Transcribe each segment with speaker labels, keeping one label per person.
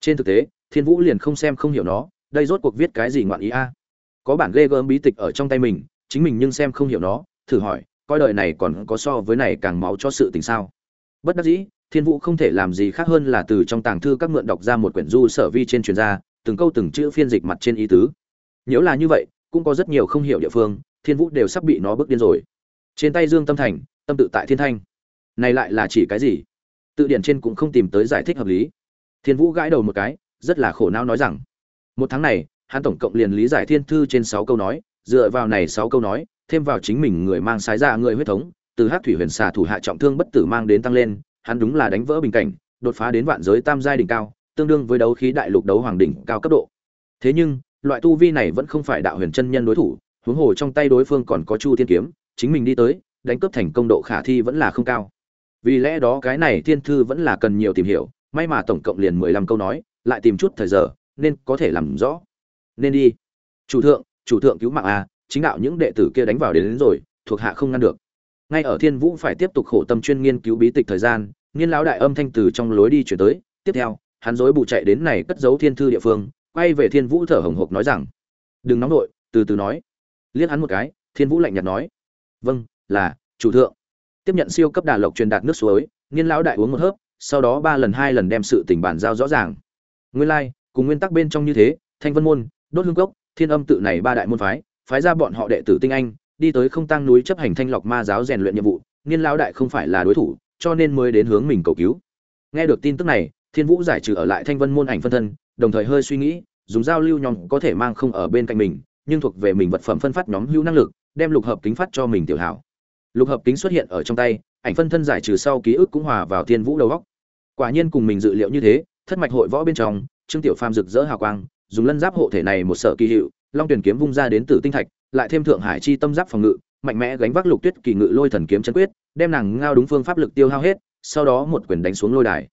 Speaker 1: trên thực tế, thiên vũ liền không xem không hiểu nó, đây rốt cuộc viết cái gì ngoạn ý a? Có bản ghê gớm bí tịch ở trong tay mình, chính mình nhưng xem không hiểu nó, thử hỏi, coi đời này còn có so với này càng máu cho sự tình sao? Bất đắc dĩ, thiên vũ không thể làm gì khác hơn là từ trong tàng thư các mượn đọc ra một quyển du sở vi trên truyền gia từng câu từng chữ phiên dịch mặt trên ý tứ. Nếu là như vậy, cũng có rất nhiều không hiểu địa phương, thiên vũ đều sắp bị nó bước điên rồi. Trên tay dương tâm thành, tâm tự tại thiên thanh. Này lại là chỉ cái gì? Tự điển trên cũng không tìm tới giải thích hợp lý thiên vũ gãi đầu một cái, rất là khổ não nói rằng, một tháng này, hắn tổng cộng liền lý giải thiên thư trên sáu câu nói, dựa vào này sáu câu nói, thêm vào chính mình người mang sái ra người huyết thống, từ hát thủy huyền xà thủ hạ trọng thương bất tử mang đến tăng lên, hắn đúng là đánh vỡ bình cảnh, đột phá đến vạn giới tam giai đỉnh cao, tương đương với đấu khí đại lục đấu hoàng đỉnh cao cấp độ. Thế nhưng, loại tu vi này vẫn không phải đạo huyền chân nhân đối thủ, huống hồ trong tay đối phương còn có chu thiên kiếm, chính mình đi tới, đánh cướp thành công độ khả thi vẫn là không cao. Vì lẽ đó cái này thiên thư vẫn là cần nhiều tìm hiểu may mà tổng cộng liền mười lăm câu nói lại tìm chút thời giờ nên có thể làm rõ. Nên đi. Chủ thượng chủ thượng cứu mạng a chính đạo những đệ tử kia đánh vào đến, đến rồi thuộc hạ không ngăn được. Ngay ở thiên vũ phải tiếp tục khổ tâm chuyên nghiên cứu bí tịch thời gian nghiên lão đại âm thanh từ trong lối đi chuyển tới. Tiếp theo hắn dối bù chạy đến này cất giấu thiên thư địa phương quay về thiên vũ thở hồng hộc nói rằng đừng nóng nội từ từ nói. Liếc hắn một cái thiên vũ lạnh nhạt nói vâng là chủ thượng. Tiếp nhận siêu cấp đà lộc truyền đạt nước suối nghiên lão đại uống một hớp sau đó ba lần hai lần đem sự tình bản giao rõ ràng. Nguyên lai, cùng nguyên tắc bên trong như thế, thanh vân môn, đốt hương cốc, thiên âm tự này ba đại môn phái phái ra bọn họ đệ tử tinh anh, đi tới không tăng núi chấp hành thanh lọc ma giáo rèn luyện nhiệm vụ, niên lão đại không phải là đối thủ, cho nên mới đến hướng mình cầu cứu. Nghe được tin tức này, thiên vũ giải trừ ở lại thanh vân môn ảnh phân thân, đồng thời hơi suy nghĩ, dùng giao lưu nhóm có thể mang không ở bên cạnh mình, nhưng thuộc về mình vật phẩm phân phát nhóm hữu năng lực, đem lục hợp kính phát cho mình tiểu hảo. Lục hợp kính xuất hiện ở trong tay, ảnh phân thân giải trừ sau ký ức cũng hòa vào thiên vũ đầu góc quả nhiên cùng mình dự liệu như thế, thất mạch hội võ bên trong, trương tiểu phàm rực rỡ hào quang, dùng lân giáp hộ thể này một sở kỳ hiệu, long tuyển kiếm vung ra đến từ tinh thạch, lại thêm thượng hải chi tâm giáp phòng ngự, mạnh mẽ gánh vác lục tuyết kỳ ngự lôi thần kiếm chân quyết, đem nàng ngao đúng phương pháp lực tiêu hao hết, sau đó một quyền đánh xuống lôi đài.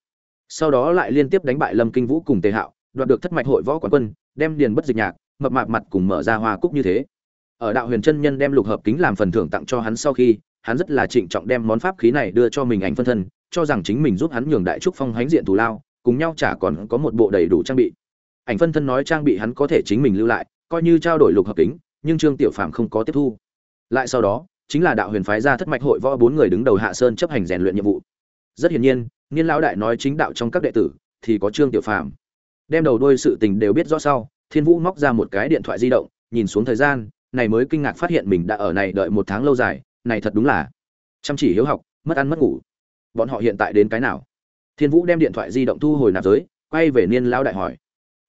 Speaker 1: Sau đó lại liên tiếp đánh bại lâm kinh vũ cùng tề hạo, đoạt được thất mạch hội võ quán quân, đem điền bất dịch nhạc, mập mạp mặt cùng mở ra hoa cúc như thế. Ở đạo huyền chân nhân đem lục hợp kính làm phần thưởng tặng cho hắn sau khi, hắn rất là trịnh trọng đem món pháp khí này đưa cho mình ảnh phân thân cho rằng chính mình giúp hắn nhường đại trúc phong hánh diện thù lao, cùng nhau chả còn có một bộ đầy đủ trang bị. Ảnh phân thân nói trang bị hắn có thể chính mình lưu lại, coi như trao đổi lục hợp kính, nhưng trương tiểu phạm không có tiếp thu. Lại sau đó, chính là đạo huyền phái ra thất mạch hội võ bốn người đứng đầu hạ sơn chấp hành rèn luyện nhiệm vụ. Rất hiển nhiên, niên lão đại nói chính đạo trong các đệ tử, thì có trương tiểu phạm đem đầu đôi sự tình đều biết rõ sau, thiên vũ móc ra một cái điện thoại di động, nhìn xuống thời gian, này mới kinh ngạc phát hiện mình đã ở này đợi một tháng lâu dài, này thật đúng là chăm chỉ hiếu học, mất ăn mất ngủ bọn họ hiện tại đến cái nào? Thiên vũ đem điện thoại di động thu hồi nạp giới, quay về niên lão đại hỏi.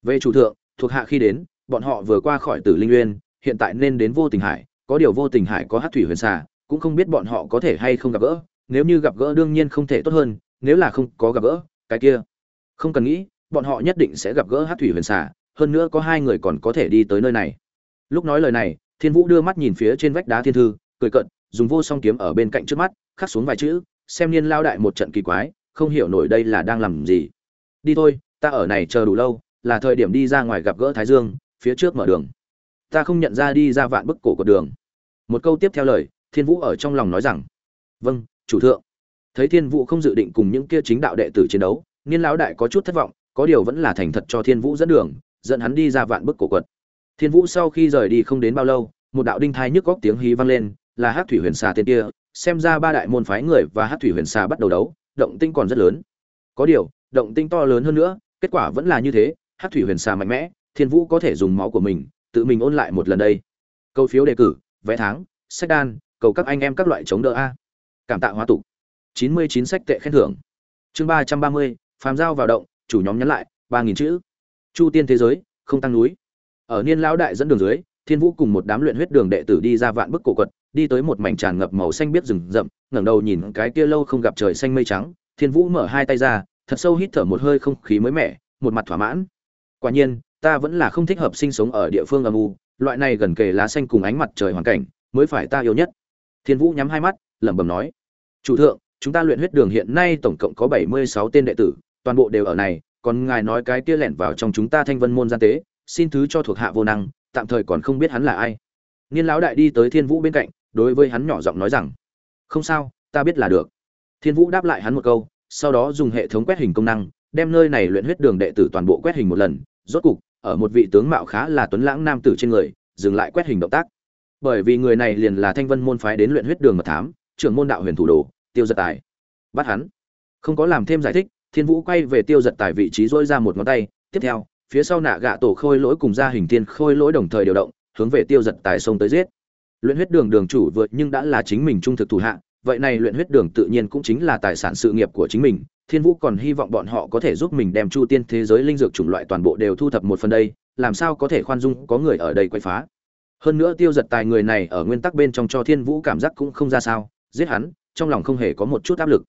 Speaker 1: Về chủ thượng, thuộc hạ khi đến, bọn họ vừa qua khỏi tử linh uyên, hiện tại nên đến vô tình hải, có điều vô tình hải có hát thủy huyền xà, cũng không biết bọn họ có thể hay không gặp gỡ, nếu như gặp gỡ đương nhiên không thể tốt hơn, nếu là không có gặp gỡ, cái kia. Không cần nghĩ, bọn họ nhất định sẽ gặp gỡ hát thủy huyền xà, hơn nữa có hai người còn có thể đi tới nơi này. Lúc nói lời này, thiên vũ đưa mắt nhìn phía trên vách đá thiên thư, cười cận dùng vô song kiếm ở bên cạnh trước mắt, khắc xuống vài chữ xem niên lao đại một trận kỳ quái, không hiểu nổi đây là đang làm gì. Đi thôi, ta ở này chờ đủ lâu, là thời điểm đi ra ngoài gặp gỡ thái dương, phía trước mở đường. Ta không nhận ra đi ra vạn bức cổ của đường. Một câu tiếp theo lời, thiên vũ ở trong lòng nói rằng vâng chủ thượng. Thấy thiên vũ không dự định cùng những kia chính đạo đệ tử chiến đấu, niên lão đại có chút thất vọng, có điều vẫn là thành thật cho thiên vũ dẫn đường, dẫn hắn đi ra vạn bức cổ quật. Thiên vũ sau khi rời đi không đến bao lâu, một đạo đinh thai nhức góc tiếng hí vang lên, là hát thủy huyền xà tên kia xem ra ba đại môn phái người và hát thủy huyền xà bắt đầu đấu, động tinh còn rất lớn. Có điều, động tinh to lớn hơn nữa, kết quả vẫn là như thế, hát thủy huyền xà mạnh mẽ, thiên vũ có thể dùng máu của mình, tự mình ôn lại một lần đây. Câu phiếu đề cử, vé tháng, sách đan, cầu các anh em các loại chống đỡ a. Cảm tạ hóa tục. Chín mươi chín sách tệ khen thưởng. Chương ba trăm ba mươi, phàm giao vào động, chủ nhóm nhắn lại, ba nghìn chữ. Chu tiên thế giới, không tăng núi. Ở niên lão đại dẫn đường dưới, thiên vũ cùng một đám luyện huyết đường đệ tử đi ra vạn bức cổ quật đi tới một mảnh tràn ngập màu xanh biết rừng rậm, ngẩng đầu nhìn cái kia lâu không gặp trời xanh mây trắng, thiên vũ mở hai tay ra, thật sâu hít thở một hơi không khí mới mẻ, một mặt thỏa mãn. Quả nhiên, ta vẫn là không thích hợp sinh sống ở địa phương âm u, loại này gần kề lá xanh cùng ánh mặt trời hoàn cảnh, mới phải ta yêu nhất. Thiên vũ nhắm hai mắt, lẩm bẩm nói, chủ thượng, chúng ta luyện huyết đường hiện nay tổng cộng có bảy mươi sáu tên đệ tử, toàn bộ đều ở này, còn ngài nói cái kia lẻn vào trong chúng ta thanh vân môn gian tế, xin thứ cho thuộc hạ vô năng, tạm thời còn không biết hắn là ai. Niên lão đại đi tới thiên vũ bên cạnh đối với hắn nhỏ giọng nói rằng, không sao, ta biết là được. Thiên vũ đáp lại hắn một câu, sau đó dùng hệ thống quét hình công năng, đem nơi này luyện huyết đường đệ tử toàn bộ quét hình một lần, rốt cục, ở một vị tướng mạo khá là tuấn lãng nam tử trên người, dừng lại quét hình động tác. Bởi vì người này liền là thanh vân môn phái đến luyện huyết đường mật thám, trưởng môn đạo huyền thủ đồ, tiêu giật tài. Bắt hắn. Không có làm thêm giải thích, thiên vũ quay về tiêu giật tài vị trí dỗi ra một ngón tay, tiếp theo, phía sau nạ gạ tổ khôi lỗi cùng ra hình tiên khôi lỗi đồng thời điều động, hướng về tiêu giật tài sông tới giết luyện huyết đường đường chủ vượt nhưng đã là chính mình trung thực thủ hạ, vậy này luyện huyết đường tự nhiên cũng chính là tài sản sự nghiệp của chính mình. Thiên vũ còn hy vọng bọn họ có thể giúp mình đem chu tiên thế giới linh dược chủng loại toàn bộ đều thu thập một phần đây, làm sao có thể khoan dung có người ở đây quay phá. Hơn nữa tiêu giật tài người này ở nguyên tắc bên trong cho thiên vũ cảm giác cũng không ra sao, giết hắn, trong lòng không hề có một chút áp lực.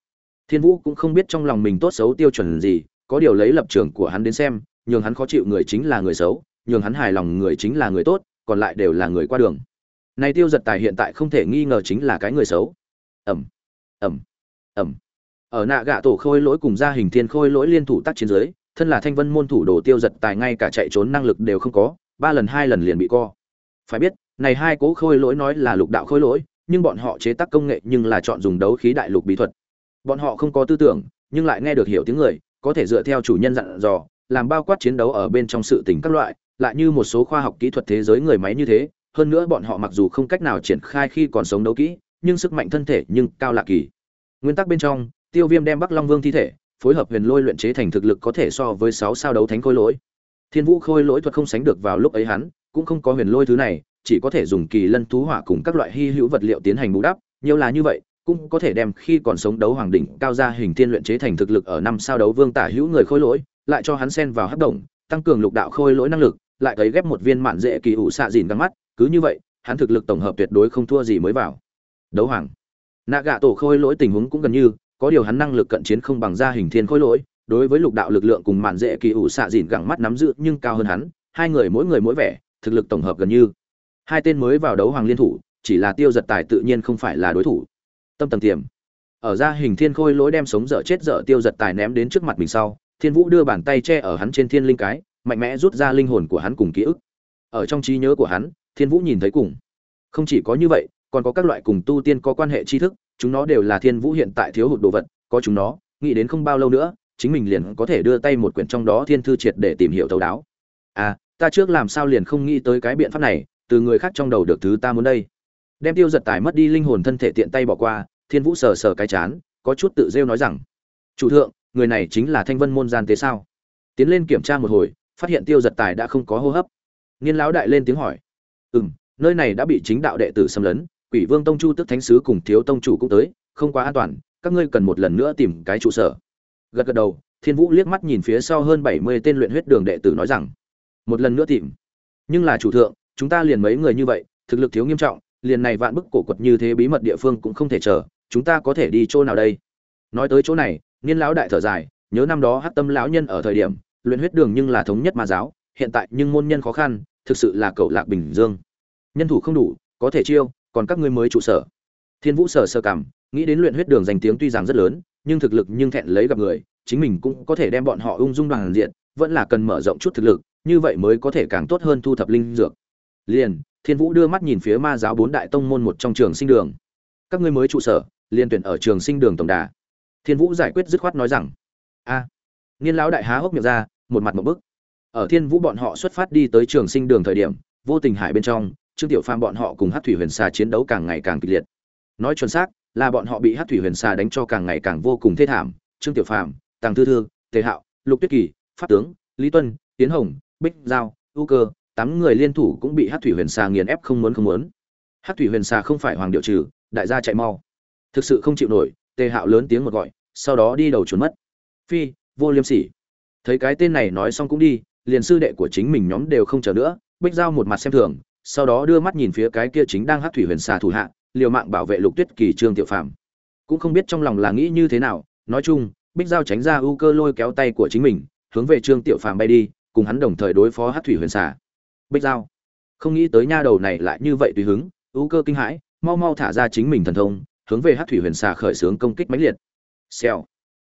Speaker 1: Thiên vũ cũng không biết trong lòng mình tốt xấu tiêu chuẩn gì, có điều lấy lập trường của hắn đến xem, nhường hắn khó chịu người chính là người xấu, nhường hắn hài lòng người chính là người tốt, còn lại đều là người qua đường này tiêu giật tài hiện tại không thể nghi ngờ chính là cái người xấu. Ẩm ẩm ẩm. Ở nạ gạ tổ khôi lỗi cùng gia hình thiên khôi lỗi liên thủ tác chiến giới thân là thanh vân môn thủ đồ tiêu giật tài ngay cả chạy trốn năng lực đều không có, ba lần hai lần liền bị co. Phải biết, này hai cố khôi lỗi nói là lục đạo khôi lỗi, nhưng bọn họ chế tác công nghệ nhưng là chọn dùng đấu khí đại lục bí thuật. Bọn họ không có tư tưởng, nhưng lại nghe được hiểu tiếng người, có thể dựa theo chủ nhân dặn dò, làm bao quát chiến đấu ở bên trong sự tình các loại, lại như một số khoa học kỹ thuật thế giới người máy như thế hơn nữa bọn họ mặc dù không cách nào triển khai khi còn sống đấu kỹ, nhưng sức mạnh thân thể nhưng cao lạ kỳ. Nguyên tắc bên trong, tiêu viêm đem bắc long vương thi thể, phối hợp huyền lôi luyện chế thành thực lực có thể so với sáu sao đấu thánh khôi lỗi. Thiên vũ khôi lỗi thuật không sánh được vào lúc ấy hắn, cũng không có huyền lôi thứ này, chỉ có thể dùng kỳ lân thú hỏa cùng các loại hy hữu vật liệu tiến hành bù đắp, nhiều là như vậy, cũng có thể đem khi còn sống đấu hoàng đỉnh cao ra hình thiên luyện chế thành thực lực ở năm sao đấu vương tả hữu người khôi lỗi, lại cho hắn xen vào hấp động, tăng cường lục đạo khôi lỗi năng lực, lại thấy ghép một viên mạn dễ kỳ ủ xạ dìn găng mắt cứ như vậy, hắn thực lực tổng hợp tuyệt đối không thua gì mới vào. Đấu hoàng. Nạ gạ tổ khôi lỗi tình huống cũng gần như, có điều hắn năng lực cận chiến không bằng ra hình thiên khôi lỗi, đối với lục đạo lực lượng cùng mạn dễ kỳ ủ xạ dìn gẳng mắt nắm giữ nhưng cao hơn hắn, hai người mỗi người mỗi vẻ, thực lực tổng hợp gần như. Hai tên mới vào đấu hoàng liên thủ, chỉ là tiêu giật tài tự nhiên không phải là đối thủ. Tâm tầng tiềm. Ở ra hình thiên khôi lỗi đem sống dở chết dở tiêu giật tài ném đến trước mặt mình sau, thiên vũ đưa bàn tay che ở hắn trên thiên linh cái, mạnh mẽ rút ra linh hồn của hắn cùng ký ức. Ở trong trí nhớ của hắn thiên vũ nhìn thấy cùng. Không chỉ có như vậy, còn có các loại cùng tu tiên có quan hệ tri thức, chúng nó đều là thiên vũ hiện tại thiếu hụt đồ vật, có chúng nó, nghĩ đến không bao lâu nữa, chính mình liền có thể đưa tay một quyển trong đó thiên thư triệt để tìm hiểu thấu đáo. À ta trước làm sao liền không nghĩ tới cái biện pháp này, từ người khác trong đầu được thứ ta muốn đây. Đem tiêu giật tài mất đi linh hồn thân thể tiện tay bỏ qua, thiên vũ sờ sờ cái chán, có chút tự rêu nói rằng, chủ thượng, người này chính là thanh vân môn gian tế sao? Tiến lên kiểm tra một hồi, phát hiện tiêu giật tài đã không có hô hấp. Niên lão đại lên tiếng hỏi ừ m nơi này đã bị chính đạo đệ tử xâm lấn, quỷ vương tông chu tức thánh sứ cùng thiếu tông chủ cũng tới, không quá an toàn, các ngươi cần một lần nữa tìm cái trụ sở. Gật gật đầu, thiên vũ liếc mắt nhìn phía sau hơn bảy mươi tên luyện huyết đường đệ tử nói rằng, một lần nữa tìm. Nhưng là chủ thượng, chúng ta liền mấy người như vậy, thực lực thiếu nghiêm trọng, liền này vạn bức cổ quật như thế bí mật địa phương cũng không thể chờ, chúng ta có thể đi chỗ nào đây? Nói tới chỗ này, niên lão đại thở dài, nhớ năm đó hát tâm lão nhân ở thời điểm, luyện huyết đường nhưng là thống nhất ma giáo, hiện tại nhưng môn nhân khó khăn thực sự là cậu lạc bình dương. Nhân thủ không đủ có thể chiêu còn các ngươi mới trụ sở. Thiên vũ sở sơ cảm nghĩ đến luyện huyết đường danh tiếng tuy rằng rất lớn nhưng thực lực nhưng thẹn lấy gặp người chính mình cũng có thể đem bọn họ ung dung đoàn diện vẫn là cần mở rộng chút thực lực như vậy mới có thể càng tốt hơn thu thập linh dược. Liền thiên vũ đưa mắt nhìn phía ma giáo bốn đại tông môn một trong trường sinh đường. Các ngươi mới trụ sở liên tuyển ở trường sinh đường tổng đà. Thiên vũ giải quyết dứt khoát nói rằng a. À, niên lão đại há hốc miệng ra một mặt một bức ở thiên vũ bọn họ xuất phát đi tới trường sinh đường thời điểm, vô tình hải bên trong, trương tiểu phàm bọn họ cùng hát thủy huyền xà chiến đấu càng ngày càng kịch liệt. Nói chuẩn xác, là bọn họ bị hát thủy huyền xà đánh cho càng ngày càng vô cùng thê thảm. Trương tiểu phàm, tàng thư thư, tề hạo, lục tuyết kỳ, pháp tướng, lý tuân, tiến hồng, bích giao, ưu cơ, tám người liên thủ cũng bị hát thủy huyền xà nghiền ép không muốn không muốn. Hát thủy huyền xà không phải hoàng điệu trừ, đại gia chạy mau. Thực sự không chịu nổi, tề hạo lớn tiếng một gọi, sau đó đi đầu trốn mất. Phi, vô liêm sỉ. Thấy cái tên này nói xong cũng đi liền sư đệ của chính mình nhóm đều không chờ nữa, bích giao một mặt xem thường, sau đó đưa mắt nhìn phía cái kia chính đang hát thủy huyền xà thủ hạ, liều mạng bảo vệ lục tuyết kỳ trương tiểu phàm. Cũng không biết trong lòng là nghĩ như thế nào, nói chung, bích giao tránh ra ưu cơ lôi kéo tay của chính mình, hướng về trương tiểu phàm bay đi, cùng hắn đồng thời đối phó hát thủy huyền xà. Bích giao, không nghĩ tới nha đầu này lại như vậy tùy hứng, ưu cơ kinh hãi, mau mau thả ra chính mình thần thông, hướng về hát thủy huyền xà khởi xướng công kích mãnh liệt. Xèo.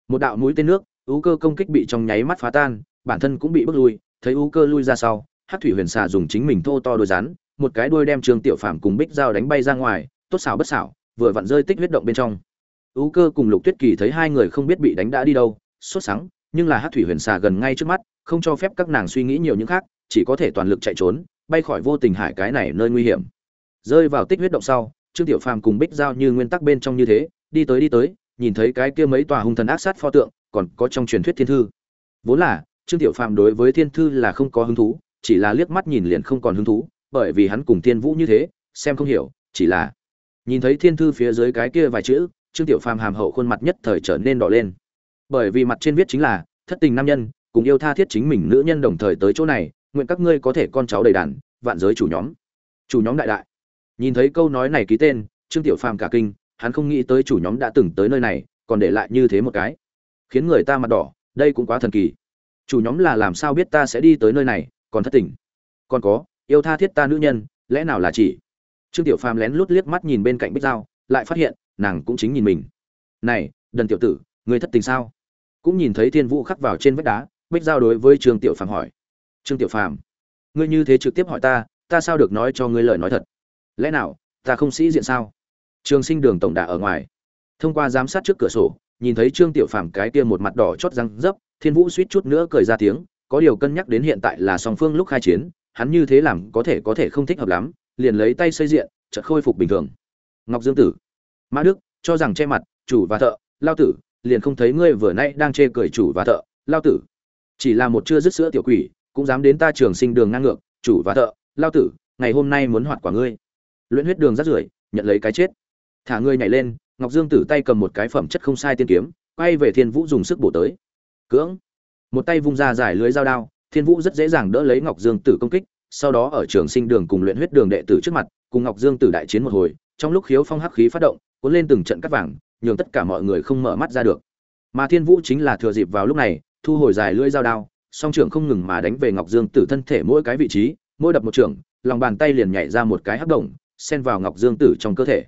Speaker 1: Một đạo mũi tên nước, ưu cơ công kích bị trong nháy mắt phá tan bản thân cũng bị bước lui, thấy U cơ lui ra sau hát thủy huyền xà dùng chính mình thô to đôi rắn, một cái đuôi đem trương tiểu phàm cùng bích giao đánh bay ra ngoài, tốt xảo bất xảo, vừa vặn rơi tích huyết động bên trong. U cơ cùng lục tuyết kỳ thấy hai người không biết bị đánh đã đi đâu, sốt sắng, nhưng là hát thủy huyền xà gần ngay trước mắt, không cho phép các nàng suy nghĩ nhiều những khác, chỉ có thể toàn lực chạy trốn, bay khỏi vô tình hải cái này nơi nguy hiểm. Rơi vào tích huyết động sau, trương tiểu phàm cùng bích giao như nguyên tắc bên trong như thế, đi tới đi tới, nhìn thấy cái kia mấy tòa hung thần ác sát pho tượng, còn có trong truyền thuyết thiên thư. Vốn là trương tiểu phàm đối với thiên thư là không có hứng thú, chỉ là liếc mắt nhìn liền không còn hứng thú, bởi vì hắn cùng thiên vũ như thế, xem không hiểu, chỉ là nhìn thấy thiên thư phía dưới cái kia vài chữ, trương tiểu phàm hàm hậu khuôn mặt nhất thời trở nên đỏ lên. Bởi vì mặt trên viết chính là, thất tình nam nhân, cùng yêu tha thiết chính mình nữ nhân đồng thời tới chỗ này, nguyện các ngươi có thể con cháu đầy đàn, vạn giới chủ nhóm. Chủ nhóm đại đại. Nhìn thấy câu nói này ký tên, trương tiểu phàm cả kinh, hắn không nghĩ tới chủ nhóm đã từng tới nơi này, còn để lại như thế một cái. Khiến người ta mặt đỏ, đây cũng quá thần kỳ chủ nhóm là làm sao biết ta sẽ đi tới nơi này, còn thất tình. Còn có, yêu tha thiết ta nữ nhân, lẽ nào là chỉ? Trương tiểu phàm lén lút liếc mắt nhìn bên cạnh bích giao, lại phát hiện, nàng cũng chính nhìn mình. Này, đần tiểu tử, người thất tình sao? Cũng nhìn thấy thiên vũ khắc vào trên vách đá, bích giao đối với trương tiểu phàm hỏi. Trương tiểu phàm, ngươi như thế trực tiếp hỏi ta ta sao được nói cho ngươi lời nói thật? Lẽ nào, ta không sĩ diện sao? Trường sinh đường tổng đà ở ngoài. Thông qua giám sát trước cửa sổ, nhìn thấy trương tiểu phàm cái kia một mặt đỏ chót răng dấp thiên vũ suýt chút nữa cười ra tiếng, có điều cân nhắc đến hiện tại là song phương lúc khai chiến, hắn như thế làm có thể có thể không thích hợp lắm, liền lấy tay xây diện, chợt khôi phục bình thường. Ngọc dương tử, mã đức, cho rằng che mặt, chủ và thợ, lao tử, liền không thấy ngươi vừa nay đang chê cười chủ và thợ, lao tử. Chỉ là một chưa dứt sữa tiểu quỷ, cũng dám đến ta trường sinh đường ngang ngược, chủ và thợ, lao tử, ngày hôm nay muốn hoạt quả ngươi. Luyện huyết đường rắt rưởi, nhận lấy cái chết. Thả ngươi nhảy lên, ngọc dương tử tay cầm một cái phẩm chất không sai tiên kiếm, quay về thiên vũ dùng sức bổ tới cưỡng. Một tay vung ra giải lưới dao đao, thiên vũ rất dễ dàng đỡ lấy ngọc dương tử công kích, sau đó ở trường sinh đường cùng luyện huyết đường đệ tử trước mặt, cùng ngọc dương tử đại chiến một hồi, trong lúc khiếu phong hắc khí phát động, cuốn lên từng trận cắt vàng, nhường tất cả mọi người không mở mắt ra được. Mà thiên vũ chính là thừa dịp vào lúc này, thu hồi dài lưỡi dao đao, song trưởng không ngừng mà đánh về ngọc dương tử thân thể mỗi cái vị trí, mỗi đập một trưởng, lòng bàn tay liền nhảy ra một cái hắc động, xen vào ngọc dương tử trong cơ thể.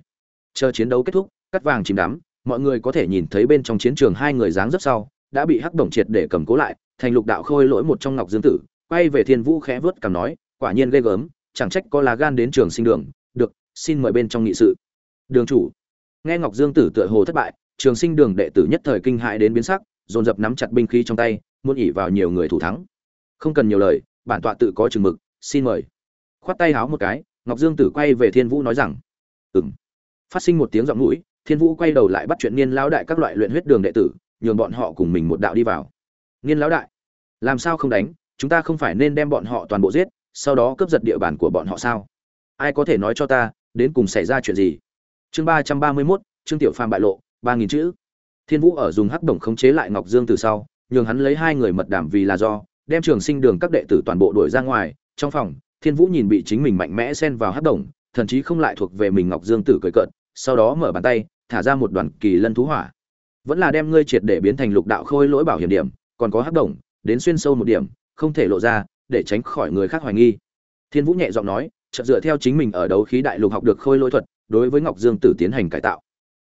Speaker 1: Chờ chiến đấu kết thúc, cắt vàng chìm đắm, mọi người có thể nhìn thấy bên trong chiến trường hai người dáng rất sau đã bị hắc động triệt để cầm cố lại, thành lục đạo khôi lỗi một trong ngọc dương tử, quay về thiên vũ khẽ vớt cằm nói, quả nhiên ghê gớm, chẳng trách có lá gan đến trường sinh đường, được, xin mời bên trong nghị sự. Đường chủ. Nghe ngọc dương tử tựa hồ thất bại, trường sinh đường đệ tử nhất thời kinh hại đến biến sắc, dồn dập nắm chặt binh khí trong tay, muốn ỉ vào nhiều người thủ thắng. Không cần nhiều lời, bản tọa tự có chừng mực, xin mời. Khoát tay háo một cái, ngọc dương tử quay về thiên vũ nói rằng ừng phát sinh một tiếng giọng mũi, thiên vũ quay đầu lại bắt chuyện niên lão đại các loại luyện huyết đường đệ tử nhường bọn họ cùng mình một đạo đi vào. Niên lão đại, làm sao không đánh? Chúng ta không phải nên đem bọn họ toàn bộ giết, sau đó cướp giật địa bàn của bọn họ sao? Ai có thể nói cho ta, đến cùng xảy ra chuyện gì? Chương ba trăm ba mươi mốt, trương tiểu phàm bại lộ, ba nghìn chữ. Thiên vũ ở dùng hắc đồng khống chế lại ngọc dương từ sau, nhường hắn lấy hai người mật đảm vì là do, đem trường sinh đường các đệ tử toàn bộ đuổi ra ngoài. Trong phòng, thiên vũ nhìn bị chính mình mạnh mẽ xen vào hắc đồng thậm chí không lại thuộc về mình ngọc dương tử cười cợt, sau đó mở bàn tay, thả ra một đoàn kỳ lân thú hỏa vẫn là đem ngươi triệt để biến thành lục đạo khôi lỗi bảo hiểm điểm, còn có hắc đồng đến xuyên sâu một điểm, không thể lộ ra, để tránh khỏi người khác hoài nghi. Thiên vũ nhẹ giọng nói, chợt dựa theo chính mình ở đấu khí đại lục học được khôi lỗi thuật, đối với ngọc dương tử tiến hành cải tạo.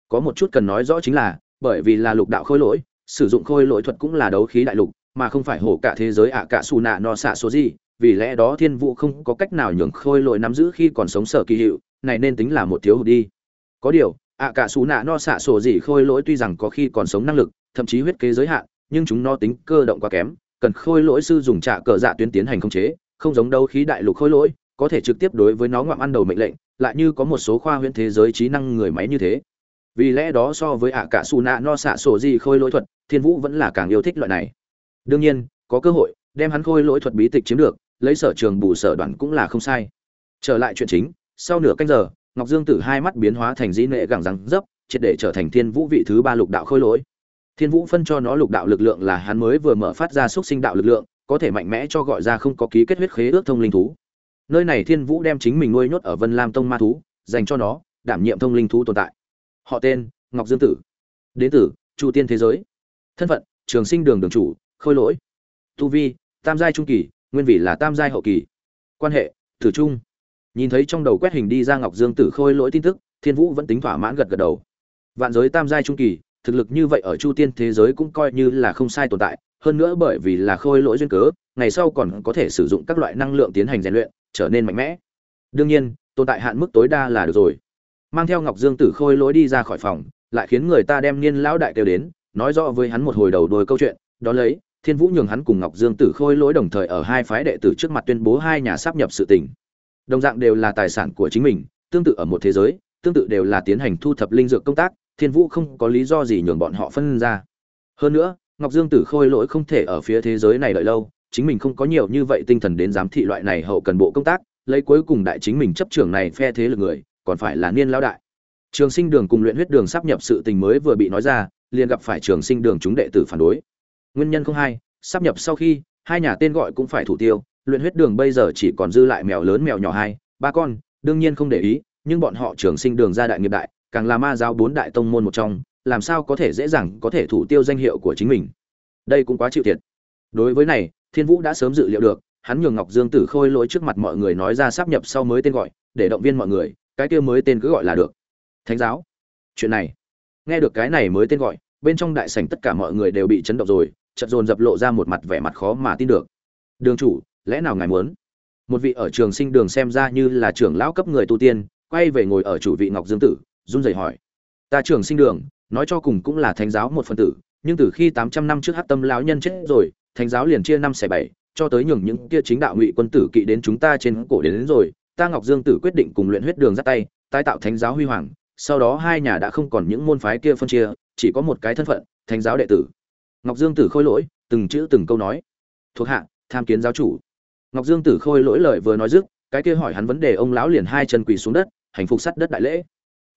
Speaker 1: Có một chút cần nói rõ chính là, bởi vì là lục đạo khôi lỗi, sử dụng khôi lỗi thuật cũng là đấu khí đại lục, mà không phải hổ cả thế giới ạ cả xù nạ no xạ số gì, vì lẽ đó thiên vũ không có cách nào nhường khôi lỗi nắm giữ khi còn sống sở kỳ hiệu, này nên tính là một thiếu hụt đi. Có điều ạ cả xù nạ no xạ sổ gì khôi lỗi tuy rằng có khi còn sống năng lực, thậm chí huyết kế giới hạn, nhưng chúng nó tính cơ động quá kém, cần khôi lỗi sư dùng trả cờ dạ tuyến tiến hành khống chế, không giống đâu khí đại lục khôi lỗi, có thể trực tiếp đối với nó ngoạm ăn đầu mệnh lệnh, lại như có một số khoa huyễn thế giới trí năng người máy như thế. Vì lẽ đó so với ạ cả xù nạ no xạ sổ gì khôi lỗi thuật, thiên vũ vẫn là càng yêu thích loại này. Đương nhiên, có cơ hội, đem hắn khôi lỗi thuật bí tịch chiếm được, lấy sở trường bù sở đoàn cũng là không sai. Trở lại chuyện chính, sau nửa canh giờ ngọc dương tử hai mắt biến hóa thành dĩ nệ gẳng răng dấp, triệt để trở thành thiên vũ vị thứ ba lục đạo khôi lỗi. Thiên vũ phân cho nó lục đạo lực lượng là hắn mới vừa mở phát ra xúc sinh đạo lực lượng, có thể mạnh mẽ cho gọi ra không có ký kết huyết khế ước thông linh thú. Nơi này thiên vũ đem chính mình nuôi nhốt ở vân lam tông ma thú, dành cho nó đảm nhiệm thông linh thú tồn tại. Họ tên, ngọc dương tử. Đến tử, chu tiên thế giới. Thân phận, trường sinh đường đường chủ, khôi lỗi. Tu vi, tam giai trung kỳ, nguyên vị là tam giai hậu kỳ. Quan hệ, tử trung nhìn thấy trong đầu quét hình đi ra ngọc dương tử khôi lỗi tin tức, thiên vũ vẫn tính thỏa mãn gật gật đầu. Vạn giới tam giai trung kỳ, thực lực như vậy ở chu tiên thế giới cũng coi như là không sai tồn tại, hơn nữa bởi vì là khôi lỗi duyên cớ, ngày sau còn có thể sử dụng các loại năng lượng tiến hành rèn luyện, trở nên mạnh mẽ. Đương nhiên, tồn tại hạn mức tối đa là được rồi. Mang theo ngọc dương tử khôi lỗi đi ra khỏi phòng, lại khiến người ta đem niên lão đại kêu đến, nói rõ với hắn một hồi đầu đôi câu chuyện. Đó lấy, thiên vũ nhường hắn cùng ngọc dương tử khôi lỗi đồng thời ở hai phái đệ tử trước mặt tuyên bố hai nhà sắp nhập sự tình đồng dạng đều là tài sản của chính mình, tương tự ở một thế giới, tương tự đều là tiến hành thu thập linh dược công tác, thiên vũ không có lý do gì nhường bọn họ phân ra. Hơn nữa, ngọc dương tử khôi lỗi không thể ở phía thế giới này đợi lâu, chính mình không có nhiều như vậy tinh thần đến giám thị loại này hậu cần bộ công tác, lấy cuối cùng đại chính mình chấp trưởng này phe thế lực người, còn phải là niên lão đại. Trường sinh đường cùng luyện huyết đường sắp nhập sự tình mới vừa bị nói ra, liền gặp phải trường sinh đường chúng đệ tử phản đối. Nguyên nhân không hai, sắp nhập sau khi, hai nhà tên gọi cũng phải thủ tiêu luyện huyết đường bây giờ chỉ còn dư lại mèo lớn mèo nhỏ hai, ba con, đương nhiên không để ý, nhưng bọn họ trường sinh đường ra đại nghiệp đại, càng là ma giáo bốn đại tông môn một trong, làm sao có thể dễ dàng có thể thủ tiêu danh hiệu của chính mình. Đây cũng quá chịu thiệt. Đối với này, thiên vũ đã sớm dự liệu được, hắn nhường ngọc dương tử khôi lỗi trước mặt mọi người nói ra sắp nhập sau mới tên gọi, để động viên mọi người, cái kia mới tên cứ gọi là được. Thánh giáo. Chuyện này. Nghe được cái này mới tên gọi, bên trong đại sảnh tất cả mọi người đều bị chấn động rồi, chợt dồn dập lộ ra một mặt vẻ mặt khó mà tin được. Đường chủ lẽ nào ngài muốn? Một vị ở trường sinh đường xem ra như là trưởng lão cấp người tu tiên quay về ngồi ở chủ vị ngọc dương tử run rẩy hỏi. Ta trường sinh đường nói cho cùng cũng là thánh giáo một phần tử nhưng từ khi tám trăm năm trước hắc tâm lão nhân chết rồi thánh giáo liền chia năm xẻ bảy cho tới nhường những kia chính đạo ngụy quân tử kỵ đến chúng ta trên cổ đến, đến rồi ta ngọc dương tử quyết định cùng luyện huyết đường ra tay tái tạo thánh giáo huy hoàng sau đó hai nhà đã không còn những môn phái kia phân chia chỉ có một cái thân phận thánh giáo đệ tử. Ngọc dương tử khôi lỗi từng chữ từng câu nói. Thuộc hạ tham kiến giáo chủ ngọc dương tử khôi lỗi lời vừa nói dứt, cái kia hỏi hắn vấn đề ông lão liền hai chân quỳ xuống đất, hành phục sắt đất đại lễ.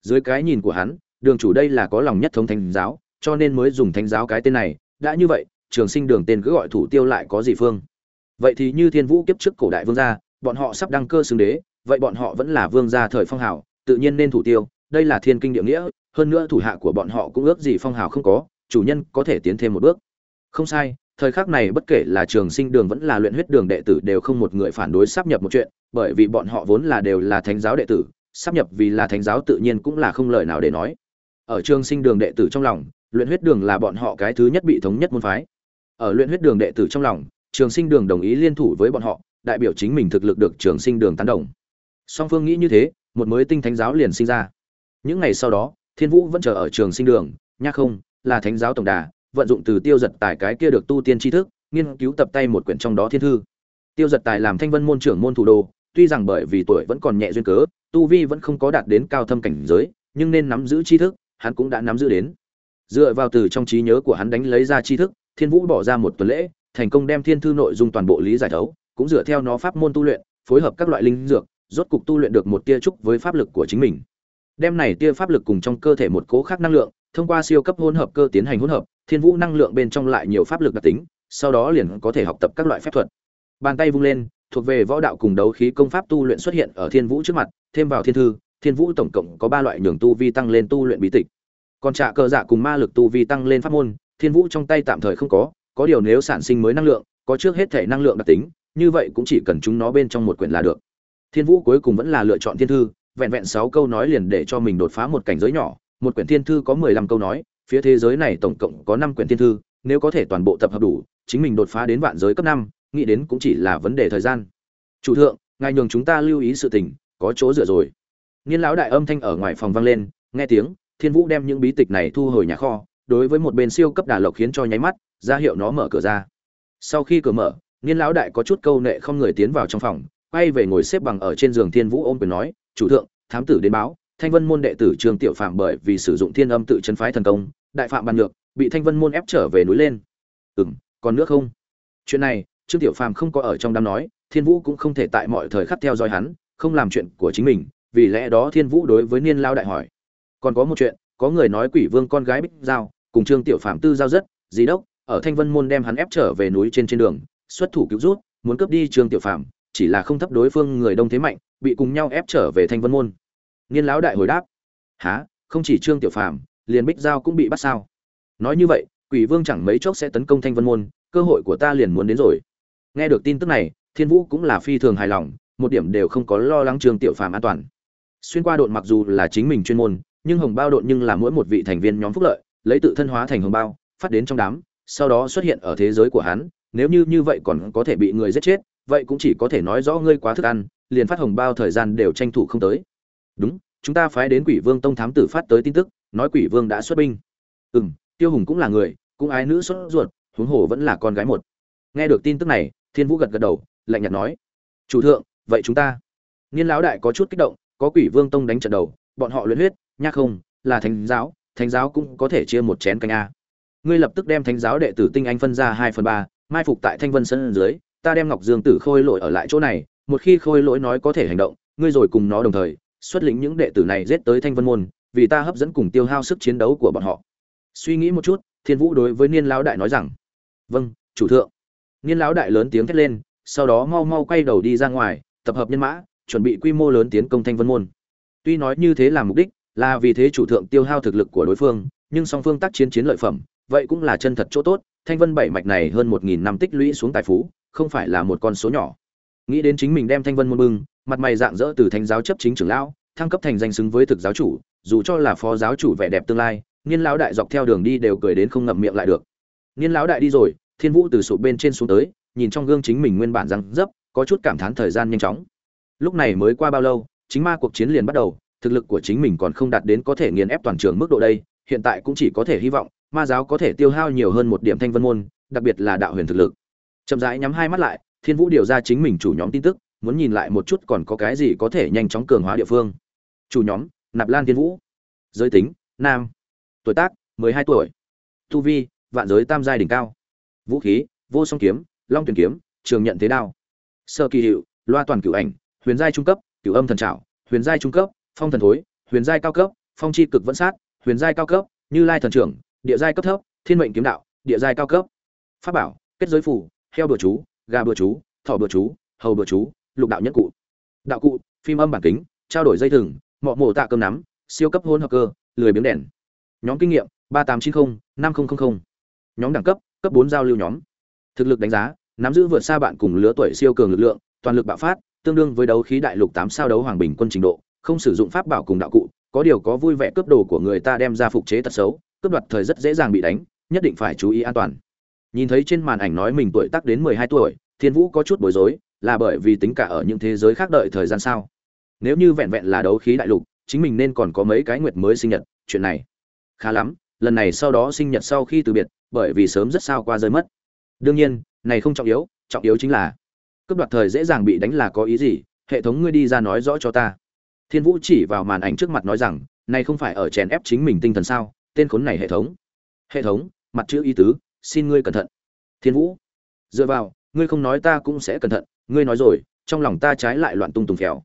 Speaker 1: Dưới cái nhìn của hắn, đường chủ đây là có lòng nhất thống thánh giáo, cho nên mới dùng thánh giáo cái tên này. Đã như vậy, trường sinh đường tên cứ gọi thủ tiêu lại có gì phương? Vậy thì như thiên vũ kiếp trước cổ đại vương gia, bọn họ sắp đăng cơ xưng đế, vậy bọn họ vẫn là vương gia thời phong hào, tự nhiên nên thủ tiêu, đây là thiên kinh địa nghĩa, hơn nữa thủ hạ của bọn họ cũng ước gì phong hào không có, chủ nhân có thể tiến thêm một bước. Không sai thời khắc này bất kể là trường sinh đường vẫn là luyện huyết đường đệ tử đều không một người phản đối sắp nhập một chuyện, bởi vì bọn họ vốn là đều là thánh giáo đệ tử sắp nhập vì là thánh giáo tự nhiên cũng là không lời nào để nói. Ở trường sinh đường đệ tử trong lòng, luyện huyết đường là bọn họ cái thứ nhất bị thống nhất môn phái. Ở luyện huyết đường đệ tử trong lòng, trường sinh đường đồng ý liên thủ với bọn họ, đại biểu chính mình thực lực được trường sinh đường tán đồng. Song phương nghĩ như thế, một mới tinh thánh giáo liền sinh ra. Những ngày sau đó, thiên vũ vẫn chờ ở trường sinh đường, nha không, là thánh giáo tổng đà vận dụng từ tiêu giật tài cái kia được tu tiên tri thức, nghiên cứu tập tay một quyển trong đó thiên thư. Tiêu giật tài làm thanh vân môn trưởng môn thủ đô, tuy rằng bởi vì tuổi vẫn còn nhẹ duyên cớ, tu vi vẫn không có đạt đến cao thâm cảnh giới, nhưng nên nắm giữ tri thức, hắn cũng đã nắm giữ đến. Dựa vào từ trong trí nhớ của hắn đánh lấy ra tri thức, thiên vũ bỏ ra một tuần lễ, thành công đem thiên thư nội dung toàn bộ lý giải thấu, cũng dựa theo nó pháp môn tu luyện, phối hợp các loại linh dược, rốt cục tu luyện được một tia trúc với pháp lực của chính mình. Đem này tia pháp lực cùng trong cơ thể một cố khác năng lượng thông qua siêu cấp hỗn hợp cơ tiến hành hỗn hợp, thiên vũ năng lượng bên trong lại nhiều pháp lực đặc tính, sau đó liền có thể học tập các loại phép thuật. Bàn tay vung lên, thuộc về võ đạo cùng đấu khí công pháp tu luyện xuất hiện ở thiên vũ trước mặt, thêm vào thiên thư, thiên vũ tổng cộng có ba loại nhường tu vi tăng lên tu luyện bí tịch. Còn trả cơ dạ cùng ma lực tu vi tăng lên pháp môn, thiên vũ trong tay tạm thời không có có điều nếu sản sinh mới năng lượng, có trước hết thể năng lượng đặc tính, như vậy cũng chỉ cần chúng nó bên trong một quyển là được. Thiên vũ cuối cùng vẫn là lựa chọn thiên thư, vẹn vẹn sáu câu nói liền để cho mình đột phá một cảnh giới nhỏ một quyển thiên thư có mười lăm câu nói, phía thế giới này tổng cộng có năm quyển thiên thư, nếu có thể toàn bộ tập hợp đủ, chính mình đột phá đến vạn giới cấp năm, nghĩ đến cũng chỉ là vấn đề thời gian. Chủ thượng, ngài nhường chúng ta lưu ý sự tình, có chỗ dựa rồi. Niên lão đại âm thanh ở ngoài phòng vang lên, nghe tiếng, thiên vũ đem những bí tịch này thu hồi nhà kho, đối với một bên siêu cấp đà lộc khiến cho nháy mắt, ra hiệu nó mở cửa ra. Sau khi cửa mở, niên lão đại có chút câu nệ không người tiến vào trong phòng, quay về ngồi xếp bằng ở trên giường thiên vũ ôm quyền nói, chủ thượng, thám tử đến báo thanh vân môn đệ tử trương tiểu phạm bởi vì sử dụng thiên âm tự chân phái thần công, đại phạm bàn nhược, bị thanh vân môn ép trở về núi lên. Ừ m còn nước không? Chuyện này, trương tiểu Phạm không có ở trong đám nói, thiên vũ cũng không thể tại mọi thời khắc theo dõi hắn, không làm chuyện của chính mình, vì lẽ đó thiên vũ đối với niên lao đại hỏi. Còn có một chuyện, có người nói quỷ vương con gái bích giao, cùng trương tiểu phạm tư giao rất dí đốc, ở thanh vân môn đem hắn ép trở về núi trên trên đường, xuất thủ cứu rút, muốn cướp đi trương tiểu phạm chỉ là không thấp đối phương người đông thế mạnh, bị cùng nhau ép trở về thanh vân môn niên lão đại hồi đáp há không chỉ trương tiểu phàm, liền bích giao cũng bị bắt sao? Nói như vậy quỷ vương chẳng mấy chốc sẽ tấn công thanh vân môn cơ hội của ta liền muốn đến rồi. Nghe được tin tức này thiên vũ cũng là phi thường hài lòng một điểm đều không có lo lắng trương tiểu phàm an toàn. Xuyên qua độn mặc dù là chính mình chuyên môn nhưng hồng bao độn nhưng là mỗi một vị thành viên nhóm phúc lợi lấy tự thân hóa thành hồng bao phát đến trong đám sau đó xuất hiện ở thế giới của hắn nếu như như vậy còn có thể bị người giết chết vậy cũng chỉ có thể nói rõ ngươi quá thức ăn liền phát hồng bao thời gian đều tranh thủ không tới đúng, chúng ta phái đến quỷ vương tông thám tử phát tới tin tức, nói quỷ vương đã xuất binh. Ừ m tiêu hùng cũng là người, cũng ái nữ xuất ruột, huống hồ vẫn là con gái một. Nghe được tin tức này, thiên vũ gật gật đầu, lạnh nhạt nói, chủ thượng, vậy chúng ta? Niên lão đại có chút kích động, có quỷ vương tông đánh trận đầu, bọn họ luyện huyết nhắc không, là thánh giáo thánh giáo cũng có thể chia một chén canh a. Ngươi lập tức đem thánh giáo đệ tử tinh anh phân ra hai phần ba, mai phục tại thanh vân sân dưới, ta đem ngọc dương tử khôi lỗi ở lại chỗ này, một khi khôi lỗi nói có thể hành động, ngươi rồi cùng nó đồng thời xuất lĩnh những đệ tử này giết tới thanh vân môn, vì ta hấp dẫn cùng tiêu hao sức chiến đấu của bọn họ. Suy nghĩ một chút, thiên vũ đối với niên lão đại nói rằng vâng chủ thượng. Niên lão đại lớn tiếng thét lên, sau đó mau mau quay đầu đi ra ngoài, tập hợp nhân mã, chuẩn bị quy mô lớn tiến công thanh vân môn. Tuy nói như thế là mục đích, là vì thế chủ thượng tiêu hao thực lực của đối phương, nhưng song phương tác chiến chiến lợi phẩm, vậy cũng là chân thật chỗ tốt. Thanh vân bảy mạch này hơn một nghìn năm tích lũy xuống tài phú, không phải là một con số nhỏ. Nghĩ đến chính mình đem thanh vân môn bưng mặt mày dạng dỡ từ thánh giáo chấp chính trưởng lão, thăng cấp thành danh xứng với thực giáo chủ, dù cho là phó giáo chủ vẻ đẹp tương lai, niên lão đại dọc theo đường đi đều cười đến không ngậm miệng lại được. Niên lão đại đi rồi, thiên vũ từ sụp bên trên xuống tới, nhìn trong gương chính mình nguyên bản răng dấp, có chút cảm thán thời gian nhanh chóng. Lúc này mới qua bao lâu, chính ma cuộc chiến liền bắt đầu, thực lực của chính mình còn không đạt đến có thể nghiền ép toàn trường mức độ đây, hiện tại cũng chỉ có thể hy vọng, ma giáo có thể tiêu hao nhiều hơn một điểm thanh vân môn, đặc biệt là đạo huyền thực lực. Chậm rãi nhắm hai mắt lại, thiên vũ điều ra chính mình chủ nhóm tin tức muốn nhìn lại một chút còn có cái gì có thể nhanh chóng cường hóa địa phương. Chủ nhóm, nạp lan thiên vũ. Giới tính, nam. Tuổi tác, mười hai tuổi. Tu vi, vạn giới tam giai đỉnh cao. Vũ khí, vô song kiếm, long tuyển kiếm, trường nhận thế đao. Sơ kỳ hiệu, loa toàn cửu ảnh, huyền giai trung cấp, cửu âm thần trảo, huyền giai trung cấp, phong thần thối, huyền giai cao cấp, phong chi cực vẫn sát, huyền giai cao cấp, như lai thần trưởng, địa giai cấp thấp, thiên mệnh kiếm đạo, địa giai cao cấp. Pháp bảo, kết giới phủ, heo bừa chú, gà bừa chú, thỏ bừa chú, hầu bừa chú lục đạo nhất cụ. Đạo cụ, phim âm bản kính, trao đổi dây thừng, mọ mổ tạ cơm nắm, siêu cấp hôn hợp cơ, lười biếng đèn. Nhóm kinh nghiệm, ba tám chín mươi năm nghìn nhóm đẳng cấp cấp bốn giao lưu nhóm. Thực lực đánh giá, nắm giữ vượt xa bạn cùng lứa tuổi siêu cường lực lượng, toàn lực bạo phát, tương đương với đấu khí đại lục tám sao đấu hoàng bình quân trình độ, không sử dụng pháp bảo cùng đạo cụ, có điều có vui vẻ cướp đồ của người ta đem ra phục chế tật xấu, cướp đoạt thời rất dễ dàng bị đánh, nhất định phải chú ý an toàn. Nhìn thấy trên màn ảnh nói mình tuổi tác đến mười hai tuổi, thiên vũ có chút bối rối là bởi vì tính cả ở những thế giới khác đợi thời gian sao? Nếu như vẹn vẹn là đấu khí đại lục, chính mình nên còn có mấy cái nguyệt mới sinh nhật, chuyện này khá lắm, lần này sau đó sinh nhật sau khi từ biệt, bởi vì sớm rất sao qua rơi mất. Đương nhiên, này không trọng yếu trọng yếu chính là cướp đoạt thời dễ dàng bị đánh là có ý gì, hệ thống ngươi đi ra nói rõ cho ta. Thiên vũ chỉ vào màn ảnh trước mặt nói rằng, này không phải ở chèn ép chính mình tinh thần sao? Tên khốn này hệ thống. Hệ thống, mặt chữ ý tứ, xin ngươi cẩn thận. Thiên vũ, dựa vào, ngươi không nói ta cũng sẽ cẩn thận ngươi nói rồi, trong lòng ta trái lại loạn tung tùng khéo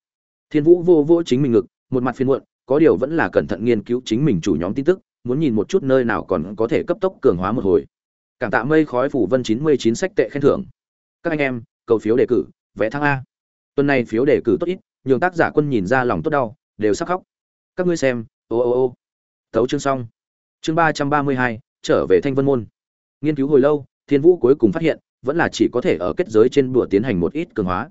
Speaker 1: thiên vũ vô vô chính mình ngực, một mặt phiền muộn, có điều vẫn là cẩn thận nghiên cứu chính mình chủ nhóm tin tức, muốn nhìn một chút nơi nào còn có thể cấp tốc cường hóa một hồi. Cảm tạ mây khói phủ vân chín mươi chín sách tệ khen thưởng. Các anh em, cầu phiếu đề cử vẽ thăng a. Tuần này phiếu đề cử tốt ít, nhường tác giả quân nhìn ra lòng tốt đau, đều sắc khóc. Các ngươi xem, ô ô ô. Tấu chương xong. Chương ba trăm ba mươi hai, trở về thanh vân môn. Nghiên cứu hồi lâu, thiên vũ cuối cùng phát hiện vẫn là chỉ có thể ở kết giới trên bùa tiến hành một ít cường hóa.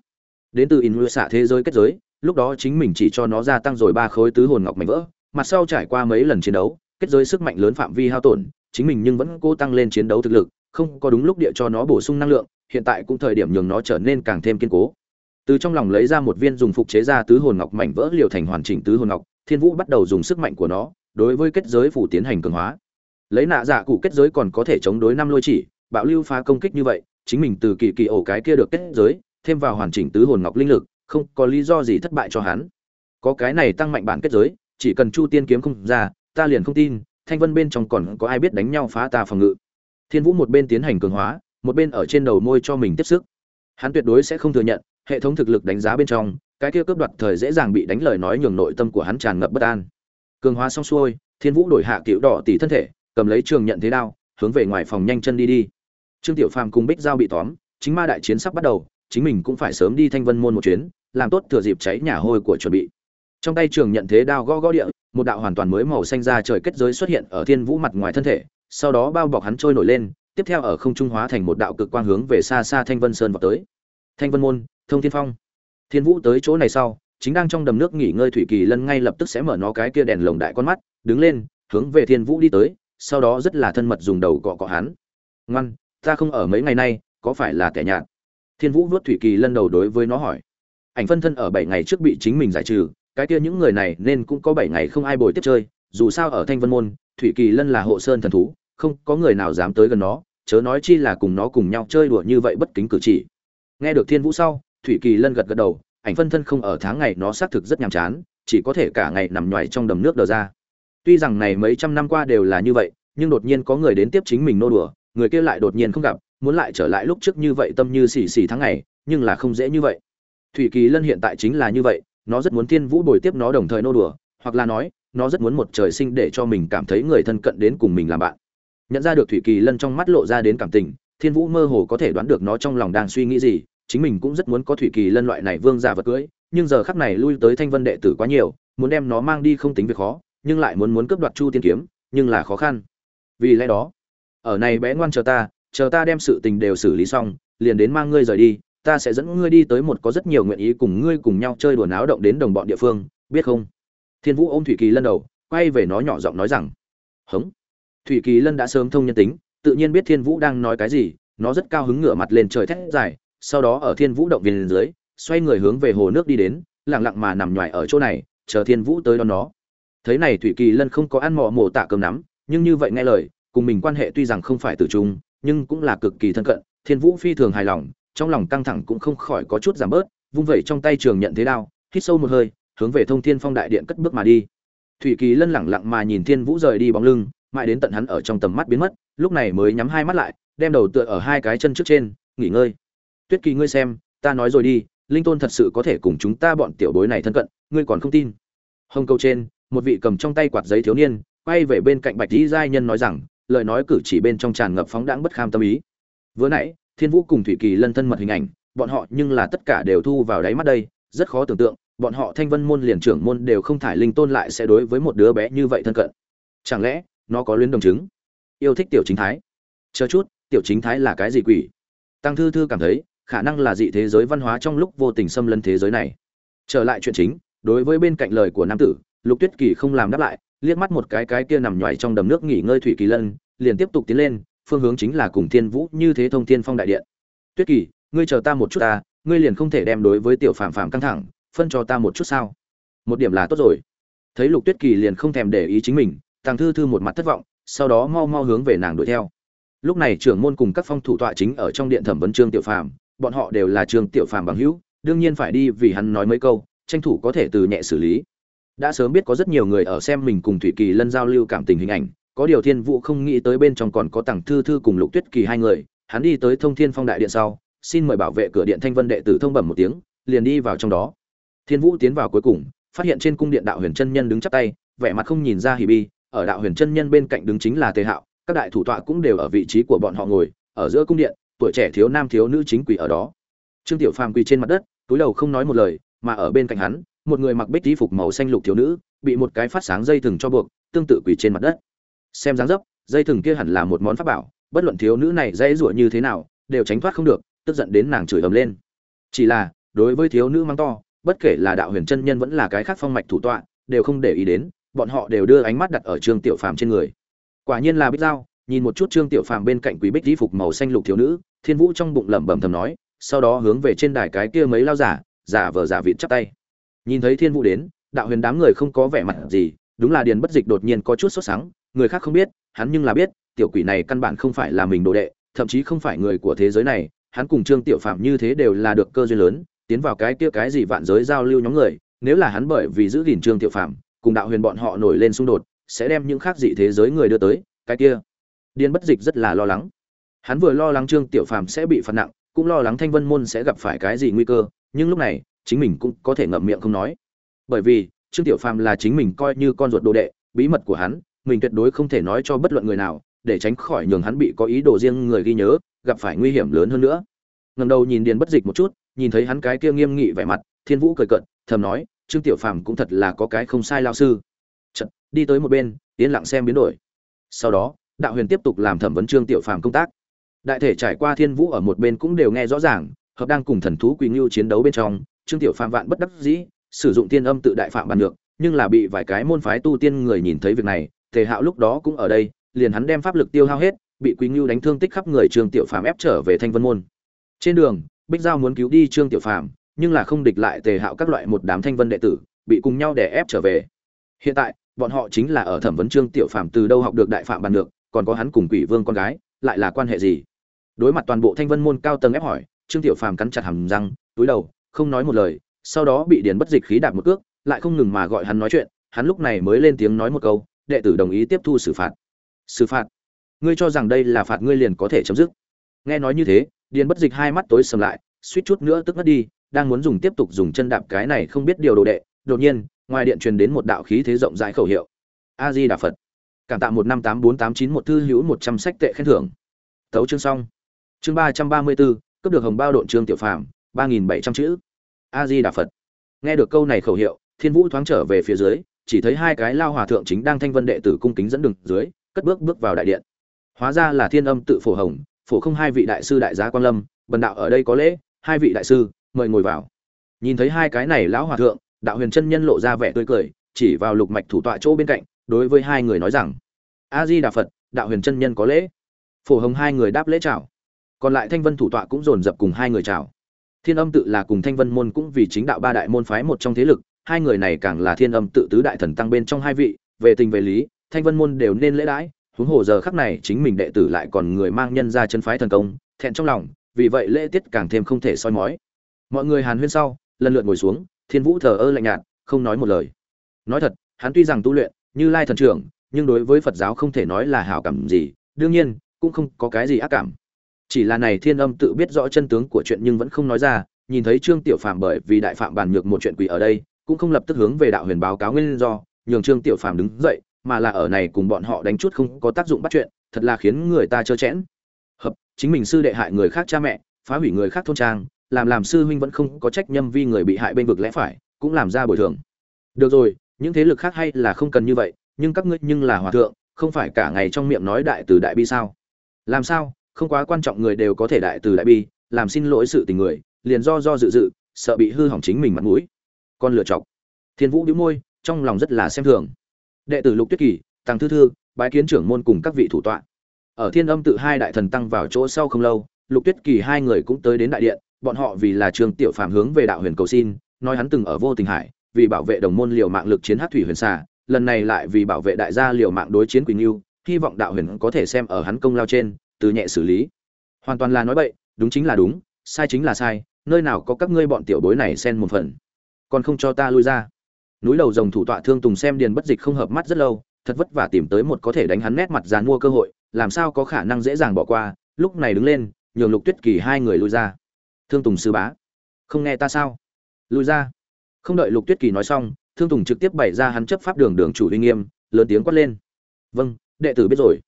Speaker 1: Đến từ in xạ thế giới kết giới, lúc đó chính mình chỉ cho nó gia tăng rồi ba khối tứ hồn ngọc mảnh vỡ, mặt sau trải qua mấy lần chiến đấu, kết giới sức mạnh lớn phạm vi hao tổn, chính mình nhưng vẫn cố tăng lên chiến đấu thực lực, không có đúng lúc địa cho nó bổ sung năng lượng, hiện tại cũng thời điểm nhường nó trở nên càng thêm kiên cố. Từ trong lòng lấy ra một viên dùng phục chế ra tứ hồn ngọc mảnh vỡ liều thành hoàn chỉnh tứ hồn ngọc, thiên vũ bắt đầu dùng sức mạnh của nó, đối với kết giới phủ tiến hành cường hóa. Lấy nạ dạ cụ kết giới còn có thể chống đối năm lôi chỉ, bạo lưu phá công kích như vậy chính mình từ kỳ kỳ ổ cái kia được kết giới, thêm vào hoàn chỉnh tứ hồn ngọc linh lực, không có lý do gì thất bại cho hắn. Có cái này tăng mạnh bản kết giới, chỉ cần chu tiên kiếm không ra, ta liền không tin, thanh vân bên trong còn có ai biết đánh nhau phá ta phòng ngự. Thiên vũ một bên tiến hành cường hóa, một bên ở trên đầu môi cho mình tiếp sức. Hắn tuyệt đối sẽ không thừa nhận, hệ thống thực lực đánh giá bên trong, cái kia cướp đoạt thời dễ dàng bị đánh lời nói nhường nội tâm của hắn tràn ngập bất an. Cường hóa xong xuôi, thiên vũ đổi hạ cựu đỏ tỷ thân thể, cầm lấy trường nhận thế đao, hướng về ngoài phòng nhanh chân đi đi trương tiểu phàm cùng bích giao bị tóm, chính ma đại chiến sắp bắt đầu, chính mình cũng phải sớm đi thanh vân môn một chuyến, làm tốt thừa dịp cháy nhà hôi của chuẩn bị. Trong tay trường nhận thế đao gõ gõ địa, một đạo hoàn toàn mới màu xanh ra trời kết giới xuất hiện ở thiên vũ mặt ngoài thân thể, sau đó bao bọc hắn trôi nổi lên, tiếp theo ở không trung hóa thành một đạo cực quang hướng về xa xa thanh vân sơn vọt tới. Thanh vân môn, thông thiên phong. Thiên vũ tới chỗ này sau, chính đang trong đầm nước nghỉ ngơi thủy kỳ lân ngay lập tức sẽ mở nó cái kia đèn lồng đại con mắt, đứng lên, hướng về thiên vũ đi tới, sau đó rất là thân mật dùng đầu cọ cọ hắn. Ngoan ta không ở mấy ngày nay, có phải là kẻ nhạt? Thiên vũ vuốt thủy kỳ lân đầu đối với nó hỏi. Ảnh phân thân ở bảy ngày trước bị chính mình giải trừ, cái kia những người này nên cũng có bảy ngày không ai bồi tiếp chơi, dù sao ở thanh vân môn, thủy kỳ lân là hộ sơn thần thú, không có người nào dám tới gần nó, chớ nói chi là cùng nó cùng nhau chơi đùa như vậy bất kính cử chỉ. Nghe được thiên vũ sau, thủy kỳ lân gật gật đầu, ảnh phân thân không ở tháng ngày nó xác thực rất nhàm chán, chỉ có thể cả ngày nằm nhoài trong đầm nước đờ ra. Tuy rằng này mấy trăm năm qua đều là như vậy, nhưng đột nhiên có người đến tiếp chính mình nô đùa người kia lại đột nhiên không gặp, muốn lại trở lại lúc trước như vậy tâm như xì xì tháng ngày, nhưng là không dễ như vậy. Thủy kỳ lân hiện tại chính là như vậy, nó rất muốn thiên vũ bồi tiếp nó đồng thời nô đùa, hoặc là nói, nó rất muốn một trời sinh để cho mình cảm thấy người thân cận đến cùng mình làm bạn. Nhận ra được thủy kỳ lân trong mắt lộ ra đến cảm tình, thiên vũ mơ hồ có thể đoán được nó trong lòng đang suy nghĩ gì, chính mình cũng rất muốn có thủy kỳ lân loại này vương giả vật cưới, nhưng giờ khắc này lui tới thanh vân đệ tử quá nhiều, muốn đem nó mang đi không tính việc khó, nhưng lại muốn muốn cướp đoạt chu tiên kiếm, nhưng là khó khăn. Vì lẽ đó ở này bé ngoan chờ ta chờ ta đem sự tình đều xử lý xong, liền đến mang ngươi rời đi, ta sẽ dẫn ngươi đi tới một có rất nhiều nguyện ý cùng ngươi cùng nhau chơi đùa náo động đến đồng bọn địa phương, biết không? Thiên vũ ôm thủy kỳ lân đầu, quay về nó nhỏ giọng nói rằng, hống. Thủy kỳ lân đã sớm thông nhân tính, tự nhiên biết thiên vũ đang nói cái gì, nó rất cao hứng ngửa mặt lên trời thét dài, sau đó ở thiên vũ động viên dưới, xoay người hướng về hồ nước đi đến, lặng lặng mà nằm nhoài ở chỗ này, chờ thiên vũ tới đón nó. Thấy này thủy kỳ lân không có ăn mò mổ tạ cơm nắm, nhưng như vậy nghe lời cùng mình quan hệ tuy rằng không phải từ chung nhưng cũng là cực kỳ thân cận, thiên vũ phi thường hài lòng, trong lòng căng thẳng cũng không khỏi có chút giảm bớt, vung vẩy trong tay trường nhận thế đao, hít sâu một hơi, hướng về thông thiên phong đại điện cất bước mà đi. Thủy kỳ lân lẳng lặng mà nhìn thiên vũ rời đi bóng lưng, mãi đến tận hắn ở trong tầm mắt biến mất, lúc này mới nhắm hai mắt lại, đem đầu tựa ở hai cái chân trước trên, nghỉ ngơi. Tuyết kỳ ngươi xem, ta nói rồi đi, linh tôn thật sự có thể cùng chúng ta bọn tiểu bối này thân cận, ngươi còn không tin. Hồng câu trên, một vị cầm trong tay quạt giấy thiếu niên, quay về bên cạnh bạch tỷ giai nhân nói rằng lời nói cử chỉ bên trong tràn ngập phóng đãng bất kham tâm ý. Vừa nãy, thiên vũ cùng thủy kỳ lân thân mật hình ảnh, bọn họ nhưng là tất cả đều thu vào đáy mắt đây, rất khó tưởng tượng, bọn họ thanh vân môn liền trưởng môn đều không thải linh tôn lại sẽ đối với một đứa bé như vậy thân cận. Chẳng lẽ, nó có luyến đồng chứng? Yêu thích tiểu chính thái. Chờ chút, tiểu chính thái là cái gì quỷ? Tăng thư thư cảm thấy, khả năng là dị thế giới văn hóa trong lúc vô tình xâm lấn thế giới này. Trở lại chuyện chính, đối với bên cạnh lời của nam tử, lục tuyết kỳ không làm đáp lại liếc mắt một cái cái kia nằm nhoài trong đầm nước nghỉ ngơi thủy kỳ lân, liền tiếp tục tiến lên, phương hướng chính là cùng thiên vũ như thế thông thiên phong đại điện. Tuyết kỳ, ngươi chờ ta một chút ta, ngươi liền không thể đem đối với tiểu phạm phạm căng thẳng, phân cho ta một chút sao? Một điểm là tốt rồi. Thấy lục tuyết kỳ liền không thèm để ý chính mình, tàng thư thư một mặt thất vọng, sau đó mau mau hướng về nàng đuổi theo. Lúc này trưởng môn cùng các phong thủ tọa chính ở trong điện thẩm vấn trương tiểu phàm, bọn họ đều là trương tiểu phàm bằng hữu, đương nhiên phải đi vì hắn nói mấy câu, tranh thủ có thể từ nhẹ xử lý đã sớm biết có rất nhiều người ở xem mình cùng thủy kỳ lân giao lưu cảm tình hình ảnh, có điều thiên vũ không nghĩ tới bên trong còn có tặng thư thư cùng lục tuyết kỳ hai người, hắn đi tới thông thiên phong đại điện sau, xin mời bảo vệ cửa điện thanh vân đệ tử thông bẩm một tiếng, liền đi vào trong đó. Thiên vũ tiến vào cuối cùng, phát hiện trên cung điện đạo huyền chân nhân đứng chắp tay, vẻ mặt không nhìn ra hỉ bi, ở đạo huyền chân nhân bên cạnh đứng chính là tề hạo, các đại thủ tọa cũng đều ở vị trí của bọn họ ngồi, ở giữa cung điện, tuổi trẻ thiếu nam thiếu nữ chính quỷ ở đó. Trương tiểu phàm quỳ trên mặt đất, túi đầu không nói một lời, mà ở bên cạnh hắn một người mặc bích y phục màu xanh lục thiếu nữ, bị một cái phát sáng dây thừng cho buộc, tương tự quỳ trên mặt đất. Xem dáng dấp, dây thừng kia hẳn là một món pháp bảo, bất luận thiếu nữ này dễ dụa như thế nào, đều tránh thoát không được, tức giận đến nàng chửi ầm lên. Chỉ là, đối với thiếu nữ mang to, bất kể là đạo huyền chân nhân vẫn là cái khác phong mạch thủ tọa, đều không để ý đến, bọn họ đều đưa ánh mắt đặt ở trương tiểu phàm trên người. Quả nhiên là bích giao nhìn một chút trương tiểu phàm bên cạnh quý bích di phục màu xanh lục thiếu nữ, thiên vũ trong bụng lẩm bẩm thầm nói, sau đó hướng về trên đài cái kia mấy lao giả giả vờ giả vịt chắp tay nhìn thấy thiên vũ đến, đạo huyền đám người không có vẻ mặt gì, đúng là điền bất dịch đột nhiên có chút sốt sắng, người khác không biết, hắn nhưng là biết, tiểu quỷ này căn bản không phải là mình đồ đệ, thậm chí không phải người của thế giới này, hắn cùng trương tiểu phạm như thế đều là được cơ duyên lớn, tiến vào cái kia cái gì vạn giới giao lưu nhóm người, nếu là hắn bởi vì giữ gìn trương tiểu phạm, cùng đạo huyền bọn họ nổi lên xung đột, sẽ đem những khác dị thế giới người đưa tới, cái kia. Điên bất dịch rất là lo lắng. Hắn vừa lo lắng trương tiểu phạm sẽ bị phạt nặng, cũng lo lắng thanh vân môn sẽ gặp phải cái gì nguy cơ, nhưng lúc này chính mình cũng có thể ngậm miệng không nói. Bởi vì trương tiểu phàm là chính mình coi như con ruột đồ đệ bí mật của hắn mình tuyệt đối không thể nói cho bất luận người nào để tránh khỏi nhường hắn bị có ý đồ riêng người ghi nhớ gặp phải nguy hiểm lớn hơn nữa. Ngầm đầu nhìn điền bất dịch một chút nhìn thấy hắn cái kia nghiêm nghị vẻ mặt thiên vũ cười cận thầm nói trương tiểu phàm cũng thật là có cái không sai lao sư. Chật, đi tới một bên yên lặng xem biến đổi. Sau đó đạo huyền tiếp tục làm thẩm vấn trương tiểu phàm công tác. Đại thể trải qua thiên vũ ở một bên cũng đều nghe rõ ràng hợp đang cùng thần thú quỳnh ngưu chiến đấu bên trong trương tiểu phàm vạn bất đắc dĩ, sử dụng tiên âm tự đại phạm bàn được nhưng là bị vài cái môn phái tu tiên người nhìn thấy việc này, tề hạo lúc đó cũng ở đây, liền hắn đem pháp lực tiêu hao hết, bị quý ngưu đánh thương tích khắp người trương tiểu phàm ép trở về thanh vân môn. Trên đường, bích giao muốn cứu đi trương tiểu phàm, nhưng là không địch lại tề hạo các loại một đám thanh vân đệ tử, bị cùng nhau đè ép trở về. Hiện tại, bọn họ chính là ở thẩm vấn trương tiểu phàm từ đâu học được đại phạm bàn được còn có hắn cùng quỷ vương con gái, lại là quan hệ gì? Đối mặt toàn bộ thanh vân môn cao tầng ép hỏi, trương tiểu phàm cắn chặt hàm răng, túi đầu không nói một lời, sau đó bị điền bất dịch khí đạp một cước, lại không ngừng mà gọi hắn nói chuyện, hắn lúc này mới lên tiếng nói một câu, đệ tử đồng ý tiếp thu xử phạt. Xử phạt? Ngươi cho rằng đây là phạt ngươi liền có thể chấm dứt? Nghe nói như thế, điền bất dịch hai mắt tối sầm lại, suýt chút nữa tức ngất đi, đang muốn dùng tiếp tục dùng chân đạp cái này không biết điều đồ đệ, đột nhiên, ngoài điện truyền đến một đạo khí thế rộng rãi khẩu hiệu. A di đà phật. Cảm tạ một năm tám bốn tám chín một thư hữu một trăm sách tệ khen thưởng. Tấu chương xong. Chương ba trăm ba mươi bốn cấp được hồng bao độn trương tiểu phàm, ba nghìn bảy trăm chữ a di đà phật. Nghe được câu này khẩu hiệu, thiên vũ thoáng trở về phía dưới, chỉ thấy hai cái lao hòa thượng chính đang thanh vân đệ tử cung kính dẫn đường dưới, cất bước bước vào đại điện. Hóa ra là thiên âm tự phổ hồng, phổ không hai vị đại sư đại gia quan lâm, bần đạo ở đây có lễ, hai vị đại sư, mời ngồi vào. Nhìn thấy hai cái này lão hòa thượng, đạo huyền chân nhân lộ ra vẻ tươi cười, chỉ vào lục mạch thủ tọa chỗ bên cạnh, đối với hai người nói rằng a di đà phật, đạo huyền chân nhân có lễ. Phổ hồng hai người đáp lễ chào. Còn lại thanh vân thủ tọa cũng dồn dập cùng hai người chào thiên âm tự là cùng thanh vân môn cũng vì chính đạo ba đại môn phái một trong thế lực, hai người này càng là thiên âm tự tứ đại thần tăng bên trong hai vị, về tình về lý, thanh vân môn đều nên lễ đãi, huống hồ giờ khắc này chính mình đệ tử lại còn người mang nhân ra chân phái thần công, thẹn trong lòng, vì vậy lễ tiết càng thêm không thể soi mói. Mọi người hàn huyên sau, lần lượt ngồi xuống, thiên vũ thờ ơ lạnh nhạt, không nói một lời. Nói thật, hắn tuy rằng tu luyện, như lai thần trưởng, nhưng đối với phật giáo không thể nói là hảo cảm gì, đương nhiên, cũng không có cái gì ác cảm chỉ là này thiên âm tự biết rõ chân tướng của chuyện nhưng vẫn không nói ra, nhìn thấy trương tiểu phàm bởi vì đại phạm bàn nhược một chuyện quỷ ở đây, cũng không lập tức hướng về đạo huyền báo cáo nguyên do, nhường trương tiểu phàm đứng dậy, mà là ở này cùng bọn họ đánh chút không có tác dụng bắt chuyện, thật là khiến người ta trơ chẽn. Hợp, chính mình sư đệ hại người khác cha mẹ, phá hủy người khác thôn trang, làm làm sư huynh vẫn không có trách nhâm vi người bị hại bên vực lẽ phải, cũng làm ra bồi thường. Được rồi, những thế lực khác hay là không cần như vậy, nhưng các ngươi nhưng là hòa thượng, không phải cả ngày trong miệng nói đại từ đại bi sao? Làm sao? Không quá quan trọng người đều có thể đại từ đại bi, làm xin lỗi sự tình người, liền do do dự dự, sợ bị hư hỏng chính mình mặt mũi. Con lựa chọc. Thiên vũ đĩu môi, trong lòng rất là xem thường. Đệ tử lục tuyết kỳ tăng thư thư, bái kiến trưởng môn cùng các vị thủ tọa. Ở thiên âm tự hai đại thần tăng vào chỗ sau không lâu, lục tuyết kỳ hai người cũng tới đến đại điện, bọn họ vì là trường tiểu phàm hướng về đạo huyền cầu xin, nói hắn từng ở vô tình hải, vì bảo vệ đồng môn liều mạng lực chiến hát thủy huyền xà, lần này lại vì bảo vệ đại gia liều mạng đối chiến quỳnh yêu hy vọng đạo huyền có thể xem ở hắn công lao trên từ nhẹ xử lý. Hoàn toàn là nói bậy, đúng chính là đúng, sai chính là sai, nơi nào có các ngươi bọn tiểu bối này xen một phần. Còn không cho ta lui ra. Núi đầu rồng thủ tọa thương tùng xem điền bất dịch không hợp mắt rất lâu, thật vất vả tìm tới một có thể đánh hắn nét mặt dàn mua cơ hội, làm sao có khả năng dễ dàng bỏ qua, lúc này đứng lên, nhường lục tuyết kỳ hai người lui ra. Thương tùng sư bá, không nghe ta sao? Lui ra. Không đợi lục tuyết kỳ nói xong, thương tùng trực tiếp bày ra hắn chấp pháp đường đường chủ uy nghiêm, lớn tiếng quát lên. Vâng đệ tử biết rồi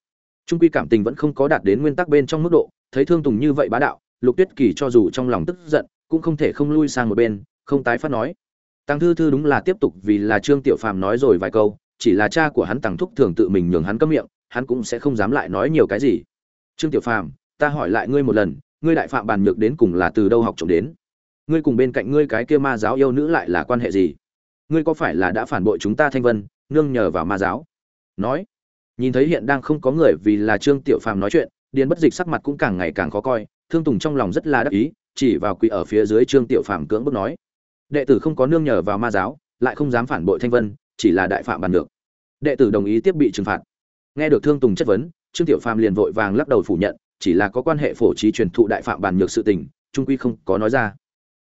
Speaker 1: trung quy cảm tình vẫn không có đạt đến nguyên tắc bên trong mức độ, thấy thương tùng như vậy bá đạo, lục tuyết kỳ cho dù trong lòng tức giận, cũng không thể không lui sang một bên, không tái phát nói. Tăng thư thư đúng là tiếp tục vì là trương tiểu phàm nói rồi vài câu, chỉ là cha của hắn tăng thúc thường tự mình nhường hắn cấm miệng, hắn cũng sẽ không dám lại nói nhiều cái gì. Trương tiểu phàm, ta hỏi lại ngươi một lần, ngươi đại phạm bàn nhược đến cùng là từ đâu học trộm đến? Ngươi cùng bên cạnh ngươi cái kia ma giáo yêu nữ lại là quan hệ gì? Ngươi có phải là đã phản bội chúng ta thanh vân, nương nhờ vào ma giáo? Nói nhìn thấy hiện đang không có người vì là trương tiểu phàm nói chuyện, điền bất dịch sắc mặt cũng càng ngày càng khó coi, thương tùng trong lòng rất là đắc ý, chỉ vào quỷ ở phía dưới trương tiểu phàm cưỡng bức nói, đệ tử không có nương nhờ vào ma giáo, lại không dám phản bội thanh vân, chỉ là đại phạm bàn được. Đệ tử đồng ý tiếp bị trừng phạt. Nghe được thương tùng chất vấn, trương tiểu phàm liền vội vàng lắc đầu phủ nhận, chỉ là có quan hệ phổ trí truyền thụ đại phạm bàn nhược sự tình, trung quy không có nói ra.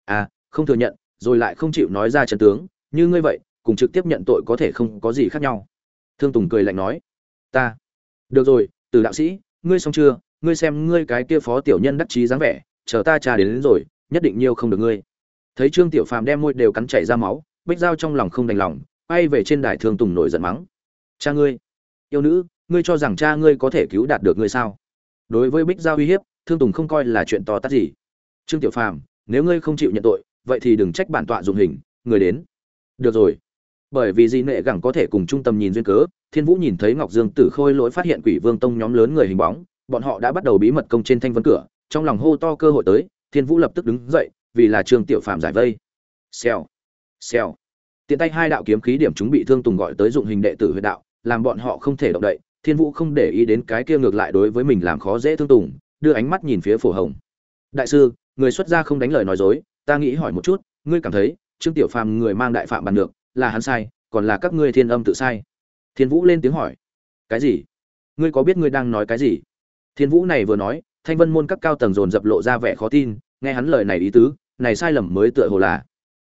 Speaker 1: À không thừa nhận, rồi lại không chịu nói ra trận tướng, như ngươi vậy, cùng trực tiếp nhận tội có thể không có gì khác nhau. Thương tùng cười lạnh nói ta. Được rồi từ đạo sĩ ngươi xong chưa? Ngươi xem ngươi cái kia phó tiểu nhân đắc chí dáng vẻ chờ ta trà đến, đến rồi nhất định nhiều không được ngươi. Thấy trương tiểu phàm đem môi đều cắn chảy ra máu bích dao trong lòng không đành lòng bay về trên đài thương tùng nổi giận mắng. Cha ngươi yêu nữ ngươi cho rằng cha ngươi có thể cứu đạt được ngươi sao? Đối với bích giao uy hiếp thương tùng không coi là chuyện to tát gì. Trương tiểu phàm nếu ngươi không chịu nhận tội vậy thì đừng trách bản tọa dùng hình người đến. Được rồi bởi vì di nệ gẳng có thể cùng trung tâm nhìn duyên cớ, thiên vũ nhìn thấy ngọc dương tử khôi lỗi phát hiện quỷ vương tông nhóm lớn người hình bóng, bọn họ đã bắt đầu bí mật công trên thanh vân cửa, trong lòng hô to cơ hội tới, thiên vũ lập tức đứng dậy, vì là trương tiểu phạm giải vây. Xèo xèo. Tiện tay hai đạo kiếm khí điểm chúng bị thương tùng gọi tới dụng hình đệ tử huyệt đạo, làm bọn họ không thể động đậy, thiên vũ không để ý đến cái kia ngược lại đối với mình làm khó dễ thương tùng, đưa ánh mắt nhìn phía phổ hồng. Đại sư, người xuất gia không đánh lời nói dối, ta nghĩ hỏi một chút, ngươi cảm thấy trương tiểu phàm người mang đại phạm bàn được là hắn sai, còn là các ngươi thiên âm tự sai. Thiên vũ lên tiếng hỏi. Cái gì? Ngươi có biết ngươi đang nói cái gì? Thiên vũ này vừa nói, thanh vân môn các cao tầng dồn dập lộ ra vẻ khó tin, nghe hắn lời này ý tứ, này sai lầm mới tựa hồ là,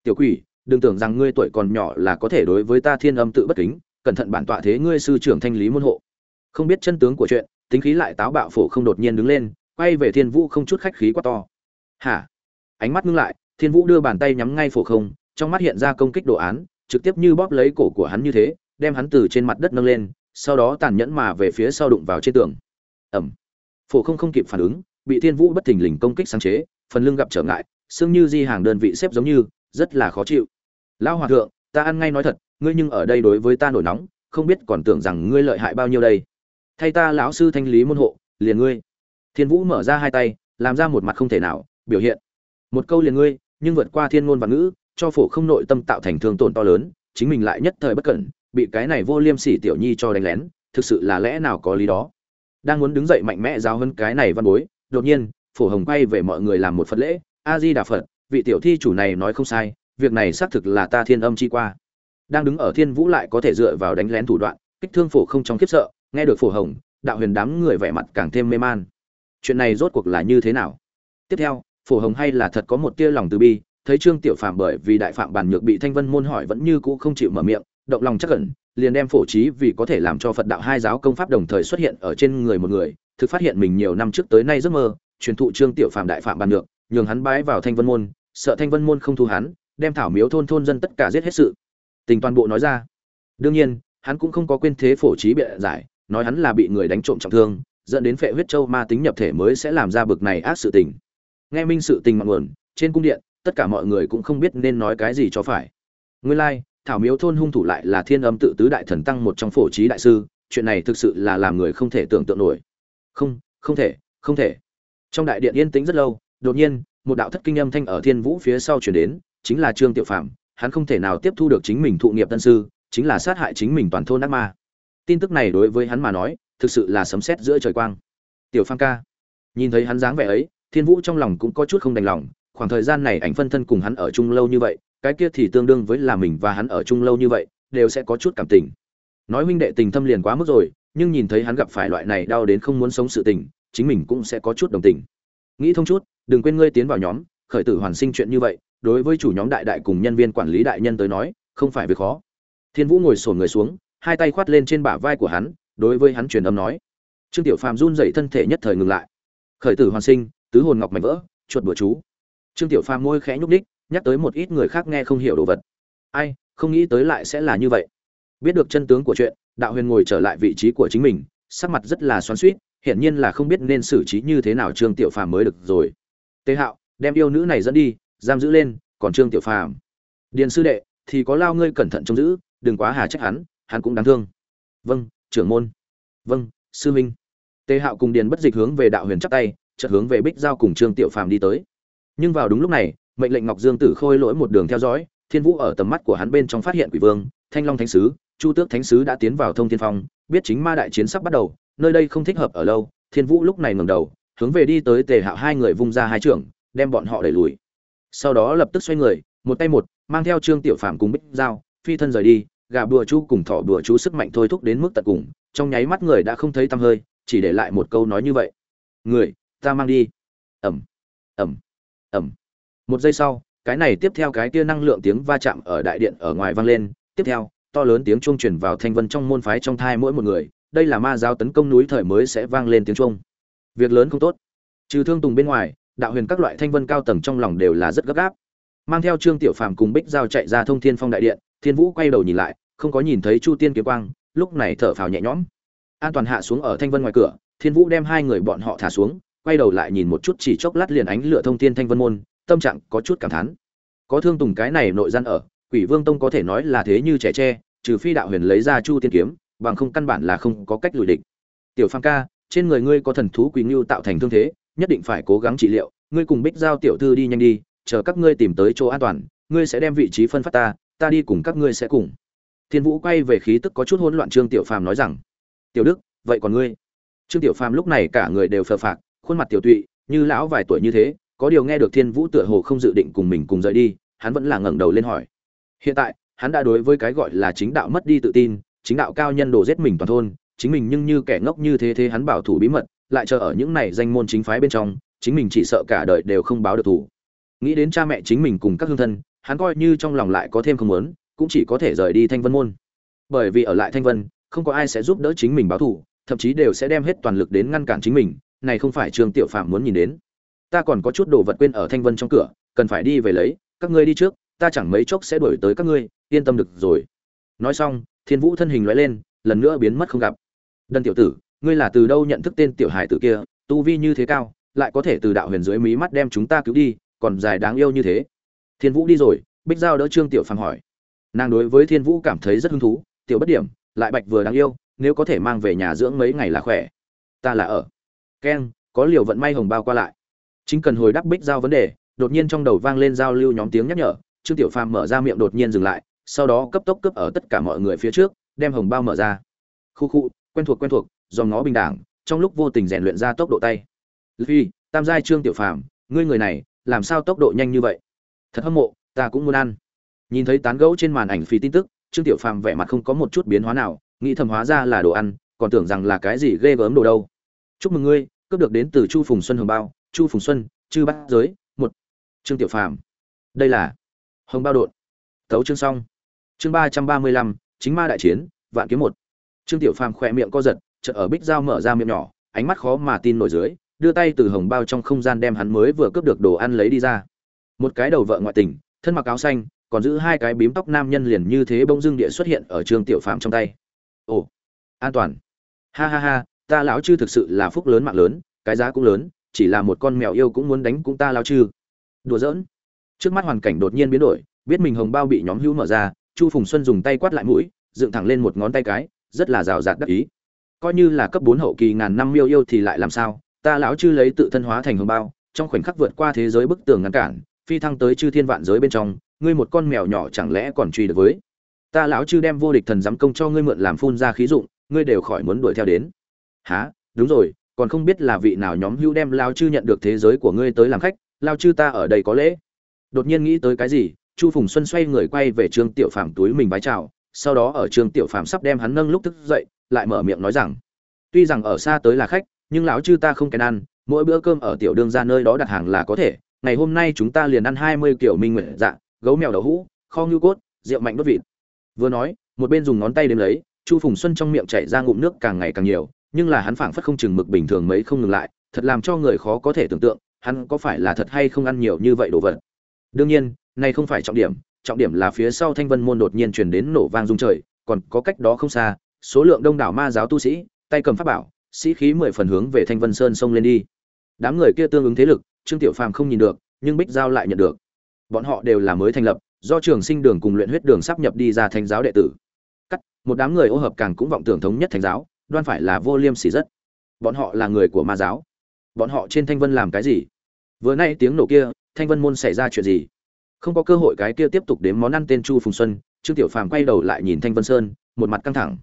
Speaker 1: tiểu quỷ, đừng tưởng rằng ngươi tuổi còn nhỏ là có thể đối với ta thiên âm tự bất kính, cẩn thận bản tọa thế ngươi sư trưởng thanh lý môn hộ. Không biết chân tướng của chuyện, tính khí lại táo bạo phổ không đột nhiên đứng lên, quay về thiên vũ không chút khách khí quá to. Hả? Ánh mắt ngưng lại, thiên vũ đưa bàn tay nhắm ngay phổ không, trong mắt hiện ra công kích đồ án trực tiếp như bóp lấy cổ của hắn như thế, đem hắn từ trên mặt đất nâng lên, sau đó tàn nhẫn mà về phía sau đụng vào trên tường. Ẩm. Phổ không không kịp phản ứng, bị thiên vũ bất thình lình công kích sáng chế, phần lưng gặp trở ngại, xương như di hàng đơn vị xếp giống như, rất là khó chịu. Lão hòa thượng, ta ăn ngay nói thật, ngươi nhưng ở đây đối với ta nổi nóng, không biết còn tưởng rằng ngươi lợi hại bao nhiêu đây. Thay ta lão sư thanh lý môn hộ, liền ngươi. Thiên vũ mở ra hai tay, làm ra một mặt không thể nào, biểu hiện. Một câu liền ngươi, nhưng vượt qua thiên ngôn và ngữ cho phổ không nội tâm tạo thành thương tổn to lớn, chính mình lại nhất thời bất cẩn, bị cái này vô liêm sỉ tiểu nhi cho đánh lén, thực sự là lẽ nào có lý đó? Đang muốn đứng dậy mạnh mẽ giáo hơn cái này văn bối, đột nhiên, phổ hồng quay về mọi người làm một phật lễ, a di đà phật, vị tiểu thi chủ này nói không sai, việc này xác thực là ta thiên âm chi qua. Đang đứng ở thiên vũ lại có thể dựa vào đánh lén thủ đoạn, kích thương phổ không trong khiếp sợ, nghe được phổ hồng, đạo huyền đám người vẻ mặt càng thêm mê man. Chuyện này rốt cuộc là như thế nào? Tiếp theo, phổ hồng hay là thật có một tia lòng từ bi thấy trương tiểu phạm bởi vì đại phạm bàn nhược bị thanh vân môn hỏi vẫn như cũ không chịu mở miệng, động lòng chắc cẩn liền đem phổ trí vì có thể làm cho phật đạo hai giáo công pháp đồng thời xuất hiện ở trên người một người, thực phát hiện mình nhiều năm trước tới nay giấc mơ, truyền thụ trương tiểu phạm đại phạm bàn nhược, nhường hắn bái vào thanh vân môn, sợ thanh vân môn không thu hắn, đem thảo miếu thôn thôn dân tất cả giết hết sự. Tình toàn bộ nói ra. Đương nhiên, hắn cũng không có quên thế phổ trí bịa giải, nói hắn là bị người đánh trộm trọng thương, dẫn đến phệ huyết châu ma tính nhập thể mới sẽ làm ra bực này ác sự tình. Nghe minh sự tình mặn nguồn, trên cung điện tất cả mọi người cũng không biết nên nói cái gì cho phải. Nguyên lai like, thảo miếu thôn hung thủ lại là thiên âm tự tứ đại thần tăng một trong phổ trí đại sư chuyện này thực sự là làm người không thể tưởng tượng nổi. Không không thể không thể. Trong đại điện yên tĩnh rất lâu đột nhiên một đạo thất kinh âm thanh ở thiên vũ phía sau chuyển đến chính là trương tiểu phạm hắn không thể nào tiếp thu được chính mình thụ nghiệp tân sư chính là sát hại chính mình toàn thôn ác ma. Tin tức này đối với hắn mà nói thực sự là sấm sét giữa trời quang. Tiểu phang ca. Nhìn thấy hắn dáng vẻ ấy thiên vũ trong lòng cũng có chút không đành lòng khoảng thời gian này ảnh phân thân cùng hắn ở chung lâu như vậy, cái kia thì tương đương với là mình và hắn ở chung lâu như vậy, đều sẽ có chút cảm tình. Nói huynh đệ tình thâm liền quá mức rồi, nhưng nhìn thấy hắn gặp phải loại này đau đến không muốn sống sự tình, chính mình cũng sẽ có chút đồng tình. Nghĩ thông chút, đừng quên ngươi tiến vào nhóm, khởi tử hoàn sinh chuyện như vậy, đối với chủ nhóm đại đại cùng nhân viên quản lý đại nhân tới nói, không phải việc khó. Thiên vũ ngồi sổn người xuống, hai tay khoát lên trên bả vai của hắn, đối với hắn truyền âm nói. Trương tiểu phàm run dậy thân thể nhất thời ngừng lại. Khởi tử hoàn sinh, tứ hồn ngọc mảnh vỡ, chuột bữa chú trương tiểu phàm môi khẽ nhúc đích nhắc tới một ít người khác nghe không hiểu đồ vật. Ai, không nghĩ tới lại sẽ là như vậy. Biết được chân tướng của chuyện, đạo huyền ngồi trở lại vị trí của chính mình, sắc mặt rất là xoắn suýt hiển nhiên là không biết nên xử trí như thế nào trương tiểu phàm mới được rồi. Tế hạo, đem yêu nữ này dẫn đi, giam giữ lên, còn trương tiểu phàm. Điền sư đệ, thì có lao ngươi cẩn thận trông giữ, đừng quá hà trách hắn hắn cũng đáng thương. Vâng trưởng môn. Vâng sư minh tề hạo cùng điền bất dịch hướng về đạo huyền chắp tay, chợt hướng về bích giao cùng trương tiểu phàm đi tới nhưng vào đúng lúc này, mệnh lệnh ngọc dương tử khôi lỗi một đường theo dõi, thiên vũ ở tầm mắt của hắn bên trong phát hiện quỷ vương, thanh long thánh sứ, chu tước thánh sứ đã tiến vào thông thiên phong, biết chính ma đại chiến sắp bắt đầu, nơi đây không thích hợp ở lâu, thiên vũ lúc này ngẩng đầu, hướng về đi tới tề hạo hai người vung ra hai trưởng, đem bọn họ đẩy lùi. Sau đó lập tức xoay người, một tay một, mang theo trương tiểu phàm cùng bích dao phi thân rời đi, gà bùa chú cùng thỏ bùa chú sức mạnh thôi thúc đến mức tận cùng, trong nháy mắt người đã không thấy tăm hơi, chỉ để lại một câu nói như vậy. Người, ta mang đi. Ẩm ẩm ẩm. Một giây sau, cái này tiếp theo cái tia năng lượng tiếng va chạm ở đại điện ở ngoài vang lên. Tiếp theo, to lớn tiếng chuông truyền vào thanh vân trong môn phái trong thai mỗi một người. Đây là ma giáo tấn công núi thời mới sẽ vang lên tiếng chuông. Việc lớn không tốt. Trừ thương tùng bên ngoài, đạo huyền các loại thanh vân cao tầng trong lòng đều là rất gấp gáp. Mang theo trương tiểu phàm cùng bích giao chạy ra thông thiên phong đại điện, thiên vũ quay đầu nhìn lại, không có nhìn thấy chu tiên kiếm quang, lúc này thở phào nhẹ nhõm. An toàn hạ xuống ở thanh vân ngoài cửa, thiên vũ đem hai người bọn họ thả xuống quay đầu lại nhìn một chút chỉ chốc lát liền ánh lửa thông thiên thanh vân môn, tâm trạng có chút cảm thán. Có thương tùng cái này nội gian ở, quỷ vương tông có thể nói là thế như trẻ tre, trừ phi đạo huyền lấy ra chu tiên kiếm, bằng không căn bản là không có cách lùi địch. Tiểu Phàm ca, trên người ngươi có thần thú quỷ nhu tạo thành thương thế, nhất định phải cố gắng trị liệu, ngươi cùng bích giao tiểu thư đi nhanh đi, chờ các ngươi tìm tới chỗ an toàn, ngươi sẽ đem vị trí phân phát ta ta đi cùng các ngươi sẽ cùng. Thiên vũ quay về khí tức có chút hỗn loạn trương tiểu phàm nói rằng, tiểu đức, vậy còn ngươi? Trương tiểu phàm lúc này cả người đều phờ phạc khuôn mặt tiểu tụy, như lão vài tuổi như thế, có điều nghe được thiên vũ tựa hồ không dự định cùng mình cùng rời đi, hắn vẫn là ngẩng đầu lên hỏi. Hiện tại, hắn đã đối với cái gọi là chính đạo mất đi tự tin, chính đạo cao nhân đồ giết mình toàn thôn, chính mình nhưng như kẻ ngốc như thế thế hắn bảo thủ bí mật, lại chờ ở những này danh môn chính phái bên trong, chính mình chỉ sợ cả đời đều không báo được thủ. Nghĩ đến cha mẹ chính mình cùng các hương thân, hắn coi như trong lòng lại có thêm không muốn, cũng chỉ có thể rời đi thanh vân môn. Bởi vì ở lại thanh vân, không có ai sẽ giúp đỡ chính mình báo thù thậm chí đều sẽ đem hết toàn lực đến ngăn cản chính mình này không phải trương tiểu phạm muốn nhìn đến. Ta còn có chút đồ vật quên ở thanh vân trong cửa, cần phải đi về lấy, các ngươi đi trước, ta chẳng mấy chốc sẽ đuổi tới các ngươi, yên tâm được rồi. Nói xong, thiên vũ thân hình lóe lên, lần nữa biến mất không gặp. Đần tiểu tử, ngươi là từ đâu nhận thức tên tiểu hải tử kia, tu vi như thế cao, lại có thể từ đạo huyền dưới mí mắt đem chúng ta cứu đi, còn dài đáng yêu như thế? Thiên vũ đi rồi, bích giao đỡ trương tiểu phàm hỏi. Nàng đối với thiên vũ cảm thấy rất hứng thú, tiểu bất điểm, lại bạch vừa đáng yêu, nếu có thể mang về nhà dưỡng mấy ngày là khỏe. Ta là ở keng, có liều vận may hồng bao qua lại. Chính cần hồi đáp bích giao vấn đề, đột nhiên trong đầu vang lên giao lưu nhóm tiếng nhắc nhở, trương tiểu phàm mở ra miệng đột nhiên dừng lại, sau đó cấp tốc cướp ở tất cả mọi người phía trước, đem hồng bao mở ra. Khu khu, quen thuộc quen thuộc, dòng ngó bình đẳng, trong lúc vô tình rèn luyện ra tốc độ tay. Phi tam giai trương tiểu phàm, ngươi người này, làm sao tốc độ nhanh như vậy? Thật hâm mộ, ta cũng muốn ăn. Nhìn thấy tán gẫu trên màn ảnh phi tin tức, trương tiểu phàm vẻ mặt không có một chút biến hóa nào, nghĩ thầm hóa ra là đồ ăn, còn tưởng rằng là cái gì ghê gớm đồ đâu. Chúc mừng ngươi cướp được đến từ chu phùng xuân hồng bao, chu phùng xuân, chư bát giới, một. Trương tiểu phàm. Đây là hồng bao đột tấu chương xong. Chương ba trăm ba mươi lăm, chính ma đại chiến, vạn kiếm một. Trương tiểu phàm khỏe miệng co giật, chợt ở bích dao mở ra miệng nhỏ, ánh mắt khó mà tin nổi dưới, đưa tay từ hồng bao trong không gian đem hắn mới vừa cướp được đồ ăn lấy đi ra. Một cái đầu vợ ngoại tình, thân mặc áo xanh, còn giữ hai cái bím tóc nam nhân liền như thế bỗng dưng địa xuất hiện ở trương tiểu phàm trong tay. Ồ, an toàn. Ha ha ha ta lão chư thực sự là phúc lớn mạng lớn, cái giá cũng lớn, chỉ là một con mèo yêu cũng muốn đánh cũng ta lão chư. Đùa giỡn. Trước mắt hoàn cảnh đột nhiên biến đổi, biết mình hồng bao bị nhóm hữu mở ra, chu phùng xuân dùng tay quát lại mũi, dựng thẳng lên một ngón tay cái, rất là rào rạt đắc ý. Coi như là cấp bốn hậu kỳ ngàn năm miêu yêu thì lại làm sao? Ta lão chư lấy tự thân hóa thành hồng bao, trong khoảnh khắc vượt qua thế giới bức tường ngăn cản, phi thăng tới chư thiên vạn giới bên trong, ngươi một con mèo nhỏ chẳng lẽ còn truy được với? Ta lão chư đem vô địch thần giám công cho ngươi mượn làm phun ra khí dụng, ngươi đều khỏi muốn đuổi theo đến há đúng rồi, còn không biết là vị nào nhóm hữu đem lao chư nhận được thế giới của ngươi tới làm khách, lao chư ta ở đây có lễ. Đột nhiên nghĩ tới cái gì, chu phùng xuân xoay người quay về trương tiểu phàm túi mình vái chào, sau đó ở trương tiểu phàm sắp đem hắn nâng lúc thức dậy, lại mở miệng nói rằng, tuy rằng ở xa tới là khách, nhưng lão chư ta không kèn ăn, mỗi bữa cơm ở tiểu đương ra nơi đó đặt hàng là có thể, ngày hôm nay chúng ta liền ăn hai mươi kiểu minh nguyện dạ gấu mèo đậu hũ, kho ngưu cốt, rượu mạnh đốt vịt. Vừa nói, một bên dùng ngón tay đếm lấy, chu phùng xuân trong miệng chảy ra ngụm nước càng ngày càng nhiều nhưng là hắn phảng phất không chừng mực bình thường mấy không ngừng lại, thật làm cho người khó có thể tưởng tượng, hắn có phải là thật hay không ăn nhiều như vậy đồ vật. Đương nhiên, này không phải trọng điểm trọng điểm là phía sau thanh vân môn đột nhiên truyền đến nổ vang rung trời, còn có cách đó không xa, số lượng đông đảo ma giáo tu sĩ, tay cầm pháp bảo, sĩ khí mười phần hướng về thanh vân sơn xông lên đi. Đám người kia tương ứng thế lực, trương tiểu phàm không nhìn được, nhưng bích giao lại nhận được. Bọn họ đều là mới thành lập, do trường sinh đường cùng luyện huyết đường sắp nhập đi ra thành giáo đệ tử. Cắt, một đám người ô hợp càng cũng vọng tưởng thống nhất thành giáo đoan phải là vô liêm sỉ rất. Bọn họ là người của ma giáo. Bọn họ trên thanh vân làm cái gì? Vừa nay tiếng nổ kia, thanh vân môn xảy ra chuyện gì? Không có cơ hội cái kia tiếp tục đếm món ăn tên chu phùng xuân, trương tiểu phàm quay đầu lại nhìn thanh vân sơn, một mặt căng thẳng.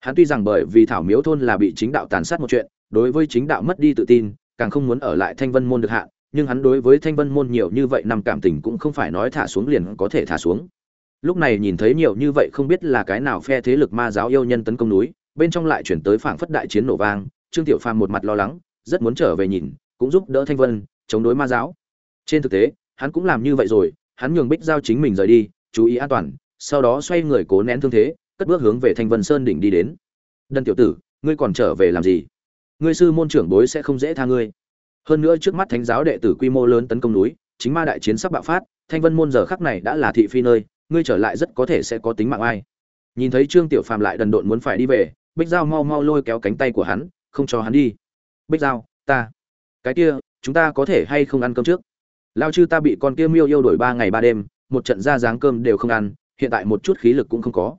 Speaker 1: Hắn tuy rằng bởi vì thảo miếu thôn là bị chính đạo tàn sát một chuyện, đối với chính đạo mất đi tự tin, càng không muốn ở lại thanh vân môn được hạ nhưng hắn đối với thanh vân môn nhiều như vậy năm cảm tình cũng không phải nói thả xuống liền có thể thả xuống. Lúc này nhìn thấy nhiều như vậy không biết là cái nào phe thế lực ma giáo yêu nhân tấn công núi bên trong lại chuyển tới phảng phất đại chiến nổ vang, trương tiểu phàm một mặt lo lắng, rất muốn trở về nhìn, cũng giúp đỡ thanh vân, chống đối ma giáo. Trên thực tế, hắn cũng làm như vậy rồi, hắn nhường bích giao chính mình rời đi, chú ý an toàn, sau đó xoay người cố nén thương thế, cất bước hướng về thanh vân sơn đỉnh đi đến. Đần tiểu tử, ngươi còn trở về làm gì? Ngươi sư môn trưởng bối sẽ không dễ tha ngươi. Hơn nữa trước mắt thánh giáo đệ tử quy mô lớn tấn công núi, chính ma đại chiến sắp bạo phát, thanh vân môn giờ khắc này đã là thị phi nơi, ngươi trở lại rất có thể sẽ có tính mạng ai. Nhìn thấy trương tiểu phàm lại đần độn muốn phải đi về bích giao mau mau lôi kéo cánh tay của hắn, không cho hắn đi. Bích giao, ta, cái kia, chúng ta có thể hay không ăn cơm trước? Lao chư ta bị con kia miêu yêu đổi ba ngày ba đêm, một trận ra dáng cơm đều không ăn, hiện tại một chút khí lực cũng không có.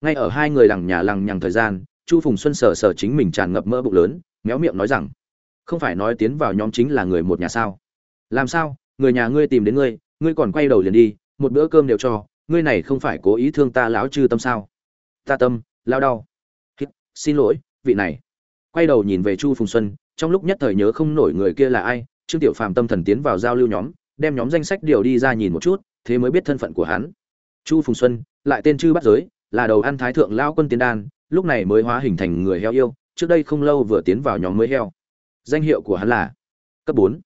Speaker 1: Ngay ở hai người lằng nhà lằng nhằng thời gian, chu phùng xuân sờ sờ chính mình tràn ngập mỡ bụng lớn, méo miệng nói rằng, không phải nói tiến vào nhóm chính là người một nhà sao? Làm sao, người nhà ngươi tìm đến ngươi ngươi còn quay đầu liền đi, một bữa cơm đều cho, ngươi này không phải cố ý thương ta lão chư tâm sao? Ta tâm, lao đau xin lỗi, vị này. Quay đầu nhìn về chu phùng xuân, trong lúc nhất thời nhớ không nổi người kia là ai, trương tiểu phàm tâm thần tiến vào giao lưu nhóm, đem nhóm danh sách điều đi ra nhìn một chút, thế mới biết thân phận của hắn. Chu phùng xuân, lại tên chư bắt giới, là đầu ăn thái thượng lao quân tiến đan, lúc này mới hóa hình thành người heo yêu, trước đây không lâu vừa tiến vào nhóm mới heo. Danh hiệu của hắn là cấp bốn.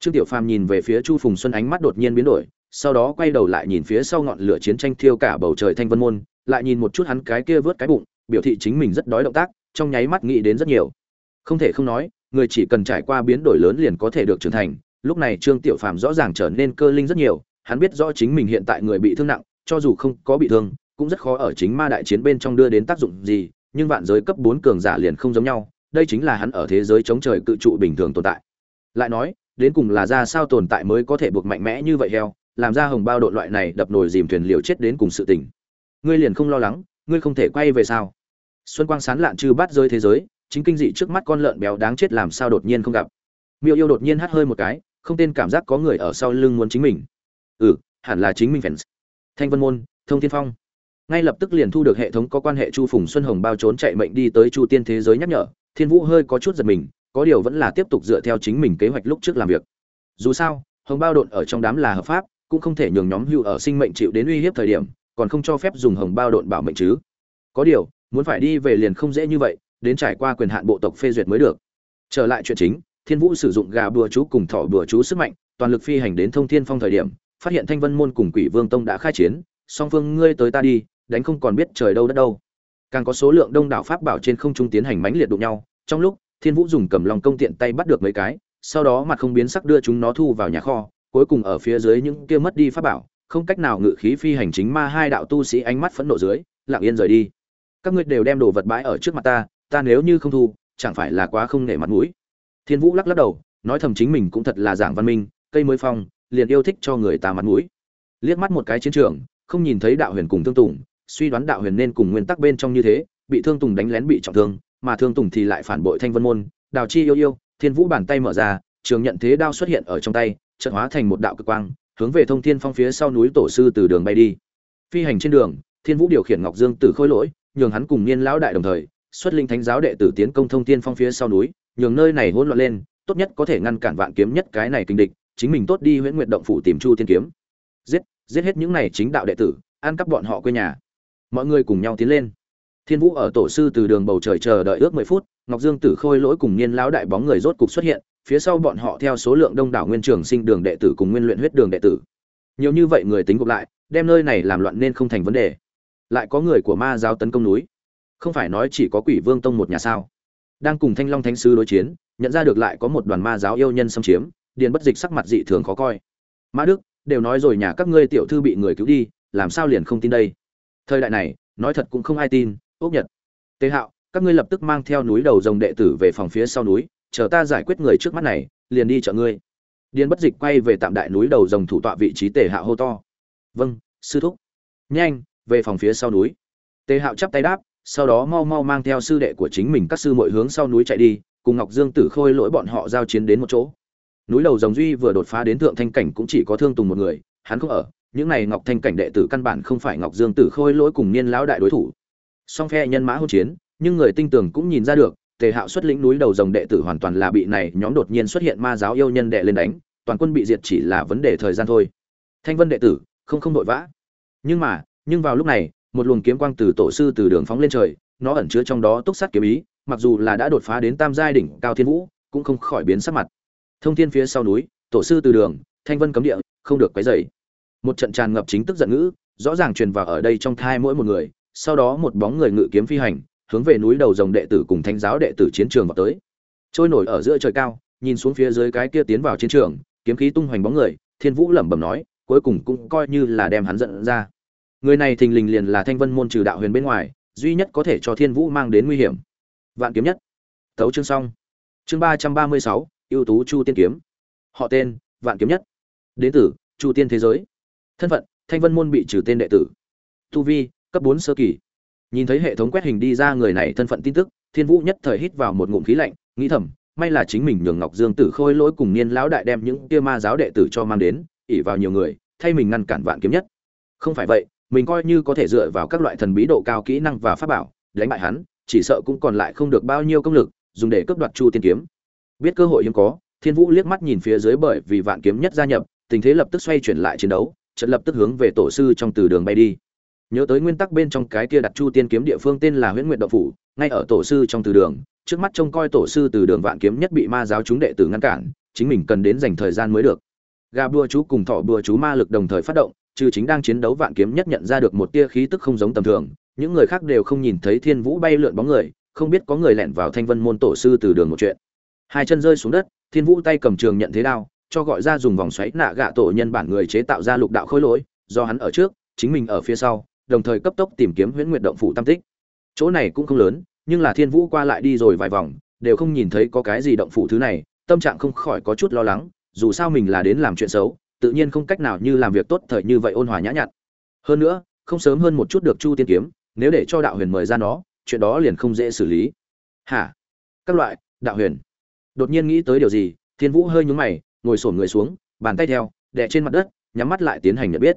Speaker 1: Trương tiểu phàm nhìn về phía chu phùng xuân ánh mắt đột nhiên biến đổi, sau đó quay đầu lại nhìn phía sau ngọn lửa chiến tranh thiêu cả bầu trời thanh vân môn, lại nhìn một chút hắn cái kia vớt cái bụng biểu thị chính mình rất đói động tác, trong nháy mắt nghĩ đến rất nhiều. Không thể không nói, người chỉ cần trải qua biến đổi lớn liền có thể được trưởng thành. Lúc này trương tiểu phàm rõ ràng trở nên cơ linh rất nhiều, hắn biết rõ chính mình hiện tại người bị thương nặng, cho dù không có bị thương, cũng rất khó ở chính ma đại chiến bên trong đưa đến tác dụng gì, nhưng vạn giới cấp bốn cường giả liền không giống nhau, đây chính là hắn ở thế giới chống trời cự trụ bình thường tồn tại. Lại nói, đến cùng là ra sao tồn tại mới có thể buộc mạnh mẽ như vậy heo, làm ra hồng bao đội loại này đập nồi dìm thuyền liều chết đến cùng sự tình. Ngươi liền không lo lắng, ngươi không thể quay về sao? Xuân quang sán lạn chư bắt rơi thế giới, chính kinh dị trước mắt con lợn béo đáng chết làm sao đột nhiên không gặp. Miêu yêu đột nhiên hắt hơi một cái, không tên cảm giác có người ở sau lưng muốn chính mình. Ừ hẳn là chính mình fans. Thanh vân môn, thông thiên phong. Ngay lập tức liền thu được hệ thống có quan hệ chu phùng xuân hồng bao trốn chạy mệnh đi tới chu tiên thế giới nhắc nhở. Thiên vũ hơi có chút giật mình, có điều vẫn là tiếp tục dựa theo chính mình kế hoạch lúc trước làm việc. Dù sao, hồng bao độn ở trong đám là hợp pháp, cũng không thể nhường nhóm hưu ở sinh mệnh chịu đến uy hiếp thời điểm, còn không cho phép dùng hồng bao độn bảo mệnh chứ. Có điều muốn phải đi về liền không dễ như vậy, đến trải qua quyền hạn bộ tộc phê duyệt mới được. Trở lại chuyện chính, thiên vũ sử dụng gà bùa chú cùng thỏ bùa chú sức mạnh, toàn lực phi hành đến thông thiên phong thời điểm, phát hiện thanh vân môn cùng quỷ vương tông đã khai chiến, song phương, ngươi tới ta đi, đánh không còn biết trời đâu đất đâu. Càng có số lượng đông đảo pháp bảo trên không trung tiến hành mãnh liệt đụng nhau, trong lúc, thiên vũ dùng cầm lòng công tiện tay bắt được mấy cái, sau đó mặt không biến sắc đưa chúng nó thu vào nhà kho, cuối cùng ở phía dưới những kia mất đi pháp bảo, không cách nào ngự khí phi hành chính ma hai đạo tu sĩ ánh mắt phẫn nộ dưới, lặng yên rời đi các ngươi đều đem đồ vật bãi ở trước mặt ta ta nếu như không thu, chẳng phải là quá không nể mặt mũi. Thiên vũ lắc lắc đầu, nói thầm chính mình cũng thật là giảng văn minh, cây mới phong, liền yêu thích cho người ta mặt mũi. Liếc mắt một cái chiến trường, không nhìn thấy đạo huyền cùng thương tùng, suy đoán đạo huyền nên cùng nguyên tắc bên trong như thế, bị thương tùng đánh lén bị trọng thương, mà thương tùng thì lại phản bội thanh vân môn. Đào chi yêu yêu, thiên vũ bàn tay mở ra, trường nhận thế đao xuất hiện ở trong tay, chợt hóa thành một đạo cực quang, hướng về thông thiên phong phía sau núi tổ sư từ đường bay đi. Phi hành trên đường, thiên vũ điều khiển ngọc dương từ khôi lỗi nhường hắn cùng niên lão đại đồng thời, xuất linh thánh giáo đệ tử tiến công thông thiên phong phía sau núi, nhường nơi này hỗn loạn lên, tốt nhất có thể ngăn cản vạn kiếm nhất cái này kinh địch, chính mình tốt đi huyễn nguyệt động phủ tìm chu tiên kiếm. Giết giết hết những này chính đạo đệ tử, ăn cắp bọn họ quê nhà. Mọi người cùng nhau tiến lên. Thiên vũ ở tổ sư từ đường bầu trời chờ đợi ước mười phút, ngọc dương tử khôi lỗi cùng niên lão đại bóng người rốt cục xuất hiện, phía sau bọn họ theo số lượng đông đảo nguyên trường sinh đường đệ tử cùng nguyên luyện huyết đường đệ tử. Nhiều như vậy người tính gộp lại, đem nơi này làm loạn nên không thành vấn đề lại có người của ma giáo tấn công núi. Không phải nói chỉ có quỷ vương tông một nhà sao? Đang cùng thanh long thánh sư đối chiến, nhận ra được lại có một đoàn ma giáo yêu nhân xâm chiếm, điền bất dịch sắc mặt dị thường khó coi. Mã đức, đều nói rồi nhà các ngươi tiểu thư bị người cứu đi, làm sao liền không tin đây? Thời đại này, nói thật cũng không ai tin ốc nhật. Tế hạo, các ngươi lập tức mang theo núi đầu rồng đệ tử về phòng phía sau núi, chờ ta giải quyết người trước mắt này, liền đi chợ ngươi. Điền bất dịch quay về tạm đại núi đầu rồng thủ tọa vị trí tề hạ hô to. Vâng sư thúc. Nhanh về phòng phía sau núi. Tề hạo chắp tay đáp, sau đó mau mau mang theo sư đệ của chính mình các sư mọi hướng sau núi chạy đi, cùng ngọc dương tử khôi lỗi bọn họ giao chiến đến một chỗ. Núi đầu rồng duy vừa đột phá đến thượng thanh cảnh cũng chỉ có thương tùng một người, hắn không ở, những này ngọc thanh cảnh đệ tử căn bản không phải ngọc dương tử khôi lỗi cùng niên lão đại đối thủ. Song phe nhân mã hỗn chiến, nhưng người tinh tường cũng nhìn ra được, tề hạo xuất lĩnh núi đầu rồng đệ tử hoàn toàn là bị này nhóm đột nhiên xuất hiện ma giáo yêu nhân đệ lên đánh, toàn quân bị diệt chỉ là vấn đề thời gian thôi. Thanh vân đệ tử, không không đội vã. Nhưng mà nhưng vào lúc này, một luồng kiếm quang từ tổ sư từ đường phóng lên trời, nó ẩn chứa trong đó túc sát kiếm ý, mặc dù là đã đột phá đến tam giai đỉnh cao thiên vũ, cũng không khỏi biến sắc mặt. Thông thiên phía sau núi, tổ sư từ đường, thanh vân cấm địa, không được quấy rầy. Một trận tràn ngập chính tức giận ngữ, rõ ràng truyền vào ở đây trong thai mỗi một người, sau đó một bóng người ngự kiếm phi hành, hướng về núi đầu rồng đệ tử cùng thánh giáo đệ tử chiến trường vào tới. Trôi nổi ở giữa trời cao, nhìn xuống phía dưới cái kia tiến vào chiến trường, kiếm khí tung hoành bóng người, thiên vũ lẩm bẩm nói, cuối cùng cũng coi như là đem hắn giận ra người này thình lình liền là thanh vân môn trừ đạo huyền bên ngoài, duy nhất có thể cho thiên vũ mang đến nguy hiểm. Vạn kiếm nhất. Tấu chương xong. Chương ba trăm ba mươi sáu, ưu tú chu tiên kiếm. Họ tên, vạn kiếm nhất. Đến từ, chu tiên thế giới. Thân phận, thanh vân môn bị trừ tên đệ tử. Tu vi, cấp bốn sơ kỳ. Nhìn thấy hệ thống quét hình đi ra người này thân phận tin tức, thiên vũ nhất thời hít vào một ngụm khí lạnh, nghĩ thầm, may là chính mình nhường ngọc dương tử khôi lỗi cùng niên lão đại đem những kia ma giáo đệ tử cho mang đến ỉ vào nhiều người, thay mình ngăn cản vạn kiếm nhất. Không phải vậy mình coi như có thể dựa vào các loại thần bí độ cao kỹ năng và pháp bảo, đánh bại hắn, chỉ sợ cũng còn lại không được bao nhiêu công lực, dùng để cướp đoạt chu tiên kiếm. Biết cơ hội hiếm có, thiên vũ liếc mắt nhìn phía dưới bởi vì vạn kiếm nhất gia nhập, tình thế lập tức xoay chuyển lại chiến đấu trận lập tức hướng về tổ sư trong từ đường bay đi. Nhớ tới nguyên tắc bên trong cái kia đặt chu tiên kiếm địa phương tên là huyễn nguyện động phủ, ngay ở tổ sư trong từ đường, trước mắt trông coi tổ sư từ đường vạn kiếm nhất bị ma giáo chúng đệ tử ngăn cản, chính mình cần đến dành thời gian mới được. Gà bùa chú cùng thọ bùa chú ma lực đồng thời phát động trừ chính đang chiến đấu vạn kiếm nhất nhận ra được một tia khí tức không giống tầm thường, những người khác đều không nhìn thấy thiên vũ bay lượn bóng người, không biết có người lẻn vào thanh vân môn tổ sư từ đường một chuyện. Hai chân rơi xuống đất, thiên vũ tay cầm trường nhận thế đao, cho gọi ra dùng vòng xoáy nạ gạ tổ nhân bản người chế tạo ra lục đạo khối lỗi, do hắn ở trước, chính mình ở phía sau, đồng thời cấp tốc tìm kiếm huyễn nguyệt động phủ tam tích. Chỗ này cũng không lớn, nhưng là thiên vũ qua lại đi rồi vài vòng, đều không nhìn thấy có cái gì động phủ thứ này, tâm trạng không khỏi có chút lo lắng, dù sao mình là đến làm chuyện xấu tự nhiên không cách nào như làm việc tốt thời như vậy ôn hòa nhã nhặn. Hơn nữa, không sớm hơn một chút được chu tiên kiếm, nếu để cho đạo huyền mời ra nó, chuyện đó liền không dễ xử lý. Hả? Các loại, đạo huyền. Đột nhiên nghĩ tới điều gì, thiên vũ hơi nhúng mày, ngồi sổn người xuống, bàn tay theo, đè trên mặt đất, nhắm mắt lại tiến hành nhận biết.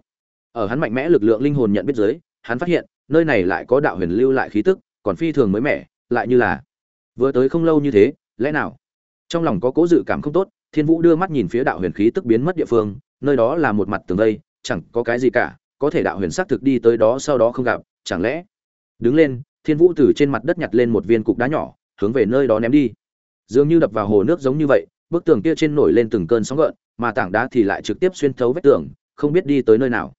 Speaker 1: Ở hắn mạnh mẽ lực lượng linh hồn nhận biết dưới, hắn phát hiện, nơi này lại có đạo huyền lưu lại khí tức, còn phi thường mới mẻ, lại như là vừa tới không lâu như thế, lẽ nào? Trong lòng có cố dự cảm không tốt, thiên vũ đưa mắt nhìn phía đạo huyền khí tức biến mất địa phương nơi đó là một mặt tường vây, chẳng có cái gì cả, có thể đạo huyền sắc thực đi tới đó sau đó không gặp, chẳng lẽ? Đứng lên, thiên vũ từ trên mặt đất nhặt lên một viên cục đá nhỏ, hướng về nơi đó ném đi. Dường như đập vào hồ nước giống như vậy, bức tường kia trên nổi lên từng cơn sóng gợn, mà tảng đá thì lại trực tiếp xuyên thấu vách tường, không biết đi tới nơi nào.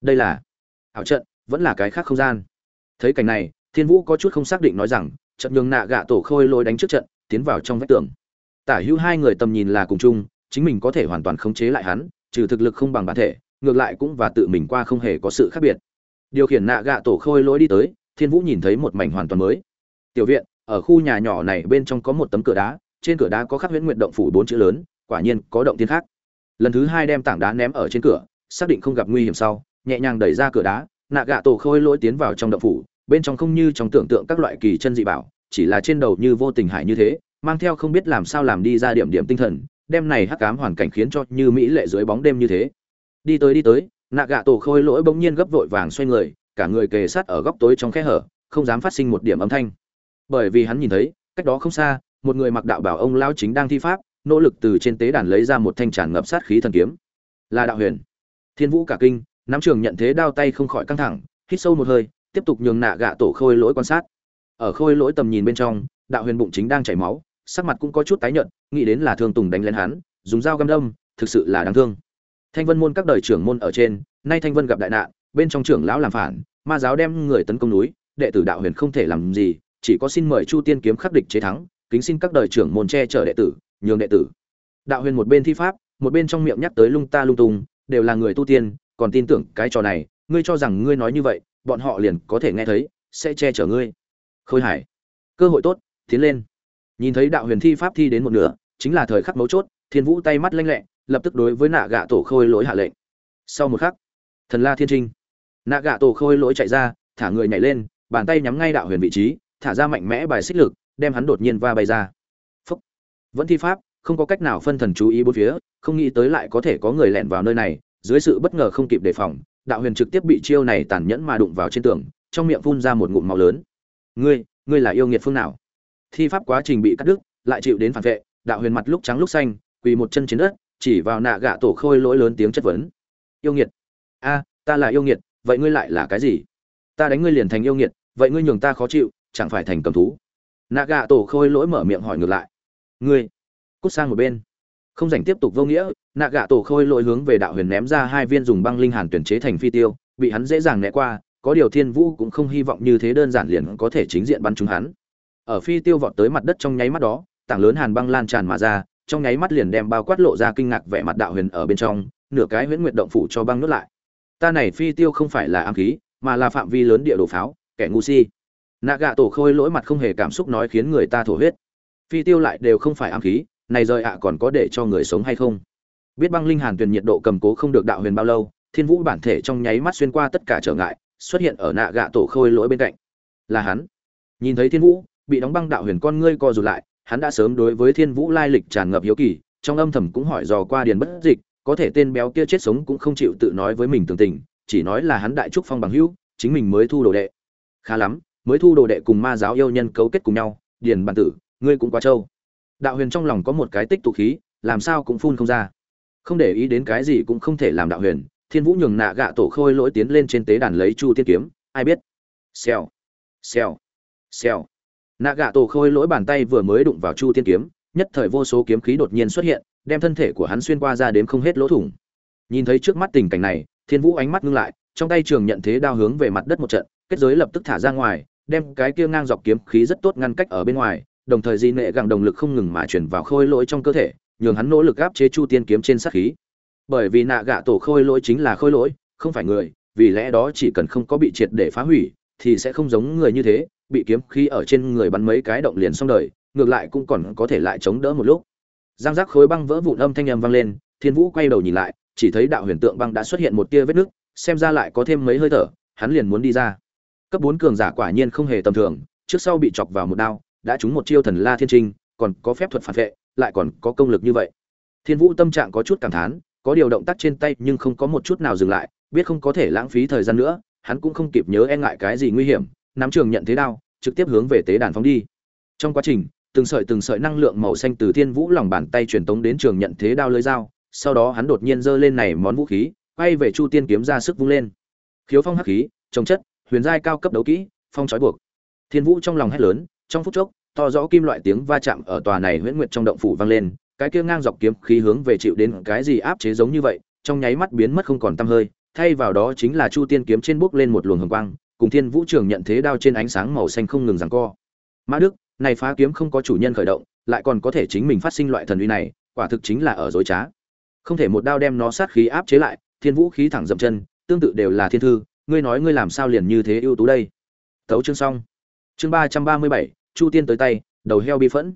Speaker 1: Đây là ảo trận, vẫn là cái khác không gian. Thấy cảnh này, thiên vũ có chút không xác định nói rằng trận nhường nạ gạ tổ khôi lôi đánh trước trận, tiến vào trong vách tường. Tả hữu hai người tầm nhìn là cùng chung, chính mình có thể hoàn toàn khống chế lại hắn trừ thực lực không bằng bản thể, ngược lại cũng và tự mình qua không hề có sự khác biệt. Điều khiển nạ gạ tổ khôi lỗi đi tới, thiên vũ nhìn thấy một mảnh hoàn toàn mới. Tiểu viện, ở khu nhà nhỏ này bên trong có một tấm cửa đá, trên cửa đá có khắc huyễn nguyện động phủ bốn chữ lớn, quả nhiên có động tiên khác. Lần thứ hai đem tảng đá ném ở trên cửa, xác định không gặp nguy hiểm sau, nhẹ nhàng đẩy ra cửa đá, nạ gạ tổ khôi lỗi tiến vào trong động phủ, bên trong không như trong tưởng tượng các loại kỳ chân dị bảo, chỉ là trên đầu như vô tình hải như thế, mang theo không biết làm sao làm đi ra điểm điểm tinh thần đem này hắc ám hoàn cảnh khiến cho như mỹ lệ dưới bóng đêm như thế. Đi tới đi tới nạ gạ tổ khôi lỗi bỗng nhiên gấp vội vàng xoay người, cả người kề sát ở góc tối trong khe hở, không dám phát sinh một điểm âm thanh. Bởi vì hắn nhìn thấy, cách đó không xa, một người mặc đạo bảo ông lao chính đang thi pháp, nỗ lực từ trên tế đàn lấy ra một thanh tràn ngập sát khí thần kiếm. Là đạo huyền. Thiên vũ cả kinh, nắm trường nhận thế đao tay không khỏi căng thẳng, hít sâu một hơi, tiếp tục nhường nạ gạ tổ khôi lỗi quan sát. Ở khôi lỗi tầm nhìn bên trong, đạo huyền bụng chính đang chảy máu sắc mặt cũng có chút tái nhợt, nghĩ đến là thương tùng đánh lên hắn, dùng dao găm đâm, thực sự là đáng thương. Thanh vân môn các đời trưởng môn ở trên, nay thanh vân gặp đại nạn, bên trong trưởng lão làm phản, ma giáo đem người tấn công núi, đệ tử đạo huyền không thể làm gì, chỉ có xin mời chu tiên kiếm khắc địch chế thắng, kính xin các đời trưởng môn che chở đệ tử, nhường đệ tử. Đạo huyền một bên thi pháp, một bên trong miệng nhắc tới lung ta lung tung, đều là người tu tiên, còn tin tưởng cái trò này, ngươi cho rằng ngươi nói như vậy, bọn họ liền có thể nghe thấy, sẽ che chở ngươi. Khôi hải, cơ hội tốt, tiến lên nhìn thấy đạo huyền thi pháp thi đến một nửa, chính là thời khắc mấu chốt, thiên vũ tay mắt lanh lẹ, lập tức đối với nạ gạ tổ khôi lỗi hạ lệnh. Sau một khắc, thần la thiên trinh. Nạ gạ tổ khôi lỗi chạy ra, thả người nhảy lên, bàn tay nhắm ngay đạo huyền vị trí, thả ra mạnh mẽ bài xích lực, đem hắn đột nhiên va bay ra. Phúc. vẫn thi pháp, không có cách nào phân thần chú ý bốn phía, không nghĩ tới lại có thể có người lẻn vào nơi này, dưới sự bất ngờ không kịp đề phòng, đạo huyền trực tiếp bị chiêu này tàn nhẫn mà đụng vào trên tường, trong miệng phun ra một ngụm máu lớn. Ngươi ngươi là yêu nghiệt phương nào? Thi pháp quá trình bị cắt đứt, lại chịu đến phản vệ, đạo huyền mặt lúc trắng lúc xanh, quỳ một chân trên đất, chỉ vào nạ gạ tổ khôi lỗi lớn tiếng chất vấn. Yêu nghiệt. A, ta là yêu nghiệt, vậy ngươi lại là cái gì? Ta đánh ngươi liền thành yêu nghiệt, vậy ngươi nhường ta khó chịu, chẳng phải thành cầm thú? Nạ gạ tổ khôi lỗi mở miệng hỏi ngược lại. Ngươi, cút sang một bên. Không dành tiếp tục vô nghĩa, nạ gạ tổ khôi lỗi hướng về đạo huyền ném ra hai viên dùng băng linh hàn tuyển chế thành phi tiêu, bị hắn dễ dàng né qua, có điều thiên vũ cũng không hy vọng như thế đơn giản liền có thể chính diện bắn trúng hắn ở phi tiêu vọt tới mặt đất trong nháy mắt đó, tảng lớn hàn băng lan tràn mà ra, trong nháy mắt liền đem bao quát lộ ra kinh ngạc vẻ mặt đạo huyền ở bên trong, nửa cái huyễn nguyệt động phủ cho băng nuốt lại. Ta này phi tiêu không phải là ám khí, mà là phạm vi lớn địa đồ pháo, kẻ ngu si. Nạ gạ tổ khôi lỗi mặt không hề cảm xúc nói khiến người ta thổ huyết. Phi tiêu lại đều không phải ám khí, này rời ạ còn có để cho người sống hay không? Biết băng linh hàn tuyền nhiệt độ cầm cố không được đạo huyền bao lâu, thiên vũ bản thể trong nháy mắt xuyên qua tất cả trở ngại, xuất hiện ở nạ gạ tổ khôi lỗi bên cạnh. Là hắn. Nhìn thấy thiên vũ bị đóng băng đạo huyền con ngươi co rụt lại, hắn đã sớm đối với thiên vũ lai lịch tràn ngập hiếu kỳ, trong âm thầm cũng hỏi dò qua điền bất dịch, có thể tên béo kia chết sống cũng không chịu tự nói với mình tường tình, chỉ nói là hắn đại trúc phong bằng hữu, chính mình mới thu đồ đệ. Khá lắm, mới thu đồ đệ cùng ma giáo yêu nhân cấu kết cùng nhau, điền bản tử, ngươi cũng quá trâu. Đạo huyền trong lòng có một cái tích tụ khí, làm sao cũng phun không ra. Không để ý đến cái gì cũng không thể làm đạo huyền, thiên vũ nhường nạ gạ tổ khôi lỗi tiến lên trên tế đàn lấy chu tiên kiếm, ai biết? Xèo xèo xèo nạ gạ tổ khôi lỗi bàn tay vừa mới đụng vào chu tiên kiếm, nhất thời vô số kiếm khí đột nhiên xuất hiện, đem thân thể của hắn xuyên qua ra đến không hết lỗ thủng. Nhìn thấy trước mắt tình cảnh này, thiên vũ ánh mắt ngưng lại, trong tay trường nhận thế đao hướng về mặt đất một trận, kết giới lập tức thả ra ngoài, đem cái kia ngang dọc kiếm khí rất tốt ngăn cách ở bên ngoài, đồng thời di nệ gặng động lực không ngừng mà chuyển vào khôi lỗi trong cơ thể, nhường hắn nỗ lực áp chế chu tiên kiếm trên sát khí. Bởi vì nạ gạ tổ khôi lỗi chính là khôi lỗi, không phải người, vì lẽ đó chỉ cần không có bị triệt để phá hủy, thì sẽ không giống người như thế bị kiếm khí ở trên người bắn mấy cái động liền xong đời, ngược lại cũng còn có thể lại chống đỡ một lúc. Giang giác khối băng vỡ vụn âm thanh âm vang lên, thiên vũ quay đầu nhìn lại, chỉ thấy đạo huyền tượng băng đã xuất hiện một tia vết nứt, xem ra lại có thêm mấy hơi thở, hắn liền muốn đi ra. Cấp bốn cường giả quả nhiên không hề tầm thường, trước sau bị chọc vào một đao, đã trúng một chiêu thần la thiên trinh, còn có phép thuật phản vệ, lại còn có công lực như vậy. Thiên vũ tâm trạng có chút cảm thán, có điều động tác trên tay nhưng không có một chút nào dừng lại, biết không có thể lãng phí thời gian nữa, hắn cũng không kịp nhớ e ngại cái gì nguy hiểm nắm trường nhận thế đao, trực tiếp hướng về tế đàn phóng đi. Trong quá trình, từng sợi từng sợi năng lượng màu xanh từ thiên vũ lòng bàn tay truyền tống đến trường nhận thế đao lưới dao, sau đó hắn đột nhiên giơ lên này món vũ khí, quay về chu tiên kiếm ra sức vung lên. Khiếu phong hắc khí, trồng chất, huyền giai cao cấp đấu kỹ, phong trói buộc. Thiên vũ trong lòng hét lớn, trong phút chốc, to rõ kim loại tiếng va chạm ở tòa này huyễn nguyệt trong động phủ vang lên, cái kia ngang dọc kiếm khí hướng về chịu đến cái gì áp chế giống như vậy, trong nháy mắt biến mất không còn tăm hơi, thay vào đó chính là chu tiên kiếm trên bước lên một luồng hồng quang cùng thiên vũ trường nhận thế đao trên ánh sáng màu xanh không ngừng giằng co. Mã đức, này phá kiếm không có chủ nhân khởi động, lại còn có thể chính mình phát sinh loại thần uy này, quả thực chính là ở dối trá. Không thể một đao đem nó sát khí áp chế lại, thiên vũ khí thẳng dậm chân, tương tự đều là thiên thư, ngươi nói ngươi làm sao liền như thế ưu tú đây? Thấu chương xong. Chương ba trăm ba mươi bảy, chu tiên tới tay, đầu heo bi phẫn.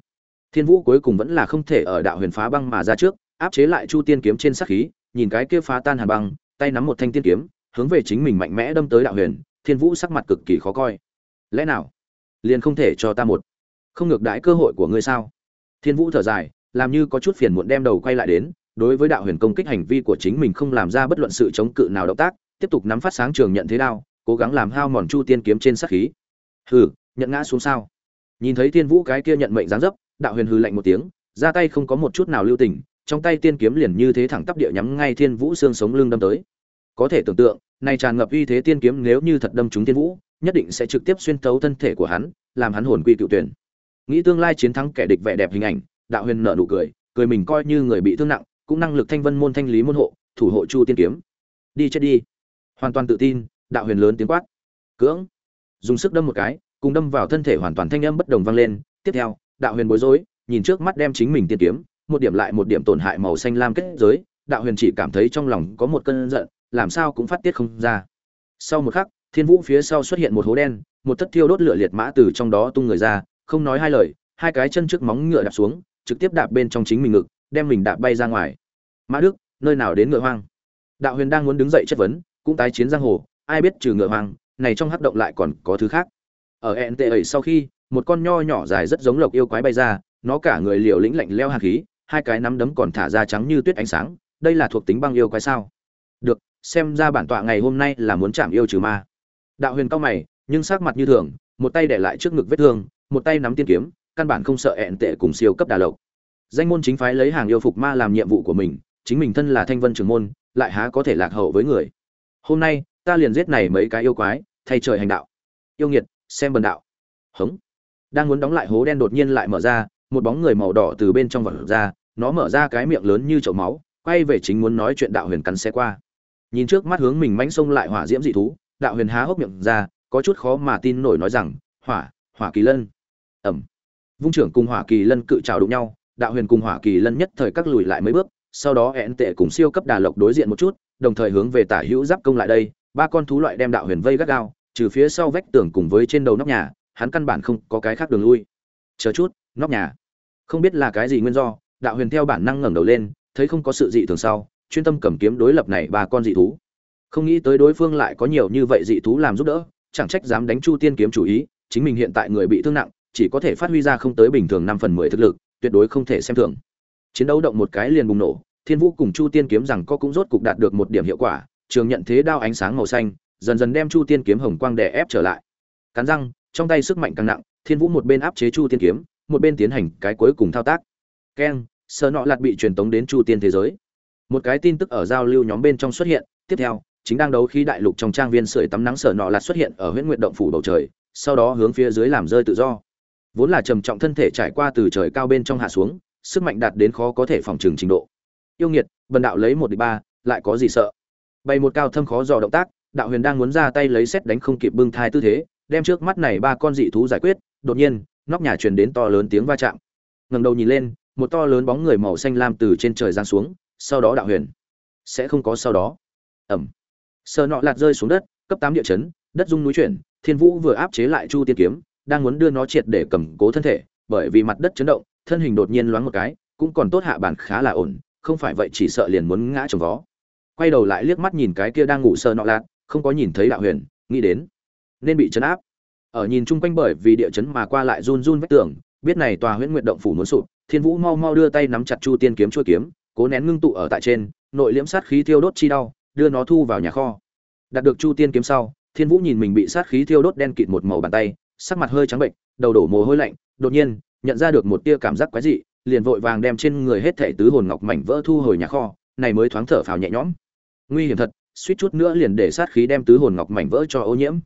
Speaker 1: Thiên vũ cuối cùng vẫn là không thể ở đạo huyền phá băng mà ra trước, áp chế lại chu tiên kiếm trên sát khí, nhìn cái kia phá tan hàn băng, tay nắm một thanh tiên kiếm, hướng về chính mình mạnh mẽ đâm tới đạo huyền thiên vũ sắc mặt cực kỳ khó coi. Lẽ nào liền không thể cho ta một không ngược đãi cơ hội của ngươi sao? Thiên vũ thở dài, làm như có chút phiền muộn đem đầu quay lại đến, đối với đạo huyền công kích hành vi của chính mình không làm ra bất luận sự chống cự nào động tác, tiếp tục nắm phát sáng trường nhận thế đao, cố gắng làm hao mòn chu tiên kiếm trên sát khí. Hừ, nhận ngã xuống sao? Nhìn thấy thiên vũ cái kia nhận mệnh giáng dấp, đạo huyền hừ lạnh một tiếng, ra tay không có một chút nào lưu tình, trong tay tiên kiếm liền như thế thẳng tắp địa nhắm ngay thiên vũ xương sống lưng đâm tới. Có thể tưởng tượng này tràn ngập uy thế tiên kiếm nếu như thật đâm trúng tiên vũ, nhất định sẽ trực tiếp xuyên thấu thân thể của hắn, làm hắn hồn quy cựu tuyển. Nghĩ tương lai chiến thắng kẻ địch vẻ đẹp hình ảnh, đạo huyền nở nụ cười cười mình coi như người bị thương nặng, cũng năng lực thanh vân môn thanh lý môn hộ, thủ hộ chu tiên kiếm. Đi chết đi. Hoàn toàn tự tin, đạo huyền lớn tiếng quát. Cưỡng. Dùng sức đâm một cái, cùng đâm vào thân thể hoàn toàn thanh âm bất đồng vang lên. Tiếp theo, đạo huyền bối rối, nhìn trước mắt đem chính mình tiên kiếm, một điểm lại một điểm tổn hại màu xanh lam kết giới. Đạo huyền chỉ cảm thấy trong lòng có một cơn giận làm sao cũng phát tiết không ra. Sau một khắc, thiên vũ phía sau xuất hiện một hố đen, một thất thiêu đốt lửa liệt mã từ trong đó tung người ra, không nói hai lời, hai cái chân trước móng ngựa đạp xuống, trực tiếp đạp bên trong chính mình ngực, đem mình đạp bay ra ngoài. Mã đức, nơi nào đến ngựa hoang? Đạo huyền đang muốn đứng dậy chất vấn, cũng tái chiến giang hồ, ai biết trừ ngựa hoang, này trong hắc động lại còn có thứ khác. Ở nt ấy sau khi, một con nho nhỏ dài rất giống lộc yêu quái bay ra, nó cả người liều lĩnh lạnh leo hạt khí, hai cái nắm đấm còn thả ra trắng như tuyết ánh sáng, đây là thuộc tính băng yêu quái sao? Được xem ra bản tọa ngày hôm nay là muốn chạm yêu trừ ma. Đạo huyền cao mày, nhưng sắc mặt như thường, một tay để lại trước ngực vết thương, một tay nắm tiên kiếm, căn bản không sợ ẹn tệ cùng siêu cấp đà lộc. Danh môn chính phái lấy hàng yêu phục ma làm nhiệm vụ của mình, chính mình thân là thanh vân trưởng môn, lại há có thể lạc hậu với người. Hôm nay, ta liền giết này mấy cái yêu quái, thay trời hành đạo. Yêu nghiệt, xem bần đạo. Hống. Đang muốn đóng lại hố đen đột nhiên lại mở ra, một bóng người màu đỏ từ bên trong vật ra, nó mở ra cái miệng lớn như chậu máu, quay về chính muốn nói chuyện đạo huyền cắn xe qua nhìn trước mắt hướng mình mánh sông lại hỏa diễm dị thú, đạo huyền há hốc miệng ra, có chút khó mà tin nổi nói rằng, hỏa hỏa kỳ lân. Ẩm vung trưởng cùng hỏa kỳ lân cự trào đụng nhau, đạo huyền cùng hỏa kỳ lân nhất thời các lùi lại mấy bước, sau đó hẹn tệ cùng siêu cấp đà lộc đối diện một chút, đồng thời hướng về tả hữu giáp công lại đây, ba con thú loại đem đạo huyền vây gắt gao, trừ phía sau vách tường cùng với trên đầu nóc nhà, hắn căn bản không có cái khác đường lui. Chờ chút, nóc nhà. Không biết là cái gì nguyên do, đạo huyền theo bản năng ngẩng đầu lên, thấy không có sự dị thường sau chuyên tâm cầm kiếm đối lập này ba con dị thú. Không nghĩ tới đối phương lại có nhiều như vậy dị thú làm giúp đỡ, chẳng trách dám đánh chu tiên kiếm chủ ý, chính mình hiện tại người bị thương nặng, chỉ có thể phát huy ra không tới bình thường năm phần mười thực lực, tuyệt đối không thể xem thường. Chiến đấu động một cái liền bùng nổ, thiên vũ cùng chu tiên kiếm rằng có cũng rốt cục đạt được một điểm hiệu quả, trường nhận thế đao ánh sáng màu xanh, dần dần đem chu tiên kiếm hồng quang đè ép trở lại. Cắn răng, trong tay sức mạnh càng nặng, thiên vũ một bên áp chế chu tiên kiếm, một bên tiến hành cái cuối cùng thao tác. Keng sơ nọ lạt bị truyền tống đến chu tiên thế giới một cái tin tức ở giao lưu nhóm bên trong xuất hiện, tiếp theo, chính đang đấu khí đại lục trong trang viên sưởi tắm nắng sở nọ lạt xuất hiện ở huyện nguyện động phủ bầu trời, sau đó hướng phía dưới làm rơi tự do. Vốn là trầm trọng thân thể trải qua từ trời cao bên trong hạ xuống, sức mạnh đạt đến khó có thể phòng trừng trình độ. Yêu nghiệt, bần đạo lấy một địch ba, lại có gì sợ? Bày một cao thâm khó dò động tác, đạo huyền đang muốn ra tay lấy xét đánh không kịp bưng thai tư thế, đem trước mắt này ba con dị thú giải quyết, đột nhiên, nóc nhà truyền đến to lớn tiếng va chạm. Ngẩng đầu nhìn lên, một to lớn bóng người màu xanh lam từ trên trời giáng xuống sau đó đạo huyền. Sẽ không có sau đó. Ẩm. Sờ nọ lạt rơi xuống đất, cấp tám địa chấn, đất rung núi chuyển, thiên vũ vừa áp chế lại chu tiên kiếm, đang muốn đưa nó triệt để cầm cố thân thể, bởi vì mặt đất chấn động, thân hình đột nhiên loáng một cái, cũng còn tốt hạ bản khá là ổn, không phải vậy chỉ sợ liền muốn ngã trồng vó. Quay đầu lại liếc mắt nhìn cái kia đang ngủ sờ nọ lạt, không có nhìn thấy đạo huyền, nghĩ đến, nên bị chấn áp. Ở nhìn chung quanh bởi vì địa chấn mà qua lại run run vách tường, biết này tòa huyễn nguyện động phủ muốn sụp, thiên vũ mau mau đưa tay nắm chặt chu tiên kiếm chuôi kiếm cố nén ngưng tụ ở tại trên, nội liễm sát khí thiêu đốt chi đau, đưa nó thu vào nhà kho. Đạt được chu tiên kiếm sau, thiên vũ nhìn mình bị sát khí thiêu đốt đen kịt một màu bàn tay, sắc mặt hơi trắng bệnh, đầu đổ mồ hôi lạnh, đột nhiên, nhận ra được một tia cảm giác quái dị, liền vội vàng đem trên người hết thảy tứ hồn ngọc mảnh vỡ thu hồi nhà kho, này mới thoáng thở phào nhẹ nhõm. Nguy hiểm thật, suýt chút nữa liền để sát khí đem tứ hồn ngọc mảnh vỡ cho ô nhiễm.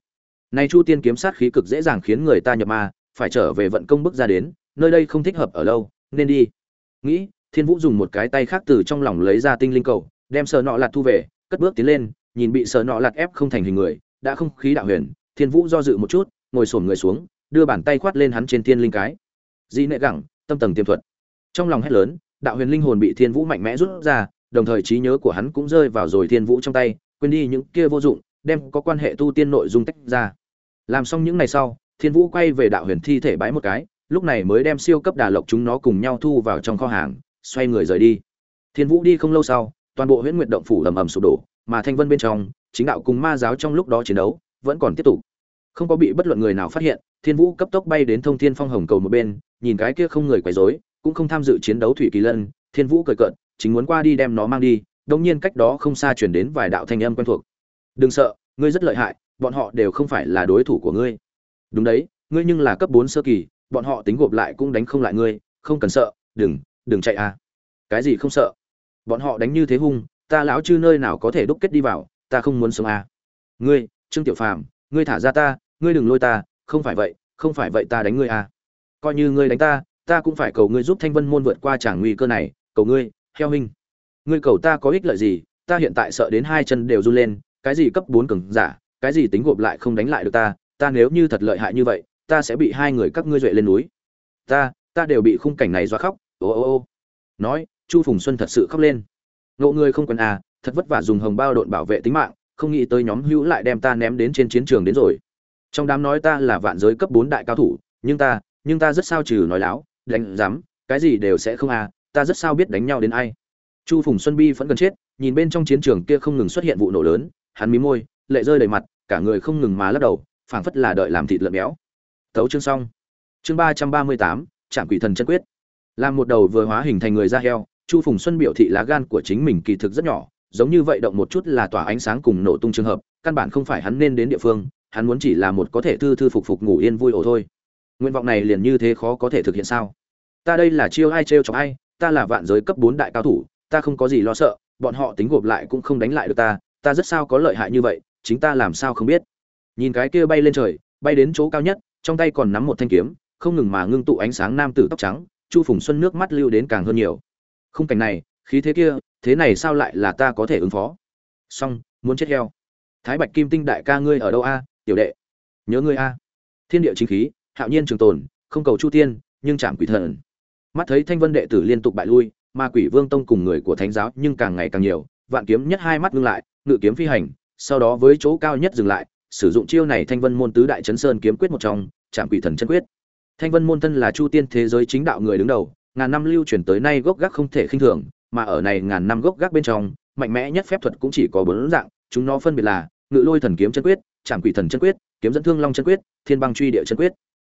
Speaker 1: Này chu tiên kiếm sát khí cực dễ dàng khiến người ta nhập ma, phải trở về vận công bước ra đến, nơi đây không thích hợp ở lâu, nên đi. Nghĩ thiên vũ dùng một cái tay khác từ trong lòng lấy ra tinh linh cầu, đem sờ nọ lạt thu về, cất bước tiến lên, nhìn bị sờ nọ lạt ép không thành hình người, đã không khí đạo huyền, thiên vũ do dự một chút, ngồi sổm người xuống, đưa bàn tay khoát lên hắn trên thiên linh cái. Di nệ gẳng, tâm tầng tiềm thuật. Trong lòng hét lớn, đạo huyền linh hồn bị thiên vũ mạnh mẽ rút ra, đồng thời trí nhớ của hắn cũng rơi vào rồi thiên vũ trong tay, quên đi những kia vô dụng, đem có quan hệ tu tiên nội dung tách ra. Làm xong những ngày sau, thiên vũ quay về đạo huyền thi thể bãi một cái, lúc này mới đem siêu cấp đà lộc chúng nó cùng nhau thu vào trong kho hàng xoay người rời đi. Thiên vũ đi không lâu sau, toàn bộ huyễn nguyệt động phủ ầm ầm sụp đổ, mà thanh vân bên trong, chính đạo cùng ma giáo trong lúc đó chiến đấu vẫn còn tiếp tục. Không có bị bất luận người nào phát hiện, thiên vũ cấp tốc bay đến thông thiên phong hồng cầu một bên, nhìn cái kia không người quấy rối, cũng không tham dự chiến đấu thủy kỳ lân, thiên vũ cười cợt, chính muốn qua đi đem nó mang đi đông nhiên cách đó không xa chuyển đến vài đạo thanh âm quen thuộc. Đừng sợ, ngươi rất lợi hại, bọn họ đều không phải là đối thủ của ngươi. Đúng đấy, ngươi nhưng là cấp bốn sơ kỳ, bọn họ tính gộp lại cũng đánh không lại ngươi, không cần sợ, đừng đừng chạy à. Cái gì không sợ? Bọn họ đánh như thế hung, ta lão chư nơi nào có thể đúc kết đi vào, ta không muốn sống à. Ngươi, trương tiểu phàm, ngươi thả ra ta, ngươi đừng lôi ta, không phải vậy, không phải vậy ta đánh ngươi à. Coi như ngươi đánh ta ta cũng phải cầu ngươi giúp thanh vân môn vượt qua tràng nguy cơ này, cầu ngươi, heo hình ngươi cầu ta có ích lợi gì, ta hiện tại sợ đến hai chân đều run lên, cái gì cấp bốn cường giả, cái gì tính gộp lại không đánh lại được ta ta nếu như thật lợi hại như vậy, ta sẽ bị hai người các ngươi duệ lên núi. Ta ta đều bị khung cảnh này doa khóc ô ô ô. Nói, chu phùng xuân thật sự khóc lên. Ngộ người không cần à thật vất vả dùng hồng bao độn bảo vệ tính mạng, không nghĩ tới nhóm hữu lại đem ta ném đến trên chiến trường đến rồi. Trong đám nói ta là vạn giới cấp bốn đại cao thủ, nhưng ta nhưng ta rất sao trừ nói láo, đánh dám cái gì đều sẽ không à ta rất sao biết đánh nhau đến ai. Chu phùng xuân bi vẫn gần chết, nhìn bên trong chiến trường kia không ngừng xuất hiện vụ nổ lớn, hắn mí môi, lệ rơi đầy mặt, cả người không ngừng mà lắc đầu, phảng phất là đợi làm thịt lợn béo. Tấu chương xong. Chương ba trăm ba mươi tám, trạm quỷ thần chân quyết làm một đầu vừa hóa hình thành người da heo, chu phùng xuân biểu thị lá gan của chính mình kỳ thực rất nhỏ, giống như vậy động một chút là tỏa ánh sáng cùng nổ tung trường hợp, căn bản không phải hắn nên đến địa phương, hắn muốn chỉ là một có thể thư thư phục phục ngủ yên vui ổ thôi. Nguyện vọng này liền như thế khó có thể thực hiện sao? Ta đây là chiêu ai trêu chọc ai, ta là vạn giới cấp bốn đại cao thủ, ta không có gì lo sợ, bọn họ tính gộp lại cũng không đánh lại được ta ta rất sao có lợi hại như vậy, chính ta làm sao không biết? Nhìn cái kia bay lên trời, bay đến chỗ cao nhất, trong tay còn nắm một thanh kiếm, không ngừng mà ngưng tụ ánh sáng nam tử tóc trắng chu phùng xuân nước mắt lưu đến càng hơn nhiều. Khung cảnh này, khí thế kia, thế này sao lại là ta có thể ứng phó? Song muốn chết heo. Thái bạch kim tinh đại ca ngươi ở đâu a, tiểu đệ? Nhớ ngươi a. Thiên địa chính khí, hạo nhiên trường tồn, không cầu chu tiên, nhưng chạm quỷ thần. Mắt thấy thanh vân đệ tử liên tục bại lui, mà quỷ vương tông cùng người của thánh giáo nhưng càng ngày càng nhiều, vạn kiếm nhất hai mắt ngưng lại, ngự kiếm phi hành, sau đó với chỗ cao nhất dừng lại, sử dụng chiêu này thanh vân môn tứ đại chấn sơn kiếm quyết một trong, chạm quỷ thần chân quyết thanh vân môn thân là chu tiên thế giới chính đạo người đứng đầu, ngàn năm lưu truyền tới nay gốc gác không thể khinh thường, mà ở này ngàn năm gốc gác bên trong, mạnh mẽ nhất phép thuật cũng chỉ có bốn dạng, chúng nó phân biệt là, ngự lôi thần kiếm chân quyết chạm quỷ thần chân quyết, kiếm dẫn thương long chân quyết, thiên băng truy địa chân quyết.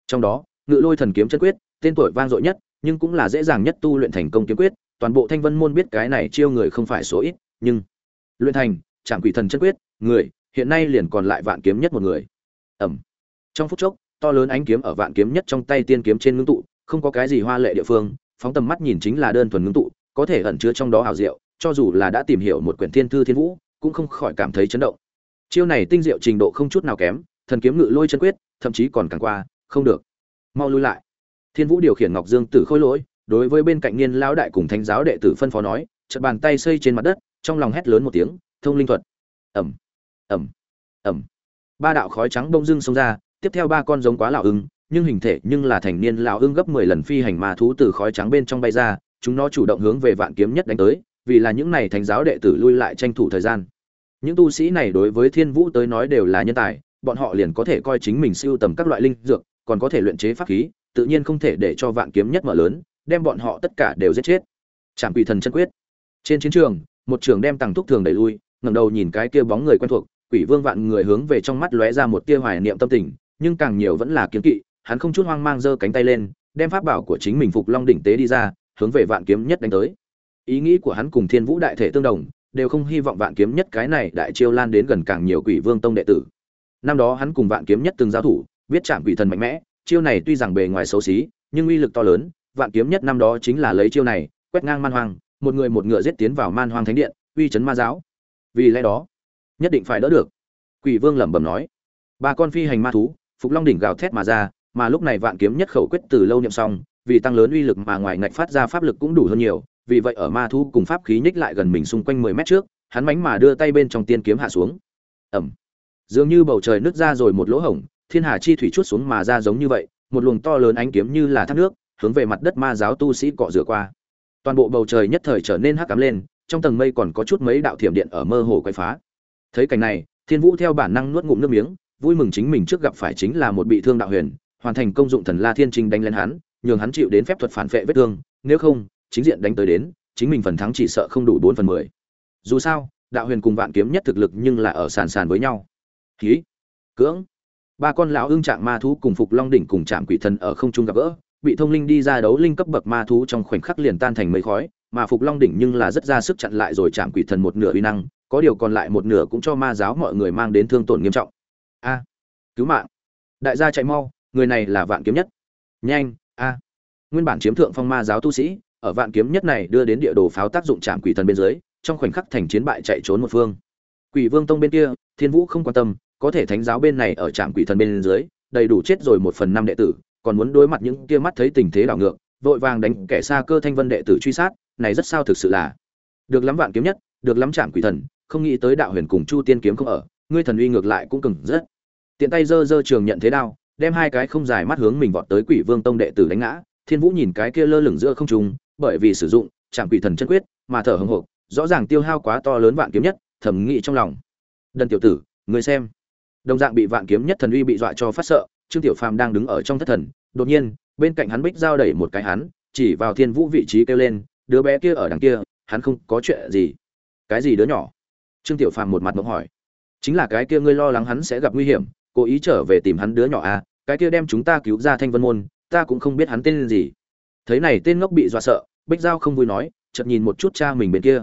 Speaker 1: Trong đó, ngự lôi thần kiếm chân quyết, tên tuổi vang dội nhất, nhưng cũng là dễ dàng nhất tu luyện thành công kiếm quyết, toàn bộ thanh vân môn biết cái này chiêu người không phải số ít, nhưng luyện thành chạm quỷ thần chân quyết, người, hiện nay liền còn lại vạn kiếm nhất một người. Ầm trong phút chốc to lớn ánh kiếm ở vạn kiếm nhất trong tay tiên kiếm trên ngưng tụ, không có cái gì hoa lệ địa phương, phóng tầm mắt nhìn chính là đơn thuần ngưng tụ, có thể ẩn chứa trong đó hào diệu, cho dù là đã tìm hiểu một quyển thiên thư thiên vũ, cũng không khỏi cảm thấy chấn động. Chiêu này tinh diệu trình độ không chút nào kém, thần kiếm ngự lôi chân quyết, thậm chí còn càng qua, không được. Mau lui lại. Thiên vũ điều khiển ngọc dương tử khôi lỗi, đối với bên cạnh niên lão đại cùng thánh giáo đệ tử phân phó nói, chợt bàn tay xây trên mặt đất, trong lòng hét lớn một tiếng, thông linh thuật. Ầm. Ầm. Ầm. Ba đạo khói trắng bông dưng xông ra tiếp theo ba con giống quá lão ưng, nhưng hình thể nhưng là thành niên lão ưng gấp mười lần phi hành ma thú từ khói trắng bên trong bay ra, chúng nó chủ động hướng về vạn kiếm nhất đánh tới, vì là những này thánh giáo đệ tử lui lại tranh thủ thời gian. Những tu sĩ này đối với thiên vũ tới nói đều là nhân tài, bọn họ liền có thể coi chính mình siêu tầm các loại linh dược, còn có thể luyện chế pháp khí, tự nhiên không thể để cho vạn kiếm nhất mở lớn, đem bọn họ tất cả đều giết chết. Trạm quỷ thần chân quyết. Trên chiến trường, một trường đem tàng thúc thường đẩy lui, ngẩng đầu nhìn cái kia bóng người quen thuộc, quỷ vương vạn người hướng về trong mắt lóe ra một tia hoài niệm tâm tình nhưng càng nhiều vẫn là kiếm kỵ, hắn không chút hoang mang giơ cánh tay lên, đem pháp bảo của chính mình phục long đỉnh tế đi ra, hướng về vạn kiếm nhất đánh tới. Ý nghĩ của hắn cùng thiên vũ đại thể tương đồng, đều không hy vọng vạn kiếm nhất cái này đại chiêu lan đến gần càng nhiều quỷ vương tông đệ tử. Năm đó hắn cùng vạn kiếm nhất từng giao thủ, biết chạm quỷ thần mạnh mẽ, chiêu này tuy rằng bề ngoài xấu xí, nhưng uy lực to lớn, vạn kiếm nhất năm đó chính là lấy chiêu này, quét ngang man hoang, một người một ngựa giết tiến vào man hoang thánh điện, uy chấn ma giáo. Vì lẽ đó, nhất định phải đỡ được, quỷ vương lẩm bẩm nói. Ba con phi hành ma thú phục long đỉnh gào thét mà ra, mà lúc này vạn kiếm nhất khẩu quyết từ lâu niệm xong, vì tăng lớn uy lực mà ngoài ngạch phát ra pháp lực cũng đủ hơn nhiều, vì vậy ở ma thú cùng pháp khí nhích lại gần mình xung quanh mười mét trước, hắn mánh mà đưa tay bên trong tiên kiếm hạ xuống. Ẩm. Dường như bầu trời nứt ra rồi một lỗ hổng, thiên hà chi thủy chút xuống mà ra giống như vậy, một luồng to lớn ánh kiếm như là thác nước, hướng về mặt đất ma giáo tu sĩ cọ rửa qua. Toàn bộ bầu trời nhất thời trở nên hắc ám lên, trong tầng mây còn có chút mấy đạo thiểm điện ở mơ hồ quay phá. Thấy cảnh này, thiên vũ theo bản năng nuốt ngụm nước miếng vui mừng chính mình trước gặp phải chính là một bị thương đạo huyền, hoàn thành công dụng thần la thiên trinh đánh lên hắn, nhường hắn chịu đến phép thuật phản vệ vết thương, nếu không, chính diện đánh tới đến, chính mình phần thắng chỉ sợ không đủ bốn phần mười. Dù sao, đạo huyền cùng vạn kiếm nhất thực lực nhưng là ở sàn sàn với nhau. Khí cưỡng. Ba con lão ương trạng ma thú cùng phục long đỉnh cùng chạm quỷ thần ở không trung gặp gỡ, bị thông linh đi ra đấu linh cấp bậc ma thú trong khoảnh khắc liền tan thành mây khói, mà phục long đỉnh nhưng là rất ra sức chặn lại rồi chạm quỷ thần một nửa uy năng, có điều còn lại một nửa cũng cho ma giáo mọi người mang đến thương tổn nghiêm trọng a. Cứu mạng. Đại gia chạy mau, người này là vạn kiếm nhất. Nhanh, a. Nguyên bản chiếm thượng phong ma giáo tu sĩ, ở vạn kiếm nhất này đưa đến địa đồ pháo tác dụng chạm quỷ thần bên dưới, trong khoảnh khắc thành chiến bại chạy trốn một phương. Quỷ vương tông bên kia, thiên vũ không quan tâm, có thể thánh giáo bên này ở trạm quỷ thần bên dưới, đầy đủ chết rồi một phần năm đệ tử, còn muốn đối mặt những kia mắt thấy tình thế đảo ngược, vội vàng đánh kẻ xa cơ thanh vân đệ tử truy sát, này rất sao thực sự là. Được lắm vạn kiếm nhất, được lắm trạm quỷ thần, không nghĩ tới đạo huyền cùng chu tiên kiếm không ở, ngươi thần uy ngược lại cũng cứng rất tiện tay giơ giơ trường nhận thế đao, đem hai cái không dài mắt hướng mình vọt tới quỷ vương tông đệ tử đánh ngã. Thiên vũ nhìn cái kia lơ lửng giữa không trung, bởi vì sử dụng trạm quỷ thần chân quyết, mà thở hồng hộc, rõ ràng tiêu hao quá to lớn vạn kiếm nhất, thầm nghĩ trong lòng. Đần tiểu tử người xem. Đồng dạng bị vạn kiếm nhất thần uy bị dọa cho phát sợ, trương tiểu phàm đang đứng ở trong thất thần, đột nhiên, bên cạnh hắn bích giao đẩy một cái hắn, chỉ vào thiên vũ vị trí kêu lên, đứa bé kia ở đằng kia, hắn không có chuyện gì. Cái gì đứa nhỏ? Trương tiểu phàm một mặt mộng hỏi. Chính là cái kia ngươi lo lắng hắn sẽ gặp nguy hiểm cố ý trở về tìm hắn đứa nhỏ à cái kia đem chúng ta cứu ra thanh vân môn, ta cũng không biết hắn tên gì. Thấy này tên ngốc bị dọa sợ, bích giao không vui nói, chợt nhìn một chút cha mình bên kia.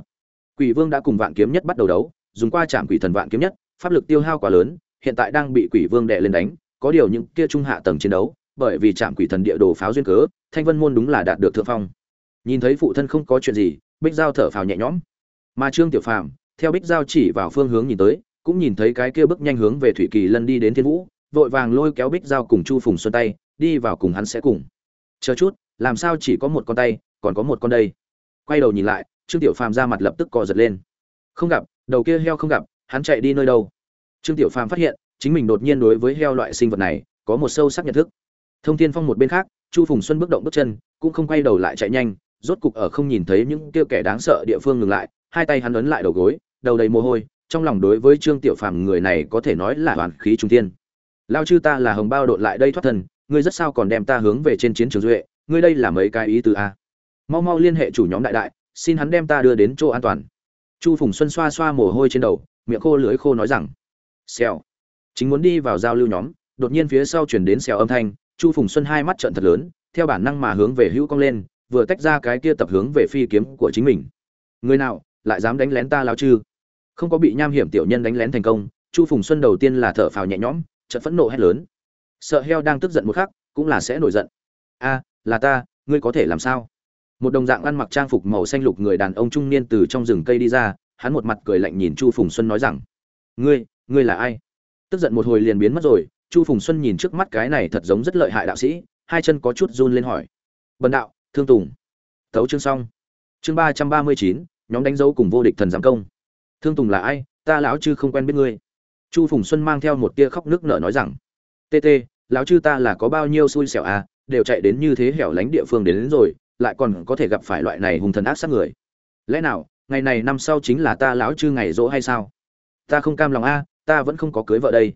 Speaker 1: Quỷ vương đã cùng vạn kiếm nhất bắt đầu đấu, dùng qua Trảm quỷ thần vạn kiếm nhất, pháp lực tiêu hao quá lớn, hiện tại đang bị quỷ vương đè lên đánh, có điều những kia trung hạ tầng chiến đấu, bởi vì Trảm quỷ thần địa đồ pháo duyên cớ, thanh vân môn đúng là đạt được thượng phong. Nhìn thấy phụ thân không có chuyện gì, bích giao thở phào nhẹ nhõm. Mà trương tiểu phàm, theo bích giao chỉ vào phương hướng nhìn tới cũng nhìn thấy cái kia bước nhanh hướng về thủy kỳ lân đi đến thiên vũ, vội vàng lôi kéo bích dao cùng chu phùng xuân tay, đi vào cùng hắn sẽ cùng. Chờ chút, làm sao chỉ có một con tay, còn có một con đây? Quay đầu nhìn lại, trương tiểu phàm ra mặt lập tức cò giật lên. Không gặp, đầu kia heo không gặp, hắn chạy đi nơi đâu? Trương tiểu phàm phát hiện, chính mình đột nhiên đối với heo loại sinh vật này, có một sâu sắc nhận thức. Thông thiên phong một bên khác, chu phùng xuân bước động bước chân, cũng không quay đầu lại chạy nhanh, rốt cục ở không nhìn thấy những kia kẻ đáng sợ địa phương ngừng lại, hai tay hắn ấn lại đầu gối, đầu đầy mồ hôi trong lòng đối với trương tiểu phàm người này có thể nói là hoàn khí trung thiên. Lao chư ta là hồng bao đột lại đây thoát thân, ngươi rất sao còn đem ta hướng về trên chiến trường duệ, ngươi đây là mấy cái ý từ a à? mau mau liên hệ chủ nhóm đại đại, xin hắn đem ta đưa đến chỗ an toàn. Chu phùng xuân xoa xoa mồ hôi trên đầu, miệng khô lưỡi khô nói rằng, xèo. Chính muốn đi vào giao lưu nhóm, đột nhiên phía sau chuyển đến xèo âm thanh, chu phùng xuân hai mắt trợn thật lớn, theo bản năng mà hướng về hữu cong lên, vừa tách ra cái kia tập hướng về phi kiếm của chính mình. Người nào, lại dám đánh lén ta lao chư? Không có bị nham hiểm tiểu nhân đánh lén thành công, chu phùng xuân đầu tiên là thở phào nhẹ nhõm, chợt phẫn nộ hét lớn. Sợ heo đang tức giận một khắc, cũng là sẽ nổi giận. A, là ta, ngươi có thể làm sao? Một đồng dạng ăn mặc trang phục màu xanh lục người đàn ông trung niên từ trong rừng cây đi ra, hắn một mặt cười lạnh nhìn chu phùng xuân nói rằng, ngươi ngươi là ai? Tức giận một hồi liền biến mất rồi, chu phùng xuân nhìn trước mắt cái này thật giống rất lợi hại đạo sĩ, hai chân có chút run lên hỏi, bần đạo, thương tùng, thấu chương xong. Chương ba trăm ba mươi chín, nhóm đánh dấu cùng vô địch thần giám công thương tùng là ai? Ta lão chư không quen biết ngươi. Chu phùng xuân mang theo một tia khóc nước nở nói rằng tê tê lão chư ta là có bao nhiêu xui xẻo à đều chạy đến như thế hẻo lánh địa phương đến, đến rồi lại còn có thể gặp phải loại này hùng thần ác sát người. Lẽ nào ngày này năm sau chính là ta lão chư ngày rỗ hay sao? Ta không cam lòng a ta vẫn không có cưới vợ đây.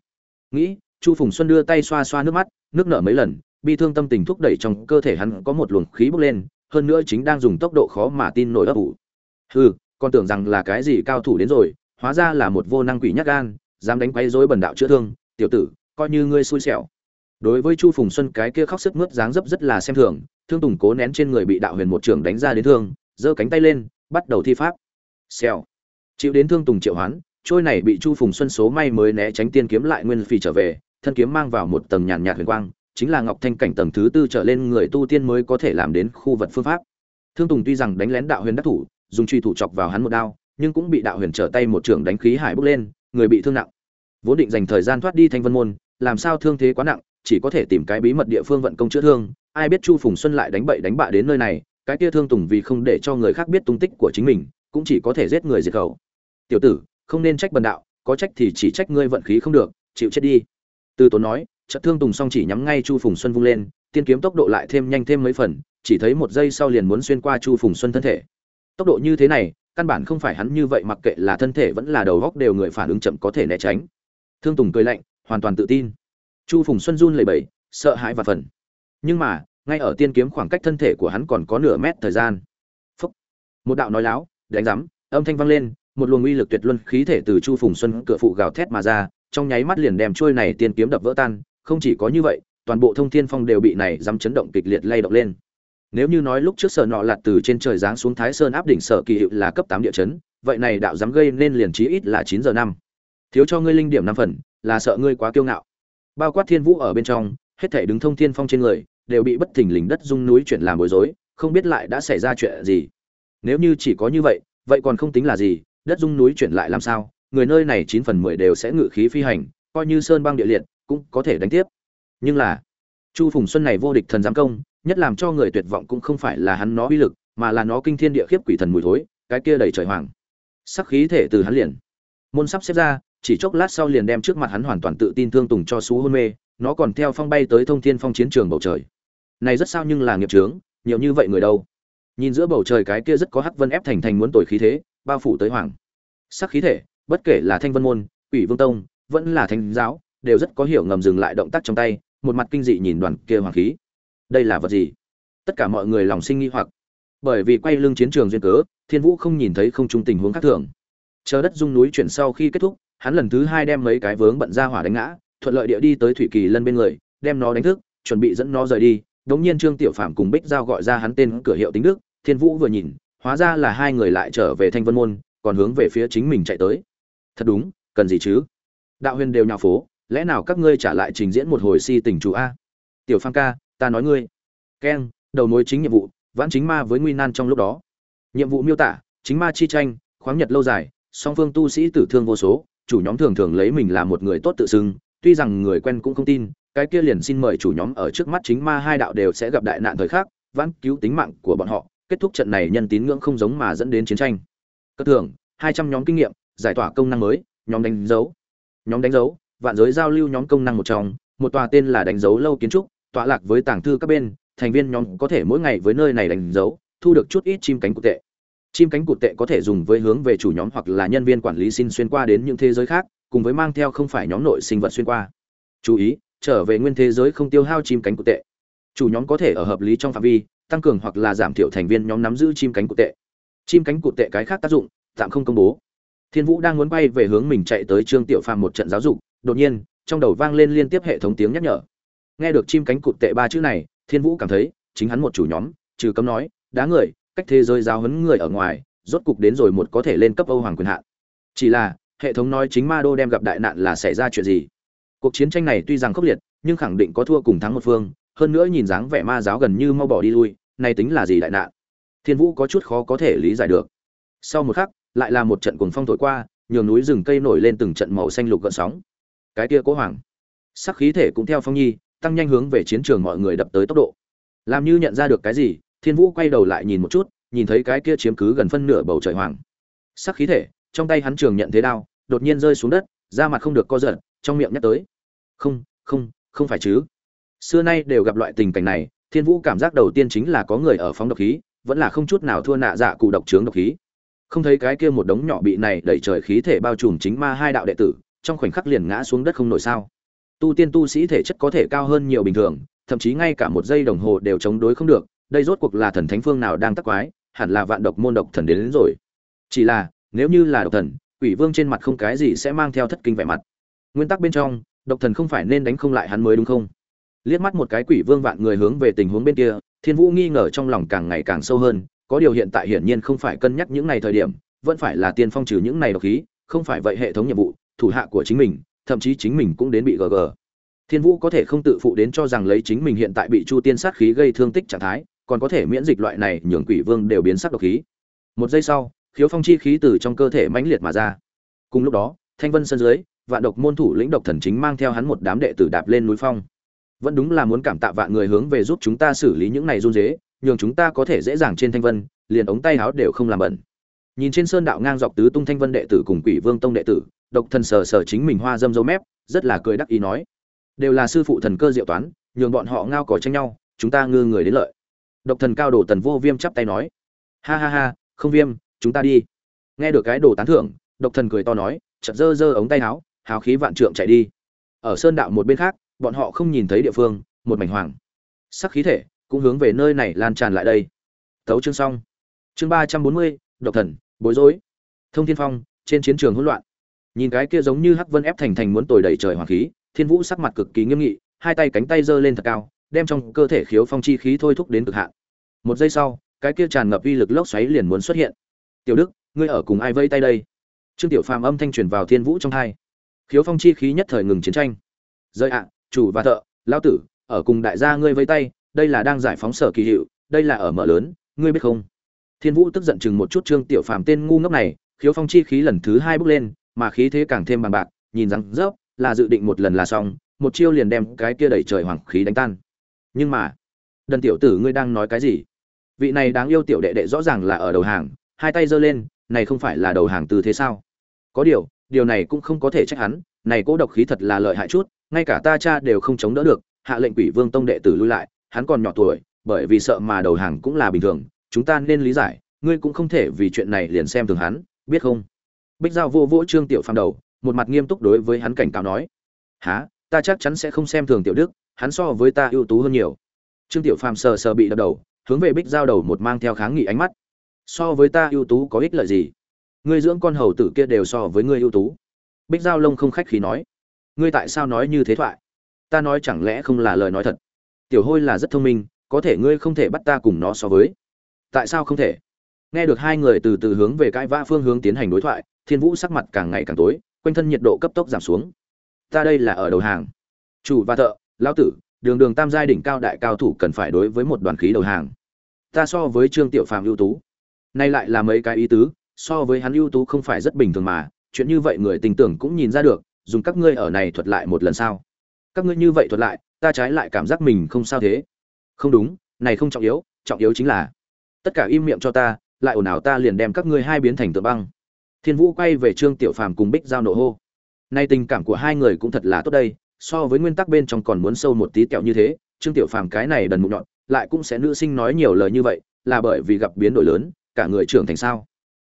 Speaker 1: Nghĩ chu phùng xuân đưa tay xoa xoa nước mắt nước nở mấy lần bi thương tâm tình thúc đẩy trong cơ thể hắn có một luồng khí bốc lên hơn nữa chính đang dùng tốc độ khó mà tin nổi ấp ủ. Hừ còn tưởng rằng là cái gì cao thủ đến rồi, hóa ra là một vô năng quỷ nhắc gan, dám đánh quấy rối bần đạo chữa thương, tiểu tử, coi như ngươi xui xẻo. Đối với chu phùng xuân cái kia khóc sức mướt dáng dấp rất là xem thường, thương tùng cố nén trên người bị đạo huyền một trưởng đánh ra đến thương, giơ cánh tay lên, bắt đầu thi pháp. Xèo. Chịu đến thương tùng triệu hoán, trôi này bị chu phùng xuân số may mới né tránh tiên kiếm lại nguyên phi trở về, thân kiếm mang vào một tầng nhàn nhạt huyền quang, chính là ngọc thanh cảnh tầng thứ tư trở lên người tu tiên mới có thể làm đến khu vật phương pháp. Thương tùng tuy rằng đánh lén đạo huyền đắc thủ dùng truy thủ chọc vào hắn một đao, nhưng cũng bị đạo huyền trở tay một trưởng đánh khí hải bốc lên, người bị thương nặng. Vốn định dành thời gian thoát đi thanh vân môn, làm sao thương thế quá nặng, chỉ có thể tìm cái bí mật địa phương vận công chữa thương. Ai biết chu phùng xuân lại đánh bậy đánh bạ đến nơi này, cái kia thương tùng vì không để cho người khác biết tung tích của chính mình, cũng chỉ có thể giết người diệt khẩu. Tiểu tử, không nên trách bần đạo, có trách thì chỉ trách ngươi vận khí không được, chịu chết đi. Từ tốn nói, chợt thương tùng song chỉ nhắm ngay chu phùng xuân vung lên, tiên kiếm tốc độ lại thêm nhanh thêm mấy phần, chỉ thấy một giây sau liền muốn xuyên qua chu phùng xuân thân thể tốc độ như thế này, căn bản không phải hắn như vậy, mặc kệ là thân thể vẫn là đầu góc đều người phản ứng chậm có thể né tránh. Thương tùng cười lạnh, hoàn toàn tự tin. Chu phùng xuân run lẩy bẩy, sợ hãi và phần nhưng mà, ngay ở tiên kiếm khoảng cách thân thể của hắn còn có nửa mét thời gian. Phúc. một đạo nói láo, đánh rắm âm thanh vang lên, một luồng uy lực tuyệt luân khí thể từ chu phùng xuân cửa phụ gào thét mà ra, trong nháy mắt liền đem trôi này tiên kiếm đập vỡ tan, không chỉ có như vậy, toàn bộ thông thiên phong đều bị này dám chấn động kịch liệt lay động lên nếu như nói lúc trước sở nọ lạt từ trên trời giáng xuống thái sơn áp đỉnh sở kỳ hiệu là cấp tám địa chấn, vậy này đạo dám gây nên liền chí ít là chín giờ năm. Thiếu cho ngươi linh điểm năm phần, là sợ ngươi quá kiêu ngạo. Bao quát thiên vũ ở bên trong, hết thể đứng thông thiên phong trên người, đều bị bất thình lình đất rung núi chuyển làm bối rối, không biết lại đã xảy ra chuyện gì. Nếu như chỉ có như vậy vậy còn không tính là gì, đất rung núi chuyển lại làm sao? Người nơi này chín phần mười đều sẽ ngự khí phi hành, coi như sơn băng địa liệt, cũng có thể đánh tiếp. Nhưng là, chu phùng xuân này vô địch thần giám công nhất làm cho người tuyệt vọng cũng không phải là hắn nó uy lực, mà là nó kinh thiên địa khiếp quỷ thần mùi thối, cái kia đầy trời hoàng. Sắc khí thể từ hắn liền. Môn sắp xếp ra, chỉ chốc lát sau liền đem trước mặt hắn hoàn toàn tự tin thương tùng cho xú hôn mê, nó còn theo phong bay tới thông thiên phong chiến trường bầu trời. Này rất sao nhưng là nghiệp trướng nhiều như vậy người đâu? Nhìn giữa bầu trời cái kia rất có hắc vân ép thành thành muốn tồi khí thế, bao phủ tới hoàng. Sắc khí thể, bất kể là thanh vân môn ủy vương tông, vẫn là thánh giáo, đều rất có hiểu ngầm dừng lại động tác trong tay, một mặt kinh dị nhìn đoàn kia hoàng khí đây là vật gì? Tất cả mọi người lòng sinh nghi hoặc. Bởi vì quay lưng chiến trường duyên cớ, thiên vũ không nhìn thấy không trung tình huống khác thường. Chờ đất dung núi chuyển sau khi kết thúc, hắn lần thứ hai đem mấy cái vướng bận ra hỏa đánh ngã, thuận lợi địa đi tới thủy kỳ lân bên người, đem nó đánh thức, chuẩn bị dẫn nó rời đi. Đống nhiên trương tiểu phạm cùng bích giao gọi ra hắn tên cửa hiệu tính đức, thiên vũ vừa nhìn, hóa ra là hai người lại trở về thanh vân môn, còn hướng về phía chính mình chạy tới. Thật đúng, cần gì chứ? Đạo huyền đều nhà phố, lẽ nào các ngươi trả lại trình diễn một hồi si tình chủ a? Tiểu phan ca ta nói ngươi. Keng, đầu mối chính nhiệm vụ, vãn chính ma với nguy nan trong lúc đó. Nhiệm vụ miêu tả, chính ma chi tranh, khoáng nhật lâu dài, song phương tu sĩ tử thương vô số, chủ nhóm thường thường lấy mình là một người tốt tự xưng, tuy rằng người quen cũng không tin, cái kia liền xin mời chủ nhóm ở trước mắt chính ma hai đạo đều sẽ gặp đại nạn thời khắc, vãn cứu tính mạng của bọn họ, kết thúc trận này nhân tín ngưỡng không giống mà dẫn đến chiến tranh. Cất thường hai trăm nhóm kinh nghiệm, giải tỏa công năng mới, nhóm đánh dấu. Nhóm đánh dấu, vạn giới giao lưu nhóm công năng một trong, một tòa tên là đánh dấu lâu kiến trúc tọa lạc với tàng thư các bên, thành viên nhóm có thể mỗi ngày với nơi này đánh dấu, thu được chút ít chim cánh cụt tệ. Chim cánh cụt tệ có thể dùng với hướng về chủ nhóm hoặc là nhân viên quản lý xin xuyên qua đến những thế giới khác, cùng với mang theo không phải nhóm nội sinh vật xuyên qua. Chú ý, trở về nguyên thế giới không tiêu hao chim cánh cụt tệ. Chủ nhóm có thể ở hợp lý trong phạm vi, tăng cường hoặc là giảm thiểu thành viên nhóm nắm giữ chim cánh cụt tệ. Chim cánh cụt tệ cái khác tác dụng, tạm không công bố. Thiên vũ đang muốn bay về hướng mình chạy tới trương tiểu phàm một trận giáo dục, đột nhiên, trong đầu vang lên liên tiếp hệ thống tiếng nhắc nhở nghe được chim cánh cụt tệ ba chữ này, thiên vũ cảm thấy, chính hắn một chủ nhóm, trừ cấm nói, đá người, cách thế giới giáo huấn người ở ngoài, rốt cục đến rồi một có thể lên cấp âu hoàng quyền hạn. Chỉ là, hệ thống nói chính ma đô đem gặp đại nạn là xảy ra chuyện gì? Cuộc chiến tranh này tuy rằng khốc liệt, nhưng khẳng định có thua cùng thắng một phương, hơn nữa nhìn dáng vẻ ma giáo gần như mau bỏ đi lui, này tính là gì đại nạn? Thiên vũ có chút khó có thể lý giải được. Sau một khắc, lại là một trận cuồng phong thổi qua, nhường núi rừng cây nổi lên từng trận màu xanh lục gợn sóng. Cái kia cố hoàng, sắc khí thể cũng theo phong nhi tăng nhanh hướng về chiến trường mọi người đập tới tốc độ. Làm như nhận ra được cái gì, thiên vũ quay đầu lại nhìn một chút, nhìn thấy cái kia chiếm cứ gần phân nửa bầu trời hoàng. Sắc khí thể, trong tay hắn trường nhận thế đao, đột nhiên rơi xuống đất, da mặt không được co giật, trong miệng nhắc tới. Không không không phải chứ. Xưa nay đều gặp loại tình cảnh này, thiên vũ cảm giác đầu tiên chính là có người ở phóng độc khí, vẫn là không chút nào thua nạ dạ cụ độc trướng độc khí. Không thấy cái kia một đống nhỏ bị này đẩy trời khí thể bao trùm chính ma hai đạo đệ tử, trong khoảnh khắc liền ngã xuống đất không nổi sao tu tiên tu sĩ thể chất có thể cao hơn nhiều bình thường thậm chí ngay cả một giây đồng hồ đều chống đối không được đây rốt cuộc là thần thánh phương nào đang tắc quái hẳn là vạn độc môn độc thần đến, đến rồi. Chỉ là nếu như là độc thần quỷ vương trên mặt không cái gì sẽ mang theo thất kinh vẻ mặt. Nguyên tắc bên trong độc thần không phải nên đánh không lại hắn mới đúng không? Liếc mắt một cái quỷ vương vạn người hướng về tình huống bên kia thiên vũ nghi ngờ trong lòng càng ngày càng sâu hơn có điều hiện tại hiển nhiên không phải cân nhắc những này thời điểm vẫn phải là tiên phong trừ những này độc khí không phải vậy hệ thống nhiệm vụ thủ hạ của chính mình thậm chí chính mình cũng đến bị gg thiên vũ có thể không tự phụ đến cho rằng lấy chính mình hiện tại bị chu tiên sát khí gây thương tích trạng thái, còn có thể miễn dịch loại này nhường quỷ vương đều biến sắc độc khí. Một giây sau, khiếu phong chi khí từ trong cơ thể mãnh liệt mà ra. Cùng lúc đó, thanh vân sân dưới, vạn độc môn thủ lĩnh độc thần chính mang theo hắn một đám đệ tử đạp lên núi phong. Vẫn đúng là muốn cảm tạ vạn người hướng về giúp chúng ta xử lý những này run dế nhường chúng ta có thể dễ dàng trên thanh vân, liền ống tay áo đều không làm bẩn nhìn trên sơn đạo ngang dọc tứ tung thanh vân đệ tử cùng quỷ vương tông đệ tử, độc thần sờ sờ chính mình hoa dâm dâu mép, rất là cười đắc ý nói. Đều là sư phụ thần cơ diệu toán, nhường bọn họ ngao cỏ tranh nhau, chúng ta ngư người đến lợi. Độc thần cao đồ tần vô viêm chắp tay nói. Ha ha ha, không viêm, chúng ta đi. Nghe được cái đồ tán thưởng, độc thần cười to nói, chợt giơ giơ ống tay áo, hào khí vạn trượng chạy đi. Ở sơn đạo một bên khác, bọn họ không nhìn thấy địa phương, một mảnh hoàng. Sắc khí thể cũng hướng về nơi này lan tràn lại đây. Thấu chương xong. Chương ba trăm bốn mươi, độc thần bối rối. Thông thiên phong, trên chiến trường hỗn loạn. Nhìn cái kia giống như hắc vân ép thành thành muốn tồi đầy trời hoàng khí, thiên vũ sắc mặt cực kỳ nghiêm nghị, hai tay cánh tay giơ lên thật cao, đem trong cơ thể khiếu phong chi khí thôi thúc đến cực hạn. Một giây sau, cái kia tràn ngập uy lực lốc xoáy liền muốn xuất hiện. Tiểu đức, ngươi ở cùng ai vây tay đây? Trương tiểu phàm âm thanh truyền vào thiên vũ trong hai. Khiếu phong chi khí nhất thời ngừng chiến tranh. Rơi ạ, chủ và thợ lao tử, ở cùng đại gia ngươi vây tay, đây là đang giải phóng sở kỳ hiệu, đây là ở mở lớn, ngươi biết không? Thiên vũ tức giận chừng một chút trương tiểu phàm tên ngu ngốc này, khiếu phong chi khí lần thứ hai bước lên, mà khí thế càng thêm bằng bạc, nhìn rằng rớp, là dự định một lần là xong, một chiêu liền đem cái kia đẩy trời hoàng khí đánh tan. Nhưng mà, đần tiểu tử ngươi đang nói cái gì? Vị này đáng yêu tiểu đệ đệ rõ ràng là ở đầu hàng, hai tay giơ lên, này không phải là đầu hàng từ thế sao? Có điều điều này cũng không có thể trách hắn, này cố độc khí thật là lợi hại chút, ngay cả ta cha đều không chống đỡ được, hạ lệnh quỷ vương tông đệ tử lui lại, hắn còn nhỏ tuổi, bởi vì sợ mà đầu hàng cũng là bình thường chúng ta nên lý giải, ngươi cũng không thể vì chuyện này liền xem thường hắn, biết không? Bích giao vô vỗ trương tiểu phàm đầu, một mặt nghiêm túc đối với hắn cảnh cáo nói. Há ta chắc chắn sẽ không xem thường tiểu đức, hắn so với ta ưu tú hơn nhiều. Trương tiểu phàm sờ sờ bị đập đầu, hướng về bích giao đầu một mang theo kháng nghị ánh mắt. So với ta ưu tú có ích lợi gì? Ngươi dưỡng con hầu tử kia đều so với ngươi ưu tú. Bích giao lông không khách khí nói. Ngươi tại sao nói như thế thoại? Ta nói chẳng lẽ không là lời nói thật? Tiểu hôi là rất thông minh, có thể ngươi không thể bắt ta cùng nó so với tại sao không thể? Nghe được hai người từ từ hướng về cãi vã phương hướng tiến hành đối thoại, thiên vũ sắc mặt càng ngày càng tối, quanh thân nhiệt độ cấp tốc giảm xuống. Ta đây là ở đầu hàng. Chủ và thợ, lão tử, đường đường tam giai đỉnh cao đại cao thủ cần phải đối với một đoàn khí đầu hàng. Ta so với trương tiểu phàm ưu tú. Nay lại là mấy cái ý tứ, so với hắn ưu tú không phải rất bình thường mà, chuyện như vậy người tình tưởng cũng nhìn ra được, dùng các ngươi ở này thuật lại một lần sao? Các ngươi như vậy thuật lại, ta trái lại cảm giác mình không sao thế. Không đúng, này không trọng yếu trọng yếu chính là tất cả im miệng cho ta, lại ồn ào ta liền đem các ngươi hai biến thành tượng băng. Thiên vũ quay về trương tiểu phàm cùng bích giao nộ hô. Nay tình cảm của hai người cũng thật là tốt đây, so với nguyên tắc bên trong còn muốn sâu một tí kẹo như thế, trương tiểu phàm cái này đần mụn nhọn, lại cũng sẽ nữ sinh nói nhiều lời như vậy, là bởi vì gặp biến đổi lớn, cả người trưởng thành sao.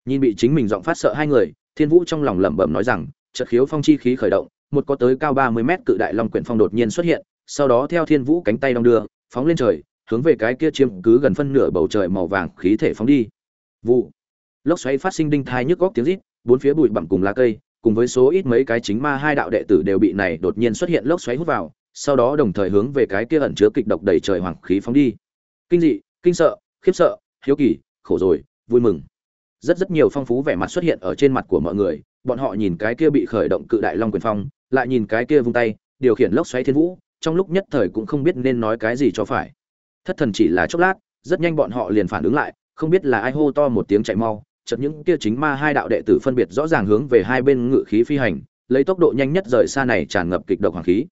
Speaker 1: Nhìn bị chính mình giọng phát sợ hai người, thiên vũ trong lòng lẩm bẩm nói rằng, chợt khiếu phong chi khí khởi động, một có tới cao ba mươi mét cự đại long quyển phong đột nhiên xuất hiện, sau đó theo thiên vũ cánh tay đong đưa, phóng lên trời hướng về cái kia chiếm cứ gần phân nửa bầu trời màu vàng khí thể phóng đi. Vụ. Lốc xoáy phát sinh đinh thai nhức góc tiếng rít, bốn phía bụi bặm cùng lá cây, cùng với số ít mấy cái chính ma hai đạo đệ tử đều bị này đột nhiên xuất hiện lốc xoáy hút vào, sau đó đồng thời hướng về cái kia ẩn chứa kịch độc đầy trời hoàng khí phóng đi. Kinh dị, kinh sợ, khiếp sợ, hiếu kỳ, khổ rồi, vui mừng. Rất rất nhiều phong phú vẻ mặt xuất hiện ở trên mặt của mọi người, bọn họ nhìn cái kia bị khởi động cự đại long quyền phong, lại nhìn cái kia vung tay, điều khiển lốc xoáy thiên vũ, trong lúc nhất thời cũng không biết nên nói cái gì cho phải thất thần chỉ là chốc lát, rất nhanh bọn họ liền phản ứng lại, không biết là ai hô to một tiếng chạy mau chật những kia chính ma hai đạo đệ tử phân biệt rõ ràng hướng về hai bên ngự khí phi hành, lấy tốc độ nhanh nhất rời xa này tràn ngập kịch độc hoàng khí.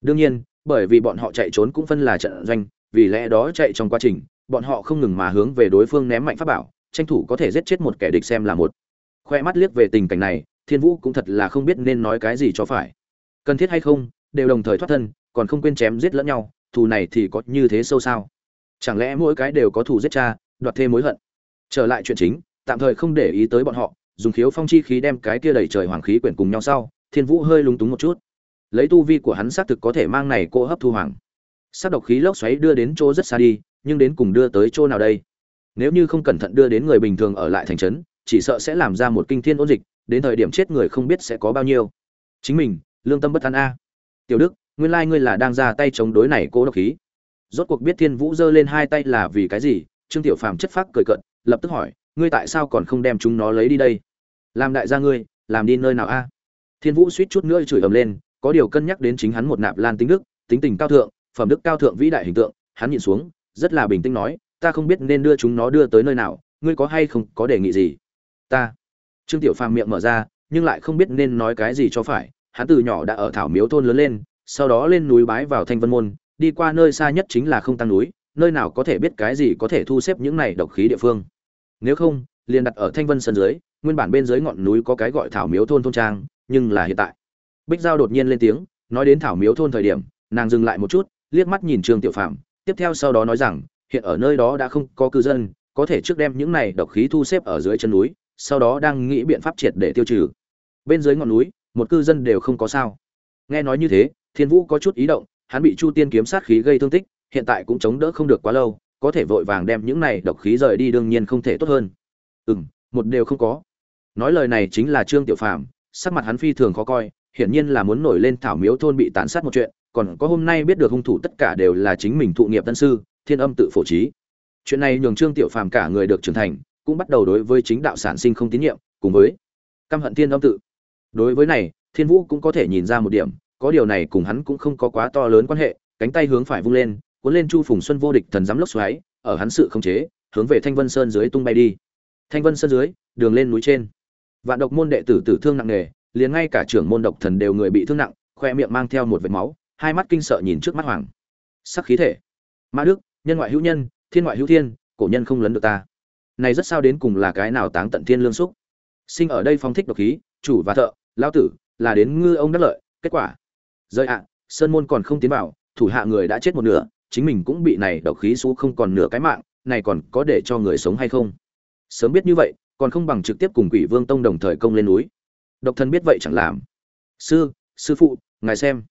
Speaker 1: Đương nhiên, bởi vì bọn họ chạy trốn cũng phân là trận doanh, vì lẽ đó chạy trong quá trình, bọn họ không ngừng mà hướng về đối phương ném mạnh pháp bảo, tranh thủ có thể giết chết một kẻ địch xem là một. Khoe mắt liếc về tình cảnh này, thiên vũ cũng thật là không biết nên nói cái gì cho phải. Cần thiết hay không, đều đồng thời thoát thân, còn không quên chém giết lẫn nhau, thù này thì có như thế sâu sao? Chẳng lẽ mỗi cái đều có thù giết cha, đoạt thêm mối hận? Trở lại chuyện chính, tạm thời không để ý tới bọn họ, dùng khiếu phong chi khí đem cái kia đẩy trời hoàng khí quyển cùng nhau sau, thiên vũ hơi lúng túng một chút. Lấy tu vi của hắn xác thực có thể mang này cô hấp thu hoàng. Sắc độc khí lốc xoáy đưa đến chỗ rất xa đi, nhưng đến cùng đưa tới chỗ nào đây? Nếu như không cẩn thận đưa đến người bình thường ở lại thành trấn, chỉ sợ sẽ làm ra một kinh thiên ôn dịch, đến thời điểm chết người không biết sẽ có bao nhiêu. Chính mình, lương tâm bất an a. Tiểu đức, nguyên lai ngươi là đang ra tay chống đối này cố độc khí rốt cuộc biết thiên vũ giơ lên hai tay là vì cái gì? Trương tiểu phàm chất phác cười cận lập tức hỏi, ngươi tại sao còn không đem chúng nó lấy đi đây? Làm đại gia ngươi, làm đi nơi nào a? Thiên vũ suýt chút nữa chửi ầm lên, có điều cân nhắc đến chính hắn một nạp lan tính đức, tính tình cao thượng, phẩm đức cao thượng vĩ đại hình tượng, hắn nhìn xuống, rất là bình tĩnh nói, ta không biết nên đưa chúng nó đưa tới nơi nào, ngươi có hay không có đề nghị gì? Ta. Trương tiểu phàm miệng mở ra, nhưng lại không biết nên nói cái gì cho phải, hắn từ nhỏ đã ở thảo miếu thôn lớn lên, sau đó lên núi bái vào thanh vân môn đi qua nơi xa nhất chính là không tăng núi, nơi nào có thể biết cái gì có thể thu xếp những này độc khí địa phương. Nếu không, liền đặt ở thanh vân sân dưới, nguyên bản bên dưới ngọn núi có cái gọi thảo miếu thôn thôn trang, nhưng là hiện tại. Bích giao đột nhiên lên tiếng, nói đến thảo miếu thôn thời điểm, nàng dừng lại một chút, liếc mắt nhìn trương tiểu phạm tiếp theo sau đó nói rằng, hiện ở nơi đó đã không có cư dân, có thể trước đem những này độc khí thu xếp ở dưới chân núi, sau đó đang nghĩ biện pháp triệt để tiêu trừ. Bên dưới ngọn núi, một cư dân đều không có sao. Nghe nói như thế, thiên vũ có chút ý động hắn bị chu tiên kiếm sát khí gây thương tích, hiện tại cũng chống đỡ không được quá lâu, có thể vội vàng đem những này độc khí rời đi đương nhiên không thể tốt hơn. Ừ một đều không có. Nói lời này chính là trương tiểu phàm, sắc mặt hắn phi thường khó coi, hiển nhiên là muốn nổi lên thảo miếu thôn bị tàn sát một chuyện, còn có hôm nay biết được hung thủ tất cả đều là chính mình thụ nghiệp tân sư, thiên âm tự phổ trí. Chuyện này nhường trương tiểu phàm cả người được trưởng thành, cũng bắt đầu đối với chính đạo sản sinh không tín nhiệm, cùng với căm hận thiên âm tự. Đối với này, thiên vũ cũng có thể nhìn ra một điểm có điều này cùng hắn cũng không có quá to lớn quan hệ, cánh tay hướng phải vung lên, cuốn lên chu phùng xuân vô địch thần giám lốc xoáy, ở hắn sự không chế, hướng về thanh vân sơn dưới tung bay đi. Thanh vân sơn dưới, đường lên núi trên. Vạn độc môn đệ tử tử thương nặng nề, liền ngay cả trưởng môn độc thần đều người bị thương nặng, khoe miệng mang theo một vệt máu, hai mắt kinh sợ nhìn trước mắt hoàng. Sắc khí thể. Mã đức, nhân ngoại hữu nhân, thiên ngoại hữu thiên, cổ nhân không lấn được ta. Này rất sao đến cùng là cái nào táng tận thiên lương xúc? Sinh ở đây phong thích độc khí, chủ và thợ lao tử, là đến ngư ông đắc lợi, kết quả rơi ạ, sơn môn còn không tiến vào, thủ hạ người đã chết một nửa, chính mình cũng bị này độc khí xú không còn nửa cái mạng, này còn có để cho người sống hay không? Sớm biết như vậy, còn không bằng trực tiếp cùng quỷ vương tông đồng thời công lên núi. Độc thân biết vậy chẳng làm. Sư sư phụ, ngài xem.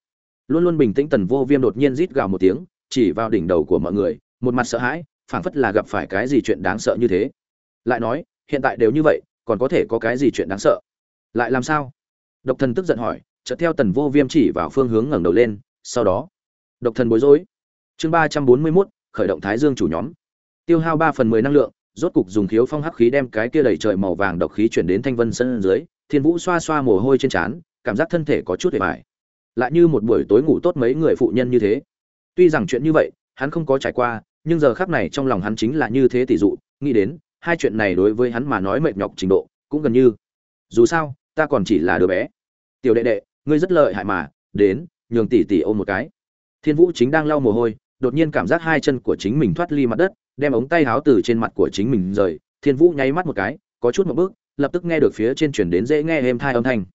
Speaker 1: Luôn luôn bình tĩnh tần vô viêm đột nhiên rít gào một tiếng, chỉ vào đỉnh đầu của mọi người, một mặt sợ hãi, phảng phất là gặp phải cái gì chuyện đáng sợ như thế. Lại nói, hiện tại đều như vậy, còn có thể có cái gì chuyện đáng sợ? Lại làm sao? Độc thần tức giận hỏi chợt theo tần vô viêm chỉ vào phương hướng ngẩng đầu lên, sau đó, độc thần bối rối. Chương ba trăm bốn mươi mốt, khởi động thái dương chủ nhóm. Tiêu hao ba phần mười năng lượng, rốt cục dùng khiếu phong hắc khí đem cái kia đầy trời màu vàng độc khí chuyển đến thanh vân sân dưới, thiên vũ xoa xoa mồ hôi trên trán, cảm giác thân thể có chút hề mải lại như một buổi tối ngủ tốt mấy người phụ nhân như thế. Tuy rằng chuyện như vậy, hắn không có trải qua, nhưng giờ khắc này trong lòng hắn chính là như thế tỷ dụ, nghĩ đến, hai chuyện này đối với hắn mà nói mệt nhọc trình độ, cũng gần như. Dù sao, ta còn chỉ là đứa bé. Tiểu đệ đệ ngươi rất lợi hại mà, đến, nhường tỷ tỷ ôm một cái. Thiên vũ chính đang lau mồ hôi, đột nhiên cảm giác hai chân của chính mình thoát ly mặt đất, đem ống tay háo từ trên mặt của chính mình rời. Thiên vũ nháy mắt một cái, có chút một bước, lập tức nghe được phía trên chuyển đến dễ nghe êm thai âm thanh.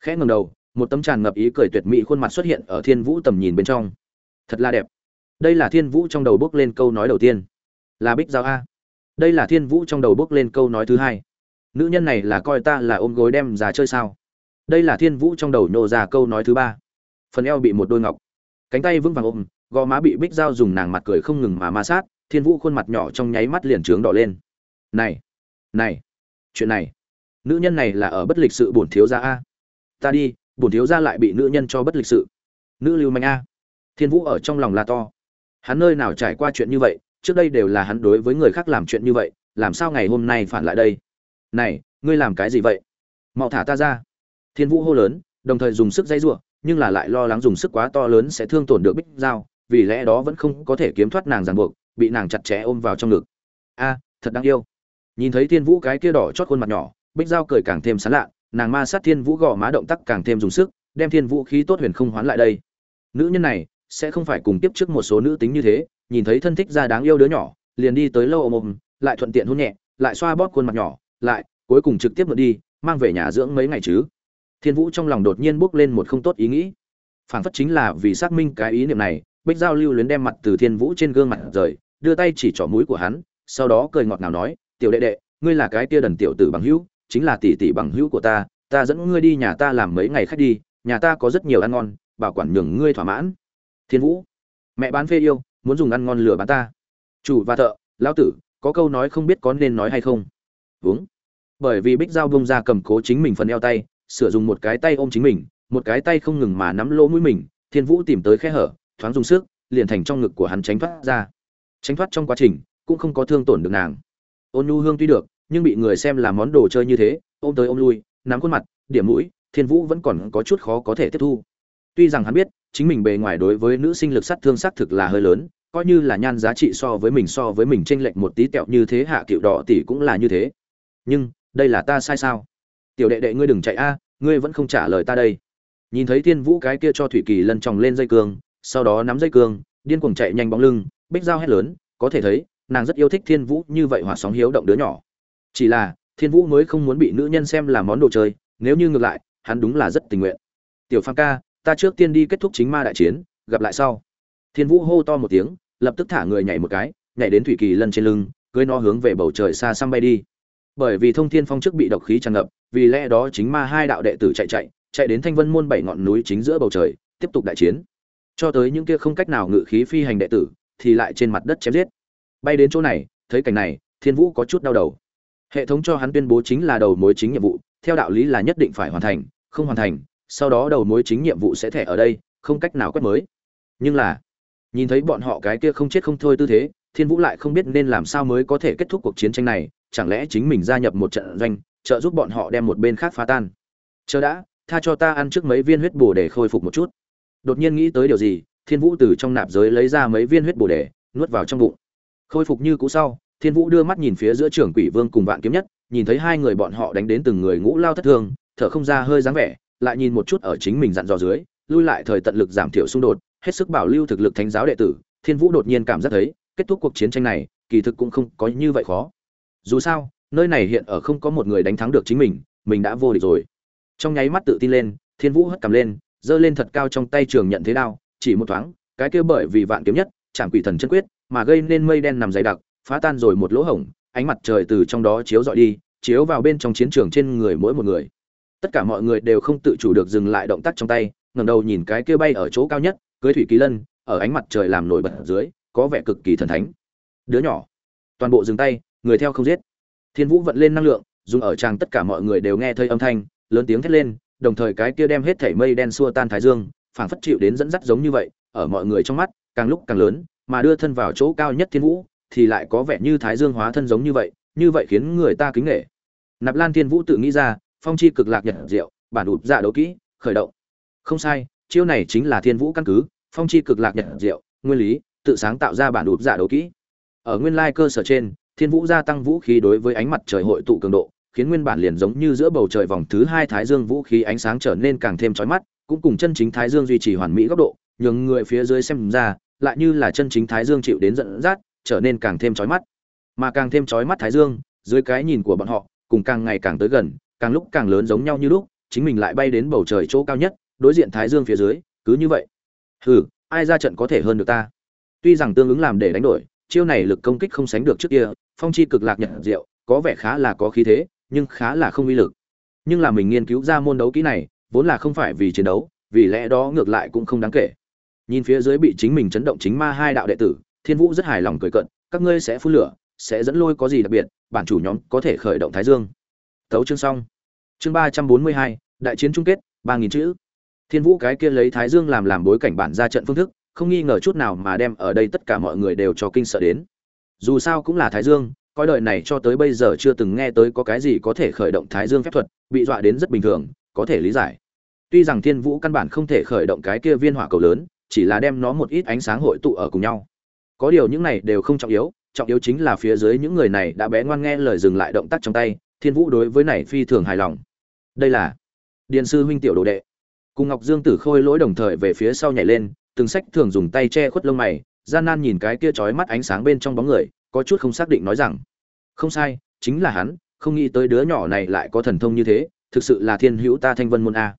Speaker 1: Khẽ ngầm đầu, một tấm tràn ngập ý cười tuyệt mỹ khuôn mặt xuất hiện ở thiên vũ tầm nhìn bên trong. Thật là đẹp. Đây là thiên vũ trong đầu bước lên câu nói đầu tiên. Là bích giao a. Đây là thiên vũ trong đầu bước lên câu nói thứ hai. Nữ nhân này là coi ta là ôm gối đem ra chơi sao? Đây là thiên vũ trong đầu nhô ra câu nói thứ ba. Phần eo bị một đôi ngọc. Cánh tay vững vàng ôm, gò má bị bích dao dùng nàng mặt cười không ngừng mà ma sát, thiên vũ khuôn mặt nhỏ trong nháy mắt liền trướng đỏ lên. Này này, chuyện này. Nữ nhân này là ở bất lịch sự bổn thiếu gia a. Ta đi, bổn thiếu gia lại bị nữ nhân cho bất lịch sự. Nữ lưu manh a. Thiên vũ ở trong lòng là to. Hắn nơi nào trải qua chuyện như vậy, trước đây đều là hắn đối với người khác làm chuyện như vậy, làm sao ngày hôm nay phản lại đây? Này, ngươi làm cái gì vậy? Mau thả ta ra thiên vũ hô lớn, đồng thời dùng sức dây giụa, nhưng là lại lo lắng dùng sức quá to lớn sẽ thương tổn được bích giao, vì lẽ đó vẫn không có thể kiếm thoát nàng ràng buộc, bị nàng chặt chẽ ôm vào trong ngực. A, thật đáng yêu. Nhìn thấy thiên vũ cái kia đỏ chót khuôn mặt nhỏ, bích giao cười càng thêm sán lạ, nàng ma sát thiên vũ gò má động tác càng thêm dùng sức, đem thiên vũ khí tốt huyền không hoán lại đây. Nữ nhân này sẽ không phải cùng tiếp trước một số nữ tính như thế, nhìn thấy thân thích ra đáng yêu đứa nhỏ, liền đi tới lâu ôm ôm, lại thuận tiện hôn nhẹ, lại xoa bóp khuôn mặt nhỏ, lại cuối cùng trực tiếp mượn đi, mang về nhà dưỡng mấy ngày chứ thiên vũ trong lòng đột nhiên bước lên một không tốt ý nghĩ. Phản phất chính là vì xác minh cái ý niệm này, bích giao lưu luyến đem mặt từ thiên vũ trên gương mặt rời, đưa tay chỉ trỏ mũi của hắn, sau đó cười ngọt ngào nói, tiểu đệ đệ, ngươi là cái kia đần tiểu tử bằng hữu, chính là tỷ tỷ bằng hữu của ta ta dẫn ngươi đi nhà ta làm mấy ngày khách đi, nhà ta có rất nhiều ăn ngon, bảo quản nhường ngươi thỏa mãn. Thiên vũ, mẹ bán phê yêu, muốn dùng ăn ngon lừa bán ta. Chủ và thợ, lão tử, có câu nói không biết có nên nói hay không? Uống bởi vì bích giao bông ra cầm cố chính mình phần eo tay sửa dùng một cái tay ôm chính mình, một cái tay không ngừng mà nắm lỗ mũi mình, thiên vũ tìm tới khe hở, thoáng dùng sức, liền thành trong ngực của hắn tránh thoát ra. Tránh thoát trong quá trình, cũng không có thương tổn được nàng. Ôn nhu hương tuy được, nhưng bị người xem là món đồ chơi như thế, ôm tới ôm lui, nắm khuôn mặt, điểm mũi, thiên vũ vẫn còn có chút khó có thể tiếp thu. Tuy rằng hắn biết, chính mình bề ngoài đối với nữ sinh lực sát thương xác thực là hơi lớn, coi như là nhan giá trị so với mình so với mình tranh lệch một tí tẹo như thế hạ cựu đỏ tỷ cũng là như thế. Nhưng, đây là ta sai sao? Tiểu đệ đệ ngươi đừng chạy a, ngươi vẫn không trả lời ta đây. Nhìn thấy thiên vũ cái kia cho thủy kỳ lân tròng lên dây cương, sau đó nắm dây cương, điên cuồng chạy nhanh bóng lưng, bích dao hét lớn, có thể thấy, nàng rất yêu thích thiên vũ như vậy hỏa sóng hiếu động đứa nhỏ. Chỉ là, thiên vũ mới không muốn bị nữ nhân xem là món đồ chơi, nếu như ngược lại, hắn đúng là rất tình nguyện. Tiểu phang ca, ta trước tiên đi kết thúc chính ma đại chiến, gặp lại sau. Thiên vũ hô to một tiếng, lập tức thả người nhảy một cái, nhảy đến thủy kỳ lân trên lưng, cưới nó hướng về bầu trời xa xăm bay đi bởi vì thông thiên phong trước bị độc khí tràn ngập, vì lẽ đó chính ma hai đạo đệ tử chạy chạy chạy đến thanh vân môn bảy ngọn núi chính giữa bầu trời, tiếp tục đại chiến. Cho tới những kia không cách nào ngự khí phi hành đệ tử, thì lại trên mặt đất chém giết. Bay đến chỗ này, thấy cảnh này, thiên vũ có chút đau đầu. Hệ thống cho hắn tuyên bố chính là đầu mối chính nhiệm vụ, theo đạo lý là nhất định phải hoàn thành, không hoàn thành, sau đó đầu mối chính nhiệm vụ sẽ thẻ ở đây, không cách nào quét mới. Nhưng là, nhìn thấy bọn họ cái kia không chết không thôi tư thế thiên vũ lại không biết nên làm sao mới có thể kết thúc cuộc chiến tranh này, chẳng lẽ chính mình gia nhập một trận doanh, trợ giúp bọn họ đem một bên khác phá tan? Chờ đã, tha cho ta ăn trước mấy viên huyết bổ để khôi phục một chút. Đột nhiên nghĩ tới điều gì, thiên vũ từ trong nạp giới lấy ra mấy viên huyết bổ để, nuốt vào trong bụng. Khôi phục như cũ sau, thiên vũ đưa mắt nhìn phía giữa trưởng quỷ vương cùng vạn kiếm nhất, nhìn thấy hai người bọn họ đánh đến từng người ngũ lao thất thương thở không ra hơi dáng vẻ, lại nhìn một chút ở chính mình dặn dò dưới, lui lại thời tận lực giảm thiểu xung đột, hết sức bảo lưu thực lực thánh giáo đệ tử, thiên vũ đột nhiên cảm giác thấy kết thúc cuộc chiến tranh này, kỳ thực cũng không có như vậy khó. Dù sao, nơi này hiện ở không có một người đánh thắng được chính mình mình đã vô địch rồi. Trong nháy mắt tự tin lên, thiên vũ hất cầm lên, giơ lên thật cao trong tay trường nhận thế đao, chỉ một thoáng, cái kia bởi vì vạn kiếm nhất, chạm quỷ thần chân quyết, mà gây nên mây đen nằm dày đặc, phá tan rồi một lỗ hổng, ánh mặt trời từ trong đó chiếu dọi đi, chiếu vào bên trong chiến trường trên người mỗi một người. Tất cả mọi người đều không tự chủ được dừng lại động tác trong tay, ngẩng đầu nhìn cái kia bay ở chỗ cao nhất, cưới thủy kỳ lân, ở ánh mặt trời làm nổi bật ở dưới có vẻ cực kỳ thần thánh. Đứa nhỏ. Toàn bộ dừng tay, người theo không giết. Thiên vũ vận lên năng lượng, dùng ở trang tất cả mọi người đều nghe thấy âm thanh, lớn tiếng thét lên, đồng thời cái kia đem hết thảy mây đen xua tan thái dương, phảng phất chịu đến dẫn dắt giống như vậy, ở mọi người trong mắt, càng lúc càng lớn, mà đưa thân vào chỗ cao nhất thiên vũ, thì lại có vẻ như thái dương hóa thân giống như vậy như vậy khiến người ta kính nghệ nạp lan thiên vũ tự nghĩ ra, phong chi cực lạc nhật diệu, bản ụp dạ đấu kỹ, khởi động. Không sai, chiêu này chính là thiên vũ căn cứ, phong chi cực lạc nhật diệu, nguyên lý tự sáng tạo ra bản ụp dạ đấu kỹ. Ở nguyên lai cơ sở trên, thiên vũ gia tăng vũ khí đối với ánh mặt trời hội tụ cường độ, khiến nguyên bản liền giống như giữa bầu trời vòng thứ hai thái dương vũ khí ánh sáng trở nên càng thêm chói mắt, cũng cùng chân chính thái dương duy trì hoàn mỹ góc độ, nhường người phía dưới xem ra, lại như là chân chính thái dương chịu đến dẫn dắt, trở nên càng thêm chói mắt. Mà càng thêm chói mắt thái dương, dưới cái nhìn của bọn họ, cùng càng ngày càng tới gần, càng lúc càng lớn giống nhau như lúc, chính mình lại bay đến bầu trời chỗ cao nhất, đối diện thái dương phía dưới, cứ như vậy. Hừ, ai ra trận có thể hơn được ta? Tuy rằng tương ứng làm để đánh đổi, chiêu này lực công kích không sánh được trước kia, phong chi cực lạc nhật diệu, có vẻ khá là có khí thế, nhưng khá là không uy lực. Nhưng là mình nghiên cứu ra môn đấu kỹ này, vốn là không phải vì chiến đấu, vì lẽ đó ngược lại cũng không đáng kể. Nhìn phía dưới bị chính mình chấn động chính ma hai đạo đệ tử, thiên vũ rất hài lòng cười cận, các ngươi sẽ phun lửa, sẽ dẫn lôi có gì đặc biệt, bản chủ nhóm có thể khởi động thái dương. Thấu chương xong. Chương ba trăm bốn mươi hai, đại chiến chung kết, ba nghìn chữ. Thiên vũ cái kia lấy thái dương làm làm bối cảnh bản ra trận phương thức không nghi ngờ chút nào mà đem ở đây tất cả mọi người đều cho kinh sợ đến. Dù sao cũng là thái dương, coi đời này cho tới bây giờ chưa từng nghe tới có cái gì có thể khởi động thái dương phép thuật, bị dọa đến rất bình thường, có thể lý giải. Tuy rằng thiên vũ căn bản không thể khởi động cái kia viên hỏa cầu lớn, chỉ là đem nó một ít ánh sáng hội tụ ở cùng nhau. Có điều những này đều không trọng yếu trọng yếu chính là phía dưới những người này đã bé ngoan nghe lời dừng lại động tác trong tay, thiên vũ đối với này phi thường hài lòng. Đây là Điền sư huynh tiểu đồ đệ. Cùng ngọc dương tử khôi lỗi đồng thời về phía sau nhảy lên từng sách thường dùng tay che khuất lông mày, gian nan nhìn cái kia trói mắt ánh sáng bên trong bóng người, có chút không xác định nói rằng, không sai, chính là hắn, không nghĩ tới đứa nhỏ này lại có thần thông như thế, thực sự là thiên hữu ta thanh vân môn a.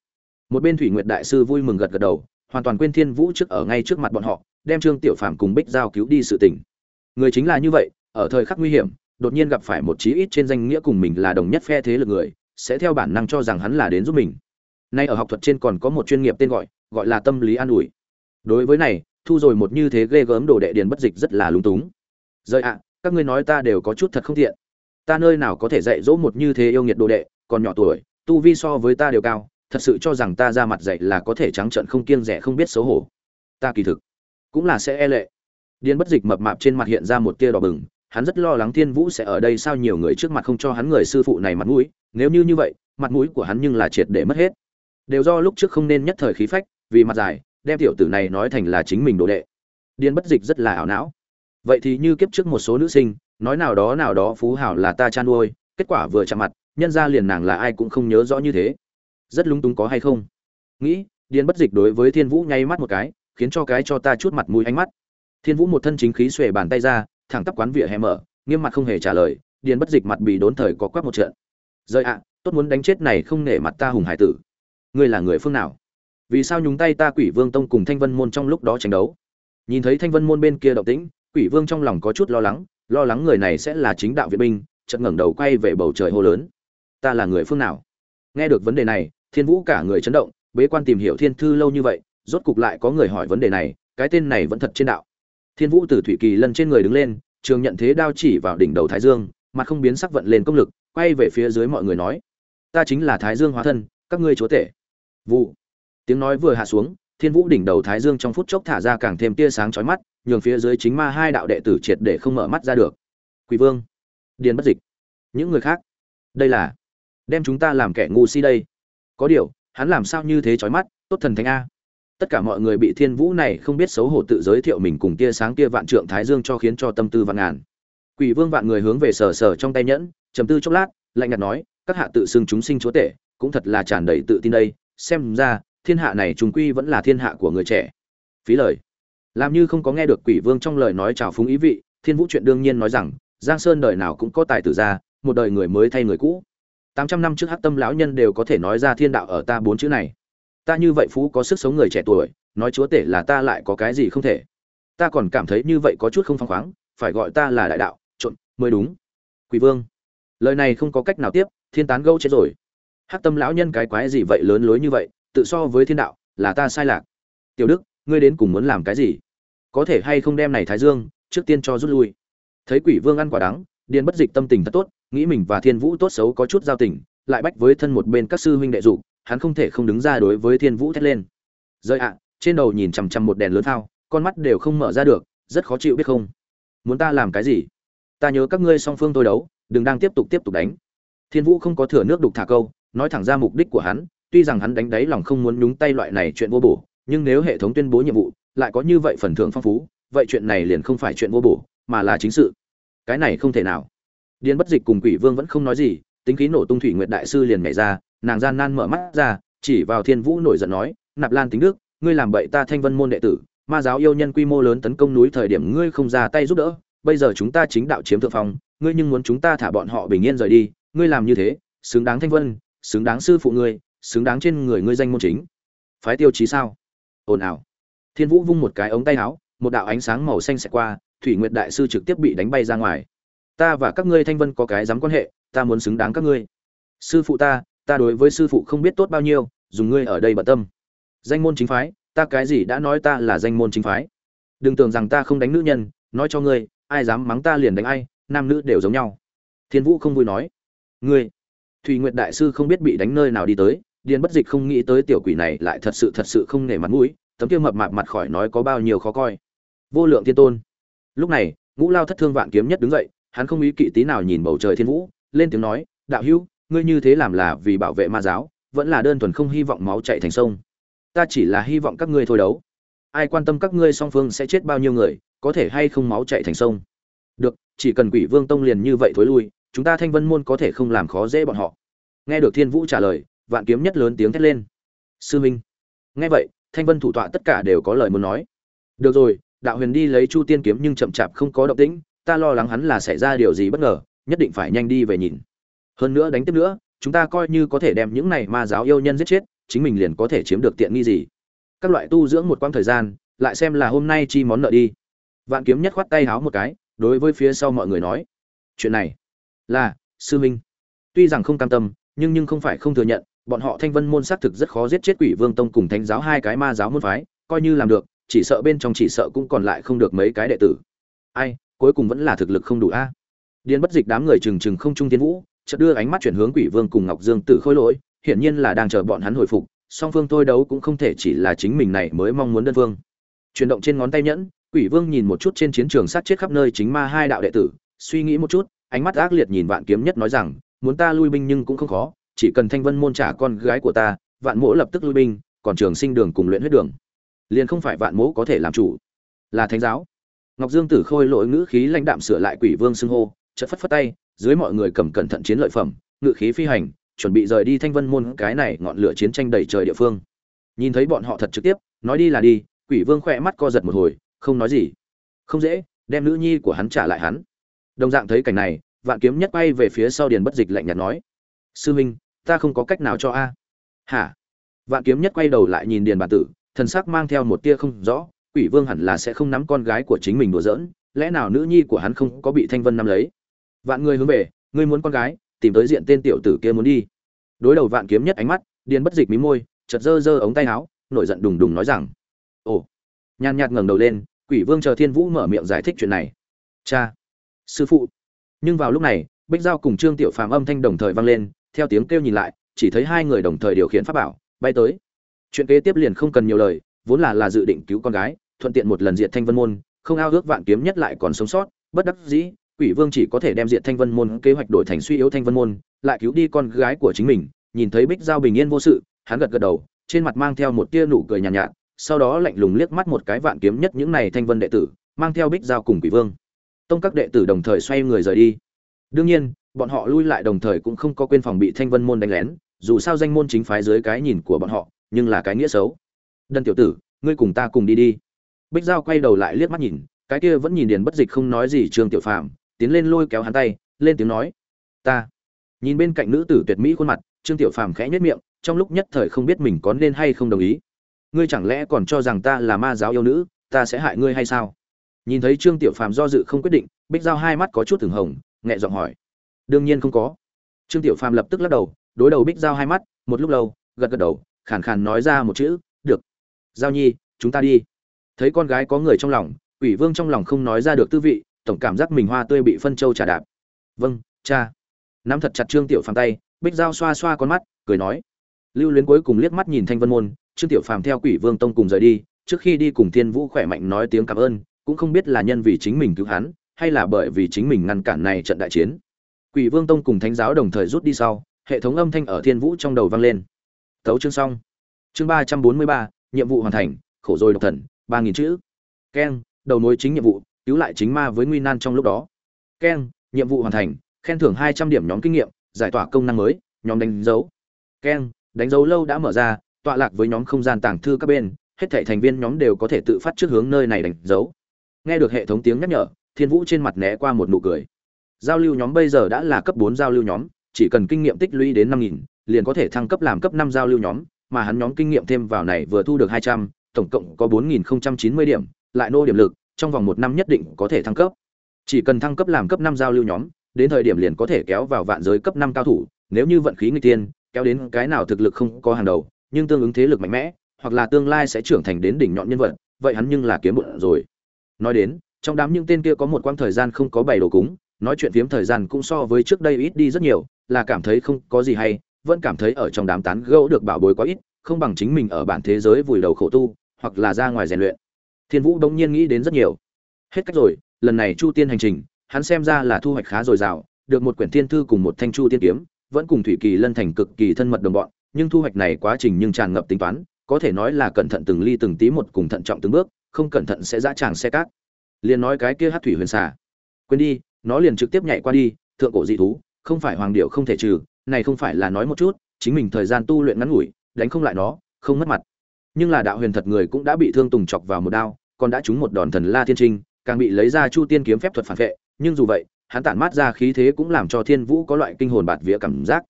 Speaker 1: Một bên thủy nguyệt đại sư vui mừng gật gật đầu, hoàn toàn quên thiên vũ trước ở ngay trước mặt bọn họ, đem trương tiểu phàm cùng bích giao cứu đi sự tỉnh người chính là như vậy, ở thời khắc nguy hiểm, đột nhiên gặp phải một chí ít trên danh nghĩa cùng mình là đồng nhất phe thế lực người, sẽ theo bản năng cho rằng hắn là đến giúp mình. Nay ở học thuật trên còn có một chuyên nghiệp tên gọi gọi là tâm lý an ủi đối với này, thu rồi một như thế ghê gớm đồ đệ điền bất dịch rất là lúng túng. Rời ạ, các ngươi nói ta đều có chút thật không thiện ta nơi nào có thể dạy dỗ một như thế yêu nghiệt đồ đệ, còn nhỏ tuổi, tu vi so với ta đều cao, thật sự cho rằng ta ra mặt dạy là có thể trắng trợn không kiêng rẻ không biết xấu hổ. Ta kỳ thực cũng là sẽ e lệ. Điền bất dịch mập mạp trên mặt hiện ra một tia đỏ bừng, hắn rất lo lắng thiên vũ sẽ ở đây sao nhiều người trước mặt không cho hắn người sư phụ này mặt mũi, nếu như như vậy, mặt mũi của hắn nhưng là triệt để mất hết. Đều do lúc trước không nên nhất thời khí phách, vì mặt dài đem tiểu tử này nói thành là chính mình đồ đệ. Điên bất dịch rất là ảo não. Vậy thì như kiếp trước một số nữ sinh, nói nào đó nào đó phú hảo là ta chăn nuôi, kết quả vừa chạm mặt, nhân ra liền nàng là ai cũng không nhớ rõ như thế. Rất lúng túng có hay không? Nghĩ điên bất dịch đối với thiên vũ nháy mắt một cái, khiến cho cái cho ta chút mặt mũi ánh mắt. Thiên vũ một thân chính khí xuề bàn tay ra, thẳng tắp quán vỉa hè mở, nghiêm mặt không hề trả lời, điền bất dịch mặt bị đốn thời có quắc một trận. Rơi ạ, tốt muốn đánh chết này không nể mặt ta hùng hải tử. Ngươi là người phương nào? Vì sao nhúng tay ta quỷ vương tông cùng thanh vân môn trong lúc đó tranh đấu? Nhìn thấy thanh vân môn bên kia động tĩnh, quỷ vương trong lòng có chút lo lắng lo lắng người này sẽ là chính đạo viện binh, chợt ngẩng đầu quay về bầu trời hô lớn. Ta là người phương nào? Nghe được vấn đề này, thiên vũ cả người chấn động, bế quan tìm hiểu thiên thư lâu như vậy, rốt cục lại có người hỏi vấn đề này, cái tên này vẫn thật trên đạo. Thiên vũ từ thủy kỳ lân trên người đứng lên, trường nhận thế đao chỉ vào đỉnh đầu thái dương, mặt không biến sắc vận lên công lực, quay về phía dưới mọi người nói, ta chính là thái dương hóa thân, các ngươi chúa tể. Vụ tiếng nói vừa hạ xuống, thiên vũ đỉnh đầu thái dương trong phút chốc thả ra càng thêm tia sáng chói mắt, nhường phía dưới chính ma hai đạo đệ tử triệt để không mở mắt ra được. Quỷ vương, điền bất dịch, những người khác, đây là, đem chúng ta làm kẻ ngu si đây. Có điều, hắn làm sao như thế chói mắt, tốt thần thánh a. Tất cả mọi người bị thiên vũ này không biết xấu hổ tự giới thiệu mình cùng tia sáng kia vạn trượng thái dương cho khiến cho tâm tư vạn ngàn. Quỷ vương vạn người hướng về sờ sờ trong tay nhẫn, trầm tư chốc lát, lạnh nhạt nói, các hạ tự xưng chúng sinh chúa tể, cũng thật là tràn đầy tự tin đây, xem ra thiên hạ này trùng quy vẫn là thiên hạ của người trẻ. Phí lời. Làm như không có nghe được quỷ vương trong lời nói chào phúng ý vị, thiên vũ chuyện đương nhiên nói rằng, giang sơn đời nào cũng có tài tử ra, một đời người mới thay người cũ. Tám trăm năm trước hắc tâm lão nhân đều có thể nói ra thiên đạo ở ta bốn chữ này. Ta như vậy phú có sức sống người trẻ tuổi, nói chúa tể là ta lại có cái gì không thể. Ta còn cảm thấy như vậy có chút không phăng khoáng, phải gọi ta là đại đạo, trộn, mới đúng. Quỷ vương. Lời này không có cách nào tiếp, thiên tán gâu chết rồi. Hắc tâm lão nhân cái quái gì vậy lớn lối như vậy? Tự so với thiên đạo, là ta sai lạc. Tiểu đức, ngươi đến cùng muốn làm cái gì? Có thể hay không đem này thái dương, trước tiên cho rút lui? Thấy quỷ vương ăn quả đắng, điền bất dịch tâm tình thật tốt, nghĩ mình và thiên vũ tốt xấu có chút giao tình, lại bách với thân một bên các sư huynh đệ dụ, hắn không thể không đứng ra đối với thiên vũ thét lên. Rơi ạ, trên đầu nhìn chằm chằm một đèn lớn thao con mắt đều không mở ra được, rất khó chịu biết không? Muốn ta làm cái gì? Ta nhớ các ngươi song phương tôi đấu, đừng đang tiếp tục tiếp tục đánh. Thiên vũ không có thừa nước đục thả câu, nói thẳng ra mục đích của hắn tuy rằng hắn đánh đáy lòng không muốn nhúng tay loại này chuyện vô bổ, nhưng nếu hệ thống tuyên bố nhiệm vụ lại có như vậy phần thưởng phong phú, vậy chuyện này liền không phải chuyện vô bổ, mà là chính sự. Cái này không thể nào. Điền bất dịch cùng quỷ vương vẫn không nói gì, tính khí nổ tung thủy nguyệt đại sư liền nhảy ra, nàng gian nan mở mắt ra, chỉ vào thiên vũ nổi giận nói, nạp lan tính đức, ngươi làm bậy ta thanh vân môn đệ tử, ma giáo yêu nhân quy mô lớn tấn công núi thời điểm ngươi không ra tay giúp đỡ, bây giờ chúng ta chính đạo chiếm thượng phong, ngươi nhưng muốn chúng ta thả bọn họ bình yên rời đi, ngươi làm như thế, xứng đáng thanh vân, xứng đáng sư phụ ngươi xứng đáng trên người ngươi danh môn chính. Phái tiêu chí sao? Ồn ào. Thiên vũ vung một cái ống tay áo, một đạo ánh sáng màu xanh xẹt qua, thủy nguyệt đại sư trực tiếp bị đánh bay ra ngoài. Ta và các ngươi thanh vân có cái dám quan hệ, ta muốn xứng đáng các ngươi. Sư phụ ta ta đối với sư phụ không biết tốt bao nhiêu, dùng ngươi ở đây bận tâm. Danh môn chính phái, ta cái gì đã nói ta là danh môn chính phái. Đừng tưởng rằng ta không đánh nữ nhân, nói cho ngươi, ai dám mắng ta liền đánh ai, nam nữ đều giống nhau. Thiên vũ không vui nói. Ngươi thùy nguyệt đại sư không biết bị đánh nơi nào đi tới điền bất dịch không nghĩ tới tiểu quỷ này lại thật sự thật sự không nể mặt mũi, tấm kia mập mạp mặt khỏi nói có bao nhiêu khó coi. Vô lượng thiên tôn. Lúc này, ngũ lao thất thương vạn kiếm nhất đứng dậy, hắn không ý kỵ tí nào nhìn bầu trời thiên vũ, lên tiếng nói, đạo hữu, ngươi như thế làm là vì bảo vệ ma giáo, vẫn là đơn thuần không hy vọng máu chạy thành sông. Ta chỉ là hy vọng các ngươi thôi đấu. Ai quan tâm các ngươi song phương sẽ chết bao nhiêu người, có thể hay không máu chạy thành sông? Được, chỉ cần quỷ vương tông liền như vậy thối lui, chúng ta thanh vân môn có thể không làm khó dễ bọn họ. Nghe được thiên vũ trả lời vạn kiếm nhất lớn tiếng thét lên. Sư minh. Nghe vậy, thanh vân thủ tọa tất cả đều có lời muốn nói. Được rồi, đạo huyền đi lấy chu tiên kiếm nhưng chậm chạp không có động tĩnh, ta lo lắng hắn là xảy ra điều gì bất ngờ, nhất định phải nhanh đi về nhìn. Hơn nữa đánh tiếp nữa, chúng ta coi như có thể đem những này ma giáo yêu nhân giết chết, chính mình liền có thể chiếm được tiện nghi gì. Các loại tu dưỡng một quãng thời gian, lại xem là hôm nay chi món nợ đi. Vạn kiếm nhất khoát tay háo một cái, đối với phía sau mọi người nói. Chuyện này là, sư minh. Tuy rằng không cam tâm, nhưng nhưng không phải không thừa nhận bọn họ thanh vân môn xác thực rất khó giết chết quỷ vương tông cùng thánh giáo hai cái ma giáo môn phái, coi như làm được, chỉ sợ bên trong chỉ sợ cũng còn lại không được mấy cái đệ tử. Ai, cuối cùng vẫn là thực lực không đủ a. À? Điền bất dịch đám người trừng trừng không trung tiến vũ, chợt đưa ánh mắt chuyển hướng quỷ vương cùng ngọc dương tử khôi lỗi, hiển nhiên là đang chờ bọn hắn hồi phục, song phương thôi đấu cũng không thể chỉ là chính mình này mới mong muốn đơn phương. Chuyển động trên ngón tay nhẫn, quỷ vương nhìn một chút trên chiến trường sát chết khắp nơi chính ma hai đạo đệ tử, suy nghĩ một chút, ánh mắt ác liệt nhìn vạn kiếm nhất nói rằng, muốn ta lui binh nhưng cũng không khó chỉ cần thanh vân môn trả con gái của ta, vạn mỗ lập tức lui binh, còn trường sinh đường cùng luyện huyết đường. Liền không phải vạn mỗ có thể làm chủ. Là thánh giáo. Ngọc dương tử khôi lỗi ngữ khí lãnh đạm sửa lại quỷ vương xưng hô, chợt phất phất tay, dưới mọi người cầm cẩn thận chiến lợi phẩm, ngự khí phi hành, chuẩn bị rời đi thanh vân môn cái này ngọn lửa chiến tranh đầy trời địa phương. Nhìn thấy bọn họ thật trực tiếp, nói đi là đi, quỷ vương khỏe mắt co giật một hồi, không nói gì. Không dễ, đem nữ nhi của hắn trả lại hắn. Đồng dạng thấy cảnh này, vạn kiếm nhất bay về phía sau điền bất dịch lạnh nhạt nói, sư huynh ta không có cách nào cho a. Hả? Vạn kiếm nhất quay đầu lại nhìn điền bản tử, thần sắc mang theo một tia không rõ, quỷ vương hẳn là sẽ không nắm con gái của chính mình đùa giỡn, lẽ nào nữ nhi của hắn không có bị thanh vân nắm lấy? Vạn người hướng về, ngươi muốn con gái, tìm tới diện tên tiểu tử kia muốn đi. Đối đầu vạn kiếm nhất ánh mắt, điền bất dịch mí môi chật dơ dơ ống tay áo, nổi giận đùng đùng nói rằng, ồ. Nhàn nhạt ngẩng đầu lên, quỷ vương chờ thiên vũ mở miệng giải thích chuyện này. Cha, sư phụ. Nhưng vào lúc này, bích giao cùng trương tiểu phàm âm thanh đồng thời vang lên theo tiếng kêu nhìn lại chỉ thấy hai người đồng thời điều khiển pháp bảo bay tới. Chuyện kế tiếp liền không cần nhiều lời vốn là là dự định cứu con gái thuận tiện một lần diệt thanh vân môn không ao ước vạn kiếm nhất lại còn sống sót bất đắc dĩ quỷ vương chỉ có thể đem diệt thanh vân môn kế hoạch đổi thành suy yếu thanh vân môn lại cứu đi con gái của chính mình nhìn thấy bích giao bình yên vô sự hắn gật gật đầu trên mặt mang theo một tia nụ cười nhàn nhạt, nhạt sau đó lạnh lùng liếc mắt một cái vạn kiếm nhất những này thanh vân đệ tử mang theo bích giao cùng quỷ vương. Tông các đệ tử đồng thời xoay người rời đi. Đương nhiên bọn họ lui lại đồng thời cũng không có quên phòng bị thanh vân môn đánh lén, dù sao danh môn chính phái dưới cái nhìn của bọn họ, nhưng là cái nghĩa xấu. Đần tiểu tử, ngươi cùng ta cùng đi đi. Bích giao quay đầu lại liếc mắt nhìn, cái kia vẫn nhìn điền bất dịch không nói gì trương tiểu phạm tiến lên lôi kéo hắn tay, lên tiếng nói, ta. Nhìn bên cạnh nữ tử tuyệt mỹ khuôn mặt, trương tiểu phàm khẽ nhất miệng, trong lúc nhất thời không biết mình có nên hay không đồng ý. Ngươi chẳng lẽ còn cho rằng ta là ma giáo yêu nữ, ta sẽ hại ngươi hay sao? Nhìn thấy trương tiểu phàm do dự không quyết định, bích giao hai mắt có chút thường hồng, nhẹ giọng hỏi đương nhiên không có. Trương tiểu phàm lập tức lắc đầu, đối đầu bích giao hai mắt, một lúc lâu, gật gật đầu, khàn khàn nói ra một chữ, được. Giao nhi, chúng ta đi. Thấy con gái có người trong lòng ủy vương trong lòng không nói ra được tư vị, tổng cảm giác mình hoa tươi bị phân châu trả đạp. Vâng cha. Nắm thật chặt trương tiểu phàm tay, bích giao xoa xoa con mắt, cười nói. Lưu luyến cuối cùng liếc mắt nhìn thanh vân môn, trương tiểu phàm theo quỷ vương tông cùng rời đi, trước khi đi cùng thiên vũ khỏe mạnh nói tiếng cảm ơn, cũng không biết là nhân vì chính mình cứu hắn, hay là bởi vì chính mình ngăn cản này trận đại chiến quỷ vương tông cùng thánh giáo đồng thời rút đi sau, hệ thống âm thanh ở thiên vũ trong đầu vang lên. Tấu chương xong. Chương ba trăm bốn mươi ba, nhiệm vụ hoàn thành, khổ rồi độc thần, ba nghìn chữ. Keng, đầu mối chính nhiệm vụ, cứu lại chính ma với nguy nan trong lúc đó. Keng, nhiệm vụ hoàn thành, khen thưởng hai trăm điểm nhóm kinh nghiệm, giải tỏa công năng mới, nhóm đánh dấu. Keng, đánh dấu lâu đã mở ra, tọa lạc với nhóm không gian tàng thư các bên, hết thảy thành viên nhóm đều có thể tự phát trước hướng nơi này đánh dấu. Nghe được hệ thống tiếng nhắc nhở, thiên vũ trên mặt né qua một nụ cười giao lưu nhóm bây giờ đã là cấp bốn giao lưu nhóm, chỉ cần kinh nghiệm tích lũy đến năm nghìn, liền có thể thăng cấp làm cấp năm giao lưu nhóm, mà hắn nhóm kinh nghiệm thêm vào này vừa thu được hai trăm, tổng cộng có bốn nghìn chín mươi điểm, lại nô điểm lực, trong vòng một năm nhất định có thể thăng cấp. Chỉ cần thăng cấp làm cấp năm giao lưu nhóm, đến thời điểm liền có thể kéo vào vạn giới cấp năm cao thủ, nếu như vận khí người tiên kéo đến cái nào thực lực không có hàng đầu, nhưng tương ứng thế lực mạnh mẽ, hoặc là tương lai sẽ trưởng thành đến đỉnh nhọn nhân vật, vậy hắn nhưng là kiếm bụng rồi. Nói đến, trong đám những tên kia có một quãng thời gian không có bày đồ cúng nói chuyện phiếm thời gian cũng so với trước đây ít đi rất nhiều, là cảm thấy không có gì hay, vẫn cảm thấy ở trong đám tán gẫu được bảo bối quá ít, không bằng chính mình ở bản thế giới vùi đầu khổ tu, hoặc là ra ngoài rèn luyện. Thiên vũ đống nhiên nghĩ đến rất nhiều. Hết cách rồi, lần này chu tiên hành trình, hắn xem ra là thu hoạch khá dồi dào, được một quyển thiên thư cùng một thanh chu tiên kiếm, vẫn cùng thủy kỳ lân thành cực kỳ thân mật đồng bọn, nhưng thu hoạch này quá trình nhưng tràn ngập tính toán, có thể nói là cẩn thận từng ly từng tí một cùng thận trọng từng bước, không cẩn thận sẽ dã tràng xe cát. Liền nói cái kia hát thủy huyền xả quên đi nó liền trực tiếp nhảy qua đi, thượng cổ dị thú, không phải hoàng điệu không thể trừ, này không phải là nói một chút, chính mình thời gian tu luyện ngắn ngủi, đánh không lại nó, không mất mặt. Nhưng là đạo huyền thật người cũng đã bị thương tùng chọc vào một đao, còn đã trúng một đòn thần la thiên trinh, càng bị lấy ra chu tiên kiếm phép thuật phản vệ, nhưng dù vậy, hắn tản mát ra khí thế cũng làm cho thiên vũ có loại kinh hồn bạt vía cảm giác.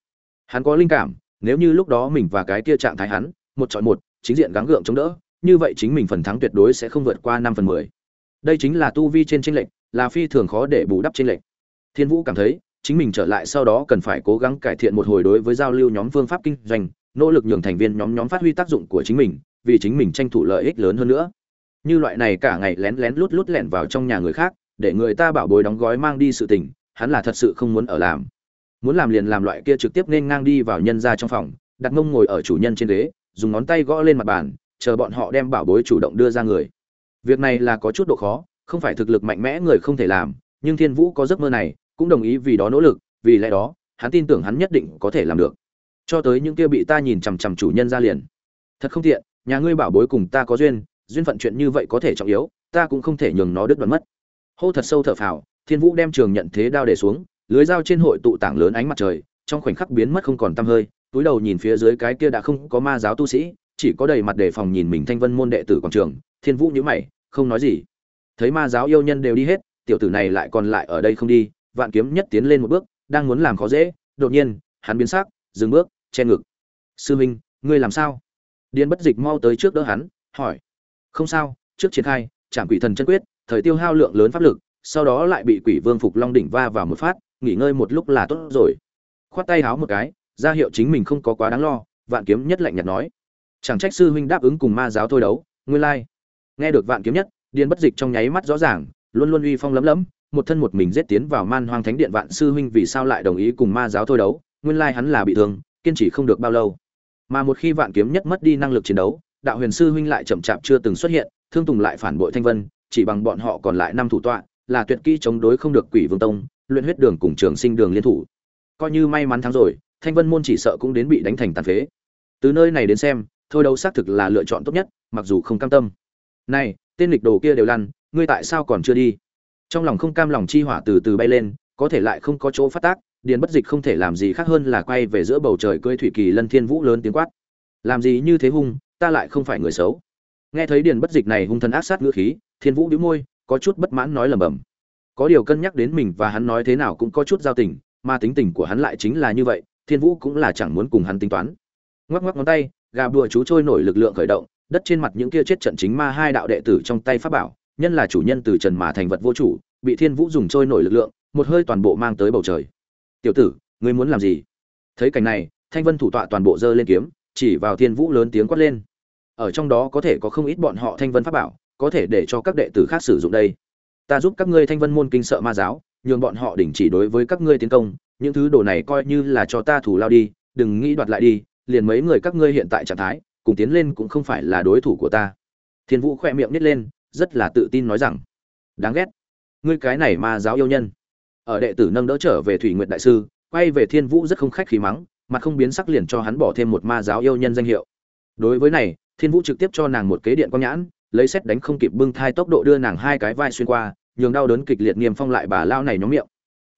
Speaker 1: Hắn có linh cảm, nếu như lúc đó mình và cái kia trạng thái hắn, một chọn một, chính diện gắng gượng chống đỡ, như vậy chính mình phần thắng tuyệt đối sẽ không vượt qua năm phần mười. Đây chính là tu vi trên tranh lệch là phi thường khó để bù đắp trên lệch. Thiên vũ cảm thấy, chính mình trở lại sau đó cần phải cố gắng cải thiện một hồi đối với giao lưu nhóm phương pháp kinh doanh, nỗ lực nhường thành viên nhóm nhóm phát huy tác dụng của chính mình, vì chính mình tranh thủ lợi ích lớn hơn nữa. Như loại này cả ngày lén lén lút lút lẻn vào trong nhà người khác, để người ta bảo bối đóng gói mang đi sự tình, hắn là thật sự không muốn ở làm. Muốn làm liền làm loại kia trực tiếp nên ngang đi vào nhân gia trong phòng, đặt mông ngồi ở chủ nhân trên ghế, dùng ngón tay gõ lên mặt bàn, chờ bọn họ đem bảo bối chủ động đưa ra người. Việc này là có chút độ khó không phải thực lực mạnh mẽ người không thể làm, nhưng thiên vũ có giấc mơ này, cũng đồng ý vì đó nỗ lực, vì lẽ đó, hắn tin tưởng hắn nhất định có thể làm được. Cho tới những kia bị ta nhìn chằm chằm chủ nhân ra liền. Thật không tiện, nhà ngươi bảo bối cùng ta có duyên duyên phận chuyện như vậy có thể trọng yếu, ta cũng không thể nhường nó đứt đoạn mất. Hô thật sâu thở phào, thiên vũ đem trường nhận thế đao để xuống, lưới dao trên hội tụ tảng lớn ánh mặt trời, trong khoảnh khắc biến mất không còn tăm hơi, túi đầu nhìn phía dưới cái kia đã không có ma giáo tu sĩ, chỉ có đầy mặt đề phòng nhìn mình thanh vân môn đệ tử quảng trường, thiên vũ nhíu mày, không nói gì thấy ma giáo yêu nhân đều đi hết, tiểu tử này lại còn lại ở đây không đi, vạn kiếm nhất tiến lên một bước, đang muốn làm khó dễ, đột nhiên, hắn biến sắc, dừng bước, che ngực. Sư huynh ngươi làm sao? Điền bất dịch mau tới trước đỡ hắn, hỏi. Không sao, trước triển khai chạm quỷ thần chân quyết, thời tiêu hao lượng lớn pháp lực, sau đó lại bị quỷ vương phục long đỉnh va vào một phát, nghỉ ngơi một lúc là tốt rồi. Khoát tay háo một cái, ra hiệu chính mình không có quá đáng lo, vạn kiếm nhất lạnh nhạt nói. Chẳng trách sư huynh đáp ứng cùng ma giáo thôi đấu, nguyên lai. Nghe được vạn kiếm nhất điền bất dịch trong nháy mắt rõ ràng, luôn luôn uy phong lấm lấm, một thân một mình giết tiến vào man hoang thánh điện vạn sư huynh vì sao lại đồng ý cùng ma giáo thôi đấu, nguyên lai hắn là bị thương, kiên trì không được bao lâu. Mà một khi vạn kiếm nhất mất đi năng lực chiến đấu, đạo huyền sư huynh lại chậm chạp chưa từng xuất hiện, thương tùng lại phản bội thanh vân, chỉ bằng bọn họ còn lại năm thủ tọa, là tuyệt kỹ chống đối không được quỷ vương tông, luyện huyết đường cùng trường sinh đường liên thủ. Coi như may mắn thắng rồi, thanh vân môn chỉ sợ cũng đến bị đánh thành tàn phế. Từ nơi này đến xem, thôi đấu xác thực là lựa chọn tốt nhất, mặc dù không cam tâm. Này tên lịch đồ kia đều lăn, ngươi tại sao còn chưa đi? Trong lòng không cam lòng chi hỏa từ từ bay lên, có thể lại không có chỗ phát tác, điền bất dịch không thể làm gì khác hơn là quay về giữa bầu trời cưỡi thủy kỳ lân thiên vũ lớn tiếng quát. Làm gì như thế hung, ta lại không phải người xấu. Nghe thấy điền bất dịch này hung thần ác sát ngữ khí, thiên vũ đĩu môi, có chút bất mãn nói lầm bầm có điều cân nhắc đến mình và hắn nói thế nào cũng có chút giao tình, mà tính tình của hắn lại chính là như vậy, thiên vũ cũng là chẳng muốn cùng hắn tính toán. Ngoắc ngoắc ngón tay, gà bùa chú trôi nổi lực lượng khởi động đất trên mặt những kia chết trận chính ma hai đạo đệ tử trong tay pháp bảo, nhân là chủ nhân từ trần mà thành vật vô chủ, bị thiên vũ dùng trôi nổi lực lượng, một hơi toàn bộ mang tới bầu trời. Tiểu tử, ngươi muốn làm gì? Thấy cảnh này, thanh vân thủ tọa toàn bộ giơ lên kiếm, chỉ vào thiên vũ lớn tiếng quát lên. Ở trong đó có thể có không ít bọn họ thanh vân pháp bảo, có thể để cho các đệ tử khác sử dụng đây. Ta giúp các ngươi thanh vân môn kinh sợ ma giáo, nhường bọn họ đình chỉ đối với các ngươi tiến công, những thứ đồ này coi như là cho ta thủ lao đi, đừng nghĩ đoạt lại đi, liền mấy người các ngươi hiện tại trạng thái cùng tiến lên cũng không phải là đối thủ của ta. Thiên vũ khoe miệng nít lên, rất là tự tin nói rằng, đáng ghét. Ngươi cái này ma giáo yêu nhân. Ở đệ tử nâng đỡ trở về thủy nguyện đại sư, quay về thiên vũ rất không khách khí mắng mà không biến sắc liền cho hắn bỏ thêm một ma giáo yêu nhân danh hiệu. Đối với này, thiên vũ trực tiếp cho nàng một kế điện quang nhãn, lấy xét đánh không kịp bưng thai tốc độ đưa nàng hai cái vai xuyên qua, nhường đau đớn kịch liệt niêm phong lại bà lao này nhóm miệng.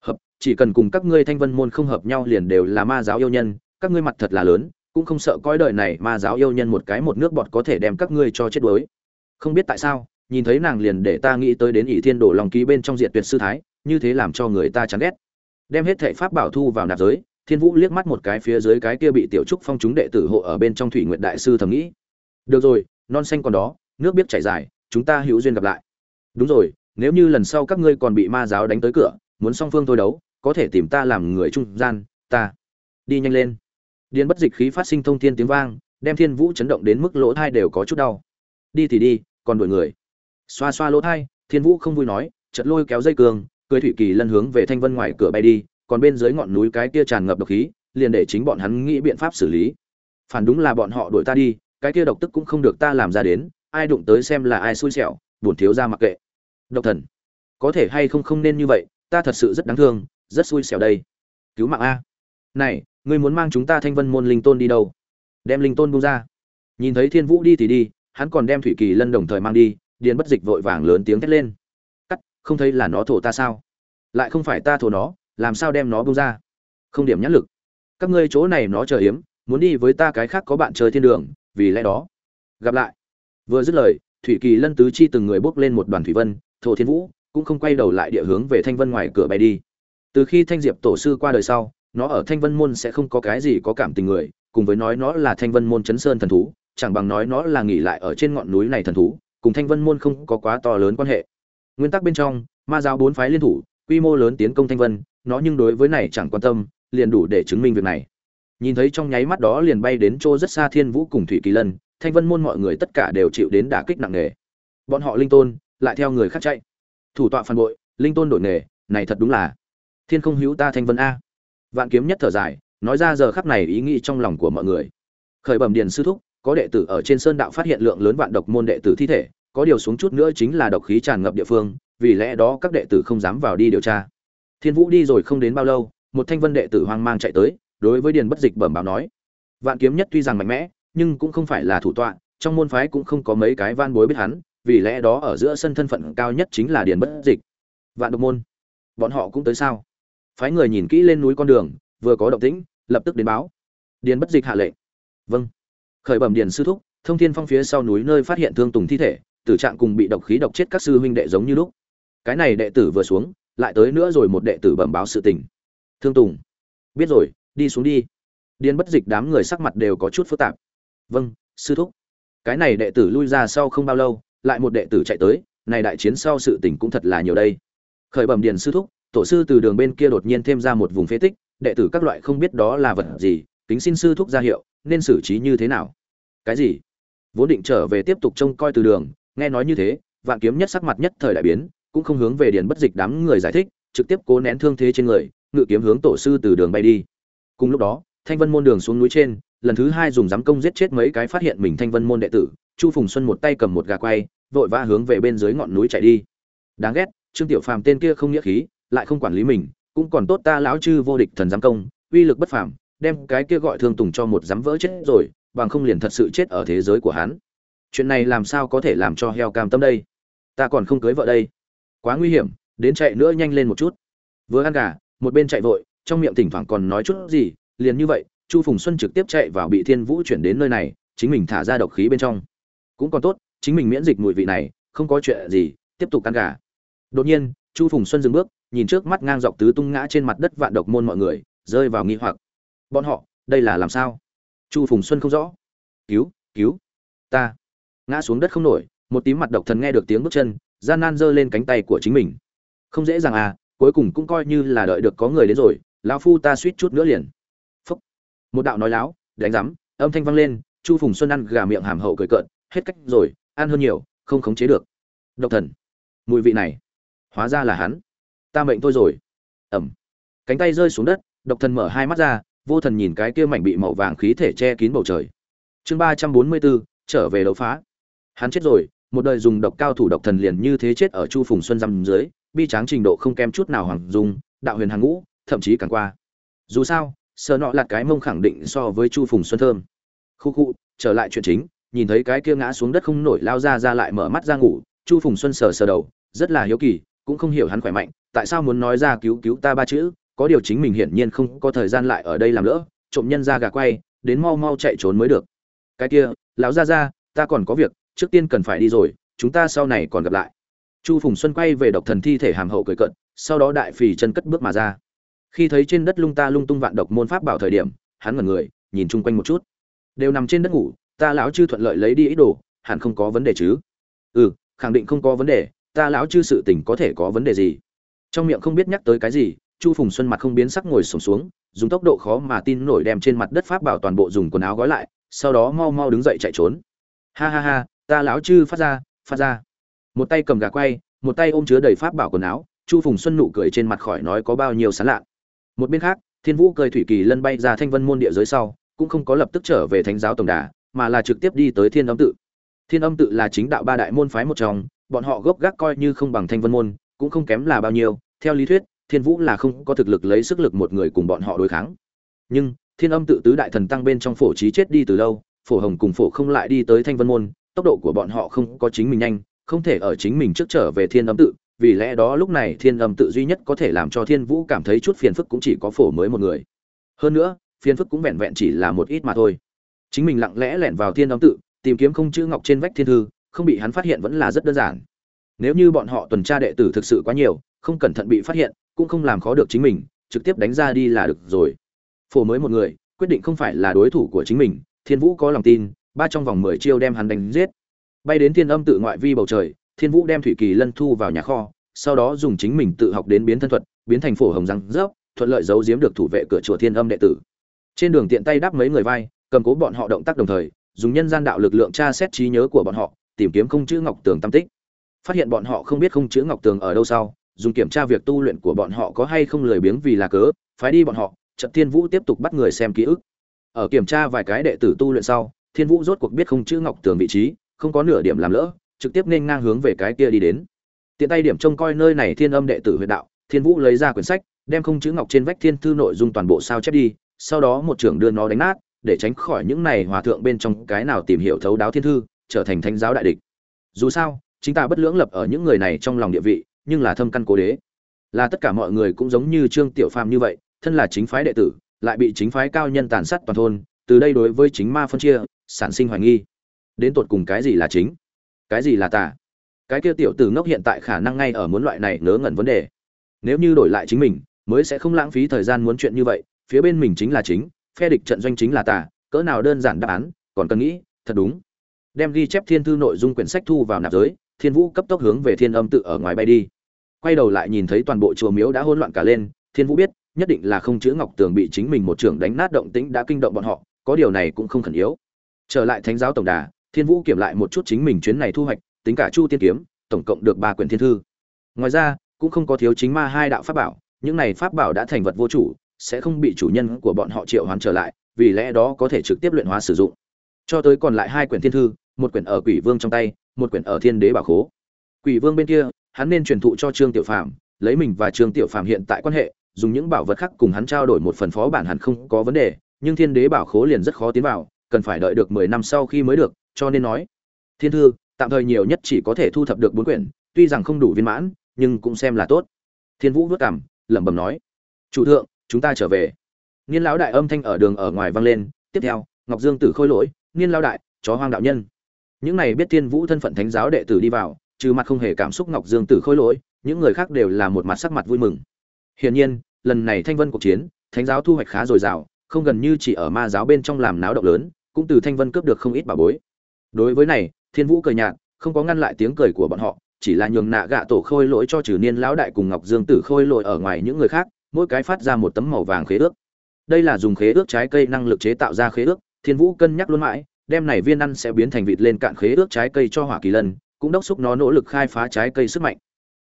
Speaker 1: Hợp, chỉ cần cùng các ngươi thanh vân môn không hợp nhau liền đều là ma giáo yêu nhân, các ngươi mặt thật là lớn cũng không sợ coi đời này mà giáo yêu nhân một cái một nước bọt có thể đem các ngươi cho chết đuối. Không biết tại sao, nhìn thấy nàng liền để ta nghĩ tới đến ỷ thiên đổ lòng ký bên trong diện tuyệt sư thái, như thế làm cho người ta chán ghét. Đem hết thệ pháp bảo thu vào nạp giới, thiên vũ liếc mắt một cái phía dưới cái kia bị tiểu trúc phong chúng đệ tử hộ ở bên trong thủy nguyện đại sư thầm nghĩ. Được rồi, non xanh còn đó, nước biết chảy dài, chúng ta hữu duyên gặp lại. Đúng rồi, nếu như lần sau các ngươi còn bị ma giáo đánh tới cửa, muốn song phương thôi đấu, có thể tìm ta làm người trung gian, ta. Đi nhanh lên điền bất dịch khí phát sinh thông thiên tiếng vang, đem thiên vũ chấn động đến mức lỗ thai đều có chút đau. Đi thì đi, còn đuổi người. Xoa xoa lỗ thai, thiên vũ không vui nói chật lôi kéo dây cường cưới thủy kỳ lân hướng về thanh vân ngoài cửa bay đi, còn bên dưới ngọn núi cái kia tràn ngập độc khí, liền để chính bọn hắn nghĩ biện pháp xử lý. Phản đúng là bọn họ đuổi ta đi, cái kia độc tức cũng không được ta làm ra đến, ai đụng tới xem là ai xui xẻo, buồn thiếu ra mặc kệ. Độc thần, có thể hay không không nên như vậy, ta thật sự rất đáng thương, rất xui xẻo đây. Cứu mạng a. Này ngươi muốn mang chúng ta thanh vân môn linh tôn đi đâu? Đem linh tôn buông ra. Nhìn thấy thiên vũ đi thì đi, hắn còn đem thủy kỳ lân đồng thời mang đi, điền bất dịch vội vàng lớn tiếng thét lên. Cắt, không thấy là nó thổ ta sao? Lại không phải ta thổ nó, làm sao đem nó buông ra? Không điểm nhãn lực. Các ngươi chỗ này nó chờ hiếm, muốn đi với ta cái khác có bạn chơi thiên đường, vì lẽ đó. Gặp lại. Vừa dứt lời, thủy kỳ lân tứ chi từng người bước lên một đoàn thủy vân, thổ thiên vũ cũng không quay đầu lại địa hướng về thanh vân ngoài cửa bay đi. Từ khi thanh diệp tổ sư qua đời sau nó ở thanh vân môn sẽ không có cái gì có cảm tình người, cùng với nói nó là thanh vân môn chấn sơn thần thú, chẳng bằng nói nó là nghỉ lại ở trên ngọn núi này thần thú, cùng thanh vân môn không có quá to lớn quan hệ. Nguyên tắc bên trong, ma giáo bốn phái liên thủ, quy mô lớn tiến công thanh vân, nó nhưng đối với này chẳng quan tâm, liền đủ để chứng minh việc này. Nhìn thấy trong nháy mắt đó liền bay đến chỗ rất xa thiên vũ cùng thủy kỳ lân, thanh vân môn mọi người tất cả đều chịu đến đả kích nặng nề. Bọn họ linh tôn, lại theo người khác chạy. Thủ tọa phản bội, linh tôn đổi nghề, này thật đúng là thiên không hữu ta thanh vân a vạn kiếm nhất thở dài, nói ra giờ khắc này ý nghĩ trong lòng của mọi người. Khởi bẩm điền sư thúc, có đệ tử ở trên sơn đạo phát hiện lượng lớn vạn độc môn đệ tử thi thể, có điều xuống chút nữa chính là độc khí tràn ngập địa phương, vì lẽ đó các đệ tử không dám vào đi điều tra. Thiên vũ đi rồi không đến bao lâu, một thanh vân đệ tử hoang mang chạy tới, đối với điền bất dịch bẩm báo nói, vạn kiếm nhất tuy rằng mạnh mẽ, nhưng cũng không phải là thủ tọa, trong môn phái cũng không có mấy cái van bối biết hắn, vì lẽ đó ở giữa sân thân phận cao nhất chính là điền bất dịch. Vạn độc môn, bọn họ cũng tới sao? Phái người nhìn kỹ lên núi con đường, vừa có động tĩnh, lập tức đến báo. Điền bất dịch hạ lệnh. Vâng. Khởi bẩm điền sư thúc, thông thiên phong phía sau núi nơi phát hiện thương tùng thi thể, tử trạng cùng bị độc khí độc chết các sư huynh đệ giống như lúc. Cái này đệ tử vừa xuống, lại tới nữa rồi một đệ tử bẩm báo sự tình. Thương tùng. Biết rồi, đi xuống đi. Điền bất dịch đám người sắc mặt đều có chút phức tạp. Vâng sư thúc. Cái này đệ tử lui ra sau không bao lâu, lại một đệ tử chạy tới, này đại chiến sau sự tình cũng thật là nhiều đây. Khởi bẩm điền sư thúc tổ sư từ đường bên kia đột nhiên thêm ra một vùng phế tích, đệ tử các loại không biết đó là vật gì, kính xin sư thúc ra hiệu, nên xử trí như thế nào? Cái gì? Vốn định trở về tiếp tục trông coi từ đường, nghe nói như thế, vạn kiếm nhất sắc mặt nhất thời đại biến, cũng không hướng về điền bất dịch đám người giải thích, trực tiếp cố nén thương thế trên người, ngự kiếm hướng tổ sư từ đường bay đi. Cùng lúc đó, thanh vân môn đường xuống núi trên, lần thứ hai dùng giám công giết chết mấy cái phát hiện mình thanh vân môn đệ tử, chu phùng xuân một tay cầm một gà quay, vội vã hướng về bên dưới ngọn núi chạy đi. Đáng ghét, trương tiểu phàm tên kia không nghĩa khí lại không quản lý mình, cũng còn tốt ta lão chư vô địch thần giám công, uy lực bất phàm, đem cái kia gọi thương tùng cho một dám vỡ chết rồi, bằng không liền thật sự chết ở thế giới của hắn. Chuyện này làm sao có thể làm cho heo cam tâm đây? Ta còn không cưới vợ đây. Quá nguy hiểm, đến chạy nữa nhanh lên một chút. Vừa ăn gà, một bên chạy vội, trong miệng thỉnh thoảng còn nói chút gì, liền như vậy, chu phùng xuân trực tiếp chạy vào bị thiên vũ chuyển đến nơi này, chính mình thả ra độc khí bên trong. Cũng còn tốt, chính mình miễn dịch mùi vị này, không có chuyện gì, tiếp tục ăn gà. Đột nhiên, chu phùng xuân dừng bước nhìn trước mắt ngang dọc tứ tung ngã trên mặt đất vạn độc môn mọi người, rơi vào nghi hoặc. Bọn họ, đây là làm sao? Chu phùng xuân không rõ. Cứu cứu. Ta. Ngã xuống đất không nổi, một tím mặt độc thần nghe được tiếng bước chân, gian nan giơ lên cánh tay của chính mình. Không dễ dàng à cuối cùng cũng coi như là đợi được có người đến rồi, lão phu ta suýt chút nữa liền. Phúc. Một đạo nói láo, đánh rắm âm thanh vang lên, chu phùng xuân ăn gà miệng hàm hậu cười cợt, hết cách rồi, ăn hơn nhiều, không khống chế được. Độc thần. Mùi vị này, hóa ra là hắn ta mệnh tôi rồi. Ẩm. Cánh tay rơi xuống đất, độc thần mở hai mắt ra, vô thần nhìn cái kia mảnh bị màu vàng khí thể che kín bầu trời. Chương ba trăm bốn mươi bốn, trở về đấu phá. Hắn chết rồi, một đời dùng độc cao thủ độc thần liền như thế chết ở chu phùng xuân dăm dưới, bi tráng trình độ không kém chút nào hoàng dung, đạo huyền hàng ngũ, thậm chí càng qua. Dù sao sợ nọ là cái mông khẳng định so với chu phùng xuân thơm. Khu khu, trở lại chuyện chính, nhìn thấy cái kia ngã xuống đất không nổi lao ra ra lại mở mắt ra ngủ, chu phùng xuân sờ sờ đầu, rất là hiếu kỳ, cũng không hiểu hắn khỏe mạnh tại sao muốn nói ra cứu cứu ta ba chữ, có điều chính mình hiển nhiên không có thời gian lại ở đây làm lỡ, trộm nhân ra gà quay, đến mau mau chạy trốn mới được. Cái kia, lão ra ra ta còn có việc, trước tiên cần phải đi rồi, chúng ta sau này còn gặp lại. Chu phùng xuân quay về độc thần thi thể hàm hậu cười cận sau đó đại phì chân cất bước mà ra. Khi thấy trên đất lung ta lung tung vạn độc môn pháp bảo thời điểm, hắn ngẩn người, nhìn chung quanh một chút. Đều nằm trên đất ngủ, ta lão chư thuận lợi lấy đi ý đồ, hẳn không có vấn đề chứ? Ừ khẳng định không có vấn đề, ta lão chư sự tình có thể có vấn đề gì? Trong miệng không biết nhắc tới cái gì, chu phùng xuân mặt không biến sắc ngồi sổm xuống, dùng tốc độ khó mà tin nổi đem trên mặt đất pháp bảo toàn bộ dùng quần áo gói lại, sau đó mau mau đứng dậy chạy trốn. Ha ha ha, ta lão chư phát ra phát ra. Một tay cầm gà quay, một tay ôm chứa đầy pháp bảo quần áo, chu phùng xuân nụ cười trên mặt khỏi nói có bao nhiêu sán lạ. Một bên khác, thiên vũ cười thủy kỳ lân bay ra thanh vân môn địa giới sau, cũng không có lập tức trở về thánh giáo tổng đà, mà là trực tiếp đi tới thiên âm tự. Thiên âm tự là chính đạo ba đại môn phái một trong, bọn họ gốc gác coi như không bằng thanh vân môn cũng không kém là bao nhiêu, theo lý thuyết, thiên vũ là không có thực lực lấy sức lực một người cùng bọn họ đối kháng. Nhưng, thiên âm tự tứ đại thần tăng bên trong phổ trí chết đi từ lâu, phổ hồng cùng phổ không lại đi tới thanh vân môn, tốc độ của bọn họ không có chính mình nhanh, không thể ở chính mình trước trở về thiên âm tự, vì lẽ đó lúc này thiên âm tự duy nhất có thể làm cho thiên vũ cảm thấy chút phiền phức cũng chỉ có phổ mới một người. Hơn nữa, phiền phức cũng vẹn vẹn chỉ là một ít mà thôi. Chính mình lặng lẽ lẻn vào thiên âm tự, tìm kiếm không chữ ngọc trên vách thiên thư, không bị hắn phát hiện vẫn là rất đơn giản nếu như bọn họ tuần tra đệ tử thực sự quá nhiều, không cẩn thận bị phát hiện, cũng không làm khó được chính mình, trực tiếp đánh ra đi là được rồi. Phổ mới một người, quyết định không phải là đối thủ của chính mình, thiên vũ có lòng tin, ba trong vòng mười chiêu đem hắn đánh giết. Bay đến thiên âm tự ngoại vi bầu trời, thiên vũ đem thủy kỳ lân thu vào nhà kho, sau đó dùng chính mình tự học đến biến thân thuật, biến thành phổ hồng răng rớp, thuận lợi giấu giếm được thủ vệ cửa chùa thiên âm đệ tử. Trên đường tiện tay đáp mấy người vai, cầm cố bọn họ động tác đồng thời, dùng nhân gian đạo lực lượng tra xét trí nhớ của bọn họ, tìm kiếm không chữ ngọc tường tam tích phát hiện bọn họ không biết không chữ ngọc tường ở đâu sau, dùng kiểm tra việc tu luyện của bọn họ có hay không lười biếng vì là cớ, phái đi bọn họ trận thiên vũ tiếp tục bắt người xem ký ức. Ở kiểm tra vài cái đệ tử tu luyện sau, thiên vũ rốt cuộc biết không chữ ngọc tường vị trí, không có nửa điểm làm lỡ, trực tiếp nên ngang hướng về cái kia đi đến. Tiện tay điểm trông coi nơi này thiên âm đệ tử huyệt đạo, thiên vũ lấy ra quyển sách, đem không chữ ngọc trên vách thiên thư nội dung toàn bộ sao chép đi, sau đó một trưởng đưa nó đánh nát, để tránh khỏi những này hòa thượng bên trong cái nào tìm hiểu thấu đáo thiên thư, trở thành thánh giáo đại địch. Dù sao chính ta bất lưỡng lập ở những người này trong lòng địa vị, nhưng là thâm căn cố đế. Là tất cả mọi người cũng giống như trương tiểu phàm như vậy, thân là chính phái đệ tử, lại bị chính phái cao nhân tàn sát toàn thôn, từ đây đối với chính ma phân chia, sản sinh hoài nghi. Đến tột cùng cái gì là chính? Cái gì là tà? Cái kia tiểu tử ngốc hiện tại khả năng ngay ở muốn loại này ngớ ngẩn vấn đề. Nếu như đổi lại chính mình, mới sẽ không lãng phí thời gian muốn chuyện như vậy, phía bên mình chính là chính, phe địch trận doanh chính là tà, cỡ nào đơn giản đáp án, còn cần nghĩ, thật đúng. Đem ghi chép thiên thư nội dung quyển sách thu vào nạp giới thiên vũ cấp tốc hướng về thiên âm tự ở ngoài bay đi. Quay đầu lại nhìn thấy toàn bộ chùa miếu đã hỗn loạn cả lên, thiên vũ biết, nhất định là không chữ ngọc tường bị chính mình một trưởng đánh nát động tĩnh đã kinh động bọn họ, có điều này cũng không khẩn yếu. Trở lại thánh giáo tổng đà, thiên vũ kiểm lại một chút chính mình chuyến này thu hoạch, tính cả chu tiên kiếm, tổng cộng được ba quyển thiên thư. Ngoài ra, cũng không có thiếu chính ma hai đạo pháp bảo, những này pháp bảo đã thành vật vô chủ, sẽ không bị chủ nhân của bọn họ triệu hoán trở lại, vì lẽ đó có thể trực tiếp luyện hóa sử dụng. Cho tới còn lại hai quyển thiên thư, một quyển ở quỷ vương trong tay một quyển ở thiên đế bảo khố. Quỷ vương bên kia, hắn nên truyền thụ cho trương tiểu phàm, lấy mình và trương tiểu phàm hiện tại quan hệ, dùng những bảo vật khác cùng hắn trao đổi một phần phó bản hẳn không có vấn đề, nhưng thiên đế bảo khố liền rất khó tiến vào, cần phải đợi được mười năm sau khi mới được, cho nên nói, thiên thư, tạm thời nhiều nhất chỉ có thể thu thập được bốn quyển, tuy rằng không đủ viên mãn, nhưng cũng xem là tốt. Thiên vũ vất cảm lẩm bẩm nói, chủ thượng, chúng ta trở về. Niên lão đại âm thanh ở đường ở ngoài vang lên, tiếp theo, ngọc dương tử khôi lỗi, niên lão đại, chó hoang đạo nhân những này biết thiên vũ thân phận thánh giáo đệ tử đi vào, trừ mặt không hề cảm xúc ngọc dương tử khôi lỗi, những người khác đều là một mặt sắc mặt vui mừng. Hiển nhiên, lần này thanh vân cuộc chiến, thánh giáo thu hoạch khá dồi dào, không gần như chỉ ở ma giáo bên trong làm náo động lớn, cũng từ thanh vân cướp được không ít bà bối. Đối với này, thiên vũ cười nhạt, không có ngăn lại tiếng cười của bọn họ, chỉ là nhường nạ gạ tổ khôi lỗi cho trừ niên lão đại cùng ngọc dương tử khôi lỗi ở ngoài những người khác, mỗi cái phát ra một tấm màu vàng khế ước. Đây là dùng khế ước trái cây năng lực chế tạo ra khế ước, thiên vũ cân nhắc luôn mãi đem này viên ăn sẽ biến thành vịt lên cạn khế ước trái cây cho hỏa kỳ lân, cũng đốc xúc nó nỗ lực khai phá trái cây sức mạnh.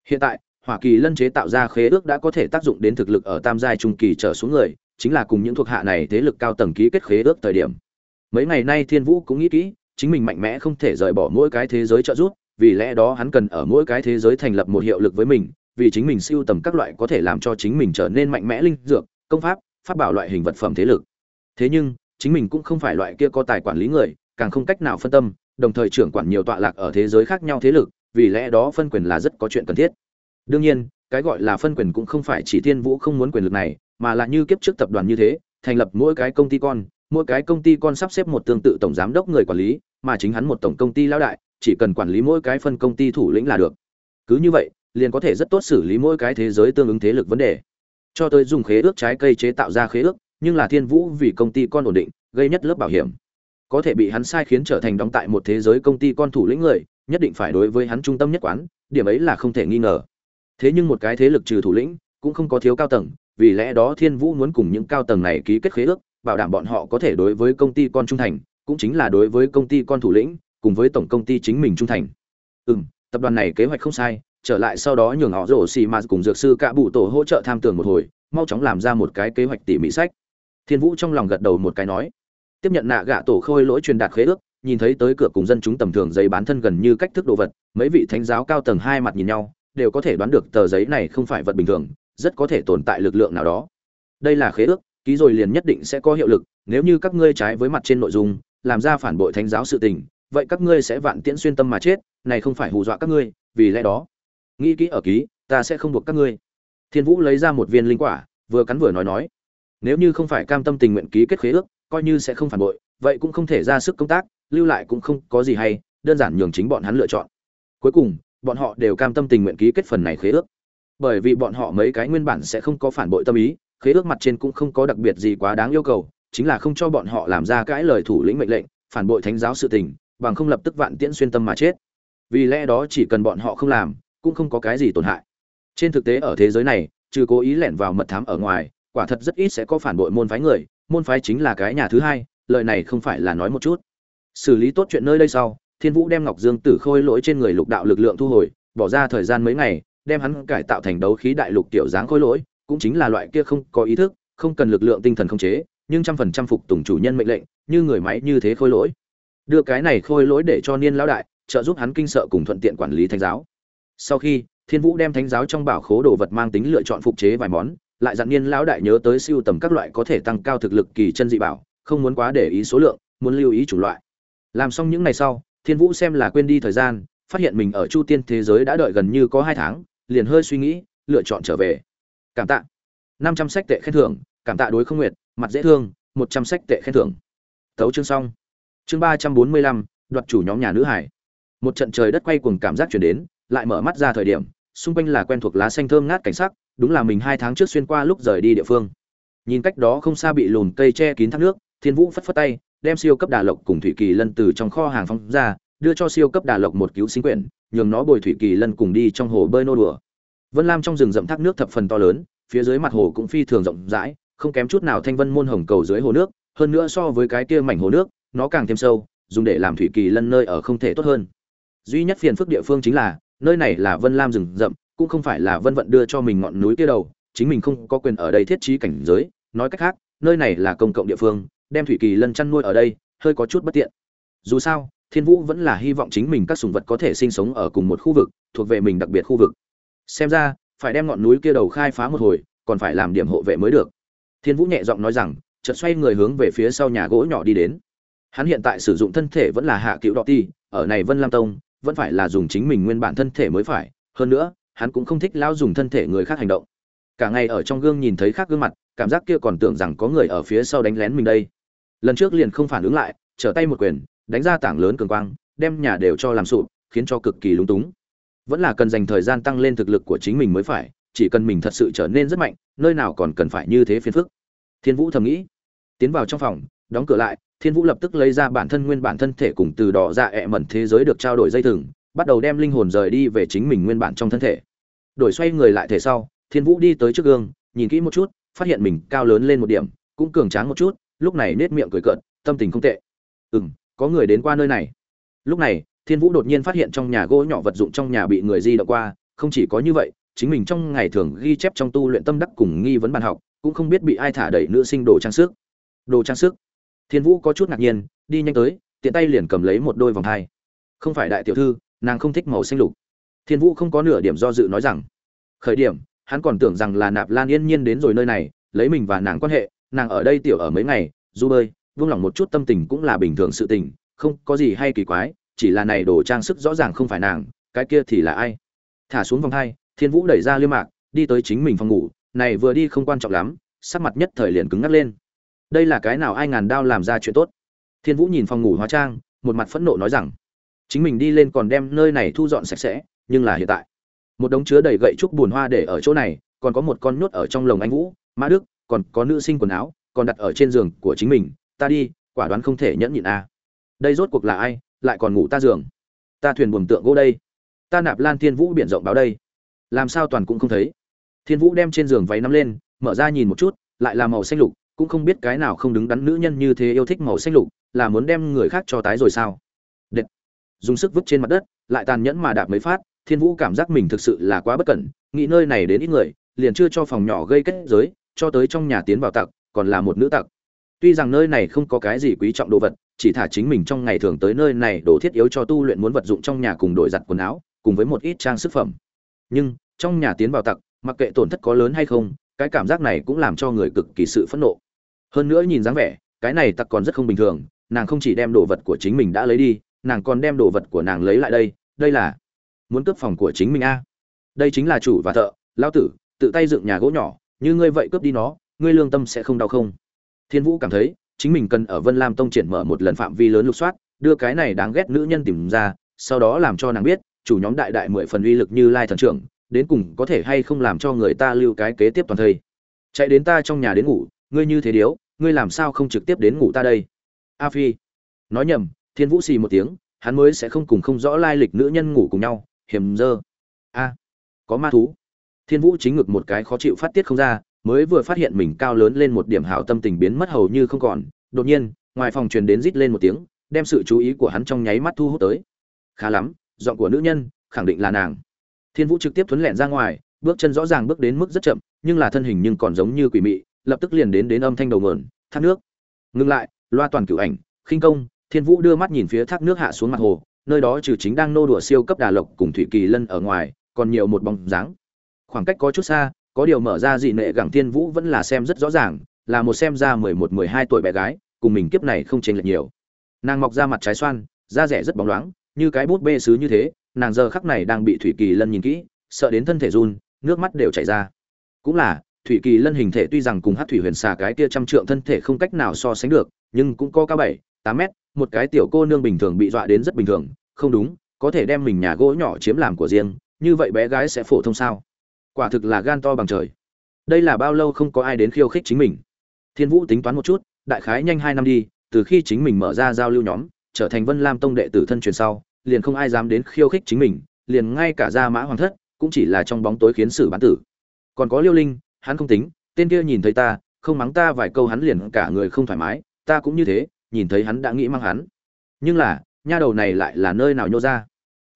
Speaker 1: Hiện tại, hỏa kỳ lân chế tạo ra khế ước đã có thể tác dụng đến thực lực ở tam giai trung kỳ trở xuống người, chính là cùng những thuộc hạ này thế lực cao tầng ký kết khế ước thời điểm. Mấy ngày nay thiên vũ cũng nghĩ kỹ, chính mình mạnh mẽ không thể rời bỏ mỗi cái thế giới trợ giúp, vì lẽ đó hắn cần ở mỗi cái thế giới thành lập một hiệu lực với mình, vì chính mình siêu tầm các loại có thể làm cho chính mình trở nên mạnh mẽ linh dược, công pháp pháp bảo loại hình vật phẩm thế lực. Thế nhưng chính mình cũng không phải loại kia có tài quản lý người, càng không cách nào phân tâm, đồng thời trưởng quản nhiều tọa lạc ở thế giới khác nhau thế lực, vì lẽ đó phân quyền là rất có chuyện cần thiết. Đương nhiên, cái gọi là phân quyền cũng không phải chỉ thiên vũ không muốn quyền lực này, mà là như kiếp trước tập đoàn như thế, thành lập mỗi cái công ty con, mỗi cái công ty con sắp xếp một tương tự tổng giám đốc người quản lý, mà chính hắn một tổng công ty lão đại, chỉ cần quản lý mỗi cái phân công ty thủ lĩnh là được. Cứ như vậy, liền có thể rất tốt xử lý mỗi cái thế giới tương ứng thế lực vấn đề. Cho tới dùng khế ước trái cây chế tạo ra khế ước nhưng là thiên vũ vì công ty con ổn định, gây nhất lớp bảo hiểm. Có thể bị hắn sai khiến trở thành đóng tại một thế giới công ty con thủ lĩnh người, nhất định phải đối với hắn trung tâm nhất quán, điểm ấy là không thể nghi ngờ. Thế nhưng một cái thế lực trừ thủ lĩnh, cũng không có thiếu cao tầng, vì lẽ đó thiên vũ muốn cùng những cao tầng này ký kết khế ước, bảo đảm bọn họ có thể đối với công ty con trung thành, cũng chính là đối với công ty con thủ lĩnh, cùng với tổng công ty chính mình trung thành. Ừ m tập đoàn này kế hoạch không sai, trở lại sau đó nhường họ rổ xì mà cùng dược sư cả bụ tổ hỗ trợ tham tưởng một hồi, mau chóng làm ra một cái kế hoạch tỉ mỉ sách thiên vũ trong lòng gật đầu một cái nói, tiếp nhận nạ gạ tổ khôi lỗi truyền đạt khế ước, nhìn thấy tới cửa cùng dân chúng tầm thường giấy bán thân gần như cách thức đồ vật, mấy vị thánh giáo cao tầng hai mặt nhìn nhau, đều có thể đoán được tờ giấy này không phải vật bình thường, rất có thể tồn tại lực lượng nào đó. Đây là khế ước, ký rồi liền nhất định sẽ có hiệu lực, nếu như các ngươi trái với mặt trên nội dung, làm ra phản bội thánh giáo sự tình, vậy các ngươi sẽ vạn tiễn xuyên tâm mà chết, này không phải hù dọa các ngươi, vì lẽ đó, nghĩ kỹ ở ký, ta sẽ không buộc các ngươi. Thiên vũ lấy ra một viên linh quả, vừa cắn vừa nói nói nếu như không phải cam tâm tình nguyện ký kết khế ước, coi như sẽ không phản bội, vậy cũng không thể ra sức công tác, lưu lại cũng không có gì hay, đơn giản nhường chính bọn hắn lựa chọn. Cuối cùng, bọn họ đều cam tâm tình nguyện ký kết phần này khế ước. Bởi vì bọn họ mấy cái nguyên bản sẽ không có phản bội tâm ý, khế ước mặt trên cũng không có đặc biệt gì quá đáng yêu cầu, chính là không cho bọn họ làm ra cãi lời thủ lĩnh mệnh lệnh, phản bội thánh giáo sự tình, bằng không lập tức vạn tiễn xuyên tâm mà chết. Vì lẽ đó chỉ cần bọn họ không làm, cũng không có cái gì tổn hại. Trên thực tế ở thế giới này, trừ cố ý lẻn vào mật thám ở ngoài quả thật rất ít sẽ có phản bội môn phái người, môn phái chính là cái nhà thứ hai lợi này không phải là nói một chút. Xử lý tốt chuyện nơi đây sau, thiên vũ đem ngọc dương tử khôi lỗi trên người lục đạo lực lượng thu hồi, bỏ ra thời gian mấy ngày, đem hắn cải tạo thành đấu khí đại lục tiểu dáng khôi lỗi, cũng chính là loại kia không có ý thức, không cần lực lượng tinh thần khống chế, nhưng trăm phần trăm phục tùng chủ nhân mệnh lệnh, như người máy như thế khôi lỗi. Đưa cái này khôi lỗi để cho niên lão đại, trợ giúp hắn kinh sợ cùng thuận tiện quản lý thánh giáo. Sau khi, thiên vũ đem thánh giáo trong bảo khố đồ vật mang tính lựa chọn phục chế vài món lại dặn niên lão đại nhớ tới siêu tầm các loại có thể tăng cao thực lực kỳ chân dị bảo, không muốn quá để ý số lượng, muốn lưu ý chủng loại. Làm xong những ngày sau, thiên vũ xem là quên đi thời gian, phát hiện mình ở chu tiên thế giới đã đợi gần như có hai tháng, liền hơi suy nghĩ, lựa chọn trở về. Cảm tạ. Năm trăm sách tệ khen thưởng, cảm tạ đối không nguyệt mặt dễ thương, một trăm sách tệ khen thưởng. Thấu chương xong. Chương ba trăm bốn mươi lăm, đoạt chủ nhóm nhà nữ hải. Một trận trời đất quay cuồng cảm giác chuyển đến, lại mở mắt ra thời điểm, xung quanh là quen thuộc lá xanh thơm ngát cảnh sắc đúng là mình hai tháng trước xuyên qua lúc rời đi địa phương. Nhìn cách đó không xa bị lùn cây che kín thác nước, thiên vũ phất phất tay, đem siêu cấp đà lộc cùng thủy kỳ lân từ trong kho hàng phong ra, đưa cho siêu cấp đà lộc một cứu sinh quyển, nhường nó bồi thủy kỳ lân cùng đi trong hồ bơi nô đùa. Vân lam trong rừng rậm thác nước thập phần to lớn, phía dưới mặt hồ cũng phi thường rộng rãi, không kém chút nào thanh vân môn hồng cầu dưới hồ nước, hơn nữa so với cái kia mảnh hồ nước, nó càng thêm sâu, dùng để làm thủy kỳ lân nơi ở không thể tốt hơn. Duy nhất phiền phức địa phương chính là, nơi này là vân lam rừng rậm cũng không phải là vân vận đưa cho mình ngọn núi kia đầu, chính mình không có quyền ở đây thiết trí cảnh giới. Nói cách khác, nơi này là công cộng địa phương, đem thủy kỳ lân chăn nuôi ở đây, hơi có chút bất tiện. Dù sao, thiên vũ vẫn là hy vọng chính mình các sùng vật có thể sinh sống ở cùng một khu vực, thuộc về mình đặc biệt khu vực. Xem ra, phải đem ngọn núi kia đầu khai phá một hồi, còn phải làm điểm hộ vệ mới được. Thiên vũ nhẹ giọng nói rằng, chợt xoay người hướng về phía sau nhà gỗ nhỏ đi đến. Hắn hiện tại sử dụng thân thể vẫn là hạ cựu đọ ti, ở này vân lam tông, vẫn phải là dùng chính mình nguyên bản thân thể mới phải. Hơn nữa hắn cũng không thích lao dùng thân thể người khác hành động. Cả ngày ở trong gương nhìn thấy khác gương mặt, cảm giác kia còn tưởng rằng có người ở phía sau đánh lén mình đây. Lần trước liền không phản ứng lại, trở tay một quyền, đánh ra tảng lớn cường quang, đem nhà đều cho làm sụp, khiến cho cực kỳ lúng túng. Vẫn là cần dành thời gian tăng lên thực lực của chính mình mới phải, chỉ cần mình thật sự trở nên rất mạnh, nơi nào còn cần phải như thế phiền phức. Thiên vũ thầm nghĩ. Tiến vào trong phòng, đóng cửa lại, thiên vũ lập tức lấy ra bản thân nguyên bản thân thể cùng từ đỏ dạ ẹ mẩn thế giới được trao đổi dây thừng bắt đầu đem linh hồn rời đi về chính mình nguyên bản trong thân thể. Đổi xoay người lại thể sau, thiên vũ đi tới trước gương, nhìn kỹ một chút, phát hiện mình cao lớn lên một điểm, cũng cường tráng một chút, lúc này nết miệng cười cợt, tâm tình không tệ. Ừ m có người đến qua nơi này. Lúc này, thiên vũ đột nhiên phát hiện trong nhà gỗ nhỏ vật dụng trong nhà bị người di động qua, không chỉ có như vậy, chính mình trong ngày thường ghi chép trong tu luyện tâm đắc cùng nghi vấn bàn học, cũng không biết bị ai thả đẩy nữ sinh đồ trang sức. Đồ trang sức? Thiên vũ có chút ngạc nhiên, đi nhanh tới, tiện tay liền cầm lấy một đôi vòng thai. Không phải đại tiểu thư nàng không thích màu xanh lục. Thiên vũ không có nửa điểm do dự nói rằng, khởi điểm, hắn còn tưởng rằng là nạp lan yên nhiên đến rồi nơi này, lấy mình và nàng quan hệ, nàng ở đây tiểu ở mấy ngày du bơi, vung lòng một chút tâm tình cũng là bình thường sự tình, không có gì hay kỳ quái, chỉ là này đồ trang sức rõ ràng không phải nàng, cái kia thì là ai? Thả xuống vòng hai, thiên vũ đẩy ra liêm mạc, đi tới chính mình phòng ngủ, này vừa đi không quan trọng lắm, sắc mặt nhất thời liền cứng ngắc lên. Đây là cái nào ai ngàn đao làm ra chuyện tốt? Thiên vũ nhìn phòng ngủ hóa trang, một mặt phẫn nộ nói rằng chính mình đi lên còn đem nơi này thu dọn sạch sẽ, nhưng là hiện tại. Một đống chứa đầy gậy trúc buồn hoa để ở chỗ này, còn có một con nhốt ở trong lồng anh vũ, mã đức, còn có nữ sinh quần áo, còn đặt ở trên giường của chính mình. Ta đi, quả đoán không thể nhẫn nhịn a. Đây rốt cuộc là ai, lại còn ngủ ta giường? Ta thuyền buồm tượng gỗ đây. Ta nạp lan thiên vũ biển rộng báo đây. Làm sao toàn cũng không thấy. Thiên vũ đem trên giường váy nắm lên, mở ra nhìn một chút, lại là màu xanh lục, cũng không biết cái nào không đứng đắn nữ nhân như thế yêu thích màu xanh lục, là muốn đem người khác cho tái rồi sao? Dùng sức vứt trên mặt đất, lại tàn nhẫn mà đạp mấy phát, thiên vũ cảm giác mình thực sự là quá bất cẩn, nghĩ nơi này đến ít người, liền chưa cho phòng nhỏ gây kết giới, cho tới trong nhà tiến vào tặc, còn là một nữ tặc. Tuy rằng nơi này không có cái gì quý trọng đồ vật, chỉ thả chính mình trong ngày thường tới nơi này đồ thiết yếu cho tu luyện muốn vật dụng trong nhà cùng đổi giặt quần áo, cùng với một ít trang sức phẩm. Nhưng, trong nhà tiến vào tặc, mặc kệ tổn thất có lớn hay không, cái cảm giác này cũng làm cho người cực kỳ sự phẫn nộ. Hơn nữa nhìn dáng vẻ, cái này tặc còn rất không bình thường, nàng không chỉ đem đồ vật của chính mình đã lấy đi nàng còn đem đồ vật của nàng lấy lại đây đây là muốn cướp phòng của chính mình a. Đây chính là chủ và thợ lao tử, tự tay dựng nhà gỗ nhỏ, như ngươi vậy cướp đi nó, ngươi lương tâm sẽ không đau không? Thiên vũ cảm thấy, chính mình cần ở vân lam tông triển mở một lần phạm vi lớn lục soát, đưa cái này đáng ghét nữ nhân tìm ra, sau đó làm cho nàng biết, chủ nhóm đại đại mười phần uy lực như lai thần trưởng, đến cùng có thể hay không làm cho người ta lưu cái kế tiếp toàn thây. Chạy đến ta trong nhà đến ngủ, ngươi như thế điếu, ngươi làm sao không trực tiếp đến ngủ ta đây? A phi, nói nhầm thiên vũ xì một tiếng, hắn mới sẽ không cùng không rõ lai lịch nữ nhân ngủ cùng nhau, hiểm dơ. A, có ma thú. Thiên vũ chính ngực một cái khó chịu phát tiết không ra, mới vừa phát hiện mình cao lớn lên một điểm hảo tâm tình biến mất hầu như không còn. Đột nhiên, ngoài phòng truyền đến rít lên một tiếng, đem sự chú ý của hắn trong nháy mắt thu hút tới. Khá lắm, giọng của nữ nhân, khẳng định là nàng. Thiên vũ trực tiếp thuấn lẹn ra ngoài, bước chân rõ ràng bước đến mức rất chậm, nhưng là thân hình nhưng còn giống như quỷ mị, lập tức liền đến đến âm thanh đầu mờn thác nước. Ngừng lại, loa toàn cửu ảnh, khinh công thiên vũ đưa mắt nhìn phía thác nước hạ xuống mặt hồ, nơi đó trừ chính đang nô đùa siêu cấp đà lộc cùng thủy kỳ lân ở ngoài, còn nhiều một bóng dáng. Khoảng cách có chút xa, có điều mở ra dị nệ gẳng thiên vũ vẫn là xem rất rõ ràng, là một xem ra mười một, mười hai tuổi bé gái, cùng mình kiếp này không chênh lệch nhiều. Nàng mọc ra mặt trái xoan, da rẻ rất bóng loáng, như cái bút bê sứ như thế, nàng giờ khắc này đang bị thủy kỳ lân nhìn kỹ, sợ đến thân thể run, nước mắt đều chảy ra. Cũng là, thủy kỳ lân hình thể tuy rằng cùng hát thủy huyền xà cái kia trăm trượng thân thể không cách nào so sánh được, nhưng cũng có cao bảy, tám mét một cái tiểu cô nương bình thường bị dọa đến rất bình thường, không đúng, có thể đem mình nhà gỗ nhỏ chiếm làm của riêng, như vậy bé gái sẽ phổ thông sao? Quả thực là gan to bằng trời. Đây là bao lâu không có ai đến khiêu khích chính mình. Thiên vũ tính toán một chút, đại khái nhanh hai năm đi, từ khi chính mình mở ra giao lưu nhóm, trở thành vân lam tông đệ tử thân truyền sau, liền không ai dám đến khiêu khích chính mình, liền ngay cả gia mã hoàng thất, cũng chỉ là trong bóng tối khiến xử bán tử. Còn có liêu linh, hắn không tính, tên kia nhìn thấy ta, không mắng ta vài câu hắn liền cả người không thoải mái, ta cũng như thế nhìn thấy hắn đã nghĩ mang hắn. Nhưng là, nha đầu này lại là nơi nào nhô ra?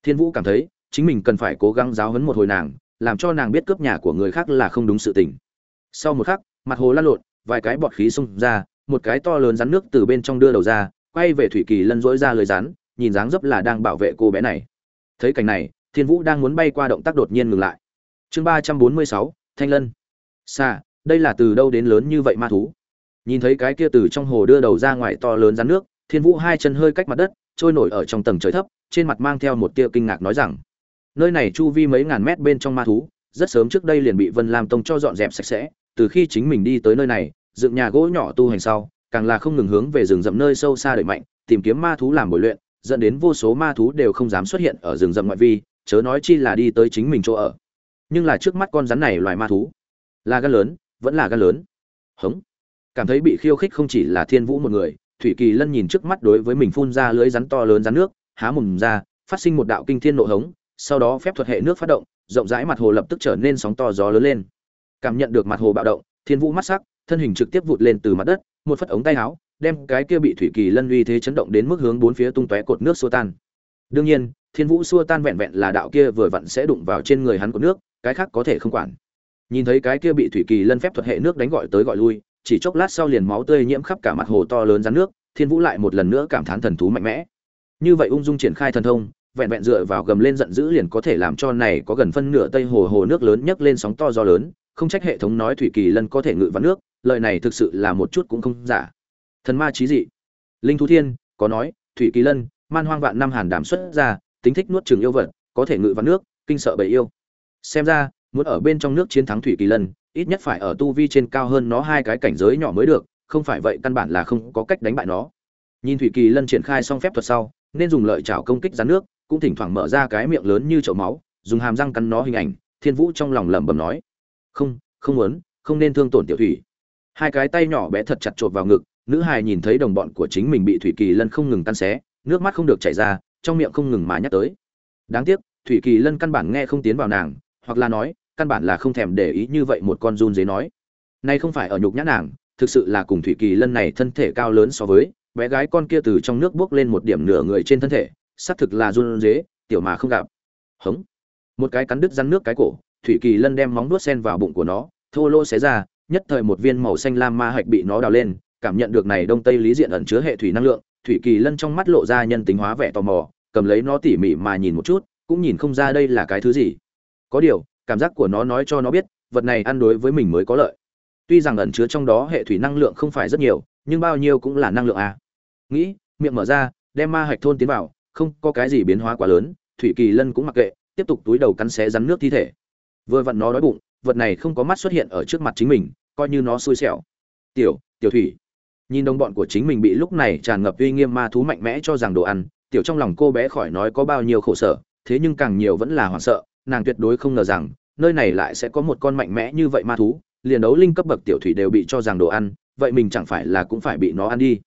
Speaker 1: Thiên vũ cảm thấy, chính mình cần phải cố gắng giáo huấn một hồi nàng, làm cho nàng biết cướp nhà của người khác là không đúng sự tình. Sau một khắc, mặt hồ lăn lộn, vài cái bọt khí xông ra, một cái to lớn rắn nước từ bên trong đưa đầu ra, quay về thủy kỳ lân dỗi ra lời rắn, nhìn dáng dấp là đang bảo vệ cô bé này. Thấy cảnh này, thiên vũ đang muốn bay qua động tác đột nhiên ngừng lại. Chương ba trăm bốn mươi sáu, thanh lân. Xa đây là từ đâu đến lớn như vậy ma thú? Nhìn thấy cái kia từ trong hồ đưa đầu ra ngoài to lớn rắn nước, thiên vũ hai chân hơi cách mặt đất, trôi nổi ở trong tầng trời thấp, trên mặt mang theo một tia kinh ngạc nói rằng, nơi này chu vi mấy ngàn mét bên trong ma thú, rất sớm trước đây liền bị vân lam tông cho dọn dẹp sạch sẽ, từ khi chính mình đi tới nơi này, dựng nhà gỗ nhỏ tu hành sau, càng là không ngừng hướng về rừng rậm nơi sâu xa đẩy mạnh, tìm kiếm ma thú làm bồi luyện, dẫn đến vô số ma thú đều không dám xuất hiện ở rừng rậm ngoại vi, chớ nói chi là đi tới chính mình chỗ ở. Nhưng là trước mắt con rắn này loài ma thú, là gan lớn, vẫn là gan lớn. Hống cảm thấy bị khiêu khích không chỉ là thiên vũ một người, thủy kỳ lân nhìn trước mắt đối với mình phun ra lưới rắn to lớn rắn nước, há mồm ra, phát sinh một đạo kinh thiên nộ hống, sau đó phép thuật hệ nước phát động, rộng rãi mặt hồ lập tức trở nên sóng to gió lớn lên. Cảm nhận được mặt hồ bạo động, thiên vũ mắt sắc, thân hình trực tiếp vụt lên từ mặt đất, một phất ống tay áo, đem cái kia bị thủy kỳ lân uy thế chấn động đến mức hướng bốn phía tung tóe cột nước xua tan. Đương nhiên, thiên vũ xua tan vẹn vẹn là đạo kia vừa vặn sẽ đụng vào trên người hắn của nước, cái khác có thể không quản. Nhìn thấy cái kia bị thủy kỳ lân phép thuật hệ nước đánh gọi tới gọi lui chỉ chốc lát sau liền máu tươi nhiễm khắp cả mặt hồ to lớn rắn nước, thiên vũ lại một lần nữa cảm thán thần thú mạnh mẽ. Như vậy ung dung triển khai thần thông, vẹn vẹn dựa vào gầm lên giận dữ liền có thể làm cho này có gần phân nửa tây hồ hồ nước lớn nhấc lên sóng to gió lớn, không trách hệ thống nói thủy kỳ lân có thể ngự vắn nước, lời này thực sự là một chút cũng không giả. Thần ma trí dị. Linh thú thiên, có nói, thủy kỳ lân, man hoang vạn năm hàn đảm xuất ra, tính thích nuốt trường yêu vật, có thể ngự vắn nước, kinh sợ bầy yêu. Xem ra, muốn ở bên trong nước chiến thắng thủy kỳ lân ít nhất phải ở tu vi trên cao hơn nó hai cái cảnh giới nhỏ mới được, không phải vậy căn bản là không có cách đánh bại nó. Nhìn thủy kỳ lân triển khai xong phép thuật sau, nên dùng lợi chảo công kích rắn nước, cũng thỉnh thoảng mở ra cái miệng lớn như chậu máu, dùng hàm răng cắn nó hình ảnh, thiên vũ trong lòng lẩm bẩm nói, không không muốn, không nên thương tổn tiểu thủy. Hai cái tay nhỏ bé thật chặt chộp vào ngực, nữ hài nhìn thấy đồng bọn của chính mình bị thủy kỳ lân không ngừng tan xé, nước mắt không được chảy ra, trong miệng không ngừng mà nhắc tới. Đáng tiếc, thủy kỳ lân căn bản nghe không tiến vào nàng, hoặc là nói căn bản là không thèm để ý như vậy một con run dế nói. Nay không phải ở nhục nhã nàng, thực sự là cùng thủy kỳ lân này thân thể cao lớn so với, bé gái con kia từ trong nước bước lên một điểm nửa người trên thân thể, xác thực là run dế, tiểu mà không gặp. Hống. Một cái cắn đứt rắn nước cái cổ, thủy kỳ lân đem móng nuốt sen vào bụng của nó, thô lô xé ra, nhất thời một viên màu xanh lam ma hạch bị nó đào lên, cảm nhận được này đông tây lý diện ẩn chứa hệ thủy năng lượng, thủy kỳ lân trong mắt lộ ra nhân tính hóa vẻ tò mò, cầm lấy nó tỉ mỉ mà nhìn một chút, cũng nhìn không ra đây là cái thứ gì. Có điều cảm giác của nó nói cho nó biết, vật này ăn đối với mình mới có lợi. Tuy rằng ẩn chứa trong đó hệ thủy năng lượng không phải rất nhiều, nhưng bao nhiêu cũng là năng lượng à. nghĩ, miệng mở ra, đem ma hạch thôn tiến vào, không có cái gì biến hóa quá lớn, thủy kỳ lân cũng mặc kệ, tiếp tục túi đầu cắn xé rắn nước thi thể. Vừa vặn nó đói bụng, vật này không có mắt xuất hiện ở trước mặt chính mình, coi như nó xui xẻo. Tiểu tiểu thủy. Nhìn đồng bọn của chính mình bị lúc này tràn ngập uy nghiêm ma thú mạnh mẽ cho rằng đồ ăn, tiểu trong lòng cô bé khỏi nói có bao nhiêu khổ sở, thế nhưng càng nhiều vẫn là hoảng sợ, nàng tuyệt đối không ngờ rằng nơi này lại sẽ có một con mạnh mẽ như vậy ma thú, liền đấu linh cấp bậc tiểu thủy đều bị cho rằng đồ ăn, vậy mình chẳng phải là cũng phải bị nó ăn đi.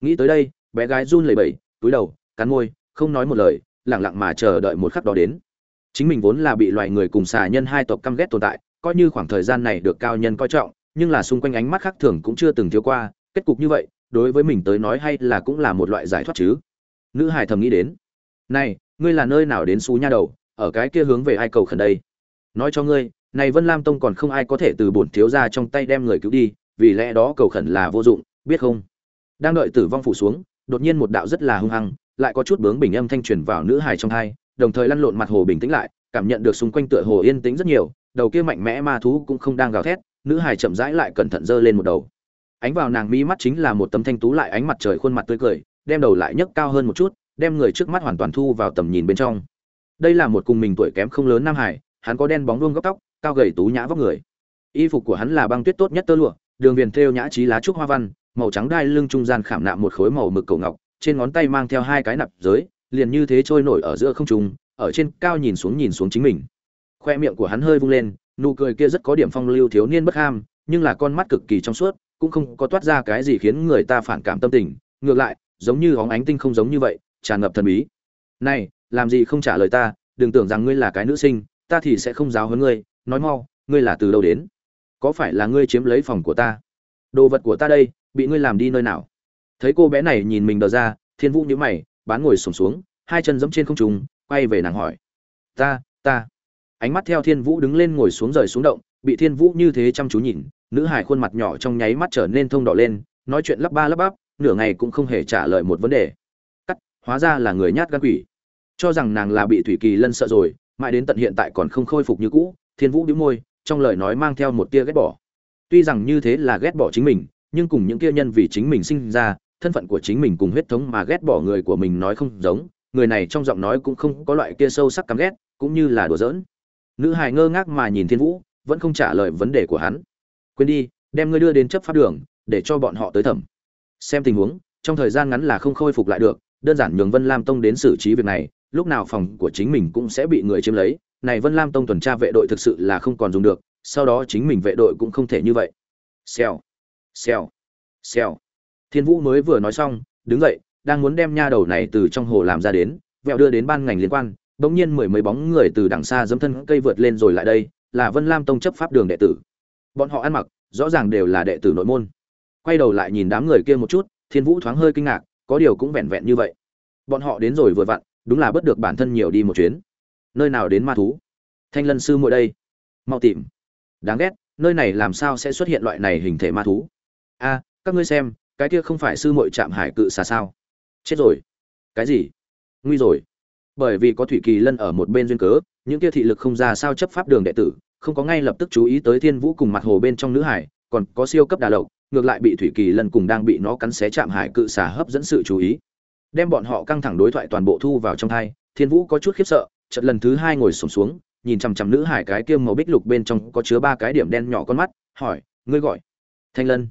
Speaker 1: Nghĩ tới đây, bé gái run lẩy bẩy, túi đầu, cắn môi, không nói một lời lẳng lặng mà chờ đợi một khắc đó đến. Chính mình vốn là bị loài người cùng xà nhân hai tộc căm ghét tồn tại, coi như khoảng thời gian này được cao nhân coi trọng, nhưng là xung quanh ánh mắt khác thường cũng chưa từng thiếu qua, kết cục như vậy, đối với mình tới nói hay là cũng là một loại giải thoát chứ. Nữ hải thầm nghĩ đến, này, ngươi là nơi nào đến xú nha đầu, ở cái kia hướng về ai cầu khẩn đây? Nói cho ngươi, này vân lam tông còn không ai có thể từ bổn thiếu ra trong tay đem người cứu đi, vì lẽ đó cầu khẩn là vô dụng, biết không? Đang đợi tử vong phủ xuống, đột nhiên một đạo rất là hung hăng, lại có chút bướng bình âm thanh truyền vào nữ hài trong hai, đồng thời lăn lộn mặt hồ bình tĩnh lại, cảm nhận được xung quanh tựa hồ yên tĩnh rất nhiều, đầu kia mạnh mẽ ma thú cũng không đang gào thét, nữ hài chậm rãi lại cẩn thận giơ lên một đầu. Ánh vào nàng mi mắt chính là một tấm thanh tú lại ánh mặt trời khuôn mặt tươi cười, đem đầu lại nhấc cao hơn một chút, đem người trước mắt hoàn toàn thu vào tầm nhìn bên trong. Đây là một cùng mình tuổi kém không lớn nam hải hắn có đen bóng vuông góc tóc, cao gầy tú nhã vóc người. Y phục của hắn là băng tuyết tốt nhất tơ lụa, đường viền thêu nhã trí lá trúc hoa văn, màu trắng đai lưng trung gian khảm nạm một khối màu mực cầu ngọc, trên ngón tay mang theo hai cái nạp giới, liền như thế trôi nổi ở giữa không trung, ở trên cao nhìn xuống nhìn xuống chính mình. Khoe miệng của hắn hơi vung lên, nụ cười kia rất có điểm phong lưu thiếu niên bất ham, nhưng là con mắt cực kỳ trong suốt, cũng không có toát ra cái gì khiến người ta phản cảm tâm tình, ngược lại, giống như hóng ánh tinh không giống như vậy, tràn ngập thần bí. Này, làm gì không trả lời ta, đừng tưởng rằng ngươi là cái nữ sinh ta thì sẽ không giáo huấn ngươi, nói mau, ngươi là từ đâu đến? Có phải là ngươi chiếm lấy phòng của ta? Đồ vật của ta đây, bị ngươi làm đi nơi nào? Thấy cô bé này nhìn mình đờ ra, thiên vũ nhíu mày, bán ngồi sổm xuống, hai chân giẫm trên không trung, quay về nàng hỏi. Ta ta. Ánh mắt theo thiên vũ đứng lên ngồi xuống rời xuống động, bị thiên vũ như thế chăm chú nhìn, nữ hải khuôn mặt nhỏ trong nháy mắt trở nên thông đỏ lên, nói chuyện lắp ba lắp bắp, nửa ngày cũng không hề trả lời một vấn đề. Cắt, hóa ra là người nhát gan quỷ. Cho rằng nàng là bị thủy kỳ lân sợ rồi mãi đến tận hiện tại còn không khôi phục như cũ, thiên vũ đĩu môi, trong lời nói mang theo một tia ghét bỏ. Tuy rằng như thế là ghét bỏ chính mình, nhưng cùng những kia nhân vì chính mình sinh ra, thân phận của chính mình cùng huyết thống mà ghét bỏ người của mình nói không giống, người này trong giọng nói cũng không có loại kia sâu sắc căm ghét, cũng như là đùa giỡn. Nữ hài ngơ ngác mà nhìn thiên vũ, vẫn không trả lời vấn đề của hắn. Quên đi, đem ngươi đưa đến chấp pháp đường, để cho bọn họ tới thẩm. Xem tình huống, trong thời gian ngắn là không khôi phục lại được, đơn giản nhường vân lam tông đến xử trí việc này lúc nào phòng của chính mình cũng sẽ bị người chiếm lấy. Này vân lam tông tuần tra vệ đội thực sự là không còn dùng được, sau đó chính mình vệ đội cũng không thể như vậy. Xèo xèo xèo. Thiên vũ mới vừa nói xong, đứng dậy, đang muốn đem nha đầu này từ trong hồ làm ra đến, vẹo đưa đến ban ngành liên quan, bỗng nhiên mười mấy bóng người từ đằng xa dấm thân cây vượt lên rồi lại đây, là vân lam tông chấp pháp đường đệ tử. Bọn họ ăn mặc, rõ ràng đều là đệ tử nội môn. Quay đầu lại nhìn đám người kia một chút, thiên vũ thoáng hơi kinh ngạc, có điều cũng vẹn vẹn như vậy. Bọn họ đến rồi vừa vặn đúng là bất được bản thân nhiều đi một chuyến. Nơi nào đến ma thú? Thanh lân sư muội đây. Mau tìm. Đáng ghét, nơi này làm sao sẽ xuất hiện loại này hình thể ma thú? A, các ngươi xem, cái kia không phải sư muội chạm hải cự xà sao? Chết rồi. Cái gì? Nguy rồi. Bởi vì có thủy kỳ lân ở một bên duyên cớ, những kia thị lực không ra sao chấp pháp đường đệ tử, không có ngay lập tức chú ý tới thiên vũ cùng mặt hồ bên trong nữ hải, còn có siêu cấp đà lộc, ngược lại bị thủy kỳ lân cùng đang bị nó cắn xé chạm hải cự xà hấp dẫn sự chú ý đem bọn họ căng thẳng đối thoại toàn bộ thu vào trong thai thiên vũ có chút khiếp sợ chợt lần thứ hai ngồi sổm xuống, xuống nhìn chằm chằm nữ hải cái kia màu bích lục bên trong có chứa ba cái điểm đen nhỏ con mắt hỏi ngươi gọi? Thanh lân.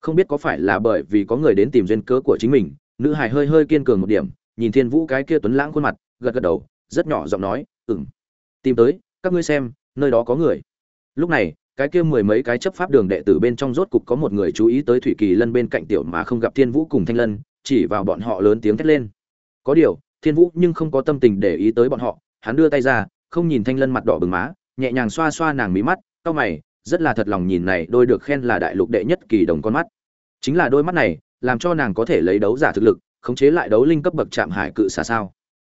Speaker 1: Không biết có phải là bởi vì có người đến tìm duyên cớ của chính mình nữ hải hơi hơi kiên cường một điểm nhìn thiên vũ cái kia tuấn lãng khuôn mặt gật gật đầu rất nhỏ giọng nói ừng tìm tới các ngươi xem nơi đó có người. Lúc này cái kia mười mấy cái chấp pháp đường đệ tử bên trong rốt cục có một người chú ý tới thủy kỳ lân bên cạnh tiểu mà không gặp thiên vũ cùng thanh lân chỉ vào bọn họ lớn tiếng thét lên. Có điều, thiên vũ nhưng không có tâm tình để ý tới bọn họ, hắn đưa tay ra, không nhìn thanh lân mặt đỏ bừng má, nhẹ nhàng xoa xoa nàng mí mắt, cau mày, rất là thật lòng nhìn này đôi được khen là đại lục đệ nhất kỳ đồng con mắt. Chính là đôi mắt này, làm cho nàng có thể lấy đấu giả thực lực, khống chế lại đấu linh cấp bậc chạm hải cự xà sao.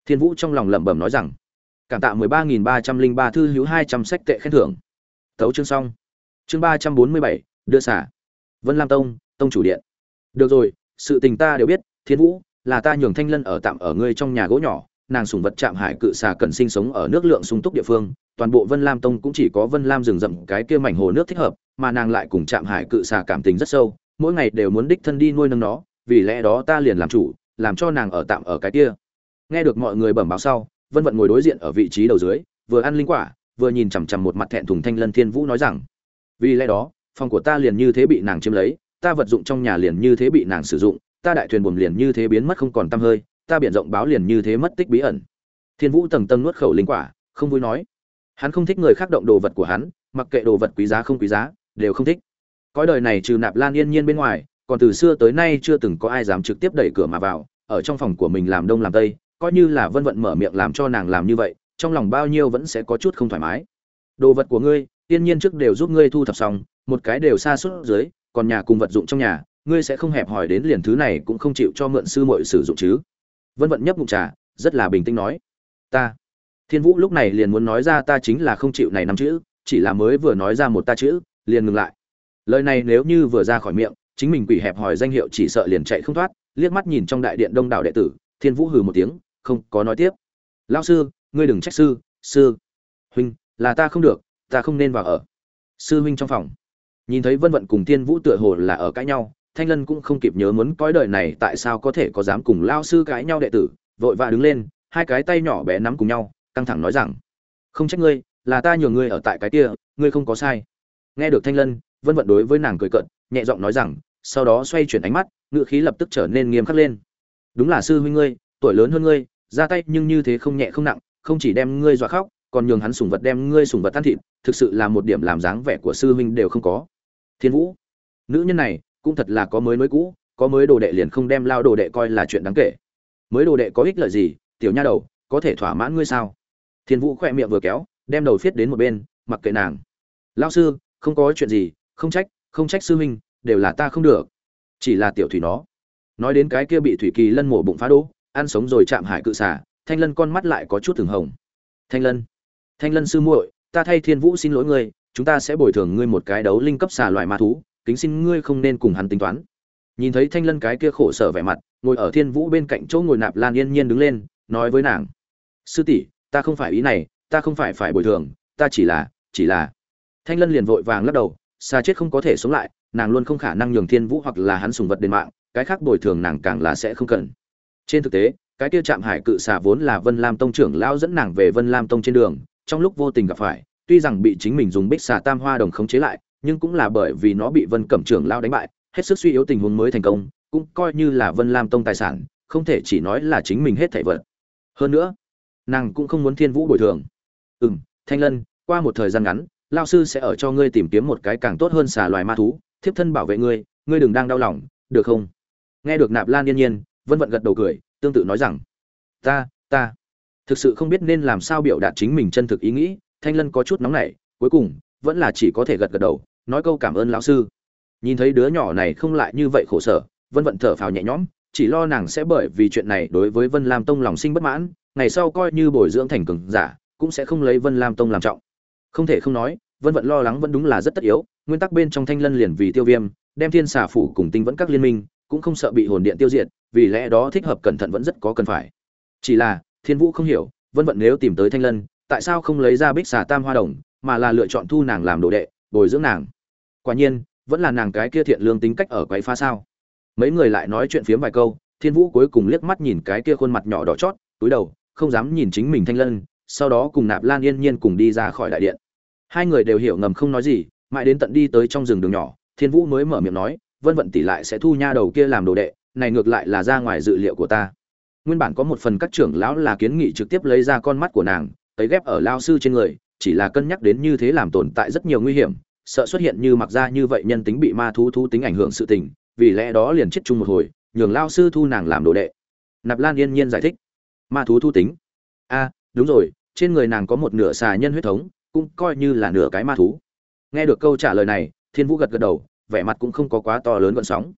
Speaker 1: Thiên vũ trong lòng lẩm bẩm nói rằng, cảm tạ mười ba nghìn ba trăm linh ba thư hữu hai trăm sách tệ khen thưởng. Thấu chương xong. Chương ba trăm bốn mươi bảy, đưa xả. Vân lam tông tông chủ điện. Được rồi sự tình ta đều biết, thiên vũ, là ta nhường thanh lân ở tạm ở ngươi trong nhà gỗ nhỏ, nàng sùng vật chạm hải cự xà cần sinh sống ở nước lượng sung túc địa phương, toàn bộ vân lam tông cũng chỉ có vân lam rừng rậm cái kia mảnh hồ nước thích hợp, mà nàng lại cùng chạm hải cự xà cảm tình rất sâu, mỗi ngày đều muốn đích thân đi nuôi nâng nó, vì lẽ đó ta liền làm chủ, làm cho nàng ở tạm ở cái kia. Nghe được mọi người bẩm báo sau, vân vận ngồi đối diện ở vị trí đầu dưới, vừa ăn linh quả, vừa nhìn chằm chằm một mặt thẹn thùng thanh lân thiên vũ nói rằng, vì lẽ đó, phòng của ta liền như thế bị nàng chiếm lấy ta vật dụng trong nhà liền như thế bị nàng sử dụng, ta đại thuyền buồm liền như thế biến mất không còn tăm hơi, ta biển rộng báo liền như thế mất tích bí ẩn. Thiên vũ tầng tầng nuốt khẩu linh quả, không vui nói. Hắn không thích người khác động đồ vật của hắn, mặc kệ đồ vật quý giá không quý giá, đều không thích. Cõi đời này trừ nạp lan yên nhiên bên ngoài, còn từ xưa tới nay chưa từng có ai dám trực tiếp đẩy cửa mà vào, ở trong phòng của mình làm đông làm tây, coi như là vân vận mở miệng làm cho nàng làm như vậy, trong lòng bao nhiêu vẫn sẽ có chút không thoải mái. Đồ vật của ngươi, yên nhiên trước đều giúp ngươi thu thập xong, một cái đều xa suốt dưới còn nhà cùng vật dụng trong nhà, ngươi sẽ không hẹp hỏi đến liền thứ này cũng không chịu cho mượn sư muội sử dụng chứ. Vân vận nhấp ngụm trà, rất là bình tĩnh nói, ta. Thiên vũ lúc này liền muốn nói ra ta chính là không chịu này năm chữ, chỉ là mới vừa nói ra một ta chữ, liền ngừng lại. Lời này nếu như vừa ra khỏi miệng, chính mình quỷ hẹp hỏi danh hiệu chỉ sợ liền chạy không thoát, liếc mắt nhìn trong đại điện đông đảo đệ tử, thiên vũ hừ một tiếng, không, có nói tiếp. Lao sư, ngươi đừng trách sư sư, huynh, là ta không được, ta không nên vào ở. Sư huynh trong phòng nhìn thấy vân vận cùng thiên vũ tựa hồ là ở cãi nhau, thanh lân cũng không kịp nhớ muốn cõi đời này tại sao có thể có dám cùng lao sư cãi nhau đệ tử, vội vã đứng lên, hai cái tay nhỏ bé nắm cùng nhau, căng thẳng nói rằng, không trách ngươi, là ta nhường ngươi ở tại cái kia, ngươi không có sai. Nghe được thanh lân, vân vận đối với nàng cười cợt, nhẹ giọng nói rằng, sau đó xoay chuyển ánh mắt ngựa khí lập tức trở nên nghiêm khắc lên. Đúng là sư huynh ngươi, tuổi lớn hơn ngươi, ra tay nhưng như thế không nhẹ không nặng, không chỉ đem ngươi dọa khóc, còn nhường hắn sùng vật đem ngươi sùng vật tan thịt, thực sự là một điểm làm dáng vẻ của sư huynh đều không có thiên vũ, nữ nhân này cũng thật là có mới mới cũ, có mới đồ đệ liền không đem lao đồ đệ coi là chuyện đáng kể. Mới đồ đệ có ích lợi gì, tiểu nha đầu, có thể thỏa mãn ngươi sao? Thiên vũ khỏe miệng vừa kéo, đem đầu phiết đến một bên, mặc kệ nàng. Lao sư, không có chuyện gì, không trách không trách sư huynh, đều là ta không được. Chỉ là tiểu thủy nó. Nói đến cái kia bị thủy kỳ lân mổ bụng phá đỗ ăn sống rồi chạm hải cự xả thanh lân con mắt lại có chút thường hồng. Thanh lân thanh lân sư muội, ta thay thiên vũ xin lỗi ngươi chúng ta sẽ bồi thường ngươi một cái đấu linh cấp xà loại ma thú, kính xin ngươi không nên cùng hắn tính toán. Nhìn thấy thanh lân cái kia khổ sở vẻ mặt, ngồi ở thiên vũ bên cạnh chỗ ngồi nạp lan yên nhiên đứng lên, nói với nàng. Sư tỷ, ta không phải ý này, ta không phải phải bồi thường, ta chỉ là chỉ là. Thanh lân liền vội vàng lắc đầu xa chết không có thể sống lại, nàng luôn không khả năng nhường thiên vũ hoặc là hắn sùng vật đền mạng, cái khác bồi thường nàng càng là sẽ không cần. Trên thực tế, cái kia trạm hải cự xà vốn là vân lam tông trưởng lão dẫn nàng về vân lam tông trên đường, trong lúc vô tình gặp phải tuy rằng bị chính mình dùng bích xà tam hoa đồng khống chế lại, nhưng cũng là bởi vì nó bị vân cẩm trưởng lao đánh bại, hết sức suy yếu tình huống mới thành công, cũng coi như là vân lam tông tài sản, không thể chỉ nói là chính mình hết thảy vật. Hơn nữa, nàng cũng không muốn thiên vũ bồi thường. Ừ m thanh lân, qua một thời gian ngắn lao sư sẽ ở cho ngươi tìm kiếm một cái càng tốt hơn xà loài ma thú, thiếp thân bảo vệ ngươi ngươi đừng đang đau lòng, được không? Nghe được nạp lan yên nhiên, vân vận gật đầu cười, tương tự nói rằng, ta ta, thực sự không biết nên làm sao biểu đạt chính mình chân thực ý nghĩ thanh lân có chút nóng nảy, cuối cùng, vẫn là chỉ có thể gật gật đầu, nói câu cảm ơn lão sư. Nhìn thấy đứa nhỏ này không lại như vậy khổ sở, vân vận thở phào nhẹ nhõm, chỉ lo nàng sẽ bởi vì chuyện này đối với vân lam tông lòng sinh bất mãn, ngày sau coi như bồi dưỡng thành cường giả, cũng sẽ không lấy vân lam tông làm trọng. Không thể không nói, vân vận lo lắng vẫn đúng là rất tất yếu, nguyên tắc bên trong thanh lân liền vì tiêu viêm, đem thiên xà phủ cùng tinh vẫn các liên minh, cũng không sợ bị hồn điện tiêu diệt, vì lẽ đó thích hợp cẩn thận vẫn rất có cần phải. Chỉ là, thiên vũ không hiểu, vân vận nếu tìm tới thanh lân tại sao không lấy ra bích xà tam hoa đồng, mà là lựa chọn thu nàng làm đồ đệ, bồi dưỡng nàng? Quả nhiên, vẫn là nàng cái kia thiện lương tính cách ở quấy phá sao? Mấy người lại nói chuyện phiếm vài câu, thiên vũ cuối cùng liếc mắt nhìn cái kia khuôn mặt nhỏ đỏ chót, túi đầu, không dám nhìn chính mình thanh lân, sau đó cùng nạp lan yên nhiên cùng đi ra khỏi đại điện. Hai người đều hiểu ngầm không nói gì, mãi đến tận đi tới trong rừng đường nhỏ, thiên vũ mới mở miệng nói, vân vận tỷ lại sẽ thu nha đầu kia làm đồ đệ, này ngược lại là ra ngoài dự liệu của ta. Nguyên bản có một phần các trưởng lão là kiến nghị trực tiếp lấy ra con mắt của nàng ấy ghép ở lao sư trên người, chỉ là cân nhắc đến như thế làm tồn tại rất nhiều nguy hiểm, sợ xuất hiện như mặc ra như vậy nhân tính bị ma thú thú tính ảnh hưởng sự tình, vì lẽ đó liền chết chung một hồi, nhường lao sư thu nàng làm đồ đệ. Nạp lan yên nhiên giải thích. Ma thú thu tính. A, đúng rồi, trên người nàng có một nửa xà nhân huyết thống, cũng coi như là nửa cái ma thú. Nghe được câu trả lời này, thiên vũ gật gật đầu, vẻ mặt cũng không có quá to lớn gọn sóng.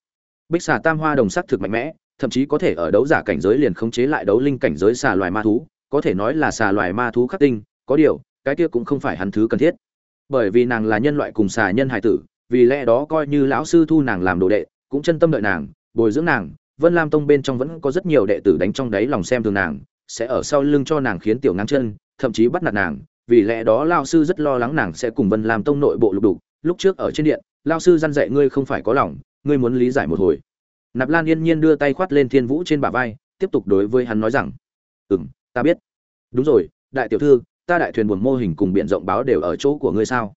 Speaker 1: Bích xà tam hoa đồng sắc thực mạnh mẽ, thậm chí có thể ở đấu giả cảnh giới liền khống chế lại đấu linh cảnh giới xà loài ma thú có thể nói là xà loài ma thú khắc tinh, có điều, cái kia cũng không phải hắn thứ cần thiết. Bởi vì nàng là nhân loại cùng xà nhân hải tử, vì lẽ đó coi như lão sư thu nàng làm đồ đệ, cũng chân tâm đợi nàng, bồi dưỡng nàng, vân lam tông bên trong vẫn có rất nhiều đệ tử đánh trong đáy lòng xem thường nàng, sẽ ở sau lưng cho nàng khiến tiểu ngang chân, thậm chí bắt nạt nàng, vì lẽ đó lao sư rất lo lắng nàng sẽ cùng vân lam tông nội bộ lục đục, lúc trước ở trên điện lao sư dăn dạy ngươi không phải có lòng, ngươi muốn lý giải một hồi. Nạp lan yên nhiên đưa tay khoát lên thiên vũ trên bả vai, tiếp tục đối với hắn nói rằng ừ m ta biết. Đúng rồi, đại tiểu thư, ta đại thuyền buồn mô hình cùng b i ể n rộng báo đều ở chỗ của ngươi sao?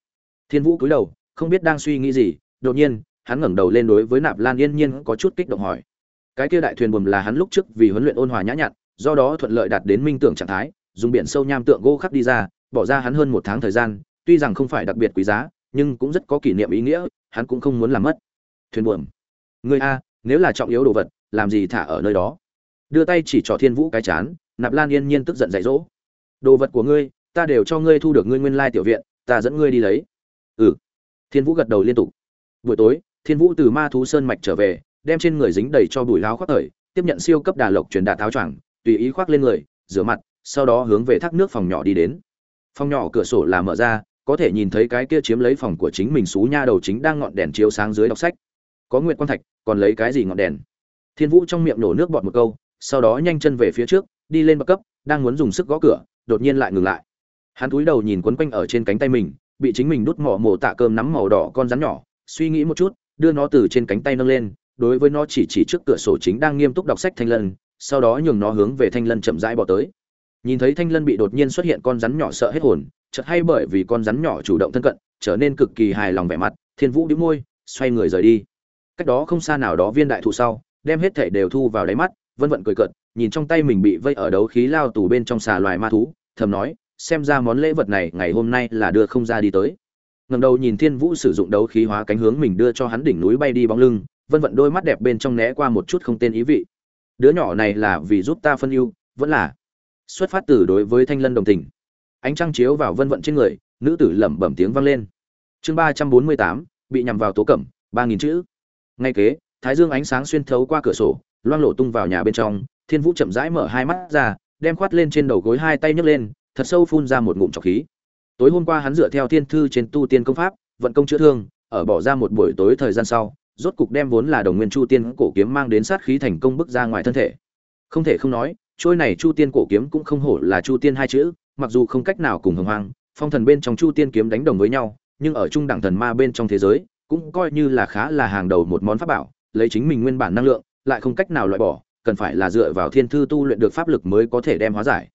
Speaker 1: Thiên vũ cúi đầu, không biết đang suy nghĩ gì, đột nhiên, hắn ngẩng đầu lên đối với nạp lan yên nhiên có chút kích động hỏi. Cái kia đại thuyền buồm là hắn lúc trước vì huấn luyện ôn hòa nhã nhặn, do đó thuận lợi đạt đến minh tưởng trạng thái, dùng biển sâu nham tượng gỗ khắc đi ra, bỏ ra hắn hơn một tháng thời gian, tuy rằng không phải đặc biệt quý giá, nhưng cũng rất có kỷ niệm ý nghĩa, hắn cũng không muốn làm mất. Thuyền buồm. Người a, nếu là trọng yếu đồ vật, làm gì thả ở nơi đó? Đưa tay chỉ trỏ thiên vũ cái chán nạp lan yên nhiên tức giận dạy dỗ. Đồ vật của ngươi, ta đều cho ngươi thu được ngươi nguyên lai tiểu viện, ta dẫn ngươi đi lấy. Ừ. Thiên vũ gật đầu liên tục. Buổi tối, thiên vũ từ ma thú sơn mạch trở về, đem trên người dính đầy cho bùi láo khoác thời, tiếp nhận siêu cấp đà lộc truyền đạt tháo choàng, tùy ý khoác lên người, rửa mặt, sau đó hướng về thác nước phòng nhỏ đi đến. Phòng nhỏ cửa sổ là mở ra, có thể nhìn thấy cái kia chiếm lấy phòng của chính mình xú nha đầu chính đang ngọn đèn chiếu sáng dưới đọc sách. Có nguyện quan thạch, còn lấy cái gì ngọn đèn? Thiên vũ trong miệng nổ nước bọt một câu, sau đó nhanh chân về phía trước đi lên bậc cấp, đang muốn dùng sức gõ cửa, đột nhiên lại ngừng lại. Hắn cúi đầu nhìn quấn quanh ở trên cánh tay mình, bị chính mình đút mỏ mổ tạ cơm nắm màu đỏ con rắn nhỏ, suy nghĩ một chút, đưa nó từ trên cánh tay nâng lên, đối với nó chỉ chỉ trước cửa sổ chính đang nghiêm túc đọc sách thanh lân, sau đó nhường nó hướng về thanh lân chậm rãi bỏ tới. Nhìn thấy thanh lân bị đột nhiên xuất hiện con rắn nhỏ sợ hết hồn, chợt hay bởi vì con rắn nhỏ chủ động thân cận, trở nên cực kỳ hài lòng vẻ mặt, thiên vũ đĩu môi, xoay người rời đi. Cách đó không xa nào đó viên đại thụ sau, đem hết thể đều thu vào đáy mắt, vân vận cười cợt nhìn trong tay mình bị vây ở đấu khí lao tù bên trong xà loài ma thú, thầm nói, xem ra món lễ vật này ngày hôm nay là đưa không ra đi tới. Ngẩng đầu nhìn thiên vũ sử dụng đấu khí hóa cánh hướng mình đưa cho hắn đỉnh núi bay đi bóng lưng, vân vận đôi mắt đẹp bên trong né qua một chút không tên ý vị. Đứa nhỏ này là vì giúp ta phân ưu, vẫn là xuất phát từ đối với thanh lân đồng tình. Ánh trăng chiếu vào vân vận trên người, nữ tử lẩm bẩm tiếng vang lên. Chương ba trăm bốn mươi tám, bị nhằm vào tố cẩm, ba nghìn chữ. Ngay kế, thái dương ánh sáng xuyên thấu qua cửa sổ, loang lộ tung vào nhà bên trong thiên vũ chậm rãi mở hai mắt ra, đem khoát lên trên đầu gối hai tay nhấc lên, thật sâu phun ra một ngụm trọc khí. Tối hôm qua hắn dựa theo thiên thư trên tu tiên công pháp, vận công chữa thương, ở bỏ ra một buổi tối thời gian sau, rốt cục đem vốn là đồng nguyên chu tiên cổ kiếm mang đến sát khí thành công bước ra ngoài thân thể. Không thể không nói, trôi này chu tiên cổ kiếm cũng không hổ là chu tiên hai chữ, mặc dù không cách nào cùng hồng hoang, phong thần bên trong chu tiên kiếm đánh đồng với nhau, nhưng ở trung đẳng thần ma bên trong thế giới, cũng coi như là khá là hàng đầu một món pháp bảo, lấy chính mình nguyên bản năng lượng, lại không cách nào loại bỏ cần phải là dựa vào thiên thư tu luyện được pháp lực mới có thể đem hóa giải.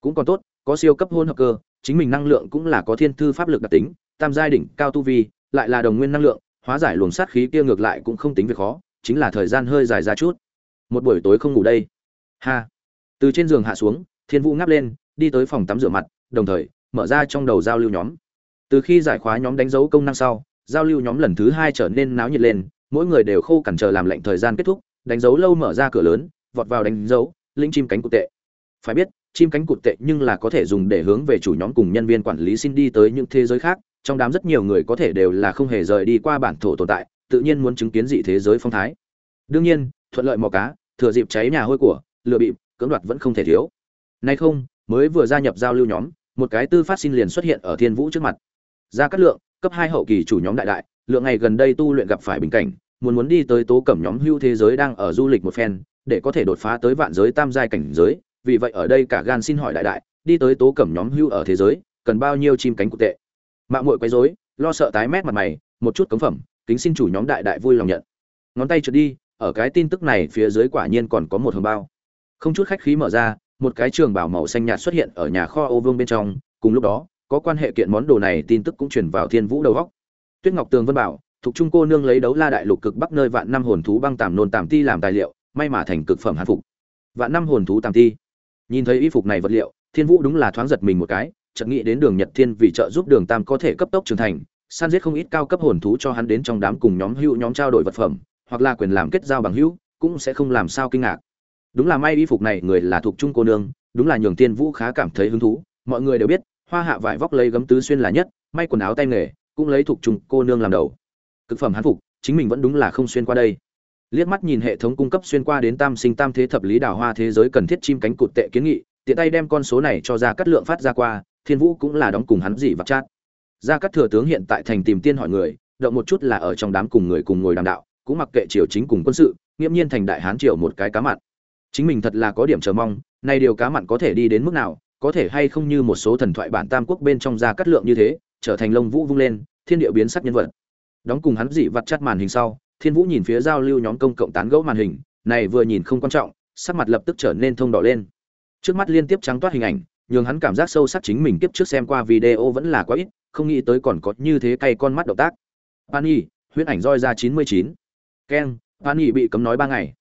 Speaker 1: Cũng còn tốt, có siêu cấp hôn hợp cơ, chính mình năng lượng cũng là có thiên thư pháp lực đặc tính, tam giai đỉnh cao tu vi, lại là đồng nguyên năng lượng, hóa giải luồng sát khí kia ngược lại cũng không tính việc khó, chính là thời gian hơi dài ra chút. Một buổi tối không ngủ đây. Ha. Từ trên giường hạ xuống, thiên vũ ngáp lên, đi tới phòng tắm rửa mặt, đồng thời, mở ra trong đầu giao lưu nhóm. Từ khi giải khóa nhóm đánh dấu công năng sau, giao lưu nhóm lần thứ hai trở nên náo nhiệt lên, mỗi người đều khô cằn chờ làm lệnh thời gian kết thúc đánh dấu lâu mở ra cửa lớn, vọt vào đánh dấu linh chim cánh cụt tệ. Phải biết, chim cánh cụt tệ nhưng là có thể dùng để hướng về chủ nhóm cùng nhân viên quản lý xin đi tới những thế giới khác, trong đám rất nhiều người có thể đều là không hề rời đi qua bản thổ tồn tại, tự nhiên muốn chứng kiến dị thế giới phong thái. Đương nhiên, thuận lợi mò cá, thừa dịp cháy nhà hôi của lừa bịp, cưỡng đoạt vẫn không thể thiếu. Nay không, mới vừa gia nhập giao lưu nhóm, một cái tư phát xin liền xuất hiện ở thiên vũ trước mặt. Ra cát lượng, cấp hai hậu kỳ chủ nhóm đại đại, lượng ngày gần đây tu luyện gặp phải bình cảnh muốn muốn đi tới tố cẩm nhóm hưu thế giới đang ở du lịch một phen, để có thể đột phá tới vạn giới tam giai cảnh giới. Vì vậy ở đây cả gan xin hỏi đại đại, đi tới tố cẩm nhóm hưu ở thế giới, cần bao nhiêu chim cánh cụ tệ? Mạng muội quấy rối, lo sợ tái mét mặt mày, một chút cống phẩm, kính xin chủ nhóm đại đại vui lòng nhận. Ngón tay trượt đi, ở cái tin tức này phía dưới quả nhiên còn có một hồng bao. Không chút khách khí mở ra, một cái trường bảo màu xanh nhạt xuất hiện ở nhà kho ô vương bên trong. Cùng lúc đó, có quan hệ kiện món đồ này tin tức cũng truyền vào thiên vũ đầu góc. Tuyết ngọc tường vân bảo thuộc trung cô nương lấy đấu la đại lục cực bắc nơi vạn năm hồn thú băng tàm nôn tàm ti làm tài liệu, may mà thành cực phẩm hàn phục. Vạn năm hồn thú tàm ti. Nhìn thấy y phục này vật liệu, thiên vũ đúng là thoáng giật mình một cái, chợt nghĩ đến đường nhật thiên vì trợ giúp đường tam có thể cấp tốc trưởng thành, san giết không ít cao cấp hồn thú cho hắn đến trong đám cùng nhóm hữu nhóm trao đổi vật phẩm, hoặc là quyền làm kết giao bằng hữu, cũng sẽ không làm sao kinh ngạc. Đúng là may y phục này người là thuộc trung cô nương, đúng là nhường thiên vũ khá cảm thấy hứng thú. Mọi người đều biết, hoa hạ vải vóc lấy gấm tứ xuyên là nhất, may quần áo tay nghề, cũng lấy thuộc trung cô nương làm đầu cực phẩm hán phục, chính mình vẫn đúng là không xuyên qua đây. Liếc mắt nhìn hệ thống cung cấp xuyên qua đến tam sinh tam thế thập lý đào hoa thế giới cần thiết chim cánh cụt tệ kiến nghị, tiện tay đem con số này cho ra cắt lượng phát ra qua, thiên vũ cũng là đóng cùng hắn gì vặt chát. Ra cắt thừa tướng hiện tại thành tìm tiên hỏi người, động một chút là ở trong đám cùng người cùng ngồi đàm đạo, cũng mặc kệ triều chính cùng quân sự, nghiễm nhiên thành đại hán triều một cái cá mặn. Chính mình thật là có điểm chờ mong, nay điều cá mặn có thể đi đến mức nào, có thể hay không như một số thần thoại bản tam quốc bên trong ra cắt lượng như thế, trở thành lông vũ vung lên, thiên địa biến sắc nhân vật đóng cùng hắn dị vặt chắt màn hình sau, thiên vũ nhìn phía giao lưu nhóm công cộng tán gẫu màn hình, này vừa nhìn không quan trọng, sắc mặt lập tức trở nên thông đỏ lên. Trước mắt liên tiếp trắng toát hình ảnh, nhường hắn cảm giác sâu sắc chính mình kiếp trước xem qua video vẫn là quá ít, không nghĩ tới còn có như thế cay con mắt động tác. Pani huyễn ảnh roi ra chín mươi chín. Keng pani bị cấm nói ba ngày.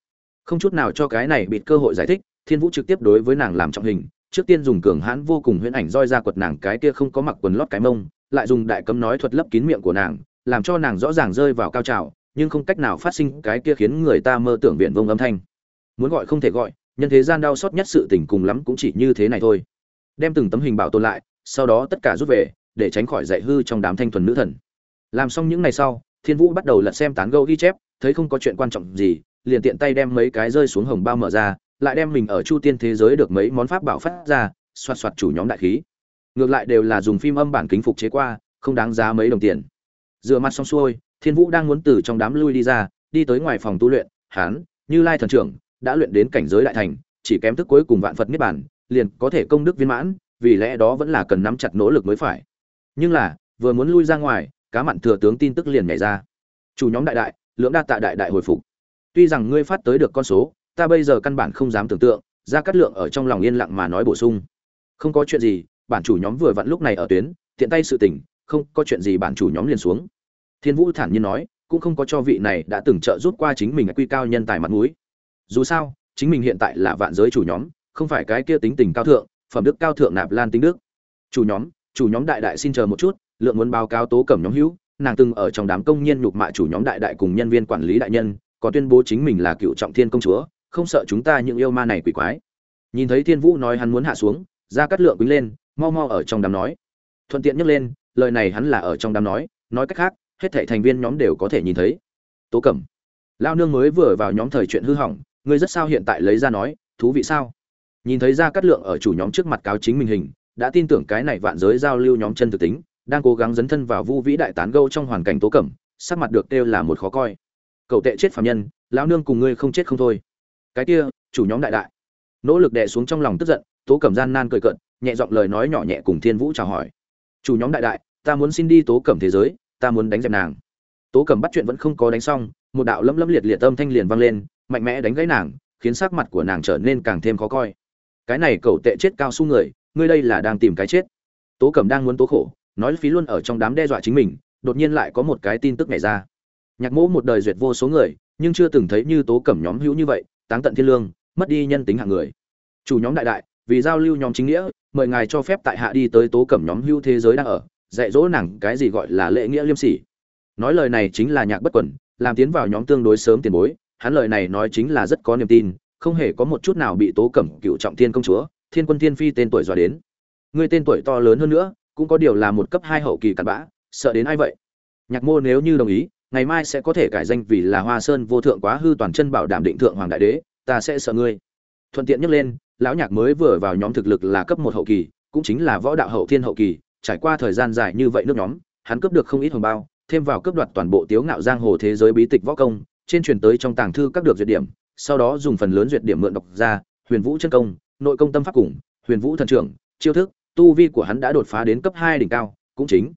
Speaker 1: Không chút nào cho cái này bịt cơ hội giải thích, thiên vũ trực tiếp đối với nàng làm trọng hình. Trước tiên dùng cường hãn vô cùng huyễn ảnh roi ra quật nàng cái kia không có mặc quần lót cái mông, lại dùng đại cấm nói thuật lấp kín miệng của nàng làm cho nàng rõ ràng rơi vào cao trào, nhưng không cách nào phát sinh cái kia khiến người ta mơ tưởng viện vông âm thanh. Muốn gọi không thể gọi, nhân thế gian đau xót nhất sự tình cùng lắm cũng chỉ như thế này thôi. Đem từng tấm hình bảo tồn lại, sau đó tất cả rút về, để tránh khỏi dạy hư trong đám thanh thuần nữ thần. Làm xong những ngày sau, thiên vũ bắt đầu lật xem tán gẫu ghi chép, thấy không có chuyện quan trọng gì, liền tiện tay đem mấy cái rơi xuống hồng bao mở ra, lại đem mình ở chu tiên thế giới được mấy món pháp bảo phát ra, xoạt xoạt chủ nhóm đại khí. Ngược lại đều là dùng phim âm bản kính phục chế qua, không đáng giá mấy đồng tiền dựa mặt xong xuôi, thiên vũ đang muốn từ trong đám lui đi ra, đi tới ngoài phòng tu luyện. Hán, như lai thần trưởng, đã luyện đến cảnh giới đại thành, chỉ kém thức cuối cùng vạn phật niết bản liền có thể công đức viên mãn, vì lẽ đó vẫn là cần nắm chặt nỗ lực mới phải. Nhưng là, vừa muốn lui ra ngoài, cá mặn thừa tướng tin tức liền nhảy ra. Chủ nhóm đại đại, lưỡng đa tạ đại đại hồi phục. Tuy rằng ngươi phát tới được con số, ta bây giờ căn bản không dám tưởng tượng ra cắt lượng ở trong lòng yên lặng mà nói bổ sung. Không có chuyện gì, bản chủ nhóm vừa vặn lúc này ở tuyến, tiện tay sự tình không có chuyện gì bản chủ nhóm liền xuống. Thiên vũ thản nhiên nói, cũng không có cho vị này đã từng trợ giúp qua chính mình quy cao nhân tài mặt mũi. Dù sao, chính mình hiện tại là vạn giới chủ nhóm, không phải cái kia tính tình cao thượng, phẩm đức cao thượng nạp lan tính đức. Chủ nhóm chủ nhóm đại đại xin chờ một chút, lượng muốn báo cáo tố cẩm nhóm hữu, nàng từng ở trong đám công nhân nhục mạ chủ nhóm đại đại cùng nhân viên quản lý đại nhân, có tuyên bố chính mình là cựu trọng thiên công chúa, không sợ chúng ta những yêu ma này quỷ quái. Nhìn thấy thiên vũ nói hắn muốn hạ xuống, ra cắt lượng quýnh lên, mau mau ở trong đám nói. Thuận tiện nhấc lên lời này hắn là ở trong đám nói nói cách khác, hết thảy thành viên nhóm đều có thể nhìn thấy. Tố cẩm lao nương mới vừa vào nhóm thời chuyện hư hỏng, ngươi rất sao hiện tại lấy ra nói, thú vị sao? Nhìn thấy ra cát lượng ở chủ nhóm trước mặt cáo chính mình hình, đã tin tưởng cái này vạn giới giao lưu nhóm chân thực tính, đang cố gắng dấn thân vào vu vĩ đại tán gâu trong hoàn cảnh tố cẩm, sắc mặt được kêu là một khó coi. Cậu tệ chết phạm nhân, lão nương cùng ngươi không chết không thôi. Cái kia, chủ nhóm đại đại. Nỗ lực đè xuống trong lòng tức giận, tố cẩm gian nan cười cận nhẹ giọng lời nói nhỏ nhẹ cùng thiên vũ chào hỏi chủ nhóm đại đại, ta muốn xin đi tố cẩm thế giới, ta muốn đánh dẹp nàng. Tố cẩm bắt chuyện vẫn không có đánh xong, một đạo lấm lấm liệt liệt âm thanh liền vang lên, mạnh mẽ đánh gãy nàng, khiến sắc mặt của nàng trở nên càng thêm khó coi. Cái này cậu tệ chết cao su người, ngươi đây là đang tìm cái chết. Tố cẩm đang muốn tố khổ, nói phí luôn ở trong đám đe dọa chính mình, đột nhiên lại có một cái tin tức nhảy ra. Nhạc mỗ một đời duyệt vô số người, nhưng chưa từng thấy như tố cẩm nhóm hữu như vậy, táng tận thiên lương, mất đi nhân tính hạng người. Chủ nhóm đại đại vì giao lưu nhóm chính nghĩa, mời ngài cho phép tại hạ đi tới tố cẩm nhóm hưu thế giới đang ở, dạy dỗ nàng cái gì gọi là lễ nghĩa liêm sỉ. Nói lời này chính là nhạc bất quẩn, làm tiến vào nhóm tương đối sớm tiền bối, hắn lời này nói chính là rất có niềm tin, không hề có một chút nào bị tố cẩm cựu trọng thiên công chúa, thiên quân thiên phi tên tuổi dọa đến. Người tên tuổi to lớn hơn nữa, cũng có điều là một cấp hai hậu kỳ cặn bã, sợ đến ai vậy? Nhạc mô nếu như đồng ý, ngày mai sẽ có thể cải danh vì là hoa sơn vô thượng quá hư toàn chân bảo đảm định thượng hoàng đại đế, ta sẽ sợ ngươi. Thuận tiện nhắc lên lão nhạc mới vừa vào nhóm thực lực là cấp một hậu kỳ, cũng chính là võ đạo hậu thiên hậu kỳ, trải qua thời gian dài như vậy nước nhóm, hắn cướp được không ít hồng bao, thêm vào cướp đoạt toàn bộ tiếu ngạo giang hồ thế giới bí tịch võ công, trên truyền tới trong tàng thư các được duyệt điểm, sau đó dùng phần lớn duyệt điểm mượn đọc ra, huyền vũ chân công, nội công tâm pháp cùng, huyền vũ thần trưởng, chiêu thức, tu vi của hắn đã đột phá đến cấp hai đỉnh cao, cũng chính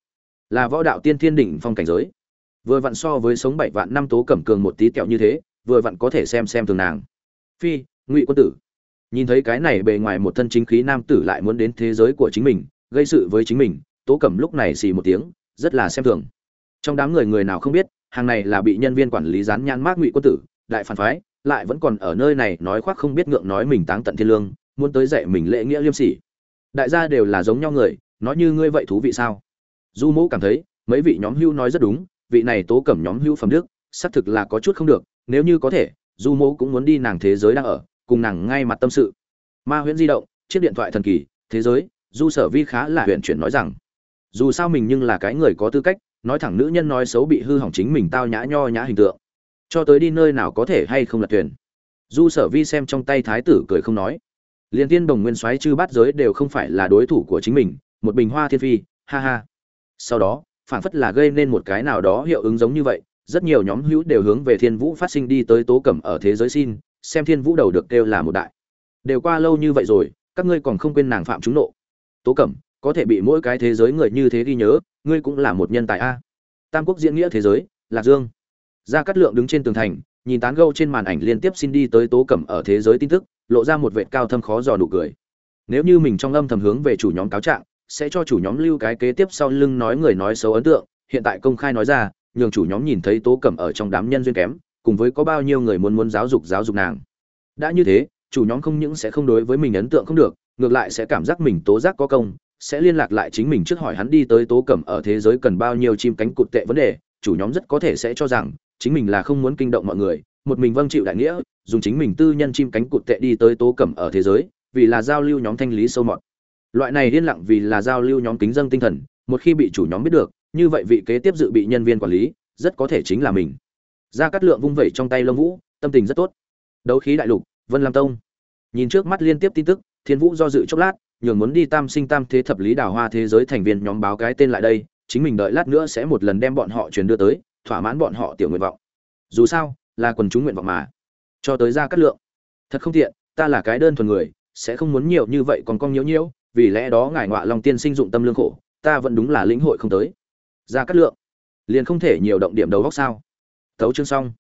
Speaker 1: là võ đạo tiên thiên đỉnh phong cảnh giới. Vừa vặn so với sống bảy vạn năm tố cẩm cường một tí kẹo như thế, vừa vặn có thể xem xem thường nàng. Phi, ngụy quân tử nhìn thấy cái này bề ngoài một thân chính khí nam tử lại muốn đến thế giới của chính mình, gây sự với chính mình, tố cẩm lúc này xì một tiếng, rất là xem thường. Trong đám người người nào không biết, hàng này là bị nhân viên quản lý dán nhãn mát ngụy quân tử, đại phản phái, lại vẫn còn ở nơi này nói khoác không biết ngượng nói mình táng tận thiên lương, muốn tới dạy mình lễ nghĩa liêm sỉ. Đại gia đều là giống nhau người, nói như ngươi vậy thú vị sao? Du mẫu cảm thấy, mấy vị nhóm hưu nói rất đúng, vị này tố cẩm nhóm hưu phẩm đức, xác thực là có chút không được, nếu như có thể, du mẫu cũng muốn đi nàng thế giới đang ở cùng nàng ngay mặt tâm sự. Ma huyễn di động, chiếc điện thoại thần kỳ, thế giới, du sở vi khá là huyện chuyển nói rằng, dù sao mình nhưng là cái người có tư cách, nói thẳng nữ nhân nói xấu bị hư hỏng chính mình tao nhã nho nhã hình tượng. Cho tới đi nơi nào có thể hay không lật thuyền. Du sở vi xem trong tay thái tử cười không nói. Liền tiên đồng nguyên soái chư bát giới đều không phải là đối thủ của chính mình, một bình hoa thiên phi, ha ha. Sau đó phản phất là gây nên một cái nào đó hiệu ứng giống như vậy, rất nhiều nhóm hữu đều hướng về thiên vũ phát sinh đi tới tố cẩm ở thế giới xin xem thiên vũ đầu được kêu là một đại. Đều qua lâu như vậy rồi, các ngươi còn không quên nàng phạm chúng nộ. Tố cẩm, có thể bị mỗi cái thế giới người như thế ghi nhớ, ngươi cũng là một nhân tài a. Tam quốc diễn nghĩa thế giới, lạc dương. Gia cát lượng đứng trên tường thành, nhìn tán gâu trên màn ảnh liên tiếp xin đi tới tố cẩm ở thế giới tin tức, lộ ra một vệ cao thâm khó dò đủ cười. Nếu như mình trong âm thầm hướng về chủ nhóm cáo trạng, sẽ cho chủ nhóm lưu cái kế tiếp sau lưng nói người nói xấu ấn tượng, hiện tại công khai nói ra, nhường chủ nhóm nhìn thấy tố cẩm ở trong đám nhân duyên kém cùng với có bao nhiêu người muốn muốn giáo dục giáo dục nàng. Đã như thế, chủ nhóm không những sẽ không đối với mình ấn tượng không được, ngược lại sẽ cảm giác mình tố giác có công, sẽ liên lạc lại chính mình trước hỏi hắn đi tới tố cẩm ở thế giới cần bao nhiêu chim cánh cụt tệ vấn đề. Chủ nhóm rất có thể sẽ cho rằng, chính mình là không muốn kinh động mọi người, một mình vâng chịu đại nghĩa, dùng chính mình tư nhân chim cánh cụt tệ đi tới tố cẩm ở thế giới, vì là giao lưu nhóm thanh lý sâu mọt. Loại này liên lặng vì là giao lưu nhóm kính dân tinh thần, một khi bị chủ nhóm biết được, như vậy vị kế tiếp dự bị nhân viên quản lý, rất có thể chính là mình ra cắt lượng vung vẩy trong tay lông vũ, tâm tình rất tốt. Đấu khí đại lục, vân lam tông. Nhìn trước mắt liên tiếp tin tức, thiên vũ do dự chốc lát, nhường muốn đi tam sinh tam thế thập lý đào hoa thế giới thành viên nhóm báo cái tên lại đây, chính mình đợi lát nữa sẽ một lần đem bọn họ truyền đưa tới, thỏa mãn bọn họ tiểu nguyện vọng. Dù sao, là quần chúng nguyện vọng mà. Cho tới ra cắt lượng. Thật không tiện, ta là cái đơn thuần người, sẽ không muốn nhiều như vậy còn con nhiễu nhiễu, vì lẽ đó ngài ngọa lòng tiên sinh dụng tâm lương khổ, ta vẫn đúng là lĩnh hội không tới. Ra cắt lượng. Liền không thể nhiều động điểm đầu góc sao tấu chương xong.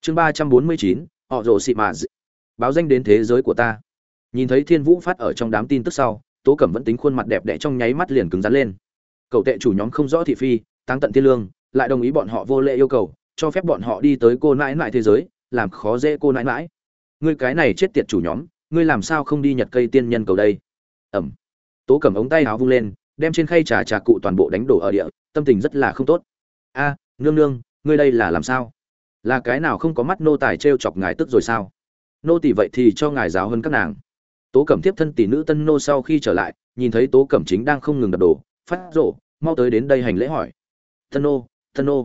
Speaker 1: Chương ba trăm bốn mươi chín, họ rồ xị mà báo danh đến thế giới của ta. Nhìn thấy thiên vũ phát ở trong đám tin tức sau, tố cẩm vẫn tính khuôn mặt đẹp đẽ trong nháy mắt liền cứng rắn lên. Cậu tệ chủ nhóm không rõ thị phi tăng tận thiên lương, lại đồng ý bọn họ vô lệ yêu cầu, cho phép bọn họ đi tới cô nãi nãi thế giới, làm khó dễ cô nãi nãi. Ngươi cái này chết tiệt chủ nhóm, ngươi làm sao không đi nhặt cây tiên nhân cầu đây? Ẩm. Tố cầm ống tay áo vung lên, đem trên khay trà trà cụ toàn bộ đánh đổ ở địa, tâm tình rất là không tốt. A, nương nương, ngươi đây là làm sao? Là cái nào không có mắt nô tài t r e o chọc ngài tức rồi sao? Nô tỷ vậy thì cho ngài giáo hơn các nàng. Tố cẩm tiếp thân tỷ nữ tân nô sau khi trở lại, nhìn thấy tố cẩm chính đang không ngừng đập đồ phát rộ mau tới đến đây hành lễ hỏi. Tân nô tân nô.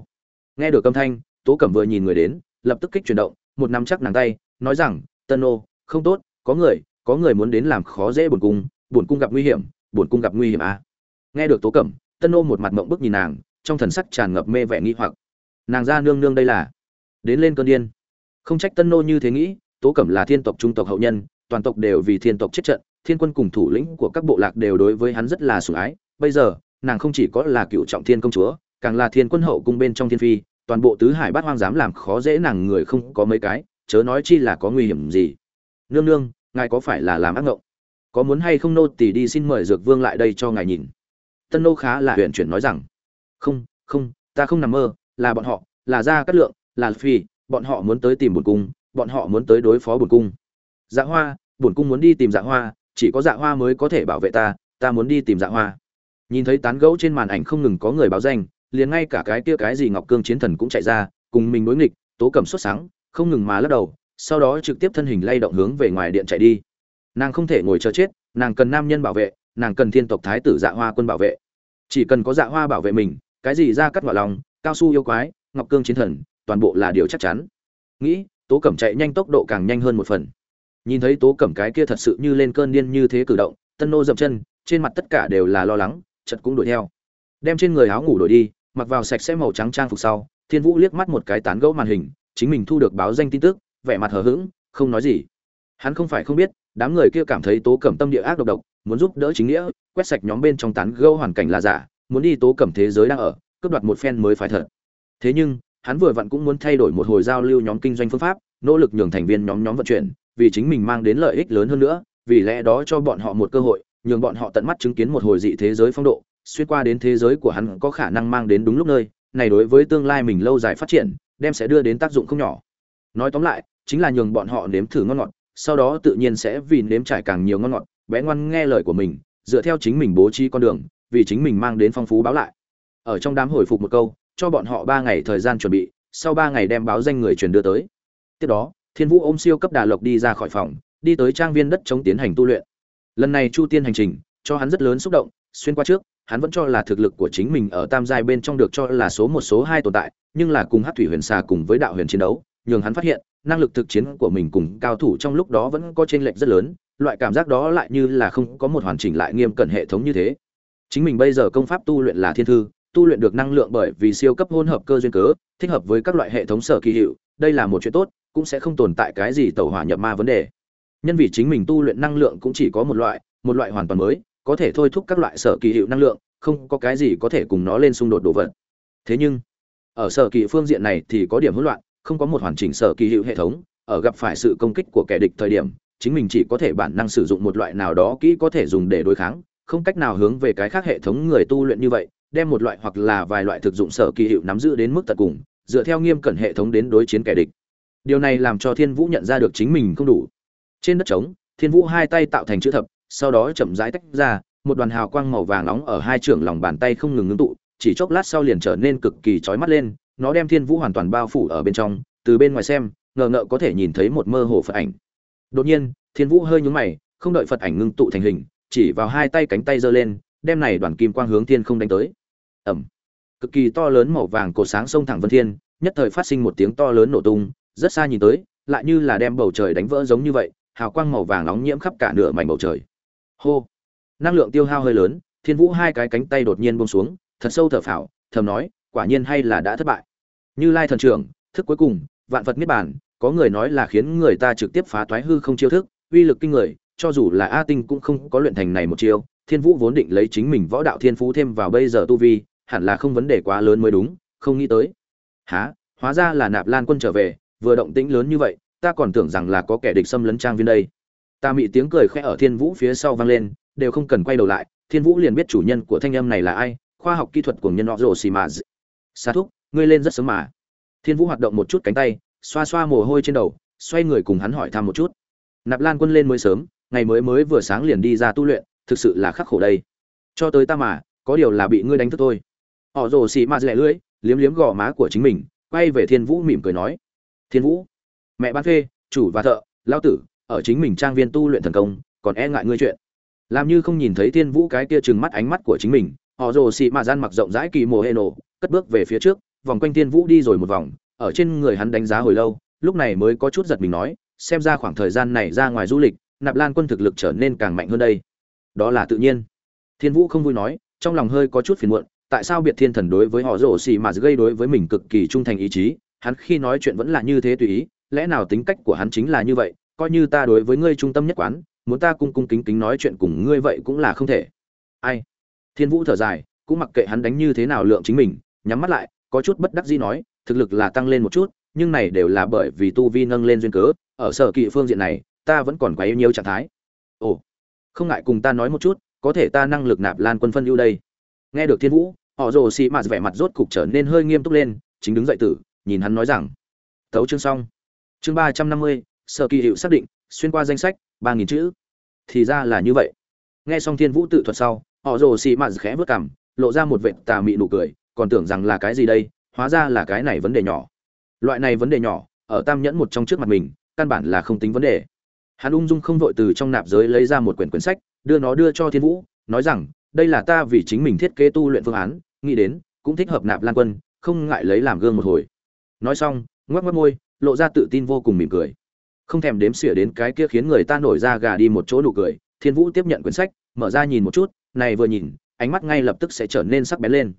Speaker 1: Nghe được âm thanh, tố cẩm vừa nhìn người đến, lập tức kích chuyển động, một nắm chắc nàng tay, nói rằng, tân nô, không tốt, có người có người muốn đến làm khó dễ bổn cung bổn cung gặp nguy hiểm, bổn cung gặp nguy hiểm à. nghe được tố cẩm, tân nô một mặt mộng bức nhìn nàng, trong thần sắc tràn ngập mê vẻ nghi hoặc. Nàng ra nương nương đây là đến lên cơn điên. Không trách tân nô như thế nghĩ, tố cẩm là thiên tộc trung tộc hậu nhân, toàn tộc đều vì thiên tộc chết trận, thiên quân cùng thủ lĩnh của các bộ lạc đều đối với hắn rất là sủng ái. Bây giờ, nàng không chỉ có là cựu trọng thiên công chúa, càng là thiên quân hậu cung bên trong thiên phi, toàn bộ tứ hải bát hoang dám làm khó dễ nàng người không có mấy cái, chớ nói chi là có nguy hiểm gì. Nương nương, ngài có phải là làm ác ngộng? Có muốn hay không nô tỳ đi xin mời dược vương lại đây cho ngài nhìn? Tân nô khá là huyện chuyển nói rằng, không không, ta không nằm mơ, là bọn họ, là gia cát lượng là phi, bọn họ muốn tới tìm bổn cung, bọn họ muốn tới đối phó bổn cung. Dạ hoa, bổn cung muốn đi tìm dạ hoa, chỉ có dạ hoa mới có thể bảo vệ ta ta muốn đi tìm dạ hoa. Nhìn thấy tán gẫu trên màn ảnh không ngừng có người báo danh, liền ngay cả cái kia cái gì ngọc cương chiến thần cũng chạy ra, cùng mình đối nghịch, tố cầm xuất sáng, không ngừng mà lắc đầu, sau đó trực tiếp thân hình lay động hướng về ngoài điện chạy đi. Nàng không thể ngồi chờ chết, nàng cần nam nhân bảo vệ, nàng cần thiên tộc thái tử dạ hoa quân bảo vệ. Chỉ cần có dạ hoa bảo vệ mình, cái gì ra cắt vào lòng, cao su yêu quái, ngọc cương chiến thần toàn bộ là điều chắc chắn. Nghĩ, tố cẩm chạy nhanh tốc độ càng nhanh hơn một phần. Nhìn thấy tố cẩm cái kia thật sự như lên cơn điên như thế cử động, tân nô dậm chân, trên mặt tất cả đều là lo lắng chật cũng đuổi theo. Đem trên người áo ngủ đổi đi, mặc vào sạch sẽ màu trắng trang phục sau, thiên vũ liếc mắt một cái tán gẫu màn hình, chính mình thu được báo danh tin tức, vẻ mặt hờ hững, không nói gì. Hắn không phải không biết, đám người kia cảm thấy tố cẩm tâm địa ác độc độc, muốn giúp đỡ chính nghĩa, quét sạch nhóm bên trong tán gẫu hoàn cảnh là giả, muốn đi tố cẩm thế giới đang ở, cướp đoạt một phen mới phải thật. Thế nhưng hắn vừa vặn cũng muốn thay đổi một hồi giao lưu nhóm kinh doanh phương pháp, nỗ lực nhường thành viên nhóm nhóm vận chuyển, vì chính mình mang đến lợi ích lớn hơn nữa, vì lẽ đó cho bọn họ một cơ hội, nhường bọn họ tận mắt chứng kiến một hồi dị thế giới phong độ, xuyên qua đến thế giới của hắn có khả năng mang đến đúng lúc nơi, này đối với tương lai mình lâu dài phát triển, đem sẽ đưa đến tác dụng không nhỏ. Nói tóm lại, chính là nhường bọn họ nếm thử ngon ngọt, sau đó tự nhiên sẽ vì nếm trải càng nhiều ngon ngọt, bé ngoan nghe lời của mình, dựa theo chính mình bố trí con đường, vì chính mình mang đến phong phú báo lại. Ở trong đám hồi phục một câu cho bọn họ ba ngày thời gian chuẩn bị, sau ba ngày đem báo danh người truyền đưa tới. Tiếp đó, thiên vũ ôm siêu cấp đà lộc đi ra khỏi phòng, đi tới trang viên đất chống tiến hành tu luyện. Lần này chu tiên hành trình, cho hắn rất lớn xúc động, xuyên qua trước, hắn vẫn cho là thực lực của chính mình ở tam giai bên trong được cho là số một, số hai tồn tại, nhưng là cùng hát thủy huyền xà cùng với đạo huyền chiến đấu, nhường hắn phát hiện, năng lực thực chiến của mình cùng cao thủ trong lúc đó vẫn có chênh lệch rất lớn, loại cảm giác đó lại như là không có một hoàn chỉnh lại nghiêm cẩn hệ thống như thế. Chính mình bây giờ công pháp tu luyện là thiên thư tu luyện được năng lượng bởi vì siêu cấp hỗn hợp cơ duyên cớ, thích hợp với các loại hệ thống sở kỳ hiệu, đây là một chuyện tốt, cũng sẽ không tồn tại cái gì tẩu hỏa nhập ma vấn đề. Nhân vì chính mình tu luyện năng lượng cũng chỉ có một loại một loại hoàn toàn mới, có thể thôi thúc các loại sở kỳ hiệu năng lượng, không có cái gì có thể cùng nó lên xung đột đồ vật. Thế nhưng, ở sở kỳ phương diện này thì có điểm hỗn loạn, không có một hoàn chỉnh sở kỳ hiệu hệ thống, ở gặp phải sự công kích của kẻ địch thời điểm, chính mình chỉ có thể bản năng sử dụng một loại nào đó kỹ có thể dùng để đối kháng, không cách nào hướng về cái khác hệ thống người tu luyện như vậy đem một loại hoặc là vài loại thực dụng sở kỳ hiệu nắm giữ đến mức tận cùng, dựa theo nghiêm cẩn hệ thống đến đối chiến kẻ địch. Điều này làm cho thiên vũ nhận ra được chính mình không đủ. Trên đất trống, thiên vũ hai tay tạo thành chữ thập, sau đó chậm rãi tách ra, một đoàn hào quang màu vàng nóng ở hai trưởng lòng bàn tay không ngừng ngưng tụ, chỉ chốc lát sau liền trở nên cực kỳ chói mắt lên, nó đem thiên vũ hoàn toàn bao phủ ở bên trong, từ bên ngoài xem, ngờ ngợ có thể nhìn thấy một mơ hồ phật ảnh. Đột nhiên, thiên vũ hơi nhúng mày, không đợi phật ảnh ngưng tụ thành hình, chỉ vào hai tay cánh tay giơ lên, đem này đoàn kim quang hướng thiên không đánh tới ẩm. Cực kỳ to lớn màu vàng cột sáng sông thẳng vân thiên, nhất thời phát sinh một tiếng to lớn nổ tung, rất xa nhìn tới, lại như là đem bầu trời đánh vỡ giống như vậy, hào quang màu vàng nóng nhiễm khắp cả nửa mảnh bầu trời. Hô. Năng lượng tiêu hao hơi lớn, thiên vũ hai cái cánh tay đột nhiên buông xuống, thật sâu thở phào, thầm nói, quả nhiên hay là đã thất bại. Như lai thần trưởng, thức cuối cùng, vạn vật niết bàn, có người nói là khiến người ta trực tiếp phá toái hư không chiêu thức, uy lực kinh người, cho dù là a tinh cũng không có luyện thành này một chiêu, thiên vũ vốn định lấy chính mình võ đạo thiên phú thêm vào bây giờ tu vi hẳn là không vấn đề quá lớn mới đúng, không nghĩ tới. Há hóa ra là nạp lan quân trở về, vừa động tĩnh lớn như vậy, ta còn tưởng rằng là có kẻ địch xâm lấn trang viên đây. Ta mị tiếng cười khẽ ở thiên vũ phía sau vang lên, đều không cần quay đầu lại, thiên vũ liền biết chủ nhân của thanh âm này là ai, khoa học kỹ thuật của nhân họ rồ xì mà xa thúc, ngươi lên rất sớm mà. Thiên vũ hoạt động một chút cánh tay, xoa xoa mồ hôi trên đầu, xoay người cùng hắn hỏi thăm một chút. Nạp lan quân lên mới sớm, ngày mới mới vừa sáng liền đi ra tu luyện, thực sự là khắc khổ đây. Cho tới ta mà, có điều là bị ngươi đánh thức thôi họ rồ xì mà lẻ lưỡi, liếm liếm gò má của chính mình, quay về thiên vũ mỉm cười nói, thiên vũ, mẹ bán phê chủ và thợ, lao tử, ở chính mình trang viên tu luyện thần công, còn e ngại ngươi chuyện. Làm như không nhìn thấy thiên vũ cái kia trừng mắt ánh mắt của chính mình, họ rồ xì ma gian mặc rộng rãi kỳ mồ hê nổ, cất bước về phía trước, vòng quanh thiên vũ đi rồi một vòng, ở trên người hắn đánh giá hồi lâu, lúc này mới có chút giật mình nói, xem ra khoảng thời gian này ra ngoài du lịch, nạp lan quân thực lực trở nên càng mạnh hơn đây. Đó là tự nhiên. Thiên vũ không vui nói, trong lòng hơi có chút phiền muộn tại sao biệt thiên thần đối với họ rổ xì mà gây đối với mình cực kỳ trung thành ý chí? Hắn khi nói chuyện vẫn là như thế tùy ý, lẽ nào tính cách của hắn chính là như vậy? Coi như ta đối với ngươi trung tâm nhất quán, muốn ta cung cung kính kính nói chuyện cùng ngươi vậy cũng là không thể. Ai? Thiên vũ thở dài, cũng mặc kệ hắn đánh như thế nào lượng chính mình, nhắm mắt lại, có chút bất đắc dĩ nói, thực lực là tăng lên một chút, nhưng này đều là bởi vì tu vi nâng lên duyên cớ, ở sở kỵ phương diện này, ta vẫn còn quá yêu nhiều trạng thái. Ồ, không ngại cùng ta nói một chút, có thể ta năng lực nạp lan quân phân ưu đây. Nghe được thiên vũ họ rồ xì mạt vẻ mặt rốt cục trở nên hơi nghiêm túc lên, chính đứng dậy tử, nhìn hắn nói rằng, thấu chương xong. Chương ba trăm năm mươi, sở kỳ hiệu xác định, xuyên qua danh sách, ba nghìn chữ. Thì ra là như vậy. Nghe xong thiên vũ tự thuật sau, họ rồ xì mạt khẽ vớt cảm lộ ra một vệ tà mị nụ cười, còn tưởng rằng là cái gì đây, hóa ra là cái này vấn đề nhỏ. Loại này vấn đề nhỏ, ở tam nhẫn một trong trước mặt mình, căn bản là không tính vấn đề. Hắn ung dung không vội từ trong nạp giới lấy ra một quyển quyển sách, đưa nó đưa cho thiên vũ, nói rằng đây là ta vì chính mình thiết kế tu luyện phương án, nghĩ đến, cũng thích hợp nạp lan quân, không ngại lấy làm gương một hồi. Nói xong, ngoắc ngoắc môi, lộ ra tự tin vô cùng mỉm cười. Không thèm đếm xỉa đến cái kia khiến người ta nổi ra gà đi một chỗ nụ cười, thiên vũ tiếp nhận quyển sách, mở ra nhìn một chút, này vừa nhìn, ánh mắt ngay lập tức sẽ trở nên sắc bén lên.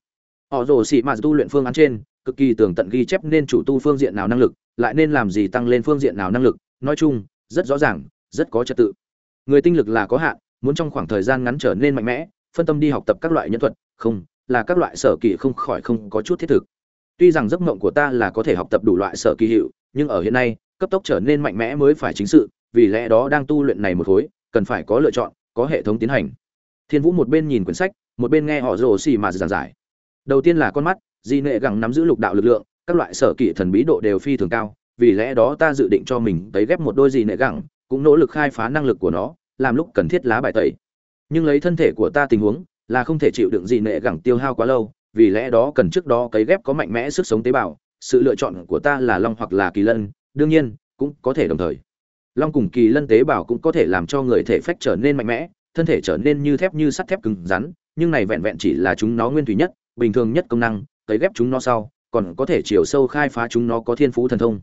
Speaker 1: Họ rồ xị mạt tu luyện phương án trên, cực kỳ tường tận ghi chép nên chủ tu phương diện nào năng lực, lại nên làm gì tăng lên phương diện nào năng lực, nói chung, rất rõ ràng, rất có trật tự. Người tinh lực là có hạn, muốn trong khoảng thời gian ngắn trở nên mạnh mẽ phân tâm đi học tập các loại nhân thuật, không, là các loại sở kỳ không khỏi không có chút thiết thực. Tuy rằng giấc mộng của ta là có thể học tập đủ loại sở kỳ hiệu, nhưng ở hiện nay, cấp tốc trở nên mạnh mẽ mới phải chính sự, vì lẽ đó đang tu luyện này một khối, cần phải có lựa chọn, có hệ thống tiến hành. Thiên vũ một bên nhìn quyển sách, một bên nghe họ rồ xì mà giảng giải. Đầu tiên là con mắt, di nệ gẳng nắm giữ lục đạo lực lượng, các loại sở kỳ thần bí độ đều phi thường cao, vì lẽ đó ta dự định cho mình tấy ghép một đôi di nệ gẳng, cũng nỗ lực khai phá năng lực của nó, làm lúc cần thiết lá bài tẩy nhưng lấy thân thể của ta tình huống, là không thể chịu đựng gì nệ gẳng tiêu hao quá lâu, vì lẽ đó cần trước đó cấy ghép có mạnh mẽ sức sống tế bào, sự lựa chọn của ta là long hoặc là kỳ lân, đương nhiên, cũng có thể đồng thời. Long cùng kỳ lân tế bào cũng có thể làm cho người thể phách trở nên mạnh mẽ, thân thể trở nên như thép như sắt thép cứng rắn, nhưng này vẹn vẹn chỉ là chúng nó nguyên thủy nhất, bình thường nhất công năng, cấy ghép chúng nó sau, còn có thể chiều sâu khai phá chúng nó có thiên phú thần thông.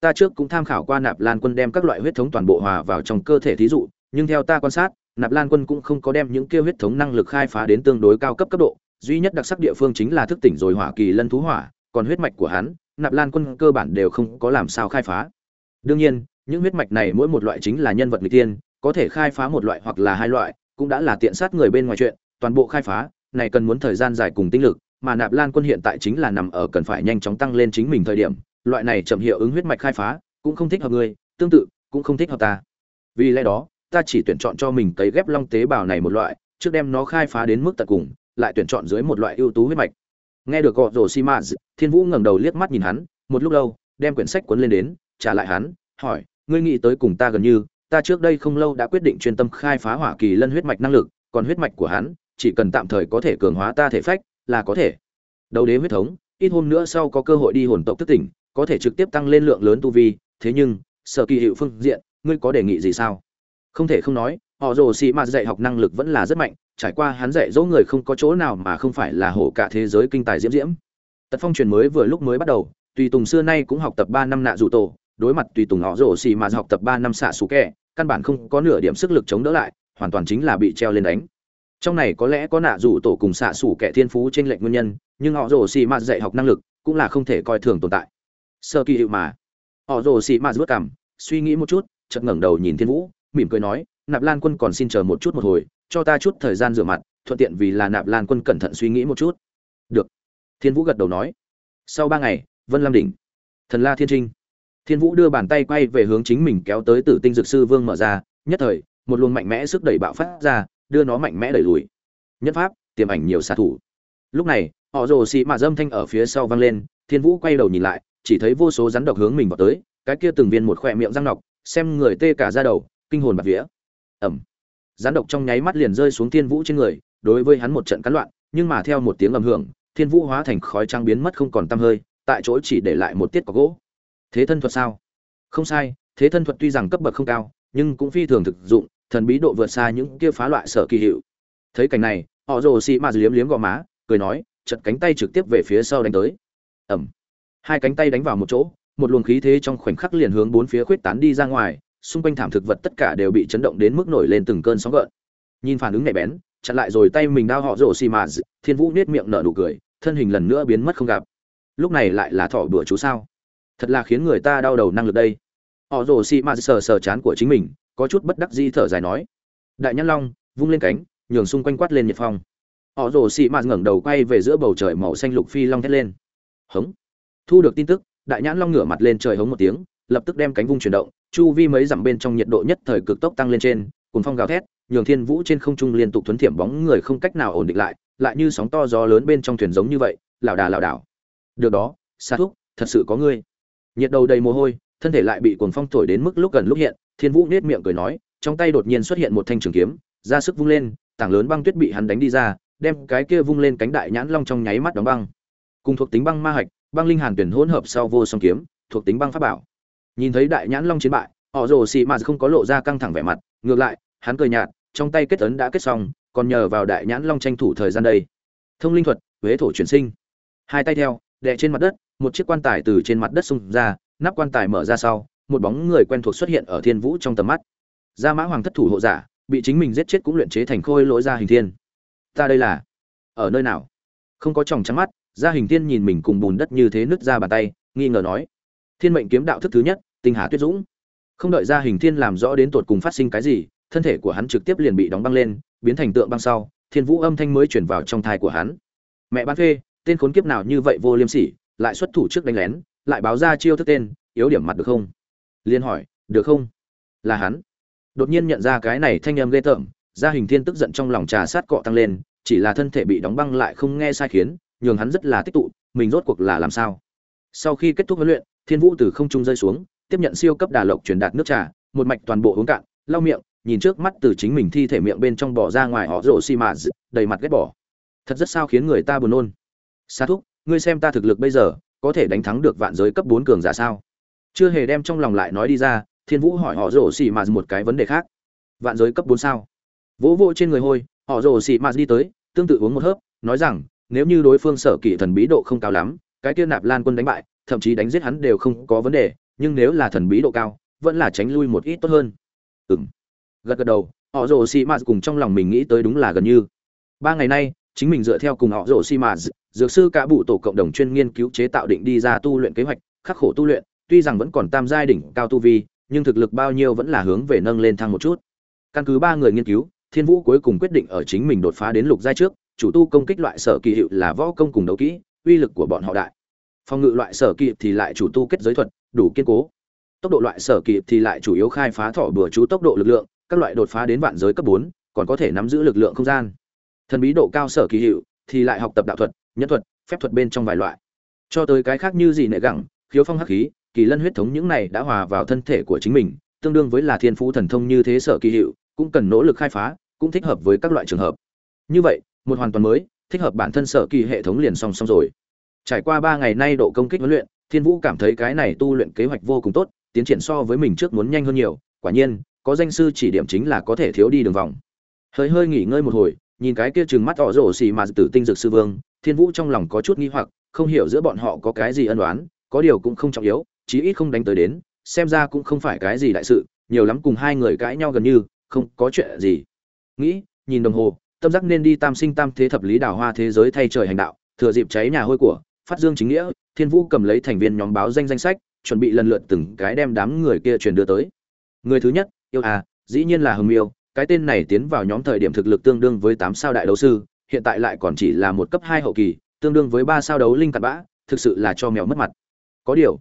Speaker 1: Ta trước cũng tham khảo qua nạp lan quân đem các loại huyết thống toàn bộ hòa vào trong cơ thể thí dụ, nhưng theo ta quan sát nạp lan quân cũng không có đem những kia huyết thống năng lực khai phá đến tương đối cao cấp cấp độ duy nhất đặc sắc địa phương chính là thức tỉnh rồi hỏa kỳ lân thú hỏa còn huyết mạch của hắn nạp lan quân cơ bản đều không có làm sao khai phá. Đương nhiên những huyết mạch này mỗi một loại chính là nhân vật người tiên có thể khai phá một loại hoặc là hai loại cũng đã là tiện sát người bên ngoài chuyện toàn bộ khai phá này cần muốn thời gian dài cùng tinh lực mà nạp lan quân hiện tại chính là nằm ở cần phải nhanh chóng tăng lên chính mình thời điểm loại này chậm hiệu ứng huyết mạch khai phá cũng không thích hợp người, tương tự cũng không thích hợp ta. Vì lẽ đó ta chỉ tuyển chọn cho mình cấy ghép long tế bào này một loại, trước đem nó khai phá đến mức tận cùng, lại tuyển chọn dưới một loại ưu tú huyết mạch. Nghe được gọ rồi xi mã thiên vũ ngẩng đầu liếc mắt nhìn hắn, một lúc lâu, đem quyển sách cuốn lên đến, trả lại hắn, hỏi, ngươi nghĩ tới cùng ta gần như, ta trước đây không lâu đã quyết định chuyên tâm khai phá hỏa kỳ lân huyết mạch năng lực, còn huyết mạch của hắn, chỉ cần tạm thời có thể cường hóa ta thể phách, là có thể. Đấu đế huyết thống, ít hôm nữa sau có cơ hội đi hồn tộc thức tỉnh, có thể trực tiếp tăng lên lượng lớn tu vi, thế nhưng, sở kỳ hiệu phương diện, ngươi có đề nghị gì sao? Không thể không nói, họ rồ xì mạt dạy học năng lực vẫn là rất mạnh, trải qua hắn dạy dỗ người không có chỗ nào mà không phải là hổ cả thế giới kinh tài diễm diễm. Tật phong truyền mới vừa lúc mới bắt đầu, tùy tùng xưa nay cũng học tập ba năm nạ dù tổ, đối mặt tùy tùng họ rồ xì mạt học tập ba năm xạ xù kẹ căn bản không có nửa điểm sức lực chống đỡ lại, hoàn toàn chính là bị treo lên đánh. Trong này có lẽ có nạ dù tổ cùng xạ xù kẻ thiên phú trên lệnh nguyên nhân, nhưng họ rồ xì mạt dạy học năng lực cũng là không thể coi thường tồn tại. Sơ kỳ hiệu mà, họ rồ xì mạt vất cảm, suy nghĩ một chút, chợt ngẩng đầu nhìn thiên vũ mỉm cười nói, nạp lan quân còn xin chờ một chút một hồi, cho ta chút thời gian rửa mặt, thuận tiện vì là nạp lan quân cẩn thận suy nghĩ một chút. Được. Thiên vũ gật đầu nói. Sau ba ngày, vân lam đỉnh. Thần la thiên trinh. Thiên vũ đưa bàn tay quay về hướng chính mình kéo tới tử tinh dược sư vương mở ra, nhất thời, một luồng mạnh mẽ sức đẩy bạo phát ra, đưa nó mạnh mẽ đẩy lùi. Nhất pháp, tiềm ảnh nhiều xạ thủ. Lúc này, họ rồ xị mà dâm thanh ở phía sau vang lên, thiên vũ quay đầu nhìn lại, chỉ thấy vô số rắn độc hướng mình vào tới, cái kia từng viên một khỏe miệng răng nọc, xem người tê cả ra đầu kinh hồn bạt vía. Ẩm. Rắn độc trong nháy mắt liền rơi xuống thiên vũ trên người, đối với hắn một trận cắn loạn, nhưng mà theo một tiếng ầm hưởng, thiên vũ hóa thành khói trắng biến mất không còn tăm hơi, tại chỗ chỉ để lại một tiết có gỗ. Thế thân thuật sao? Không sai, thế thân thuật tuy rằng cấp bậc không cao, nhưng cũng phi thường thực dụng, thần bí độ vượt xa những kia phá loại sở kỳ hiệu. Thấy cảnh này, họ rồ xị mạt liếm liếm gò má, cười nói, chật cánh tay trực tiếp về phía sau đánh tới. Ẩm. Hai cánh tay đánh vào một chỗ, một luồng khí thế trong khoảnh khắc liền hướng bốn phía khuyết tán đi ra ngoài xung quanh thảm thực vật tất cả đều bị chấn động đến mức nổi lên từng cơn sóng gợn. Nhìn phản ứng nhạy bén, chặn lại rồi tay mình đao họ rồ xì mà thiên vũ nết miệng nở nụ cười, thân hình lần nữa biến mất không gặp. Lúc này lại là thỏ bữa chú sao? Thật là khiến người ta đau đầu năng lực đây. Họ rồ xì mà sờ sờ chán của chính mình, có chút bất đắc di thở dài nói. Đại nhãn long, vung lên cánh, nhường xung quanh quát lên nhiệt phong. Họ rồ xì mà ngẩng đầu quay về giữa bầu trời màu xanh lục phi long thét lên. Hống. Thu được tin tức, đại nhãn long ngửa mặt lên trời hống một tiếng lập tức đem cánh vung chuyển động, chu vi mấy dặm bên trong nhiệt độ nhất thời cực tốc tăng lên trên, cuồng phong gào thét, nhường thiên vũ trên không trung liên tục thuấn thiểm bóng người không cách nào ổn định lại lại như sóng to gió lớn bên trong thuyền giống như vậy, lảo đà lảo đảo. Được đó xa thuốc thật sự có ngươi. Nhiệt đầu đầy mồ hôi, thân thể lại bị cuồng phong thổi đến mức lúc gần lúc hiện, thiên vũ nét miệng cười nói, trong tay đột nhiên xuất hiện một thanh trường kiếm, ra sức vung lên, tảng lớn băng tuyết bị hắn đánh đi ra, đem cái kia vung lên cánh đại nhãn long trong nháy mắt đóng băng. Cùng thuộc tính băng ma hạch, băng linh hàn tuyển hỗn hợp sau vô song kiếm, thuộc tính băng pháp bảo nhìn thấy đại nhãn long chiến bại, họ rồ xì mà không có lộ ra căng thẳng vẻ mặt, ngược lại, hắn cười nhạt, trong tay kết ấn đã kết xong, còn nhờ vào đại nhãn long tranh thủ thời gian đây. Thông linh thuật, huế thổ chuyển sinh. Hai tay theo, đè trên mặt đất, một chiếc quan tài từ trên mặt đất xung ra, nắp quan tài mở ra sau, một bóng người quen thuộc xuất hiện ở thiên vũ trong tầm mắt. Gia mã hoàng thất thủ hộ giả, bị chính mình giết chết cũng luyện chế thành khôi lỗi ra hình thiên. Ta đây là, ở nơi nào? Không có tròng trắng mắt, gia hình thiên nhìn mình cùng bùn đất như thế nứt ra bàn tay, nghi ngờ nói. Thiên mệnh kiếm đạo thức thứ nhất tinh hà tuyết dũng. Không đợi ra hình thiên làm rõ đến tột cùng phát sinh cái gì, thân thể của hắn trực tiếp liền bị đóng băng lên, biến thành tượng băng sau, thiên vũ âm thanh mới chuyển vào trong thai của hắn. Mẹ bán phê, tên khốn kiếp nào như vậy vô liêm sỉ, lại xuất thủ trước đánh lén, lại báo ra chiêu thức tên, yếu điểm mặt được không? Liên hỏi, được không? Là hắn. Đột nhiên nhận ra cái này thanh âm ghê tởm, gia hình thiên tức giận trong lòng trà sát cọ tăng lên, chỉ là thân thể bị đóng băng lại không nghe sai khiến, nhường hắn rất là tích tụ, mình rốt cuộc là làm sao? Sau khi kết thúc huấn luyện, thiên vũ từ không trung rơi xuống tiếp nhận siêu cấp đà lộc truyền đạt nước trà, một mạch toàn bộ uống cạn, lau miệng, nhìn trước mắt từ chính mình thi thể miệng bên trong bỏ ra ngoài họ rổ xi mã đầy mặt ghét bỏ. Thật rất sao khiến người ta buồn nôn. Sa thúc, ngươi xem ta thực lực bây giờ, có thể đánh thắng được vạn giới cấp bốn cường giả sao? Chưa hề đem trong lòng lại nói đi ra, thiên vũ hỏi họ rổ xì mà một cái vấn đề khác. Vạn giới cấp bốn sao? Vỗ vỗ trên người hôi, họ rổ xì mà đi tới, tương tự uống một hớp, nói rằng, nếu như đối phương sở kỳ thần bí độ không cao lắm, cái kia nạp lan quân đánh bại, thậm chí đánh giết hắn đều không có vấn đề nhưng nếu là thần bí độ cao, vẫn là tránh lui một ít tốt hơn. Ừng gật gật đầu, họ rồ xì mạt cùng trong lòng mình nghĩ tới đúng là gần như. Ba ngày nay, chính mình dựa theo cùng họ rồ xì mạt, dược sư cả bụ tổ cộng đồng chuyên nghiên cứu chế tạo định đi ra tu luyện kế hoạch, khắc khổ tu luyện, tuy rằng vẫn còn tam giai đỉnh cao tu vi, nhưng thực lực bao nhiêu vẫn là hướng về nâng lên thăng một chút. Căn cứ ba người nghiên cứu, thiên vũ cuối cùng quyết định ở chính mình đột phá đến lục giai trước, chủ tu công kích loại sở kỳ hiệu là võ công cùng đấu kỹ, uy lực của bọn họ đại. Phòng ngự loại sở kỳ thì lại chủ tu kết giới thuật đủ kiên cố. Tốc độ loại sở kỳ thì lại chủ yếu khai phá thỏ bừa chú tốc độ lực lượng, các loại đột phá đến vạn giới cấp bốn, còn có thể nắm giữ lực lượng không gian. Thần bí độ cao sở kỳ hiệu thì lại học tập đạo thuật, nhân thuật, phép thuật bên trong vài loại. Cho tới cái khác như gì nệ gẳng, khiếu phong hắc khí, kỳ lân huyết thống những này đã hòa vào thân thể của chính mình, tương đương với là thiên phú thần thông như thế sở kỳ hiệu, cũng cần nỗ lực khai phá, cũng thích hợp với các loại trường hợp. Như vậy, một hoàn toàn mới, thích hợp bản thân sở kỳ hệ thống liền song song rồi. Trải qua ba ngày nay độ công kích huấn luyện thiên vũ cảm thấy cái này tu luyện kế hoạch vô cùng tốt, tiến triển so với mình trước muốn nhanh hơn nhiều, quả nhiên, có danh sư chỉ điểm chính là có thể thiếu đi đường vòng. Hơi hơi nghỉ ngơi một hồi, nhìn cái kia trừng mắt tỏ rổ xì mà tử tinh dược sư vương, thiên vũ trong lòng có chút nghi hoặc, không hiểu giữa bọn họ có cái gì ân oán, có điều cũng không trọng yếu, chí ít không đánh tới đến, xem ra cũng không phải cái gì đại sự, nhiều lắm cùng hai người cãi nhau gần như, không có chuyện gì. Nghĩ, nhìn đồng hồ, tâm giác nên đi tam sinh tam thế thập lý đào hoa thế giới thay trời hành đạo, thừa dịp cháy nhà hôi của phát dương chính nghĩa, thiên vũ cầm lấy thành viên nhóm báo danh danh sách, chuẩn bị lần lượt từng cái đem đám người kia truyền đưa tới. Người thứ nhất, yêu à dĩ nhiên là hưng miêu, cái tên này tiến vào nhóm thời điểm thực lực tương đương với tám sao đại đấu sư, hiện tại lại còn chỉ là một cấp hai hậu kỳ, tương đương với ba sao đấu linh cặn bã, thực sự là cho mèo mất mặt. Có điều,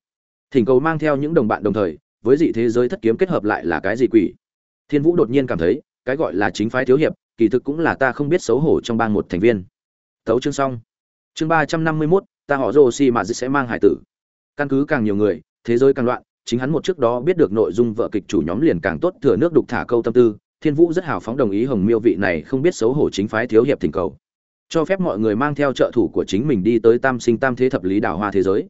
Speaker 1: thỉnh cầu mang theo những đồng bạn đồng thời, với dị thế giới thất kiếm kết hợp lại là cái gì quỷ? Thiên vũ đột nhiên cảm thấy, cái gọi là chính phái thiếu hiệp, kỳ thực cũng là ta không biết xấu hổ trong bang một thành viên. Tấu chương xong. Chương ba trăm năm mươi mốt ta họ rô si mà sẽ mang hải tử. Căn cứ càng nhiều người, thế giới càng loạn, chính hắn một trước đó biết được nội dung vợ kịch chủ nhóm liền càng tốt thừa nước đục thả câu tâm tư. Thiên vũ rất hào phóng đồng ý hồng miêu vị này không biết xấu hổ chính phái thiếu hiệp thỉnh cầu. Cho phép mọi người mang theo trợ thủ của chính mình đi tới tam sinh tam thế thập lý đảo hoa thế giới.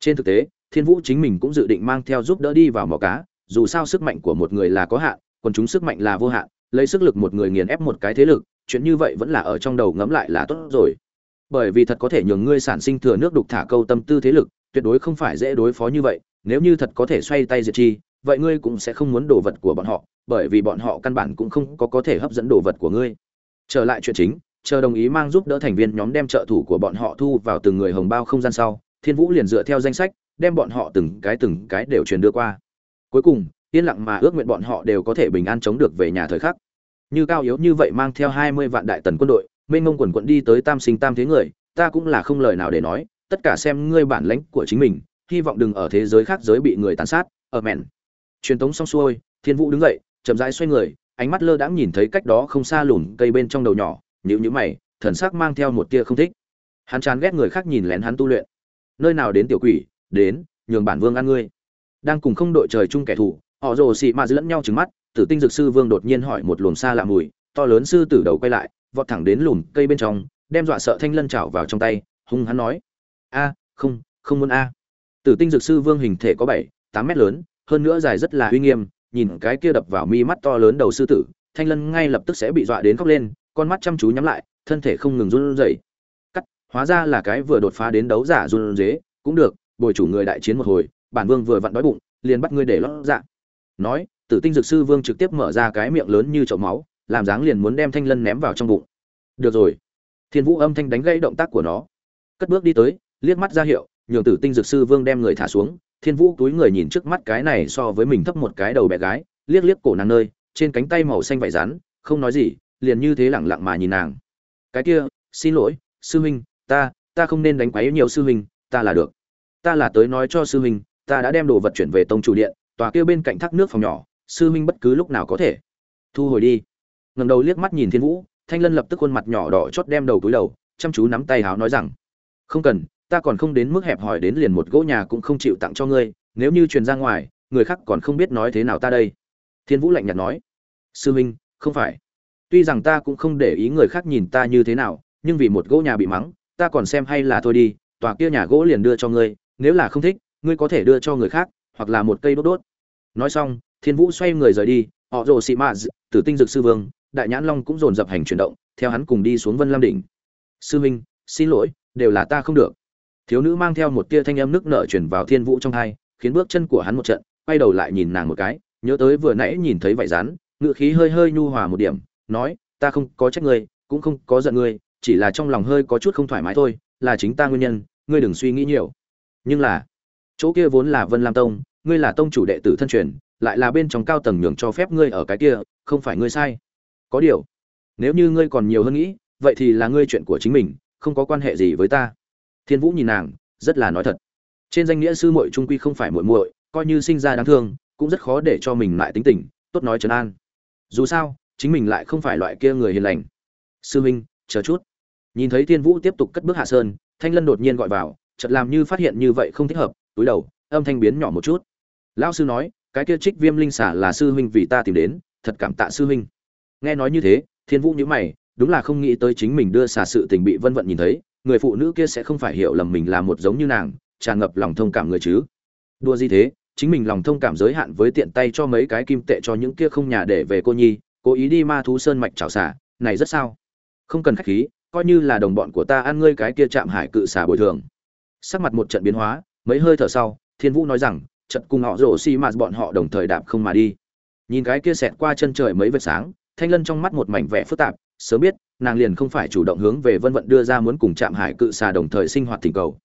Speaker 1: Trên thực tế, thiên vũ chính mình cũng dự định mang theo giúp đỡ đi vào mỏ cá. Dù sao sức mạnh của một người là có hạn còn chúng sức mạnh là vô hạn, lấy sức lực một người nghiền ép một cái thế lực, chuyện như vậy vẫn là ở trong đầu ngẫm lại là tốt rồi bởi vì thật có thể nhường ngươi sản sinh thừa nước đục thả câu tâm tư thế lực, tuyệt đối không phải dễ đối phó như vậy, nếu như thật có thể xoay tay diệt chi, vậy ngươi cũng sẽ không muốn đồ vật của bọn họ, bởi vì bọn họ căn bản cũng không có có thể hấp dẫn đồ vật của ngươi. Trở lại chuyện chính, chờ đồng ý mang giúp đỡ thành viên nhóm đem trợ thủ của bọn họ thu vào từng người hồng bao không gian sau, thiên vũ liền dựa theo danh sách, đem bọn họ từng cái từng cái đều truyền đưa qua. Cuối cùng, yên lặng mà ước nguyện bọn họ đều có thể bình an chống được về nhà thời khắc. Như cao yếu như vậy mang theo hai mươi vạn đại tần quân đội mênh mông quần quận đi tới tam sinh tam thế người, ta cũng là không lời nào để nói, tất cả xem ngươi bản lãnh của chính mình, hy vọng đừng ở thế giới khác giới bị người tàn sát, ở mẹn. Truyền tống xong xuôi, thiên vũ đứng dậy, chậm rãi xoay người, ánh mắt lơ đãng nhìn thấy cách đó không xa lùn cây bên trong đầu nhỏ nhữ nhữ mày, thần sắc mang theo một tia không thích. Hắn chán ghét người khác nhìn lén hắn tu luyện. Nơi nào đến tiểu quỷ, đến, nhường bản vương ăn ngươi. Đang cùng không đội trời chung kẻ thù, họ rồ xị mà lẫn nhau trừng mắt, tử tinh dược sư vương đột nhiên hỏi một luồng xa lạ mùi, to lớn sư tử đầu quay lại vọt thẳng đến lùm cây bên trong, đem dọa sợ thanh lân chảo vào trong tay, hung hắn nói. A, không không muốn a. Tử tinh dược sư vương hình thể có bảy, tám mét lớn, hơn nữa dài rất là uy nghiêm, nhìn cái kia đập vào mi mắt to lớn đầu sư tử, thanh lân ngay lập tức sẽ bị dọa đến khóc lên, con mắt chăm chú nhắm lại, thân thể không ngừng run rẩy. Cắt, hóa ra là cái vừa đột phá đến đấu giả run dế cũng được, bồi chủ người đại chiến một hồi, bản vương vừa vặn đói bụng, liền bắt ngươi để lót dạ. Nói, tử tinh dược sư vương trực tiếp mở ra cái miệng lớn như chậu máu làm dáng liền muốn đem thanh lân ném vào trong bụng. Được rồi. Thiên vũ âm thanh đánh gãy động tác của nó. Cất bước đi tới, liếc mắt ra hiệu, nhường tử tinh dược sư vương đem người thả xuống. Thiên vũ túi người nhìn trước mắt cái này so với mình thấp một cái đầu bé gái, liếc liếc cổ nàng nơi, trên cánh tay màu xanh vải rán, không nói gì, liền như thế lẳng lặng mà nhìn nàng. Cái kia, xin lỗi, sư huynh, ta ta không nên đánh quấy nhiều sư huynh, ta là được. Ta là tới nói cho sư huynh, ta đã đem đồ vật chuyển về tông chủ điện, tòa kia bên cạnh thác nước phòng nhỏ, sư huynh bất cứ lúc nào có thể. Thu hồi đi ngẩng đầu liếc mắt nhìn thiên vũ, thanh lân lập tức khuôn mặt nhỏ đỏ chót đem đầu túi đầu, chăm chú nắm tay háo nói rằng, không cần, ta còn không đến mức hẹp hòi đến liền một gỗ nhà cũng không chịu tặng cho ngươi, nếu như truyền ra ngoài, người khác còn không biết nói thế nào ta đây. Thiên vũ lạnh nhạt nói, sư huynh không phải. Tuy rằng ta cũng không để ý người khác nhìn ta như thế nào, nhưng vì một gỗ nhà bị mắng, ta còn xem hay là thôi đi, tòa kia nhà gỗ liền đưa cho ngươi, nếu là không thích, ngươi có thể đưa cho người khác, hoặc là một cây đốt đốt. Nói xong, thiên vũ xoay người rời đi, họ rồ xị mạ tử tinh dực sư vương đại nhãn long cũng dồn dập hành chuyển động, theo hắn cùng đi xuống vân lam đỉnh. Sư minh, xin lỗi, đều là ta không được. Thiếu nữ mang theo một tia thanh âm nước nở chuyển vào thiên vũ trong hai, khiến bước chân của hắn một trận, quay đầu lại nhìn nàng một cái, nhớ tới vừa nãy nhìn thấy vải rán, ngựa khí hơi hơi nhu hòa một điểm, nói, ta không có trách ngươi, cũng không có giận ngươi, chỉ là trong lòng hơi có chút không thoải mái thôi, là chính ta nguyên nhân, ngươi đừng suy nghĩ nhiều. Nhưng là, chỗ kia vốn là vân lam tông, ngươi là tông chủ đệ tử thân truyền, lại là bên trong cao tầng nhường cho phép ngươi ở cái kia, không phải ngươi sai có điều, nếu như ngươi còn nhiều hơn nghĩ, vậy thì là ngươi chuyện của chính mình, không có quan hệ gì với ta. Thiên vũ nhìn nàng, rất là nói thật. Trên danh nghĩa sư muội trung quy không phải muội muội, coi như sinh ra đáng thương, cũng rất khó để cho mình lại tính tình, tốt nói trấn an. Dù sao, chính mình lại không phải loại kia người hiền lành. Sư huynh chờ chút. Nhìn thấy thiên vũ tiếp tục cất bước hạ sơn, thanh lân đột nhiên gọi vào, chợt làm như phát hiện như vậy không thích hợp, túi đầu, âm thanh biến nhỏ một chút. Lão sư nói, cái kia trích viêm linh xả là sư huynh vì ta tìm đến, thật cảm tạ sư huynh nghe nói như thế, thiên vũ nhữ mày, đúng là không nghĩ tới chính mình đưa xả sự tình bị vân vận nhìn thấy, người phụ nữ kia sẽ không phải hiểu lầm mình là một giống như nàng, tràn ngập lòng thông cảm người chứ. Đua gì thế, chính mình lòng thông cảm giới hạn với tiện tay cho mấy cái kim tệ cho những kia không nhà để về cô nhi, cố ý đi ma thú sơn mạch chảo xả này rất sao? Không cần khách khí, coi như là đồng bọn của ta ăn ngươi cái kia chạm hải cự xả bồi thường. Sắc mặt một trận biến hóa, mấy hơi thở sau, thiên vũ nói rằng trận cùng họ rổ xi mạt bọn họ đồng thời đạp không mà đi. Nhìn cái kia xẹt qua chân trời mấy vệt sáng thanh lân trong mắt một mảnh vẻ phức tạp, sớm biết, nàng liền không phải chủ động hướng về vân vận đưa ra muốn cùng chạm hải cự xà đồng thời sinh hoạt tình cầu.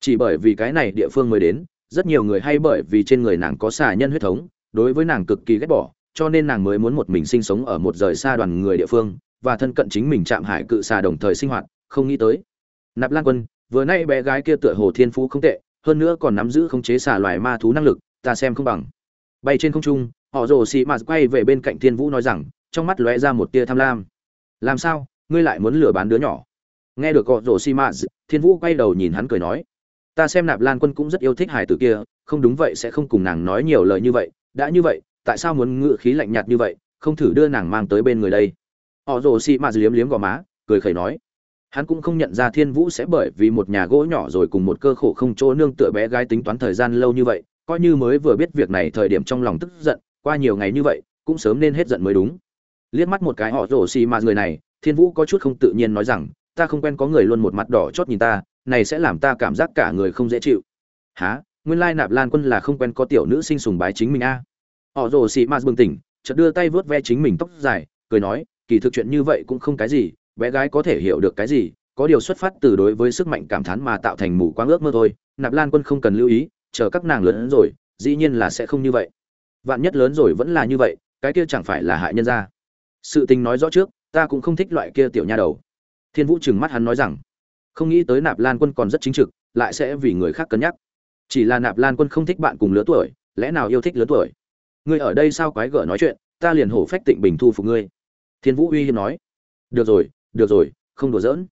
Speaker 1: Chỉ bởi vì cái này địa phương mới đến, rất nhiều người hay bởi vì trên người nàng có xà nhân huyết thống, đối với nàng cực kỳ ghét bỏ, cho nên nàng mới muốn một mình sinh sống ở một rời xa đoàn người địa phương, và thân cận chính mình chạm hải cự xà đồng thời sinh hoạt, không nghĩ tới. Nạp lan quân, vừa nay bé gái kia tựa hồ thiên phú không tệ, hơn nữa còn nắm giữ khống chế xà loài ma thú năng lực, ta xem không bằng. Bay trên không trung, họ rồ xì mạt quay về bên cạnh thiên vũ nói rằng trong mắt lóe ra một tia tham lam. Làm sao? Ngươi lại muốn lừa bán đứa nhỏ? Nghe được họ rồ xi mạt thiên vũ quay đầu nhìn hắn cười nói, ta xem nạp lan quân cũng rất yêu thích hải tử kia, không đúng vậy sẽ không cùng nàng nói nhiều lời như vậy. Đã như vậy, tại sao muốn ngự khí lạnh nhạt như vậy, không thử đưa nàng mang tới bên người đây? Họ rồ xì mạt liếm liếm gò má, cười khẩy nói, hắn cũng không nhận ra thiên vũ sẽ bởi vì một nhà gỗ nhỏ rồi cùng một cơ khổ không chỗ nương tựa bé gái tính toán thời gian lâu như vậy, coi như mới vừa biết việc này thời điểm trong lòng tức giận, qua nhiều ngày như vậy, cũng sớm nên hết giận mới đúng liếc mắt một cái họ rổ xì mà người này, thiên vũ có chút không tự nhiên nói rằng, ta không quen có người luôn một mặt đỏ chót nhìn ta, này sẽ làm ta cảm giác cả người không dễ chịu. Há nguyên lai nạp lan quân là không quen có tiểu nữ sinh sùng bái chính mình a. Họ rồ xì mạt bừng tỉnh, chợt đưa tay vớt ve chính mình tóc dài, cười nói, kỳ thực chuyện như vậy cũng không cái gì, bé gái có thể hiểu được cái gì, có điều xuất phát từ đối với sức mạnh cảm thán mà tạo thành mù quáng ước mơ thôi, nạp lan quân không cần lưu ý, chờ các nàng lớn rồi, dĩ nhiên là sẽ không như vậy. Vạn nhất lớn rồi vẫn là như vậy, cái kia chẳng phải là hại nhân ra sự tình nói rõ trước, ta cũng không thích loại kia tiểu nha đầu. Thiên vũ trừng mắt hắn nói rằng, không nghĩ tới nạp lan quân còn rất chính trực, lại sẽ vì người khác cân nhắc. Chỉ là nạp lan quân không thích bạn cùng lứa tuổi, lẽ nào yêu thích lứa tuổi? Ngươi ở đây sao quái gở nói chuyện, ta liền hổ phách tịnh bình thu phục ngươi. Thiên vũ uy hiếm nói, được rồi được rồi, không đùa giỡn.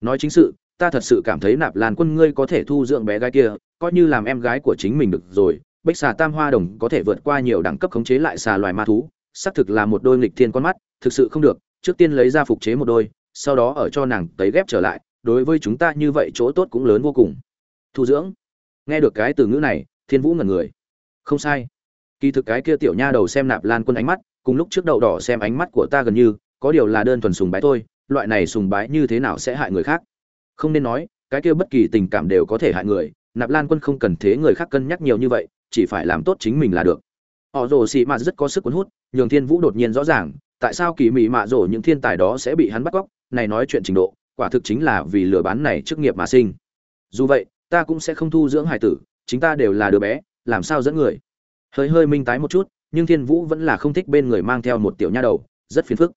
Speaker 1: Nói chính sự, ta thật sự cảm thấy nạp lan quân ngươi có thể thu dưỡng bé gái kia, coi như làm em gái của chính mình được rồi, bích xà tam hoa đồng có thể vượt qua nhiều đẳng cấp khống chế lại xà loài ma thú, xác thực là một đôi nghịch thiên con mắt thực sự không được, trước tiên lấy ra phục chế một đôi, sau đó ở cho nàng tấy ghép trở lại, đối với chúng ta như vậy chỗ tốt cũng lớn vô cùng. Thu dưỡng, nghe được cái từ ngữ này, thiên vũ ngẩn người. Không sai. Kỳ thực cái kia tiểu nha đầu xem nạp lan quân ánh mắt, cùng lúc trước đậu đỏ xem ánh mắt của ta gần như, có điều là đơn thuần sùng bái thôi, loại này sùng bái như thế nào sẽ hại người khác? Không nên nói, cái kia bất kỳ tình cảm đều có thể hại người, nạp lan quân không cần thế người khác cân nhắc nhiều như vậy, chỉ phải làm tốt chính mình là được. Họ rồ xì mạ rất có sức cuốn hút, nhường thiên vũ đột nhiên rõ ràng tại sao kỳ mị mạ rổ những thiên tài đó sẽ bị hắn bắt cóc? Này nói chuyện trình độ, quả thực chính là vì lừa bán này chức nghiệp mà sinh. Dù vậy, ta cũng sẽ không thu dưỡng hải tử, chính ta đều là đứa bé, làm sao dẫn người? Hơi hơi minh tái một chút, nhưng thiên vũ vẫn là không thích bên người mang theo một tiểu nha đầu, rất phiền phức.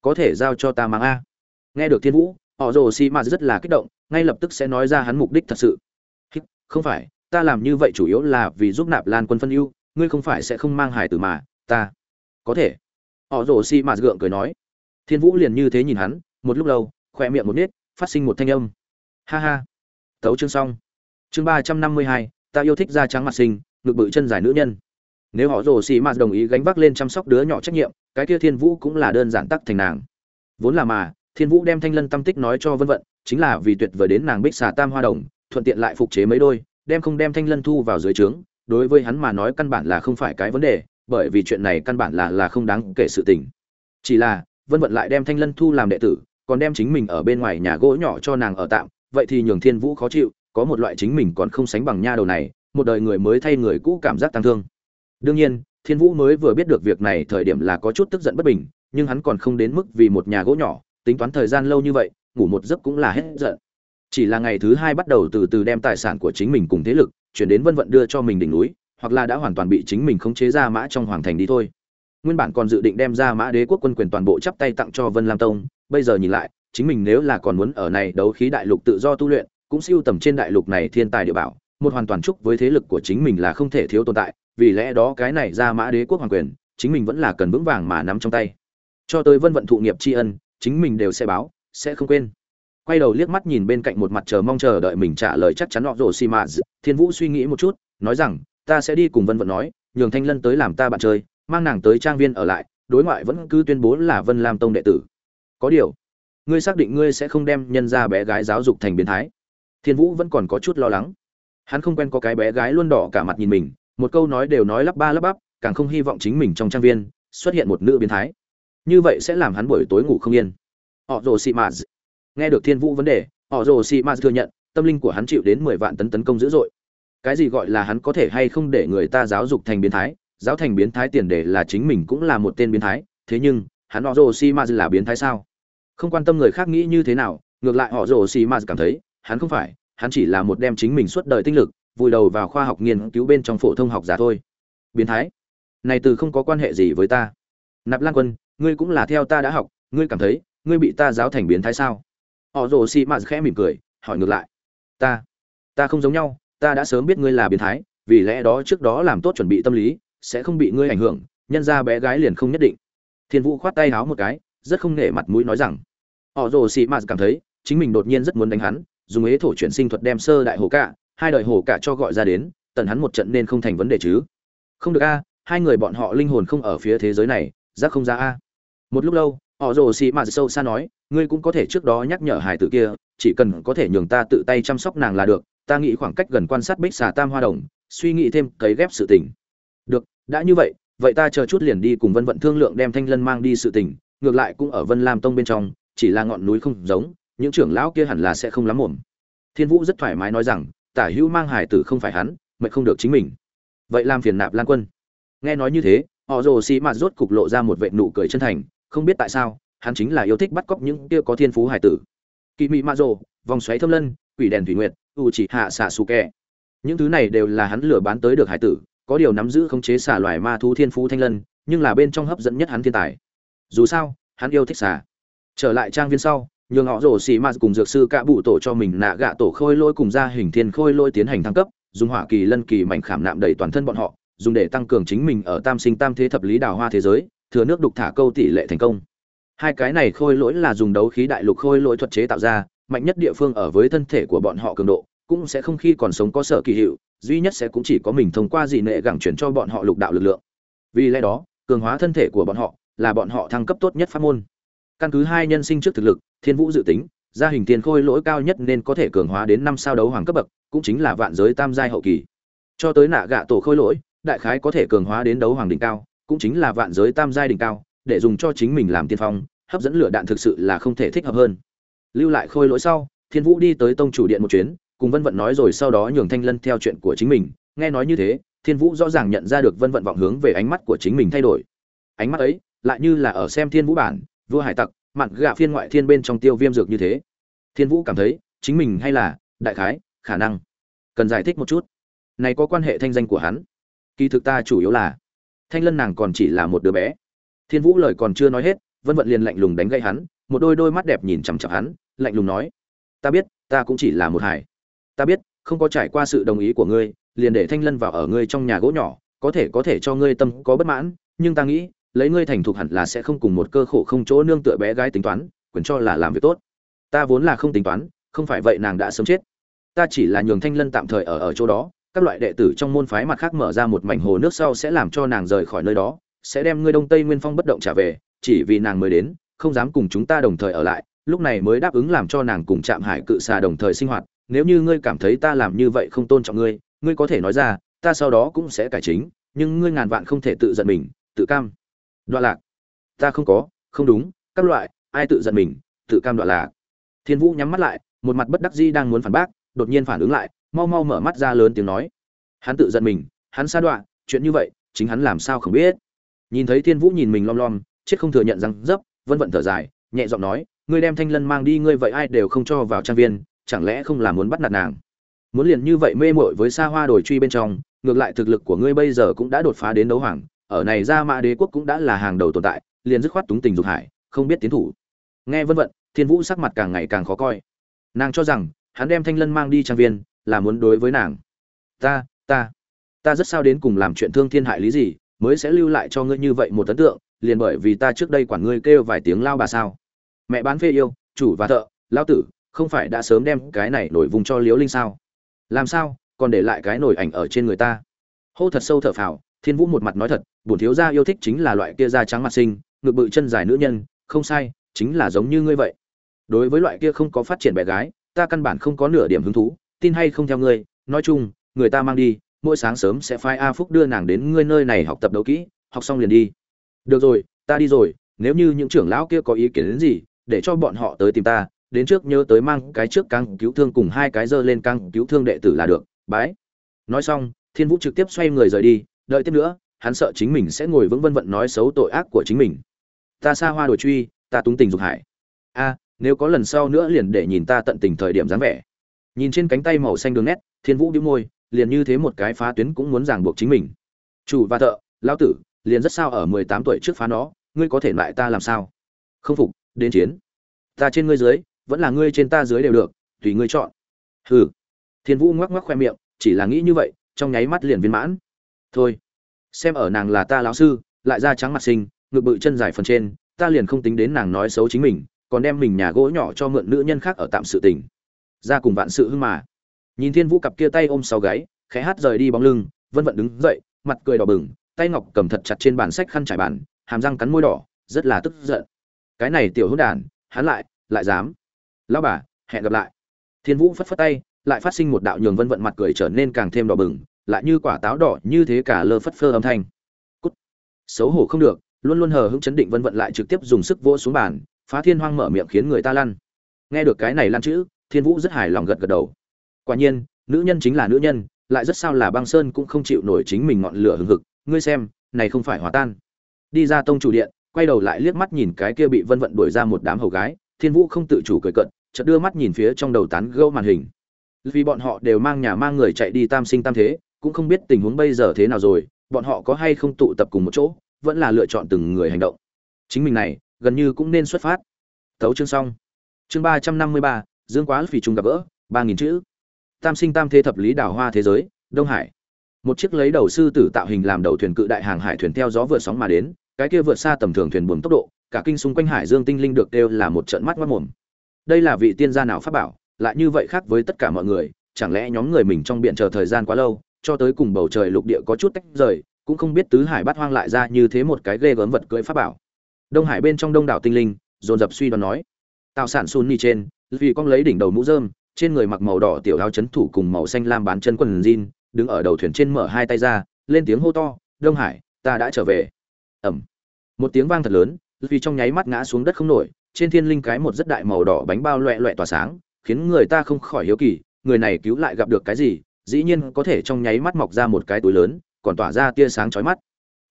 Speaker 1: Có thể giao cho ta mang a. Nghe được thiên vũ, họ rồ xì ma rất là kích động, ngay lập tức sẽ nói ra hắn mục đích thật sự. Không phải, ta làm như vậy chủ yếu là vì giúp nạp lan quân phân ưu, ngươi không phải sẽ không mang hải tử mà, ta. Có thể họ rồ xi mạt gượng cười nói. Thiên vũ liền như thế nhìn hắn, một lúc lâu khoe miệng một nít phát sinh một thanh âm. Ha ha. Tấu chương xong. Chương ba trăm năm mươi hai, ta yêu thích da trắng mặt sinh ngực bự chân dài nữ nhân. Nếu họ rồ xì mạt đồng ý gánh vác lên chăm sóc đứa nhỏ trách nhiệm, cái kia thiên vũ cũng là đơn giản tắc thành nàng. Vốn là mà, thiên vũ đem thanh lân tâm tích nói cho vân vận, chính là vì tuyệt vời đến nàng bích xà tam hoa đồng, thuận tiện lại phục chế mấy đôi, đem không đem thanh lân thu vào dưới trướng, đối với hắn mà nói căn bản là không phải cái vấn đề bởi vì chuyện này căn bản là là không đáng kể sự tình. Chỉ là, vân vận lại đem thanh lân thu làm đệ tử, còn đem chính mình ở bên ngoài nhà gỗ nhỏ cho nàng ở tạm. Vậy thì nhường thiên vũ khó chịu, có một loại chính mình còn không sánh bằng nha đầu này, một đời người mới thay người cũ cảm giác tăng thương. Đương nhiên, thiên vũ mới vừa biết được việc này thời điểm là có chút tức giận bất bình, nhưng hắn còn không đến mức vì một nhà gỗ nhỏ, tính toán thời gian lâu như vậy, ngủ một giấc cũng là hết giận. Chỉ là ngày thứ hai bắt đầu từ từ đem tài sản của chính mình cùng thế lực chuyển đến vân vận đưa cho mình đỉnh núi hoặc là đã hoàn toàn bị chính mình khống chế ra mã trong hoàng thành đi thôi. Nguyên bản còn dự định đem ra mã đế quốc quân quyền toàn bộ chắp tay tặng cho vân lam tông, bây giờ nhìn lại, chính mình nếu là còn muốn ở này đấu khí đại lục tự do tu luyện, cũng siêu tầm trên đại lục này thiên tài địa bảo, một hoàn toàn chúc với thế lực của chính mình là không thể thiếu tồn tại, vì lẽ đó cái này ra mã đế quốc hoàng quyền, chính mình vẫn là cần vững vàng mà nắm trong tay. Cho tới vân vận thụ nghiệp tri ân, chính mình đều sẽ báo, sẽ không quên. Quay đầu liếc mắt nhìn bên cạnh một mặt chờ mong chờ đợi mình trả lời chắc chắn họ rồ xì mạt thiên vũ suy nghĩ một chút, nói rằng ta sẽ đi cùng vân vận nói, nhường thanh lân tới làm ta bạn chơi, mang nàng tới trang viên ở lại, đối ngoại vẫn cứ tuyên bố là vân lam tông đệ tử. Có điều, ngươi xác định ngươi sẽ không đem nhân ra bé gái giáo dục thành biến thái. Thiên vũ vẫn còn có chút lo lắng. Hắn không quen có cái bé gái luôn đỏ cả mặt nhìn mình, một câu nói đều nói lắp ba lắp bắp, càng không hy vọng chính mình trong trang viên xuất hiện một nữ biến thái. Như vậy sẽ làm hắn buổi tối ngủ không yên. Họ rồ xị mạt. Nghe được thiên vũ vấn đề, họ rồ xị mạt thừa nhận, tâm linh của hắn chịu đến mười vạn tấn tấn công dữ dội cái gì gọi là hắn có thể hay không để người ta giáo dục thành biến thái? Giáo thành biến thái tiền đề là chính mình cũng là một tên biến thái, thế nhưng, hắn họ rồ si mạt là biến thái sao? Không quan tâm người khác nghĩ như thế nào, ngược lại họ rồ si mạt cảm thấy, hắn không phải, hắn chỉ là một đem chính mình suốt đời tinh lực, vùi đầu vào khoa học nghiên cứu bên trong phổ thông học giả thôi. Biến thái? Này từ không có quan hệ gì với ta. Nạp lan quân, ngươi cũng là theo ta đã học, ngươi cảm thấy, ngươi bị ta giáo thành biến thái sao? Họ rồ si mạt khẽ mỉm cười, hỏi ngược lại. Ta ta không giống nhau ta đã sớm biết ngươi là biến thái, vì lẽ đó trước đó làm tốt chuẩn bị tâm lý, sẽ không bị ngươi ảnh hưởng, nhân ra bé gái liền không nhất định. Thiên vũ khoát tay háo một cái, rất không nể mặt mũi nói rằng, họ rồ xì mạt cảm thấy, chính mình đột nhiên rất muốn đánh hắn, dùng ế thổ chuyển sinh thuật đem sơ đại hồ cả, hai đời hồ cả cho gọi ra đến, tận hắn một trận nên không thành vấn đề chứ. Không được a, hai người bọn họ linh hồn không ở phía thế giới này giác không ra a. Một lúc lâu, họ rồ xì mạt sâu xa nói, ngươi cũng có thể trước đó nhắc nhở hải tử kia, chỉ cần có thể nhường ta tự tay chăm sóc nàng là được ta nghĩ khoảng cách gần quan sát bích xà tam hoa đồng, suy nghĩ thêm cấy ghép sự tình. Được, đã như vậy vậy ta chờ chút liền đi cùng vân vận thương lượng đem thanh lân mang đi sự tình, ngược lại cũng ở vân lam tông bên trong, chỉ là ngọn núi không giống, những trưởng lão kia hẳn là sẽ không lắm mồm. Thiên vũ rất thoải mái nói rằng, tả hữu mang hải tử không phải hắn mệnh không được chính mình. Vậy làm phiền nạp lan quân. Nghe nói như thế, họ rồ xì mạt rốt cục lộ ra một vệ nụ cười chân thành, không biết tại sao, hắn chính là yêu thích bắt cóc những kia có thiên phú hải tử. Kỳ mị mạ rồ, vòng xoáy thâm lân, quỷ đèn thủy nguyệt u chỉ hạ xạ xù kẹ những thứ này đều là hắn lừa bán tới được hải tử, có điều nắm giữ khống chế xả loài ma thú thiên phú thanh lân, nhưng là bên trong hấp dẫn nhất hắn thiên tài. Dù sao, hắn yêu thích xả. Trở lại trang viên sau, nhường họ rổ xì mạt cùng dược sư cạ bụ tổ cho mình nạ gạ tổ khôi lôi cùng ra hình thiên khôi lôi tiến hành thăng cấp, dùng hỏa kỳ lân kỳ mảnh khảm nạm đầy toàn thân bọn họ, dùng để tăng cường chính mình ở tam sinh tam thế thập lý đào hoa thế giới, thừa nước đục thả câu tỷ lệ thành công. Hai cái này khôi lỗi là dùng đấu khí đại lục khôi lỗi thuật chế tạo ra mạnh nhất địa phương ở với thân thể của bọn họ cường độ, cũng sẽ không khi còn sống có sở kỳ hiệu, duy nhất sẽ cũng chỉ có mình thông qua dị nệ gẳng chuyển cho bọn họ lục đạo lực lượng. Vì lẽ đó, cường hóa thân thể của bọn họ là bọn họ thăng cấp tốt nhất pháp môn. Căn cứ hai nhân sinh trước thực lực, thiên vũ dự tính, gia hình tiền khôi lỗi cao nhất nên có thể cường hóa đến năm sao đấu hoàng cấp bậc, cũng chính là vạn giới tam giai hậu kỳ. Cho tới nạ gạ tổ khôi lỗi, đại khái có thể cường hóa đến đấu hoàng đỉnh cao, cũng chính là vạn giới tam giai đỉnh cao, để dùng cho chính mình làm tiên phong, hấp dẫn lửa đạn thực sự là không thể thích hợp hơn lưu lại khôi lỗi sau, thiên vũ đi tới tông chủ điện một chuyến, cùng vân vận nói rồi sau đó nhường thanh lân theo chuyện của chính mình. Nghe nói như thế, thiên vũ rõ ràng nhận ra được vân vận vọng hướng về ánh mắt của chính mình thay đổi. Ánh mắt ấy, lại như là ở xem thiên vũ bản, vua hải tặc mặn gạ phiên ngoại thiên bên trong tiêu viêm dược như thế. Thiên vũ cảm thấy, chính mình hay là, đại khái, khả năng, cần giải thích một chút. Này có quan hệ thanh danh của hắn? Kỳ thực ta chủ yếu là, thanh lân nàng còn chỉ là một đứa bé. Thiên vũ lời còn chưa nói hết, vân vận liền lạnh lùng đánh gãy hắn, một đôi đôi mắt đẹp nhìn chằm chặp hắn lạnh lùng nói, ta biết, ta cũng chỉ là một hải ta biết, không có trải qua sự đồng ý của ngươi, liền để thanh lân vào ở ngươi trong nhà gỗ nhỏ, có thể có thể cho ngươi tâm có bất mãn, nhưng ta nghĩ, lấy ngươi thành thục hẳn là sẽ không cùng một cơ khổ không chỗ nương tựa bé gái tính toán, quyền cho là làm việc tốt. Ta vốn là không tính toán, không phải vậy nàng đã sớm chết. Ta chỉ là nhường thanh lân tạm thời ở ở chỗ đó, các loại đệ tử trong môn phái mặt khác mở ra một mảnh hồ nước sau sẽ làm cho nàng rời khỏi nơi đó, sẽ đem ngươi đông tây nguyên phong bất động trả về, chỉ vì nàng mới đến, không dám cùng chúng ta đồng thời ở lại lúc này mới đáp ứng làm cho nàng cùng chạm hải cự xà đồng thời sinh hoạt, nếu như ngươi cảm thấy ta làm như vậy không tôn trọng ngươi ngươi có thể nói ra, ta sau đó cũng sẽ cải chính, nhưng ngươi ngàn vạn không thể tự giận mình, tự cam. Đoạn lạc. Ta không có, không đúng, các loại, ai tự giận mình, tự cam đoạn lạc. Thiên vũ nhắm mắt lại, một mặt bất đắc dĩ đang muốn phản bác, đột nhiên phản ứng lại, mau mau mở mắt ra lớn tiếng nói. Hắn tự giận mình, hắn xa đoạn chuyện như vậy, chính hắn làm sao không biết. Nhìn thấy thiên vũ nhìn mình lom lom, chết không thừa nhận rằng, dấp, vân vận thở dài, nhẹ giọng nói ngươi đem thanh lân mang đi, ngươi vậy ai đều không cho vào trang viên, chẳng lẽ không là muốn bắt nạt nàng? Muốn liền như vậy mê mội với xa hoa đồi truy bên trong, ngược lại thực lực của ngươi bây giờ cũng đã đột phá đến đấu hoàng, ở này ra mã đế quốc cũng đã là hàng đầu tồn tại, liền dứt khoát túng tình dục hải, không biết tiến thủ. Nghe vân vận, thiên vũ sắc mặt càng ngày càng khó coi. Nàng cho rằng, hắn đem thanh lân mang đi trang viên, là muốn đối với nàng. Ta ta ta rất sao đến cùng làm chuyện thương thiên hại lý gì, mới sẽ lưu lại cho ngươi như vậy một ấn tượng, liền bởi vì ta trước đây quản ngươi kêu vài tiếng lao bà sao? Mẹ bán phê yêu, chủ và thợ, lão tử, không phải đã sớm đem cái này nổi vùng cho liễu linh sao? Làm sao, còn để lại cái nổi ảnh ở trên người ta? Hô thật sâu thở phào, thiên vũ một mặt nói thật, bổn thiếu gia yêu thích chính là loại kia da trắng mặt sinh ngực bự chân dài nữ nhân, không sai, chính là giống như ngươi vậy. Đối với loại kia không có phát triển bé gái, ta căn bản không có nửa điểm hứng thú, tin hay không theo ngươi, nói chung, người ta mang đi, mỗi sáng sớm sẽ phái a phúc đưa nàng đến ngươi nơi này học tập đấu kỹ, học xong liền đi. Được rồi, ta đi rồi, nếu như những trưởng lão kia có ý kiến đến gì để cho bọn họ tới tìm ta, đến trước nhớ tới mang cái trước căng cứu thương cùng hai cái dơ lên căng cứu thương đệ tử là được, bái. Nói xong, thiên vũ trực tiếp xoay người rời đi, đợi tiếp nữa, hắn sợ chính mình sẽ ngồi vững vân vận nói xấu tội ác của chính mình. Ta xa hoa đổi truy, ta túng tình dục hải a, nếu có lần sau nữa liền để nhìn ta tận tình thời điểm dáng vẻ. Nhìn trên cánh tay màu xanh đường nét, thiên vũ đĩu môi, liền như thế một cái phá tuyến cũng muốn ràng buộc chính mình. Chủ và thợ, lão tử, liền rất sao ở mười tám tuổi trước phá nó, ngươi có thể lại ta làm sao? Không phục đến chiến. Ta trên ngươi dưới, vẫn là ngươi trên ta dưới đều được, tùy ngươi chọn. Hừ. Thiên vũ ngoắc ngoắc khoe miệng, chỉ là nghĩ như vậy, trong nháy mắt liền viên mãn. Thôi. Xem ở nàng là ta lão sư, lại da trắng mặt sinh ngực bự chân dài phần trên, ta liền không tính đến nàng nói xấu chính mình, còn đem mình nhà gỗ nhỏ cho mượn nữ nhân khác ở tạm sự tình. Ra cùng vạn sự hưng mà. Nhìn thiên vũ cặp kia tay ôm sau gáy, khẽ hát rời đi bóng lưng, vân vận đứng dậy, mặt cười đỏ bừng, tay ngọc cầm thật chặt trên bàn sách khăn trải bàn, hàm răng cắn môi đỏ, rất là tức giận cái này tiểu hữu đàn, hắn lại lại dám. Lão bà, hẹn gặp lại. Thiên vũ phất phất tay, lại phát sinh một đạo nhường vân vận mặt cười trở nên càng thêm đỏ bừng, lại như quả táo đỏ như thế cả lơ phất phơ âm thanh. Cút. Xấu hổ không được, luôn luôn hờ hững chấn định vân vận lại trực tiếp dùng sức vỗ xuống bàn, phá thiên hoang mở miệng khiến người ta lăn. Nghe được cái này lăn chữ, thiên vũ rất hài lòng gật gật đầu. Quả nhiên, nữ nhân chính là nữ nhân, lại rất sao là băng sơn cũng không chịu nổi chính mình ngọn lửa hừng hực. Ngươi xem, này không phải hòa tan. Đi ra tông chủ điện quay đầu lại liếc mắt nhìn cái kia bị vân vận đuổi ra một đám hầu gái, thiên vũ không tự chủ cười cận chợt đưa mắt nhìn phía trong đầu tán gẫu màn hình. Vì bọn họ đều mang nhà mang người chạy đi tam sinh tam thế, cũng không biết tình huống bây giờ thế nào rồi, bọn họ có hay không tụ tập cùng một chỗ, vẫn là lựa chọn từng người hành động. Chính mình này, gần như cũng nên xuất phát. Tấu chương xong. Chương ba trăm năm mươi ba, dương quá phỉ trùng gặp gỡ, ba nghìn chữ. Tam sinh tam thế thập lý đảo hoa thế giới, đông hải. Một chiếc lấy đầu sư tử tạo hình làm đầu thuyền cự đại hàng hải thuyền theo gió vừa sóng mà đến cái kia vượt xa tầm thường thuyền buồm tốc độ, cả kinh xung quanh hải dương tinh linh được đều là một trận mắt mắt mồm. Đây là vị tiên gia nào pháp bảo, lại như vậy khác với tất cả mọi người, chẳng lẽ nhóm người mình trong biển chờ thời gian quá lâu, cho tới cùng bầu trời lục địa có chút tách rời, cũng không biết tứ hải bát hoang lại ra như thế một cái ghê gớm vật cưỡi pháp bảo. Đông hải bên trong đông đảo tinh linh, dồn dập suy đoán nói tạo sản sun ni trên, vì con lấy đỉnh đầu mũ rơm, trên người mặc màu đỏ tiểu áo chấn thủ cùng màu xanh lam bán chân quần jean, đứng ở đầu thuyền trên mở hai tay ra, lên tiếng hô to, đông hải, ta đã trở về ẩm. Một tiếng vang thật lớn vì trong nháy mắt ngã xuống đất không nổi, trên thiên linh cái một rất đại màu đỏ bánh bao loẹ loẹ tỏa sáng, khiến người ta không khỏi hiếu kỳ, người này cứu lại gặp được cái gì, dĩ nhiên có thể trong nháy mắt mọc ra một cái túi lớn, còn tỏa ra tia sáng chói mắt.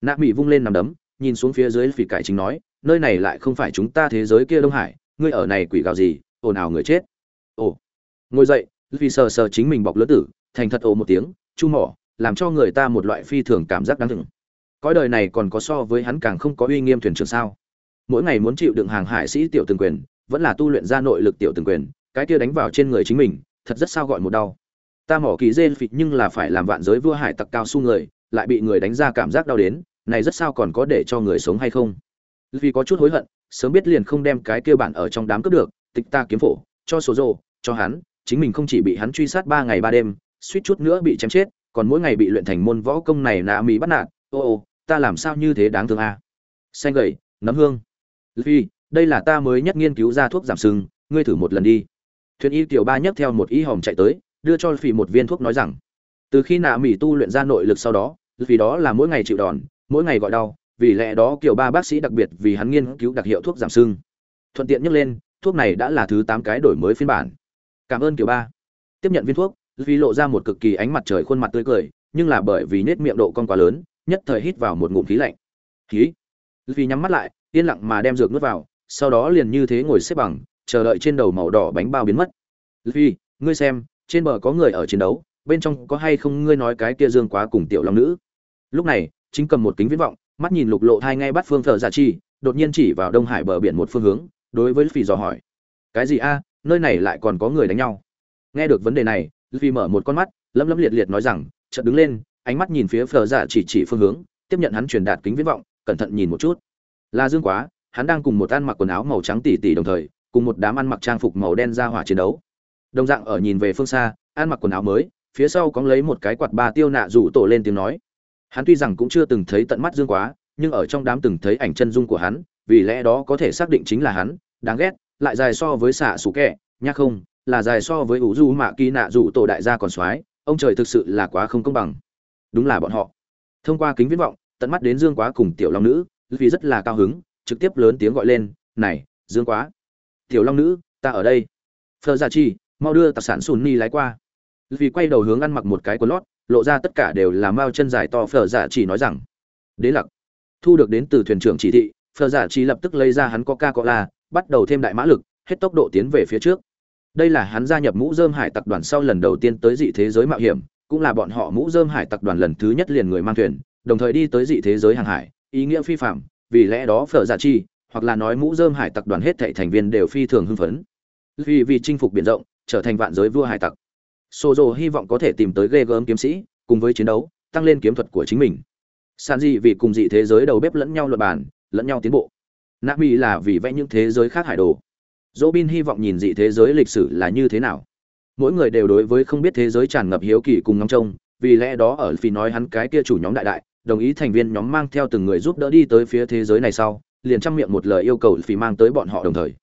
Speaker 1: Nạ mỹ vung lên nằm đấm, nhìn xuống phía dưới phỉ cải chính nói, nơi này lại không phải chúng ta thế giới kia đông hải, ngươi ở này quỷ gào gì, ồn ào người chết. Ồ. Ngồi dậy vì sờ sờ chính mình bọc lứa tử, thành thật ồ một tiếng, chu mỏ, làm cho người ta một loại phi thường cảm giác đáng thừng cõi đời này còn có so với hắn càng không có uy nghiêm thuyền trưởng sao? Mỗi ngày muốn chịu đựng hàng hải sĩ tiểu từng quyền, vẫn là tu luyện ra nội lực tiểu từng quyền, cái kia đánh vào trên người chính mình, thật rất sao gọi một đau. Ta mỏ kỳ dê phịt nhưng là phải làm vạn giới vua hải tặc cao su người, lại bị người đánh ra cảm giác đau đến, này rất sao còn có để cho người sống hay không? Vì có chút hối hận, sớm biết liền không đem cái kia bản ở trong đám cướp được, tịch ta kiếm phổ, cho số rồ, cho hắn, chính mình không chỉ bị hắn truy sát ba ngày ba đêm, suýt chút nữa bị chém chết, còn mỗi ngày bị luyện thành môn võ công này nạ mỹ bắt nạt, ô ô ta làm sao như thế đáng thương a? À? xanh gầy, nấm hương. Vì đây là ta mới nhất nghiên cứu ra thuốc giảm sưng, ngươi thử một lần đi. Thuyền y tiểu ba nhấc theo một y hòm chạy tới, đưa cho phì một viên thuốc nói rằng, từ khi nạ mỹ tu luyện ra nội lực sau đó vì đó là mỗi ngày chịu đòn, mỗi ngày gọi đau, vì lẽ đó kiểu ba bác sĩ đặc biệt vì hắn nghiên cứu đặc hiệu thuốc giảm sưng. Thuận tiện nhắc lên, thuốc này đã là thứ tám cái đổi mới phiên bản. Cảm ơn kiểu ba. Tiếp nhận viên thuốc vì lộ ra một cực kỳ ánh mặt trời khuôn mặt tươi cười, nhưng là bởi vì nết miệng độ con quá lớn nhất thời hít vào một ngụm khí lạnh. Khí. Vì nhắm mắt lại, yên lặng mà đem dược nuốt vào, sau đó liền như thế ngồi xếp bằng, chờ đợi trên đầu màu đỏ bánh bao biến mất. Vì ngươi xem, trên bờ có người ở chiến đấu, bên trong có hay không ngươi nói cái kia dương quá cùng tiểu long nữ? Lúc này, chính cầm một kính viễn vọng, mắt nhìn lục lộ hai ngay bắt phương thờ giả chi, đột nhiên chỉ vào đông hải bờ biển một phương hướng, đối với phì dò hỏi. Cái gì a, nơi này lại còn có người đánh nhau? Nghe được vấn đề này phi mở một con mắt, lấm lấm liệt liệt nói rằng, chợt đứng lên ánh mắt nhìn phía phờ giả dạ chỉ chỉ phương hướng, tiếp nhận hắn truyền đạt kính viễn vọng, cẩn thận nhìn một chút. Là dương quá, hắn đang cùng một ăn mặc quần áo màu trắng tỉ tỉ đồng thời, cùng một đám ăn mặc trang phục màu đen ra hỏa chiến đấu. Đồng dạng ở nhìn về phương xa, ăn mặc quần áo mới, phía sau có lấy một cái quạt ba tiêu nạ rủ tổ lên tiếng nói. Hắn tuy rằng cũng chưa từng thấy tận mắt dương quá, nhưng ở trong đám từng thấy ảnh chân dung của hắn, vì lẽ đó có thể xác định chính là hắn, đáng ghét, lại dài so với xạ sủ kẹ nhắc không, là dài so với ủ du mạ kỳ nạ rủ tổ đại gia còn soái, ông trời thực sự là quá không công bằng đúng là bọn họ. Thông qua kính viễn vọng, tận mắt đến dương quá cùng tiểu long nữ, vì rất là cao hứng, trực tiếp lớn tiếng gọi lên, này, dương quá, tiểu long nữ, ta ở đây. Phờ gia chi, mau đưa tặc sản sùn ni lái qua. Vì quay đầu hướng ăn mặc một cái quần lót, lộ ra tất cả đều là mao chân dài to, phờ dạ giả chỉ nói rằng, đế lặc, thu được đến từ thuyền trưởng chỉ thị. Phờ dạ giả chỉ lập tức lấy ra hắn coca cola bắt đầu thêm đại mã lực, hết tốc độ tiến về phía trước. Đây là hắn gia nhập mũ dơm hải tặc đoàn sau lần đầu tiên tới dị thế giới mạo hiểm cũng là bọn họ mũ dơm hải tặc đoàn lần thứ nhất liền người mang thuyền đồng thời đi tới dị thế giới hàng hải ý nghĩa phi phạm vì lẽ đó phở giả chi hoặc là nói mũ dơm hải tặc đoàn hết thảy thành viên đều phi thường hưng phấn vì vì chinh phục biển rộng trở thành vạn giới vua hải tặc Sô Dô hy vọng có thể tìm tới ghê gớm kiếm sĩ, cùng với chiến đấu, tăng lên kiếm thuật của chính mình. San Di vì cùng dị thế giới đầu bếp lẫn nhau luận bàn, lẫn nhau tiến bộ. Nami là vì vẽ những thế giới khác hải đồ. Robin hy vọng nhìn dị thế giới lịch sử là như thế nào. Mỗi người đều đối với không biết thế giới tràn ngập hiếu kỳ cùng ngóng trông, vì lẽ đó ở phi nói hắn cái kia chủ nhóm đại đại, đồng ý thành viên nhóm mang theo từng người giúp đỡ đi tới phía thế giới này sau, liền chăm miệng một lời yêu cầu phi mang tới bọn họ đồng thời.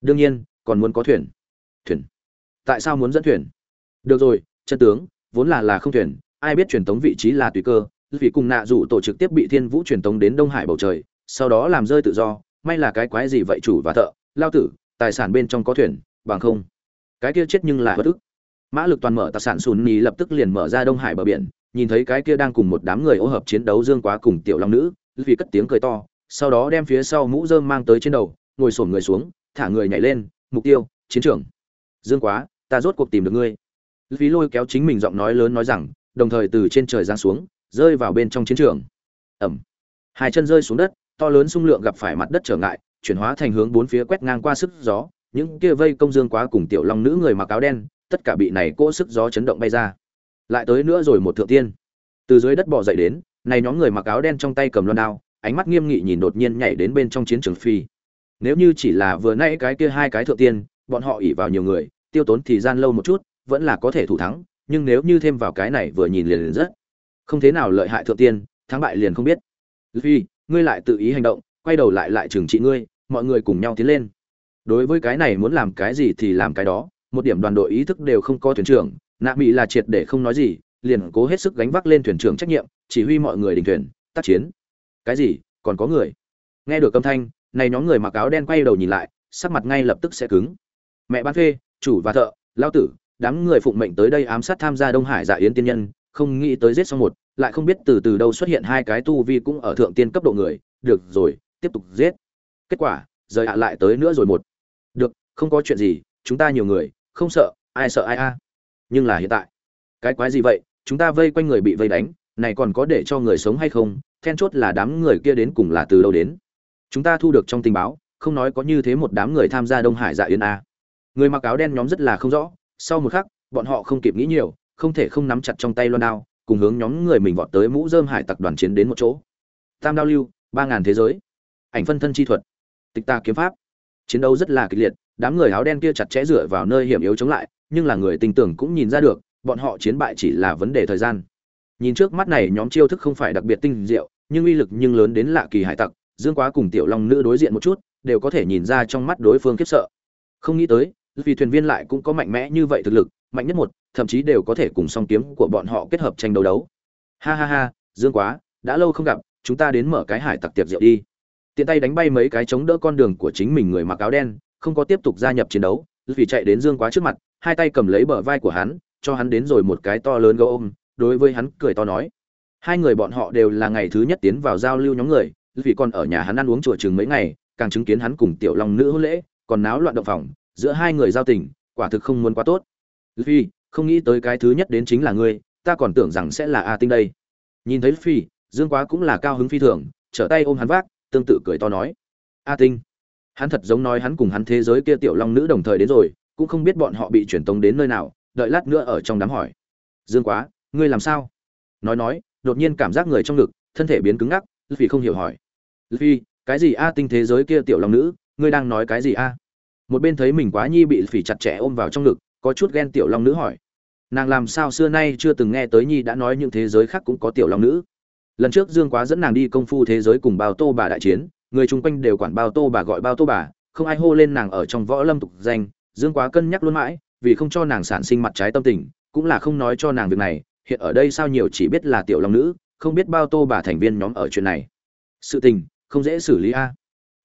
Speaker 1: Đương nhiên, còn muốn có thuyền. Thuyền? Tại sao muốn dẫn thuyền? được rồi chân tướng vốn là là không thuyền ai biết truyền tống vị trí là tùy cơ vì cùng nạ dụ tổ trực tiếp bị thiên vũ truyền tống đến đông hải bầu trời sau đó làm rơi tự do may là cái quái gì vậy chủ và thợ lao tử tài sản bên trong có thuyền bằng không cái kia chết nhưng là bất ức. Mã lực toàn mở tạc sản sùn nhì lập tức liền mở ra đông hải bờ biển, nhìn thấy cái kia đang cùng một đám người ô hợp chiến đấu dương quá cùng tiểu long nữ vì cất tiếng cười to, sau đó đem phía sau mũ dơm mang tới trên đầu, ngồi xổm người xuống, thả người nhảy lên, mục tiêu, chiến trường. Dương quá, ta rốt cuộc tìm được ngươi. Vì lôi kéo chính mình giọng nói lớn nói rằng, đồng thời từ trên trời giáng xuống, rơi vào bên trong chiến trường. Ẩm. Hai chân rơi xuống đất, to lớn xung lượng gặp phải mặt đất trở ngại, chuyển hóa thành hướng bốn phía quét ngang qua sức gió những kia vây công dương quá cùng tiểu long nữ người mặc áo đen tất cả bị này cỗ sức gió chấn động bay ra. Lại tới nữa rồi một thượng tiên. Từ dưới đất bò dậy đến này nhóm người mặc áo đen trong tay cầm loan đao ánh mắt nghiêm nghị nhìn đột nhiên nhảy đến bên trong chiến trường phi. Nếu như chỉ là vừa nãy cái kia hai cái thượng tiên bọn họ ỉ vào nhiều người tiêu tốn thì gian lâu một chút vẫn là có thể thủ thắng nhưng nếu như thêm vào cái này vừa nhìn liền, liền rất. Không thế nào lợi hại thượng tiên thắng bại liền không biết. Phi, ngươi lại tự ý hành động quay đầu lại lại trừng trị ngươi mọi người cùng nhau tiến lên đối với cái này muốn làm cái gì thì làm cái đó một điểm đoàn đội ý thức đều không có thuyền trưởng nạ mỹ là triệt để không nói gì liền cố hết sức gánh vác lên thuyền trưởng trách nhiệm chỉ huy mọi người đình thuyền tác chiến. Cái gì? Còn có người? Nghe được âm thanh này nhóm người mặc áo đen quay đầu nhìn lại sắc mặt ngay lập tức sẽ cứng. Mẹ bán phê chủ và thợ lao tử đám người phụng mệnh tới đây ám sát tham gia Đông Hải Dạ Yến tiên nhân, không nghĩ tới giết xong một, lại không biết từ từ đâu xuất hiện hai cái tu vi cũng ở thượng tiên cấp độ người, được rồi, tiếp tục giết. Kết quả, rời hạ lại tới nữa rồi một. Không có chuyện gì, chúng ta nhiều người, không sợ, ai sợ ai a. Nhưng là hiện tại, cái quái gì vậy, chúng ta vây quanh người bị vây đánh, này còn có để cho người sống hay không? Then chốt là đám người kia đến cùng là từ đâu đến. Chúng ta thu được trong tình báo, không nói có như thế một đám người tham gia Đông Hải Dạ Yến a. Người mặc áo đen nhóm rất là không rõ, sau một khắc bọn họ không kịp nghĩ nhiều không thể không nắm chặt trong tay loan đao cùng hướng nhóm người mình vọt tới mũ dơm hải tặc đoàn chiến đến một chỗ tam đao lưu ba ngàn thế giới ảnh phân thân chi thuật tịch ta kiếm pháp chiến đấu rất là kịch liệt đám người áo đen kia chặt chẽ dựa vào nơi hiểm yếu chống lại, nhưng là người tình tưởng cũng nhìn ra được, bọn họ chiến bại chỉ là vấn đề thời gian. Nhìn trước mắt này nhóm chiêu thức không phải đặc biệt tinh diệu, nhưng uy lực nhưng lớn đến lạ kỳ hải tặc, dương quá cùng tiểu long nữ đối diện một chút, đều có thể nhìn ra trong mắt đối phương khiếp sợ. Không nghĩ tới, vì thuyền viên lại cũng có mạnh mẽ như vậy thực lực, mạnh nhất một, thậm chí đều có thể cùng song kiếm của bọn họ kết hợp tranh đấu đấu. Ha ha ha, dương quá, đã lâu không gặp, chúng ta đến mở cái hải tặc tiệc rượu đi. Tiện tay đánh bay mấy cái chống đỡ con đường của chính mình người mặc áo đen không có tiếp tục gia nhập chiến đấu, vì chạy đến dương quá trước mặt, hai tay cầm lấy bờ vai của hắn, cho hắn đến rồi một cái to lớn gấu ôm, đối với hắn cười to nói. Hai người bọn họ đều là ngày thứ nhất tiến vào giao lưu nhóm người, vì còn ở nhà hắn ăn uống chùa chừng mấy ngày, càng chứng kiến hắn cùng tiểu long nữ hôn lễ, còn náo loạn động phòng, giữa hai người giao tình, quả thực không muốn quá tốt. Phi, không nghĩ tới cái thứ nhất đến chính là ngươi, ta còn tưởng rằng sẽ là a tinh đây. Nhìn thấy phi, dương quá cũng là cao hứng phi thường, trở tay ôm hắn vác, tương tự cười to nói. A tinh hắn thật giống nói hắn cùng hắn thế giới kia tiểu long nữ đồng thời đến rồi, cũng không biết bọn họ bị truyền tống đến nơi nào, đợi lát nữa ở trong đám hỏi. Dương quá, ngươi làm sao? Nói nói, đột nhiên cảm giác người trong ngực, thân thể biến cứng ngắc vì không hiểu hỏi. Vì cái gì a tinh thế giới kia tiểu long nữ, ngươi đang nói cái gì a? Một bên thấy mình quá nhi bị phỉ chặt chẽ ôm vào trong ngực, có chút ghen tiểu long nữ hỏi. Nàng làm sao xưa nay chưa từng nghe tới nhi đã nói những thế giới khác cũng có tiểu long nữ? Lần trước dương quá dẫn nàng đi công phu thế giới cùng bao tô bà đại chiến người chung quanh đều quản bao tô bà gọi bao tô bà, không ai hô lên nàng ở trong võ lâm tục danh, dương quá cân nhắc luôn mãi, vì không cho nàng sản sinh mặt trái tâm tình, cũng là không nói cho nàng việc này, hiện ở đây sao nhiều chỉ biết là tiểu long nữ, không biết bao tô bà thành viên nhóm ở chuyện này. Sự tình, không dễ xử lý a.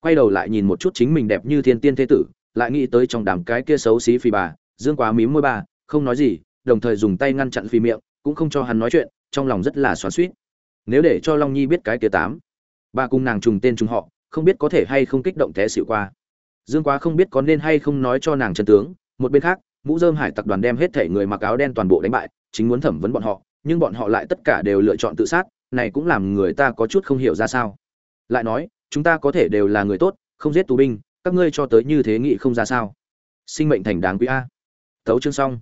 Speaker 1: Quay đầu lại nhìn một chút chính mình đẹp như thiên tiên thế tử, lại nghĩ tới trong đám cái kia xấu xí phi bà, dương quá mím môi bà, không nói gì, đồng thời dùng tay ngăn chặn phi miệng, cũng không cho hắn nói chuyện, trong lòng rất là xoắn suýt nếu để cho long nhi biết cái kia tám, bà cùng nàng trùng tên trùng họ không biết có thể hay không kích động té xịu qua. Dương quá không biết có nên hay không nói cho nàng chân tướng, một bên khác, mũ dơm hải tặc đoàn đem hết thể người mặc áo đen toàn bộ đánh bại, chính muốn thẩm vấn bọn họ, nhưng bọn họ lại tất cả đều lựa chọn tự sát, này cũng làm người ta có chút không hiểu ra sao. Lại nói, chúng ta có thể đều là người tốt, không giết tù binh, các ngươi cho tới như thế nghị không ra sao? Sinh mệnh thành đáng quý a. Tấu chương xong.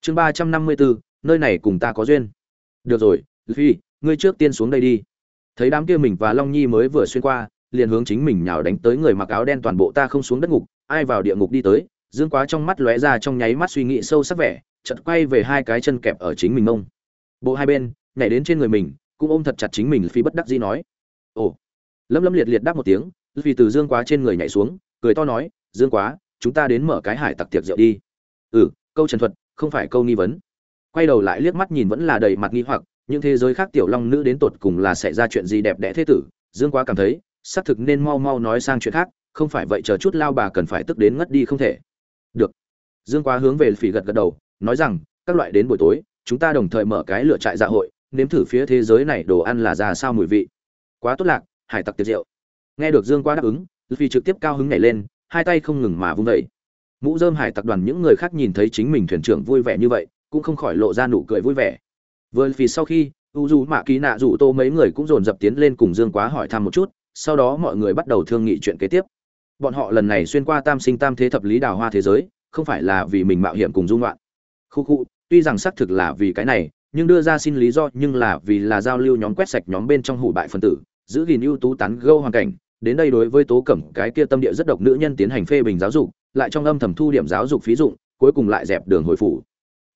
Speaker 1: Chương ba trăm năm mươi bốn nơi này cùng ta có duyên. Được rồi phi ngươi trước tiên xuống đây đi. Thấy đám kia mình và long nhi mới vừa xuyên qua liền hướng chính mình nhào đánh tới người mặc áo đen toàn bộ ta không xuống đất ngục, ai vào địa ngục đi tới, dương quá trong mắt lóe ra trong nháy mắt suy nghĩ sâu sắc vẻ, chợt quay về hai cái chân kẹp ở chính mình mông bộ hai bên, nhảy đến trên người mình, cũng ôm thật chặt chính mình phi bất đắc dĩ nói. Ồ. Lâm lâm liệt liệt đáp một tiếng vì từ dương quá trên người nhảy xuống, cười to nói, dương quá, chúng ta đến mở cái hải tặc tiệc rượu đi. Ừ câu trần thuật, không phải câu nghi vấn. Quay đầu lại liếc mắt nhìn vẫn là đầy mặt nghi hoặc, những thế giới khác tiểu long nữ đến tột cùng là sẽ ra chuyện gì đẹp đẽ thế tử? Dương quá cảm thấy xác thực nên mau mau nói sang chuyện khác, không phải vậy chờ chút lao bà cần phải tức đến ngất đi không thể. Được. Dương quá hướng về phỉ gật gật đầu, nói rằng, các loại đến buổi tối, chúng ta đồng thời mở cái lựa trại dạ hội, nếm thử phía thế giới này đồ ăn là ra sao mùi vị. Quá tốt lạc, hải tặc tiệc rượu nghe được dương quá đáp ứng phi trực tiếp cao hứng nhảy lên, hai tay không ngừng mà vung vẩy mũ dơm hải tặc đoàn những người khác nhìn thấy chính mình thuyền trưởng vui vẻ như vậy, cũng không khỏi lộ ra nụ cười vui vẻ. Vừa phi sau khi u du mạ ký nạ rủ tô mấy người cũng dồn dập tiến lên cùng dương quá hỏi thăm một chút sau đó mọi người bắt đầu thương nghị chuyện kế tiếp. Bọn họ lần này xuyên qua tam sinh tam thế thập lý đào hoa thế giới, không phải là vì mình mạo hiểm cùng dung loạn. Khu khu, tuy rằng xác thực là vì cái này, nhưng đưa ra xin lý do nhưng là vì là giao lưu nhóm quét sạch nhóm bên trong hủ bại phân tử, giữ gìn ưu tú tán gâu hoàn cảnh. Đến đây đối với tố cẩm, cái kia tâm địa rất độc nữ nhân tiến hành phê bình giáo dục, lại trong âm thầm thu điểm giáo dục phí dụng, cuối cùng lại dẹp đường hồi phủ.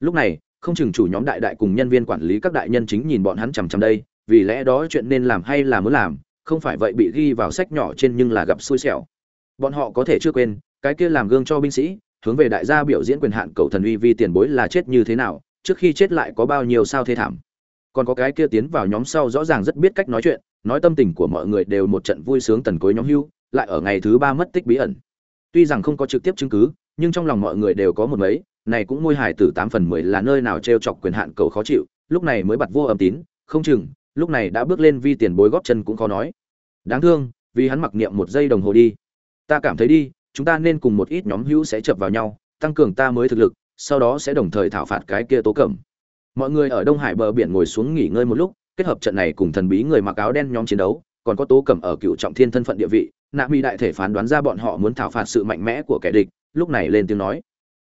Speaker 1: Lúc này, không chừng chủ nhóm đại đại cùng nhân viên quản lý các đại nhân chính nhìn bọn hắn chằm chằm đây, vì lẽ đó chuyện nên làm hay là muốn làm không phải vậy bị ghi vào sách nhỏ trên nhưng là gặp xui xẻo. Bọn họ có thể chưa quên, cái kia làm gương cho binh sĩ, hướng về đại gia biểu diễn quyền hạn cầu thần uy vi tiền bối là chết như thế nào, trước khi chết lại có bao nhiêu sao thế thảm. Còn có cái kia tiến vào nhóm sau rõ ràng rất biết cách nói chuyện, nói tâm tình của mọi người đều một trận vui sướng tần cối nhóm hưu, lại ở ngày thứ ba mất tích bí ẩn. Tuy rằng không có trực tiếp chứng cứ, nhưng trong lòng mọi người đều có một mấy, này cũng môi hài từ tám phần mười là nơi nào t r e o chọc quyền hạn cầu khó chịu, lúc này mới bật vô âm tín, không chừng lúc này đã bước lên vi tiền bối góp chân cũng khó nói. Đáng thương, vì hắn mặc niệm một giây đồng hồ đi. Ta cảm thấy đi, chúng ta nên cùng một ít nhóm hữu sẽ chập vào nhau, tăng cường ta mới thực lực, sau đó sẽ đồng thời thảo phạt cái kia tố cẩm. Mọi người ở đông hải bờ biển ngồi xuống nghỉ ngơi một lúc, kết hợp trận này cùng thần bí người mặc áo đen nhóm chiến đấu, còn có tố cẩm ở cựu trọng thiên thân phận địa vị, nạ mỹ đại thể phán đoán ra bọn họ muốn thảo phạt sự mạnh mẽ của kẻ địch, lúc này lên tiếng nói.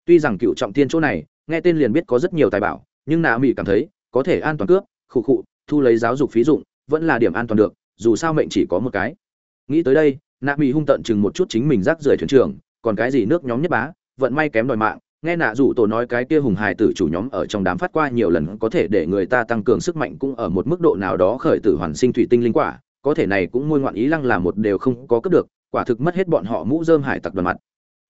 Speaker 1: Tuy rằng cựu trọng thiên chỗ này, nghe tên liền biết có rất nhiều tài bảo, nhưng nạ mỹ cảm thấy, có thể an toàn cướp, khụ khụ thu lấy giáo dục phí dụng, vẫn là điểm an toàn được, dù sao mệnh chỉ có một cái. Nghĩ tới đây, nạ mỹ hung tận chừng một chút chính mình rác rưởi thuyền trưởng, còn cái gì nước nhóm nhất bá, vận may kém đòi mạng, nghe nạ rủ tổ nói cái kia hùng hài tử chủ nhóm ở trong đám phát qua nhiều lần có thể để người ta tăng cường sức mạnh cũng ở một mức độ nào đó khởi tử hoàn sinh thủy tinh linh quả, có thể này cũng môi ngoạn ý lăng là một đều không có cấp được, quả thực mất hết bọn họ mũ dơm hải tặc đoàn mặt.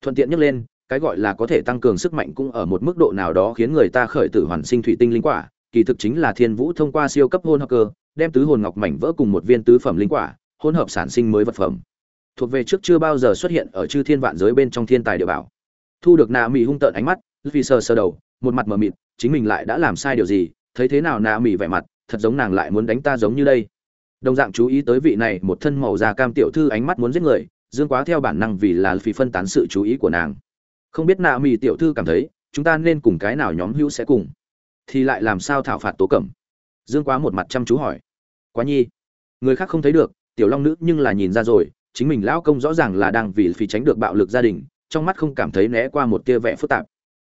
Speaker 1: Thuận tiện nhắc lên, cái gọi là có thể tăng cường sức mạnh cũng ở một mức độ nào đó khiến người ta khởi tử hoàn sinh thủy tinh linh quả kỳ thực chính là thiên vũ thông qua siêu cấp hôn hợp cơ, đem tứ hồn ngọc mảnh vỡ cùng một viên tứ phẩm linh quả hỗn hợp sản sinh mới vật phẩm. Thuộc về trước chưa bao giờ xuất hiện ở chư thiên vạn giới bên trong thiên tài địa bảo. Thu được nạ mỹ hung tợn ánh mắt, vì sờ sờ đầu, một mặt mờ mịt, chính mình lại đã làm sai điều gì, thấy thế nào nạ mỹ vẻ mặt, thật giống nàng lại muốn đánh ta giống như đây. Đồng dạng chú ý tới vị này, một thân màu da cam tiểu thư ánh mắt muốn giết người, dương quá theo bản năng vì là phi phân tán sự chú ý của nàng. Không biết nạ mỹ tiểu thư cảm thấy, chúng ta nên cùng cái nào nhóm hữu sẽ cùng? Thì lại làm sao thảo phạt tố cẩm? Dương quá một mặt chăm chú hỏi. Quá nhi, người khác không thấy được, tiểu long nữ nhưng là nhìn ra rồi, chính mình lão công rõ ràng là đang vì phí tránh được bạo lực gia đình, trong mắt không cảm thấy né qua một tia vẻ phức tạp.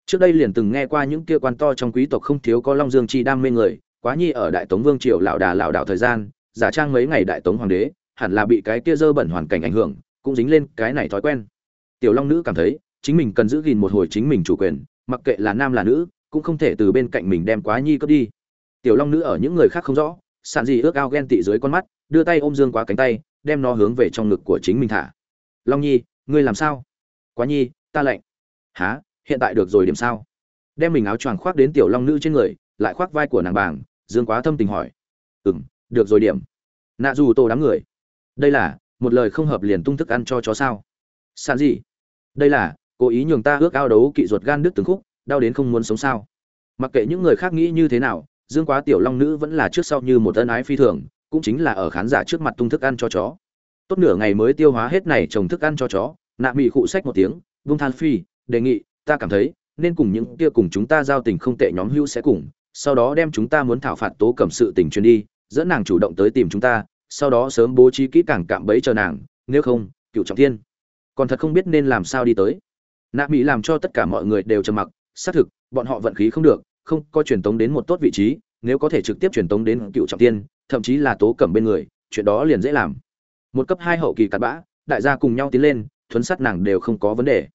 Speaker 1: Trước đây liền từng nghe qua những kia quan to trong quý tộc không thiếu có long dương chi đam mê người, quá nhi ở đại tống vương triều lão đà lão đảo thời gian, giả trang mấy ngày đại tống hoàng đế, hẳn là bị cái kia dơ bẩn hoàn cảnh ảnh hưởng, cũng dính lên cái này thói quen. Tiểu long nữ cảm thấy, chính mình cần giữ gìn một hồi chính mình chủ quyền, mặc kệ là nam là nữ cũng không thể từ bên cạnh mình đem quá nhi cướp đi. Tiểu long nữ ở những người khác không rõ, sạn gì ước ao ghen tị dưới con mắt, đưa tay ôm dương quá cánh tay, đem nó hướng về trong ngực của chính mình thả. Long nhi, ngươi làm sao? Quá nhi, ta lạnh. Há hiện tại được rồi điểm sao? Đem mình áo choàng khoác đến tiểu long nữ trên người, lại khoác vai của nàng bảng, dương quá thâm tình hỏi. Ừ m được rồi điểm. Nạ dù tô đám người. Đây là, một lời không hợp liền tung thức ăn cho chó sao? Sàn gì đây là, cố ý nhường ta ước ao đấu kỵ ruột gan đứt từng khúc đau đến không muốn sống sao? Mặc kệ những người khác nghĩ như thế nào, dương quá tiểu long nữ vẫn là trước sau như một ân ái phi thường, cũng chính là ở khán giả trước mặt tung thức ăn cho chó. Tốt nửa ngày mới tiêu hóa hết này trồng thức ăn cho chó, nạ mị khụ sách một tiếng, vung than phi, đề nghị, ta cảm thấy, nên cùng những kia cùng chúng ta giao tình không tệ nhóm hữu sẽ cùng, sau đó đem chúng ta muốn thảo phạt tố cầm sự tình truyền đi, dẫn nàng chủ động tới tìm chúng ta, sau đó sớm bố trí kỹ càng cạm bẫy chờ nàng, nếu không, cựu trọng thiên. Còn thật không biết nên làm sao đi tới. Nạ mỹ làm cho tất cả mọi người đều trầm mặc xác thực, bọn họ vận khí không được, không có truyền tống đến một tốt vị trí, nếu có thể trực tiếp truyền tống đến cựu trọng tiên, thậm chí là tố cẩm bên người, chuyện đó liền dễ làm. Một cấp hai hậu kỳ cặn bã, đại gia cùng nhau tiến lên, thuấn sát nàng đều không có vấn đề.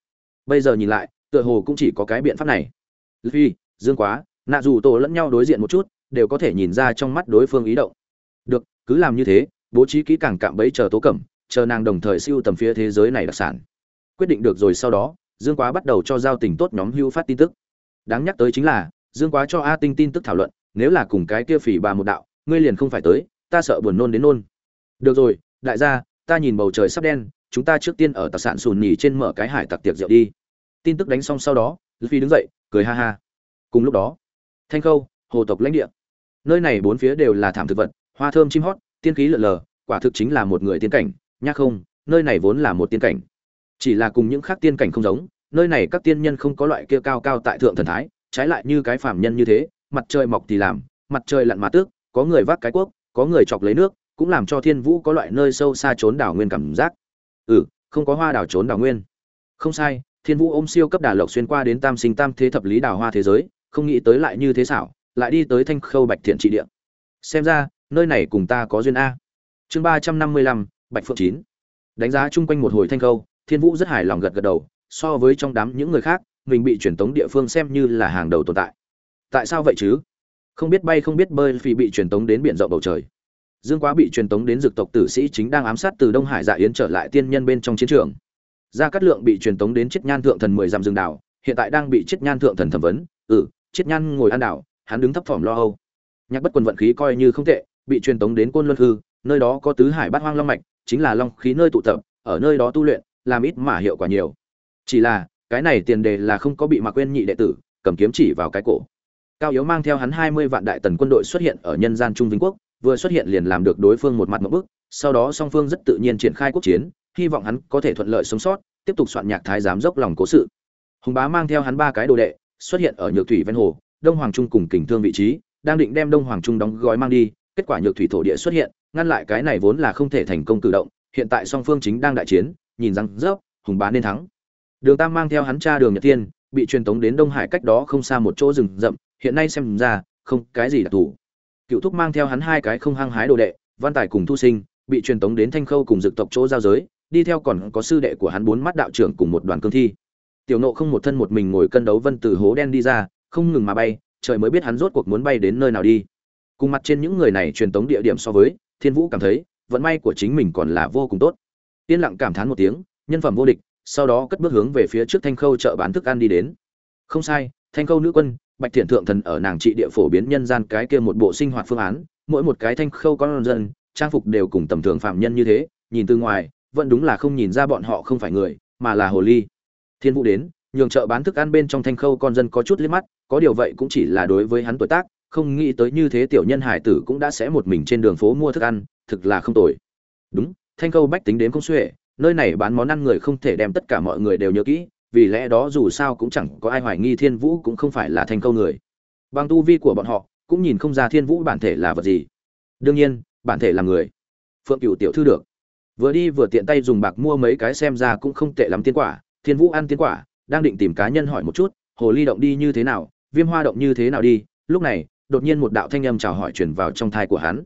Speaker 1: Bây giờ nhìn lại, tựa hồ cũng chỉ có cái biện pháp này. Phi, dương quá, nạ dù tổ lẫn nhau đối diện một chút, đều có thể nhìn ra trong mắt đối phương ý động. Được, cứ làm như thế, bố trí kỹ càng cạm bẫy chờ tố cẩm, chờ nàng đồng thời siêu tầm phía thế giới này đặc sản. Quyết định được rồi sau đó dương quá bắt đầu cho giao tình tốt nhóm hưu phát tin tức. Đáng nhắc tới chính là, dương quá cho a tinh tin tức thảo luận, nếu là cùng cái kia phỉ bà một đạo, ngươi liền không phải tới, ta sợ buồn nôn đến nôn. Được rồi, đại gia, ta nhìn bầu trời sắp đen, chúng ta trước tiên ở tạc sạn sùn nhì trên mở cái hải tặc tiệc rượu đi. Tin tức đánh xong sau đó phi đứng dậy, cười ha ha. Cùng lúc đó, thanh khâu, hồ tộc lãnh địa. Nơi này bốn phía đều là thảm thực vật, hoa thơm chim hót, tiên khí lở lờ, quả thực chính là một người tiên cảnh, nhắc không, nơi này vốn là một tiên cảnh chỉ là cùng những khác tiên cảnh không giống, nơi này các tiên nhân không có loại kia cao cao tại thượng thần thái, trái lại như cái phàm nhân như thế, mặt trời mọc thì làm, mặt trời lặn mà tước, có người vác cái cuốc có người chọc lấy nước, cũng làm cho thiên vũ có loại nơi sâu xa trốn đảo nguyên cảm giác. Ừ không có hoa đảo trốn đảo nguyên. Không sai, thiên vũ ôm siêu cấp đà lộc xuyên qua đến tam sinh tam thế thập lý đào hoa thế giới, không nghĩ tới lại như thế xảo, lại đi tới thanh khâu bạch thiện trị địa. Xem ra, nơi này cùng ta có duyên a. Chương ba trăm năm mươi lăm, bạch phượng chín. Đánh giá chung quanh một hồi thanh khâu thiên vũ rất hài lòng gật gật đầu, so với trong đám những người khác, mình bị truyền tống địa phương xem như là hàng đầu tồn tại. Tại sao vậy chứ? Không biết bay không biết bơi vì bị truyền tống đến biển rộng bầu trời. Dương quá bị truyền tống đến dực tộc tử sĩ chính đang ám sát từ đông hải dạ yến trở lại tiên nhân bên trong chiến trường. Gia cát lượng bị truyền tống đến chiết nhan thượng thần mười dặm rừng đảo, hiện tại đang bị chiết nhan thượng thần thẩm vấn ừ chiết nhan ngồi ăn đảo, hắn đứng thấp thỏm lo âu. Nhạc bất quần vận khí coi như không tệ, bị truyền tống đến côn luân hư, nơi đó có tứ hải bát hoang long mạch, chính là long khí nơi tụ tập, ở nơi đó tu luyện làm ít mà hiệu quả nhiều. Chỉ là, cái này tiền đề là không có bị mạc quên nhị đệ tử cầm kiếm chỉ vào cái cổ. Cao yếu mang theo hắn hai mươi vạn đại tần quân đội xuất hiện ở nhân gian trung vĩnh quốc, vừa xuất hiện liền làm được đối phương một mặt một bức, sau đó song phương rất tự nhiên triển khai quốc chiến, hy vọng hắn có thể thuận lợi sống sót, tiếp tục soạn nhạc thái giám dốc lòng cố sự. Hùng bá mang theo hắn ba cái đồ đệ, xuất hiện ở nhược thủy ven hồ, đông hoàng trung cùng kình thương vị trí, đang định đem đông hoàng trung đóng gói mang đi, kết quả nhược thủy thổ địa xuất hiện, ngăn lại cái này vốn là không thể thành công cử động, hiện tại song phương chính đang đại chiến nhìn rằng rớp, hùng bá nên thắng. Đường tam mang theo hắn cha đường nhật tiên bị truyền tống đến đông hải cách đó không xa một chỗ rừng rậm, hiện nay xem ra, không cái gì đặc thù cựu thúc mang theo hắn hai cái không hăng hái đồ đệ, văn tài cùng thu sinh, bị truyền tống đến thanh khâu cùng dực tộc chỗ giao giới, đi theo còn có sư đệ của hắn bốn mắt đạo trưởng cùng một đoàn cương thi. Tiểu nộ không một thân một mình ngồi cân đấu vân từ hố đen đi ra, không ngừng mà bay, trời mới biết hắn rốt cuộc muốn bay đến nơi nào đi. Cùng mặt trên những người này truyền tống địa điểm so với, thiên vũ cảm thấy, vận may của chính mình còn là vô cùng tốt yên lặng cảm thán một tiếng, nhân phẩm vô địch, sau đó cất bước hướng về phía trước thanh khâu chợ bán thức ăn đi đến. Không sai, thanh khâu nữ quân, bạch thiện thượng thần ở nàng trị địa phổ biến nhân gian cái kia một bộ sinh hoạt phương án, mỗi một cái thanh khâu con dân, trang phục đều cùng tầm thường phạm nhân như thế, nhìn từ ngoài, vẫn đúng là không nhìn ra bọn họ không phải người, mà là hồ ly. Thiên vũ đến, nhường chợ bán thức ăn bên trong thanh khâu con dân có chút liếc mắt, có điều vậy cũng chỉ là đối với hắn tuổi tác, không nghĩ tới như thế tiểu nhân hải tử cũng đã sẽ một mình trên đường phố mua thức ăn, thực là không tồi. Đúng thanh khâu bách tính đến không xuể, nơi này bán món ăn người không thể đem tất cả mọi người đều nhớ kỹ, vì lẽ đó dù sao cũng chẳng có ai hoài nghi thiên vũ cũng không phải là thanh Câu người. Bằng tu vi của bọn họ, cũng nhìn không ra thiên vũ bản thể là vật gì. Đương nhiên, bản thể là người. Phượng cựu tiểu thư được. Vừa đi vừa tiện tay dùng bạc mua mấy cái xem ra cũng không tệ lắm tiên quả, thiên vũ ăn tiên quả, đang định tìm cá nhân hỏi một chút, hồ ly động đi như thế nào, viêm hoa động như thế nào đi, lúc này, đột nhiên một đạo thanh âm chào hỏi chuyển vào trong thai của hắn.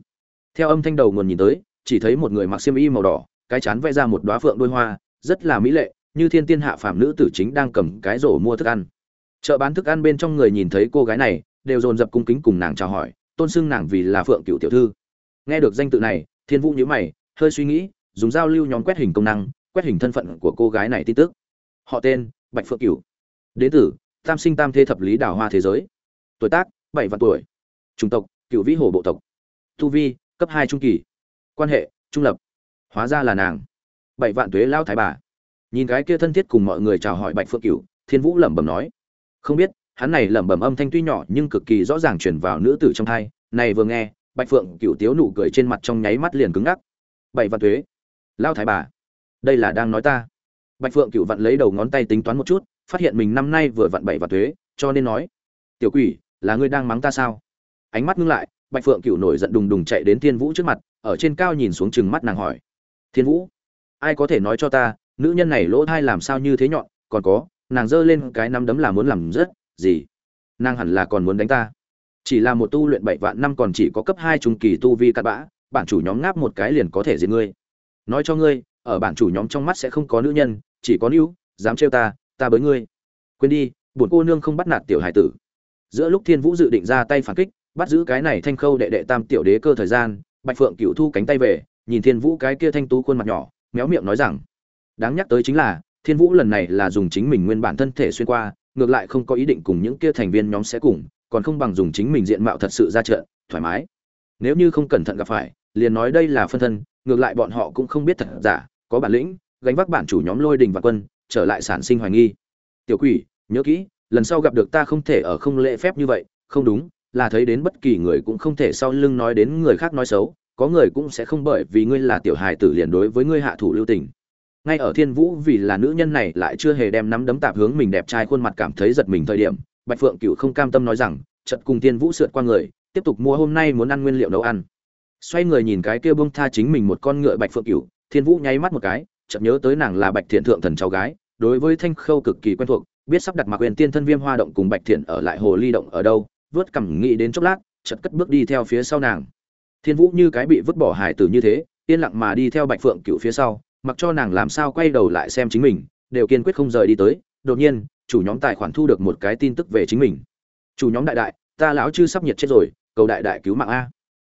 Speaker 1: Theo âm thanh đầu nguồn nhìn tới chỉ thấy một người mặc xiêm y màu đỏ, cái chán vẽ ra một đóa phượng đôi hoa, rất là mỹ lệ, như thiên tiên hạ phàm nữ tử chính đang cầm cái rổ mua thức ăn. Chợ bán thức ăn bên trong người nhìn thấy cô gái này, đều dồn dập cung kính cùng nàng chào hỏi, tôn xưng nàng vì là phượng cựu tiểu thư. Nghe được danh tự này, thiên vũ nhíu mày, hơi suy nghĩ, dùng giao lưu nhóm quét hình công năng, quét hình thân phận của cô gái này tin tức. Họ tên, bạch phượng cửu. Đến từ tam sinh tam thế thập lý đào hoa thế giới. Tuổi tác, bảy vạn tuổi. Chủng tộc cựu vĩ hồ bộ tộc. Tu vi, cấp hai trung kỳ quan hệ, trung lập. Hóa ra là nàng. Bảy vạn tuế lao thái bà. Nhìn cái kia thân thiết cùng mọi người chào hỏi bạch phượng cửu, thiên vũ lẩm bẩm nói. Không biết, hắn này lẩm bẩm âm thanh tuy nhỏ nhưng cực kỳ rõ ràng chuyển vào nữ tử trong thai. Này vừa nghe, bạch phượng cửu tiếu nụ cười trên mặt trong nháy mắt liền cứng ngắc. Bảy vạn tuế. Lao thái bà. Đây là đang nói ta. Bạch phượng cửu vặn lấy đầu ngón tay tính toán một chút, phát hiện mình năm nay vừa vặn bảy vạn tuế, cho nên nói. Tiểu quỷ, là ngươi đang mắng ta sao? Ánh mắt ngưng lại bạch phượng cựu nổi giận đùng đùng chạy đến thiên vũ trước mặt, ở trên cao nhìn xuống chừng mắt nàng hỏi, thiên vũ, ai có thể nói cho ta, nữ nhân này lỗ thai làm sao như thế nhọn, còn có, nàng giơ lên cái nắm đấm là muốn làm rất gì? Nàng hẳn là còn muốn đánh ta. Chỉ là một tu luyện bảy vạn năm còn chỉ có cấp hai trung kỳ tu vi cắt bã, bản chủ nhóm ngáp một cái liền có thể diệt ngươi. Nói cho ngươi, ở bản chủ nhóm trong mắt sẽ không có nữ nhân, chỉ có nữ, dám trêu ta ta bới ngươi. Quên đi, buồn cô nương không bắt nạt tiểu hải tử. Giữa lúc thiên vũ dự định ra tay phản kích bắt giữ cái này thanh khâu đệ đệ tam tiểu đế cơ thời gian, bạch phượng cựu thu cánh tay về, nhìn thiên vũ cái kia thanh tú khuôn mặt nhỏ, méo miệng nói rằng, đáng nhắc tới chính là, thiên vũ lần này là dùng chính mình nguyên bản thân thể xuyên qua, ngược lại không có ý định cùng những kia thành viên nhóm sẽ cùng, còn không bằng dùng chính mình diện mạo thật sự ra trận, thoải mái. Nếu như không cẩn thận gặp phải, liền nói đây là phân thân, ngược lại bọn họ cũng không biết thật giả, có bản lĩnh, gánh vác bản chủ nhóm lôi đình và quân, trở lại sản sinh hoài nghi. Tiểu quỷ, nhớ kỹ, lần sau gặp được ta không thể ở không lễ phép như vậy, không đúng là thấy đến bất kỳ người cũng không thể sau lưng nói đến người khác nói xấu, có người cũng sẽ không bởi vì ngươi là tiểu hài tử liền đối với ngươi hạ thủ lưu tình. Ngay ở thiên vũ vì là nữ nhân này lại chưa hề đem nắm đấm tạp hướng mình đẹp trai khuôn mặt cảm thấy giật mình thời điểm, bạch phượng cựu không cam tâm nói rằng trận cùng thiên vũ sượt qua người, tiếp tục mua hôm nay muốn ăn nguyên liệu nấu ăn. Xoay người nhìn cái kia bông tha chính mình một con ngựa bạch phượng cựu thiên vũ nháy mắt một cái, chợt nhớ tới nàng là bạch thiện thượng thần cháu gái, đối với thanh khâu cực kỳ quen thuộc, biết sắp đặt mặc quyền tiên thân viêm hoa động cùng bạch thiện ở lại hồ ly động ở đâu vớt cằm nghĩ đến chốc lát, chợt cất bước đi theo phía sau nàng. Thiên vũ như cái bị vứt bỏ hải tử như thế, yên lặng mà đi theo bạch phượng cựu phía sau, mặc cho nàng làm sao quay đầu lại xem chính mình, đều kiên quyết không rời đi tới. Đột nhiên, chủ nhóm tài khoản thu được một cái tin tức về chính mình. Chủ nhóm đại đại, ta lão chư sắp nhiệt chết rồi, cầu đại đại cứu mạng a.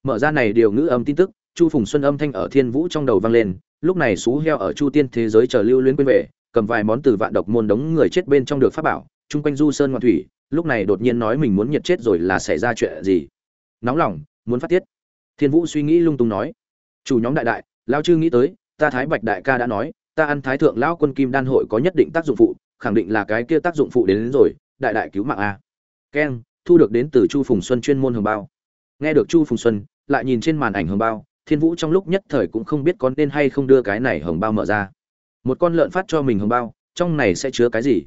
Speaker 1: Mở ra này điều ngữ âm tin tức, chu phùng xuân âm thanh ở thiên vũ trong đầu vang lên, lúc này xú heo ở chu tiên thế giới chờ lưu luyến quên về, cầm vài món từ vạn độc môn đống người chết bên trong được pháp bảo, chung quanh du sơn ngoạn thủy lúc này đột nhiên nói mình muốn nhiệt chết rồi là xảy ra chuyện gì? Nóng lòng muốn phát tiết. Thiên vũ suy nghĩ lung tung nói. Chủ nhóm đại đại lao chư nghĩ tới ta thái bạch đại ca đã nói ta ăn thái thượng lão quân kim đan hội có nhất định tác dụng phụ khẳng định là cái kia tác dụng phụ đến, đến rồi đại đại cứu mạng a. Keng thu được đến từ chu phùng xuân chuyên môn hồng bao. Nghe được chu phùng xuân lại nhìn trên màn ảnh hồng bao thiên vũ trong lúc nhất thời cũng không biết có nên hay không đưa cái này hồng bao mở ra. Một con lợn phát cho mình hồng bao trong này sẽ chứa cái gì?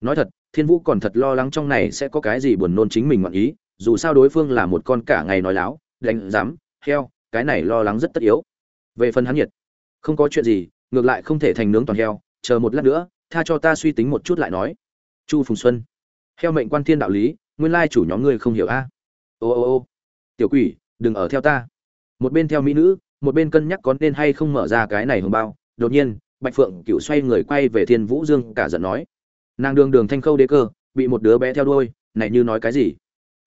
Speaker 1: Nói thật thiên vũ còn thật lo lắng trong này sẽ có cái gì buồn nôn chính mình ngoạn ý, dù sao đối phương là một con cả ngày nói láo, đánh dám heo, cái này lo lắng rất tất yếu. Về phần hắn nhiệt, không có chuyện gì, ngược lại không thể thành nướng toàn heo, chờ một lát nữa, tha cho ta suy tính một chút lại nói. Chu phùng xuân, heo mệnh quan thiên đạo lý, nguyên lai chủ nhóm ngươi không hiểu a. Ô ô ô, tiểu quỷ, đừng ở theo ta. Một bên theo mỹ nữ, một bên cân nhắc có nên hay không mở ra cái này hồng bao. Đột nhiên, bạch phượng cựu xoay người quay về thiên vũ dương, cả giận nói nàng đường đường thanh khâu đế cơ, bị một đứa bé theo đuôi, này như nói cái gì?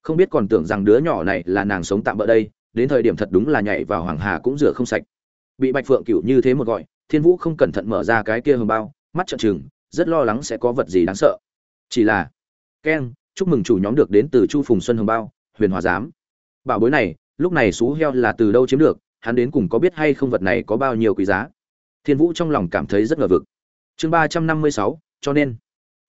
Speaker 1: Không biết còn tưởng rằng đứa nhỏ này là nàng sống tạm bỡ đây, đến thời điểm thật đúng là nhảy vào hoàng hà cũng rửa không sạch. Bị bạch phượng cựu như thế một gọi, thiên vũ không cẩn thận mở ra cái kia hầm bao, mắt trợn trừng, rất lo lắng sẽ có vật gì đáng sợ. Chỉ là, keng, chúc mừng chủ nhóm được đến từ chu phùng xuân hồng bao, huyền hòa giám. Bảo bối này, lúc này xú heo là từ đâu chiếm được, hắn đến cùng có biết hay không vật này có bao nhiêu quý giá? Thiên vũ trong lòng cảm thấy rất ngờ vực. Chương ba trăm năm mươi sáu, cho nên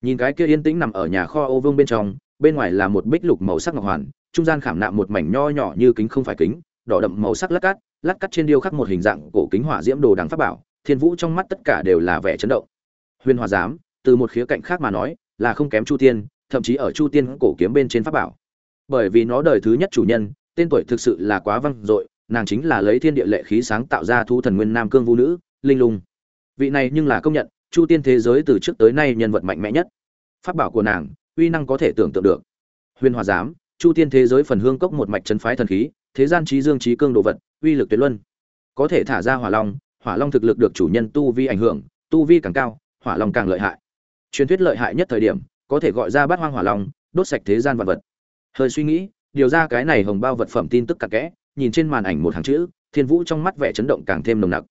Speaker 1: nhìn cái kia yên tĩnh nằm ở nhà kho ô vương bên trong, bên ngoài là một bích lục màu sắc ngọc hoàn, trung gian khảm nạm một mảnh nho nhỏ như kính không phải kính, đỏ đậm màu sắc lát cát, lát cắt trên điêu khắc một hình dạng cổ kính hỏa diễm đồ đằng pháp bảo, thiên vũ trong mắt tất cả đều là vẻ chấn động. Huyền hòa giám, từ một khía cạnh khác mà nói, là không kém chu tiên, thậm chí ở chu tiên cổ kiếm bên trên pháp bảo. Bởi vì nó đời thứ nhất chủ nhân, tên tuổi thực sự là quá vang dội, nàng chính là lấy thiên địa lệ khí sáng tạo ra thu thần nguyên nam cương vũ nữ, linh lung. Vị này nhưng là công nhận chu tiên thế giới từ trước tới nay nhân vật mạnh mẽ nhất. Pháp bảo của nàng, uy năng có thể tưởng tượng được. Huyền hòa giám, chu tiên thế giới phần hương cốc một mạch chân phái thần khí, thế gian trí dương trí cương đồ vật, uy lực tuyệt luân. Có thể thả ra hỏa long hỏa long thực lực được chủ nhân tu vi ảnh hưởng, tu vi càng cao, hỏa long càng lợi hại. Truyền thuyết lợi hại nhất thời điểm, có thể gọi ra bát hoang hỏa long, đốt sạch thế gian vật vật. Hơi suy nghĩ, điều ra cái này hồng bao vật phẩm tin tức cặn kẽ, nhìn trên màn ảnh một hàng chữ, thiên vũ trong mắt vẻ chấn động càng thêm nồng nặc.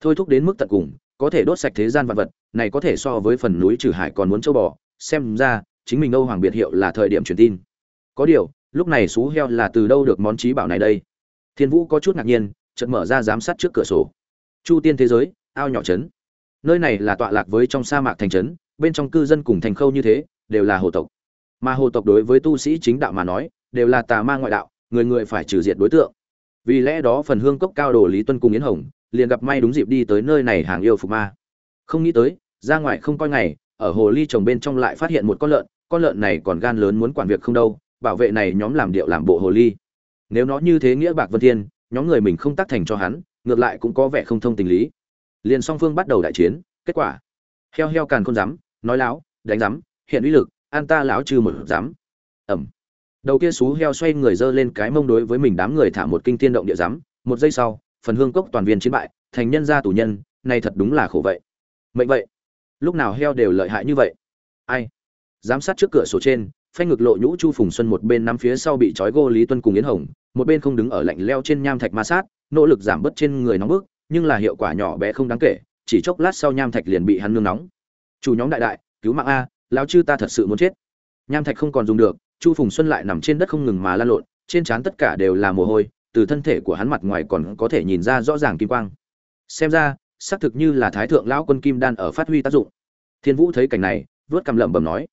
Speaker 1: Thôi thúc đến mức tận cùng có thể đốt sạch thế gian vật vật, này có thể so với phần núi trừ hải còn muốn châu bò. Xem ra, chính mình âu hoàng biệt hiệu là thời điểm truyền tin. Có điều, lúc này xú heo là từ đâu được món trí bảo này đây? Thiên vũ có chút ngạc nhiên, chợt mở ra giám sát trước cửa sổ. Chu tiên thế giới, ao nhỏ trấn. Nơi này là tọa lạc với trong sa mạc thành trấn, bên trong cư dân cùng thành khâu như thế, đều là hồ tộc. Mà hồ tộc đối với tu sĩ chính đạo mà nói, đều là tà ma ngoại đạo, người người phải trừ diệt đối tượng. Vì lẽ đó phần hương cốc cao đồ lý tuân cùng yến hồng liền gặp may đúng dịp đi tới nơi này hàng yêu phục ma. Không nghĩ tới, ra ngoài không coi ngày, ở hồ ly trồng bên trong lại phát hiện một con lợn con lợn này còn gan lớn muốn quản việc không đâu, bảo vệ này nhóm làm điệu làm bộ hồ ly. Nếu nó như thế nghĩa bạc vân thiên, nhóm người mình không tác thành cho hắn, ngược lại cũng có vẻ không thông tình lý. Liền song phương bắt đầu đại chiến, kết quả, heo heo càn không dám nói láo, đánh dám hiện uy lực, an ta lão trừ một dám ẩm đầu kia xú heo xoay người dơ lên cái mông đối với mình đám người thả một kinh tiên động địa dám một giây sau phần hương cốc toàn viên chiến bại, thành nhân gia tù nhân, nay thật đúng là khổ vậy. Mệnh vậy. Lúc nào heo đều lợi hại như vậy. Ai? Giám sát trước cửa sổ trên, phanh ngực lộ nhũ chu phùng xuân một bên nắm phía sau bị trói gô lý tuân cùng yến hồng, một bên không đứng ở lạnh leo trên nham thạch ma sát, nỗ lực giảm bớt trên người nóng bức, nhưng là hiệu quả nhỏ bé không đáng kể, chỉ chốc lát sau nham thạch liền bị hắn nương nóng. Chủ nhóm đại đại, cứu mạng a, lão chư ta thật sự muốn chết. Nham thạch không còn dùng được, chu phùng xuân lại nằm trên đất không ngừng mà lan lộn, trên trán tất cả đều là mồ hôi từ thân thể của hắn mặt ngoài còn có thể nhìn ra rõ ràng kim quang. Xem ra, xác thực như là thái thượng lão quân kim đan ở phát huy tác dụng. Thiên vũ thấy cảnh này vớt cằm lẩm bẩm nói,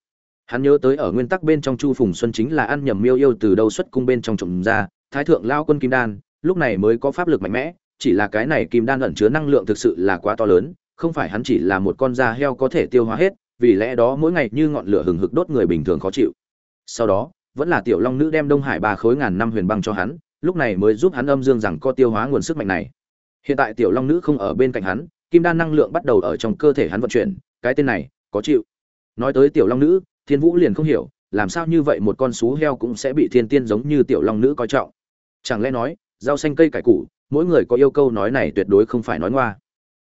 Speaker 1: hắn nhớ tới ở nguyên tắc bên trong chu phùng xuân chính là ăn nhầm miêu yêu từ đâu xuất cung bên trong trồng ra, thái thượng lao quân kim đan, lúc này mới có pháp lực mạnh mẽ, chỉ là cái này kim đan ẩn chứa năng lượng thực sự là quá to lớn, không phải hắn chỉ là một con da heo có thể tiêu hóa hết, vì lẽ đó mỗi ngày như ngọn lửa hừng hực đốt người bình thường khó chịu. Sau đó, vẫn là tiểu long nữ đem đông hải ba khối ngàn năm huyền băng cho hắn lúc này mới giúp hắn âm dương rằng co tiêu hóa nguồn sức mạnh này. Hiện tại tiểu long nữ không ở bên cạnh hắn, kim đan năng lượng bắt đầu ở trong cơ thể hắn vận chuyển, cái tên này, có chịu. Nói tới tiểu long nữ, thiên vũ liền không hiểu, làm sao như vậy một con sú heo cũng sẽ bị thiên tiên giống như tiểu long nữ coi trọng. Chẳng lẽ nói, rau xanh cây cải củ, mỗi người có yêu câu nói này tuyệt đối không phải nói ngoa.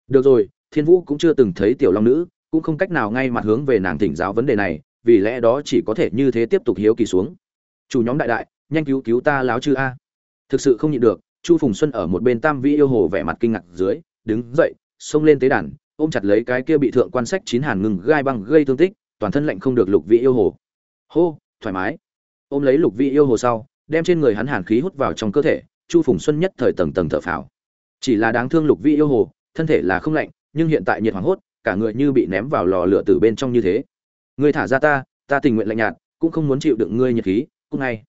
Speaker 1: Được rồi, thiên vũ cũng chưa từng thấy tiểu long nữ, cũng không cách nào ngay mặt hướng về nàng thỉnh giáo vấn đề này, vì lẽ đó chỉ có thể như thế tiếp tục hiếu kỳ xuống. Chủ nhóm đại đại, nhanh cứu cứu ta láo chư a thực sự không nhịn được, chu phùng xuân ở một bên tam vĩ yêu hồ vẻ mặt kinh ngạc dưới, đứng dậy, xông lên tế đàn, ôm chặt lấy cái kia bị thượng quan sách chín hàn ngừng gai băng gây thương tích, toàn thân lạnh không được lục vĩ yêu hồ. Hô, thoải mái. Ôm lấy lục vĩ yêu hồ sau, đem trên người hắn hàn khí hút vào trong cơ thể, chu phùng xuân nhất thời tầng tầng thở phào. Chỉ là đáng thương lục vĩ yêu hồ, thân thể là không lạnh, nhưng hiện tại nhiệt hoảng hốt, cả người như bị ném vào lò lửa từ bên trong như thế. Ngươi thả ra ta ta tình nguyện lạnh nhạt, cũng không muốn chịu đựng ngươi nhiệt khí, cũng ngay.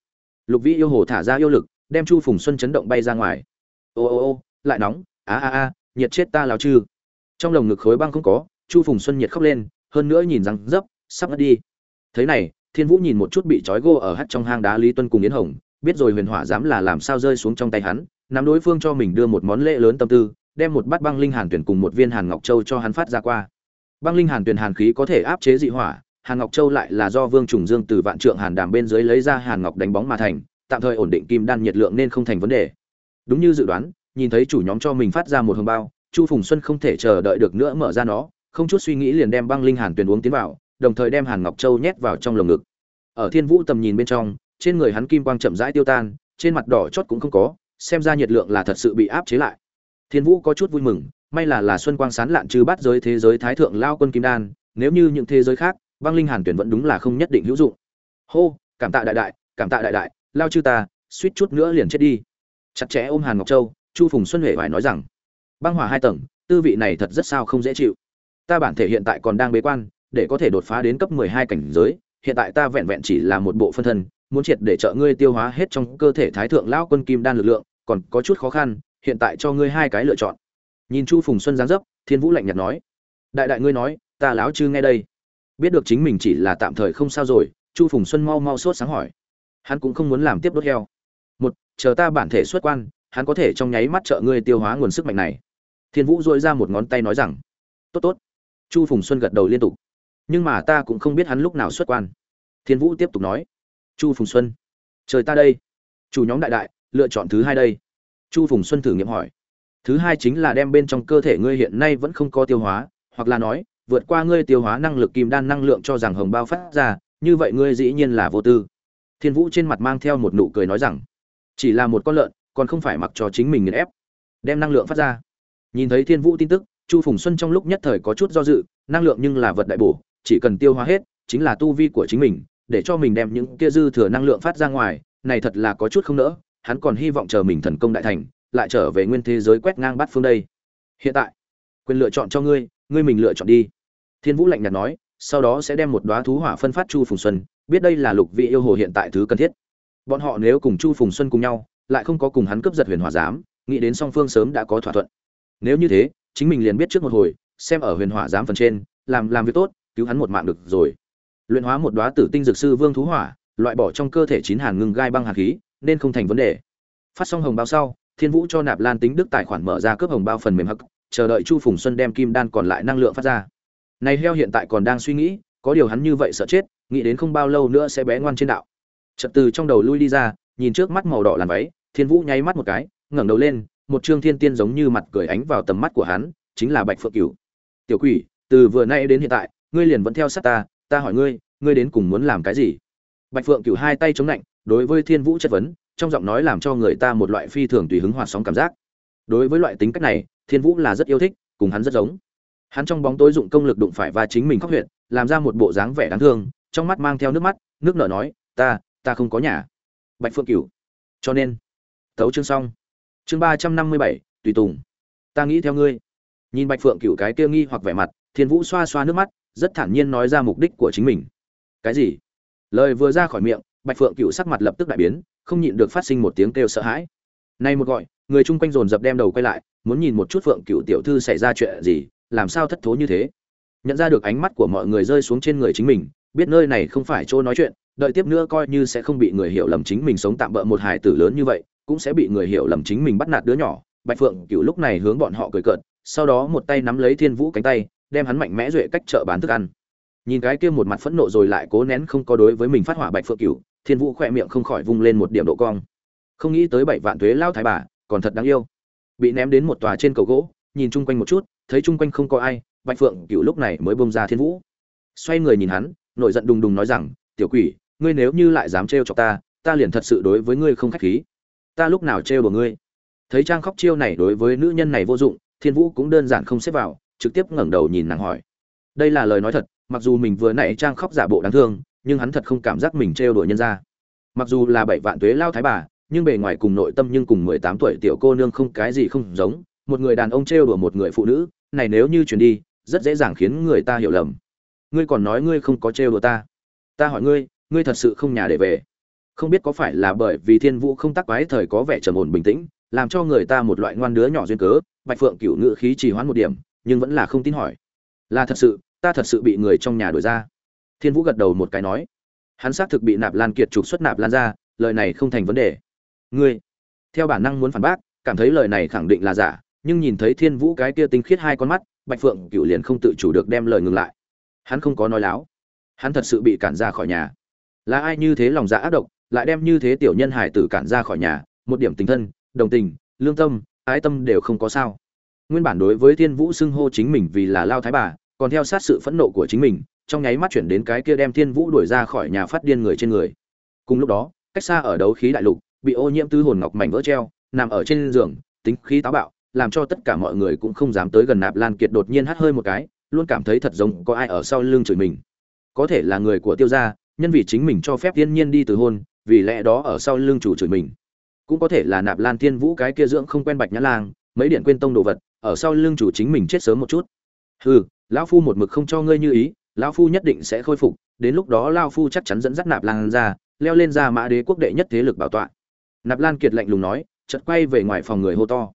Speaker 1: Lục vĩ yêu hồ thả ra yêu lực đem chu phùng xuân chấn động bay ra ngoài. Ô ô ô lại nóng á a a nhiệt chết ta lào chư. Trong lồng ngực khối băng không có chu phùng xuân nhiệt khóc lên hơn nữa nhìn răng, dấp sắp ngất đi. Thế này thiên vũ nhìn một chút bị trói gô ở hắt trong hang đá lý tuân cùng yến hồng biết rồi huyền hỏa dám là làm sao rơi xuống trong tay hắn nắm đối phương cho mình đưa một món lễ lớn tâm tư đem một bát băng linh hàn tuyển cùng một viên hàn ngọc châu cho hắn phát ra qua. Băng linh hàn tuyển hàn khí có thể áp chế dị hỏa hàn ngọc châu lại là do vương trùng dương từ vạn trượng hàn đàm bên dưới lấy ra hàn ngọc đánh bóng mà thành tạm thời ổn định kim đan nhiệt lượng nên không thành vấn đề. Đúng như dự đoán, nhìn thấy chủ nhóm cho mình phát ra một hồng bao, chu phùng xuân không thể chờ đợi được nữa mở ra nó, không chút suy nghĩ liền đem băng linh hàn tuyển uống tiến vào, đồng thời đem hàn ngọc châu nhét vào trong lồng ngực. Ở thiên vũ tầm nhìn bên trong, trên người hắn kim quang chậm rãi tiêu tan, trên mặt đỏ chót cũng không có, xem ra nhiệt lượng là thật sự bị áp chế lại. Thiên vũ có chút vui mừng, may là là xuân quang sán lạn trừ bát giới thế giới thái thượng lao quân kim đan, nếu như những thế giới khác, băng linh hàn tuyển vẫn đúng là không nhất định hữu dụng. Hô, cảm tạ đại đại, cảm tạ đại đại lao chư ta suýt chút nữa liền chết đi chặt chẽ ôm hàn ngọc châu chu phùng xuân huệ phải nói rằng băng hỏa hai tầng tư vị này thật rất sao không dễ chịu ta bản thể hiện tại còn đang bế quan để có thể đột phá đến cấp 12 cảnh giới, hiện tại ta vẹn vẹn chỉ là một bộ phân thân, muốn triệt để trợ ngươi tiêu hóa hết trong cơ thể Thái thượng lão quân kim đan lực lượng, còn có chút khó khăn, hiện tại cho ngươi hai cái lựa chọn. Nhìn Chu Phùng Xuân giáng dấp, Thiên Vũ lạnh nhạt nói: "Đại đại ngươi nói, ta lão chư nghe đây." Biết được chính mình chỉ là tạm thời không sao rồi, Chu Phùng Xuân mau mau sốt sáng hỏi. Hắn cũng không muốn làm tiếp đốt heo. Một, chờ ta bản thể xuất quan, hắn có thể trong nháy mắt trợ ngươi tiêu hóa nguồn sức mạnh này. Thiên Vũ duỗi ra một ngón tay nói rằng: "Tốt tốt." Chu Phùng Xuân gật đầu liên tục nhưng mà ta cũng không biết hắn lúc nào xuất quan thiên vũ tiếp tục nói chu phùng xuân trời ta đây chủ nhóm đại đại lựa chọn thứ hai đây chu phùng xuân thử nghiệm hỏi thứ hai chính là đem bên trong cơ thể ngươi hiện nay vẫn không có tiêu hóa hoặc là nói vượt qua ngươi tiêu hóa năng lực kim đan năng lượng cho rằng hồng bao phát ra như vậy ngươi dĩ nhiên là vô tư thiên vũ trên mặt mang theo một nụ cười nói rằng, chỉ là một con lợn, còn không phải mặc cho chính mình nghiền ép. Đem năng lượng phát ra. Nhìn thấy thiên vũ tin tức, chu phùng xuân trong lúc nhất thời có chút do dự, năng lượng nhưng là vật đại bổ, chỉ cần tiêu hóa hết, chính là tu vi của chính mình, để cho mình đem những kia dư thừa năng lượng phát ra ngoài, này thật là có chút không nỡ, hắn còn hy vọng chờ mình thần công đại thành, lại trở về nguyên thế giới quét ngang bát phương đây. Hiện tại, quyền lựa chọn cho ngươi ngươi mình lựa chọn đi. Thiên vũ lạnh nhạt nói, sau đó sẽ đem một đóa thú hỏa phân phát chu phùng xuân biết đây là lục vị yêu hồ hiện tại thứ cần thiết. Bọn họ nếu cùng chu phùng xuân cùng nhau, lại không có cùng hắn cướp giật huyền hỏa giám, nghĩ đến song phương sớm đã có thỏa thuận. Nếu như thế, chính mình liền biết trước một hồi, xem ở huyền hỏa giám phần trên, làm làm việc tốt, cứu hắn một mạng được rồi. Luyện hóa một đóa tử tinh dược sư vương thú hỏa, loại bỏ trong cơ thể chín hàn ngưng gai băng hàn khí, nên không thành vấn đề. Phát xong hồng bao sau, thiên vũ cho nạp lan tính đức tài khoản mở ra cướp hồng bao phần mềm hắc, chờ đợi chu phùng xuân đem kim đan còn lại năng lượng phát ra. Này heo hiện tại còn đang suy nghĩ, có điều hắn như vậy sợ chết nghĩ đến không bao lâu nữa sẽ bé ngoan trên đạo. Trật từ trong đầu lui đi ra, nhìn trước mắt màu đỏ làn váy, thiên vũ nháy mắt một cái, ngẩng đầu lên, một trương thiên tiên giống như mặt cười ánh vào tầm mắt của hắn, chính là bạch phượng cửu. Tiểu quỷ, từ vừa nay đến hiện tại, ngươi liền vẫn theo sát ta ta hỏi ngươi ngươi đến cùng muốn làm cái gì? Bạch phượng cửu hai tay chống lạnh đối với thiên vũ chất vấn, trong giọng nói làm cho người ta một loại phi thường tùy hứng hoạt sóng cảm giác. Đối với loại tính cách này, thiên vũ là rất yêu thích, cùng hắn rất giống. Hắn trong bóng tối dụng công lực đụng phải và chính mình khóc huyệt, làm ra một bộ dáng vẻ đáng thương trong mắt mang theo nước mắt, nước nở nói, ta ta không có nhà. Bạch phượng cửu. Cho nên tấu chương xong. Chương ba trăm năm mươi bảy, tùy tùng. Ta nghĩ theo ngươi. Nhìn bạch phượng cửu cái kia nghi hoặc vẻ mặt, thiên vũ xoa xoa nước mắt, rất thản nhiên nói ra mục đích của chính mình. Cái gì? Lời vừa ra khỏi miệng, bạch phượng cửu sắc mặt lập tức đại biến, không nhịn được phát sinh một tiếng kêu sợ hãi. Nay một gọi, người chung quanh dồn dập đem đầu quay lại, muốn nhìn một chút phượng cửu tiểu thư xảy ra chuyện gì, làm sao thất thố như thế. Nhận ra được ánh mắt của mọi người rơi xuống trên người chính mình biết nơi này không phải chỗ nói chuyện, đợi tiếp nữa coi như sẽ không bị người hiểu lầm chính mình sống tạm bỡ một hài tử lớn như vậy, cũng sẽ bị người hiểu lầm chính mình bắt nạt đứa nhỏ. Bạch phượng cửu lúc này hướng bọn họ cười cợt, sau đó một tay nắm lấy thiên vũ cánh tay, đem hắn mạnh mẽ duệ cách chợ bán thức ăn. Nhìn cái kia một mặt phẫn nộ rồi lại cố nén không có đối với mình phát hỏa bạch phượng cửu, thiên vũ khỏe miệng không khỏi vung lên một điểm độ cong. Không nghĩ tới bảy vạn thuế lao thái bà, còn thật đáng yêu. Bị ném đến một tòa trên cầu gỗ, nhìn chung quanh một chút, thấy chung quanh không có ai, bạch phượng cửu lúc này mới bông ra thiên vũ. Xoay người nhìn hắn nổi giận đùng đùng nói rằng, tiểu quỷ, ngươi nếu như lại dám trêu chọc ta ta liền thật sự đối với ngươi không khách khí. Ta lúc nào trêu đùa ngươi? Thấy trang khóc chiêu này đối với nữ nhân này vô dụng, thiên vũ cũng đơn giản không xếp vào, trực tiếp ngẩng đầu nhìn nàng hỏi. Đây là lời nói thật, mặc dù mình vừa nãy trang khóc giả bộ đáng thương, nhưng hắn thật không cảm giác mình trêu đùa nhân ra. Mặc dù là bảy vạn tuế lao thái bà, nhưng bề ngoài cùng nội tâm nhưng cùng mười tám tuổi tiểu cô nương không cái gì không giống. Một người đàn ông trêu đùa một người phụ nữ, này nếu như chuyển đi, rất dễ dàng khiến người ta hiểu lầm ngươi còn nói ngươi không có trêu đùa ta. Ta hỏi ngươi ngươi thật sự không nhà để về. Không biết có phải là bởi vì thiên vũ không tắc quái thời có vẻ trầm ổn bình tĩnh, làm cho người ta một loại ngoan đứa nhỏ duyên cớ, bạch phượng cựu ngự khí trì hoãn một điểm, nhưng vẫn là không tin hỏi. Là thật sự, ta thật sự bị người trong nhà đuổi ra. Thiên vũ gật đầu một cái nói. Hắn xác thực bị nạp lan kiệt trục xuất nạp lan ra, lời này không thành vấn đề. Ngươi, theo bản năng muốn phản bác, cảm thấy lời này khẳng định là giả, nhưng nhìn thấy thiên vũ cái kia tinh khiết hai con mắt, bạch phượng cựu liền không tự chủ được đem lời ngừng lại hắn không có nói láo. Hắn thật sự bị cản ra khỏi nhà. Là ai như thế lòng dạ ác độc, lại đem như thế tiểu nhân hải tử cản ra khỏi nhà, một điểm tình thân, đồng tình, lương tâm, ái tâm đều không có sao. Nguyên bản đối với thiên vũ xưng hô chính mình vì là lao thái bà, còn theo sát sự phẫn nộ của chính mình, trong nháy mắt chuyển đến cái kia đem thiên vũ đuổi ra khỏi nhà phát điên người trên người. Cùng lúc đó, cách xa ở đấu khí đại lục, bị ô nhiễm tư hồn ngọc mảnh vỡ treo, nằm ở trên giường, tính khí táo bạo, làm cho tất cả mọi người cũng không dám tới gần nạp lan kiệt đột nhiên hắt hơi một cái luôn cảm thấy thật giống có ai ở sau lưng chửi mình. Có thể là người của tiêu gia, nhân vì chính mình cho phép thiên nhiên đi từ hôn, vì lẽ đó ở sau lưng chủ chửi mình. Cũng có thể là nạp lan thiên vũ cái kia dưỡng không quen bạch nhã lang, mấy điện quên tông đồ vật, ở sau lưng chủ chính mình chết sớm một chút. Hừ, lão phu một mực không cho ngươi như ý, lão phu nhất định sẽ khôi phục, đến lúc đó lão phu chắc chắn dẫn dắt nạp lan ra, leo lên ra mã đế quốc đệ nhất thế lực bảo tọa. Nạp lan kiệt lạnh lùng nói, chợt quay về ngoài phòng người hô to.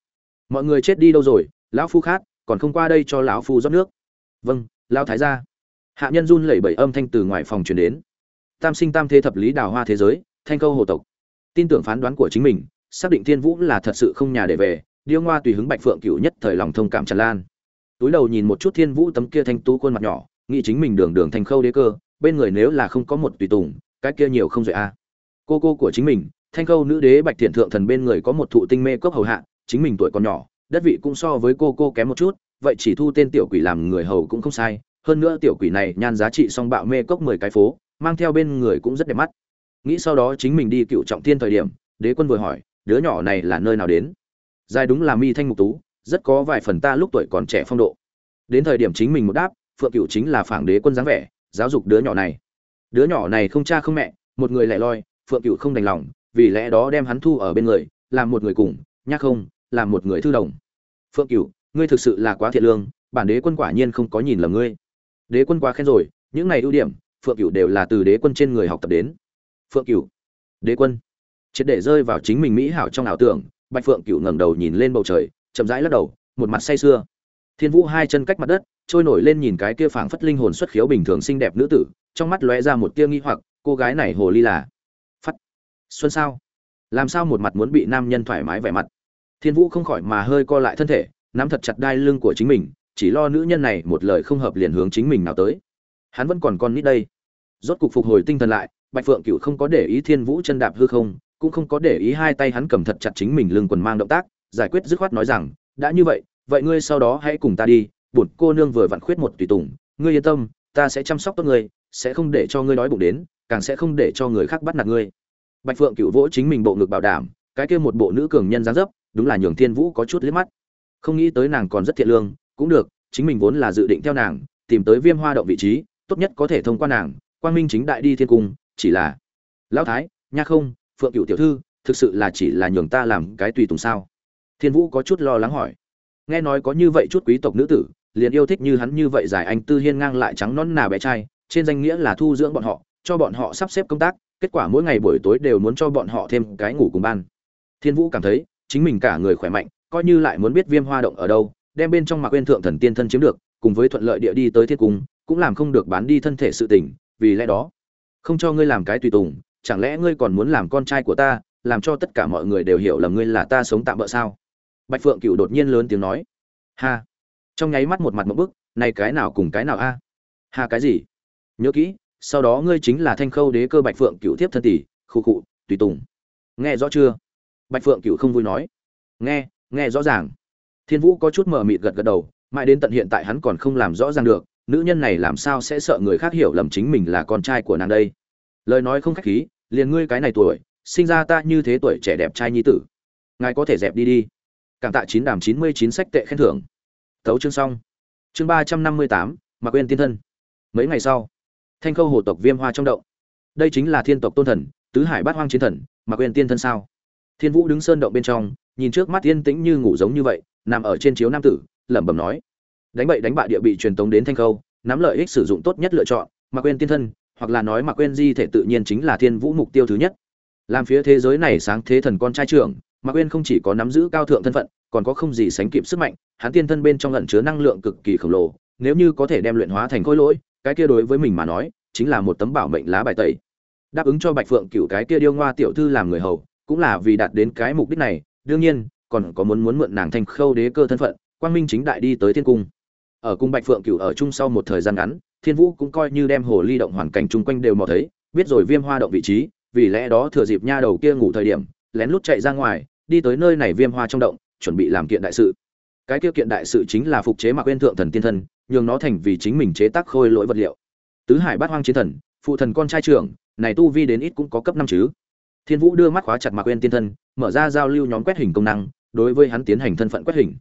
Speaker 1: Mọi người chết đi đâu rồi, lão phu khát còn không qua đây cho lão phu rót nước vâng lão thái gia. Hạ nhân run lẩy bẩy âm thanh từ ngoài phòng truyền đến. Tam sinh tam thế thập lý đào hoa thế giới, thanh câu hồ tộc. Tin tưởng phán đoán của chính mình, xác định thiên vũ là thật sự không nhà để về, điêu ngoa tùy hứng bạch phượng cựu nhất thời lòng thông cảm tràn lan. Túi đầu nhìn một chút thiên vũ tấm kia thanh tú khuôn mặt nhỏ, nghĩ chính mình đường đường thành khâu đế cơ, bên người nếu là không có một tùy tùng, cái kia nhiều không dễ a. Cô cô của chính mình, thanh khâu nữ đế bạch thiện thượng thần bên người có một thụ tinh mê cốc hầu hạ, chính mình tuổi còn nhỏ, đất vị cũng so với cô cô kém một chút vậy chỉ thu tên tiểu quỷ làm người hầu cũng không sai. Hơn nữa tiểu quỷ này nhan giá trị song bạo mê cốc mười cái phố, mang theo bên người cũng rất đẹp mắt. Nghĩ sau đó chính mình đi cựu trọng thiên thời điểm, đế quân vừa hỏi, đứa nhỏ này là nơi nào đến? Dài đúng là mi thanh mục tú, rất có vài phần ta lúc tuổi còn trẻ phong độ. Đến thời điểm chính mình một đáp, phượng cựu chính là phảng đế quân dáng vẻ, giáo dục đứa nhỏ này. Đứa nhỏ này không cha không mẹ, một người lẻ loi, phượng cựu không đành lòng, vì lẽ đó đem hắn thu ở bên người, làm một người cùng, nhắc không, làm một người thư đồng. Phượng cựu ngươi thực sự là quá thiện lương, bản đế quân quả nhiên không có nhìn lầm ngươi. Đế quân quá khen rồi, những này ưu điểm, phượng cựu đều là từ đế quân trên người học tập đến. Phượng cựu đế quân. Triệt để rơi vào chính mình mỹ hảo trong ảo tưởng, bạch phượng cựu ngẩng đầu nhìn lên bầu trời, chậm rãi lắc đầu, một mặt say sưa. Thiên vũ hai chân cách mặt đất, trôi nổi lên nhìn cái kia phảng phất linh hồn xuất khiếu bình thường xinh đẹp nữ tử, trong mắt lóe ra một tia nghi hoặc, cô gái này hồ ly là phắt xuân sao? Làm sao một mặt muốn bị nam nhân thoải mái vẻ mặt? Thiên vũ không khỏi mà hơi co lại thân thể nắm thật chặt đai lưng của chính mình, chỉ lo nữ nhân này một lời không hợp liền hướng chính mình nào tới. Hắn vẫn còn con nít đây. Rốt cục phục hồi tinh thần lại, bạch phượng cựu không có để ý thiên vũ chân đạp hư không, cũng không có để ý hai tay hắn cầm thật chặt chính mình lưng quần mang động tác, giải quyết dứt khoát nói rằng, đã như vậy vậy ngươi sau đó hãy cùng ta đi, bổn cô nương vừa vặn khuyết một tùy tùng, ngươi yên tâm, ta sẽ chăm sóc tốt ngươi, sẽ không để cho ngươi đói bụng đến, càng sẽ không để cho người khác bắt nạt ngươi. Bạch phượng cựu vỗ chính mình bộ ngực bảo đảm, cái kia một bộ nữ cường nhân dáng dấp, đúng là nhường thiên vũ có chút liếc mắt không nghĩ tới nàng còn rất thiện lương, cũng được, chính mình vốn là dự định theo nàng, tìm tới viêm hoa động vị trí, tốt nhất có thể thông qua nàng, quang minh chính đại đi thiên cung, chỉ là, lão thái, nha không, phượng cựu tiểu thư, thực sự là chỉ là nhường ta làm cái tùy tùng sao? Thiên vũ có chút lo lắng hỏi. Nghe nói có như vậy chút quý tộc nữ tử, liền yêu thích như hắn như vậy giải anh tư hiên ngang lại trắng non nà bé trai, trên danh nghĩa là thu dưỡng bọn họ, cho bọn họ sắp xếp công tác, kết quả mỗi ngày buổi tối đều muốn cho bọn họ thêm cái ngủ cùng ban. Thiên vũ cảm thấy, chính mình cả người khỏe mạnh coi như lại muốn biết viêm hoa động ở đâu, đem bên trong mạc quên thượng thần tiên thân chiếm được, cùng với thuận lợi địa đi tới thiên cung, cũng làm không được bán đi thân thể sự tình, vì lẽ đó, không cho ngươi làm cái tùy tùng, chẳng lẽ ngươi còn muốn làm con trai của ta, làm cho tất cả mọi người đều hiểu là ngươi là ta sống tạm bỡ sao? Bạch phượng cựu đột nhiên lớn tiếng nói. Ha! Trong nháy mắt một mặt một bức, này cái nào cùng cái nào a? À? ha cái gì? Nhớ kỹ, sau đó ngươi chính là thanh khâu đế cơ bạch phượng cựu tiếp thân tỷ, khu cụ tùy tùng. Nghe rõ chưa? Bạch phượng cựu không vui nói. Nghe nghe rõ ràng. Thiên vũ có chút mờ mịt gật gật đầu, mãi đến tận hiện tại hắn còn không làm rõ ràng được, nữ nhân này làm sao sẽ sợ người khác hiểu lầm chính mình là con trai của nàng đây. Lời nói không khách khí, liền ngươi cái này tuổi, sinh ra ta như thế tuổi trẻ đẹp trai nhi tử. Ngài có thể dẹp đi đi. Cảm tạ chín đàm chín mươi chín sách tệ khen thưởng. Tấu chương xong. Chương ba trăm năm mươi tám mặc quên tiên thân. Mấy ngày sau, thanh khâu hồ tộc viêm hoa trong động. Đây chính là thiên tộc tôn thần, tứ hải bát hoang chiến thần mặc quên tiên thân sao? Thiên vũ đứng sơn động bên trong, nhìn trước mắt yên tĩnh như ngủ giống như vậy, nằm ở trên chiếu nam tử, lẩm bẩm nói. Đánh bậy đánh bại địa bị truyền tống đến thanh khâu, nắm lợi ích sử dụng tốt nhất lựa chọn, mà quên tiên thân, hoặc là nói mà quên di thể tự nhiên chính là thiên vũ mục tiêu thứ nhất. Làm phía thế giới này sáng thế thần con trai trưởng, mà quên không chỉ có nắm giữ cao thượng thân phận, còn có không gì sánh kịp sức mạnh, hắn tiên thân bên trong lẩn chứa năng lượng cực kỳ khổng lồ, nếu như có thể đem luyện hóa thành khối lỗi, cái kia đối với mình mà nói, chính là một tấm bảo mệnh lá bài tẩy. Đáp ứng cho bạch phượng cựu cái kia điêu ngoa tiểu thư làm người hầu cũng là vì đạt đến cái mục đích này, đương nhiên, còn có muốn muốn mượn nàng thành khâu đế cơ thân phận, quang minh chính đại đi tới thiên cung. Ở cung bạch phượng cửu ở chung sau một thời gian ngắn, thiên vũ cũng coi như đem hồ ly động hoàn cảnh chung quanh đều mò thấy, biết rồi viêm hoa động vị trí, vì lẽ đó thừa dịp nha đầu kia ngủ thời điểm, lén lút chạy ra ngoài, đi tới nơi này viêm hoa trong động, chuẩn bị làm kiện đại sự. Cái kia kiện đại sự chính là phục chế mạc quên thượng thần tiên thân, nhường nó thành vì chính mình chế tác khôi lỗi vật liệu. Tứ hải bát hoang chiến thần, phụ thần con trai trưởng, này tu vi đến ít cũng có cấp năm chứ thiên vũ đưa mắt khóa chặt mạc quên tiên thân, mở ra giao lưu nhóm quét hình công năng, đối với hắn tiến hành thân phận quét hình.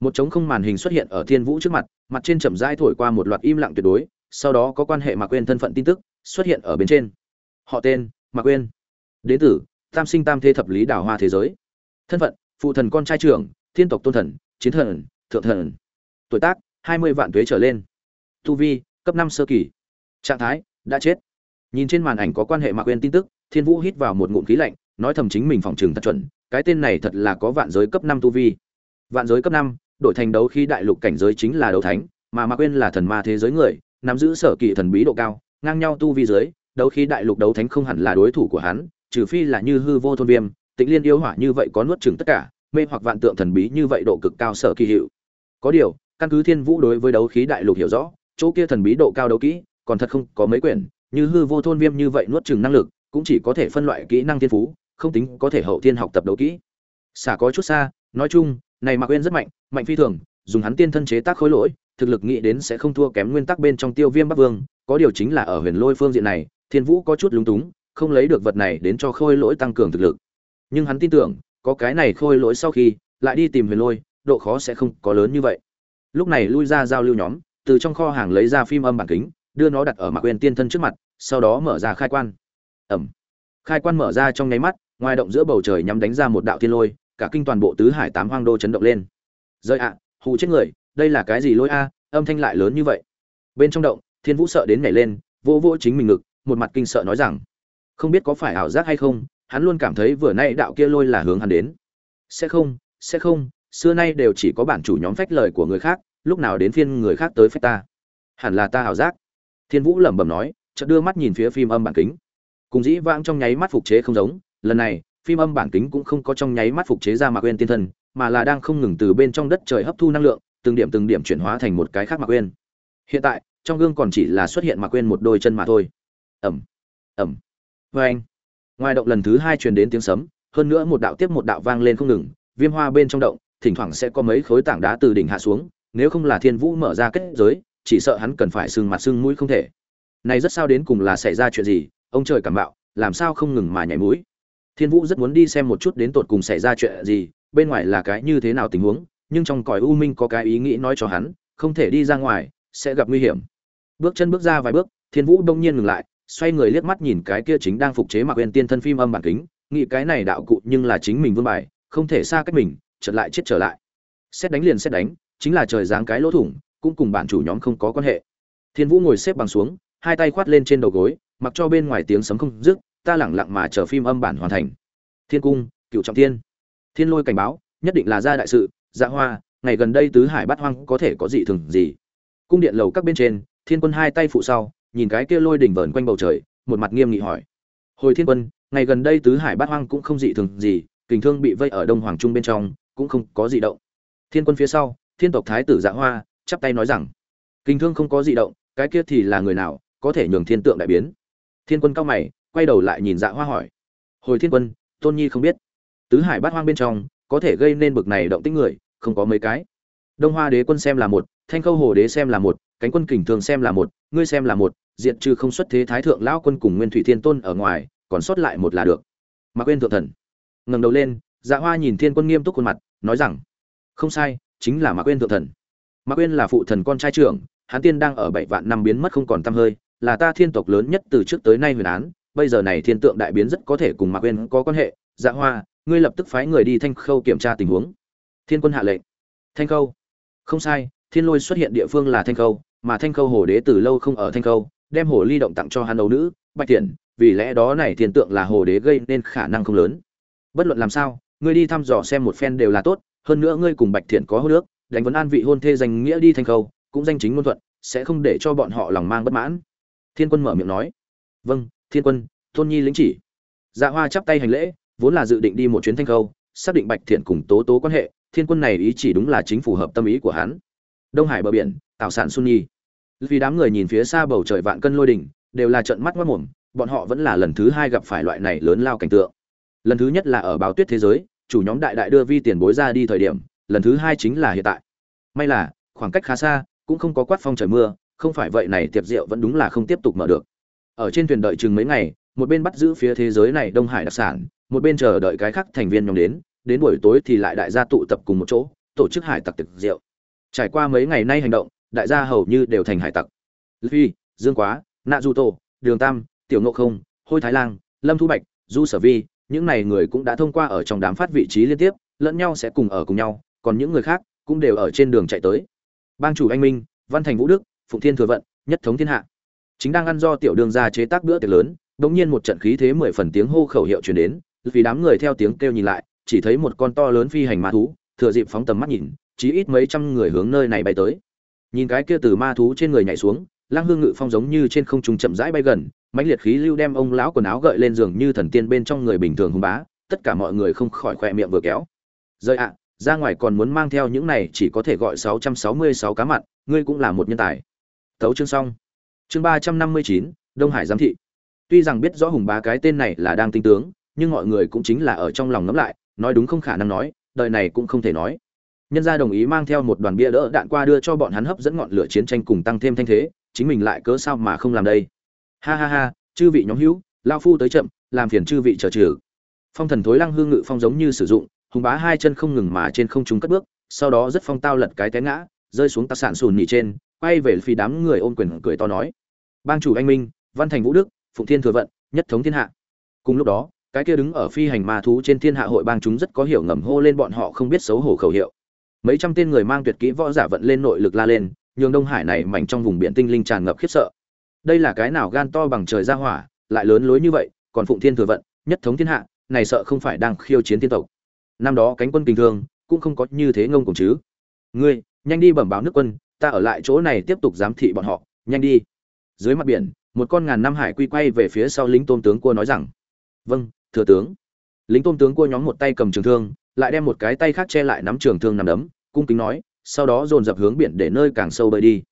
Speaker 1: Một trống không màn hình xuất hiện ở thiên vũ trước mặt mặt trên chậm rãi thổi qua một loạt im lặng tuyệt đối, sau đó có quan hệ mạc quên thân phận tin tức xuất hiện ở bên trên. Họ tên mạc quên. Đến tử, tam sinh tam thế thập lý đảo hoa thế giới. Thân phận, phụ thần con trai trưởng, thiên tộc tôn thần, chiến thần, thượng thần. Tuổi tác, hai mươi vạn tuế trở lên. Tu vi, cấp năm sơ kỳ. Trạng thái, đã chết. Nhìn trên màn ảnh có quan hệ mạc quên tin tức thiên vũ hít vào một ngụm khí lạnh, nói thầm chính mình phòng trường thật chuẩn, cái tên này thật là có vạn giới cấp năm tu vi. Vạn giới cấp năm, đổi thành đấu khi đại lục cảnh giới chính là đấu thánh, mà mạc quên là thần ma thế giới người, nắm giữ sở kỳ thần bí độ cao, ngang nhau tu vi giới đấu khi đại lục đấu thánh không hẳn là đối thủ của hắn, trừ phi là như hư vô thôn viêm, tịnh liên yêu hỏa như vậy có nuốt chừng tất cả, mê hoặc vạn tượng thần bí như vậy độ cực cao sở kỳ hiệu. Có điều, căn cứ thiên vũ đối với đấu khí đại lục hiểu rõ, chỗ kia thần bí độ cao đấu kỹ, còn thật không có mấy quyển, như hư vô thôn viêm như vậy nuốt chừng năng lực cũng chỉ có thể phân loại kỹ năng thiên phú, không tính có thể hậu thiên học tập đấu kỹ. Xả có chút xa, nói chung, này mạc quên rất mạnh mạnh phi thường, dùng hắn tiên thân chế tác khối lỗi, thực lực nghĩ đến sẽ không thua kém nguyên tắc bên trong tiêu viêm bắc vương, có điều chính là ở huyền lôi phương diện này, thiên vũ có chút lúng túng, không lấy được vật này đến cho khôi lỗi tăng cường thực lực. Nhưng hắn tin tưởng, có cái này khôi lỗi sau khi, lại đi tìm huyền lôi, độ khó sẽ không có lớn như vậy. Lúc này lui ra giao lưu nhóm, từ trong kho hàng lấy ra phim âm bản kính, đưa nó đặt ở mạc quyền tiên thân trước mặt, sau đó mở ra khai quan ẩm. Khai quan mở ra trong nháy mắt, ngoài động giữa bầu trời nhắm đánh ra một đạo thiên lôi, cả kinh toàn bộ tứ hải tám hoang đô chấn động lên. Rơi ạ, hù chết người, đây là cái gì lôi a, âm thanh lại lớn như vậy. Bên trong động, thiên vũ sợ đến nhảy lên, vô vô chính mình ngực, một mặt kinh sợ nói rằng, không biết có phải ảo giác hay không, hắn luôn cảm thấy vừa nay đạo kia lôi là hướng hắn đến. Sẽ không sẽ không, xưa nay đều chỉ có bản chủ nhóm phách lời của người khác, lúc nào đến phiên người khác tới phách ta. Hẳn là ta ảo giác. Thiên vũ lẩm bẩm nói, chợt đưa mắt nhìn phía phim âm bản kính cùng dĩ vãng trong nháy mắt phục chế không giống. Lần này, phim âm bản kính cũng không có trong nháy mắt phục chế ra mạc quên tiên thân, mà là đang không ngừng từ bên trong đất trời hấp thu năng lượng, từng điểm từng điểm chuyển hóa thành một cái khác mạc quên hiện tại, trong gương còn chỉ là xuất hiện mạc quên một đôi chân mà thôi. Ẩm ẩm vê anh, ngoài động lần thứ hai truyền đến tiếng sấm, hơn nữa một đạo tiếp một đạo vang lên không ngừng, viêm hoa bên trong động, thỉnh thoảng sẽ có mấy khối tảng đá từ đỉnh hạ xuống, nếu không là thiên vũ mở ra kết giới, chỉ sợ hắn cần phải sưng mặt sưng mũi không thể. Này rất sao đến cùng là xảy ra chuyện gì ông trời cảm bạo làm sao không ngừng mà nhảy mũi? Thiên vũ rất muốn đi xem một chút đến tột cùng xảy ra chuyện gì, bên ngoài là cái như thế nào tình huống, nhưng trong cõi u minh có cái ý nghĩ nói cho hắn, không thể đi ra ngoài, sẽ gặp nguy hiểm. Bước chân bước ra vài bước, thiên vũ đông nhiên ngừng lại, xoay người liếc mắt nhìn cái kia chính đang phục chế mặc quên tiên thân phim âm bản kính, nghĩ cái này đạo cụ nhưng là chính mình vương bài, không thể xa cách mình chật lại chết trở lại. Xét đánh liền xét đánh, chính là trời giáng cái lỗ thủng, cũng cùng bản chủ nhóm không có quan hệ. Thiên vũ ngồi xếp bằng xuống, hai tay khoát lên trên đầu gối mặc cho bên ngoài tiếng sấm không dứt, ta lẳng lặng mà chờ phim âm bản hoàn thành. Thiên cung, cựu trọng thiên. Thiên lôi cảnh báo, nhất định là ra đại sự dạ hoa, ngày gần đây tứ hải bát hoang có thể có dị thường gì? Cung điện lầu các bên trên, thiên quân hai tay phụ sau, nhìn cái kia lôi đỉnh vờn quanh bầu trời, một mặt nghiêm nghị hỏi. Hồi thiên quân, ngày gần đây tứ hải bát hoang cũng không dị thường gì, kình thương bị vây ở đông hoàng trung bên trong, cũng không có gì động. Thiên quân phía sau, thiên tộc thái tử dạ hoa, chắp tay nói rằng, kình thương không có gì động, cái kia thì là người nào, có thể nhường thiên tượng đại biến? Thiên quân cao mày, quay đầu lại nhìn dạ hoa hỏi. Hồi thiên quân, tôn nhi không biết. Tứ hải bát hoang bên trong, có thể gây nên bực này động tĩnh người, không có mấy cái. Đông hoa đế quân xem là một, thanh khâu hồ đế xem là một, cánh quân kình thường xem là một, ngươi xem là một diện trừ không xuất thế thái thượng lão quân cùng nguyên thủy thiên tôn ở ngoài, còn sót lại một là được. Mà quên thượng thần. Ngẩng đầu lên dạ hoa nhìn thiên quân nghiêm túc khuôn mặt, nói rằng, không sai, chính là mạc quên thượng thần. Mạc quên là phụ thần con trai trưởng, hắn tiên đang ở bảy vạn năm biến mất không còn tăm hơi là ta thiên tộc lớn nhất từ trước tới nay huyền án, bây giờ này thiên tượng đại biến rất có thể cùng mạc quên có quan hệ. Dạ hoa, ngươi lập tức phái người đi thanh khâu kiểm tra tình huống. Thiên quân hạ lệnh. Thanh khâu. Không sai, thiên lôi xuất hiện địa phương là thanh khâu, mà thanh khâu hồ đế từ lâu không ở thanh khâu, đem hồ ly động tặng cho hắn đấu nữ, bạch thiện vì lẽ đó này thiên tượng là hồ đế gây nên khả năng không lớn. Bất luận làm sao, ngươi đi thăm dò xem một phen đều là tốt, hơn nữa ngươi cùng bạch thiện có hô nước đánh vấn an vị hôn thê danh nghĩa đi thanh khâu, cũng danh chính ngôn thuận, sẽ không để cho bọn họ lòng mang bất mãn thiên quân mở miệng nói. Vâng thiên quân, tôn nhi lĩnh chỉ. Dạ hoa chắp tay hành lễ, vốn là dự định đi một chuyến thanh khâu, xác định bạch thiện cùng tố tố quan hệ, thiên quân này ý chỉ đúng là chính phù hợp tâm ý của hắn. Đông hải bờ biển tạo sản xuân nhi. Vì đám người nhìn phía xa bầu trời vạn cân lôi đỉnh, đều là trận mắt mất mồm, bọn họ vẫn là lần thứ hai gặp phải loại này lớn lao cảnh tượng. Lần thứ nhất là ở báo tuyết thế giới, chủ nhóm đại đại đưa vi tiền bối ra đi thời điểm, lần thứ hai chính là hiện tại. May là, khoảng cách khá xa, cũng không có quát phong trời mưa không phải vậy này tiệc rượu vẫn đúng là không tiếp tục mở được. Ở trên thuyền đợi chừng mấy ngày, một bên bắt giữ phía thế giới này đông hải đặc sản, một bên chờ đợi cái khác thành viên nhóm đến đến buổi tối thì lại đại gia tụ tập cùng một chỗ, tổ chức hải tặc tiệc rượu trải qua mấy ngày nay hành động, đại gia hầu như đều thành hải tặc. Phi dương quá nạ du tô đường tam, tiểu ngộ không, hôi thái lang lâm thu bạch, du sở vi, những này người cũng đã thông qua ở trong đám phát vị trí liên tiếp, lẫn nhau sẽ cùng ở cùng nhau, còn những người khác cũng đều ở trên đường chạy tới. Bang chủ anh minh, văn thành vũ đức phụng thiên thừa vận, nhất thống thiên hạ. Chính đang ăn do tiểu đường ra chế tác bữa tiệc lớn đống nhiên một trận khí thế mười phần tiếng hô khẩu hiệu truyền đến, vì đám người theo tiếng kêu nhìn lại, chỉ thấy một con to lớn phi hành ma thú, thừa dịp phóng tầm mắt nhìn, chí ít mấy trăm người hướng nơi này bay tới. Nhìn cái kia từ ma thú trên người nhảy xuống lang hương ngự phong giống như trên không trung chậm rãi bay gần, mãnh liệt khí lưu đem ông lão quần áo gợi lên giường như thần tiên bên trong người bình thường hùng bá, tất cả mọi người không khỏi khoe miệng vừa kéo. Rơi ạ, ra ngoài còn muốn mang theo những này chỉ có thể gọi 666 cá mặn, ngươi cũng là một nhân tài tấu chương xong. Chương 359, đông hải giám thị. Tuy rằng biết rõ hùng bá cái tên này là đang tinh tướng nhưng mọi người cũng chính là ở trong lòng ngẫm lại nói đúng không khả năng nói đời này cũng không thể nói. Nhân gia đồng ý mang theo một đoàn bia đỡ đạn qua đưa cho bọn hắn hấp dẫn ngọn lửa chiến tranh cùng tăng thêm thanh thế chính mình lại cớ sao mà không làm đây? Ha ha ha chư vị nhóm hữu lao phu tới chậm làm phiền chư vị chờ trừ. Phong thần thối lăng hương ngự phong giống như sử dụng hùng bá hai chân không ngừng mà trên không trung cất bước sau đó rất phong tao lật cái té ngã rơi xuống tạc sản sùn nhị trên quay về phi đám người ôm quyền cười to nói. Bang chủ anh minh, văn thành vũ đức, phụng thiên thừa vận, nhất thống thiên hạ. Cùng lúc đó, cái kia đứng ở phi hành ma thú trên thiên hạ hội bang chúng rất có hiểu ngầm hô lên bọn họ không biết xấu hổ khẩu hiệu. Mấy trăm tên người mang tuyệt kỹ võ giả vận lên nội lực la lên, nhường đông hải này mảnh trong vùng biển tinh linh tràn ngập khiếp sợ. Đây là cái nào gan to bằng trời ra hỏa, lại lớn lối như vậy, còn phụng thiên thừa vận, nhất thống thiên hạ, này sợ không phải đang khiêu chiến thiên tộc. Năm đó cánh quân kinh thương, cũng không có như thế ngông cùng chứ. Ngươi, nhanh đi bẩm báo nước quân ta ở lại chỗ này tiếp tục giám thị bọn họ, nhanh đi. Dưới mặt biển, một con ngàn năm hải quy quay về phía sau lính tôm tướng cua nói rằng vâng thừa tướng. Lính tôm tướng cua nhóm một tay cầm trường thương, lại đem một cái tay khác che lại nắm trường thương nằm đấm, cung kính nói, sau đó dồn dập hướng biển để nơi càng sâu bơi đi.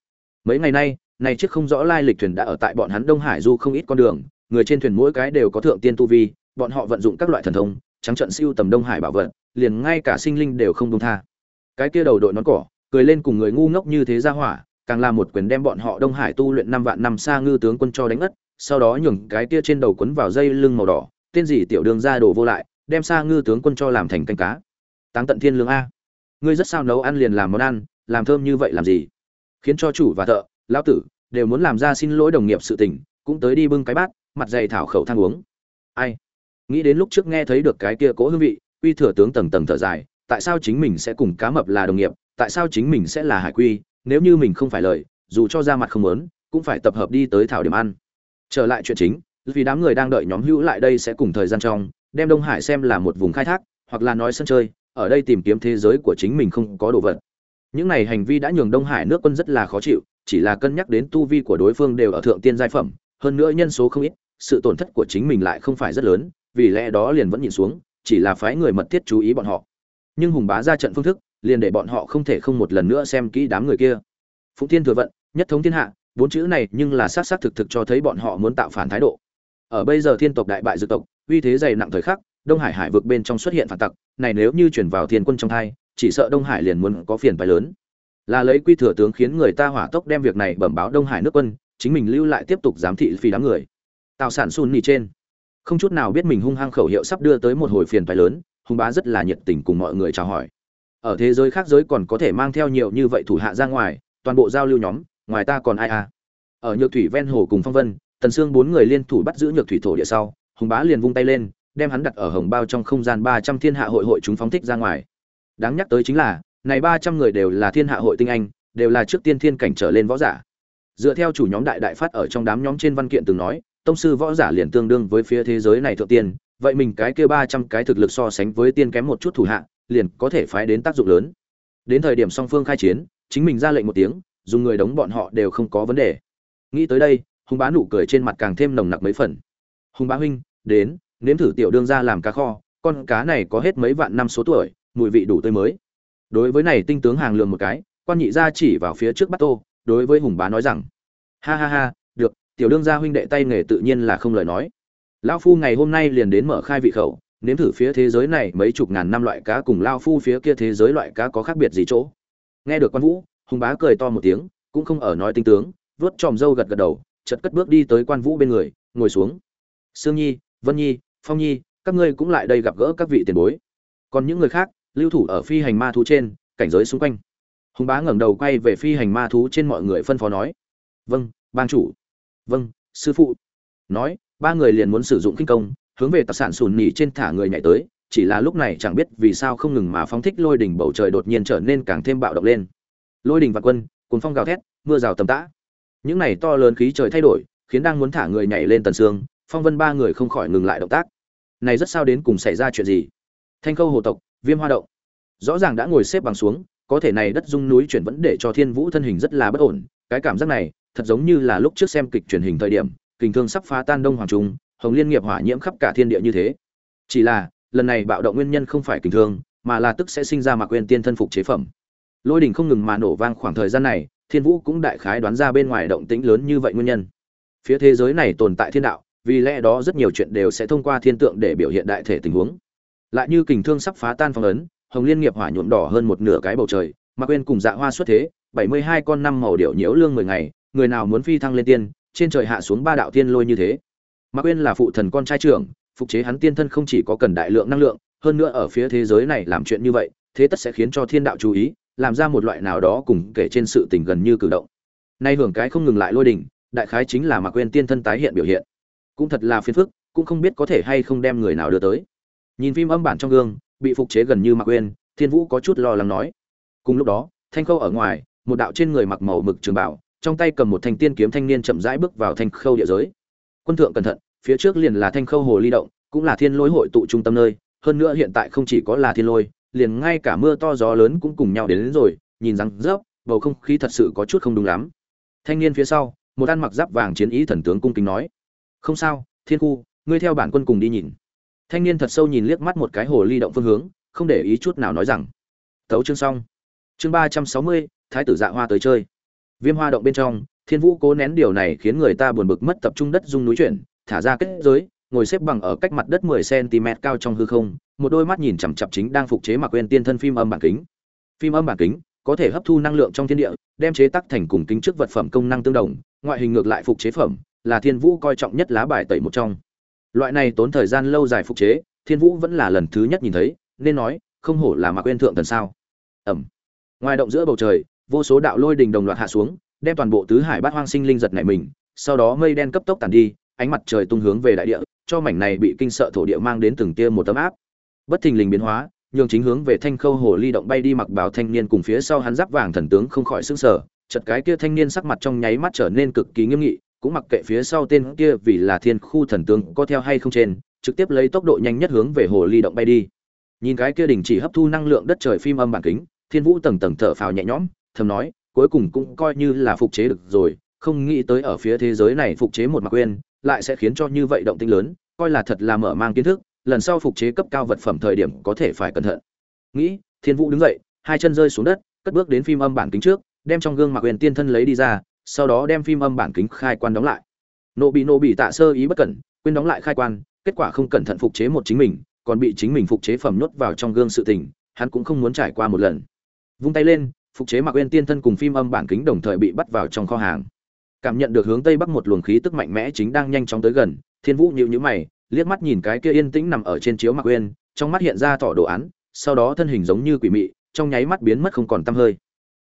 Speaker 1: Mấy ngày nay, này chiếc không rõ lai lịch thuyền đã ở tại bọn hắn đông hải du không ít con đường, người trên thuyền mỗi cái đều có thượng tiên tu vi, bọn họ vận dụng các loại thần thông, trắng trận siêu tầm đông hải bảo vật, liền ngay cả sinh linh đều không đông tha. Cái kia đầu đội nón cỏ cười lên cùng người ngu ngốc như thế ra hỏa, càng là một quyền đem bọn họ đông hải tu luyện năm vạn năm xa ngư tướng quân cho đánh ất sau đó nhường cái kia trên đầu quấn vào dây lưng màu đỏ, tên gì tiểu đường ra đổ vô lại, đem xa ngư tướng quân cho làm thành canh cá. Táng tận thiên lương a. Ngươi rất sao nấu ăn liền làm món ăn, làm thơm như vậy làm gì? Khiến cho chủ và thợ, lão tử, đều muốn làm ra xin lỗi đồng nghiệp sự tình, cũng tới đi bưng cái bát, mặt dày thảo khẩu than uống. Ai? Nghĩ đến lúc trước nghe thấy được cái kia cố hương vị, uy thừa tướng tầng tầng thở dài, tại sao chính mình sẽ cùng cá mập là đồng nghiệp tại sao chính mình sẽ là hải quy, nếu như mình không phải lời, dù cho ra mặt không lớn cũng phải tập hợp đi tới thảo điểm ăn. Trở lại chuyện chính, vì đám người đang đợi nhóm hữu lại đây sẽ cùng thời gian trong, đem đông hải xem là một vùng khai thác, hoặc là nói sân chơi, ở đây tìm kiếm thế giới của chính mình không có đồ vật. Những này hành vi đã nhường đông hải nước quân rất là khó chịu, chỉ là cân nhắc đến tu vi của đối phương đều ở thượng tiên giai phẩm, hơn nữa nhân số không ít, sự tổn thất của chính mình lại không phải rất lớn, vì lẽ đó liền vẫn nhìn xuống, chỉ là phái người mật thiết chú ý bọn họ. Nhưng hùng bá ra trận phương thức liền để bọn họ không thể không một lần nữa xem kỹ đám người kia. Phụng thiên thừa vận, nhất thống thiên hạ, bốn chữ này nhưng là xác xác thực thực cho thấy bọn họ muốn tạo phản thái độ. Ở bây giờ thiên tộc đại bại dự tộc, uy thế dày nặng thời khắc, đông hải hải vực bên trong xuất hiện phản tặc, này nếu như chuyển vào thiên quân trong thai chỉ sợ đông hải liền muốn có phiền phái lớn. Là lấy quy thừa tướng khiến người ta hỏa tốc đem việc này bẩm báo đông hải nước quân, chính mình lưu lại tiếp tục giám thị phi đám người. Tạo sản sun nỉ trên. Không chút nào biết mình hung hăng khẩu hiệu sắp đưa tới một hồi phiền phái lớn hùng bá rất là nhiệt tình cùng mọi người chào hỏi ở thế giới khác giới còn có thể mang theo nhiều như vậy thủ hạ ra ngoài, toàn bộ giao lưu nhóm, ngoài ta còn ai à? Ở nhược thủy ven hồ cùng phong vân, tần sương bốn người liên thủ bắt giữ nhược thủy thổ địa sau, hùng bá liền vung tay lên, đem hắn đặt ở hồng bao trong không gian ba trăm thiên hạ hội hội chúng phóng thích ra ngoài. Đáng nhắc tới chính là, này ba trăm người đều là thiên hạ hội tinh anh, đều là trước tiên thiên cảnh trở lên võ giả. Dựa theo chủ nhóm đại đại phát ở trong đám nhóm trên văn kiện từng nói, tông sư võ giả liền tương đương với phía thế giới này thượng tiên, vậy mình cái kia ba trăm cái thực lực so sánh với tiên kém một chút thủ hạ liền có thể phái đến tác dụng lớn. Đến thời điểm song phương khai chiến, chính mình ra lệnh một tiếng, dùng người đóng bọn họ đều không có vấn đề. Nghĩ tới đây, hùng bá nụ cười trên mặt càng thêm nồng nặc mấy phần. Hùng bá huynh, đến, nếm thử tiểu đương ra làm cá kho, con cá này có hết mấy vạn năm số tuổi, mùi vị đủ tươi mới. Đối với này tinh tướng hàng lường một cái, quan nhị gia chỉ vào phía trước bắt tô, đối với hùng bá nói rằng, ha ha ha, được, tiểu đương gia huynh đệ tay nghề tự nhiên là không lời nói. Lão phu ngày hôm nay liền đến mở khai vị khẩu nếm thử phía thế giới này mấy chục ngàn năm loại cá cùng lao phu phía kia thế giới loại cá có khác biệt gì chỗ. Nghe được quan vũ, hùng bá cười to một tiếng, cũng không ở nói tinh tướng vớt tròm râu gật gật đầu chật cất bước đi tới quan vũ bên người, ngồi xuống. Sương nhi, vân nhi, phong nhi, các ngươi cũng lại đây gặp gỡ các vị tiền bối. Còn những người khác, lưu thủ ở phi hành ma thú trên, cảnh giới xung quanh. Hùng bá ngẩng đầu quay về phi hành ma thú trên mọi người phân phó nói. Vâng ban chủ. Vâng sư phụ. Nói, ba người liền muốn sử dụng kinh công hướng về tập sản sùn nỉ trên thả người nhảy tới, chỉ là lúc này chẳng biết vì sao không ngừng mà phóng thích lôi đỉnh bầu trời đột nhiên trở nên càng thêm bạo động lên. Lôi đỉnh và quân, cuốn phong gào thét, mưa rào tầm tã. Những này to lớn khí trời thay đổi, khiến đang muốn thả người nhảy lên tần xương phong vân ba người không khỏi ngừng lại động tác. Này rất sao đến cùng xảy ra chuyện gì? Thanh khâu hồ tộc, viêm hoa động. Rõ ràng đã ngồi xếp bằng xuống, có thể này đất dung núi chuyển vẫn để cho thiên vũ thân hình rất là bất ổn. Cái cảm giác này, thật giống như là lúc trước xem kịch truyền hình thời điểm, kình thương sắp phá tan đông hoàng trung hồng liên nghiệp hỏa nhiễm khắp cả thiên địa như thế. Chỉ là, lần này bạo động nguyên nhân không phải kình thương mà là tức sẽ sinh ra mạc quên tiên thân phục chế phẩm. Lôi đình không ngừng mà nổ vang khoảng thời gian này, thiên vũ cũng đại khái đoán ra bên ngoài động tĩnh lớn như vậy nguyên nhân. Phía thế giới này tồn tại thiên đạo, vì lẽ đó rất nhiều chuyện đều sẽ thông qua thiên tượng để biểu hiện đại thể tình huống. Lại như kình thương sắp phá tan phong ấn, hồng liên nghiệp hỏa nhuộm đỏ hơn một nửa cái bầu trời, mà quên cùng dạ hoa xuất thế, bảy mươi hai con năm màu điệu nhiễu lương mười ngày, người nào muốn phi thăng lên tiên, trên trời hạ xuống ba đạo tiên lôi như thế. Mạc Uyên là phụ thần con trai trưởng, phục chế hắn tiên thân không chỉ có cần đại lượng năng lượng, hơn nữa ở phía thế giới này làm chuyện như vậy, thế tất sẽ khiến cho thiên đạo chú ý, làm ra một loại nào đó cùng kể trên sự tình gần như cử động. Nay hưởng cái không ngừng lại lôi đỉnh, đại khái chính là Mạc quên tiên thân tái hiện biểu hiện. Cũng thật là phiền phức, cũng không biết có thể hay không đem người nào đưa tới. Nhìn phim âm bản trong gương, bị phục chế gần như Mạc quên, thiên vũ có chút lo lắng nói. Cùng lúc đó, thanh khâu ở ngoài, một đạo trên người mặc màu mực trường bảo, trong tay cầm một thanh tiên kiếm thanh niên chậm rãi bước vào thanh khâu địa giới quân thượng cẩn thận phía trước liền là thanh khâu hồ ly động cũng là thiên lôi hội tụ trung tâm nơi hơn nữa hiện tại không chỉ có là thiên lôi liền ngay cả mưa to gió lớn cũng cùng nhau đến, đến rồi nhìn rằng rớp bầu không khí thật sự có chút không đúng lắm. Thanh niên phía sau một ăn mặc giáp vàng chiến ý thần tướng cung kính nói không sao thiên khu ngươi theo bản quân cùng đi nhìn. Thanh niên thật sâu nhìn liếc mắt một cái hồ ly động phương hướng không để ý chút nào nói rằng tấu chương xong. Chương ba trăm sáu mươi thái tử dạ hoa tới chơi. Viêm hoa động bên trong thiên vũ cố nén điều này khiến người ta buồn bực mất tập trung đất dung núi chuyển, thả ra kết giới, ngồi xếp bằng ở cách mặt đất mười cm cao trong hư không, một đôi mắt nhìn chằm chặp chính đang phục chế mặc quên tiên thân phim âm bản kính. Phim âm bản kính có thể hấp thu năng lượng trong thiên địa, đem chế tác thành cùng kính trước vật phẩm công năng tương đồng, ngoại hình ngược lại phục chế phẩm, là thiên vũ coi trọng nhất lá bài tẩy một trong. Loại này tốn thời gian lâu dài phục chế, thiên vũ vẫn là lần thứ nhất nhìn thấy, nên nói, không hổ là mà quên thượng thần sao. Ẩm. Ngoài động giữa bầu trời, vô số đạo lôi đình đồng loạt hạ xuống đem toàn bộ tứ hải bát hoang sinh linh giật nảy mình, sau đó mây đen cấp tốc tàn đi, ánh mặt trời tung hướng về đại địa, cho mảnh này bị kinh sợ thổ địa mang đến từng tia một tấm áp. Bất thình lình biến hóa, nhường chính hướng về thanh khâu hồ ly động bay đi mặc bảo thanh niên cùng phía sau hắn giáp vàng thần tướng không khỏi sững sờ chật cái kia thanh niên sắc mặt trong nháy mắt trở nên cực kỳ nghiêm nghị, cũng mặc kệ phía sau tên kia vì là thiên khu thần tướng có theo hay không trên, trực tiếp lấy tốc độ nhanh nhất hướng về hồ ly động bay đi. Nhìn cái kia đình chỉ hấp thu năng lượng đất trời phim âm bản kính, thiên vũ tầng tầng thở phào nhẹ nhõm, thầm nói cuối cùng cũng coi như là phục chế được rồi, không nghĩ tới ở phía thế giới này phục chế một mặc quên, lại sẽ khiến cho như vậy động tinh lớn, coi là thật là mở mang kiến thức, lần sau phục chế cấp cao vật phẩm thời điểm có thể phải cẩn thận. Nghĩ, thiên vũ đứng dậy, hai chân rơi xuống đất, cất bước đến phim âm bản kính trước, đem trong gương mặc quyền tiên thân lấy đi ra, sau đó đem phim âm bản kính khai quan đóng lại. Nộ bị nộ bị tạ sơ ý bất cẩn, quên đóng lại khai quan, kết quả không cẩn thận phục chế một chính mình, còn bị chính mình phục chế phẩm nhốt vào trong gương sự tình, hắn cũng không muốn trải qua một lần. Vung tay lên phục chế mặc quên tiên thân cùng phim âm bản kính đồng thời bị bắt vào trong kho hàng. Cảm nhận được hướng tây bắc một luồng khí tức mạnh mẽ chính đang nhanh chóng tới gần, thiên vũ nhịu nhữ mày, liếc mắt nhìn cái kia yên tĩnh nằm ở trên chiếu mặc quên trong mắt hiện ra tỏ đồ án, sau đó thân hình giống như quỷ mị, trong nháy mắt biến mất không còn tăm hơi.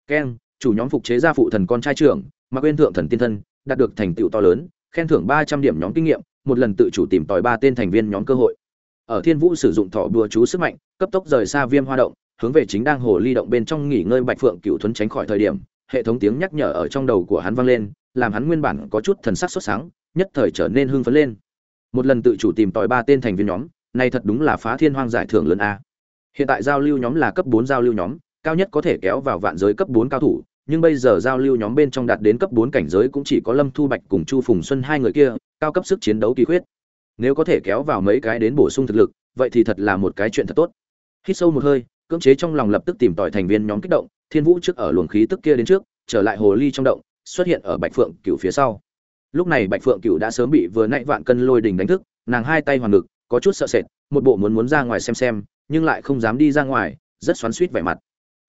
Speaker 1: Keng chủ nhóm phục chế gia phụ thần con trai trưởng mặc quên thượng thần tiên thân, đạt được thành tựu to lớn, khen thưởng ba trăm điểm nhóm kinh nghiệm, một lần tự chủ tìm tòi ba tên thành viên nhóm cơ hội. Ở thiên vũ sử dụng thọ đùa chú sức mạnh, cấp tốc rời xa viêm hoa động hướng về chính đang hồ ly động bên trong nghỉ ngơi bạch phượng cựu thuấn tránh khỏi thời điểm, hệ thống tiếng nhắc nhở ở trong đầu của hắn vang lên, làm hắn nguyên bản có chút thần sắc sốt sáng, nhất thời trở nên hưng phấn lên. Một lần tự chủ tìm tòi ba tên thành viên nhóm này thật đúng là phá thiên hoang giải thưởng lớn a. Hiện tại giao lưu nhóm là cấp bốn giao lưu nhóm, cao nhất có thể kéo vào vạn giới cấp bốn cao thủ, nhưng bây giờ giao lưu nhóm bên trong đạt đến cấp bốn cảnh giới cũng chỉ có lâm thu bạch cùng chu phùng xuân hai người kia, cao cấp sức chiến đấu kỳ khuyết. Nếu có thể kéo vào mấy cái đến bổ sung thực lực, vậy thì thật là một cái chuyện thật tốt. Hít sâu một hơi cưỡng chế trong lòng lập tức tìm tòi thành viên nhóm kích động, thiên vũ trước ở luồng khí tức kia đến trước, trở lại hồ ly trong động, xuất hiện ở bạch phượng cựu phía sau. Lúc này bạch phượng cựu đã sớm bị vừa nãy vạn cân lôi đình đánh thức, nàng hai tay hoàn ngực, có chút sợ sệt, một bộ muốn muốn ra ngoài xem xem, nhưng lại không dám đi ra ngoài, rất xoắn suýt vẻ mặt.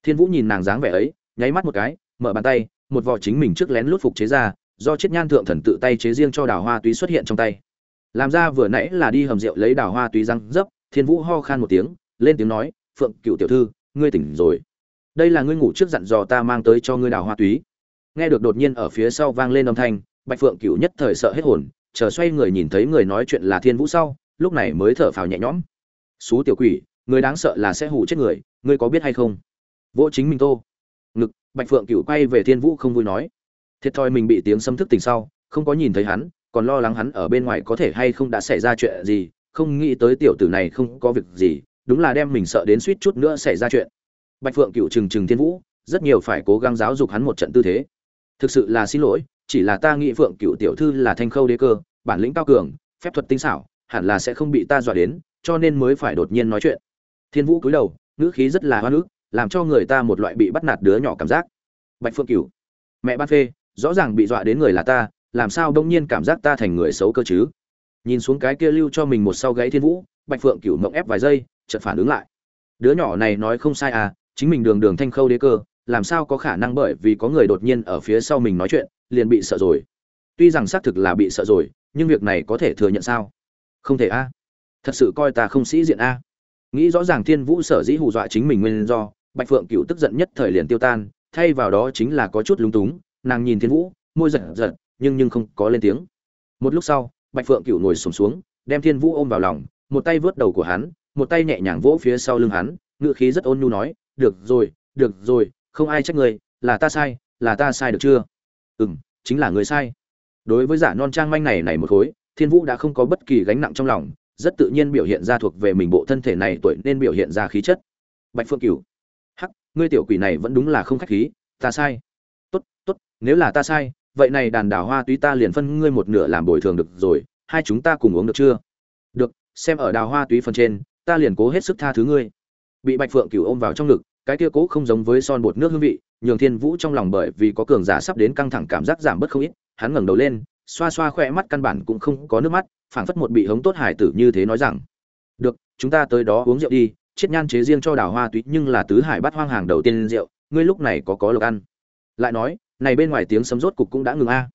Speaker 1: Thiên vũ nhìn nàng dáng vẻ ấy, nháy mắt một cái, mở bàn tay, một vỏ chính mình trước lén lút phục chế ra, do chiết nhan thượng thần tự tay chế riêng cho đào hoa túy xuất hiện trong tay. Làm ra vừa nãy là đi hầm rượu lấy đào hoa túy răng dấp, thiên vũ ho khan một tiếng, lên tiếng nói phượng cựu tiểu thư, ngươi tỉnh rồi. Đây là ngươi ngủ trước dặn dò ta mang tới cho ngươi đào hoa túy. Nghe được đột nhiên ở phía sau vang lên âm thanh, bạch phượng cựu nhất thời sợ hết hồn, chờ xoay người nhìn thấy người nói chuyện là thiên vũ sau, lúc này mới thở phào nhẹ nhõm. Xú tiểu quỷ, người đáng sợ là sẽ hủ chết người, ngươi có biết hay không? Vỗ chính mình tô. Ngực, bạch phượng cựu quay về thiên vũ không vui nói. Thiệt thòi mình bị tiếng xâm thức tỉnh sau, không có nhìn thấy hắn, còn lo lắng hắn ở bên ngoài có thể hay không đã xảy ra chuyện gì, không nghĩ tới tiểu tử này không có việc gì đúng là đem mình sợ đến suýt chút nữa xảy ra chuyện. Bạch phượng cựu trừng trừng thiên vũ, rất nhiều phải cố gắng giáo dục hắn một trận tư thế. Thực sự là xin lỗi, chỉ là ta nghĩ phượng cựu tiểu thư là thanh khâu đế cơ, bản lĩnh cao cường, phép thuật tinh xảo, hẳn là sẽ không bị ta dọa đến, cho nên mới phải đột nhiên nói chuyện. Thiên vũ cúi đầu, ngữ khí rất là hoa nước làm cho người ta một loại bị bắt nạt đứa nhỏ cảm giác. Bạch phượng cửu, mẹ ban phê, rõ ràng bị dọa đến người là ta, làm sao đông nhiên cảm giác ta thành người xấu cơ chứ? Nhìn xuống cái kia lưu cho mình một sau gáy thiên vũ, bạch phượng cửu mộng ép vài giây chợt phản ứng lại. Đứa nhỏ này nói không sai à chính mình đường đường thanh khâu đế cơ làm sao có khả năng bởi vì có người đột nhiên ở phía sau mình nói chuyện liền bị sợ rồi. Tuy rằng xác thực là bị sợ rồi nhưng việc này có thể thừa nhận sao? Không thể a thật sự coi ta không sĩ diện a nghĩ rõ ràng thiên vũ sở dĩ hù dọa chính mình nguyên do bạch phượng cựu tức giận nhất thời liền tiêu tan thay vào đó chính là có chút lúng túng nàng nhìn thiên vũ môi giật giật nhưng nhưng không có lên tiếng. Một lúc sau bạch phượng cựu ngồi sùng xuống, xuống đem thiên vũ ôm vào lòng một tay vớt đầu của hắn một tay nhẹ nhàng vỗ phía sau lưng hắn ngựa khí rất ôn nhu nói, được rồi được rồi, không ai trách người là ta sai, là ta sai được chưa? Ừ m chính là người sai. Đối với giả non trang manh này này một khối, thiên vũ đã không có bất kỳ gánh nặng trong lòng, rất tự nhiên biểu hiện ra thuộc về mình bộ thân thể này tuổi nên biểu hiện ra khí chất. Bạch phượng cửu, hắc, ngươi tiểu quỷ này vẫn đúng là không khách khí, ta sai. Tốt tốt, nếu là ta sai, vậy này đàn đảo hoa túy ta liền phân ngươi một nửa làm bồi thường được rồi, hai chúng ta cùng uống được chưa? Được, xem ở đào hoa túy phần trên ta liền cố hết sức tha thứ ngươi. Bị bạch phượng cửu ôm vào trong ngực, cái kia cố không giống với son bột nước hương vị, nhường thiên vũ trong lòng bởi vì có cường giả sắp đến căng thẳng cảm giác giảm bớt không ít, hắn ngẩng đầu lên, xoa xoa khỏe mắt căn bản cũng không có nước mắt, phảng phất một bị hống tốt hải tử như thế nói rằng, được, chúng ta tới đó uống rượu đi, chiết nhan chế riêng cho đào hoa túy nhưng là tứ hải bắt hoang hàng đầu tiên rượu, ngươi lúc này có có lộc ăn. Lại nói, này bên ngoài tiếng sấm rốt cục cũng đã ngừng a.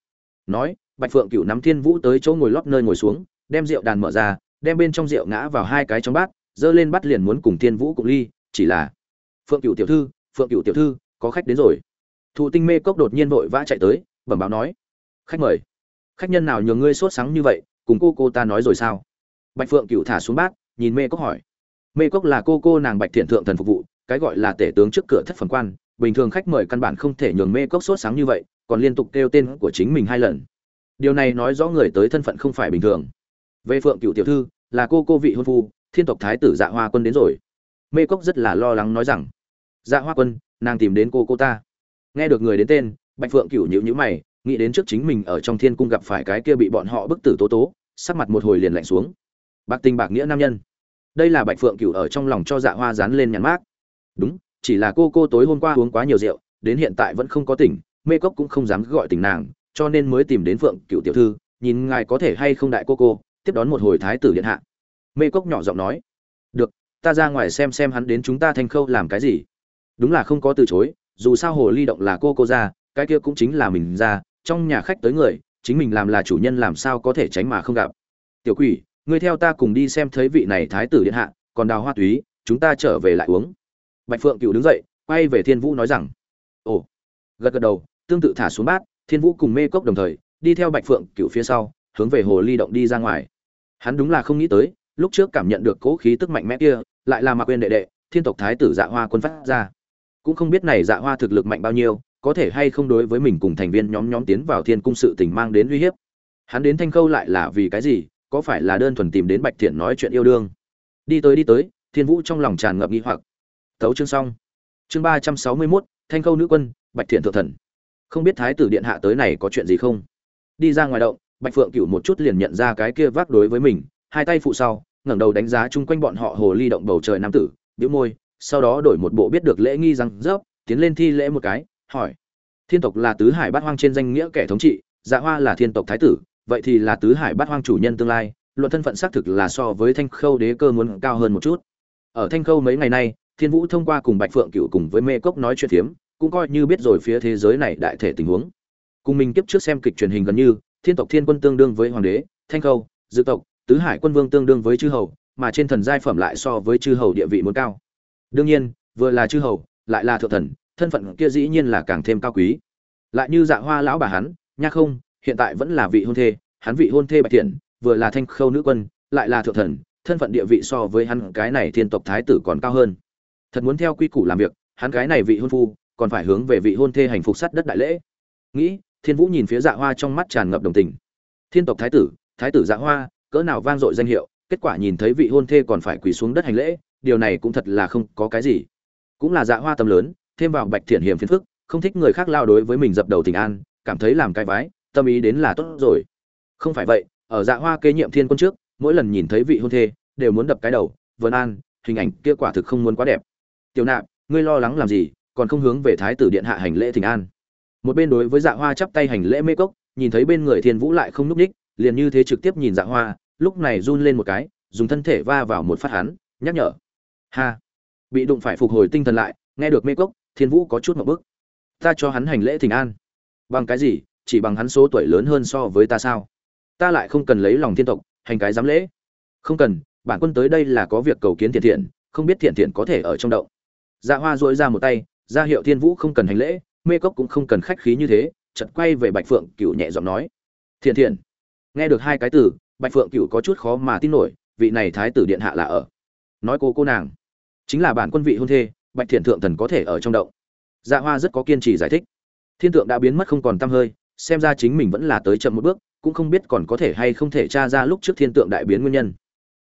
Speaker 1: Nói, bạch phượng cựu nắm thiên vũ tới chỗ ngồi lót nơi ngồi xuống, đem rượu đàn mở ra, đem bên trong rượu ngã vào hai cái trong bát dơ lên bắt liền muốn cùng thiên vũ cùng ly, chỉ là, phượng Cửu tiểu thư, phượng Cửu tiểu thư, có khách đến rồi. Thụ tinh mê cốc đột nhiên vội vã chạy tới, bẩm báo nói, khách mời, khách nhân nào nhường ngươi sốt sáng như vậy, cùng cô cô ta nói rồi sao? Bạch phượng Cửu thả xuống bát, nhìn mê cốc hỏi. Mê cốc là cô cô nàng bạch thiện thượng thần phục vụ, cái gọi là tể tướng trước cửa thất phần quan, bình thường khách mời căn bản không thể nhường mê cốc sốt sáng như vậy, còn liên tục kêu tên của chính mình hai lần. Điều này nói rõ người tới thân phận không phải bình thường. Về phượng Cửu tiểu thư, là cô cô vị hôn phu thiên tộc thái tử dạ hoa quân đến rồi. Mê cốc rất là lo lắng nói rằng dạ hoa quân, nàng tìm đến cô cô ta. Nghe được người đến tên, bạch phượng Cửu nhữ nhữ mày, nghĩ đến trước chính mình ở trong thiên cung gặp phải cái kia bị bọn họ bức tử tố tố, sắc mặt một hồi liền lạnh xuống. Bạc tình bạc nghĩa nam nhân. Đây là bạch phượng Cửu ở trong lòng cho dạ hoa dán lên nhàn mát đúng, chỉ là cô cô tối hôm qua uống quá nhiều rượu, đến hiện tại vẫn không có tỉnh, mê cốc cũng không dám gọi tỉnh nàng, cho nên mới tìm đến phượng cựu tiểu thư, nhìn ngài có thể hay không đại cô cô, tiếp đón một hồi thái tử điện hạ mê cốc nhỏ giọng nói, được, ta ra ngoài xem xem hắn đến chúng ta thanh khâu làm cái gì. Đúng là không có từ chối, dù sao hồ ly động là cô cô ra, cái kia cũng chính là mình ra, trong nhà khách tới người, chính mình làm là chủ nhân làm sao có thể tránh mà không gặp. Tiểu quỷ, ngươi theo ta cùng đi xem thấy vị này thái tử điện hạ, còn đào hoa túy, chúng ta trở về lại uống. Bạch phượng cựu đứng dậy, quay về thiên vũ nói rằng, ồ. Gật gật đầu, tương tự thả xuống bát, thiên vũ cùng mê cốc đồng thời, đi theo bạch phượng cựu phía sau, hướng về hồ ly động đi ra ngoài. Hắn đúng là không nghĩ tới lúc trước cảm nhận được cố khí tức mạnh mẽ kia, lại là mạc quên đệ đệ, thiên tộc thái tử dạ hoa quân phát ra. Cũng không biết này dạ hoa thực lực mạnh bao nhiêu, có thể hay không đối với mình cùng thành viên nhóm nhóm tiến vào thiên cung sự tình mang đến uy hiếp. Hắn đến thanh khâu lại là vì cái gì, có phải là đơn thuần tìm đến bạch thiện nói chuyện yêu đương? Đi tới đi tới, thiên vũ trong lòng tràn ngập nghi hoặc. Tấu chương xong. Chương ba trăm sáu mươi mốt, thanh khâu nữ quân, bạch thiện thượng thần. Không biết thái tử điện hạ tới này có chuyện gì không? Đi ra ngoài động, bạch phượng cựu một chút liền nhận ra cái kia vác đối với mình hai tay phụ sau, ngẩng đầu đánh giá chung quanh bọn họ hồ ly động bầu trời nam tử, bĩu môi, sau đó đổi một bộ biết được lễ nghi răng rớp, tiến lên thi lễ một cái, hỏi, thiên tộc là tứ hải bát hoang trên danh nghĩa kẻ thống trị dạ hoa là thiên tộc thái tử, vậy thì là tứ hải bát hoang chủ nhân tương lai, luận thân phận xác thực là so với thanh khâu đế cơ muốn cao hơn một chút. Ở thanh khâu mấy ngày nay, thiên vũ thông qua cùng bạch phượng cựu cùng với mê cốc nói chuyện phiếm, cũng coi như biết rồi phía thế giới này đại thể tình huống. Cùng mình kiếp trước xem kịch truyền hình gần như, thiên tộc thiên quân tương đương với hoàng đế, thanh khâu, dự tộc tứ hải quân vương tương đương với chư hầu, mà trên thần giai phẩm lại so với chư hầu địa vị muốn cao. Đương nhiên, vừa là chư hầu, lại là thượng thần, thân phận kia dĩ nhiên là càng thêm cao quý. Lại như dạ hoa lão bà hắn, nha không, hiện tại vẫn là vị hôn thê, hắn vị hôn thê bạch thiện, vừa là thanh khâu nữ quân, lại là thượng thần, thân phận địa vị so với hắn cái này thiên tộc thái tử còn cao hơn. Thật muốn theo quy củ làm việc, hắn cái này vị hôn phu, còn phải hướng về vị hôn thê hành phục sắt đất đại lễ. Nghĩ, thiên vũ nhìn phía dạ hoa trong mắt tràn ngập đồng tình. Thiên tộc thái tử thái tử dạ hoa cỡ nào vang dội danh hiệu, kết quả nhìn thấy vị hôn thê còn phải quỳ xuống đất hành lễ, điều này cũng thật là không có cái gì. Cũng là dạ hoa tâm lớn, thêm vào bạch thiện hiểm phiền phức, không thích người khác lao đối với mình dập đầu tình an, cảm thấy làm cái vái, tâm ý đến là tốt rồi. Không phải vậy, ở dạ hoa kế nhiệm thiên quân trước, mỗi lần nhìn thấy vị hôn thê, đều muốn đập cái đầu, vân an, hình ảnh kia quả thực không muốn quá đẹp. Tiểu nạp, ngươi lo lắng làm gì, còn không hướng về thái tử điện hạ hành lễ thỉnh an. Một bên đối với dạ hoa chắp tay hành lễ mê cốc, nhìn thấy bên người thiên vũ lại không núp ních, liền như thế trực tiếp nhìn dạ hoa lúc này run lên một cái, dùng thân thể va vào một phát hắn, nhắc nhở. Ha. Bị đụng phải phục hồi tinh thần lại, nghe được mê cốc, thiên vũ có chút một bức ta cho hắn hành lễ thỉnh an. Bằng cái gì? Chỉ bằng hắn số tuổi lớn hơn so với ta sao? Ta lại không cần lấy lòng thiên tộc, hành cái giám lễ. Không cần, bản quân tới đây là có việc cầu kiến thiện thiện, không biết thiện thiện có thể ở trong động. Dạ hoa dội ra một tay, ra hiệu thiên vũ không cần hành lễ, mê cốc cũng không cần khách khí như thế chật quay về bạch phượng cựu nhẹ giọng nói. Thiện thiện. Nghe được hai cái từ bạch phượng cựu có chút khó mà tin nổi, vị này thái tử điện hạ là ở. Nói cô cô nàng, chính là bản quân vị hôn thê, bạch thiện thượng thần có thể ở trong động. Dạ hoa rất có kiên trì giải thích. Thiên tượng đã biến mất không còn t hơi, xem ra chính mình vẫn là tới chậm một bước, cũng không biết còn có thể hay không thể tra ra lúc trước thiên tượng đại biến nguyên nhân.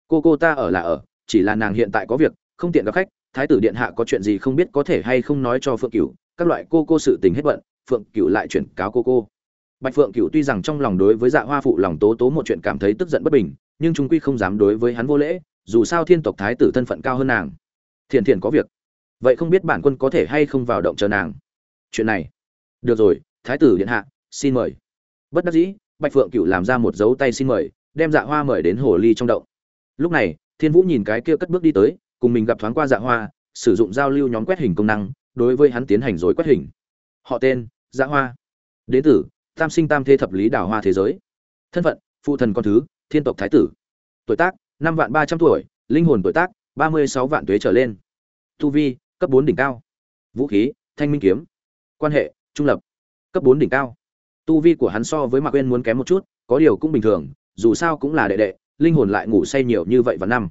Speaker 1: Cô cô ta ở là ở, chỉ là nàng hiện tại có việc, không tiện gặp khách, thái tử điện hạ có chuyện gì không biết có thể hay không nói cho phượng cửu, các loại cô cô sự tình hết bận, phượng cửu lại chuyển cáo cô cô bạch phượng cửu tuy rằng trong lòng đối với dạ hoa phụ lòng tố tố một chuyện cảm thấy tức giận bất bình, nhưng chúng quy không dám đối với hắn vô lễ, dù sao thiên tộc thái tử thân phận cao hơn nàng. Thiện thiện có việc. Vậy không biết bản quân có thể hay không vào động chờ nàng. Chuyện này. Được rồi, thái tử điện hạ, xin mời. Bất đắc dĩ, bạch phượng cựu làm ra một dấu tay xin mời, đem dạ hoa mời đến hồ ly trong động. Lúc này, thiên vũ nhìn cái kia cất bước đi tới, cùng mình gặp thoáng qua dạ hoa, sử dụng giao lưu nhóm quét hình công năng, đối với hắn tiến hành rồi quét hình. Họ tên dạ hoa. Đến tử tam sinh tam thế thập lý đào hoa thế giới. Thân phận, phụ thần con thứ, thiên tộc thái tử. Tuổi tác, năm vạn ba trăm tuổi, linh hồn tuổi tác, ba mươi sáu vạn tuế trở lên. Tu vi, cấp bốn đỉnh cao. Vũ khí, thanh minh kiếm. Quan hệ, trung lập. Cấp bốn đỉnh cao. Tu vi của hắn so với mạc quên muốn kém một chút, có điều cũng bình thường, dù sao cũng là đệ đệ, linh hồn lại ngủ say nhiều như vậy vào năm.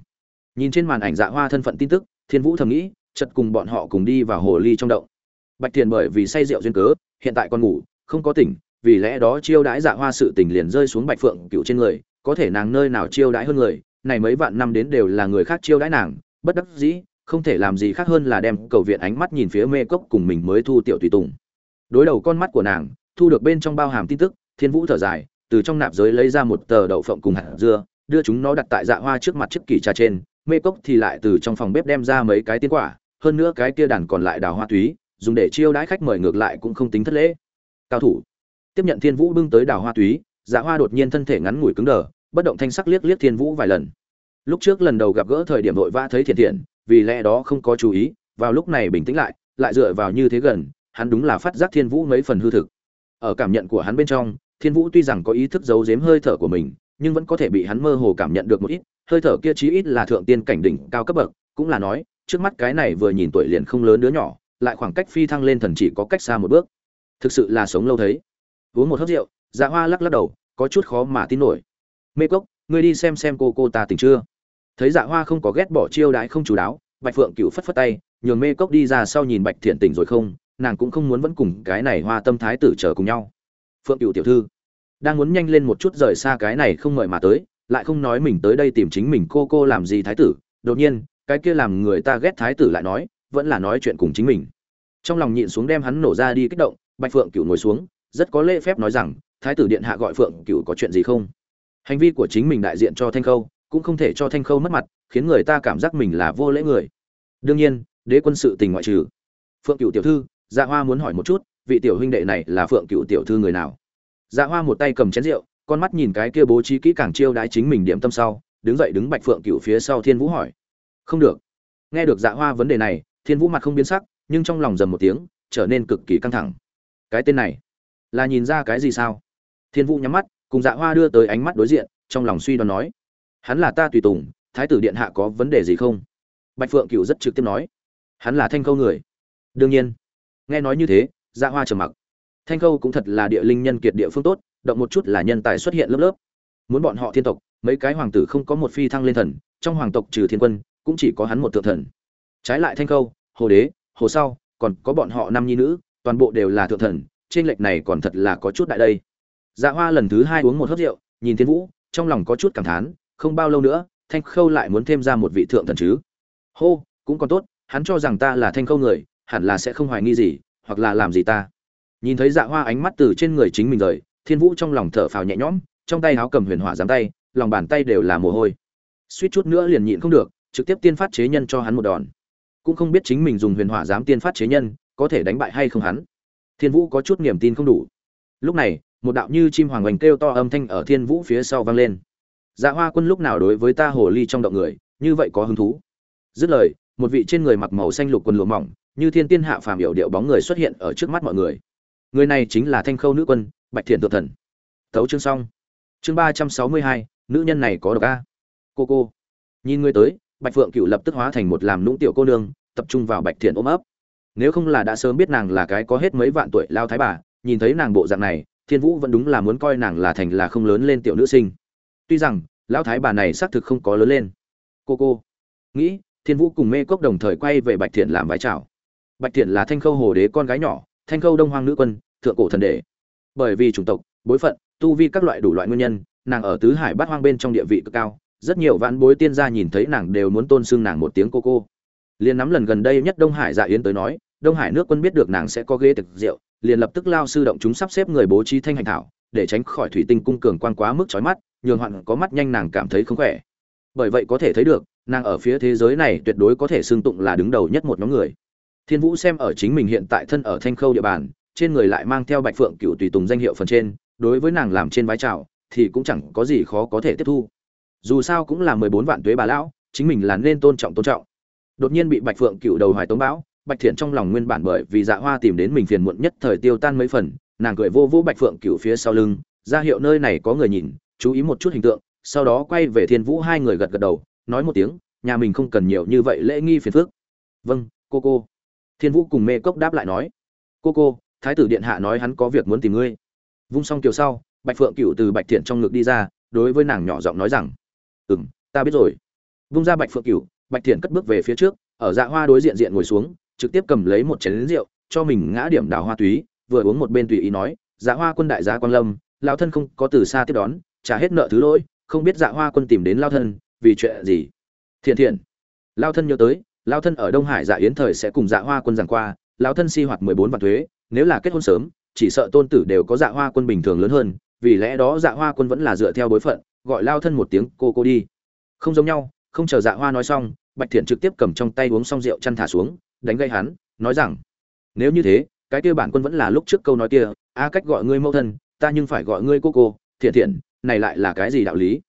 Speaker 1: Nhìn trên màn ảnh dạ hoa thân phận tin tức, thiên vũ thầm nghĩ chật cùng bọn họ cùng đi vào hồ ly trong động. Bạch thiền bởi vì say rượu duyên cớ, hiện tại còn ngủ, không có tỉnh vì lẽ đó chiêu đãi dạ hoa sự tình liền rơi xuống bạch phượng cựu trên người, có thể nàng nơi nào chiêu đãi hơn người, này mấy vạn năm đến đều là người khác chiêu đãi nàng, bất đắc dĩ, không thể làm gì khác hơn là đem cầu viện ánh mắt nhìn phía mê cốc cùng mình mới thu tiểu tùy tùng. Đối đầu con mắt của nàng, thu được bên trong bao hàm tin tức, thiên vũ thở dài, từ trong nạp giới lấy ra một tờ đậu phộng cùng hạt dưa, đưa chúng nó đặt tại dạ hoa trước mặt chiếc kỳ trà trên, mê cốc thì lại từ trong phòng bếp đem ra mấy cái tiên quả, hơn nữa cái kia đàn còn lại đào hoa túy, dùng để chiêu đãi khách mời ngược lại cũng không tính thất lễ. Cao thủ tiếp nhận thiên vũ bưng tới đào hoa túy dạ hoa đột nhiên thân thể ngắn ngủi cứng đờ, bất động thanh sắc liếc liếc thiên vũ vài lần. Lúc trước lần đầu gặp gỡ thời điểm vội vã thấy thiện thiện, vì lẽ đó không có chú ý, vào lúc này bình tĩnh lại lại dựa vào như thế gần, hắn đúng là phát giác thiên vũ mấy phần hư thực. Ở cảm nhận của hắn bên trong, thiên vũ tuy rằng có ý thức giấu giếm hơi thở của mình, nhưng vẫn có thể bị hắn mơ hồ cảm nhận được một ít, hơi thở kia chí ít là thượng tiên cảnh đỉnh cao cấp bậc, cũng là nói, trước mắt cái này vừa nhìn tuổi liền không lớn đứa nhỏ, lại khoảng cách phi thăng lên thần chỉ có cách xa một bước. Thực sự là sống lâu thấy uống một hớp rượu dạ hoa lắc lắc đầu, có chút khó mà tin nổi. Mê cốc, ngươi đi xem xem cô cô ta tỉnh chưa? Thấy dạ hoa không có ghét bỏ chiêu đãi không chú đáo, bạch phượng cựu phất phất tay, nhường mê cốc đi ra sau nhìn bạch thiện tỉnh rồi không, nàng cũng không muốn vẫn cùng cái này hoa tâm thái tử chờ cùng nhau. Phượng cựu tiểu thư, đang muốn nhanh lên một chút rời xa cái này không mời mà tới, lại không nói mình tới đây tìm chính mình cô cô làm gì thái tử, đột nhiên, cái kia làm người ta ghét thái tử lại nói, vẫn là nói chuyện cùng chính mình. Trong lòng nhịn xuống đem hắn nổ ra đi kích động, bạch phượng cựu ngồi xuống rất có lễ phép nói rằng, thái tử điện hạ gọi phượng cựu có chuyện gì không? Hành vi của chính mình đại diện cho thanh khâu cũng không thể cho thanh khâu mất mặt, khiến người ta cảm giác mình là vô lễ người. Đương nhiên, đế quân sự tình ngoại trừ. Phượng cựu tiểu thư dạ hoa muốn hỏi một chút, vị tiểu huynh đệ này là phượng cựu tiểu thư người nào? Dạ hoa một tay cầm chén rượu, con mắt nhìn cái kia bố trí kỹ càng chiêu đãi chính mình điểm tâm sau, đứng dậy đứng bạch phượng cựu phía sau thiên vũ hỏi. Không được. Nghe được dạ hoa vấn đề này, thiên vũ mặt không biến sắc, nhưng trong lòng dầm một tiếng, trở nên cực kỳ căng thẳng. Cái tên này là nhìn ra cái gì sao? Thiên vũ nhắm mắt, cùng dạ hoa đưa tới ánh mắt đối diện, trong lòng suy đoán nói, hắn là ta tùy tùng, thái tử điện hạ có vấn đề gì không? Bạch phượng cựu rất trực tiếp nói, hắn là thanh khâu người. Đương nhiên. Nghe nói như thế dạ hoa trầm mặc. Thanh khâu cũng thật là địa linh nhân kiệt địa phương tốt, động một chút là nhân tài xuất hiện lớp lớp. Muốn bọn họ thiên tộc, mấy cái hoàng tử không có một phi thăng lên thần, trong hoàng tộc trừ thiên quân, cũng chỉ có hắn một thượng thần. Trái lại thanh khâu, hồ đế, hồ sau, còn có bọn họ năm nhi nữ, toàn bộ đều là thượng thần trên lệch này còn thật là có chút đại đây. Dạ hoa lần thứ hai uống một hớp rượu, nhìn thiên vũ, trong lòng có chút cảm thán, không bao lâu nữa, thanh khâu lại muốn thêm ra một vị thượng thần chứ. Hô, cũng còn tốt, hắn cho rằng ta là thanh khâu người, hẳn là sẽ không hoài nghi gì, hoặc là làm gì ta. Nhìn thấy dạ hoa ánh mắt từ trên người chính mình rời, thiên vũ trong lòng thở phào nhẹ nhõm, trong tay áo cầm huyền hỏa giáng tay, lòng bàn tay đều là mồ hôi. Suýt chút nữa liền nhịn không được, trực tiếp tiên phát chế nhân cho hắn một đòn. Cũng không biết chính mình dùng huyền hỏa Giáng tiên phát chế nhân, có thể đánh bại hay không hắn thiên vũ có chút niềm tin không đủ. Lúc này, một đạo như chim hoàng oanh kêu to âm thanh ở thiên vũ phía sau vang lên. Dạ hoa quân lúc nào đối với ta hồ ly trong động người, như vậy có hứng thú. Dứt lời, một vị trên người mặc màu xanh lục quần lụa mỏng, như thiên tiên hạ phàm hiểu điệu bóng người xuất hiện ở trước mắt mọi người. Người này chính là thanh khâu nữ quân, bạch thiện tự thần. Thấu chương xong. Chương ba trăm sáu mươi hai, nữ nhân này có độc a. Cô cô. Nhìn người tới, bạch phượng cựu lập tức hóa thành một làm nũng tiểu cô nương, tập trung vào bạch thiện ôm ấp nếu không là đã sớm biết nàng là cái có hết mấy vạn tuổi lao thái bà, nhìn thấy nàng bộ dạng này, thiên vũ vẫn đúng là muốn coi nàng là thành là không lớn lên tiểu nữ sinh. Tuy rằng lão thái bà này xác thực không có lớn lên. Cô cô. Nghĩ, thiên vũ cùng mê cốc đồng thời quay về bạch thiện làm vái chào. Bạch thiện là thanh khâu hồ đế con gái nhỏ, thanh khâu đông hoang nữ quân, thượng cổ thần đệ bởi vì chủng tộc, bối phận, tu vi các loại đủ loại nguyên nhân, nàng ở tứ hải bát hoang bên trong địa vị cực cao, rất nhiều vãn bối tiên gia nhìn thấy nàng đều muốn tôn xưng nàng một tiếng cô cô liền nắm lần gần đây nhất đông hải dạ yến tới nói, đông hải nước quân biết được nàng sẽ có ghế thực rượu, liền lập tức lao sư động chúng sắp xếp người bố trí thanh hành thảo, để tránh khỏi thủy tinh cung cường quan quá mức chói mắt, nhường hoạn có mắt nhanh nàng cảm thấy không khỏe. Bởi vậy có thể thấy được, nàng ở phía thế giới này tuyệt đối có thể xương tụng là đứng đầu nhất một nhóm người. Thiên vũ xem ở chính mình hiện tại thân ở thanh khâu địa bàn, trên người lại mang theo bạch phượng cựu tùy tùng danh hiệu phần trên, đối với nàng làm trên vái chào thì cũng chẳng có gì khó có thể tiếp thu. Dù sao cũng là mười bốn vạn tuế bà lão, chính mình là nên tôn trọng tôn trọng đột nhiên bị bạch phượng cựu đầu hoài tống bão, bạch thiện trong lòng nguyên bản bởi vì dạ hoa tìm đến mình phiền muộn nhất thời tiêu tan mấy phần, nàng cười vô vũ bạch phượng cựu phía sau lưng, ra hiệu nơi này có người nhìn, chú ý một chút hình tượng, sau đó quay về thiên vũ hai người gật gật đầu, nói một tiếng, nhà mình không cần nhiều như vậy lễ nghi phiền phước vâng cô cô. Thiên vũ cùng mê cốc đáp lại nói. Cô cô, thái tử điện hạ nói hắn có việc muốn tìm ngươi. Vung xong kiều sau, bạch phượng cựu từ bạch thiện trong ngực đi ra, đối với nàng nhỏ giọng nói rằng ừ m ta biết rồi. Vung ra bạch phượng cựu bạch thiện cất bước về phía trước, ở dạ hoa đối diện diện ngồi xuống, trực tiếp cầm lấy một chén rượu, cho mình ngã điểm đào hoa túy, vừa uống một bên tùy ý nói dạ hoa quân đại gia quan lâm lao thân không có từ xa tiếp đón, trả hết nợ thứ lỗi, không biết dạ hoa quân tìm đến lao thân, vì chuyện gì? Thiện thiện lao thân nhớ tới lao thân ở đông hải dạ yến thời sẽ cùng dạ hoa quân giảng qua lao thân si hoạt mười bốn vạn thuế, nếu là kết hôn sớm, chỉ sợ tôn tử đều có dạ hoa quân bình thường lớn hơn, vì lẽ đó dạ hoa quân vẫn là dựa theo bối phận, gọi lao thân một tiếng cô cô đi. Không giống nhau, không chờ dạ hoa nói xong bạch thiện trực tiếp cầm trong tay uống xong rượu chăn thả xuống, đánh gây hắn, nói rằng, nếu như thế, cái kia bản quân vẫn là lúc trước câu nói kia, a cách gọi ngươi mẫu thân, ta nhưng phải gọi ngươi cô cô, thiện thiện, này lại là cái gì đạo lý?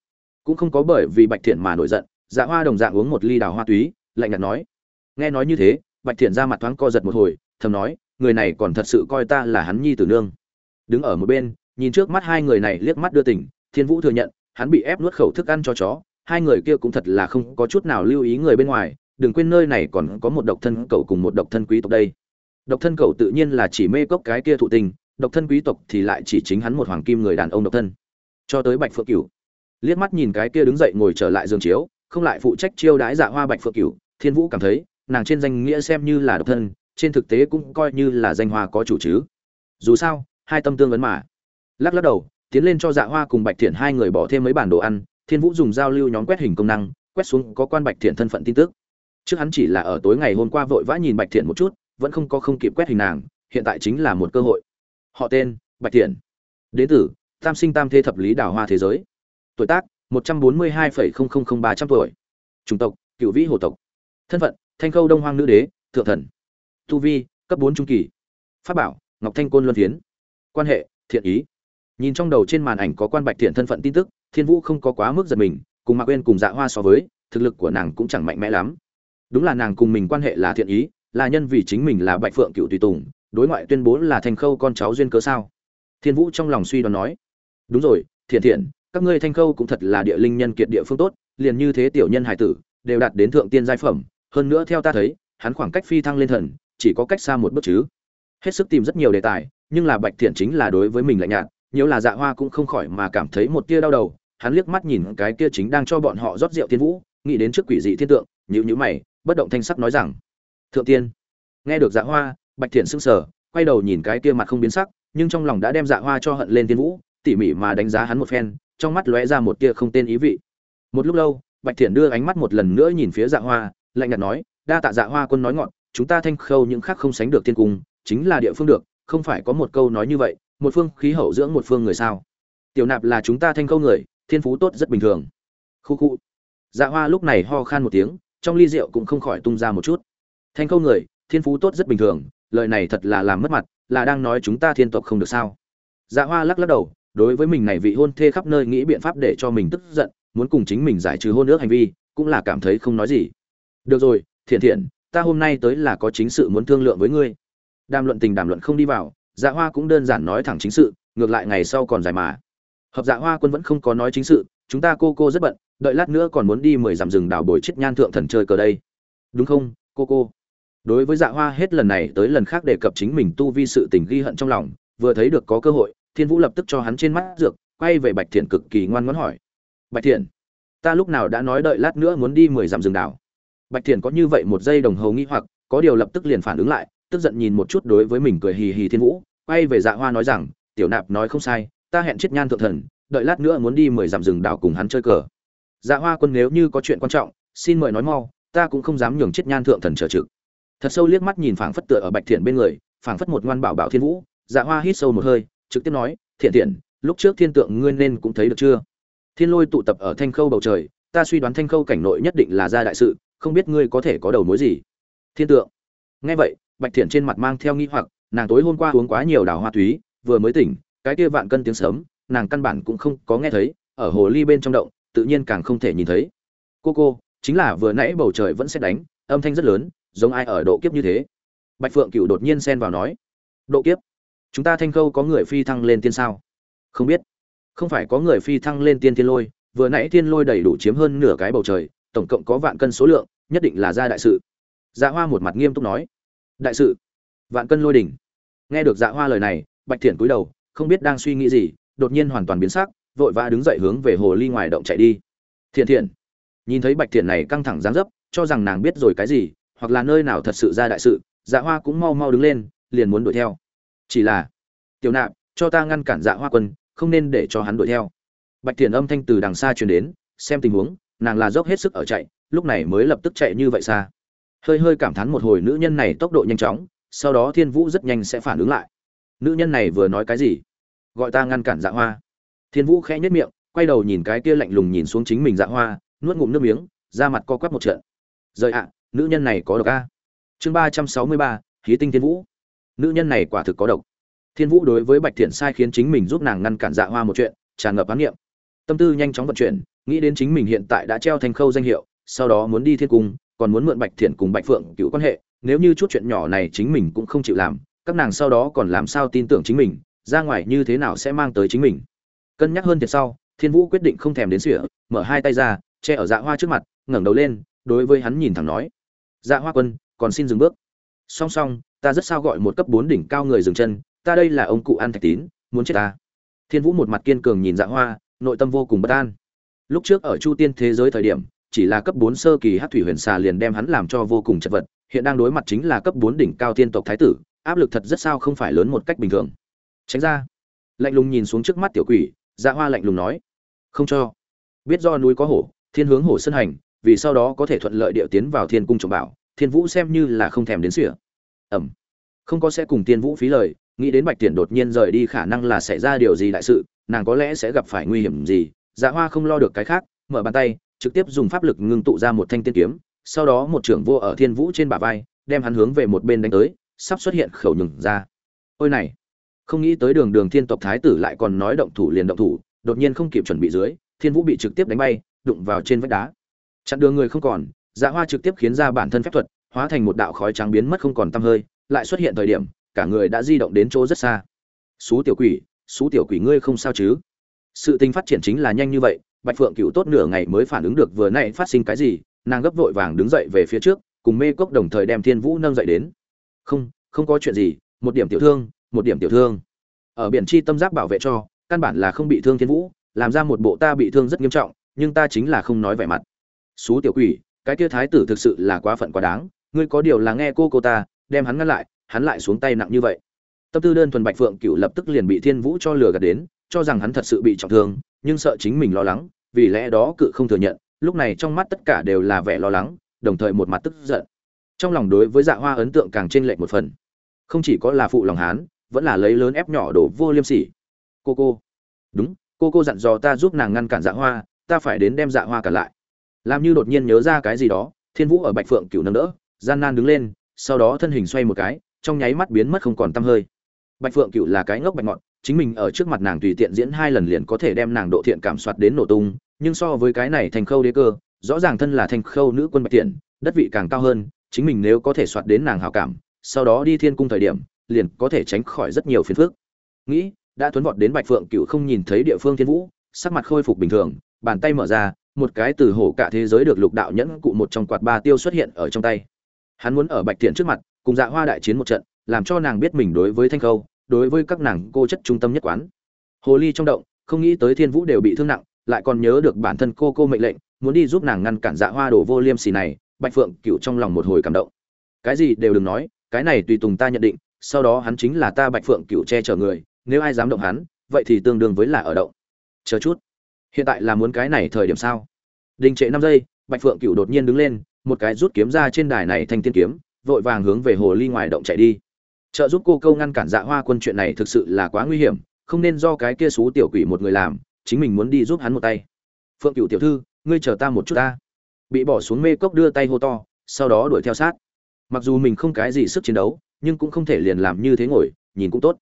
Speaker 1: Cũng không có bởi vì bạch thiện mà nổi giận dạ hoa đồng dạng uống một ly đào hoa túy, lạnh nhạt nói, nghe nói như thế, bạch thiện ra mặt thoáng co giật một hồi, thầm nói, người này còn thật sự coi ta là hắn nhi tử nương. Đứng ở một bên, nhìn trước mắt hai người này liếc mắt đưa tỉnh thiên vũ thừa nhận, hắn bị ép nuốt khẩu thức ăn cho chó hai người kia cũng thật là không có chút nào lưu ý người bên ngoài, đừng quên nơi này còn có một độc thân cậu cùng một độc thân quý tộc đây. Độc thân cậu tự nhiên là chỉ mê cốc cái kia thụ tình, độc thân quý tộc thì lại chỉ chính hắn một hoàng kim người đàn ông độc thân. Cho tới bạch phượng cửu, liếc mắt nhìn cái kia đứng dậy ngồi trở lại giường chiếu, không lại phụ trách chiêu đái dạ hoa bạch phượng cửu, thiên vũ cảm thấy, nàng trên danh nghĩa xem như là độc thân, trên thực tế cũng coi như là danh hoa có chủ chứ. Dù sao, hai tâm tương vấn mà. Lắc lắc đầu, tiến lên cho dạ hoa cùng bạch thiện hai người bỏ thêm mấy bản đồ ăn thiên vũ dùng giao lưu nhóm quét hình công năng, quét xuống có quan bạch thiện thân phận tin tức. Trước hắn chỉ là ở tối ngày hôm qua vội vã nhìn bạch thiện một chút, vẫn không có không kịp quét hình nàng, hiện tại chính là một cơ hội. Họ tên, bạch thiện. Đến từ tam sinh tam thế thập lý đào hoa thế giới. Tuổi tác, một trăm bốn mươi hai ba trăm tuổi. Chủng tộc cựu vĩ hồ tộc. Thân phận, thanh khâu đông hoang nữ đế, thượng thần. Tu vi, cấp bốn trung kỳ. Pháp bảo, ngọc thanh côn luân phiến. Quan hệ, thiện ý. Nhìn trong đầu trên màn ảnh có quan bạch thiện thân phận tin tức thiên vũ không có quá mức giật mình, cùng mạc quên cùng dạ hoa so với, thực lực của nàng cũng chẳng mạnh mẽ lắm. Đúng là nàng cùng mình quan hệ là thiện ý, là nhân vì chính mình là bạch phượng cựu tùy tùng, đối ngoại tuyên bố là thành khâu con cháu duyên cớ sao? Thiên vũ trong lòng suy đoán nói. Đúng rồi, thiện thiện, các ngươi thanh khâu cũng thật là địa linh nhân kiệt địa phương tốt, liền như thế tiểu nhân hải tử, đều đạt đến thượng tiên giai phẩm. Hơn nữa theo ta thấy, hắn khoảng cách phi thăng lên thần, chỉ có cách xa một bước chứ. Hết sức tìm rất nhiều đề tài, nhưng là bạch thiện chính là đối với mình lạnh nhạt, nhiều là dạ hoa cũng không khỏi mà cảm thấy một tia đau đầu hắn liếc mắt nhìn cái kia chính đang cho bọn họ rót rượu thiên vũ, nghĩ đến trước quỷ dị thiên tượng nhữ nhữ mày, bất động thanh sắc nói rằng, thượng tiên. Nghe được dạ hoa, bạch thiện sững sờ, quay đầu nhìn cái kia mặt không biến sắc, nhưng trong lòng đã đem dạ hoa cho hận lên thiên vũ, tỉ mỉ mà đánh giá hắn một phen, trong mắt lóe ra một tia không tên ý vị. Một lúc lâu, bạch thiện đưa ánh mắt một lần nữa nhìn phía dạ hoa, lạnh nhạt nói, đa tạ dạ hoa quân nói ngọn, chúng ta thanh khâu những khác không sánh được thiên cung, chính là địa phương được, không phải có một câu nói như vậy, một phương khí hậu dưỡng một phương người sao? Tiểu nạp là chúng ta thanh khâu người thiên phú tốt rất bình thường. Khu khu. Dạ hoa lúc này ho khan một tiếng, trong ly rượu cũng không khỏi tung ra một chút. Thanh khâu người, thiên phú tốt rất bình thường, lời này thật là làm mất mặt, là đang nói chúng ta thiên tộc không được sao. Dạ hoa lắc lắc đầu, đối với mình này vị hôn thê khắp nơi nghĩ biện pháp để cho mình tức giận, muốn cùng chính mình giải trừ hôn ước hành vi, cũng là cảm thấy không nói gì. Được rồi, thiện thiện, ta hôm nay tới là có chính sự muốn thương lượng với ngươi. Đàm luận tình đàm luận không đi vào dạ hoa cũng đơn giản nói thẳng chính sự, ngược lại ngày sau còn dài mà hợp dạ hoa quân vẫn không có nói chính sự, chúng ta cô cô rất bận, đợi lát nữa còn muốn đi mười dặm rừng đảo bồi chết nhan thượng thần chơi cờ đây. Đúng không, cô cô? Đối với dạ hoa hết lần này tới lần khác đề cập chính mình tu vi sự tình ghi hận trong lòng, vừa thấy được có cơ hội, thiên vũ lập tức cho hắn trên mắt dược, quay về bạch thiện cực kỳ ngoan ngoãn hỏi. Bạch thiện, ta lúc nào đã nói đợi lát nữa muốn đi mười dặm rừng đảo? Bạch thiện có như vậy một giây đồng hồ nghi hoặc, có điều lập tức liền phản ứng lại, tức giận nhìn một chút đối với mình cười hì hì thiên vũ, quay về dạ hoa nói rằng, tiểu nạp nói không sai ta hẹn chết nhan thượng thần, đợi lát nữa muốn đi mười dặm rừng đảo cùng hắn chơi cờ. Dạ hoa quân nếu như có chuyện quan trọng, xin mời nói mau, ta cũng không dám nhường chết nhan thượng thần trở trực. Thật sâu liếc mắt nhìn phảng phất tựa ở bạch thiện bên người, phảng phất một ngoan bảo bảo thiên vũ dạ hoa hít sâu một hơi, trực tiếp nói, thiện thiện lúc trước thiên tượng ngươi nên cũng thấy được chưa? Thiên lôi tụ tập ở thanh khâu bầu trời, ta suy đoán thanh khâu cảnh nội nhất định là gia đại sự, không biết ngươi có thể có đầu mối gì? Thiên tượng. Nghe vậy, bạch thiện trên mặt mang theo nghi hoặc, nàng tối hôm qua uống quá nhiều đào hoa túy, vừa mới tỉnh cái kia vạn cân tiếng sớm nàng căn bản cũng không có nghe thấy, ở hồ ly bên trong động, tự nhiên càng không thể nhìn thấy. Cô cô, chính là vừa nãy bầu trời vẫn sẽ đánh, âm thanh rất lớn, giống ai ở độ kiếp như thế. Bạch phượng cựu đột nhiên xen vào nói, độ kiếp? Chúng ta thanh khâu có người phi thăng lên tiên sao? Không biết. Không phải có người phi thăng lên tiên thiên lôi, vừa nãy thiên lôi đầy đủ chiếm hơn nửa cái bầu trời, tổng cộng có vạn cân số lượng, nhất định là ra đại sự. Dạ hoa một mặt nghiêm túc nói, đại sự? Vạn cân lôi đỉnh? Nghe được dạ hoa lời này, bạch thiện cúi đầu không biết đang suy nghĩ gì, đột nhiên hoàn toàn biến sắc, vội vã đứng dậy hướng về hồ ly ngoài động chạy đi. Thiện thiện, nhìn thấy bạch thiện này căng thẳng dáng dấp, cho rằng nàng biết rồi cái gì, hoặc là nơi nào thật sự ra đại sự dạ hoa cũng mau mau đứng lên, liền muốn đuổi theo. Chỉ là, tiểu nạp, cho ta ngăn cản dạ hoa quân, không nên để cho hắn đuổi theo. Bạch thiện âm thanh từ đằng xa truyền đến, xem tình huống, nàng là dốc hết sức ở chạy, lúc này mới lập tức chạy như vậy xa. Hơi hơi cảm thán một hồi nữ nhân này tốc độ nhanh chóng, sau đó thiên vũ rất nhanh sẽ phản ứng lại nữ nhân này vừa nói cái gì? Gọi ta ngăn cản dạ hoa. Thiên vũ khẽ nhất miệng, quay đầu nhìn cái kia lạnh lùng nhìn xuống chính mình dạ hoa, nuốt ngụm nước miếng ra mặt co quắp một trận. Rời ạ, nữ nhân này có độc a. Chương ba trăm sáu mươi ba khí tinh thiên vũ. Nữ nhân này quả thực có độc. Thiên vũ đối với bạch thiện sai khiến chính mình giúp nàng ngăn cản dạ hoa một chuyện, tràn ngập ám nghiệm tâm tư nhanh chóng vận chuyển, nghĩ đến chính mình hiện tại đã treo thành khâu danh hiệu, sau đó muốn đi thiên cung, còn muốn mượn bạch thiện cùng bạch phượng cựu quan hệ, nếu như chút chuyện nhỏ này chính mình cũng không chịu làm các nàng sau đó còn làm sao tin tưởng chính mình, ra ngoài như thế nào sẽ mang tới chính mình. Cân nhắc hơn thiệt sau, thiên vũ quyết định không thèm đến sỉa, mở hai tay ra, che ở dạ hoa trước mặt, ngẩng đầu lên, đối với hắn nhìn thẳng nói dạ hoa quân, còn xin dừng bước. Song song, ta rất sao gọi một cấp bốn đỉnh cao người dừng chân, ta đây là ông cụ an thạch tín, muốn chết ta. Thiên vũ một mặt kiên cường nhìn dạ hoa, nội tâm vô cùng bất an. Lúc trước ở chu tiên thế giới thời điểm, chỉ là cấp bốn sơ kỳ hát thủy huyền xà liền đem hắn làm cho vô cùng chật vật, hiện đang đối mặt chính là cấp bốn đỉnh cao tiên tộc thái tử áp lực thật rất sao không phải lớn một cách bình thường. Tránh ra. Lạnh lùng nhìn xuống trước mắt tiểu quỷ dạ hoa lạnh lùng nói. Không cho. Biết do núi có hổ, thiên hướng hổ sân hành, vì sau đó có thể thuận lợi địa tiến vào thiên cung trọng bảo, thiên vũ xem như là không thèm đến sỉa. Ẩm. Không có sẽ cùng tiên vũ phí lời, nghĩ đến bạch tiền đột nhiên rời đi khả năng là xảy ra điều gì đại sự, nàng có lẽ sẽ gặp phải nguy hiểm gì. Dạ hoa không lo được cái khác, mở bàn tay, trực tiếp dùng pháp lực ngưng tụ ra một thanh tiên kiếm, sau đó một trưởng vô ở thiên vũ trên bả vai, đem hắn hướng về một bên đánh tới sắp xuất hiện khẩu nhừng ra. Ôi này, không nghĩ tới đường đường thiên tộc thái tử lại còn nói động thủ liền động thủ, đột nhiên không kịp chuẩn bị dưới, thiên vũ bị trực tiếp đánh bay, đụng vào trên vách đá. Chặn đường người không còn dạ hoa trực tiếp khiến ra bản thân phép thuật, hóa thành một đạo khói trắng biến mất không còn tăm hơi, lại xuất hiện thời điểm, cả người đã di động đến chỗ rất xa. Xú tiểu quỷ, xú tiểu quỷ ngươi không sao chứ? Sự tình phát triển chính là nhanh như vậy, bạch phượng cựu tốt nửa ngày mới phản ứng được vừa nãy phát sinh cái gì, nàng gấp vội vàng đứng dậy về phía trước, cùng mê cốc đồng thời đem thiên vũ nâng dậy đến không không có chuyện gì, một điểm tiểu thương, một điểm tiểu thương. Ở biển chi tâm giác bảo vệ cho, căn bản là không bị thương thiên vũ, làm ra một bộ ta bị thương rất nghiêm trọng, nhưng ta chính là không nói vẻ mặt. Xú tiểu quỷ, cái kia thái tử thực sự là quá phận quá đáng, ngươi có điều là nghe cô cô ta, đem hắn ngăn lại, hắn lại xuống tay nặng như vậy. Tâm tư đơn thuần bạch phượng cựu lập tức liền bị thiên vũ cho lừa gạt đến, cho rằng hắn thật sự bị trọng thương, nhưng sợ chính mình lo lắng, vì lẽ đó cự không thừa nhận, lúc này trong mắt tất cả đều là vẻ lo lắng, đồng thời một mặt tức giận trong lòng đối với dạ hoa ấn tượng càng chênh lệch một phần. Không chỉ có là phụ lòng hán, vẫn là lấy lớn ép nhỏ đổ vô liêm sỉ. Cô cô. Đúng, cô cô dặn dò ta giúp nàng ngăn cản dạ hoa, ta phải đến đem dạ hoa cả lại. Làm như đột nhiên nhớ ra cái gì đó, thiên vũ ở bạch phượng cựu nâng đỡ, gian nan đứng lên, sau đó thân hình xoay một cái, trong nháy mắt biến mất không còn tăm hơi. Bạch phượng cựu là cái ngốc bạch ngọn, chính mình ở trước mặt nàng tùy tiện diễn hai lần liền có thể đem nàng độ thiện cảm soát đến nổ tung, nhưng so với cái này thành khâu đế cơ, rõ ràng thân là thành khâu nữ quân bạch tiện, đất vị càng cao hơn chính mình nếu có thể soạt đến nàng hào cảm, sau đó đi thiên cung thời điểm, liền có thể tránh khỏi rất nhiều phiền phức. Nghĩ, đã tuấn vọt đến bạch phượng cựu không nhìn thấy địa phương thiên vũ, sắc mặt khôi phục bình thường, bàn tay mở ra, một cái từ hổ cả thế giới được lục đạo nhẫn cụ một trong quạt ba tiêu xuất hiện ở trong tay. Hắn muốn ở bạch thiện trước mặt, cùng dạ hoa đại chiến một trận, làm cho nàng biết mình đối với thanh khâu, đối với các nàng cô chất trung tâm nhất quán. Hồ ly trong động, không nghĩ tới thiên vũ đều bị thương nặng, lại còn nhớ được bản thân cô cô mệnh lệnh, muốn đi giúp nàng ngăn cản dạ hoa đổ vô liêm xì này bạch phượng cựu trong lòng một hồi cảm động. Cái gì đều đừng nói, cái này tùy tùng ta nhận định, sau đó hắn chính là ta bạch phượng cựu che chở người, nếu ai dám động hắn, vậy thì tương đương với là ở động. Chờ chút. Hiện tại là muốn cái này thời điểm sao? Đình trệ năm giây, bạch phượng cựu đột nhiên đứng lên, một cái rút kiếm ra trên đài này thanh tiên kiếm, vội vàng hướng về hồ ly ngoài động chạy đi. Trợ giúp cô câu ngăn cản dạ hoa quân chuyện này thực sự là quá nguy hiểm, không nên do cái kia xú tiểu quỷ một người làm, chính mình muốn đi giúp hắn một tay. Phượng cựu tiểu thư, ngươi chờ ta một chút ta bị bỏ xuống mê cốc đưa tay hô to, sau đó đuổi theo sát. Mặc dù mình không cái gì sức chiến đấu, nhưng cũng không thể liền làm như thế ngồi, nhìn cũng tốt.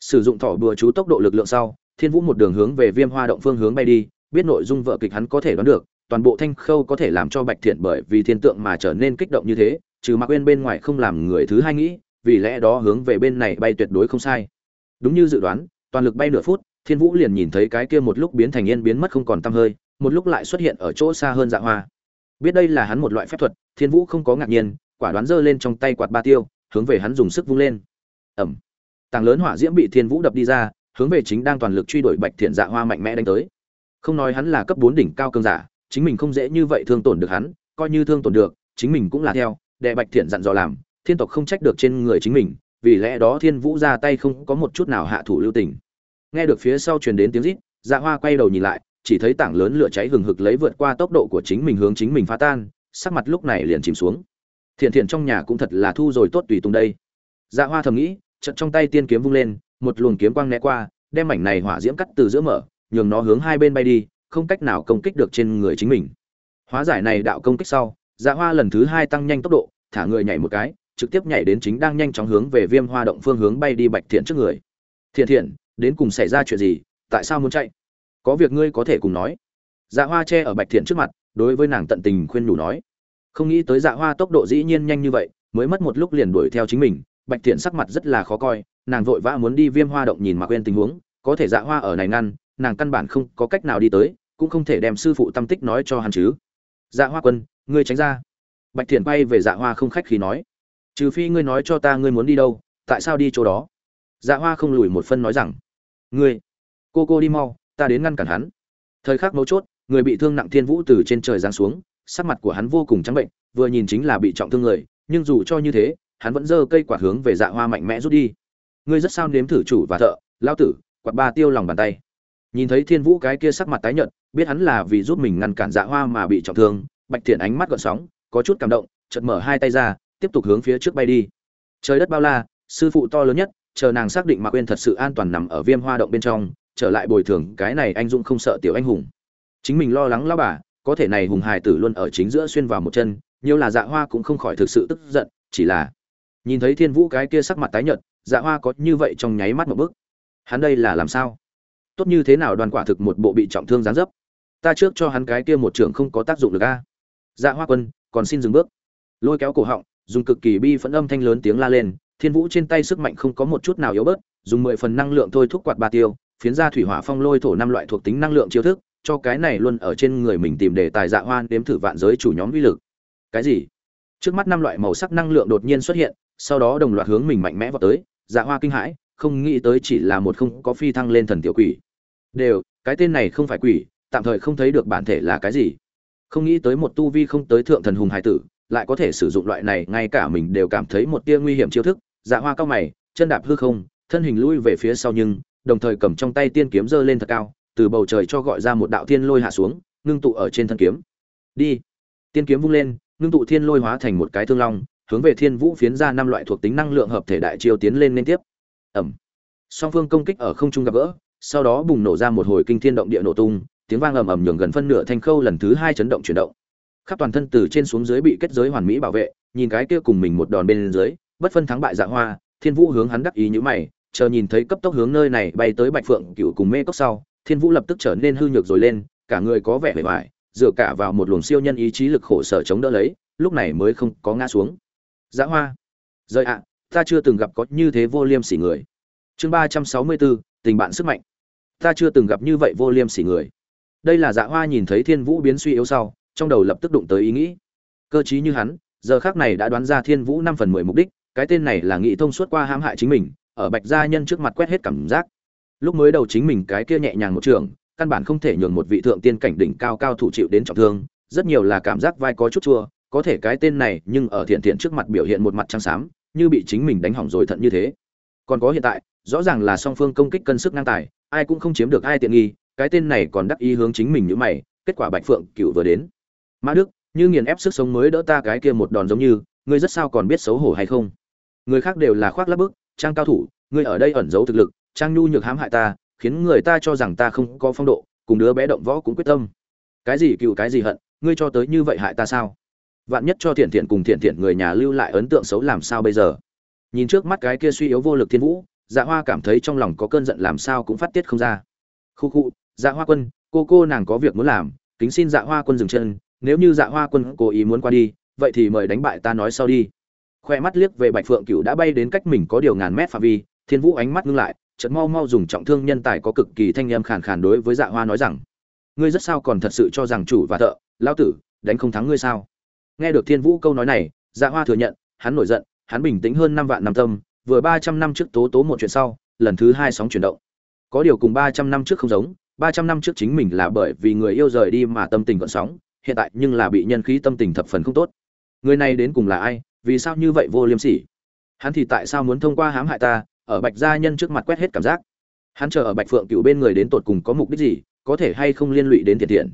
Speaker 1: Sử dụng thỏ bừa chú tốc độ lực lượng sau, thiên vũ một đường hướng về viêm hoa động phương hướng bay đi, biết nội dung vợ kịch hắn có thể đoán được, toàn bộ thanh khâu có thể làm cho bạch thiện bởi vì thiên tượng mà trở nên kích động như thế, trừ mặc quên bên ngoài không làm người thứ hai nghĩ, vì lẽ đó hướng về bên này bay tuyệt đối không sai. Đúng như dự đoán, toàn lực bay nửa phút, thiên vũ liền nhìn thấy cái kia một lúc biến thành yên biến mất không còn tăm hơi, một lúc lại xuất hiện ở chỗ xa hơn dạ hoa biết đây là hắn một loại phép thuật, thiên vũ không có ngạc nhiên, quả đoán giơ lên trong tay quạt ba tiêu, hướng về hắn dùng sức vung lên. Ẩm tàng lớn hỏa diễm bị thiên vũ đập đi ra, hướng về chính đang toàn lực truy đuổi bạch thiện dạ hoa mạnh mẽ đánh tới. Không nói hắn là cấp bốn đỉnh cao cương giả, chính mình không dễ như vậy thương tổn được hắn, coi như thương tổn được, chính mình cũng là theo đệ bạch thiện dặn dò làm, thiên tộc không trách được trên người chính mình, vì lẽ đó thiên vũ ra tay không có một chút nào hạ thủ lưu tình. Nghe được phía sau truyền đến tiếng rít dạ hoa quay đầu nhìn lại chỉ thấy tảng lớn lửa cháy hừng hực lấy vượt qua tốc độ của chính mình hướng chính mình phá tan, sắc mặt lúc này liền chìm xuống. Thiện thiện trong nhà cũng thật là thu rồi tốt tùy tùng đây. Dạ hoa thầm nghĩ, chợt trong tay tiên kiếm vung lên, một luồng kiếm quang né qua, đem mảnh này hỏa diễm cắt từ giữa mở, nhường nó hướng hai bên bay đi, không cách nào công kích được trên người chính mình. Hóa giải này đạo công kích sau dạ hoa lần thứ hai tăng nhanh tốc độ, thả người nhảy một cái, trực tiếp nhảy đến chính đang nhanh chóng hướng về viêm hoa động phương hướng bay đi bạch thiện trước người. Thiện thiện, đến cùng xảy ra chuyện gì? Tại sao muốn chạy? Có việc ngươi có thể cùng nói. Dạ hoa che ở bạch thiện trước mặt, đối với nàng tận tình khuyên nhủ nói. Không nghĩ tới dạ hoa tốc độ dĩ nhiên nhanh như vậy, mới mất một lúc liền đuổi theo chính mình, bạch thiện sắc mặt rất là khó coi, nàng vội vã muốn đi viêm hoa động nhìn mà quên tình huống, có thể dạ hoa ở này ngăn, nàng căn bản không có cách nào đi tới, cũng không thể đem sư phụ tâm tích nói cho hắn chứ. Dạ hoa quân, ngươi tránh ra. Bạch thiện bay về dạ hoa không khách khí nói. Trừ phi ngươi nói cho ta ngươi muốn đi đâu, tại sao đi chỗ đó? Dạ hoa không lùi một phân nói rằng. Ngươi, cô cô đi mau ta đến ngăn cản hắn. Thời khắc mấu chốt, người bị thương nặng thiên vũ từ trên trời giáng xuống, sắc mặt của hắn vô cùng trắng bệnh, vừa nhìn chính là bị trọng thương người, nhưng dù cho như thế, hắn vẫn giơ cây quạt hướng về dạ hoa mạnh mẽ rút đi. Ngươi rất sao nếm thử chủ và thợ lao tử, quạt ba tiêu lòng bàn tay. Nhìn thấy thiên vũ cái kia sắc mặt tái nhợt, biết hắn là vì giúp mình ngăn cản dạ hoa mà bị trọng thương, bạch thiện ánh mắt gợn sóng, có chút cảm động, chợt mở hai tay ra, tiếp tục hướng phía trước bay đi. Trời đất bao la, sư phụ to lớn nhất, chờ nàng xác định mạc quên thật sự an toàn nằm ở viêm hoa động bên trong trở lại bồi thường, cái này anh dũng không sợ tiểu anh hùng. Chính mình lo lắng lao bà, có thể này hùng hài tử luôn ở chính giữa xuyên vào một chân, nhiều là dạ hoa cũng không khỏi thực sự tức giận, chỉ là nhìn thấy thiên vũ cái kia sắc mặt tái nhợt dạ hoa có như vậy trong nháy mắt một bức hắn đây là làm sao? Tốt như thế nào đoàn quả thực một bộ bị trọng thương gián dấp? Ta trước cho hắn cái kia một trường không có tác dụng được a. Dạ hoa quân, còn xin dừng bước. Lôi kéo cổ họng, dùng cực kỳ bi phẫn âm thanh lớn tiếng la lên, thiên vũ trên tay sức mạnh không có một chút nào yếu bớt, dùng mười phần năng lượng thôi thúc quạt ba tiêu phiến ra thủy hỏa phong lôi thổ năm loại thuộc tính năng lượng chiêu thức, cho cái này luôn ở trên người mình tìm để tài dạ hoan đếm thử vạn giới chủ nhóm uy lực. Cái gì? Trước mắt năm loại màu sắc năng lượng đột nhiên xuất hiện, sau đó đồng loạt hướng mình mạnh mẽ vào tới dạ hoa kinh hãi, không nghĩ tới chỉ là một không có phi thăng lên thần tiểu quỷ. Đều, cái tên này không phải quỷ, tạm thời không thấy được bản thể là cái gì. Không nghĩ tới một tu vi không tới thượng thần hùng hải tử, lại có thể sử dụng loại này, ngay cả mình đều cảm thấy một tia nguy hiểm chiêu thức. Dạ hoa cao mày, chân đạp hư không, thân hình lui về phía sau nhưng đồng thời cầm trong tay tiên kiếm giơ lên thật cao, từ bầu trời cho gọi ra một đạo thiên lôi hạ xuống, ngưng tụ ở trên thân kiếm. Đi. Tiên kiếm vung lên, ngưng tụ thiên lôi hóa thành một cái thương long, hướng về thiên vũ phiến ra năm loại thuộc tính năng lượng hợp thể đại chiêu tiến lên liên tiếp. Ẩm. Song phương công kích ở không trung gặp gỡ, sau đó bùng nổ ra một hồi kinh thiên động địa nổ tung, tiếng vang ầm ầm nhường gần phân nửa thanh khâu lần thứ hai chấn động chuyển động. Khắp toàn thân từ trên xuống dưới bị kết giới hoàn mỹ bảo vệ, nhìn cái kia cùng mình một đòn bên dưới, bất phân thắng bại dạ hoa, thiên vũ hướng hắn đắc ý như mày chờ nhìn thấy cấp tốc hướng nơi này bay tới bạch phượng cựu cùng mê cốc sau, thiên vũ lập tức trở nên hư nhược rồi lên, cả người có vẻ vẻ vải dựa cả vào một luồng siêu nhân ý chí lực khổ sở chống đỡ lấy, lúc này mới không có ngã xuống. Dã hoa, rời ạ, ta chưa từng gặp có như thế vô liêm sỉ người. Chương ba trăm sáu mươi bốn, tình bạn sức mạnh. Ta chưa từng gặp như vậy vô liêm sỉ người. Đây là dạ hoa nhìn thấy thiên vũ biến suy yếu sau, trong đầu lập tức đụng tới ý nghĩ. Cơ chí như hắn, giờ khác này đã đoán ra thiên vũ năm phần mười mục đích, cái tên này là nghĩ thông suốt qua hãm hại chính mình ở bạch gia nhân trước mặt quét hết cảm giác. Lúc mới đầu chính mình cái kia nhẹ nhàng một trường, căn bản không thể nhường một vị thượng tiên cảnh đỉnh cao cao thủ chịu đến trọng thương, rất nhiều là cảm giác vai có chút chua, có thể cái tên này nhưng ở thiện thiện trước mặt biểu hiện một mặt trắng xám, như bị chính mình đánh hỏng rồi thận như thế. Còn có hiện tại, rõ ràng là song phương công kích cân sức ngang tài, ai cũng không chiếm được ai tiện nghi, cái tên này còn đắc ý hướng chính mình như mày, kết quả bạch phượng cựu vừa đến. Mã đức, như nghiền ép sức sống mới đỡ ta cái kia một đòn giống như, ngươi rất sao còn biết xấu hổ hay không? Người khác đều là khoác lắp bức trang cao thủ, ngươi ở đây ẩn giấu thực lực, trang nhu nhược hãm hại ta, khiến người ta cho rằng ta không có phong độ, cùng đứa bé động võ cũng quyết tâm. Cái gì cựu cái gì hận, ngươi cho tới như vậy hại ta sao? Vạn nhất cho thiện thiện cùng thiện thiện người nhà lưu lại ấn tượng xấu làm sao bây giờ? Nhìn trước mắt cái kia suy yếu vô lực thiên vũ dạ hoa cảm thấy trong lòng có cơn giận làm sao cũng phát tiết không ra. Khu khu dạ hoa quân, cô cô nàng có việc muốn làm, kính xin dạ hoa quân dừng chân, nếu như dạ hoa quân cố ý muốn qua đi, vậy thì mời đánh bại ta nói sau đi khoe mắt liếc về bạch phượng cựu đã bay đến cách mình có điều ngàn mét phạm vi, thiên vũ ánh mắt ngưng lại, chợt mau mau dùng trọng thương nhân tài có cực kỳ thanh âm khàn khàn đối với dạ hoa nói rằng, ngươi rất sao còn thật sự cho rằng chủ và thợ, lão tử, đánh không thắng ngươi sao? Nghe được thiên vũ câu nói này dạ hoa thừa nhận, hắn nổi giận, hắn bình tĩnh hơn năm vạn năm tâm, vừa ba trăm năm trước tố tố một chuyện sau, lần thứ hai sóng chuyển động. Có điều cùng ba trăm năm trước không giống, ba trăm năm trước chính mình là bởi vì người yêu rời đi mà tâm tình còn sóng, hiện tại nhưng là bị nhân khí tâm tình thập phần không tốt. Người này đến cùng là ai vì sao như vậy vô liêm sỉ? Hắn thì tại sao muốn thông qua hãm hại ta, ở bạch gia nhân trước mặt quét hết cảm giác? Hắn chờ ở bạch phượng cựu bên người đến tột cùng có mục đích gì, có thể hay không liên lụy đến thiện thiện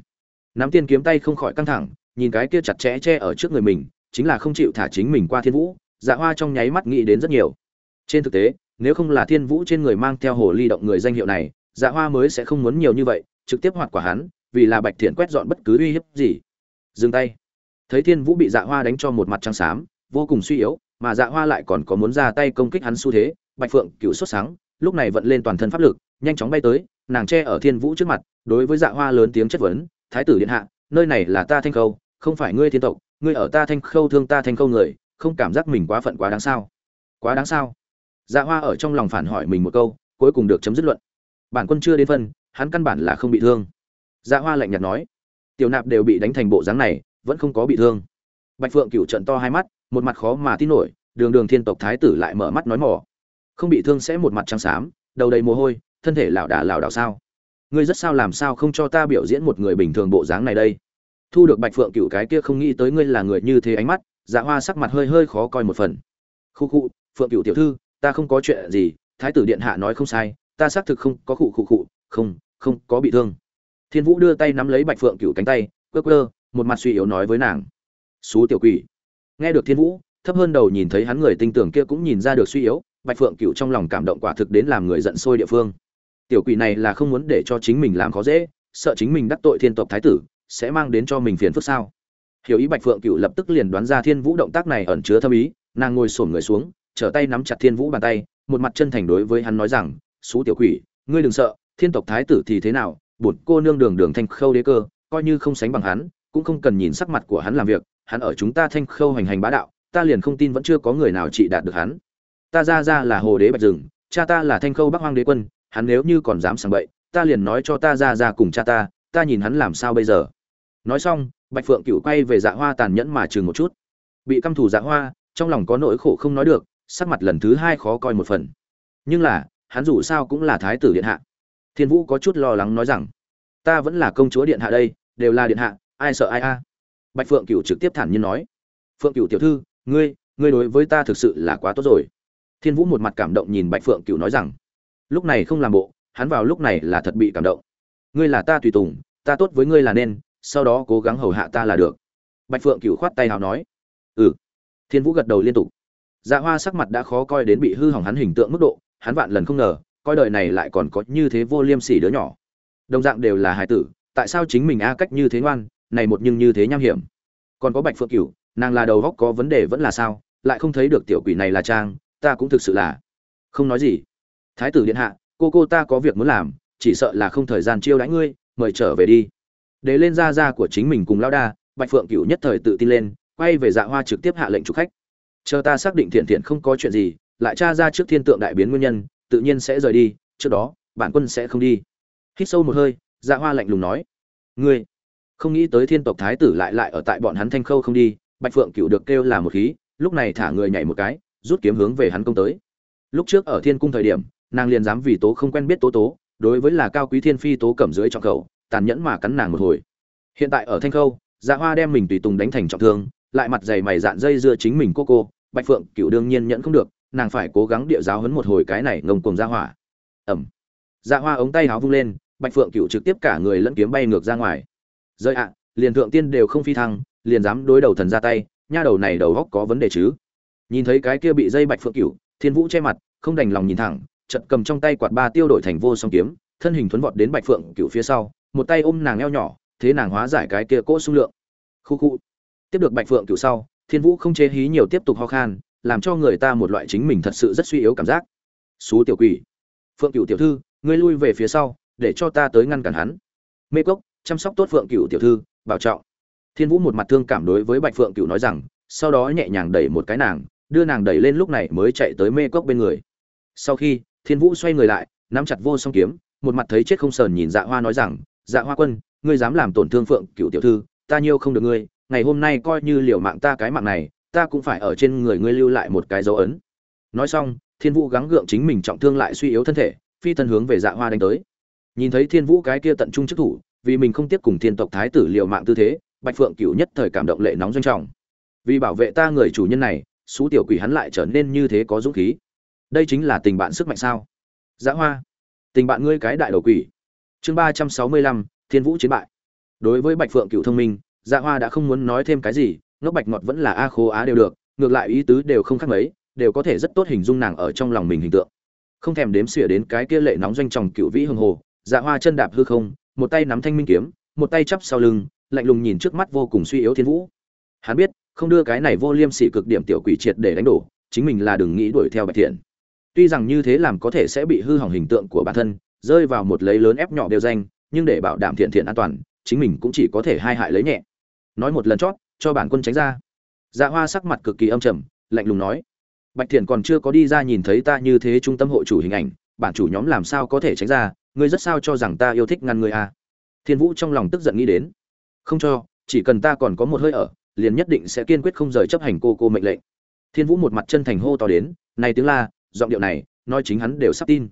Speaker 1: nắm tiên kiếm tay không khỏi căng thẳng, nhìn cái kia chặt chẽ che ở trước người mình, chính là không chịu thả chính mình qua thiên vũ dạ hoa trong nháy mắt nghĩ đến rất nhiều. Trên thực tế, nếu không là thiên vũ trên người mang theo hồ ly động người danh hiệu này dạ hoa mới sẽ không muốn nhiều như vậy, trực tiếp hoạt quả hắn, vì là bạch thiện quét dọn bất cứ uy hiếp gì. Dừng tay. Thấy thiên vũ bị dạ hoa đánh cho một mặt trắng xám vô cùng suy yếu, mà dạ hoa lại còn có muốn ra tay công kích hắn xu thế, bạch phượng cựu xuất sáng, lúc này vận lên toàn thân pháp lực, nhanh chóng bay tới, nàng che ở thiên vũ trước mặt, đối với dạ hoa lớn tiếng chất vấn, thái tử điện hạ, nơi này là ta thanh khâu, không phải ngươi thiên tộc, ngươi ở ta thanh khâu thương ta thanh khâu người, không cảm giác mình quá phận quá đáng sao? Quá đáng sao? Dạ hoa ở trong lòng phản hỏi mình một câu, cuối cùng được chấm dứt luận. Bản quân chưa đến phân, hắn căn bản là không bị thương. Dạ hoa lạnh nhạt nói, tiểu nạp đều bị đánh thành bộ dáng này, vẫn không có bị thương. Bạch phượng cửu trận to hai mắt một mặt khó mà tin nổi, đường đường thiên tộc thái tử lại mở mắt nói mỏ không bị thương sẽ một mặt trắng xám, đầu đầy mồ hôi, thân thể lảo đà lảo đảo sao? Ngươi rất sao làm sao không cho ta biểu diễn một người bình thường bộ dáng này đây? Thu được bạch phượng cửu cái kia không nghĩ tới ngươi là người như thế ánh mắt dạ hoa sắc mặt hơi hơi khó coi một phần. Khu khu, phượng cửu tiểu thư, ta không có chuyện gì, thái tử điện hạ nói không sai, ta xác thực không có khụ khụ khụ không không có bị thương. Thiên vũ đưa tay nắm lấy bạch phượng cửu cánh tay, quơ quơ, một mặt suy yếu nói với nàng. Xú tiểu quỷ nghe được thiên vũ, thấp hơn đầu nhìn thấy hắn người tinh tưởng kia cũng nhìn ra được suy yếu, bạch phượng Cựu trong lòng cảm động quả thực đến làm người giận sôi địa phương. Tiểu quỷ này là không muốn để cho chính mình làm khó dễ, sợ chính mình đắc tội thiên tộc thái tử, sẽ mang đến cho mình phiền phức sao? Hiểu ý bạch phượng Cựu lập tức liền đoán ra thiên vũ động tác này ẩn chứa thâm ý, nàng ngồi sổm người xuống, trở tay nắm chặt thiên vũ bàn tay, một mặt chân thành đối với hắn nói rằng, xú tiểu quỷ, ngươi đừng sợ, thiên tộc thái tử thì thế nào, bổn cô nương đường đường thanh khâu đế cơ, coi như không sánh bằng hắn, cũng không cần nhìn sắc mặt của hắn làm việc hắn ở chúng ta thanh khâu hành hành bá đạo, ta liền không tin vẫn chưa có người nào trị đạt được hắn. Ta ra ra là hồ đế bạch rừng cha ta là thanh khâu bắc hoang đế quân, hắn nếu như còn dám sang bậy, ta liền nói cho ta ra ra cùng cha ta ta nhìn hắn làm sao bây giờ. Nói xong, bạch phượng cựu quay về dạ hoa tàn nhẫn mà chừng một chút. Bị căm thù dạ hoa, trong lòng có nỗi khổ không nói được, sắc mặt lần thứ hai khó coi một phần. Nhưng là, hắn dù sao cũng là thái tử điện hạ. Thiên vũ có chút lo lắng nói rằng, ta vẫn là công chúa điện hạ đây, đều là điện hạ, ai sợ ai a? Bạch phượng cựu trực tiếp thản nhiên nói, phượng cựu tiểu thư, ngươi ngươi đối với ta thực sự là quá tốt rồi. Thiên vũ một mặt cảm động nhìn bạch phượng cựu nói rằng, lúc này không làm bộ, hắn vào lúc này là thật bị cảm động. Ngươi là ta tùy tùng, ta tốt với ngươi là nên, sau đó cố gắng hầu hạ ta là được. Bạch phượng cựu khoát tay hào nói ừ. Thiên vũ gật đầu liên tục. Dạ hoa sắc mặt đã khó coi đến bị hư hỏng hắn hình tượng mức độ, hắn vạn lần không ngờ, coi đời này lại còn có như thế vô liêm sỉ đứa nhỏ. Đồng dạng đều là hải tử, tại sao chính mình a cách như thế ngoan này một nhưng như thế nham hiểm. Còn có bạch phượng cửu, nàng là đầu góc có vấn đề vẫn là sao, lại không thấy được tiểu quỷ này là trang, ta cũng thực sự là không nói gì. Thái tử điện hạ, cô cô ta có việc muốn làm, chỉ sợ là không thời gian chiêu đãi ngươi, mời trở về đi. Để lên ra ra của chính mình cùng lão đa, bạch phượng cửu nhất thời tự tin lên, quay về dạ hoa trực tiếp hạ lệnh chủ khách. Chờ ta xác định thiện thiện không có chuyện gì, lại tra ra trước thiên tượng đại biến nguyên nhân, tự nhiên sẽ rời đi, trước đó, bản quân sẽ không đi. Hít sâu một hơi dạ hoa lạnh lùng nói. Ngươi không nghĩ tới thiên tộc thái tử lại lại ở tại bọn hắn thanh khâu không đi, bạch phượng cựu được kêu là một khí, lúc này thả người nhảy một cái, rút kiếm hướng về hắn công tới. Lúc trước ở thiên cung thời điểm, nàng liền dám vì tố không quen biết tố tố, đối với là cao quý thiên phi tố cẩm dưới trọng khẩu, tàn nhẫn mà cắn nàng một hồi. Hiện tại ở thanh khâu dạ hoa đem mình tùy tùng đánh thành trọng thương, lại mặt dày mày dạn dây dưa chính mình cô cô, bạch phượng cựu đương nhiên nhẫn không được, nàng phải cố gắng địa giáo hấn một hồi cái này ngông cuồng ra hỏa. Ẩm. Dạ hoa ống tay háo vung lên, bạch phượng cựu trực tiếp cả người lẫn kiếm bay ngược ra ngoài rơi ạ, liền thượng tiên đều không phi thăng, liền dám đối đầu thần ra tay, nha đầu này đầu góc có vấn đề chứ? Nhìn thấy cái kia bị dây bạch phượng cửu, thiên vũ che mặt, không đành lòng nhìn thẳng chật cầm trong tay quạt ba tiêu đổi thành vô song kiếm, thân hình thuấn vọt đến bạch phượng cửu phía sau, một tay ôm nàng eo nhỏ, thế nàng hóa giải cái kia cỗ xung lượng. Khu khu. Tiếp được bạch phượng cửu sau, thiên vũ không chế hí nhiều tiếp tục ho khan, làm cho người ta một loại chính mình thật sự rất suy yếu cảm giác. Xú tiểu quỷ. Phượng cửu tiểu thư, ngươi lui về phía sau, để cho ta tới ngăn cản hắn. Mê cốc chăm sóc tốt phượng cựu tiểu thư, bảo trọng. Thiên vũ một mặt thương cảm đối với bạch phượng cựu nói rằng, sau đó nhẹ nhàng đẩy một cái nàng, đưa nàng đẩy lên lúc này mới chạy tới mê cốc bên người. Sau khi, thiên vũ xoay người lại, nắm chặt vô song kiếm, một mặt thấy chết không sờn nhìn dạ hoa nói rằng dạ hoa quân, ngươi dám làm tổn thương phượng cựu tiểu thư, ta nhiêu không được ngươi, ngày hôm nay coi như liều mạng ta cái mạng này, ta cũng phải ở trên người ngươi lưu lại một cái dấu ấn. Nói xong, thiên vũ gắng gượng chính mình trọng thương lại suy yếu thân thể, phi thân hướng về dạ hoa đánh tới. Nhìn thấy thiên vũ cái kia tận trung chức thủ vì mình không tiếp cùng thiên tộc thái tử liều mạng tư thế, bạch phượng cựu nhất thời cảm động lệ nóng doanh trọng. Vì bảo vệ ta người chủ nhân này, xú tiểu quỷ hắn lại trở nên như thế có dũng khí. Đây chính là tình bạn sức mạnh sao? Dã hoa, tình bạn ngươi cái đại đầu quỷ. Chương ba trăm sáu mươi lăm, thiên vũ chiến bại. Đối với bạch phượng cựu thông minh dạ hoa đã không muốn nói thêm cái gì, ngốc bạch ngọt vẫn là a khô á đều được, ngược lại ý tứ đều không khác mấy, đều có thể rất tốt hình dung nàng ở trong lòng mình hình tượng. Không thèm đếm xỉa đến cái kia lệ nóng doanh tròng cựu vĩ hưng hồ dạ hoa chân đạp hư không một tay nắm thanh minh kiếm, một tay chắp sau lưng, lạnh lùng nhìn trước mắt vô cùng suy yếu thiên vũ. Hắn biết, không đưa cái này vô liêm sỉ cực điểm tiểu quỷ triệt để đánh đổ, chính mình là đừng nghĩ đuổi theo bạch thiện. Tuy rằng như thế làm có thể sẽ bị hư hỏng hình tượng của bản thân, rơi vào một lấy lớn ép nhỏ đều danh, nhưng để bảo đảm thiện thiện an toàn, chính mình cũng chỉ có thể hai hại lấy nhẹ. Nói một lần chót, cho bản quân tránh ra. Dạ hoa sắc mặt cực kỳ âm trầm, lạnh lùng nói, bạch thiện còn chưa có đi ra nhìn thấy ta như thế trung tâm hội chủ hình ảnh, bản chủ nhóm làm sao có thể tránh ra ngươi rất sao cho rằng ta yêu thích ngăn ngươi à. thiên vũ trong lòng tức giận nghĩ đến. Không cho, chỉ cần ta còn có một hơi ở, liền nhất định sẽ kiên quyết không rời chấp hành cô cô mệnh lệnh. Thiên vũ một mặt chân thành hô to đến, này tiếng la, giọng điệu này, nói chính hắn đều sắp tin.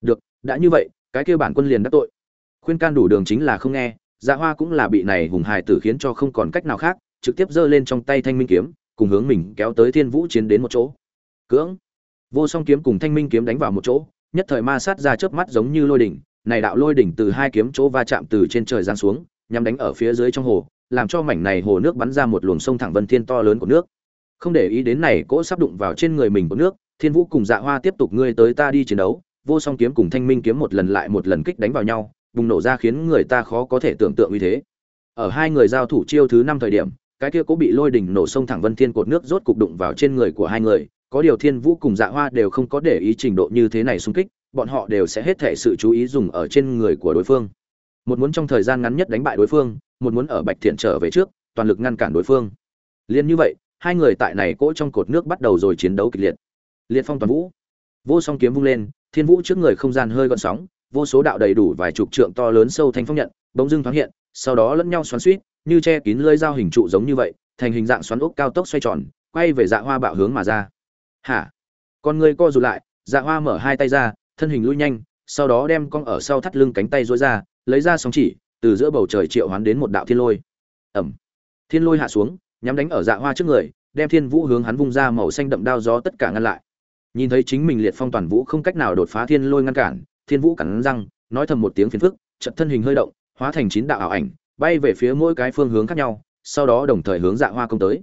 Speaker 1: Được, đã như vậy, cái kia bản quân liền đã tội. Khuyên can đủ đường chính là không nghe dạ hoa cũng là bị này hùng hài tử khiến cho không còn cách nào khác, trực tiếp giơ lên trong tay thanh minh kiếm, cùng hướng mình kéo tới thiên vũ chiến đến một chỗ. Cưỡng. Vô song kiếm cùng thanh minh kiếm đánh vào một chỗ nhất thời ma sát ra chớp mắt giống như lôi đỉnh, này đạo lôi đỉnh từ hai kiếm chỗ va chạm từ trên trời giáng xuống nhằm đánh ở phía dưới trong hồ, làm cho mảnh này hồ nước bắn ra một luồng sông thẳng vân thiên to lớn của nước. Không để ý đến này, cỗ sắp đụng vào trên người mình của nước, thiên vũ cùng dạ hoa tiếp tục ngươi tới ta đi chiến đấu, vô song kiếm cùng thanh minh kiếm một lần lại một lần kích đánh vào nhau, bùng nổ ra khiến người ta khó có thể tưởng tượng như thế. Ở hai người giao thủ chiêu thứ năm thời điểm, cái kia cũng bị lôi đỉnh nổ sông thẳng vân thiên cột nước rốt cục đụng vào trên người của hai người có điều thiên vũ cùng dạ hoa đều không có để ý trình độ như thế này xung kích, bọn họ đều sẽ hết thể sự chú ý dùng ở trên người của đối phương. Một muốn trong thời gian ngắn nhất đánh bại đối phương, một muốn ở bạch thiện trở về trước, toàn lực ngăn cản đối phương. Liên như vậy, hai người tại này cỗ trong cột nước bắt đầu rồi chiến đấu kịch liệt. Liệt phong toàn vũ. Vô song kiếm vung lên, thiên vũ trước người không gian hơi gọn sóng, vô số đạo đầy đủ vài chục trượng to lớn sâu thanh phong nhận, bỗng dưng thoáng hiện, sau đó lẫn nhau xoắn suýt như che kín lưỡi dao hình trụ giống như vậy, thành hình dạng xoắn ốc cao tốc xoay tròn, quay về dạ hoa bạo hướng mà ra hả? Con người co rụt lại dạ hoa mở hai tay ra, thân hình lui nhanh, sau đó đem con ở sau thắt lưng cánh tay dối ra, lấy ra sóng chỉ, từ giữa bầu trời triệu hoán đến một đạo thiên lôi. Ẩm. Thiên lôi hạ xuống, nhắm đánh ở dạ hoa trước người, đem thiên vũ hướng hắn vung ra màu xanh đậm đao gió tất cả ngăn lại. Nhìn thấy chính mình liệt phong toàn vũ không cách nào đột phá thiên lôi ngăn cản, thiên vũ cắn răng, nói thầm một tiếng phiền phức trận thân hình hơi động, hóa thành chín đạo ảo ảnh, bay về phía mỗi cái phương hướng khác nhau, sau đó đồng thời hướng dạ hoa công tới.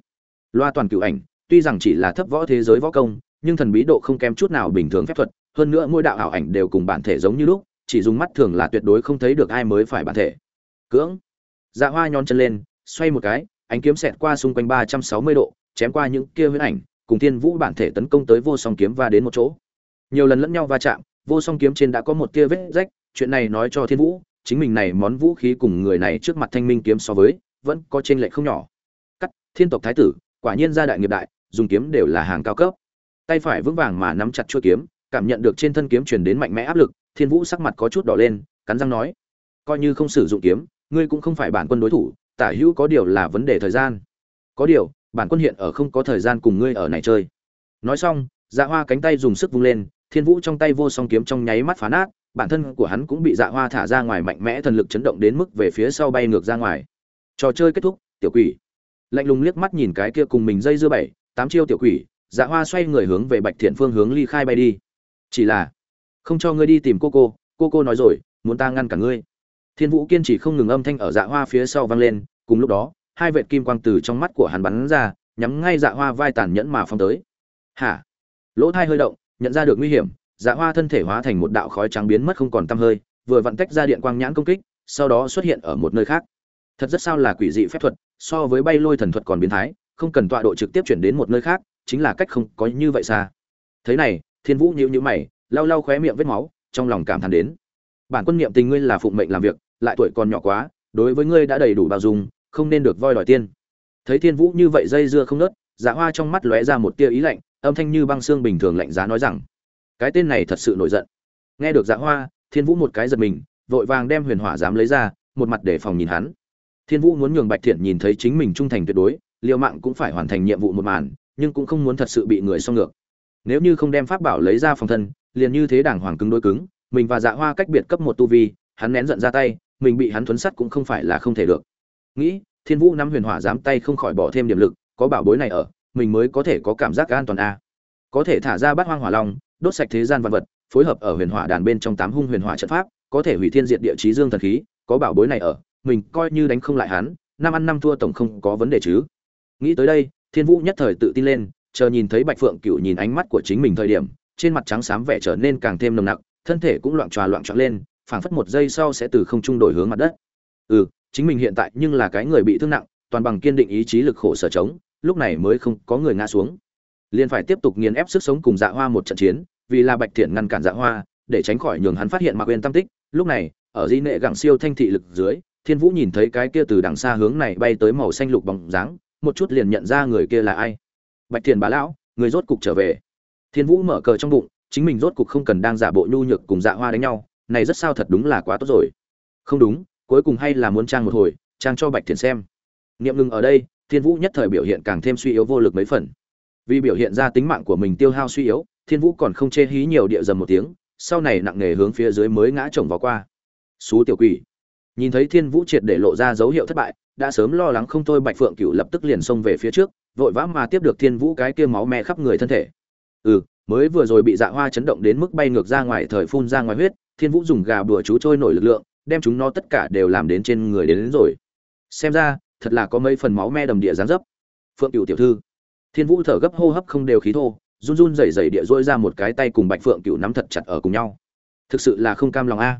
Speaker 1: Loa toàn cựu ảnh tuy rằng chỉ là thấp võ thế giới võ công, nhưng thần bí độ không kém chút nào bình thường phép thuật, hơn nữa mỗi đạo ảo ảnh đều cùng bản thể giống như lúc, chỉ dùng mắt thường là tuyệt đối không thấy được ai mới phải bản thể. Cưỡng. Dạ hoa nhón chân lên, xoay một cái, ánh kiếm xẹt qua xung quanh ba trăm sáu mươi độ, chém qua những kia huyễn ảnh, cùng thiên vũ bản thể tấn công tới vô song kiếm va đến một chỗ. Nhiều lần lẫn nhau va chạm, vô song kiếm trên đã có một tia vết rách, chuyện này nói cho thiên vũ, chính mình này món vũ khí cùng người này trước mặt thanh minh kiếm so với, vẫn có trên lệch không nhỏ. Cắt, thiên tộc thái tử, quả nhiên gia đại nghiệp đại dùng kiếm đều là hàng cao cấp. Tay phải vững vàng mà nắm chặt chuôi kiếm, cảm nhận được trên thân kiếm truyền đến mạnh mẽ áp lực, thiên vũ sắc mặt có chút đỏ lên, cắn răng nói, coi như không sử dụng kiếm, ngươi cũng không phải bản quân đối thủ, tả hữu có điều là vấn đề thời gian. Có điều, bản quân hiện ở không có thời gian cùng ngươi ở này chơi. Nói xong dạ hoa cánh tay dùng sức vung lên, thiên vũ trong tay vô song kiếm trong nháy mắt phá nát, bản thân của hắn cũng bị dạ hoa thả ra ngoài mạnh mẽ thần lực chấn động đến mức về phía sau bay ngược ra ngoài. Trò chơi kết thúc, tiểu quỷ. Lạnh lùng liếc mắt nhìn cái kia cùng mình dây dưa bảy tám chiêu tiểu quỷ dạ hoa xoay người hướng về bạch thiện phương hướng ly khai bay đi. Chỉ là, không cho ngươi đi tìm cô cô cô cô nói rồi, muốn ta ngăn cả ngươi. Thiên vũ kiên trì không ngừng âm thanh ở dạ hoa phía sau vang lên, cùng lúc đó, hai vệt kim quang từ trong mắt của hắn bắn ra, nhắm ngay dạ hoa vai tàn nhẫn mà phong tới. Hả? Lỗ thai hơi động, nhận ra được nguy hiểm dạ hoa thân thể hóa thành một đạo khói trắng biến mất không còn tăm hơi, vừa vặn tách ra điện quang nhãn công kích, sau đó xuất hiện ở một nơi khác. Thật rất sao là quỷ dị phép thuật, so với bay lôi thần thuật còn biến thái không cần tọa độ trực tiếp chuyển đến một nơi khác, chính là cách không có như vậy xa. Thế này, thiên vũ nhíu nhíu mày, lau lau khóe miệng vết máu, trong lòng cảm thán đến. Bản quân niệm tình ngươi là phụng mệnh làm việc, lại tuổi còn nhỏ quá, đối với ngươi đã đầy đủ bao dung, không nên được voi đòi tiên. Thấy thiên vũ như vậy dây dưa không nớt dạ hoa trong mắt lóe ra một tia ý lạnh, âm thanh như băng xương bình thường lạnh giá nói rằng, cái tên này thật sự nổi giận. Nghe được dạ hoa, thiên vũ một cái giật mình, vội vàng đem huyền hỏa dám lấy ra, một mặt để phòng nhìn hắn. Thiên vũ muốn nhường bạch thiện nhìn thấy chính mình trung thành tuyệt đối liều mạng cũng phải hoàn thành nhiệm vụ một màn, nhưng cũng không muốn thật sự bị người xông ngược. Nếu như không đem pháp bảo lấy ra phòng thân, liền như thế đảng hoàng cứng đối cứng, mình và dạ hoa cách biệt cấp một tu vi, hắn nén giận ra tay, mình bị hắn thuấn sắt cũng không phải là không thể được. Nghĩ, thiên vũ nắm huyền hỏa dám tay không khỏi bỏ thêm điểm lực, có bảo bối này ở, mình mới có thể có cảm giác an toàn a. Có thể thả ra bát hoang hỏa long, đốt sạch thế gian văn vật, phối hợp ở huyền hỏa đàn bên trong tám hung huyền hỏa trận pháp, có thể hủy thiên diệt địa chí dương thần khí, có bảo bối này ở, mình coi như đánh không lại hắn, năm ăn năm thua tổng không có vấn đề chứ nghĩ tới đây, thiên vũ nhất thời tự tin lên, chờ nhìn thấy bạch phượng cựu nhìn ánh mắt của chính mình thời điểm, trên mặt trắng xám vẻ trở nên càng thêm nồng nặc, thân thể cũng loạn tròa loạn trọn lên, phảng phất một giây sau sẽ từ không trung đổi hướng mặt đất. Ừ chính mình hiện tại nhưng là cái người bị thương nặng, toàn bằng kiên định ý chí lực khổ sở chống, lúc này mới không có người ngã xuống. Liền phải tiếp tục nghiền ép sức sống cùng dạ hoa một trận chiến, vì là bạch thiện ngăn cản dạ hoa, để tránh khỏi nhường hắn phát hiện mạc quên tâm tích. Lúc này, ở di nệ gặng siêu thanh thị lực dưới, thiên vũ nhìn thấy cái kia từ đằng xa hướng này bay tới màu xanh lục bóng dáng một chút liền nhận ra người kia là ai. Bạch tiền bá lão, người rốt cục trở về. Thiên vũ mở cờ trong bụng, chính mình rốt cục không cần đang giả bộ nhu nhược cùng dạ hoa đánh nhau, này rất sao thật đúng là quá tốt rồi. Không đúng, cuối cùng hay là muốn trang một hồi, trang cho bạch tiền xem. Niệm ngừng ở đây, thiên vũ nhất thời biểu hiện càng thêm suy yếu vô lực mấy phần. Vì biểu hiện ra tính mạng của mình tiêu hao suy yếu, thiên vũ còn không chê hí nhiều địa dầm một tiếng, sau này nặng nề hướng phía dưới mới ngã chồng vào qua. Xú tiểu quỷ. Nhìn thấy thiên vũ triệt để lộ ra dấu hiệu thất bại đã sớm lo lắng không thôi bạch phượng cựu lập tức liền xông về phía trước vội vã mà tiếp được thiên vũ cái kia máu me khắp người thân thể. Ừ mới vừa rồi bị dạ hoa chấn động đến mức bay ngược ra ngoài thời phun ra ngoài huyết thiên vũ dùng gà bùa chú trôi nổi lực lượng đem chúng nó tất cả đều làm đến trên người đến, đến rồi. Xem ra thật là có mấy phần máu me đầm địa dáng dấp. Phượng cựu tiểu thư. Thiên vũ thở gấp hô hấp không đều khí thô run run rẩy rẩy địa dỗi ra một cái tay cùng bạch phượng cựu nắm thật chặt ở cùng nhau. Thực sự là không cam lòng a.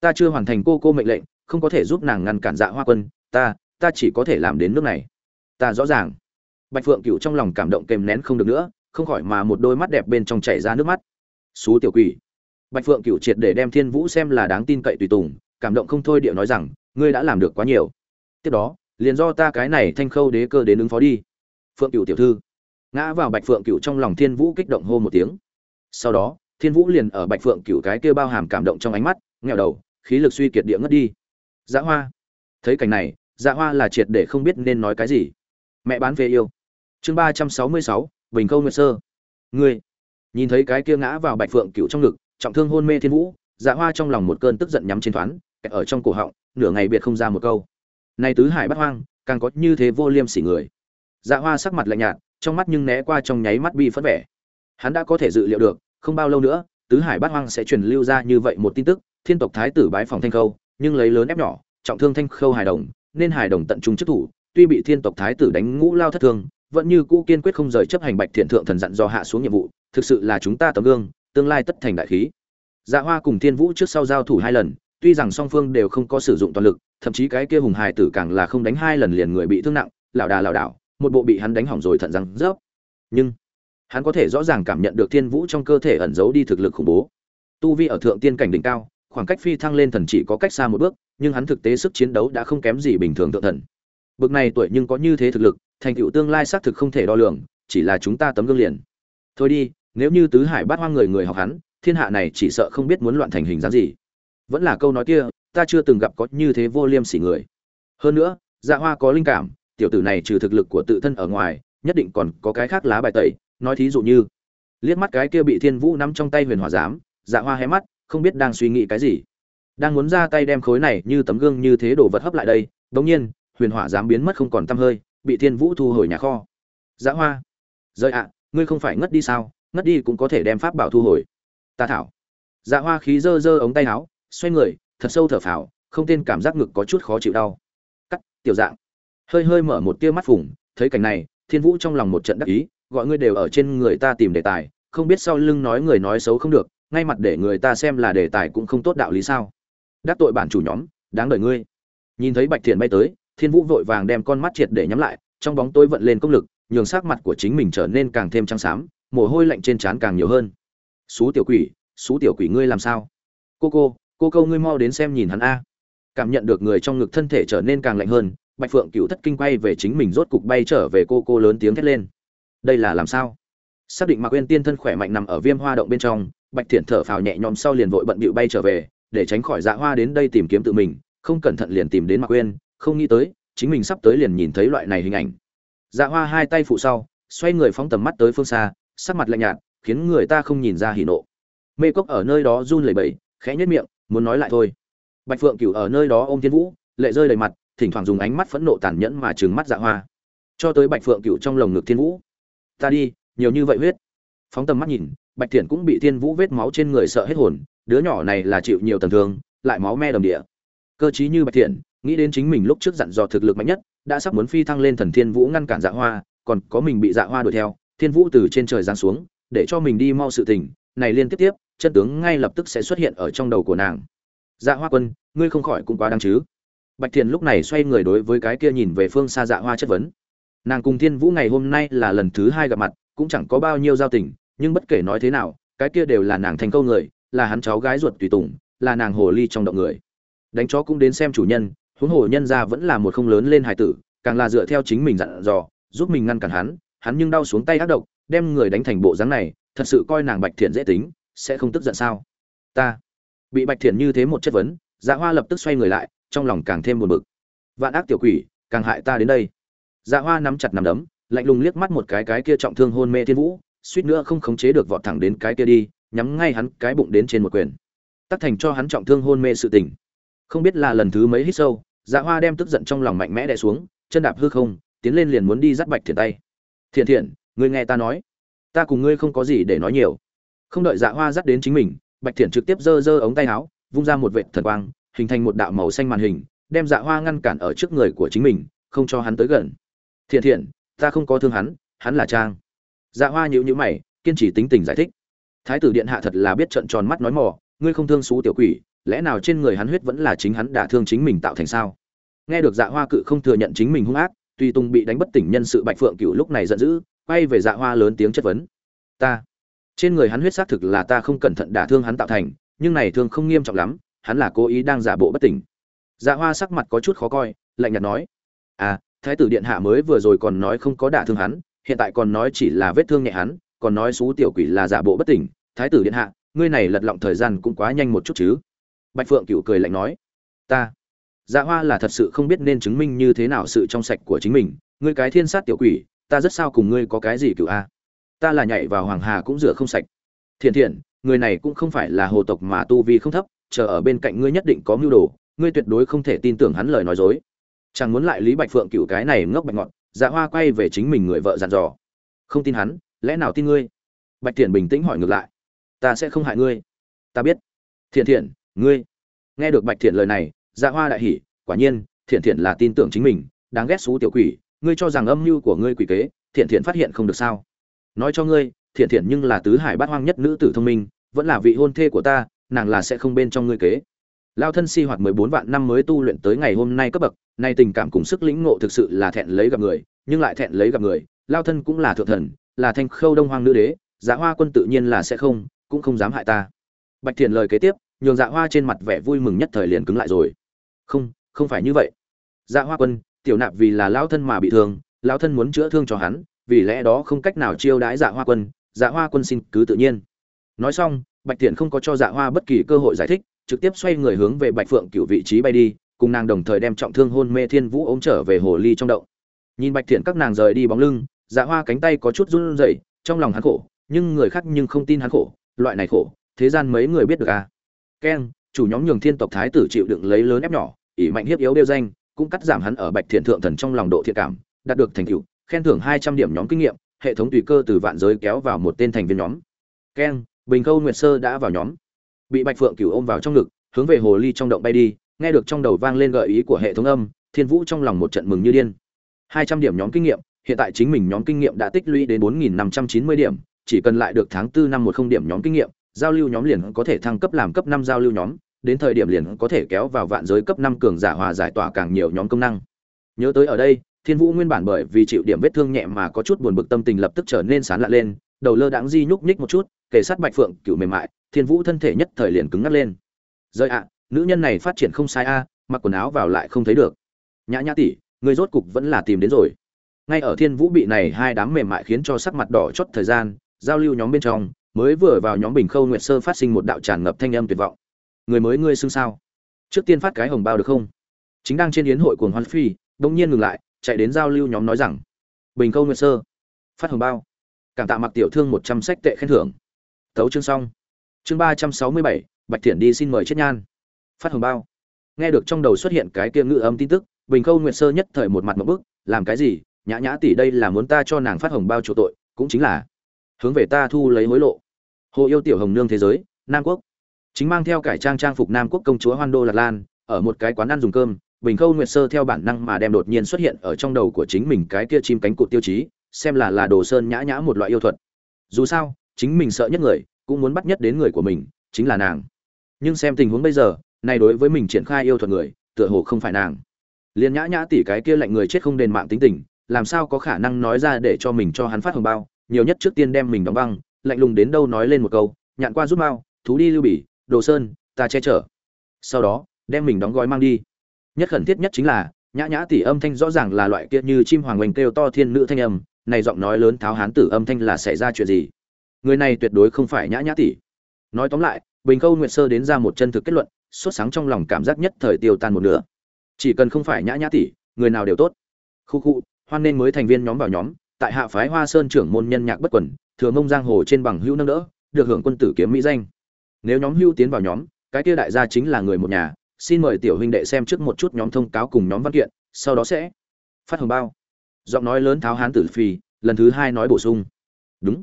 Speaker 1: Ta chưa hoàn thành cô cô mệnh lệnh không có thể giúp nàng ngăn cản dạ hoa quân ta ta chỉ có thể làm đến nước này. Ta rõ ràng. Bạch phượng cựu trong lòng cảm động kèm nén không được nữa, không khỏi mà một đôi mắt đẹp bên trong chảy ra nước mắt. Xú tiểu quỷ. Bạch phượng cựu triệt để đem thiên vũ xem là đáng tin cậy tùy tùng, cảm động không thôi điệu nói rằng, ngươi đã làm được quá nhiều. Tiếp đó, liền do ta cái này thanh khâu đế cơ đến ứng phó đi. Phượng cựu tiểu thư. Ngã vào bạch phượng cựu trong lòng thiên vũ kích động hô một tiếng. Sau đó, thiên vũ liền ở bạch phượng cựu cái kia bao hàm cảm động trong ánh mắt nghèo đầu, khí lực suy kiệt địa ngất đi. Dã hoa, thấy cảnh này Dạ hoa là triệt để không biết nên nói cái gì. Mẹ bán về yêu. Chương ba trăm sáu mươi sáu, bình câu nguyệt sơ. Ngươi. Nhìn thấy cái kia ngã vào bạch phượng cựu trong ngực, trọng thương hôn mê thiên vũ dạ hoa trong lòng một cơn tức giận nhắm trên thoáng ở trong cổ họng, nửa ngày biệt không ra một câu. Nay tứ hải bắt hoang, càng có như thế vô liêm sỉ người. Dạ hoa sắc mặt lạnh nhạt, trong mắt nhưng né qua trong nháy mắt bi phất vẻ. Hắn đã có thể dự liệu được, không bao lâu nữa, tứ hải bát hoang sẽ truyền lưu ra như vậy một tin tức, thiên tộc thái tử bái phòng thanh khâu, nhưng lấy lớn ép nhỏ, trọng thương thanh khâu hài đồng nên hài đồng tận trung chức thủ, tuy bị thiên tộc thái tử đánh ngũ lao thất thương, vẫn như cũ kiên quyết không rời chấp hành bạch thiện thượng thần dặn do hạ xuống nhiệm vụ, thực sự là chúng ta tấm gương, tương lai tất thành đại khí. Dạ hoa cùng thiên vũ trước sau giao thủ hai lần, tuy rằng song phương đều không có sử dụng toàn lực, thậm chí cái kia hùng hài tử càng là không đánh hai lần liền người bị thương nặng lảo đà lảo đảo, một bộ bị hắn đánh hỏng rồi thận răng rớp. Nhưng, hắn có thể rõ ràng cảm nhận được thiên vũ trong cơ thể ẩn giấu đi thực lực khủng bố. Tu vi ở thượng tiên cảnh đỉnh cao khoảng cách phi thăng lên thần chỉ có cách xa một bước, nhưng hắn thực tế sức chiến đấu đã không kém gì bình thường thượng thần. Bực này tuổi nhưng có như thế thực lực, thành tựu tương lai xác thực không thể đo lường, chỉ là chúng ta tấm gương liền. Thôi đi, nếu như tứ hải bát hoang người người học hắn, thiên hạ này chỉ sợ không biết muốn loạn thành hình dáng gì. Vẫn là câu nói kia, ta chưa từng gặp có như thế vô liêm sỉ người. Hơn nữa dạ hoa có linh cảm, tiểu tử này trừ thực lực của tự thân ở ngoài, nhất định còn có cái khác lá bài tẩy, nói thí dụ như, liếc mắt cái kia bị thiên vũ nắm trong tay huyền hỏa giám dạ hoa hé mắt không biết đang suy nghĩ cái gì. Đang muốn ra tay đem khối này như tấm gương như thế đổ vật hấp lại đây, đống nhiên, huyền hỏa dám biến mất không còn tăm hơi, bị thiên vũ thu hồi nhà kho. Dạ hoa, rời ạ, ngươi không phải ngất đi sao? Ngất đi cũng có thể đem pháp bảo thu hồi. Ta thảo. Dạ hoa khí dơ dơ ống tay áo, xoay người, thật sâu thở phào, không tên cảm giác ngực có chút khó chịu đau. Cắt, tiểu dạng. Hơi hơi mở một tia mắt phủng thấy cảnh này, thiên vũ trong lòng một trận đắc ý, gọi ngươi đều ở trên người ta tìm đề tài, không biết sau lưng nói người nói xấu không được ngay mặt để người ta xem là đề tài cũng không tốt đạo lý sao? Đắc tội bản chủ nhóm, đáng đời ngươi. Nhìn thấy bạch thiện bay tới, thiên vũ vội vàng đem con mắt triệt để nhắm lại, trong bóng tối vận lên công lực, nhường sắc mặt của chính mình trở nên càng thêm trắng xám, mồ hôi lạnh trên trán càng nhiều hơn. Xú tiểu quỷ, xú tiểu quỷ ngươi làm sao? Cô cô cô câu ngươi mau đến xem nhìn hắn a. Cảm nhận được người trong ngực thân thể trở nên càng lạnh hơn, bạch phượng cựu thất kinh quay về chính mình rốt cục bay trở về cô cô lớn tiếng thét lên. Đây là làm sao? Xác định mạc quên tiên thân khỏe mạnh nằm ở viêm hoa động bên trong bạch thiện thở phào nhẹ nhõm sau liền vội bận bịu bay trở về, để tránh khỏi dạ hoa đến đây tìm kiếm tự mình, không cẩn thận liền tìm đến mạc quên không nghĩ tới, chính mình sắp tới liền nhìn thấy loại này hình ảnh. Dạ hoa hai tay phụ sau, xoay người phóng tầm mắt tới phương xa, sắc mặt lạnh nhạt, khiến người ta không nhìn ra hỉ nộ. Mê cốc ở nơi đó run lẩy bẩy, khẽ nhất miệng, muốn nói lại thôi. Bạch phượng cửu ở nơi đó ôm thiên vũ, lệ rơi đầy mặt, thỉnh thoảng dùng ánh mắt phẫn nộ tàn nhẫn mà trừng mắt dạ hoa. Cho tới bạch phượng cửu trong lồng ngực thiên vũ. Ta đi, nhiều như vậy huyết. Phóng tầm mắt nhìn bạch thiện cũng bị thiên vũ vết máu trên người sợ hết hồn, đứa nhỏ này là chịu nhiều tầng thương, lại máu me đầm địa. Cơ chí như bạch thiện nghĩ đến chính mình lúc trước dặn dò thực lực mạnh nhất, đã sắp muốn phi thăng lên thần thiên vũ ngăn cản dạ hoa, còn có mình bị dạ hoa đuổi theo, thiên vũ từ trên trời giáng xuống, để cho mình đi mau sự tình, này liên tiếp tiếp, chân tướng ngay lập tức sẽ xuất hiện ở trong đầu của nàng. Dạ hoa quân, ngươi không khỏi cũng quá đáng chứ. Bạch Thiển lúc này xoay người đối với cái kia nhìn về phương xa dạ hoa chất vấn. Nàng cùng thiên vũ ngày hôm nay là lần thứ hai gặp mặt, cũng chẳng có bao nhiêu giao tình nhưng bất kể nói thế nào, cái kia đều là nàng thành câu người, là hắn cháu gái ruột tùy tùng, là nàng hồ ly trong động người. Đánh chó cũng đến xem chủ nhân, huống hồ nhân ra vẫn là một không lớn lên hải tử, càng là dựa theo chính mình dặn dò, giúp mình ngăn cản hắn hắn nhưng đau xuống tay ác độc, đem người đánh thành bộ dáng này, thật sự coi nàng bạch thiện dễ tính, sẽ không tức giận sao? Ta bị bạch thiện như thế một chất vấn dạ hoa lập tức xoay người lại, trong lòng càng thêm buồn bực. Vạn ác tiểu quỷ, càng hại ta đến đây. Dạ hoa nắm chặt nắm đấm, lạnh lùng liếc mắt một cái cái kia trọng thương hôn mê thiên vũ suýt nữa không khống chế được vọt thẳng đến cái kia đi, nhắm ngay hắn cái bụng đến trên một quyền. Tắc thành cho hắn trọng thương hôn mê sự tình. Không biết là lần thứ mấy hít sâu dạ hoa đem tức giận trong lòng mạnh mẽ đè xuống, chân đạp hư không, tiến lên liền muốn đi dắt bạch thiện tay. Thiện thiện ngươi nghe ta nói. Ta cùng ngươi không có gì để nói nhiều. Không đợi dạ hoa dắt đến chính mình, bạch thiện trực tiếp giơ giơ ống tay áo, vung ra một vệt thần quang, hình thành một đạo màu xanh màn hình, đem dạ hoa ngăn cản ở trước người của chính mình, không cho hắn tới gần. Thiện thiện, ta không có thương hắn hắn là trang dạ hoa nhíu nhíu mày, kiên trì tính tình giải thích. Thái tử điện hạ thật là biết trận tròn mắt nói mò, ngươi không thương xú tiểu quỷ, lẽ nào trên người hắn huyết vẫn là chính hắn đả thương chính mình tạo thành sao? Nghe được dạ hoa cự không thừa nhận chính mình hung ác tuy tung bị đánh bất tỉnh nhân sự bạch phượng cựu lúc này giận dữ, quay về dạ hoa lớn tiếng chất vấn. Ta, trên người hắn huyết xác thực là ta không cẩn thận đả thương hắn tạo thành, nhưng này thương không nghiêm trọng lắm, hắn là cố ý đang giả bộ bất tỉnh. Dạ hoa sắc mặt có chút khó coi, lạnh nhạt nói. À thái tử điện hạ mới vừa rồi còn nói không có đả thương hắn hiện tại còn nói chỉ là vết thương nhẹ hắn, còn nói xú tiểu quỷ là giả bộ bất tỉnh. Thái tử điện hạ, ngươi này lật lọng thời gian cũng quá nhanh một chút chứ? Bạch phượng cựu cười lạnh nói, ta dạ hoa là thật sự không biết nên chứng minh như thế nào sự trong sạch của chính mình. Ngươi cái thiên sát tiểu quỷ, ta rất sao cùng ngươi có cái gì cựu a? Ta là nhảy vào hoàng hà cũng rửa không sạch. Thiện thiện, người này cũng không phải là hồ tộc mà tu vi không thấp, chờ ở bên cạnh ngươi nhất định có mưu đồ, ngươi tuyệt đối không thể tin tưởng hắn lời nói dối. Chẳng muốn lại lý bạch phượng cựu cái này ngốc bạch ngọn dạ hoa quay về chính mình người vợ dặn dò. Không tin hắn, lẽ nào tin ngươi? Bạch thiện bình tĩnh hỏi ngược lại. Ta sẽ không hại ngươi. Ta biết. Thiện thiện, ngươi. Nghe được bạch thiện lời này dạ hoa đại hỉ. Quả nhiên, thiện thiện là tin tưởng chính mình, đáng ghét xú tiểu quỷ. Ngươi cho rằng âm mưu của ngươi quỷ kế, thiện thiện phát hiện không được sao? Nói cho ngươi, thiện thiện nhưng là tứ hải bát hoang nhất nữ tử thông minh, vẫn là vị hôn thê của ta, nàng là sẽ không bên trong ngươi kế lao thân si hoạt mười bốn vạn năm mới tu luyện tới ngày hôm nay cấp bậc, nay tình cảm cùng sức lĩnh ngộ thực sự là thẹn lấy gặp người, nhưng lại thẹn lấy gặp người. Lao thân cũng là thượng thần, là thanh khâu đông hoang nữ đế dạ hoa quân tự nhiên là sẽ không, cũng không dám hại ta. Bạch thiện lời kế tiếp, nhường dạ hoa trên mặt vẻ vui mừng nhất thời liền cứng lại rồi. Không không phải như vậy. Dạ hoa quân, tiểu nạp vì là lão thân mà bị thương lão thân muốn chữa thương cho hắn, vì lẽ đó không cách nào chiêu đãi dạ hoa quân dạ hoa quân xin cứ tự nhiên. Nói xong, bạch thiện không có cho dạ hoa bất kỳ cơ hội giải thích trực tiếp xoay người hướng về bạch phượng cửu vị trí bay đi, cùng nàng đồng thời đem trọng thương hôn mê thiên vũ ôm trở về hồ ly trong động. Nhìn bạch thiện các nàng rời đi bóng lưng dạ hoa cánh tay có chút run rẩy, trong lòng hắn khổ, nhưng người khác nhưng không tin hắn khổ, loại này khổ, thế gian mấy người biết được à? Keng, chủ nhóm nhường thiên tộc thái tử chịu đựng lấy lớn ép nhỏ, ỷ mạnh hiếp yếu đeo danh, cũng cắt giảm hắn ở bạch thiện thượng thần trong lòng độ thiện cảm, đạt được thành tựu, khen thưởng hai trăm điểm nhóm kinh nghiệm, hệ thống tùy cơ từ vạn giới kéo vào một tên thành viên nhóm. Keng, bình câu nguyệt sơ đã vào nhóm bị bạch phượng cửu ôm vào trong ngực, hướng về hồ ly trong động bay đi, nghe được trong đầu vang lên gợi ý của hệ thống âm, thiên vũ trong lòng một trận mừng như điên. Hai trăm điểm nhóm kinh nghiệm, hiện tại chính mình nhóm kinh nghiệm đã tích lũy đến bốn nghìn năm trăm chín mươi điểm, chỉ cần lại được tháng tư năm một không điểm nhóm kinh nghiệm, giao lưu nhóm liền có thể thăng cấp làm cấp năm giao lưu nhóm, đến thời điểm liền có thể kéo vào vạn giới cấp năm cường giả hòa giải tỏa càng nhiều nhóm công năng. Nhớ tới ở đây, thiên vũ nguyên bản bởi vì chịu điểm vết thương nhẹ mà có chút buồn bực tâm tình lập tức trở nên sán lạ lên, đầu lơ đãng di nhúc nhích một chút kể sát bạch phượng cựu mềm mại, thiên vũ thân thể nhất thời liền cứng ngắt lên. Rơi ạ, nữ nhân này phát triển không sai a, mặc quần áo vào lại không thấy được. Nhã nhã tỷ, người rốt cục vẫn là tìm đến rồi. Ngay ở thiên vũ bị này hai đám mềm mại khiến cho sắc mặt đỏ chót thời gian, giao lưu nhóm bên trong, mới vừa vào nhóm bình khâu nguyệt sơ phát sinh một đạo tràn ngập thanh âm tuyệt vọng. Người mới ngươi xưng sao? Trước tiên phát cái hồng bao được không? Chính đang trên yến hội cuồng hoan phi, bỗng nhiên ngừng lại, chạy đến giao lưu nhóm nói rằng, bình khâu nguyệt sơ, phát hồng bao. Cảm tạ mặc tiểu thương một trăm sách tệ khen thưởng tấu chương xong. Chương ba trăm sáu mươi bảy, bạch Thiển đi xin mời chết nhan. Phát hồng bao. Nghe được trong đầu xuất hiện cái kia ngữ âm tin tức, bình khâu nguyệt sơ nhất thời một mặt một bức, làm cái gì? Nhã nhã tỷ đây là muốn ta cho nàng phát hồng bao chỗ tội, cũng chính là hướng về ta thu lấy hối lộ. Hồ yêu tiểu hồng nương thế giới, nam quốc. Chính mang theo cải trang trang phục nam quốc công chúa hoan đô lạc lan, ở một cái quán ăn dùng cơm, bình khâu nguyệt sơ theo bản năng mà đem đột nhiên xuất hiện ở trong đầu của chính mình cái kia chim cánh cụt tiêu chí, xem là là đồ sơn nhã nhã một loại yêu thuật. Dù sao chính mình sợ nhất người, cũng muốn bắt nhất đến người của mình, chính là nàng. Nhưng xem tình huống bây giờ này đối với mình triển khai yêu thuật người, tựa hồ không phải nàng. Liền nhã nhã tỷ cái kia lạnh người chết không đền mạng tính tình, làm sao có khả năng nói ra để cho mình cho hắn phát hồng bao, nhiều nhất trước tiên đem mình đóng băng, lạnh lùng đến đâu nói lên một câu, nhạn qua rút mau, thú đi lưu bỉ, đồ sơn, ta che chở. Sau đó, đem mình đóng gói mang đi. Nhất khẩn thiết nhất chính là, nhã nhã tỷ âm thanh rõ ràng là loại kia như chim hoàng oanh kêu to thiên nữ thanh âm, này giọng nói lớn tháo hán tử âm thanh là xảy ra chuyện gì? Người này tuyệt đối không phải nhã nhã tỷ. Nói tóm lại, bình khâu nguyệt sơ đến ra một chân thực kết luận, sốt sáng trong lòng cảm giác nhất thời tiêu tan một nửa. Chỉ cần không phải nhã nhã tỷ, người nào đều tốt. Khu khu, hoan nên mới thành viên nhóm vào nhóm, tại hạ phái hoa sơn trưởng môn nhân nhạc bất quẩn thừa mông giang hồ trên bằng hữu nâng đỡ, được hưởng quân tử kiếm mỹ danh. Nếu nhóm hưu tiến vào nhóm, cái kia đại gia chính là người một nhà, xin mời tiểu huynh đệ xem trước một chút nhóm thông cáo cùng nhóm văn kiện, sau đó sẽ phát hồng bao. Giọng nói lớn tháo hán tử phi lần thứ hai nói bổ sung. Đúng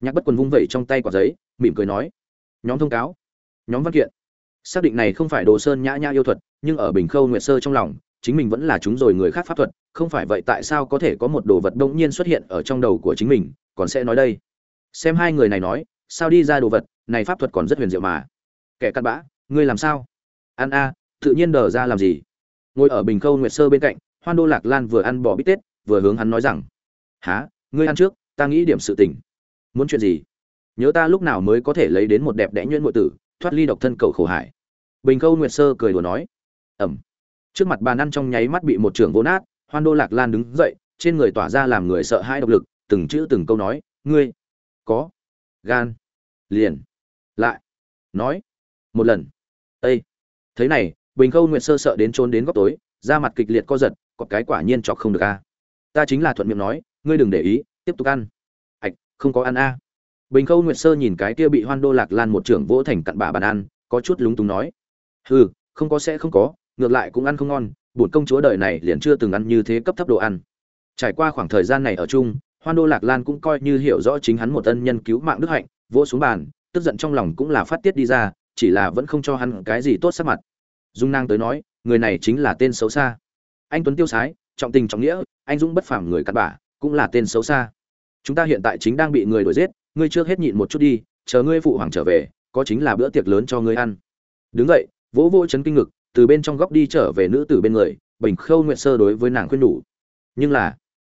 Speaker 1: nhạc bất quần vung vẩy trong tay quả giấy, mỉm cười nói, nhóm thông cáo, nhóm văn kiện. Xác định này không phải đồ sơn nhã nhã yêu thuật, nhưng ở bình khâu nguyệt sơ trong lòng, chính mình vẫn là chúng rồi người khác pháp thuật, không phải vậy tại sao có thể có một đồ vật đông nhiên xuất hiện ở trong đầu của chính mình, còn sẽ nói đây. Xem hai người này nói, sao đi ra đồ vật, này pháp thuật còn rất huyền diệu mà. Kẻ cặn bã, ngươi làm sao? Ăn a, tự nhiên đờ ra làm gì? Ngồi ở bình khâu nguyệt sơ bên cạnh, hoan đô lạc lan vừa ăn bò bít tết, vừa hướng hắn nói rằng há ngươi ăn trước, ta nghĩ điểm sự tình muốn chuyện gì? Nhớ ta lúc nào mới có thể lấy đến một đẹp đẽ nhuyễn ngụy tử, thoát ly độc thân cầu khổ hải. Bình câu nguyệt sơ cười đùa nói. Ẩm. Trước mặt bàn ăn trong nháy mắt bị một trưởng vô nát, hoan đô lạc lan đứng dậy, trên người tỏa ra làm người sợ hãi độc lực, từng chữ từng câu nói, ngươi có gan? Liền. Lại. Nói. Một lần. Ây thế này, bình khâu nguyệt sơ sợ đến trốn đến góc tối, da mặt kịch liệt co giật có cái quả nhiên chọc không được a. Ta chính là thuận miệng nói, ngươi đừng để ý, tiếp tục ăn không có ăn a. Bình khâu nguyệt sơ nhìn cái kia bị hoan đô lạc lan một trưởng vỗ thành cặn bã bàn ăn, có chút lúng túng nói. Hừ, không có sẽ không có, ngược lại cũng ăn không ngon, bổn công chúa đời này liền chưa từng ăn như thế cấp thấp đồ ăn. Trải qua khoảng thời gian này ở chung, hoan đô lạc lan cũng coi như hiểu rõ chính hắn một ân nhân cứu mạng đức hạnh, vỗ xuống bàn, tức giận trong lòng cũng là phát tiết đi ra, chỉ là vẫn không cho hắn cái gì tốt sắc mặt. Dung nang tới nói, người này chính là tên xấu xa. Anh tuấn tiêu sái, trọng tình trọng nghĩa, anh dũng bất phàm người cặn bã, cũng là tên xấu xa chúng ta hiện tại chính đang bị người đuổi giết, ngươi trước hết nhịn một chút đi, chờ ngươi phụ hoàng trở về, có chính là bữa tiệc lớn cho ngươi ăn. Đứng dậy, vỗ vỗ chấn kinh ngực, từ bên trong góc đi trở về nữ tử bên người, bình khâu nguyện sơ đối với nàng khuyên đủ. Nhưng là,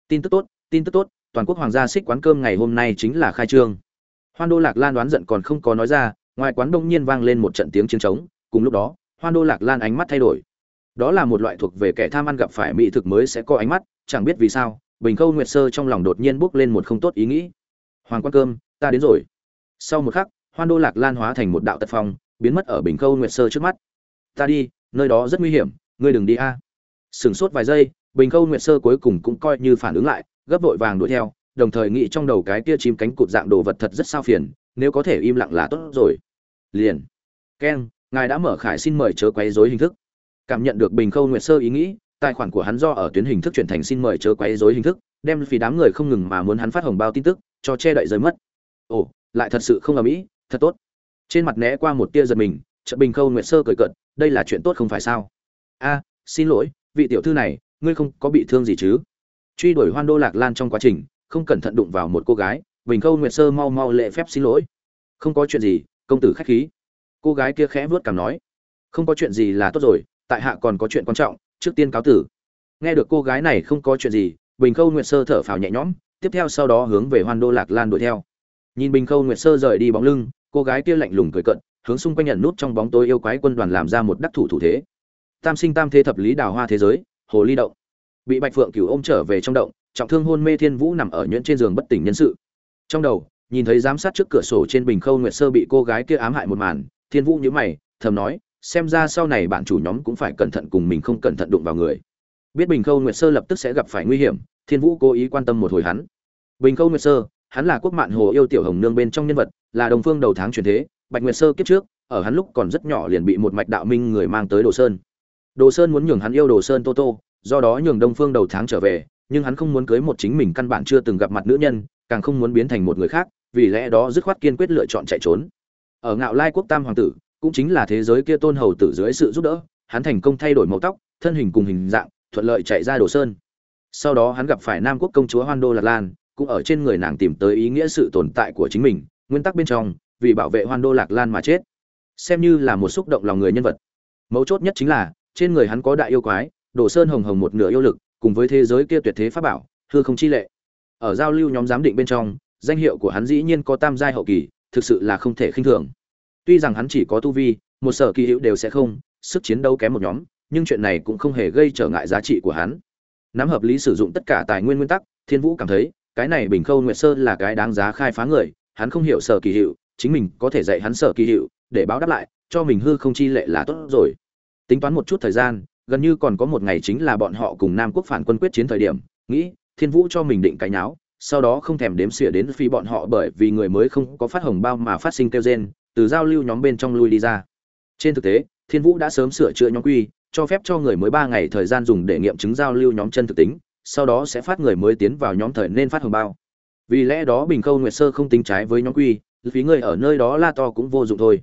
Speaker 1: tin tức tốt, tin tức tốt, toàn quốc hoàng gia xích quán cơm ngày hôm nay chính là khai trương. Hoan đô lạc lan đoán giận còn không có nói ra, ngoài quán đông nhiên vang lên một trận tiếng chiến trống, cùng lúc đó, hoan đô lạc lan ánh mắt thay đổi. Đó là một loại thuộc về kẻ tham ăn gặp phải mỹ thực mới sẽ có ánh mắt, chẳng biết vì sao bình khâu nguyệt sơ trong lòng đột nhiên bước lên một không tốt ý nghĩ. Hoàng quan cơm, ta đến rồi. Sau một khắc, hoan đô lạc lan hóa thành một đạo tật phong, biến mất ở bình khâu nguyệt sơ trước mắt. Ta đi, nơi đó rất nguy hiểm, ngươi đừng đi a. À. sửng sốt vài giây, bình khâu nguyệt sơ cuối cùng cũng coi như phản ứng lại, gấp vội vàng đuổi theo, đồng thời nghĩ trong đầu cái kia chim cánh cụt dạng đồ vật thật rất sao phiền, nếu có thể im lặng là tốt rồi. Liền. Keng, ngài đã mở khải xin mời chớ quấy rối hình thức. Cảm nhận được bình khâu nguyệt sơ ý nghĩ tài khoản của hắn do ở tuyến hình thức chuyển thành xin mời chớ quấy rối hình thức đem vì đám người không ngừng mà muốn hắn phát hồng bao tin tức cho che đậy rơi mất. Ồ lại thật sự không ầm mỹ thật tốt. Trên mặt né qua một tia giật mình chợ bình khâu nguyệt sơ cười cợt, đây là chuyện tốt không phải sao? A xin lỗi vị tiểu thư này ngươi không có bị thương gì chứ? Truy đuổi hoan đô lạc lan trong quá trình không cẩn thận đụng vào một cô gái bình khâu nguyệt sơ mau mau lễ phép xin lỗi. Không có chuyện gì công tử khách khí. Cô gái kia khẽ vuốt cằm nói. Không có chuyện gì là tốt rồi tại hạ còn có chuyện quan trọng trước tiên cáo tử. Nghe được cô gái này không có chuyện gì, bình khâu nguyệt sơ thở phào nhẹ nhõm, tiếp theo sau đó hướng về hoan đô lạc lan đuổi theo. Nhìn bình khâu nguyệt sơ rời đi bóng lưng, cô gái kia lạnh lùng cười cận, hướng xung quanh nhận nút trong bóng tối yêu quái quân đoàn làm ra một đắc thủ thủ thế. Tam sinh tam thế thập lý đào hoa thế giới, hồ ly động. Bị bạch phượng cửu ôm trở về trong động, trọng thương hôn mê thiên vũ nằm ở nhuyễn trên giường bất tỉnh nhân sự. Trong đầu, nhìn thấy giám sát trước cửa sổ trên bình khâu nguyệt sơ bị cô gái kia ám hại một màn, thiên vũ nhíu mày, thầm nói xem ra sau này bạn chủ nhóm cũng phải cẩn thận cùng mình không cẩn thận đụng vào người. Biết bình khâu nguyệt sơ lập tức sẽ gặp phải nguy hiểm, thiên vũ cố ý quan tâm một hồi hắn. Bình khâu nguyệt sơ, hắn là quốc mạn hồ yêu tiểu hồng nương bên trong nhân vật, là đồng phương đầu tháng truyền thế, bạch nguyệt sơ kiếp trước, ở hắn lúc còn rất nhỏ liền bị một mạch đạo minh người mang tới đồ sơn. Đồ sơn muốn nhường hắn yêu đồ sơn tô tô, do đó nhường đông phương đầu tháng trở về, nhưng hắn không muốn cưới một chính mình căn bản chưa từng gặp mặt nữ nhân, càng không muốn biến thành một người khác, vì lẽ đó dứt khoát kiên quyết lựa chọn chạy trốn. Ở ngạo lai quốc tam hoàng tử cũng chính là thế giới kia tôn hầu tử dưới sự giúp đỡ, hắn thành công thay đổi màu tóc, thân hình cùng hình dạng, thuận lợi chạy ra đồ sơn. Sau đó hắn gặp phải nam quốc công chúa hoan đô lạc lan, cũng ở trên người nàng tìm tới ý nghĩa sự tồn tại của chính mình, nguyên tắc bên trong, vì bảo vệ hoan đô lạc lan mà chết. Xem như là một xúc động lòng người nhân vật. Mấu chốt nhất chính là, trên người hắn có đại yêu quái, đồ sơn hồng hồng một nửa yêu lực, cùng với thế giới kia tuyệt thế pháp bảo, hư không chi lệ. Ở giao lưu nhóm giám định bên trong, danh hiệu của hắn dĩ nhiên có tam giai hậu kỳ, thực sự là không thể khinh thường tuy rằng hắn chỉ có tu vi, một sở kỳ hữu đều sẽ không, sức chiến đấu kém một nhóm, nhưng chuyện này cũng không hề gây trở ngại giá trị của hắn. Nắm hợp lý sử dụng tất cả tài nguyên nguyên tắc, thiên vũ cảm thấy, cái này bình khâu nguyệt sơ là cái đáng giá khai phá người, hắn không hiểu sở kỳ hiệu chính mình có thể dạy hắn sở kỳ hiệu để báo đáp lại, cho mình hư không chi lệ là tốt rồi. Tính toán một chút thời gian, gần như còn có một ngày chính là bọn họ cùng nam quốc phản quân quyết chiến thời điểm, nghĩ, thiên vũ cho mình định cái nháo, sau đó không thèm đếm xỉa đến phi bọn họ bởi vì người mới không có phát hồng bao mà phát sinh kêu gen từ giao lưu nhóm bên trong lui đi ra. Trên thực tế, thiên vũ đã sớm sửa chữa nhóm quy, cho phép cho người mới ba ngày thời gian dùng để nghiệm chứng giao lưu nhóm chân thực tính, sau đó sẽ phát người mới tiến vào nhóm thời nên phát hồng bao. Vì lẽ đó bình khâu nguyệt sơ không tính trái với nhóm quy, phí người ở nơi đó la to cũng vô dụng thôi.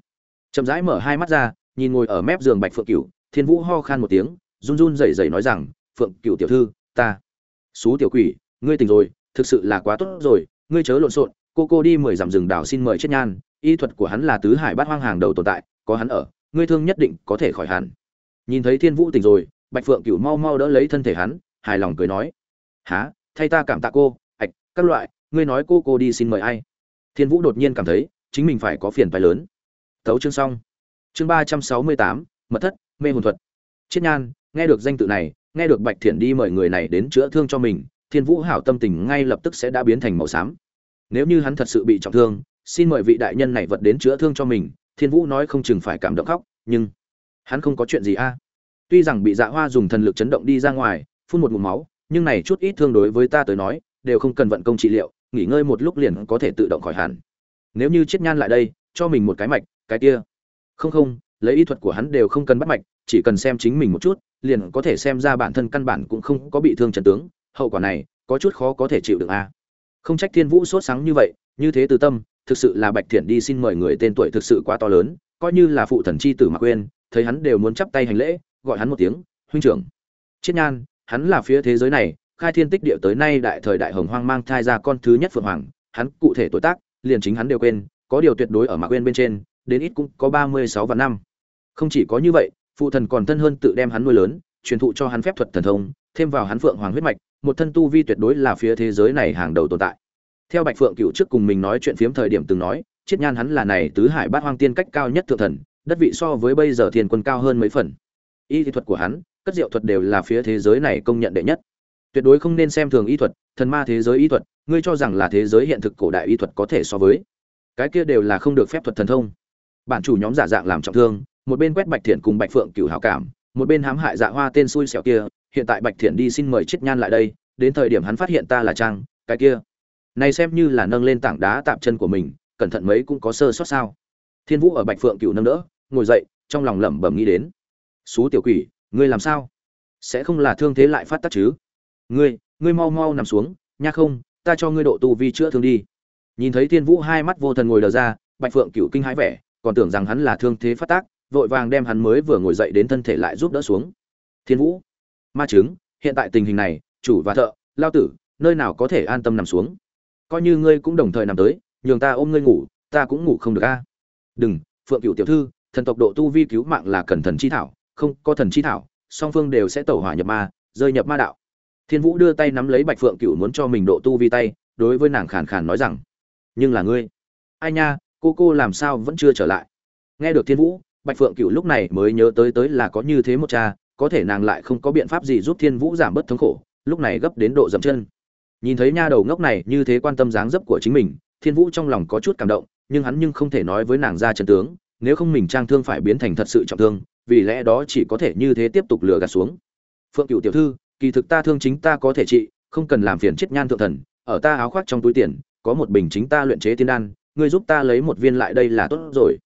Speaker 1: Chậm rãi mở hai mắt ra, nhìn ngồi ở mép giường bạch phượng cửu, thiên vũ ho khan một tiếng, run run rẩy rẩy nói rằng, phượng cửu tiểu thư, ta, xú tiểu quỷ, ngươi tỉnh rồi, thực sự là quá tốt rồi, ngươi chớ lộn xộn, cô cô đi mười dặm rừng đảo xin mời chết nhan y thuật của hắn là tứ hải bát hoang hàng đầu tồn tại, có hắn ở, ngươi thương nhất định có thể khỏi hẳn. Nhìn thấy thiên vũ tỉnh rồi, bạch phượng cửu mau mau đỡ lấy thân thể hắn, hài lòng cười nói há thay ta cảm tạ cô ạch các loại, ngươi nói cô cô đi xin mời ai? Thiên vũ đột nhiên cảm thấy, chính mình phải có phiền phái lớn. Tấu chương xong. Chương ba trăm sáu mươi tám, mật thất, mê hồn thuật. Chiết nhan, nghe được danh tự này, nghe được bạch thiện đi mời người này đến chữa thương cho mình, thiên vũ hảo tâm tình ngay lập tức sẽ đã biến thành màu xám. Nếu như hắn thật sự bị trọng thương xin mời vị đại nhân này vật đến chữa thương cho mình, thiên vũ nói không chừng phải cảm động khóc, nhưng hắn không có chuyện gì a. Tuy rằng bị dạ hoa dùng thần lực chấn động đi ra ngoài, phun một mụm máu, nhưng này chút ít thương đối với ta tới nói, đều không cần vận công trị liệu, nghỉ ngơi một lúc liền có thể tự động khỏi hẳn. Nếu như chết nhan lại đây, cho mình một cái mạch, cái kia. Không không, lấy y thuật của hắn đều không cần bắt mạch, chỉ cần xem chính mình một chút, liền có thể xem ra bản thân căn bản cũng không có bị thương trần tướng, hậu quả này, có chút khó có thể chịu được a không trách thiên vũ sốt sáng như vậy, như thế từ tâm, thực sự là bạch Thiển đi xin mời người tên tuổi thực sự quá to lớn, coi như là phụ thần chi tử mạc quên thấy hắn đều muốn chắp tay hành lễ, gọi hắn một tiếng, huynh trưởng. Chiết nhan, hắn là phía thế giới này, khai thiên tích địa tới nay đại thời đại hồng hoang mang thai ra con thứ nhất phượng hoàng, hắn cụ thể tuổi tác, liền chính hắn đều quên, có điều tuyệt đối ở mạc quên bên trên, đến ít cũng có ba mươi sáu và năm. Không chỉ có như vậy, phụ thần còn thân hơn tự đem hắn nuôi lớn, truyền thụ cho hắn phép thuật thần thông thêm vào hắn phượng hoàng huyết mạch, một thân tu vi tuyệt đối là phía thế giới này hàng đầu tồn tại. Theo bạch phượng cựu trước cùng mình nói chuyện phiếm thời điểm từng nói, chiết nhan hắn là này tứ hải bát hoang tiên cách cao nhất thượng thần, đất vị so với bây giờ thiên quân cao hơn mấy phần. Y thuật của hắn, cất diệu thuật đều là phía thế giới này công nhận đệ nhất. Tuyệt đối không nên xem thường y thuật, thần ma thế giới y thuật, ngươi cho rằng là thế giới hiện thực cổ đại y thuật có thể so với. Cái kia đều là không được phép thuật thần thông. Bản chủ nhóm giả dạng làm trọng thương, một bên quét bạch thiện cùng bạch phượng cửu hảo cảm, một bên hãm hại dạ hoa tên xui xẻo kia hiện tại bạch thiện đi xin mời chiết nhan lại đây, đến thời điểm hắn phát hiện ta là trang, cái kia. Này xem như là nâng lên tảng đá tạm chân của mình, cẩn thận mấy cũng có sơ sót sao. Thiên vũ ở bạch phượng cựu nâng đỡ, ngồi dậy, trong lòng lẩm bẩm nghĩ đến. Xú tiểu quỷ, ngươi làm sao? Sẽ không là thương thế lại phát tác chứ? Ngươi ngươi mau mau nằm xuống, nha không, ta cho ngươi độ tu vi chữa thương đi. Nhìn thấy thiên vũ hai mắt vô thần ngồi đờ ra, bạch phượng cựu kinh hãi vẻ, còn tưởng rằng hắn là thương thế phát tác, vội vàng đem hắn mới vừa ngồi dậy đến thân thể lại giúp đỡ xuống. Thiên vũ ma chứng, hiện tại tình hình này, chủ và thợ, lao tử, nơi nào có thể an tâm nằm xuống? Coi như ngươi cũng đồng thời nằm tới, nhường ta ôm ngươi ngủ, ta cũng ngủ không được a. Đừng, phượng cửu tiểu thư, thần tộc độ tu vi cứu mạng là cần thần chi thảo, không có thần chi thảo, song phương đều sẽ tẩu hỏa nhập ma, rơi nhập ma đạo. Thiên vũ đưa tay nắm lấy bạch phượng cửu muốn cho mình độ tu vi tay, đối với nàng khàn khàn nói rằng, nhưng là ngươi. Ai nha, cô cô làm sao vẫn chưa trở lại? Nghe được thiên vũ, bạch phượng cửu lúc này mới nhớ tới tới là có như thế một cha có thể nàng lại không có biện pháp gì giúp thiên vũ giảm bớt thống khổ, lúc này gấp đến độ dậm chân. Nhìn thấy nha đầu ngốc này như thế quan tâm dáng dấp của chính mình, thiên vũ trong lòng có chút cảm động, nhưng hắn nhưng không thể nói với nàng ra trần tướng, nếu không mình trang thương phải biến thành thật sự trọng thương, vì lẽ đó chỉ có thể như thế tiếp tục lừa gạt xuống. Phượng cựu tiểu thư, kỳ thực ta thương chính ta có thể trị, không cần làm phiền chết nhan thượng thần, ở ta áo khoác trong túi tiền, có một bình chính ta luyện chế tiên đan, ngươi giúp ta lấy một viên lại đây là tốt rồi.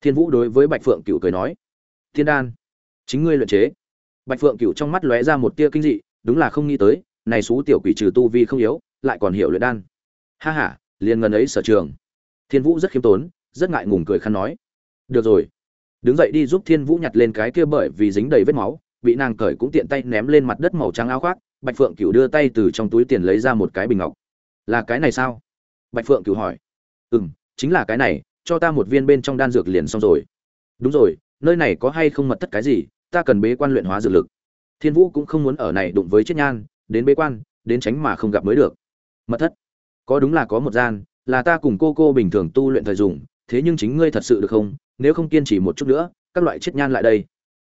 Speaker 1: Thiên vũ đối với bạch phượng cựu cười nói, tiên đan, chính ngươi luyện chế bạch phượng Cửu trong mắt lóe ra một tia kinh dị đúng là không nghĩ tới này xú tiểu quỷ trừ tu vi không yếu lại còn hiểu luyện đan. Ha ha liền ngần ấy sở trường. Thiên vũ rất khiêm tốn rất ngại ngùng cười khăn nói. Được rồi. Đứng dậy đi giúp thiên vũ nhặt lên cái kia bởi vì dính đầy vết máu bị nàng cởi cũng tiện tay ném lên mặt đất màu trắng áo khoác bạch phượng cửu đưa tay từ trong túi tiền lấy ra một cái bình ngọc. Là cái này sao? Bạch phượng cửu hỏi. Ừm, chính là cái này cho ta một viên bên trong đan dược liền xong rồi. Đúng rồi nơi này có hay không mật thất cái gì? Ta cần bế quan luyện hóa dược lực. Thiên vũ cũng không muốn ở này đụng với chết nhan, đến bế quan, đến tránh mà không gặp mới được. Mật thất. Có đúng là có một gian, là ta cùng cô cô bình thường tu luyện thời dùng, thế nhưng chính ngươi thật sự được không? Nếu không kiên trì một chút nữa, các loại chết nhan lại đây.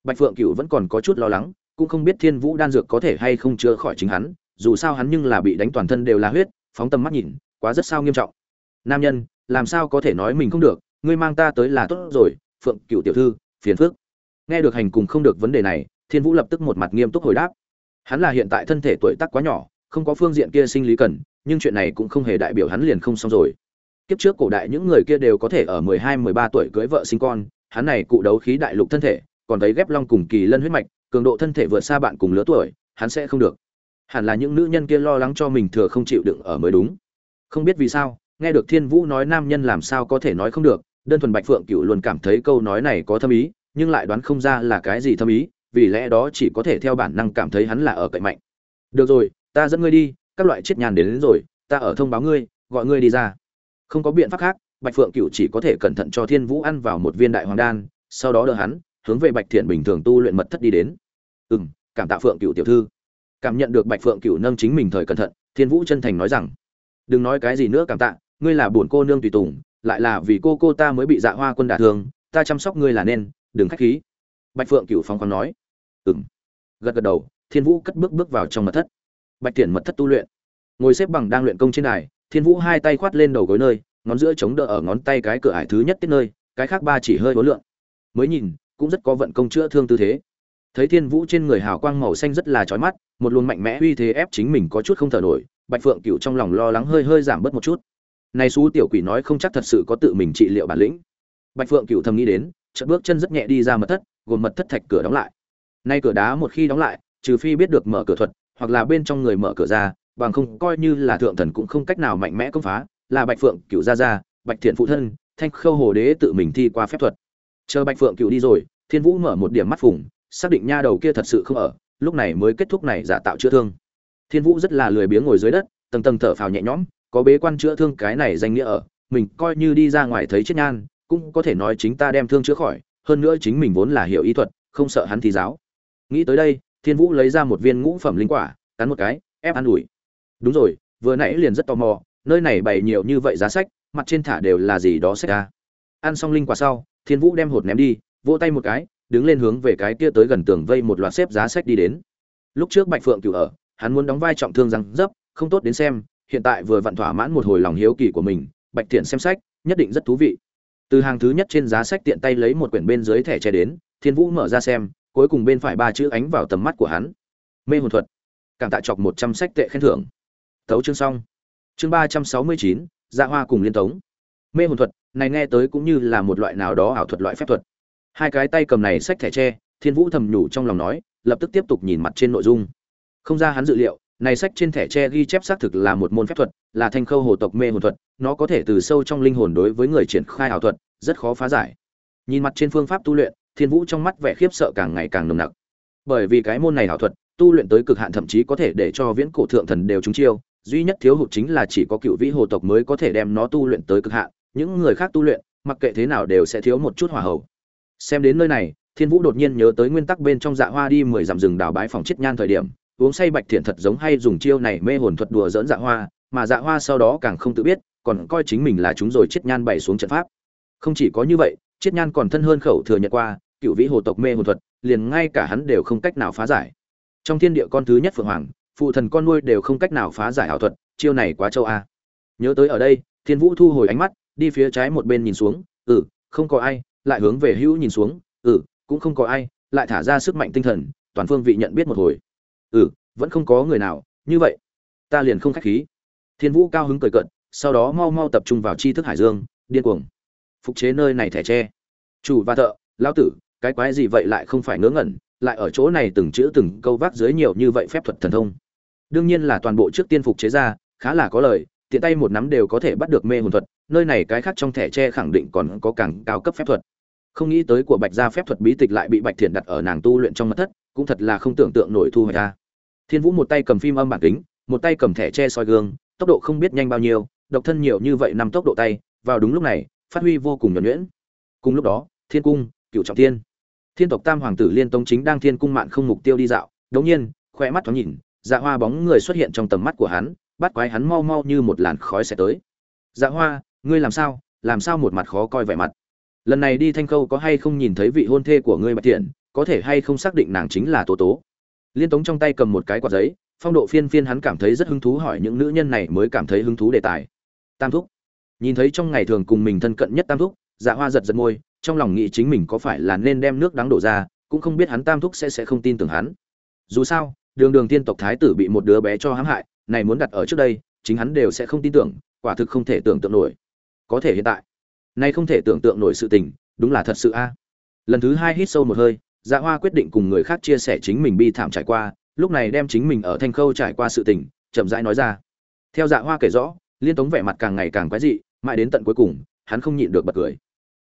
Speaker 1: Bạch phượng cựu vẫn còn có chút lo lắng, cũng không biết thiên vũ đan dược có thể hay không chữa khỏi chính hắn, dù sao hắn nhưng là bị đánh toàn thân đều là huyết, phóng tầm mắt nhìn, quá rất sao nghiêm trọng. Nam nhân, làm sao có thể nói mình không được? Ngươi mang ta tới là tốt rồi, phượng cựu tiểu thư, phiền phước nghe được hành cùng không được vấn đề này, thiên vũ lập tức một mặt nghiêm túc hồi đáp. Hắn là hiện tại thân thể tuổi tác quá nhỏ, không có phương diện kia sinh lý cần, nhưng chuyện này cũng không hề đại biểu hắn liền không xong rồi. Kiếp trước cổ đại những người kia đều có thể ở mười hai, mười ba tuổi cưới vợ sinh con, hắn này cụ đấu khí đại lục thân thể, còn thấy ghép long cùng kỳ lân huyết mạch, cường độ thân thể vượt xa bạn cùng lứa tuổi, hắn sẽ không được. Hẳn là những nữ nhân kia lo lắng cho mình thừa không chịu đựng ở mới đúng. Không biết vì sao, nghe được thiên vũ nói nam nhân làm sao có thể nói không được, đơn thuần bạch phượng cựu luôn cảm thấy câu nói này có thâm ý nhưng lại đoán không ra là cái gì thâm ý vì lẽ đó chỉ có thể theo bản năng cảm thấy hắn là ở cậy mạnh. Được rồi ta dẫn ngươi đi các loại chết nhàn đến, đến rồi ta ở thông báo ngươi gọi ngươi đi ra. Không có biện pháp khác bạch phượng cựu chỉ có thể cẩn thận cho thiên vũ ăn vào một viên đại hoàng đan sau đó đỡ hắn hướng về bạch thiện bình thường tu luyện mật thất đi đến. Ừ m cảm tạ phượng cựu tiểu thư. Cảm nhận được bạch phượng cựu nâng chính mình thời cẩn thận thiên vũ chân thành nói rằng đừng nói cái gì nữa cảm tạ ngươi là bổn cô nương tùy tùng lại là vì cô cô ta mới bị dạ hoa quân đả thương ta chăm sóc ngươi là nên đừng khách khí. Bạch phượng cựu phong khoáng nói. Ừm. gật gật đầu, thiên vũ cất bước bước vào trong mật thất. Bạch thiện mật thất tu luyện. Ngồi xếp bằng đang luyện công trên đài, thiên vũ hai tay khoát lên đầu gối nơi, ngón giữa chống đỡ ở ngón tay cái cửa ải thứ nhất tiết nơi, cái khác ba chỉ hơi hối lượng mới nhìn, cũng rất có vận công chữa thương tư thế. Thấy thiên vũ trên người hào quang màu xanh rất là chói mắt, một luồng mạnh mẽ uy thế ép chính mình có chút không thở nổi, bạch phượng cựu trong lòng lo lắng hơi hơi giảm bớt một chút. Này xú tiểu quỷ nói không chắc thật sự có tự mình trị liệu bản lĩnh. Bạch phượng cựu thầm nghĩ đến chợt bước chân rất nhẹ đi ra mật thất, gồm mật thất thạch cửa đóng lại. Nay cửa đá một khi đóng lại, trừ phi biết được mở cửa thuật, hoặc là bên trong người mở cửa ra, bằng không coi như là thượng thần cũng không cách nào mạnh mẽ công phá, là bạch phượng cửu gia gia, bạch thiện phụ thân, thanh khâu hồ đế tự mình thi qua phép thuật. Chờ bạch phượng cửu đi rồi, thiên vũ mở một điểm mắt phùng, xác định nha đầu kia thật sự không ở, lúc này mới kết thúc này giả tạo chữa thương. Thiên vũ rất là lười biếng ngồi dưới đất, tầng tầng thở phào nhẹ nhõm, có bế quan chữa thương cái này danh nghĩa ở, mình coi như đi ra ngoài thấy chết nhan cũng có thể nói chính ta đem thương chữa khỏi hơn nữa chính mình vốn là hiểu y thuật không sợ hắn thi giáo. Nghĩ tới đây thiên vũ lấy ra một viên ngũ phẩm linh quả cắn một cái ép ăn ủi. Đúng rồi vừa nãy liền rất tò mò nơi này bày nhiều như vậy giá sách mặt trên thả đều là gì đó sách ra ăn xong linh quả sau thiên vũ đem hột ném đi vỗ tay một cái đứng lên hướng về cái kia tới gần tường vây một loạt xếp giá sách đi đến. Lúc trước bạch phượng cựu ở hắn muốn đóng vai trọng thương rằng, dấp không tốt đến xem hiện tại vừa vặn thỏa mãn một hồi lòng hiếu kỳ của mình bạch thiện xem sách nhất định rất thú vị từ hàng thứ nhất trên giá sách tiện tay lấy một quyển bên dưới thẻ che đến, thiên vũ mở ra xem, cuối cùng bên phải ba chữ ánh vào tầm mắt của hắn. Mê hồn thuật. Cảm tạ chọc một trăm sách tệ khen thưởng. Thấu chương xong. Chương ba trăm sáu mươi chín dạ hoa cùng liên tống. Mê hồn thuật, này nghe tới cũng như là một loại nào đó ảo thuật loại phép thuật. Hai cái tay cầm này sách thẻ tre thiên vũ thầm nhủ trong lòng nói, lập tức tiếp tục nhìn mặt trên nội dung. Không ra hắn dự liệu này sách trên thẻ tre ghi chép xác thực là một môn phép thuật, là thanh khâu hồ tộc mê hồn thuật, nó có thể từ sâu trong linh hồn đối với người triển khai ảo thuật, rất khó phá giải. Nhìn mặt trên phương pháp tu luyện, thiên vũ trong mắt vẻ khiếp sợ càng ngày càng nồng nặc. Bởi vì cái môn này ảo thuật, tu luyện tới cực hạn thậm chí có thể để cho viễn cổ thượng thần đều trúng chiêu, duy nhất thiếu hụt chính là chỉ có cựu vĩ hồ tộc mới có thể đem nó tu luyện tới cực hạn, những người khác tu luyện, mặc kệ thế nào đều sẽ thiếu một chút hỏa hầu. Xem đến nơi này, thiên vũ đột nhiên nhớ tới nguyên tắc bên trong dạ hoa đi mười dặm rừng đào bái phòng chết nhan thời điểm uống say bạch thiện thật giống hay dùng chiêu này mê hồn thuật đùa dỡn dạ hoa, mà dạ hoa sau đó càng không tự biết, còn coi chính mình là chúng rồi chết nhan bày xuống trận pháp. Không chỉ có như vậy, chết nhan còn thân hơn khẩu thừa nhận qua, cựu vĩ hồ tộc mê hồn thuật, liền ngay cả hắn đều không cách nào phá giải. Trong thiên địa con thứ nhất phượng hoàng, phụ thần con nuôi đều không cách nào phá giải ảo thuật, chiêu này quá châu a. Nhớ tới ở đây, thiên vũ thu hồi ánh mắt, đi phía trái một bên nhìn xuống ừ không có ai, lại hướng về hữu nhìn xuống ừ cũng không có ai, lại thả ra sức mạnh tinh thần, toàn phương vị nhận biết một hồi ừ vẫn không có người nào, như vậy, ta liền không khách khí. Thiên vũ cao hứng cười cận sau đó mau mau tập trung vào tri thức hải dương, điên cuồng. Phục chế nơi này thẻ tre. Chủ và thợ lao tử, cái quái gì vậy lại không phải ngớ ngẩn, lại ở chỗ này từng chữ từng câu vác dưới nhiều như vậy phép thuật thần thông. Đương nhiên là toàn bộ trước tiên phục chế ra, khá là có lời, tiện tay một nắm đều có thể bắt được mê hồn thuật, nơi này cái khác trong thẻ tre khẳng định còn có càng cao cấp phép thuật. Không nghĩ tới của bạch gia phép thuật bí tịch lại bị bạch thiện đặt ở nàng tu luyện trong mật thất, cũng thật là không tưởng tượng nổi thu hoạch ra thiên vũ một tay cầm phim âm bản kính, một tay cầm thẻ che soi gương, tốc độ không biết nhanh bao nhiêu, độc thân nhiều như vậy nằm tốc độ tay, vào đúng lúc này, phát huy vô cùng nhuẩn nhuyễn. Cùng lúc đó, thiên cung cựu trọng thiên. Thiên tộc tam hoàng tử liên tông chính đang thiên cung mạn không mục tiêu đi dạo đống nhiên khoe mắt thoáng nhìn dạ hoa bóng người xuất hiện trong tầm mắt của hắn, bắt quái hắn mau mau như một làn khói sẽ tới. Dạ hoa, ngươi làm sao? Làm sao một mặt khó coi vẻ mặt? Lần này đi thanh khâu có hay không nhìn thấy vị hôn thê của ngươi bạch thiện có thể hay không xác định nàng chính là tố tố? Liên tống trong tay cầm một cái quạt giấy, phong độ phiên phiên hắn cảm thấy rất hứng thú hỏi những nữ nhân này mới cảm thấy hứng thú đề tài. Tam thúc. Nhìn thấy trong ngày thường cùng mình thân cận nhất tam thúc dạ hoa giật giật môi, trong lòng nghĩ chính mình có phải là nên đem nước đắng đổ ra, cũng không biết hắn tam thúc sẽ sẽ không tin tưởng hắn. Dù sao, đường đường tiên tộc thái tử bị một đứa bé cho hãm hại, này muốn đặt ở trước đây, chính hắn đều sẽ không tin tưởng, quả thực không thể tưởng tượng nổi. Có thể hiện tại, nay không thể tưởng tượng nổi sự tình, đúng là thật sự a. Lần thứ hai hít sâu một hơi dạ hoa quyết định cùng người khác chia sẻ chính mình bi thảm trải qua, lúc này đem chính mình ở thanh khâu trải qua sự tình, chậm rãi nói ra. Theo dạ hoa kể rõ, liên tống vẻ mặt càng ngày càng quái dị, mãi đến tận cuối cùng, hắn không nhịn được bật cười.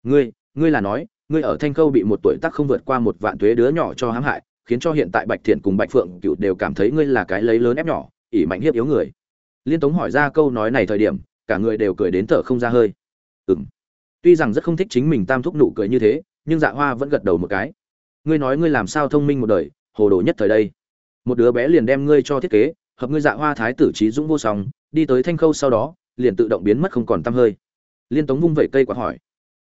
Speaker 1: Ngươi ngươi là nói, ngươi ở thanh khâu bị một tuổi tác không vượt qua một vạn tuế đứa nhỏ cho hãm hại, khiến cho hiện tại bạch thiện cùng bạch phượng cựu đều cảm thấy ngươi là cái lấy lớn ép nhỏ ỉ mạnh hiếp yếu người. Liên tống hỏi ra câu nói này thời điểm, cả người đều cười đến thở không ra hơi. Ừng tuy rằng rất không thích chính mình tam thúc nụ cười như thế, nhưng dạ hoa vẫn gật đầu một cái ngươi nói ngươi làm sao thông minh một đời, hồ đồ nhất thời đây. Một đứa bé liền đem ngươi cho thiết kế, hợp ngươi dạ hoa thái tử trí dũng vô song, đi tới thanh khâu sau đó, liền tự động biến mất không còn t hơi. Liên tống vung vẩy cây quả hỏi,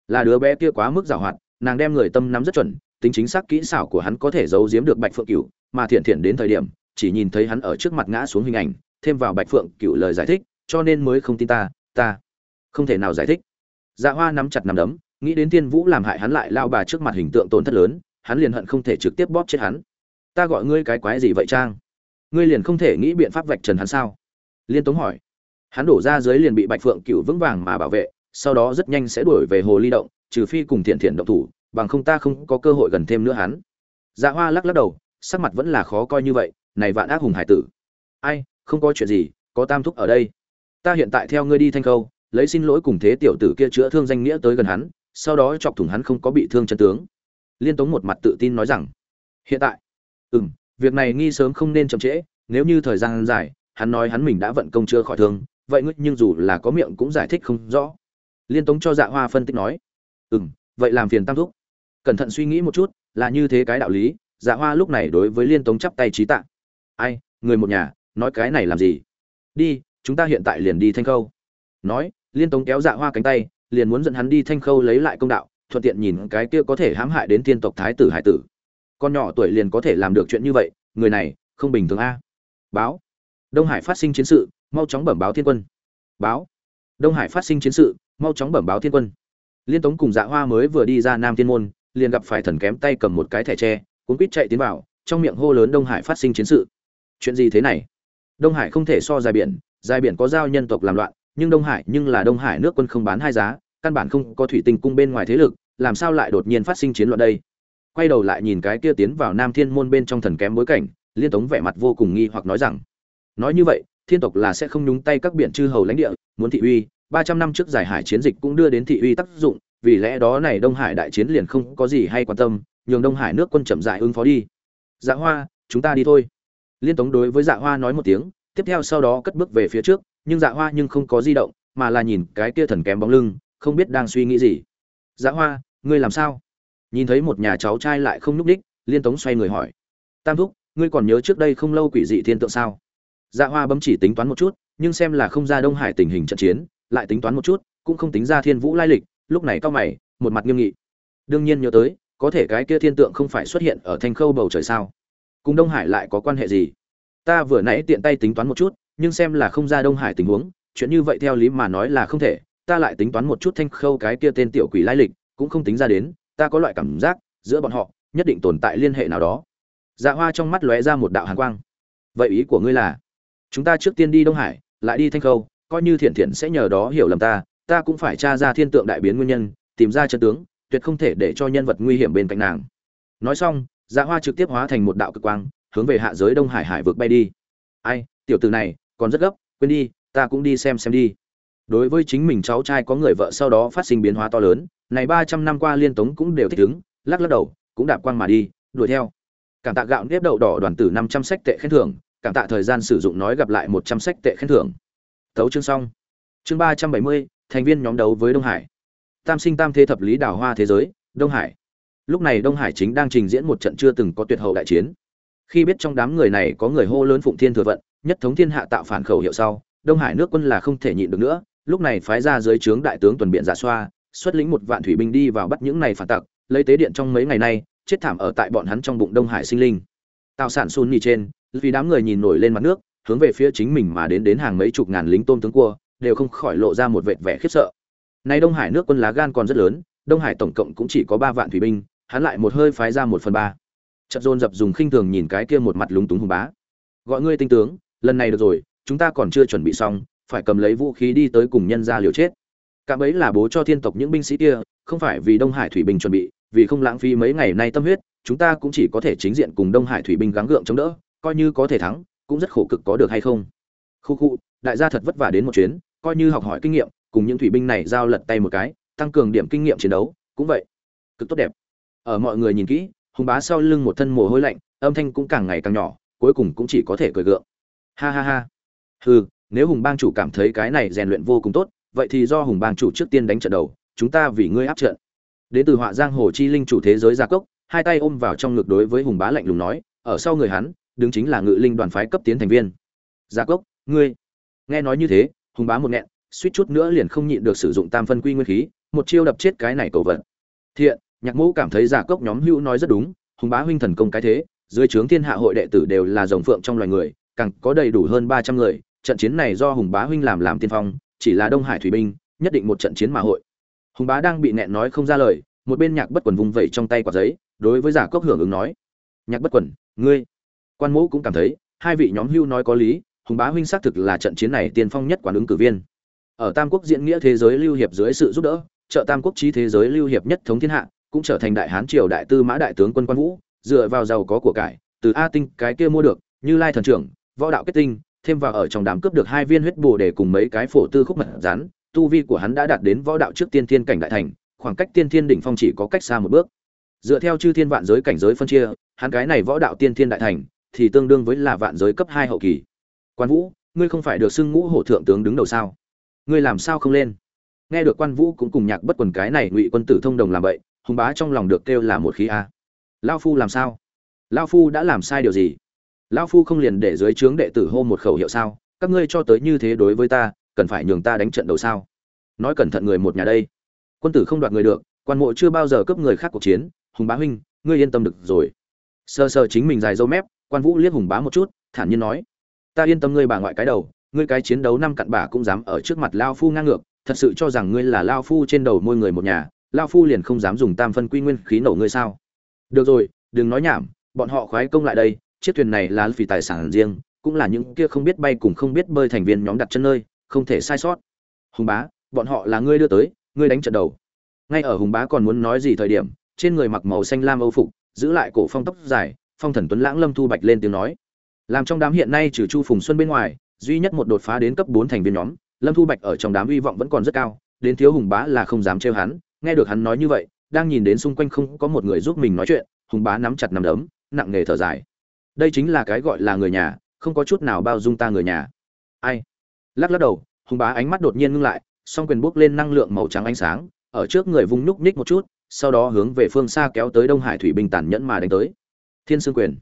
Speaker 1: là đứa bé kia quá mức giảo hoạt, nàng đem người tâm nắm rất chuẩn, tính chính xác kỹ xảo của hắn có thể giấu giếm được bạch phượng cửu, mà thiện thiện đến thời điểm, chỉ nhìn thấy hắn ở trước mặt ngã xuống hình ảnh, thêm vào bạch phượng cửu lời giải thích, cho nên mới không tin ta ta không thể nào giải thích. Dạ hoa nắm chặt nắm đấm, nghĩ đến tiên vũ làm hại hắn lại lao bà trước mặt hình tượng tổn thất lớn hắn liền hận không thể trực tiếp bóp chết hắn. Ta gọi ngươi cái quái gì vậy trang? Ngươi liền không thể nghĩ biện pháp vạch trần hắn sao? Liên tống hỏi. Hắn đổ ra dưới liền bị bạch phượng cửu vững vàng mà bảo vệ, sau đó rất nhanh sẽ đuổi về hồ ly động, trừ phi cùng thiện thiện động thủ, bằng không ta không có cơ hội gần thêm nữa hắn. Dạ hoa lắc lắc đầu, sắc mặt vẫn là khó coi như vậy, này vạn ác hùng hải tử. Ai, không có chuyện gì, có tam thúc ở đây. Ta hiện tại theo ngươi đi thanh khâu, lấy xin lỗi cùng thế tiểu tử kia chữa thương danh nghĩa tới gần hắn, sau đó chọc thủng hắn không có bị thương chân tướng liên tống một mặt tự tin nói rằng, hiện tại? Ừ m việc này nghi sớm không nên chậm trễ, nếu như thời gian dài, hắn nói hắn mình đã vận công chưa khỏi thương, vậy ngươi nhưng dù là có miệng cũng giải thích không rõ. Liên tống cho dạ hoa phân tích nói ừ m vậy làm phiền tam thúc. Cẩn thận suy nghĩ một chút, là như thế cái đạo lý. Dạ hoa lúc này đối với liên tống chắp tay trí tạ. Ai, người một nhà, nói cái này làm gì? Đi, chúng ta hiện tại liền đi thanh khâu. Nói, liên tống kéo dạ hoa cánh tay, liền muốn dẫn hắn đi thanh khâu lấy lại công đạo thuận tiện nhìn cái kia có thể hãm hại đến thiên tộc thái tử hải tử. Con nhỏ tuổi liền có thể làm được chuyện như vậy, người này, không bình thường a. Báo. Đông hải phát sinh chiến sự, mau chóng bẩm báo thiên quân. Báo. Đông hải phát sinh chiến sự, mau chóng bẩm báo thiên quân. Liên tống cùng dạ hoa mới vừa đi ra nam thiên môn, liền gặp phải thần kém tay cầm một cái thẻ tre cũng quýt chạy tiến vào, trong miệng hô lớn đông hải phát sinh chiến sự. Chuyện gì thế này? Đông hải không thể so dài biển dài biển có giao nhân tộc làm loạn, nhưng đông hải nhưng là đông hải nước quân không bán hai giá căn bản không có thủy tinh cung bên ngoài thế lực, làm sao lại đột nhiên phát sinh chiến loạn đây? Quay đầu lại nhìn cái kia tiến vào nam thiên môn bên trong thần kém bối cảnh, liên tống vẻ mặt vô cùng nghi hoặc nói rằng, nói như vậy, thiên tộc là sẽ không nhúng tay các biển chư hầu lãnh địa, muốn thị uy, ba trăm năm trước giải hải chiến dịch cũng đưa đến thị uy tác dụng, vì lẽ đó này đông hải đại chiến liền không có gì hay quan tâm, nhường đông hải nước quân chậm dại ứng phó đi. Dạ hoa, chúng ta đi thôi. Liên tống đối với dạ hoa nói một tiếng, tiếp theo sau đó cất bước về phía trước, nhưng dạ hoa nhưng không có di động, mà là nhìn cái kia thần kém bóng lưng không biết đang suy nghĩ gì. Dạ hoa, ngươi làm sao? Nhìn thấy một nhà cháu trai lại không nhúc đích liên tống xoay người hỏi. Tam thúc, ngươi còn nhớ trước đây không lâu quỷ dị thiên tượng sao? Dạ hoa bấm chỉ tính toán một chút, nhưng xem là không ra đông hải tình hình trận chiến, lại tính toán một chút, cũng không tính ra thiên vũ lai lịch, lúc này cao mày, một mặt nghiêm nghị. Đương nhiên nhớ tới, có thể cái kia thiên tượng không phải xuất hiện ở thanh khâu bầu trời sao? Cùng đông hải lại có quan hệ gì? Ta vừa nãy tiện tay tính toán một chút, nhưng xem là không ra đông hải tình huống, chuyện như vậy theo lý mà nói là không thể ta lại tính toán một chút thanh khâu cái kia tên tiểu quỷ lai lịch, cũng không tính ra đến, ta có loại cảm giác, giữa bọn họ, nhất định tồn tại liên hệ nào đó. Dạ hoa trong mắt lóe ra một đạo hàn quang. Vậy ý của ngươi là, chúng ta trước tiên đi đông hải, lại đi thanh khâu, coi như thiện thiện sẽ nhờ đó hiểu lầm ta ta cũng phải tra ra thiên tượng đại biến nguyên nhân, tìm ra chân tướng, tuyệt không thể để cho nhân vật nguy hiểm bên cạnh nàng. Nói xong dạ hoa trực tiếp hóa thành một đạo cực quang, hướng về hạ giới đông hải hải vực bay đi. Ai, tiểu tử này, còn rất gấp, quên đi, ta cũng đi xem xem đi đối với chính mình cháu trai có người vợ sau đó phát sinh biến hóa to lớn, này ba trăm năm qua liên tống cũng đều thích ứng, lắc lắc đầu, cũng đạp quang mà đi, đuổi theo. Cảm tạ gạo nếp đậu đỏ đoàn tử năm trăm sách tệ khen thưởng, cảm tạ thời gian sử dụng nói gặp lại một trăm sách tệ khen thưởng. Thấu chương xong. Chương ba trăm bảy mươi, thành viên nhóm đấu với đông hải. Tam sinh tam thế thập lý đào hoa thế giới, đông hải. Lúc này đông hải chính đang trình diễn một trận chưa từng có tuyệt hậu đại chiến. Khi biết trong đám người này có người hô lớn phụng thiên thừa vận, nhất thống thiên hạ tạo phản khẩu hiệu sau, đông hải nước quân là không thể nhịn được nữa lúc này phái ra dưới trướng đại tướng tuần biện giả xoa, xuất lĩnh một vạn thủy binh đi vào bắt những này phản tặc, lấy tế điện trong mấy ngày nay, chết thảm ở tại bọn hắn trong bụng đông hải sinh linh. Tạo sản sun nhì trên, vì đám người nhìn nổi lên mặt nước, hướng về phía chính mình mà đến đến hàng mấy chục ngàn lính tôm tướng cua, đều không khỏi lộ ra một vệt vẻ khiếp sợ. Nay đông hải nước quân lá gan còn rất lớn, đông hải tổng cộng cũng chỉ có ba vạn thủy binh, hắn lại một hơi phái ra một phần ba. Chật dồn dập dùng khinh thường nhìn cái kia một mặt lúng túng hùng bá. Gọi ngươi tinh tướng, lần này được rồi, chúng ta còn chưa chuẩn bị xong phải cầm lấy vũ khí đi tới cùng nhân ra liều chết. Cạm ấy là bố cho thiên tộc những binh sĩ kia, không phải vì đông hải thủy binh chuẩn bị, vì không lãng phí mấy ngày nay tâm huyết, chúng ta cũng chỉ có thể chính diện cùng đông hải thủy binh gắng gượng chống đỡ, coi như có thể thắng, cũng rất khổ cực có được hay không. Khu khu, đại gia thật vất vả đến một chuyến, coi như học hỏi kinh nghiệm, cùng những thủy binh này giao lật tay một cái, tăng cường điểm kinh nghiệm chiến đấu, cũng vậy. Cực tốt đẹp. Ở mọi người nhìn kỹ, hùng bá sau lưng một thân mồ hôi lạnh, âm thanh cũng càng ngày càng nhỏ, cuối cùng cũng chỉ có thể cười gượng. Ha ha ha. Hừ nếu hùng bang chủ cảm thấy cái này rèn luyện vô cùng tốt, vậy thì do hùng bang chủ trước tiên đánh trận đầu, chúng ta vì ngươi áp trận. Đến từ họa giang hồ chi linh chủ thế giới gia cốc, hai tay ôm vào trong ngực đối với hùng bá lạnh lùng nói, ở sau người hắn, đứng chính là ngự linh đoàn phái cấp tiến thành viên. Gia cốc, ngươi? Nghe nói như thế, hùng bá một nghẹn, suýt chút nữa liền không nhịn được sử dụng tam phân quy nguyên khí, một chiêu đập chết cái này cầu vận thiện, nhạc mẫu cảm thấy giả cốc nhóm hữu nói rất đúng, hùng bá huynh thần công cái thế, dưới trướng thiên hạ hội đệ tử đều là rồng phượng trong loài người, càng có đầy đủ hơn ba trăm người trận chiến này do hùng bá huynh làm làm tiên phong, chỉ là đông hải thủy binh, nhất định một trận chiến mà hội. Hùng bá đang bị nẹn nói không ra lời, một bên nhạc bất quần vùng vẩy trong tay quả giấy, đối với giả cốc hưởng ứng nói, nhạc bất quần, ngươi. Quan mũ cũng cảm thấy, hai vị nhóm hưu nói có lý, hùng bá huynh xác thực là trận chiến này tiên phong nhất quản ứng cử viên. Ở tam quốc diễn nghĩa thế giới lưu hiệp dưới sự giúp đỡ, trợ tam quốc trí thế giới lưu hiệp nhất thống thiên hạ, cũng trở thành đại hán triều đại tư mã đại tướng quân quan vũ, dựa vào giàu có của cải, từ a tinh cái kia mua được, như lai thần trưởng, võ đạo kết tinh thêm vào ở trong đám cướp được hai viên huyết bồ để cùng mấy cái phổ tư khúc mật rán tu vi của hắn đã đạt đến võ đạo trước tiên thiên cảnh đại thành, khoảng cách tiên thiên đỉnh phong chỉ có cách xa một bước. Dựa theo chư thiên vạn giới cảnh giới phân chia, hắn cái này võ đạo tiên thiên đại thành thì tương đương với là vạn giới cấp hai hậu kỳ. Quan vũ, ngươi không phải được xưng ngũ hổ thượng tướng đứng đầu sao? Ngươi làm sao không lên? Nghe được quan vũ cũng cùng nhạc bất quần cái này ngụy quân tử thông đồng làm vậy, hùng bá trong lòng được kêu là một khí a. Lao phu làm sao? Lao phu đã làm sai điều gì? Lão phu không liền để dưới trướng đệ tử hô một khẩu hiệu sao? Các ngươi cho tới như thế đối với ta, cần phải nhường ta đánh trận đầu sao? Nói cẩn thận người một nhà đây. Quân tử không đoạt người được, quan mộ chưa bao giờ cướp người khác cuộc chiến. Hùng bá huynh, ngươi yên tâm được rồi. Sơ sơ chính mình dài dâu mép, quan vũ liếc hùng bá một chút, thản nhiên nói. Ta yên tâm ngươi bà ngoại cái đầu, ngươi cái chiến đấu năm cặn bả cũng dám ở trước mặt lao phu ngang ngược, thật sự cho rằng ngươi là lao phu trên đầu môi người một nhà lao phu liền không dám dùng tam phân quy nguyên khí nổ ngươi sao? Được rồi, đừng nói nhảm, bọn họ khoái công lại đây chiếc thuyền này là vì tài sản riêng, cũng là những kia không biết bay cùng không biết bơi thành viên nhóm đặt chân nơi, không thể sai sót. Hùng bá, bọn họ là ngươi đưa tới, ngươi đánh trận đầu. Ngay ở hùng bá còn muốn nói gì thời điểm, trên người mặc màu xanh lam âu phục, giữ lại cổ phong tóc dài, phong thần tuấn lãng lâm thu bạch lên tiếng nói. Làm trong đám hiện nay trừ chu phùng xuân bên ngoài, duy nhất một đột phá đến cấp bốn thành viên nhóm, lâm thu bạch ở trong đám hy vọng vẫn còn rất cao, đến thiếu hùng bá là không dám trêu hắn, nghe được hắn nói như vậy, đang nhìn đến xung quanh không có một người giúp mình nói chuyện, hùng bá nắm chặt nắm đấm, nặng nề thở dài đây chính là cái gọi là người nhà, không có chút nào bao dung ta người nhà. Ai? Lắc lắc đầu, hùng bá ánh mắt đột nhiên ngưng lại, song quyền bốc lên năng lượng màu trắng ánh sáng, ở trước người vung núc ních một chút, sau đó hướng về phương xa kéo tới đông hải thủy binh tàn nhẫn mà đánh tới. Thiên sương quyền.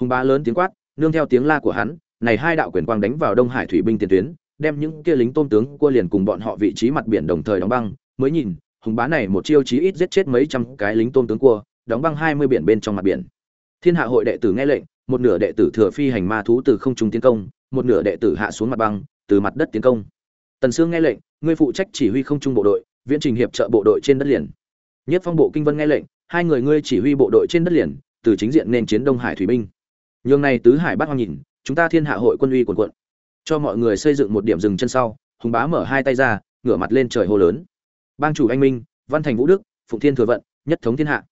Speaker 1: Hùng bá lớn tiếng quát, nương theo tiếng la của hắn, này hai đạo quyền quang đánh vào đông hải thủy binh tiền tuyến, đem những kia lính tôn tướng cua liền cùng bọn họ vị trí mặt biển đồng thời đóng băng, mới nhìn, hùng bá này một chiêu chí ít giết chết mấy trăm cái lính tôn tướng cua, đóng băng hai mươi biển bên trong mặt biển. Thiên hạ hội đệ tử nghe lệnh một nửa đệ tử thừa phi hành ma thú từ không trung tiến công, một nửa đệ tử hạ xuống mặt băng, từ mặt đất tiến công. Tần sương nghe lệnh, ngươi phụ trách chỉ huy không trung bộ đội, viễn trình hiệp trợ bộ đội trên đất liền. Nhất phong bộ kinh vân nghe lệnh, hai người ngươi chỉ huy bộ đội trên đất liền, từ chính diện nên chiến đông hải thủy binh. Nhường này tứ hải bắt hoang nhìn, chúng ta thiên hạ hội quân uy cuồn quận cho mọi người xây dựng một điểm dừng chân sau, hùng bá mở hai tay ra, ngửa mặt lên trời hô lớn. Bang chủ anh minh, văn thành vũ đức, phụng thiên thừa vận, nhất thống thiên hạ.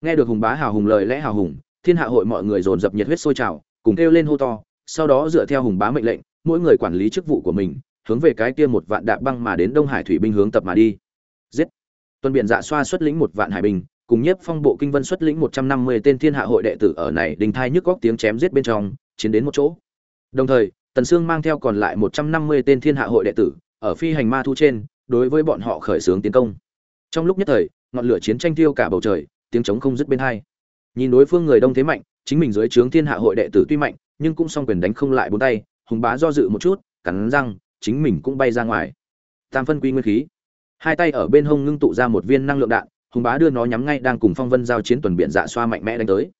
Speaker 1: Nghe được hùng bá hào hùng lời lẽ hào hùng thiên hạ hội mọi người dồn dập nhiệt huyết sôi trào, cùng kêu lên hô to, sau đó dựa theo hùng bá mệnh lệnh, mỗi người quản lý chức vụ của mình, hướng về cái kia một vạn đạp băng mà đến đông hải thủy binh hướng tập mà đi. Giết! Tuần biện dạ xoa xuất lĩnh một vạn hải binh, cùng nhiếp phong bộ kinh vân xuất lĩnh một trăm năm mươi tên thiên hạ hội đệ tử ở này đình thai nhức góc tiếng chém giết bên trong, chiến đến một chỗ. Đồng thời, tần sương mang theo còn lại một trăm năm mươi tên thiên hạ hội đệ tử, ở phi hành ma thu trên, đối với bọn họ khởi xướng tiến công. Trong lúc nhất thời, ngọn lửa chiến tranh tiêu cả bầu trời, tiếng trống không dứt bên hai nhìn đối phương người đông thế mạnh, chính mình dưới trướng thiên hạ hội đệ tử tuy mạnh, nhưng cũng song quyền đánh không lại bốn tay, hùng bá do dự một chút, cắn răng, chính mình cũng bay ra ngoài. Tam phân quy nguyên khí. Hai tay ở bên hông ngưng tụ ra một viên năng lượng đạn, hùng bá đưa nó nhắm ngay đang cùng phong vân giao chiến tuần biện dạ xoa mạnh mẽ đánh tới.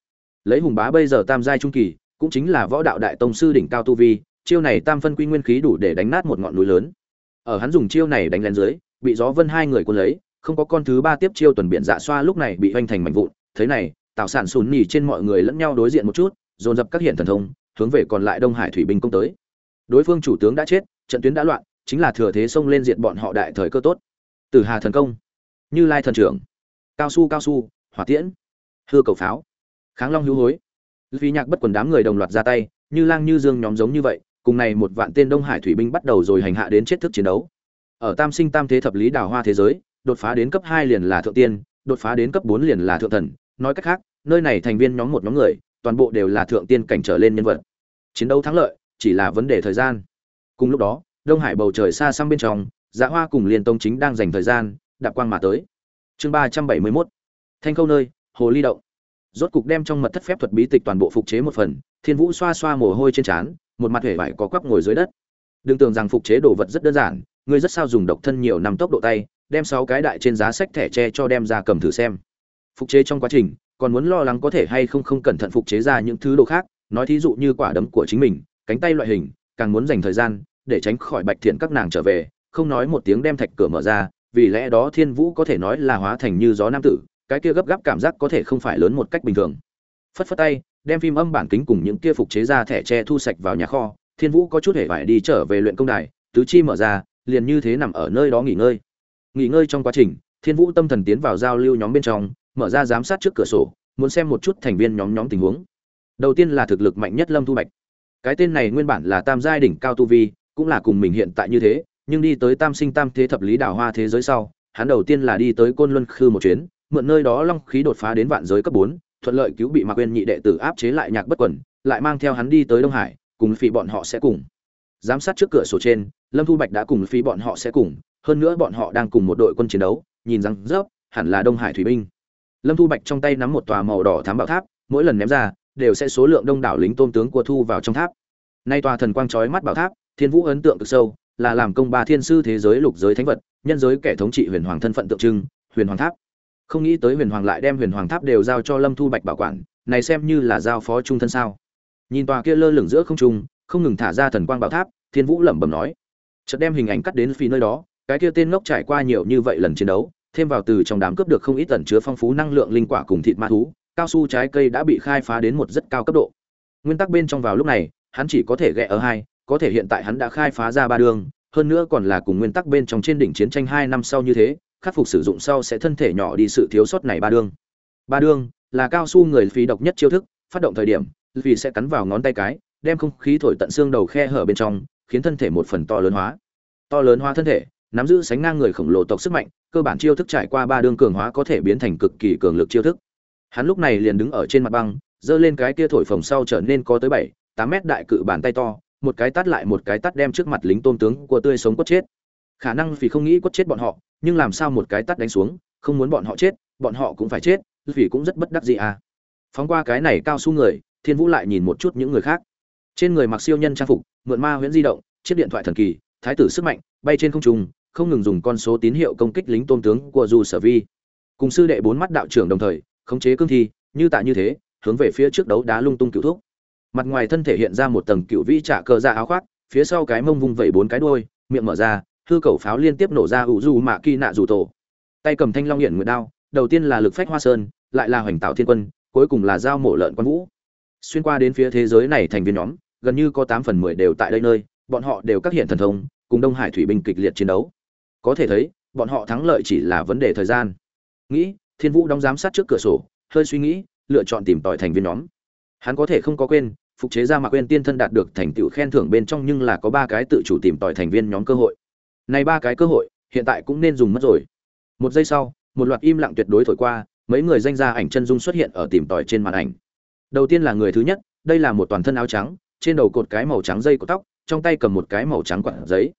Speaker 1: Lấy hùng bá bây giờ tam giai trung kỳ, cũng chính là võ đạo đại tông sư đỉnh cao tu vi, chiêu này tam phân quy nguyên khí đủ để đánh nát một ngọn núi lớn. Ở hắn dùng chiêu này đánh lên dưới, bị gió vân hai người quân lấy, không có con thứ ba tiếp chiêu tuần biện dạ xoa lúc này bị hoành thành mạnh vụn thế này tạo sản sùn nhì trên mọi người lẫn nhau đối diện một chút, dồn dập các hiện thần thông, hướng về còn lại đông hải thủy binh công tới. Đối phương chủ tướng đã chết, trận tuyến đã loạn, chính là thừa thế xông lên diện bọn họ đại thời cơ tốt. Tử hà thần công, như lai thần trưởng, cao su cao su, hỏa tiễn, hư cầu pháo, kháng long hữu hối. Vì nhạc bất quần đám người đồng loạt ra tay, như lang như dương nhóm giống như vậy, cùng này một vạn tên đông hải thủy binh bắt đầu rồi hành hạ đến chết thức chiến đấu. Ở tam sinh tam thế thập lý đào hoa thế giới, đột phá đến cấp hai liền là thượng tiên, đột phá đến cấp bốn liền là thượng thần, nói cách khác nơi này thành viên nhóm một nhóm người, toàn bộ đều là thượng tiên cảnh trở lên nhân vật. Chiến đấu thắng lợi, chỉ là vấn đề thời gian. Cùng lúc đó, đông hải bầu trời xa xăm bên trong dạ hoa cùng liên tông chính đang dành thời gian, đạp quang mà tới. Chương ba trăm bảy mươi mốt. Thanh câu nơi, hồ ly động. Rốt cục đem trong mật thất phép thuật bí tịch toàn bộ phục chế một phần, thiên vũ xoa xoa mồ hôi trên trán, một mặt hể vải có quắp ngồi dưới đất. Đừng tưởng rằng phục chế đồ vật rất đơn giản, ngươi rất sao dùng độc thân nhiều năm tốc độ tay, đem sáu cái đại trên giá sách thẻ tre cho đem ra cầm thử xem. Phục chế trong quá trình còn muốn lo lắng có thể hay không không cẩn thận phục chế ra những thứ đồ khác, nói thí dụ như quả đấm của chính mình, cánh tay loại hình, càng muốn dành thời gian, để tránh khỏi bạch thiện các nàng trở về, không nói một tiếng đem thạch cửa mở ra, vì lẽ đó thiên vũ có thể nói là hóa thành như gió nam tử, cái kia gấp gáp cảm giác có thể không phải lớn một cách bình thường. Phất phất tay, đem phim âm bản kính cùng những kia phục chế ra thẻ tre thu sạch vào nhà kho, thiên vũ có chút hề vải đi trở về luyện công đài, tứ chi mở ra, liền như thế nằm ở nơi đó nghỉ ngơi. Nghỉ ngơi trong quá trình, thiên vũ tâm thần tiến vào giao lưu nhóm bên trong mở ra giám sát trước cửa sổ, muốn xem một chút thành viên nhóm nhóm tình huống. Đầu tiên là thực lực mạnh nhất lâm thu bạch. Cái tên này nguyên bản là tam giai đỉnh cao tu vi, cũng là cùng mình hiện tại như thế, nhưng đi tới tam sinh tam thế thập lý đào hoa thế giới sau, hắn đầu tiên là đi tới côn luân khư một chuyến, mượn nơi đó long khí đột phá đến vạn giới cấp bốn, thuận lợi cứu bị mạc quên nhị đệ tử áp chế lại nhạc bất quẩn lại mang theo hắn đi tới đông hải, cùng phi bọn họ sẽ cùng. Giám sát trước cửa sổ trên, lâm thu bạch đã cùng phi bọn họ sẽ cùng, hơn nữa bọn họ đang cùng một đội quân chiến đấu, nhìn rằng rớp hẳn là đông hải thủy binh lâm thu bạch trong tay nắm một tòa màu đỏ thám bảo tháp, mỗi lần ném ra, đều sẽ số lượng đông đảo lính tôn tướng của thu vào trong tháp. Nay tòa thần quang chói mắt bảo tháp, thiên vũ ấn tượng cực sâu, là làm công ba thiên sư thế giới lục giới thánh vật, nhân giới kẻ thống trị huyền hoàng thân phận tượng trưng, huyền hoàng tháp. Không nghĩ tới huyền hoàng lại đem huyền hoàng tháp đều giao cho lâm thu bạch bảo quản, này xem như là giao phó trung thân sao. Nhìn tòa kia lơ lửng giữa không trung, không ngừng thả ra thần quang bảo tháp, thiên vũ lẩm bẩm nói, chợt đem hình ảnh cắt đến phi nơi đó, cái kia tên ngốc trải qua nhiều như vậy lần chiến đấu thêm vào từ trong đám cướp được không ít tẩn chứa phong phú năng lượng linh quả cùng thịt ma thú, cao su trái cây đã bị khai phá đến một rất cao cấp độ. Nguyên tắc bên trong vào lúc này, hắn chỉ có thể ghẹ ở hai, có thể hiện tại hắn đã khai phá ra ba đường, hơn nữa còn là cùng nguyên tắc bên trong trên đỉnh chiến tranh hai năm sau như thế, khắc phục sử dụng sau sẽ thân thể nhỏ đi sự thiếu sót này ba đường. Ba đường là cao su người phí độc nhất chiêu thức, phát động thời điểm, vì sẽ cắn vào ngón tay cái, đem không khí thổi tận xương đầu khe hở bên trong, khiến thân thể một phần to lớn hóa. To lớn hóa thân thể nắm giữ sánh ngang người khổng lồ tộc sức mạnh, cơ bản chiêu thức trải qua ba đường cường hóa có thể biến thành cực kỳ cường lực chiêu thức. Hắn lúc này liền đứng ở trên mặt băng, giơ lên cái kia thổi phồng sau trở nên có tới bảy, tám mét đại cự bàn tay to, một cái tát lại một cái tát đem trước mặt lính tôn tướng của tươi sống quất chết. Khả năng vì không nghĩ quất chết bọn họ, nhưng làm sao một cái tát đánh xuống, không muốn bọn họ chết, bọn họ cũng phải chết, vì cũng rất bất đắc gì à. Phóng qua cái này cao su người, thiên vũ lại nhìn một chút những người khác. Trên người mặc siêu nhân trang phục, mượn ma huyễn di động, chiếc điện thoại thần kỳ, thái tử sức mạnh, bay trên không trung không ngừng dùng con số tín hiệu công kích lính tôn tướng của Dù sở vi. Cùng sư đệ bốn mắt đạo trưởng đồng thời, khống chế cương thi, như tạ như thế, hướng về phía trước đấu đá lung tung cựu thuốc mặt ngoài thân thể hiện ra một tầng cựu vĩ trả cờ ra áo khoác, phía sau cái mông vung vẩy bốn cái đuôi, miệng mở ra, hư cầu pháo liên tiếp nổ ra ủ du mạ kỳ nạ dù tổ. Tay cầm thanh long hiển nguyệt đao, đầu tiên là lực phách hoa sơn, lại là hoành tạo thiên quân, cuối cùng là dao mổ lợn quan vũ. Xuyên qua đến phía thế giới này thành viên nhóm, gần như có tám phần mười đều tại đây nơi, bọn họ đều các hiện thần thông, cùng đông hải thủy binh kịch liệt chiến đấu có thể thấy, bọn họ thắng lợi chỉ là vấn đề thời gian. Nghĩ, thiên vũ đóng giám sát trước cửa sổ, hơi suy nghĩ, lựa chọn tìm tòi thành viên nhóm. Hắn có thể không có quên, phục chế ra mạc quên tiên thân đạt được thành tựu khen thưởng bên trong nhưng là có ba cái tự chủ tìm tòi thành viên nhóm cơ hội. Này ba cái cơ hội, hiện tại cũng nên dùng mất rồi. Một giây sau, một loạt im lặng tuyệt đối thổi qua, mấy người danh gia ảnh chân dung xuất hiện ở tìm tòi trên màn ảnh. Đầu tiên là người thứ nhất, đây là một toàn thân áo trắng, trên đầu cột cái màu trắng dây của tóc, trong tay cầm một cái màu trắng quạt giấy.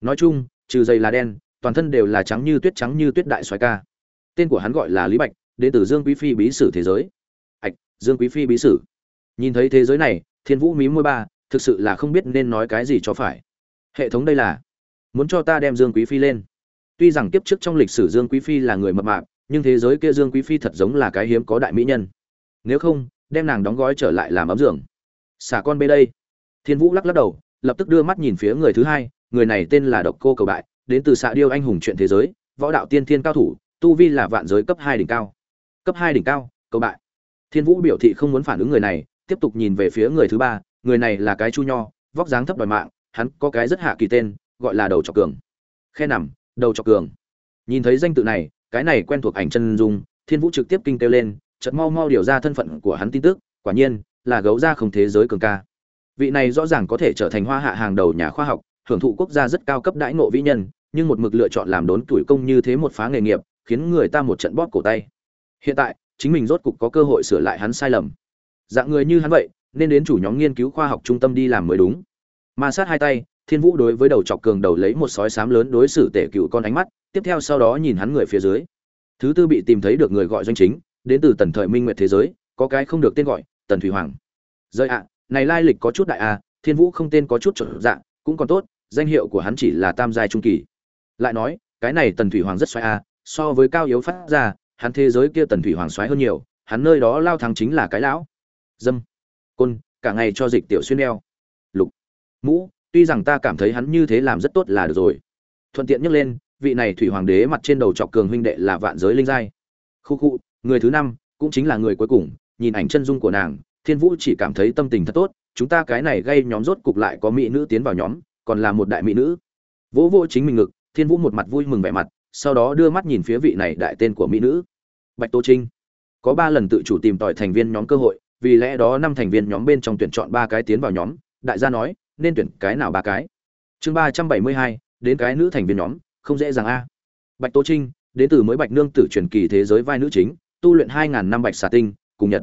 Speaker 1: Nói chung, trừ dây là đen toàn thân đều là trắng như tuyết trắng như tuyết đại soái ca. Tên của hắn gọi là lý bạch, đến từ dương quý phi bí sử thế giới. Ạch, dương quý phi bí sử. Nhìn thấy thế giới này, thiên vũ mí môi ba, thực sự là không biết nên nói cái gì cho phải. Hệ thống đây là, muốn cho ta đem dương quý phi lên. Tuy rằng kiếp trước trong lịch sử dương quý phi là người mập mạp, nhưng thế giới kia dương quý phi thật giống là cái hiếm có đại mỹ nhân. Nếu không, đem nàng đóng gói trở lại làm ấm giường. Xả con bê đây. Thiên vũ lắc lắc đầu, lập tức đưa mắt nhìn phía người thứ hai, người này tên là độc cô cầu bại đến từ xạ điêu anh hùng chuyện thế giới, võ đạo tiên thiên cao thủ, tu vi là vạn giới cấp hai đỉnh cao. Cấp hai đỉnh cao cầu bại thiên vũ biểu thị không muốn phản ứng người này, tiếp tục nhìn về phía người thứ ba, người này là cái chu nho, vóc dáng thấp đòi mạng, hắn có cái rất hạ kỳ tên, gọi là đầu trọc cường. Khe nằm, đầu trọc cường. Nhìn thấy danh tự này, cái này quen thuộc ảnh chân dung, thiên vũ trực tiếp kinh kêu lên, chợt mau mau điều ra thân phận của hắn tin tức, quả nhiên, là gấu ra không thế giới cường ca. Vị này rõ ràng có thể trở thành hoa hạ hàng đầu nhà khoa học, hưởng thụ quốc gia rất cao cấp đãi ngộ vĩ nhân nhưng một mực lựa chọn làm đốn tuổi công như thế một phá nghề nghiệp, khiến người ta một trận bóp cổ tay. Hiện tại, chính mình rốt cục có cơ hội sửa lại hắn sai lầm. Dạng người như hắn vậy, nên đến chủ nhóm nghiên cứu khoa học trung tâm đi làm mới đúng. Ma sát hai tay, thiên vũ đối với đầu chọc cường đầu lấy một sói sám lớn đối xử tể cựu con ánh mắt, tiếp theo sau đó nhìn hắn người phía dưới. Thứ tư bị tìm thấy được người gọi doanh chính, đến từ tần thời minh nguyệt thế giới, có cái không được tên gọi, tần thủy hoàng. Rơi ạ, này lai lịch có chút đại a thiên vũ không tên có chút trở dạng, cũng còn tốt, danh hiệu của hắn chỉ là tam giai trung kỳ lại nói, cái này tần thủy hoàng rất xoáy a, so với cao yếu phát ra, hắn thế giới kia tần thủy hoàng xoáy hơn nhiều, hắn nơi đó lao thắng chính là cái lão. Dâm, côn, cả ngày cho dịch tiểu xuyên đeo. Lục, mũ, tuy rằng ta cảm thấy hắn như thế làm rất tốt là được rồi. Thuận tiện nhắc lên, vị này thủy hoàng đế mặt trên đầu chọc cường huynh đệ là vạn giới linh giai. Khu khu, người thứ năm, cũng chính là người cuối cùng, nhìn ảnh chân dung của nàng, thiên vũ chỉ cảm thấy tâm tình thật tốt, chúng ta cái này gây nhóm rốt cục lại có mỹ nữ tiến vào nhóm, còn là một đại mỹ nữ. Vỗ vô chính mình ngực thiên vũ một mặt vui mừng vẻ mặt, sau đó đưa mắt nhìn phía vị này đại tên của mỹ nữ. Bạch tô trinh. Có ba lần tự chủ tìm tòi thành viên nhóm cơ hội, vì lẽ đó năm thành viên nhóm bên trong tuyển chọn ba cái tiến vào nhóm, đại gia nói, nên tuyển cái nào ba cái. Chương ba trăm bảy mươi hai, đến cái nữ thành viên nhóm, không dễ dàng a. Bạch tô trinh, đến từ mới bạch nương tử truyền kỳ thế giới vai nữ chính, tu luyện hai ngàn năm bạch xà tinh, cùng nhật.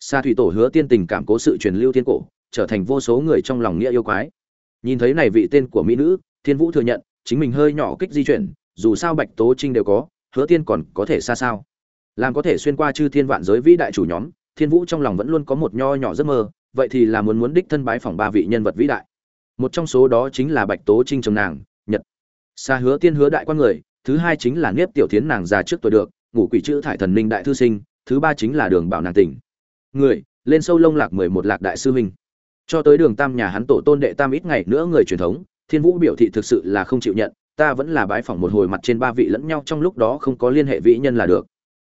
Speaker 1: Xa thủy tổ hứa tiên tình cảm cố sự truyền lưu thiên cổ, trở thành vô số người trong lòng nghĩa yêu quái. Nhìn thấy này vị tên của mỹ nữ, thiên vũ thừa nhận chính mình hơi nhỏ kích di chuyển, dù sao bạch tố trinh đều có, hứa tiên còn có thể xa sao? Làm có thể xuyên qua chư thiên vạn giới vĩ đại chủ nhóm, thiên vũ trong lòng vẫn luôn có một nho nhỏ giấc mơ, vậy thì là muốn muốn đích thân bái phỏng ba vị nhân vật vĩ đại. Một trong số đó chính là bạch tố trinh chồng nàng, nhật. Xa hứa tiên hứa đại quan người, thứ hai chính là nếp tiểu thiến nàng già trước tuổi được ngủ quỷ chữ thải thần minh đại thư sinh, thứ ba chính là đường bảo nàng tỉnh. Người, lên sâu lông lạc mười một lạc đại sư minh cho tới đường tam nhà hắn tổ tôn đệ tam ít ngày nữa người truyền thống thiên vũ biểu thị thực sự là không chịu nhận, ta vẫn là bái phỏng một hồi mặt trên ba vị lẫn nhau trong lúc đó không có liên hệ vĩ nhân là được.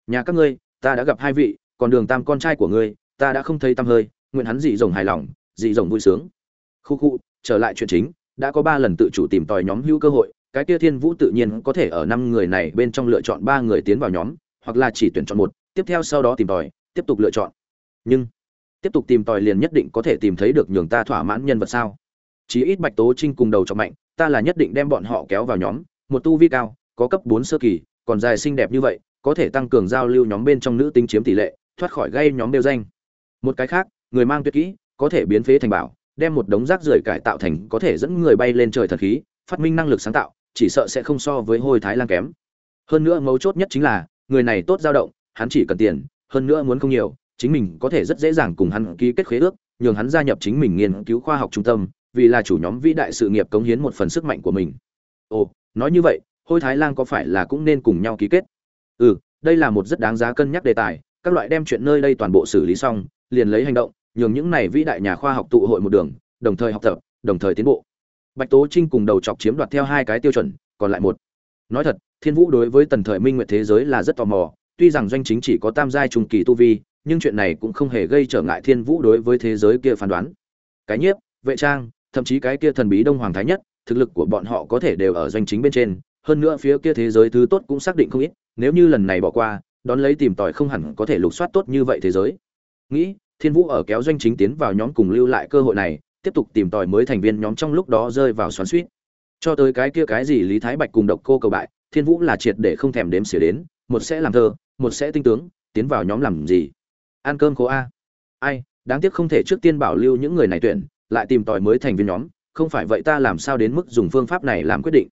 Speaker 1: Nhà các ngươi, ta đã gặp hai vị, còn đường tam con trai của ngươi, ta đã không thấy tăm hơi, nguyện hắn dị rồng hài lòng, dị rồng vui sướng. Khu khu, trở lại chuyện chính, đã có ba lần tự chủ tìm tòi nhóm hữu cơ hội, cái kia thiên vũ tự nhiên có thể ở năm người này bên trong lựa chọn ba người tiến vào nhóm, hoặc là chỉ tuyển chọn một, tiếp theo sau đó tìm tòi, tiếp tục lựa chọn. Nhưng, tiếp tục tìm tòi liền nhất định có thể tìm thấy được nhường ta thỏa mãn nhân vật sao? Chí ít bạch tố trinh cùng đầu trọng mạnh, ta là nhất định đem bọn họ kéo vào nhóm, một tu vi cao, có cấp bốn sơ kỳ, còn dài xinh đẹp như vậy, có thể tăng cường giao lưu nhóm bên trong nữ tính chiếm tỷ lệ, thoát khỏi gây nhóm đeo danh. Một cái khác, người mang tuyệt kỹ, có thể biến phế thành bảo, đem một đống rác rưởi cải tạo thành có thể dẫn người bay lên trời thần khí, phát minh năng lực sáng tạo, chỉ sợ sẽ không so với hôi thái lan kém. Hơn nữa mấu chốt nhất chính là, người này tốt dao động, hắn chỉ cần tiền, hơn nữa muốn không nhiều, chính mình có thể rất dễ dàng cùng hắn ký kết khế ước, nhường hắn gia nhập chính mình nghiên cứu khoa học trung tâm vì là chủ nhóm vĩ đại sự nghiệp cống hiến một phần sức mạnh của mình. Ồ, nói như vậy, hôi thái lan có phải là cũng nên cùng nhau ký kết? Ừ đây là một rất đáng giá cân nhắc đề tài, các loại đem chuyện nơi đây toàn bộ xử lý xong, liền lấy hành động, nhường những này vĩ đại nhà khoa học tụ hội một đường, đồng thời học tập, đồng thời tiến bộ. Bạch tố trinh cùng đầu chọc chiếm đoạt theo hai cái tiêu chuẩn, còn lại một. Nói thật, thiên vũ đối với tần thời minh nguyệt thế giới là rất tò mò, tuy rằng doanh chính chỉ có tam giai trung kỳ tu vi, nhưng chuyện này cũng không hề gây trở ngại thiên vũ đối với thế giới kia phán đoán. Cái nhiếp, vệ trang thậm chí cái kia thần bí đông hoàng thái nhất, thực lực của bọn họ có thể đều ở doanh chính bên trên, hơn nữa phía kia thế giới thứ tốt cũng xác định không ít, nếu như lần này bỏ qua, đón lấy tìm tòi không hẳn có thể lục soát tốt như vậy thế giới. Nghĩ, thiên vũ ở kéo doanh chính tiến vào nhóm cùng lưu lại cơ hội này, tiếp tục tìm tòi mới thành viên nhóm trong lúc đó rơi vào xoắn suýt cho tới cái kia cái gì lý thái bạch cùng độc cô cầu bại, thiên vũ là triệt để không thèm đếm xỉa đến, một sẽ làm thơ, một sẽ tinh tướng, tiến vào nhóm làm gì? Ăn cơm khô a. Ai, đáng tiếc không thể trước tiên bảo lưu những người này tuyển lại tìm tòi mới thành viên nhóm, không phải vậy ta làm sao đến mức dùng phương pháp này làm quyết định.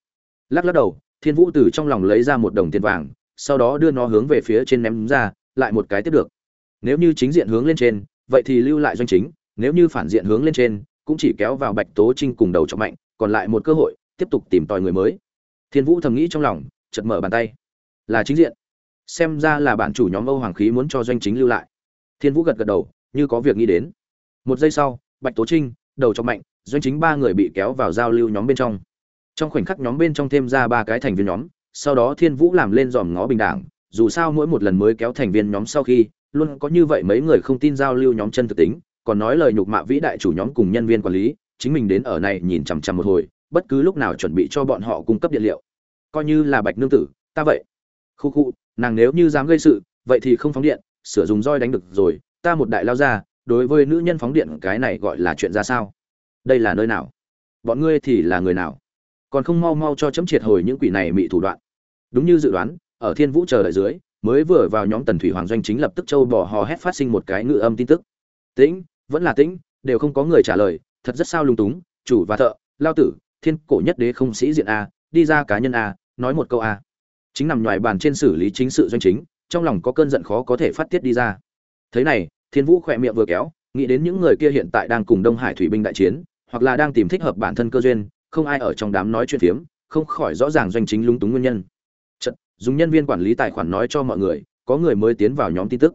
Speaker 1: Lắc lắc đầu, thiên vũ từ trong lòng lấy ra một đồng tiền vàng, sau đó đưa nó hướng về phía trên ném ra, lại một cái tiếp được. Nếu như chính diện hướng lên trên, vậy thì lưu lại doanh chính, nếu như phản diện hướng lên trên, cũng chỉ kéo vào bạch tố trinh cùng đầu trọng mạnh, còn lại một cơ hội, tiếp tục tìm tòi người mới. Thiên vũ thầm nghĩ trong lòng chật mở bàn tay. Là chính diện. Xem ra là bản chủ nhóm âu hoàng khí muốn cho doanh chính lưu lại. Thiên vũ gật gật đầu, như có việc nghĩ đến. Một giây sau, bạch tố trinh đầu trọng mạnh, doanh chính ba người bị kéo vào giao lưu nhóm bên trong. Trong khoảnh khắc nhóm bên trong thêm ra ba cái thành viên nhóm, sau đó thiên vũ làm lên dòm ngó bình đẳng dù sao mỗi một lần mới kéo thành viên nhóm sau khi, luôn có như vậy mấy người không tin giao lưu nhóm chân thực tính, còn nói lời nhục mạ vĩ đại chủ nhóm cùng nhân viên quản lý, chính mình đến ở này nhìn chằm chằm một hồi, bất cứ lúc nào chuẩn bị cho bọn họ cung cấp điện liệu. Coi như là bạch nương tử, ta vậy. Khu khu, nàng nếu như dám gây sự, vậy thì không phóng điện, sửa dùng roi đánh được rồi, ta một đại lao ra đối với nữ nhân phóng điện cái này gọi là chuyện ra sao? Đây là nơi nào? Bọn ngươi thì là người nào? Còn không mau mau cho chấm triệt hồi những quỷ này bị thủ đoạn. Đúng như dự đoán, ở thiên vũ chờ đợi dưới, mới vừa vào nhóm tần thủy hoàng doanh chính lập tức châu bò hò hét phát sinh một cái ngự âm tin tức. Tĩnh, vẫn là tĩnh, đều không có người trả lời, thật rất sao lung túng, chủ và thợ, lao tử, thiên cổ nhất đế không sĩ diện a, đi ra cá nhân a, nói một câu a. Chính nằm ngoài bàn trên xử lý chính sự doanh chính, trong lòng có cơn giận khó có thể phát tiết đi ra. Thế này thiên vũ khỏe miệng vừa kéo nghĩ đến những người kia hiện tại đang cùng đông hải thủy binh đại chiến hoặc là đang tìm thích hợp bản thân cơ duyên không ai ở trong đám nói chuyện phiếm không khỏi rõ ràng doanh chính lúng túng nguyên nhân. Chật, dùng nhân viên quản lý tài khoản nói cho mọi người có người mới tiến vào nhóm tin tức.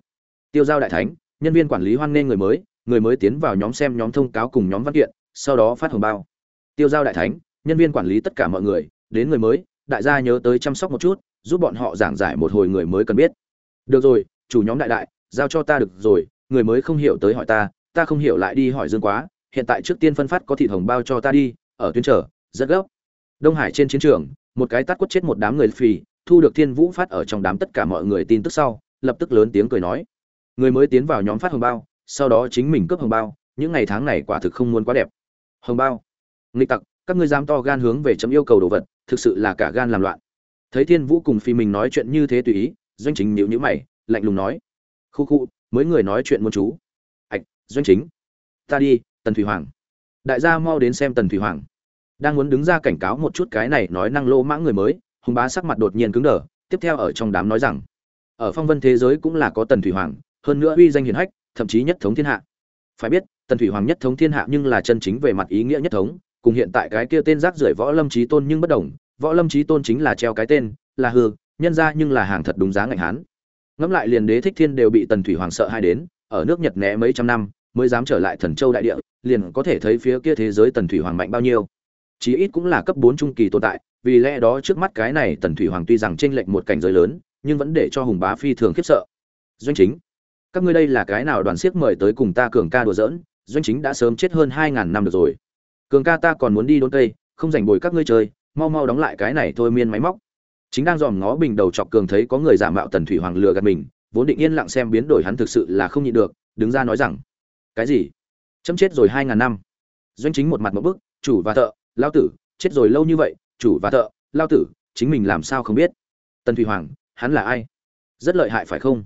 Speaker 1: Tiêu giao đại thánh nhân viên quản lý hoan nghênh người mới người mới tiến vào nhóm xem nhóm thông cáo cùng nhóm văn kiện sau đó phát hồng bao. Tiêu giao đại thánh nhân viên quản lý tất cả mọi người đến người mới đại gia nhớ tới chăm sóc một chút giúp bọn họ giảng giải một hồi người mới cần biết. Được rồi chủ nhóm đại đại giao cho ta được rồi người mới không hiểu tới hỏi ta ta không hiểu lại đi hỏi dương quá, hiện tại trước tiên phân phát có thịt hồng bao cho ta đi, ở tuyến trở, rất gấp. Đông hải trên chiến trường, một cái tát quất chết một đám người phì, thu được thiên vũ phát ở trong đám tất cả mọi người tin tức sau, lập tức lớn tiếng cười nói. Người mới tiến vào nhóm phát hồng bao, sau đó chính mình cướp hồng bao, những ngày tháng này quả thực không muốn quá đẹp. Hồng bao. Nghịch tặc, các ngươi dám to gan hướng về chấm yêu cầu đồ vật, thực sự là cả gan làm loạn. Thấy thiên vũ cùng phi mình nói chuyện như thế tùy ý, doanh chính nhịu nhữ mày, lạnh lùng nói. Khu khu mới người nói chuyện muốn chú. Ạch doanh chính. Ta đi, tần thủy hoàng. Đại gia mau đến xem tần thủy hoàng. Đang muốn đứng ra cảnh cáo một chút cái này nói năng lô mãng người mới, hùng bá sắc mặt đột nhiên cứng đờ, tiếp theo ở trong đám nói rằng, ở phong vân thế giới cũng là có tần thủy hoàng, hơn nữa uy danh hiển hách, thậm chí nhất thống thiên hạ. Phải biết, tần thủy hoàng nhất thống thiên hạ nhưng là chân chính về mặt ý nghĩa nhất thống, cùng hiện tại cái kia tên rác rưởi võ lâm trí tôn nhưng bất đồng, võ lâm trí tôn chính là treo cái tên, là hư nhân ra nhưng là hàng thật đúng giá ngạnh hán ngẫm lại liền đế thích thiên đều bị tần thủy hoàng sợ hai đến, ở nước nhật né mấy trăm năm, mới dám trở lại thần châu đại địa, liền có thể thấy phía kia thế giới tần thủy hoàng mạnh bao nhiêu. Chí ít cũng là cấp bốn trung kỳ tồn tại, vì lẽ đó trước mắt cái này tần thủy hoàng tuy rằng chênh lệch một cảnh giới lớn, nhưng vẫn để cho hùng bá phi thường khiếp sợ. Doanh chính, các ngươi đây là cái nào đoàn siếc mời tới cùng ta cường ca đùa giỡn, doanh chính đã sớm chết hơn hai ngàn năm được rồi. Cường ca ta còn muốn đi đốn cây, không rảnh bồi các ngươi chơi, mau mau đóng lại cái này thôi miên máy móc chính đang dòm ngó bình đầu chọc cường thấy có người giả mạo tần thủy hoàng lừa gạt mình, vốn định yên lặng xem biến đổi hắn thực sự là không nhịn được, đứng ra nói rằng, cái gì? Chấm chết rồi hai ngàn năm. Doanh chính một mặt một bức, chủ và thợ, lao tử, chết rồi lâu như vậy, chủ và thợ, lao tử, chính mình làm sao không biết? Tần thủy hoàng, hắn là ai? Rất lợi hại phải không?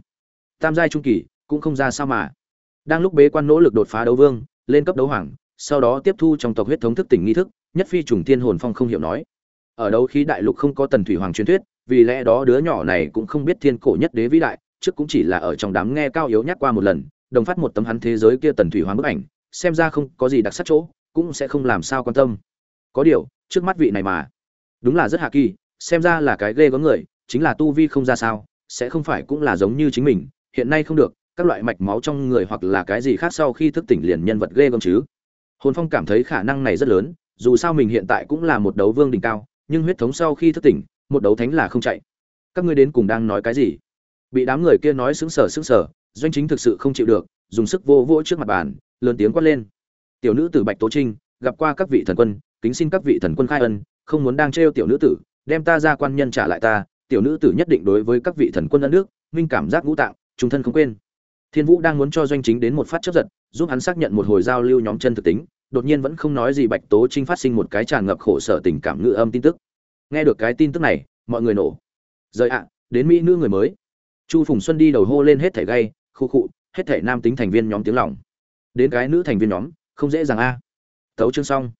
Speaker 1: Tam giai trung kỳ, cũng không ra sao mà. Đang lúc bế quan nỗ lực đột phá đấu vương, lên cấp đấu hoàng, sau đó tiếp thu trong tộc huyết thống thức tỉnh nghi thức, nhất phi trùng thiên hồn phong không hiểu nói ở đâu khí đại lục không có tần thủy hoàng truyền thuyết, vì lẽ đó đứa nhỏ này cũng không biết thiên cổ nhất đế vĩ đại, trước cũng chỉ là ở trong đám nghe cao yếu nhắc qua một lần, đồng phát một tấm hắn thế giới kia tần thủy hoàng bức ảnh, xem ra không có gì đặc sắc chỗ, cũng sẽ không làm sao quan tâm. Có điều, trước mắt vị này mà. Đúng là rất hạ kỳ, xem ra là cái ghê có người, chính là tu vi không ra sao, sẽ không phải cũng là giống như chính mình, hiện nay không được, các loại mạch máu trong người hoặc là cái gì khác sau khi thức tỉnh liền nhân vật ghê gớm chứ. Hồn phong cảm thấy khả năng này rất lớn, dù sao mình hiện tại cũng là một đấu vương đỉnh cao nhưng huyết thống sau khi thức tỉnh, một đấu thánh là không chạy. Các ngươi đến cùng đang nói cái gì? Bị đám người kia nói sững sở sững sở doanh chính thực sự không chịu được, dùng sức vô vỗ trước mặt bàn, lớn tiếng quát lên. Tiểu nữ tử bạch tố trinh, gặp qua các vị thần quân, kính xin các vị thần quân khai ân, không muốn đang trêu tiểu nữ tử, đem ta ra quan nhân trả lại ta, tiểu nữ tử nhất định đối với các vị thần quân ân nước minh cảm giác ngũ tạng, trung thân không quên. Thiên vũ đang muốn cho doanh chính đến một phát chấp giật, giúp hắn xác nhận một hồi giao lưu nhóm chân thực tính đột nhiên vẫn không nói gì bạch tố trinh phát sinh một cái tràn ngập khổ sở tình cảm ngữ âm tin tức. Nghe được cái tin tức này, mọi người nổ. Rời ạ, đến mỹ nữ người mới. Chu phùng xuân đi đầu hô lên hết thẻ gay, khu khụ hết thẻ nam tính thành viên nhóm tiếng lòng. Đến cái nữ thành viên nhóm, không dễ dàng a. Tấu chương xong.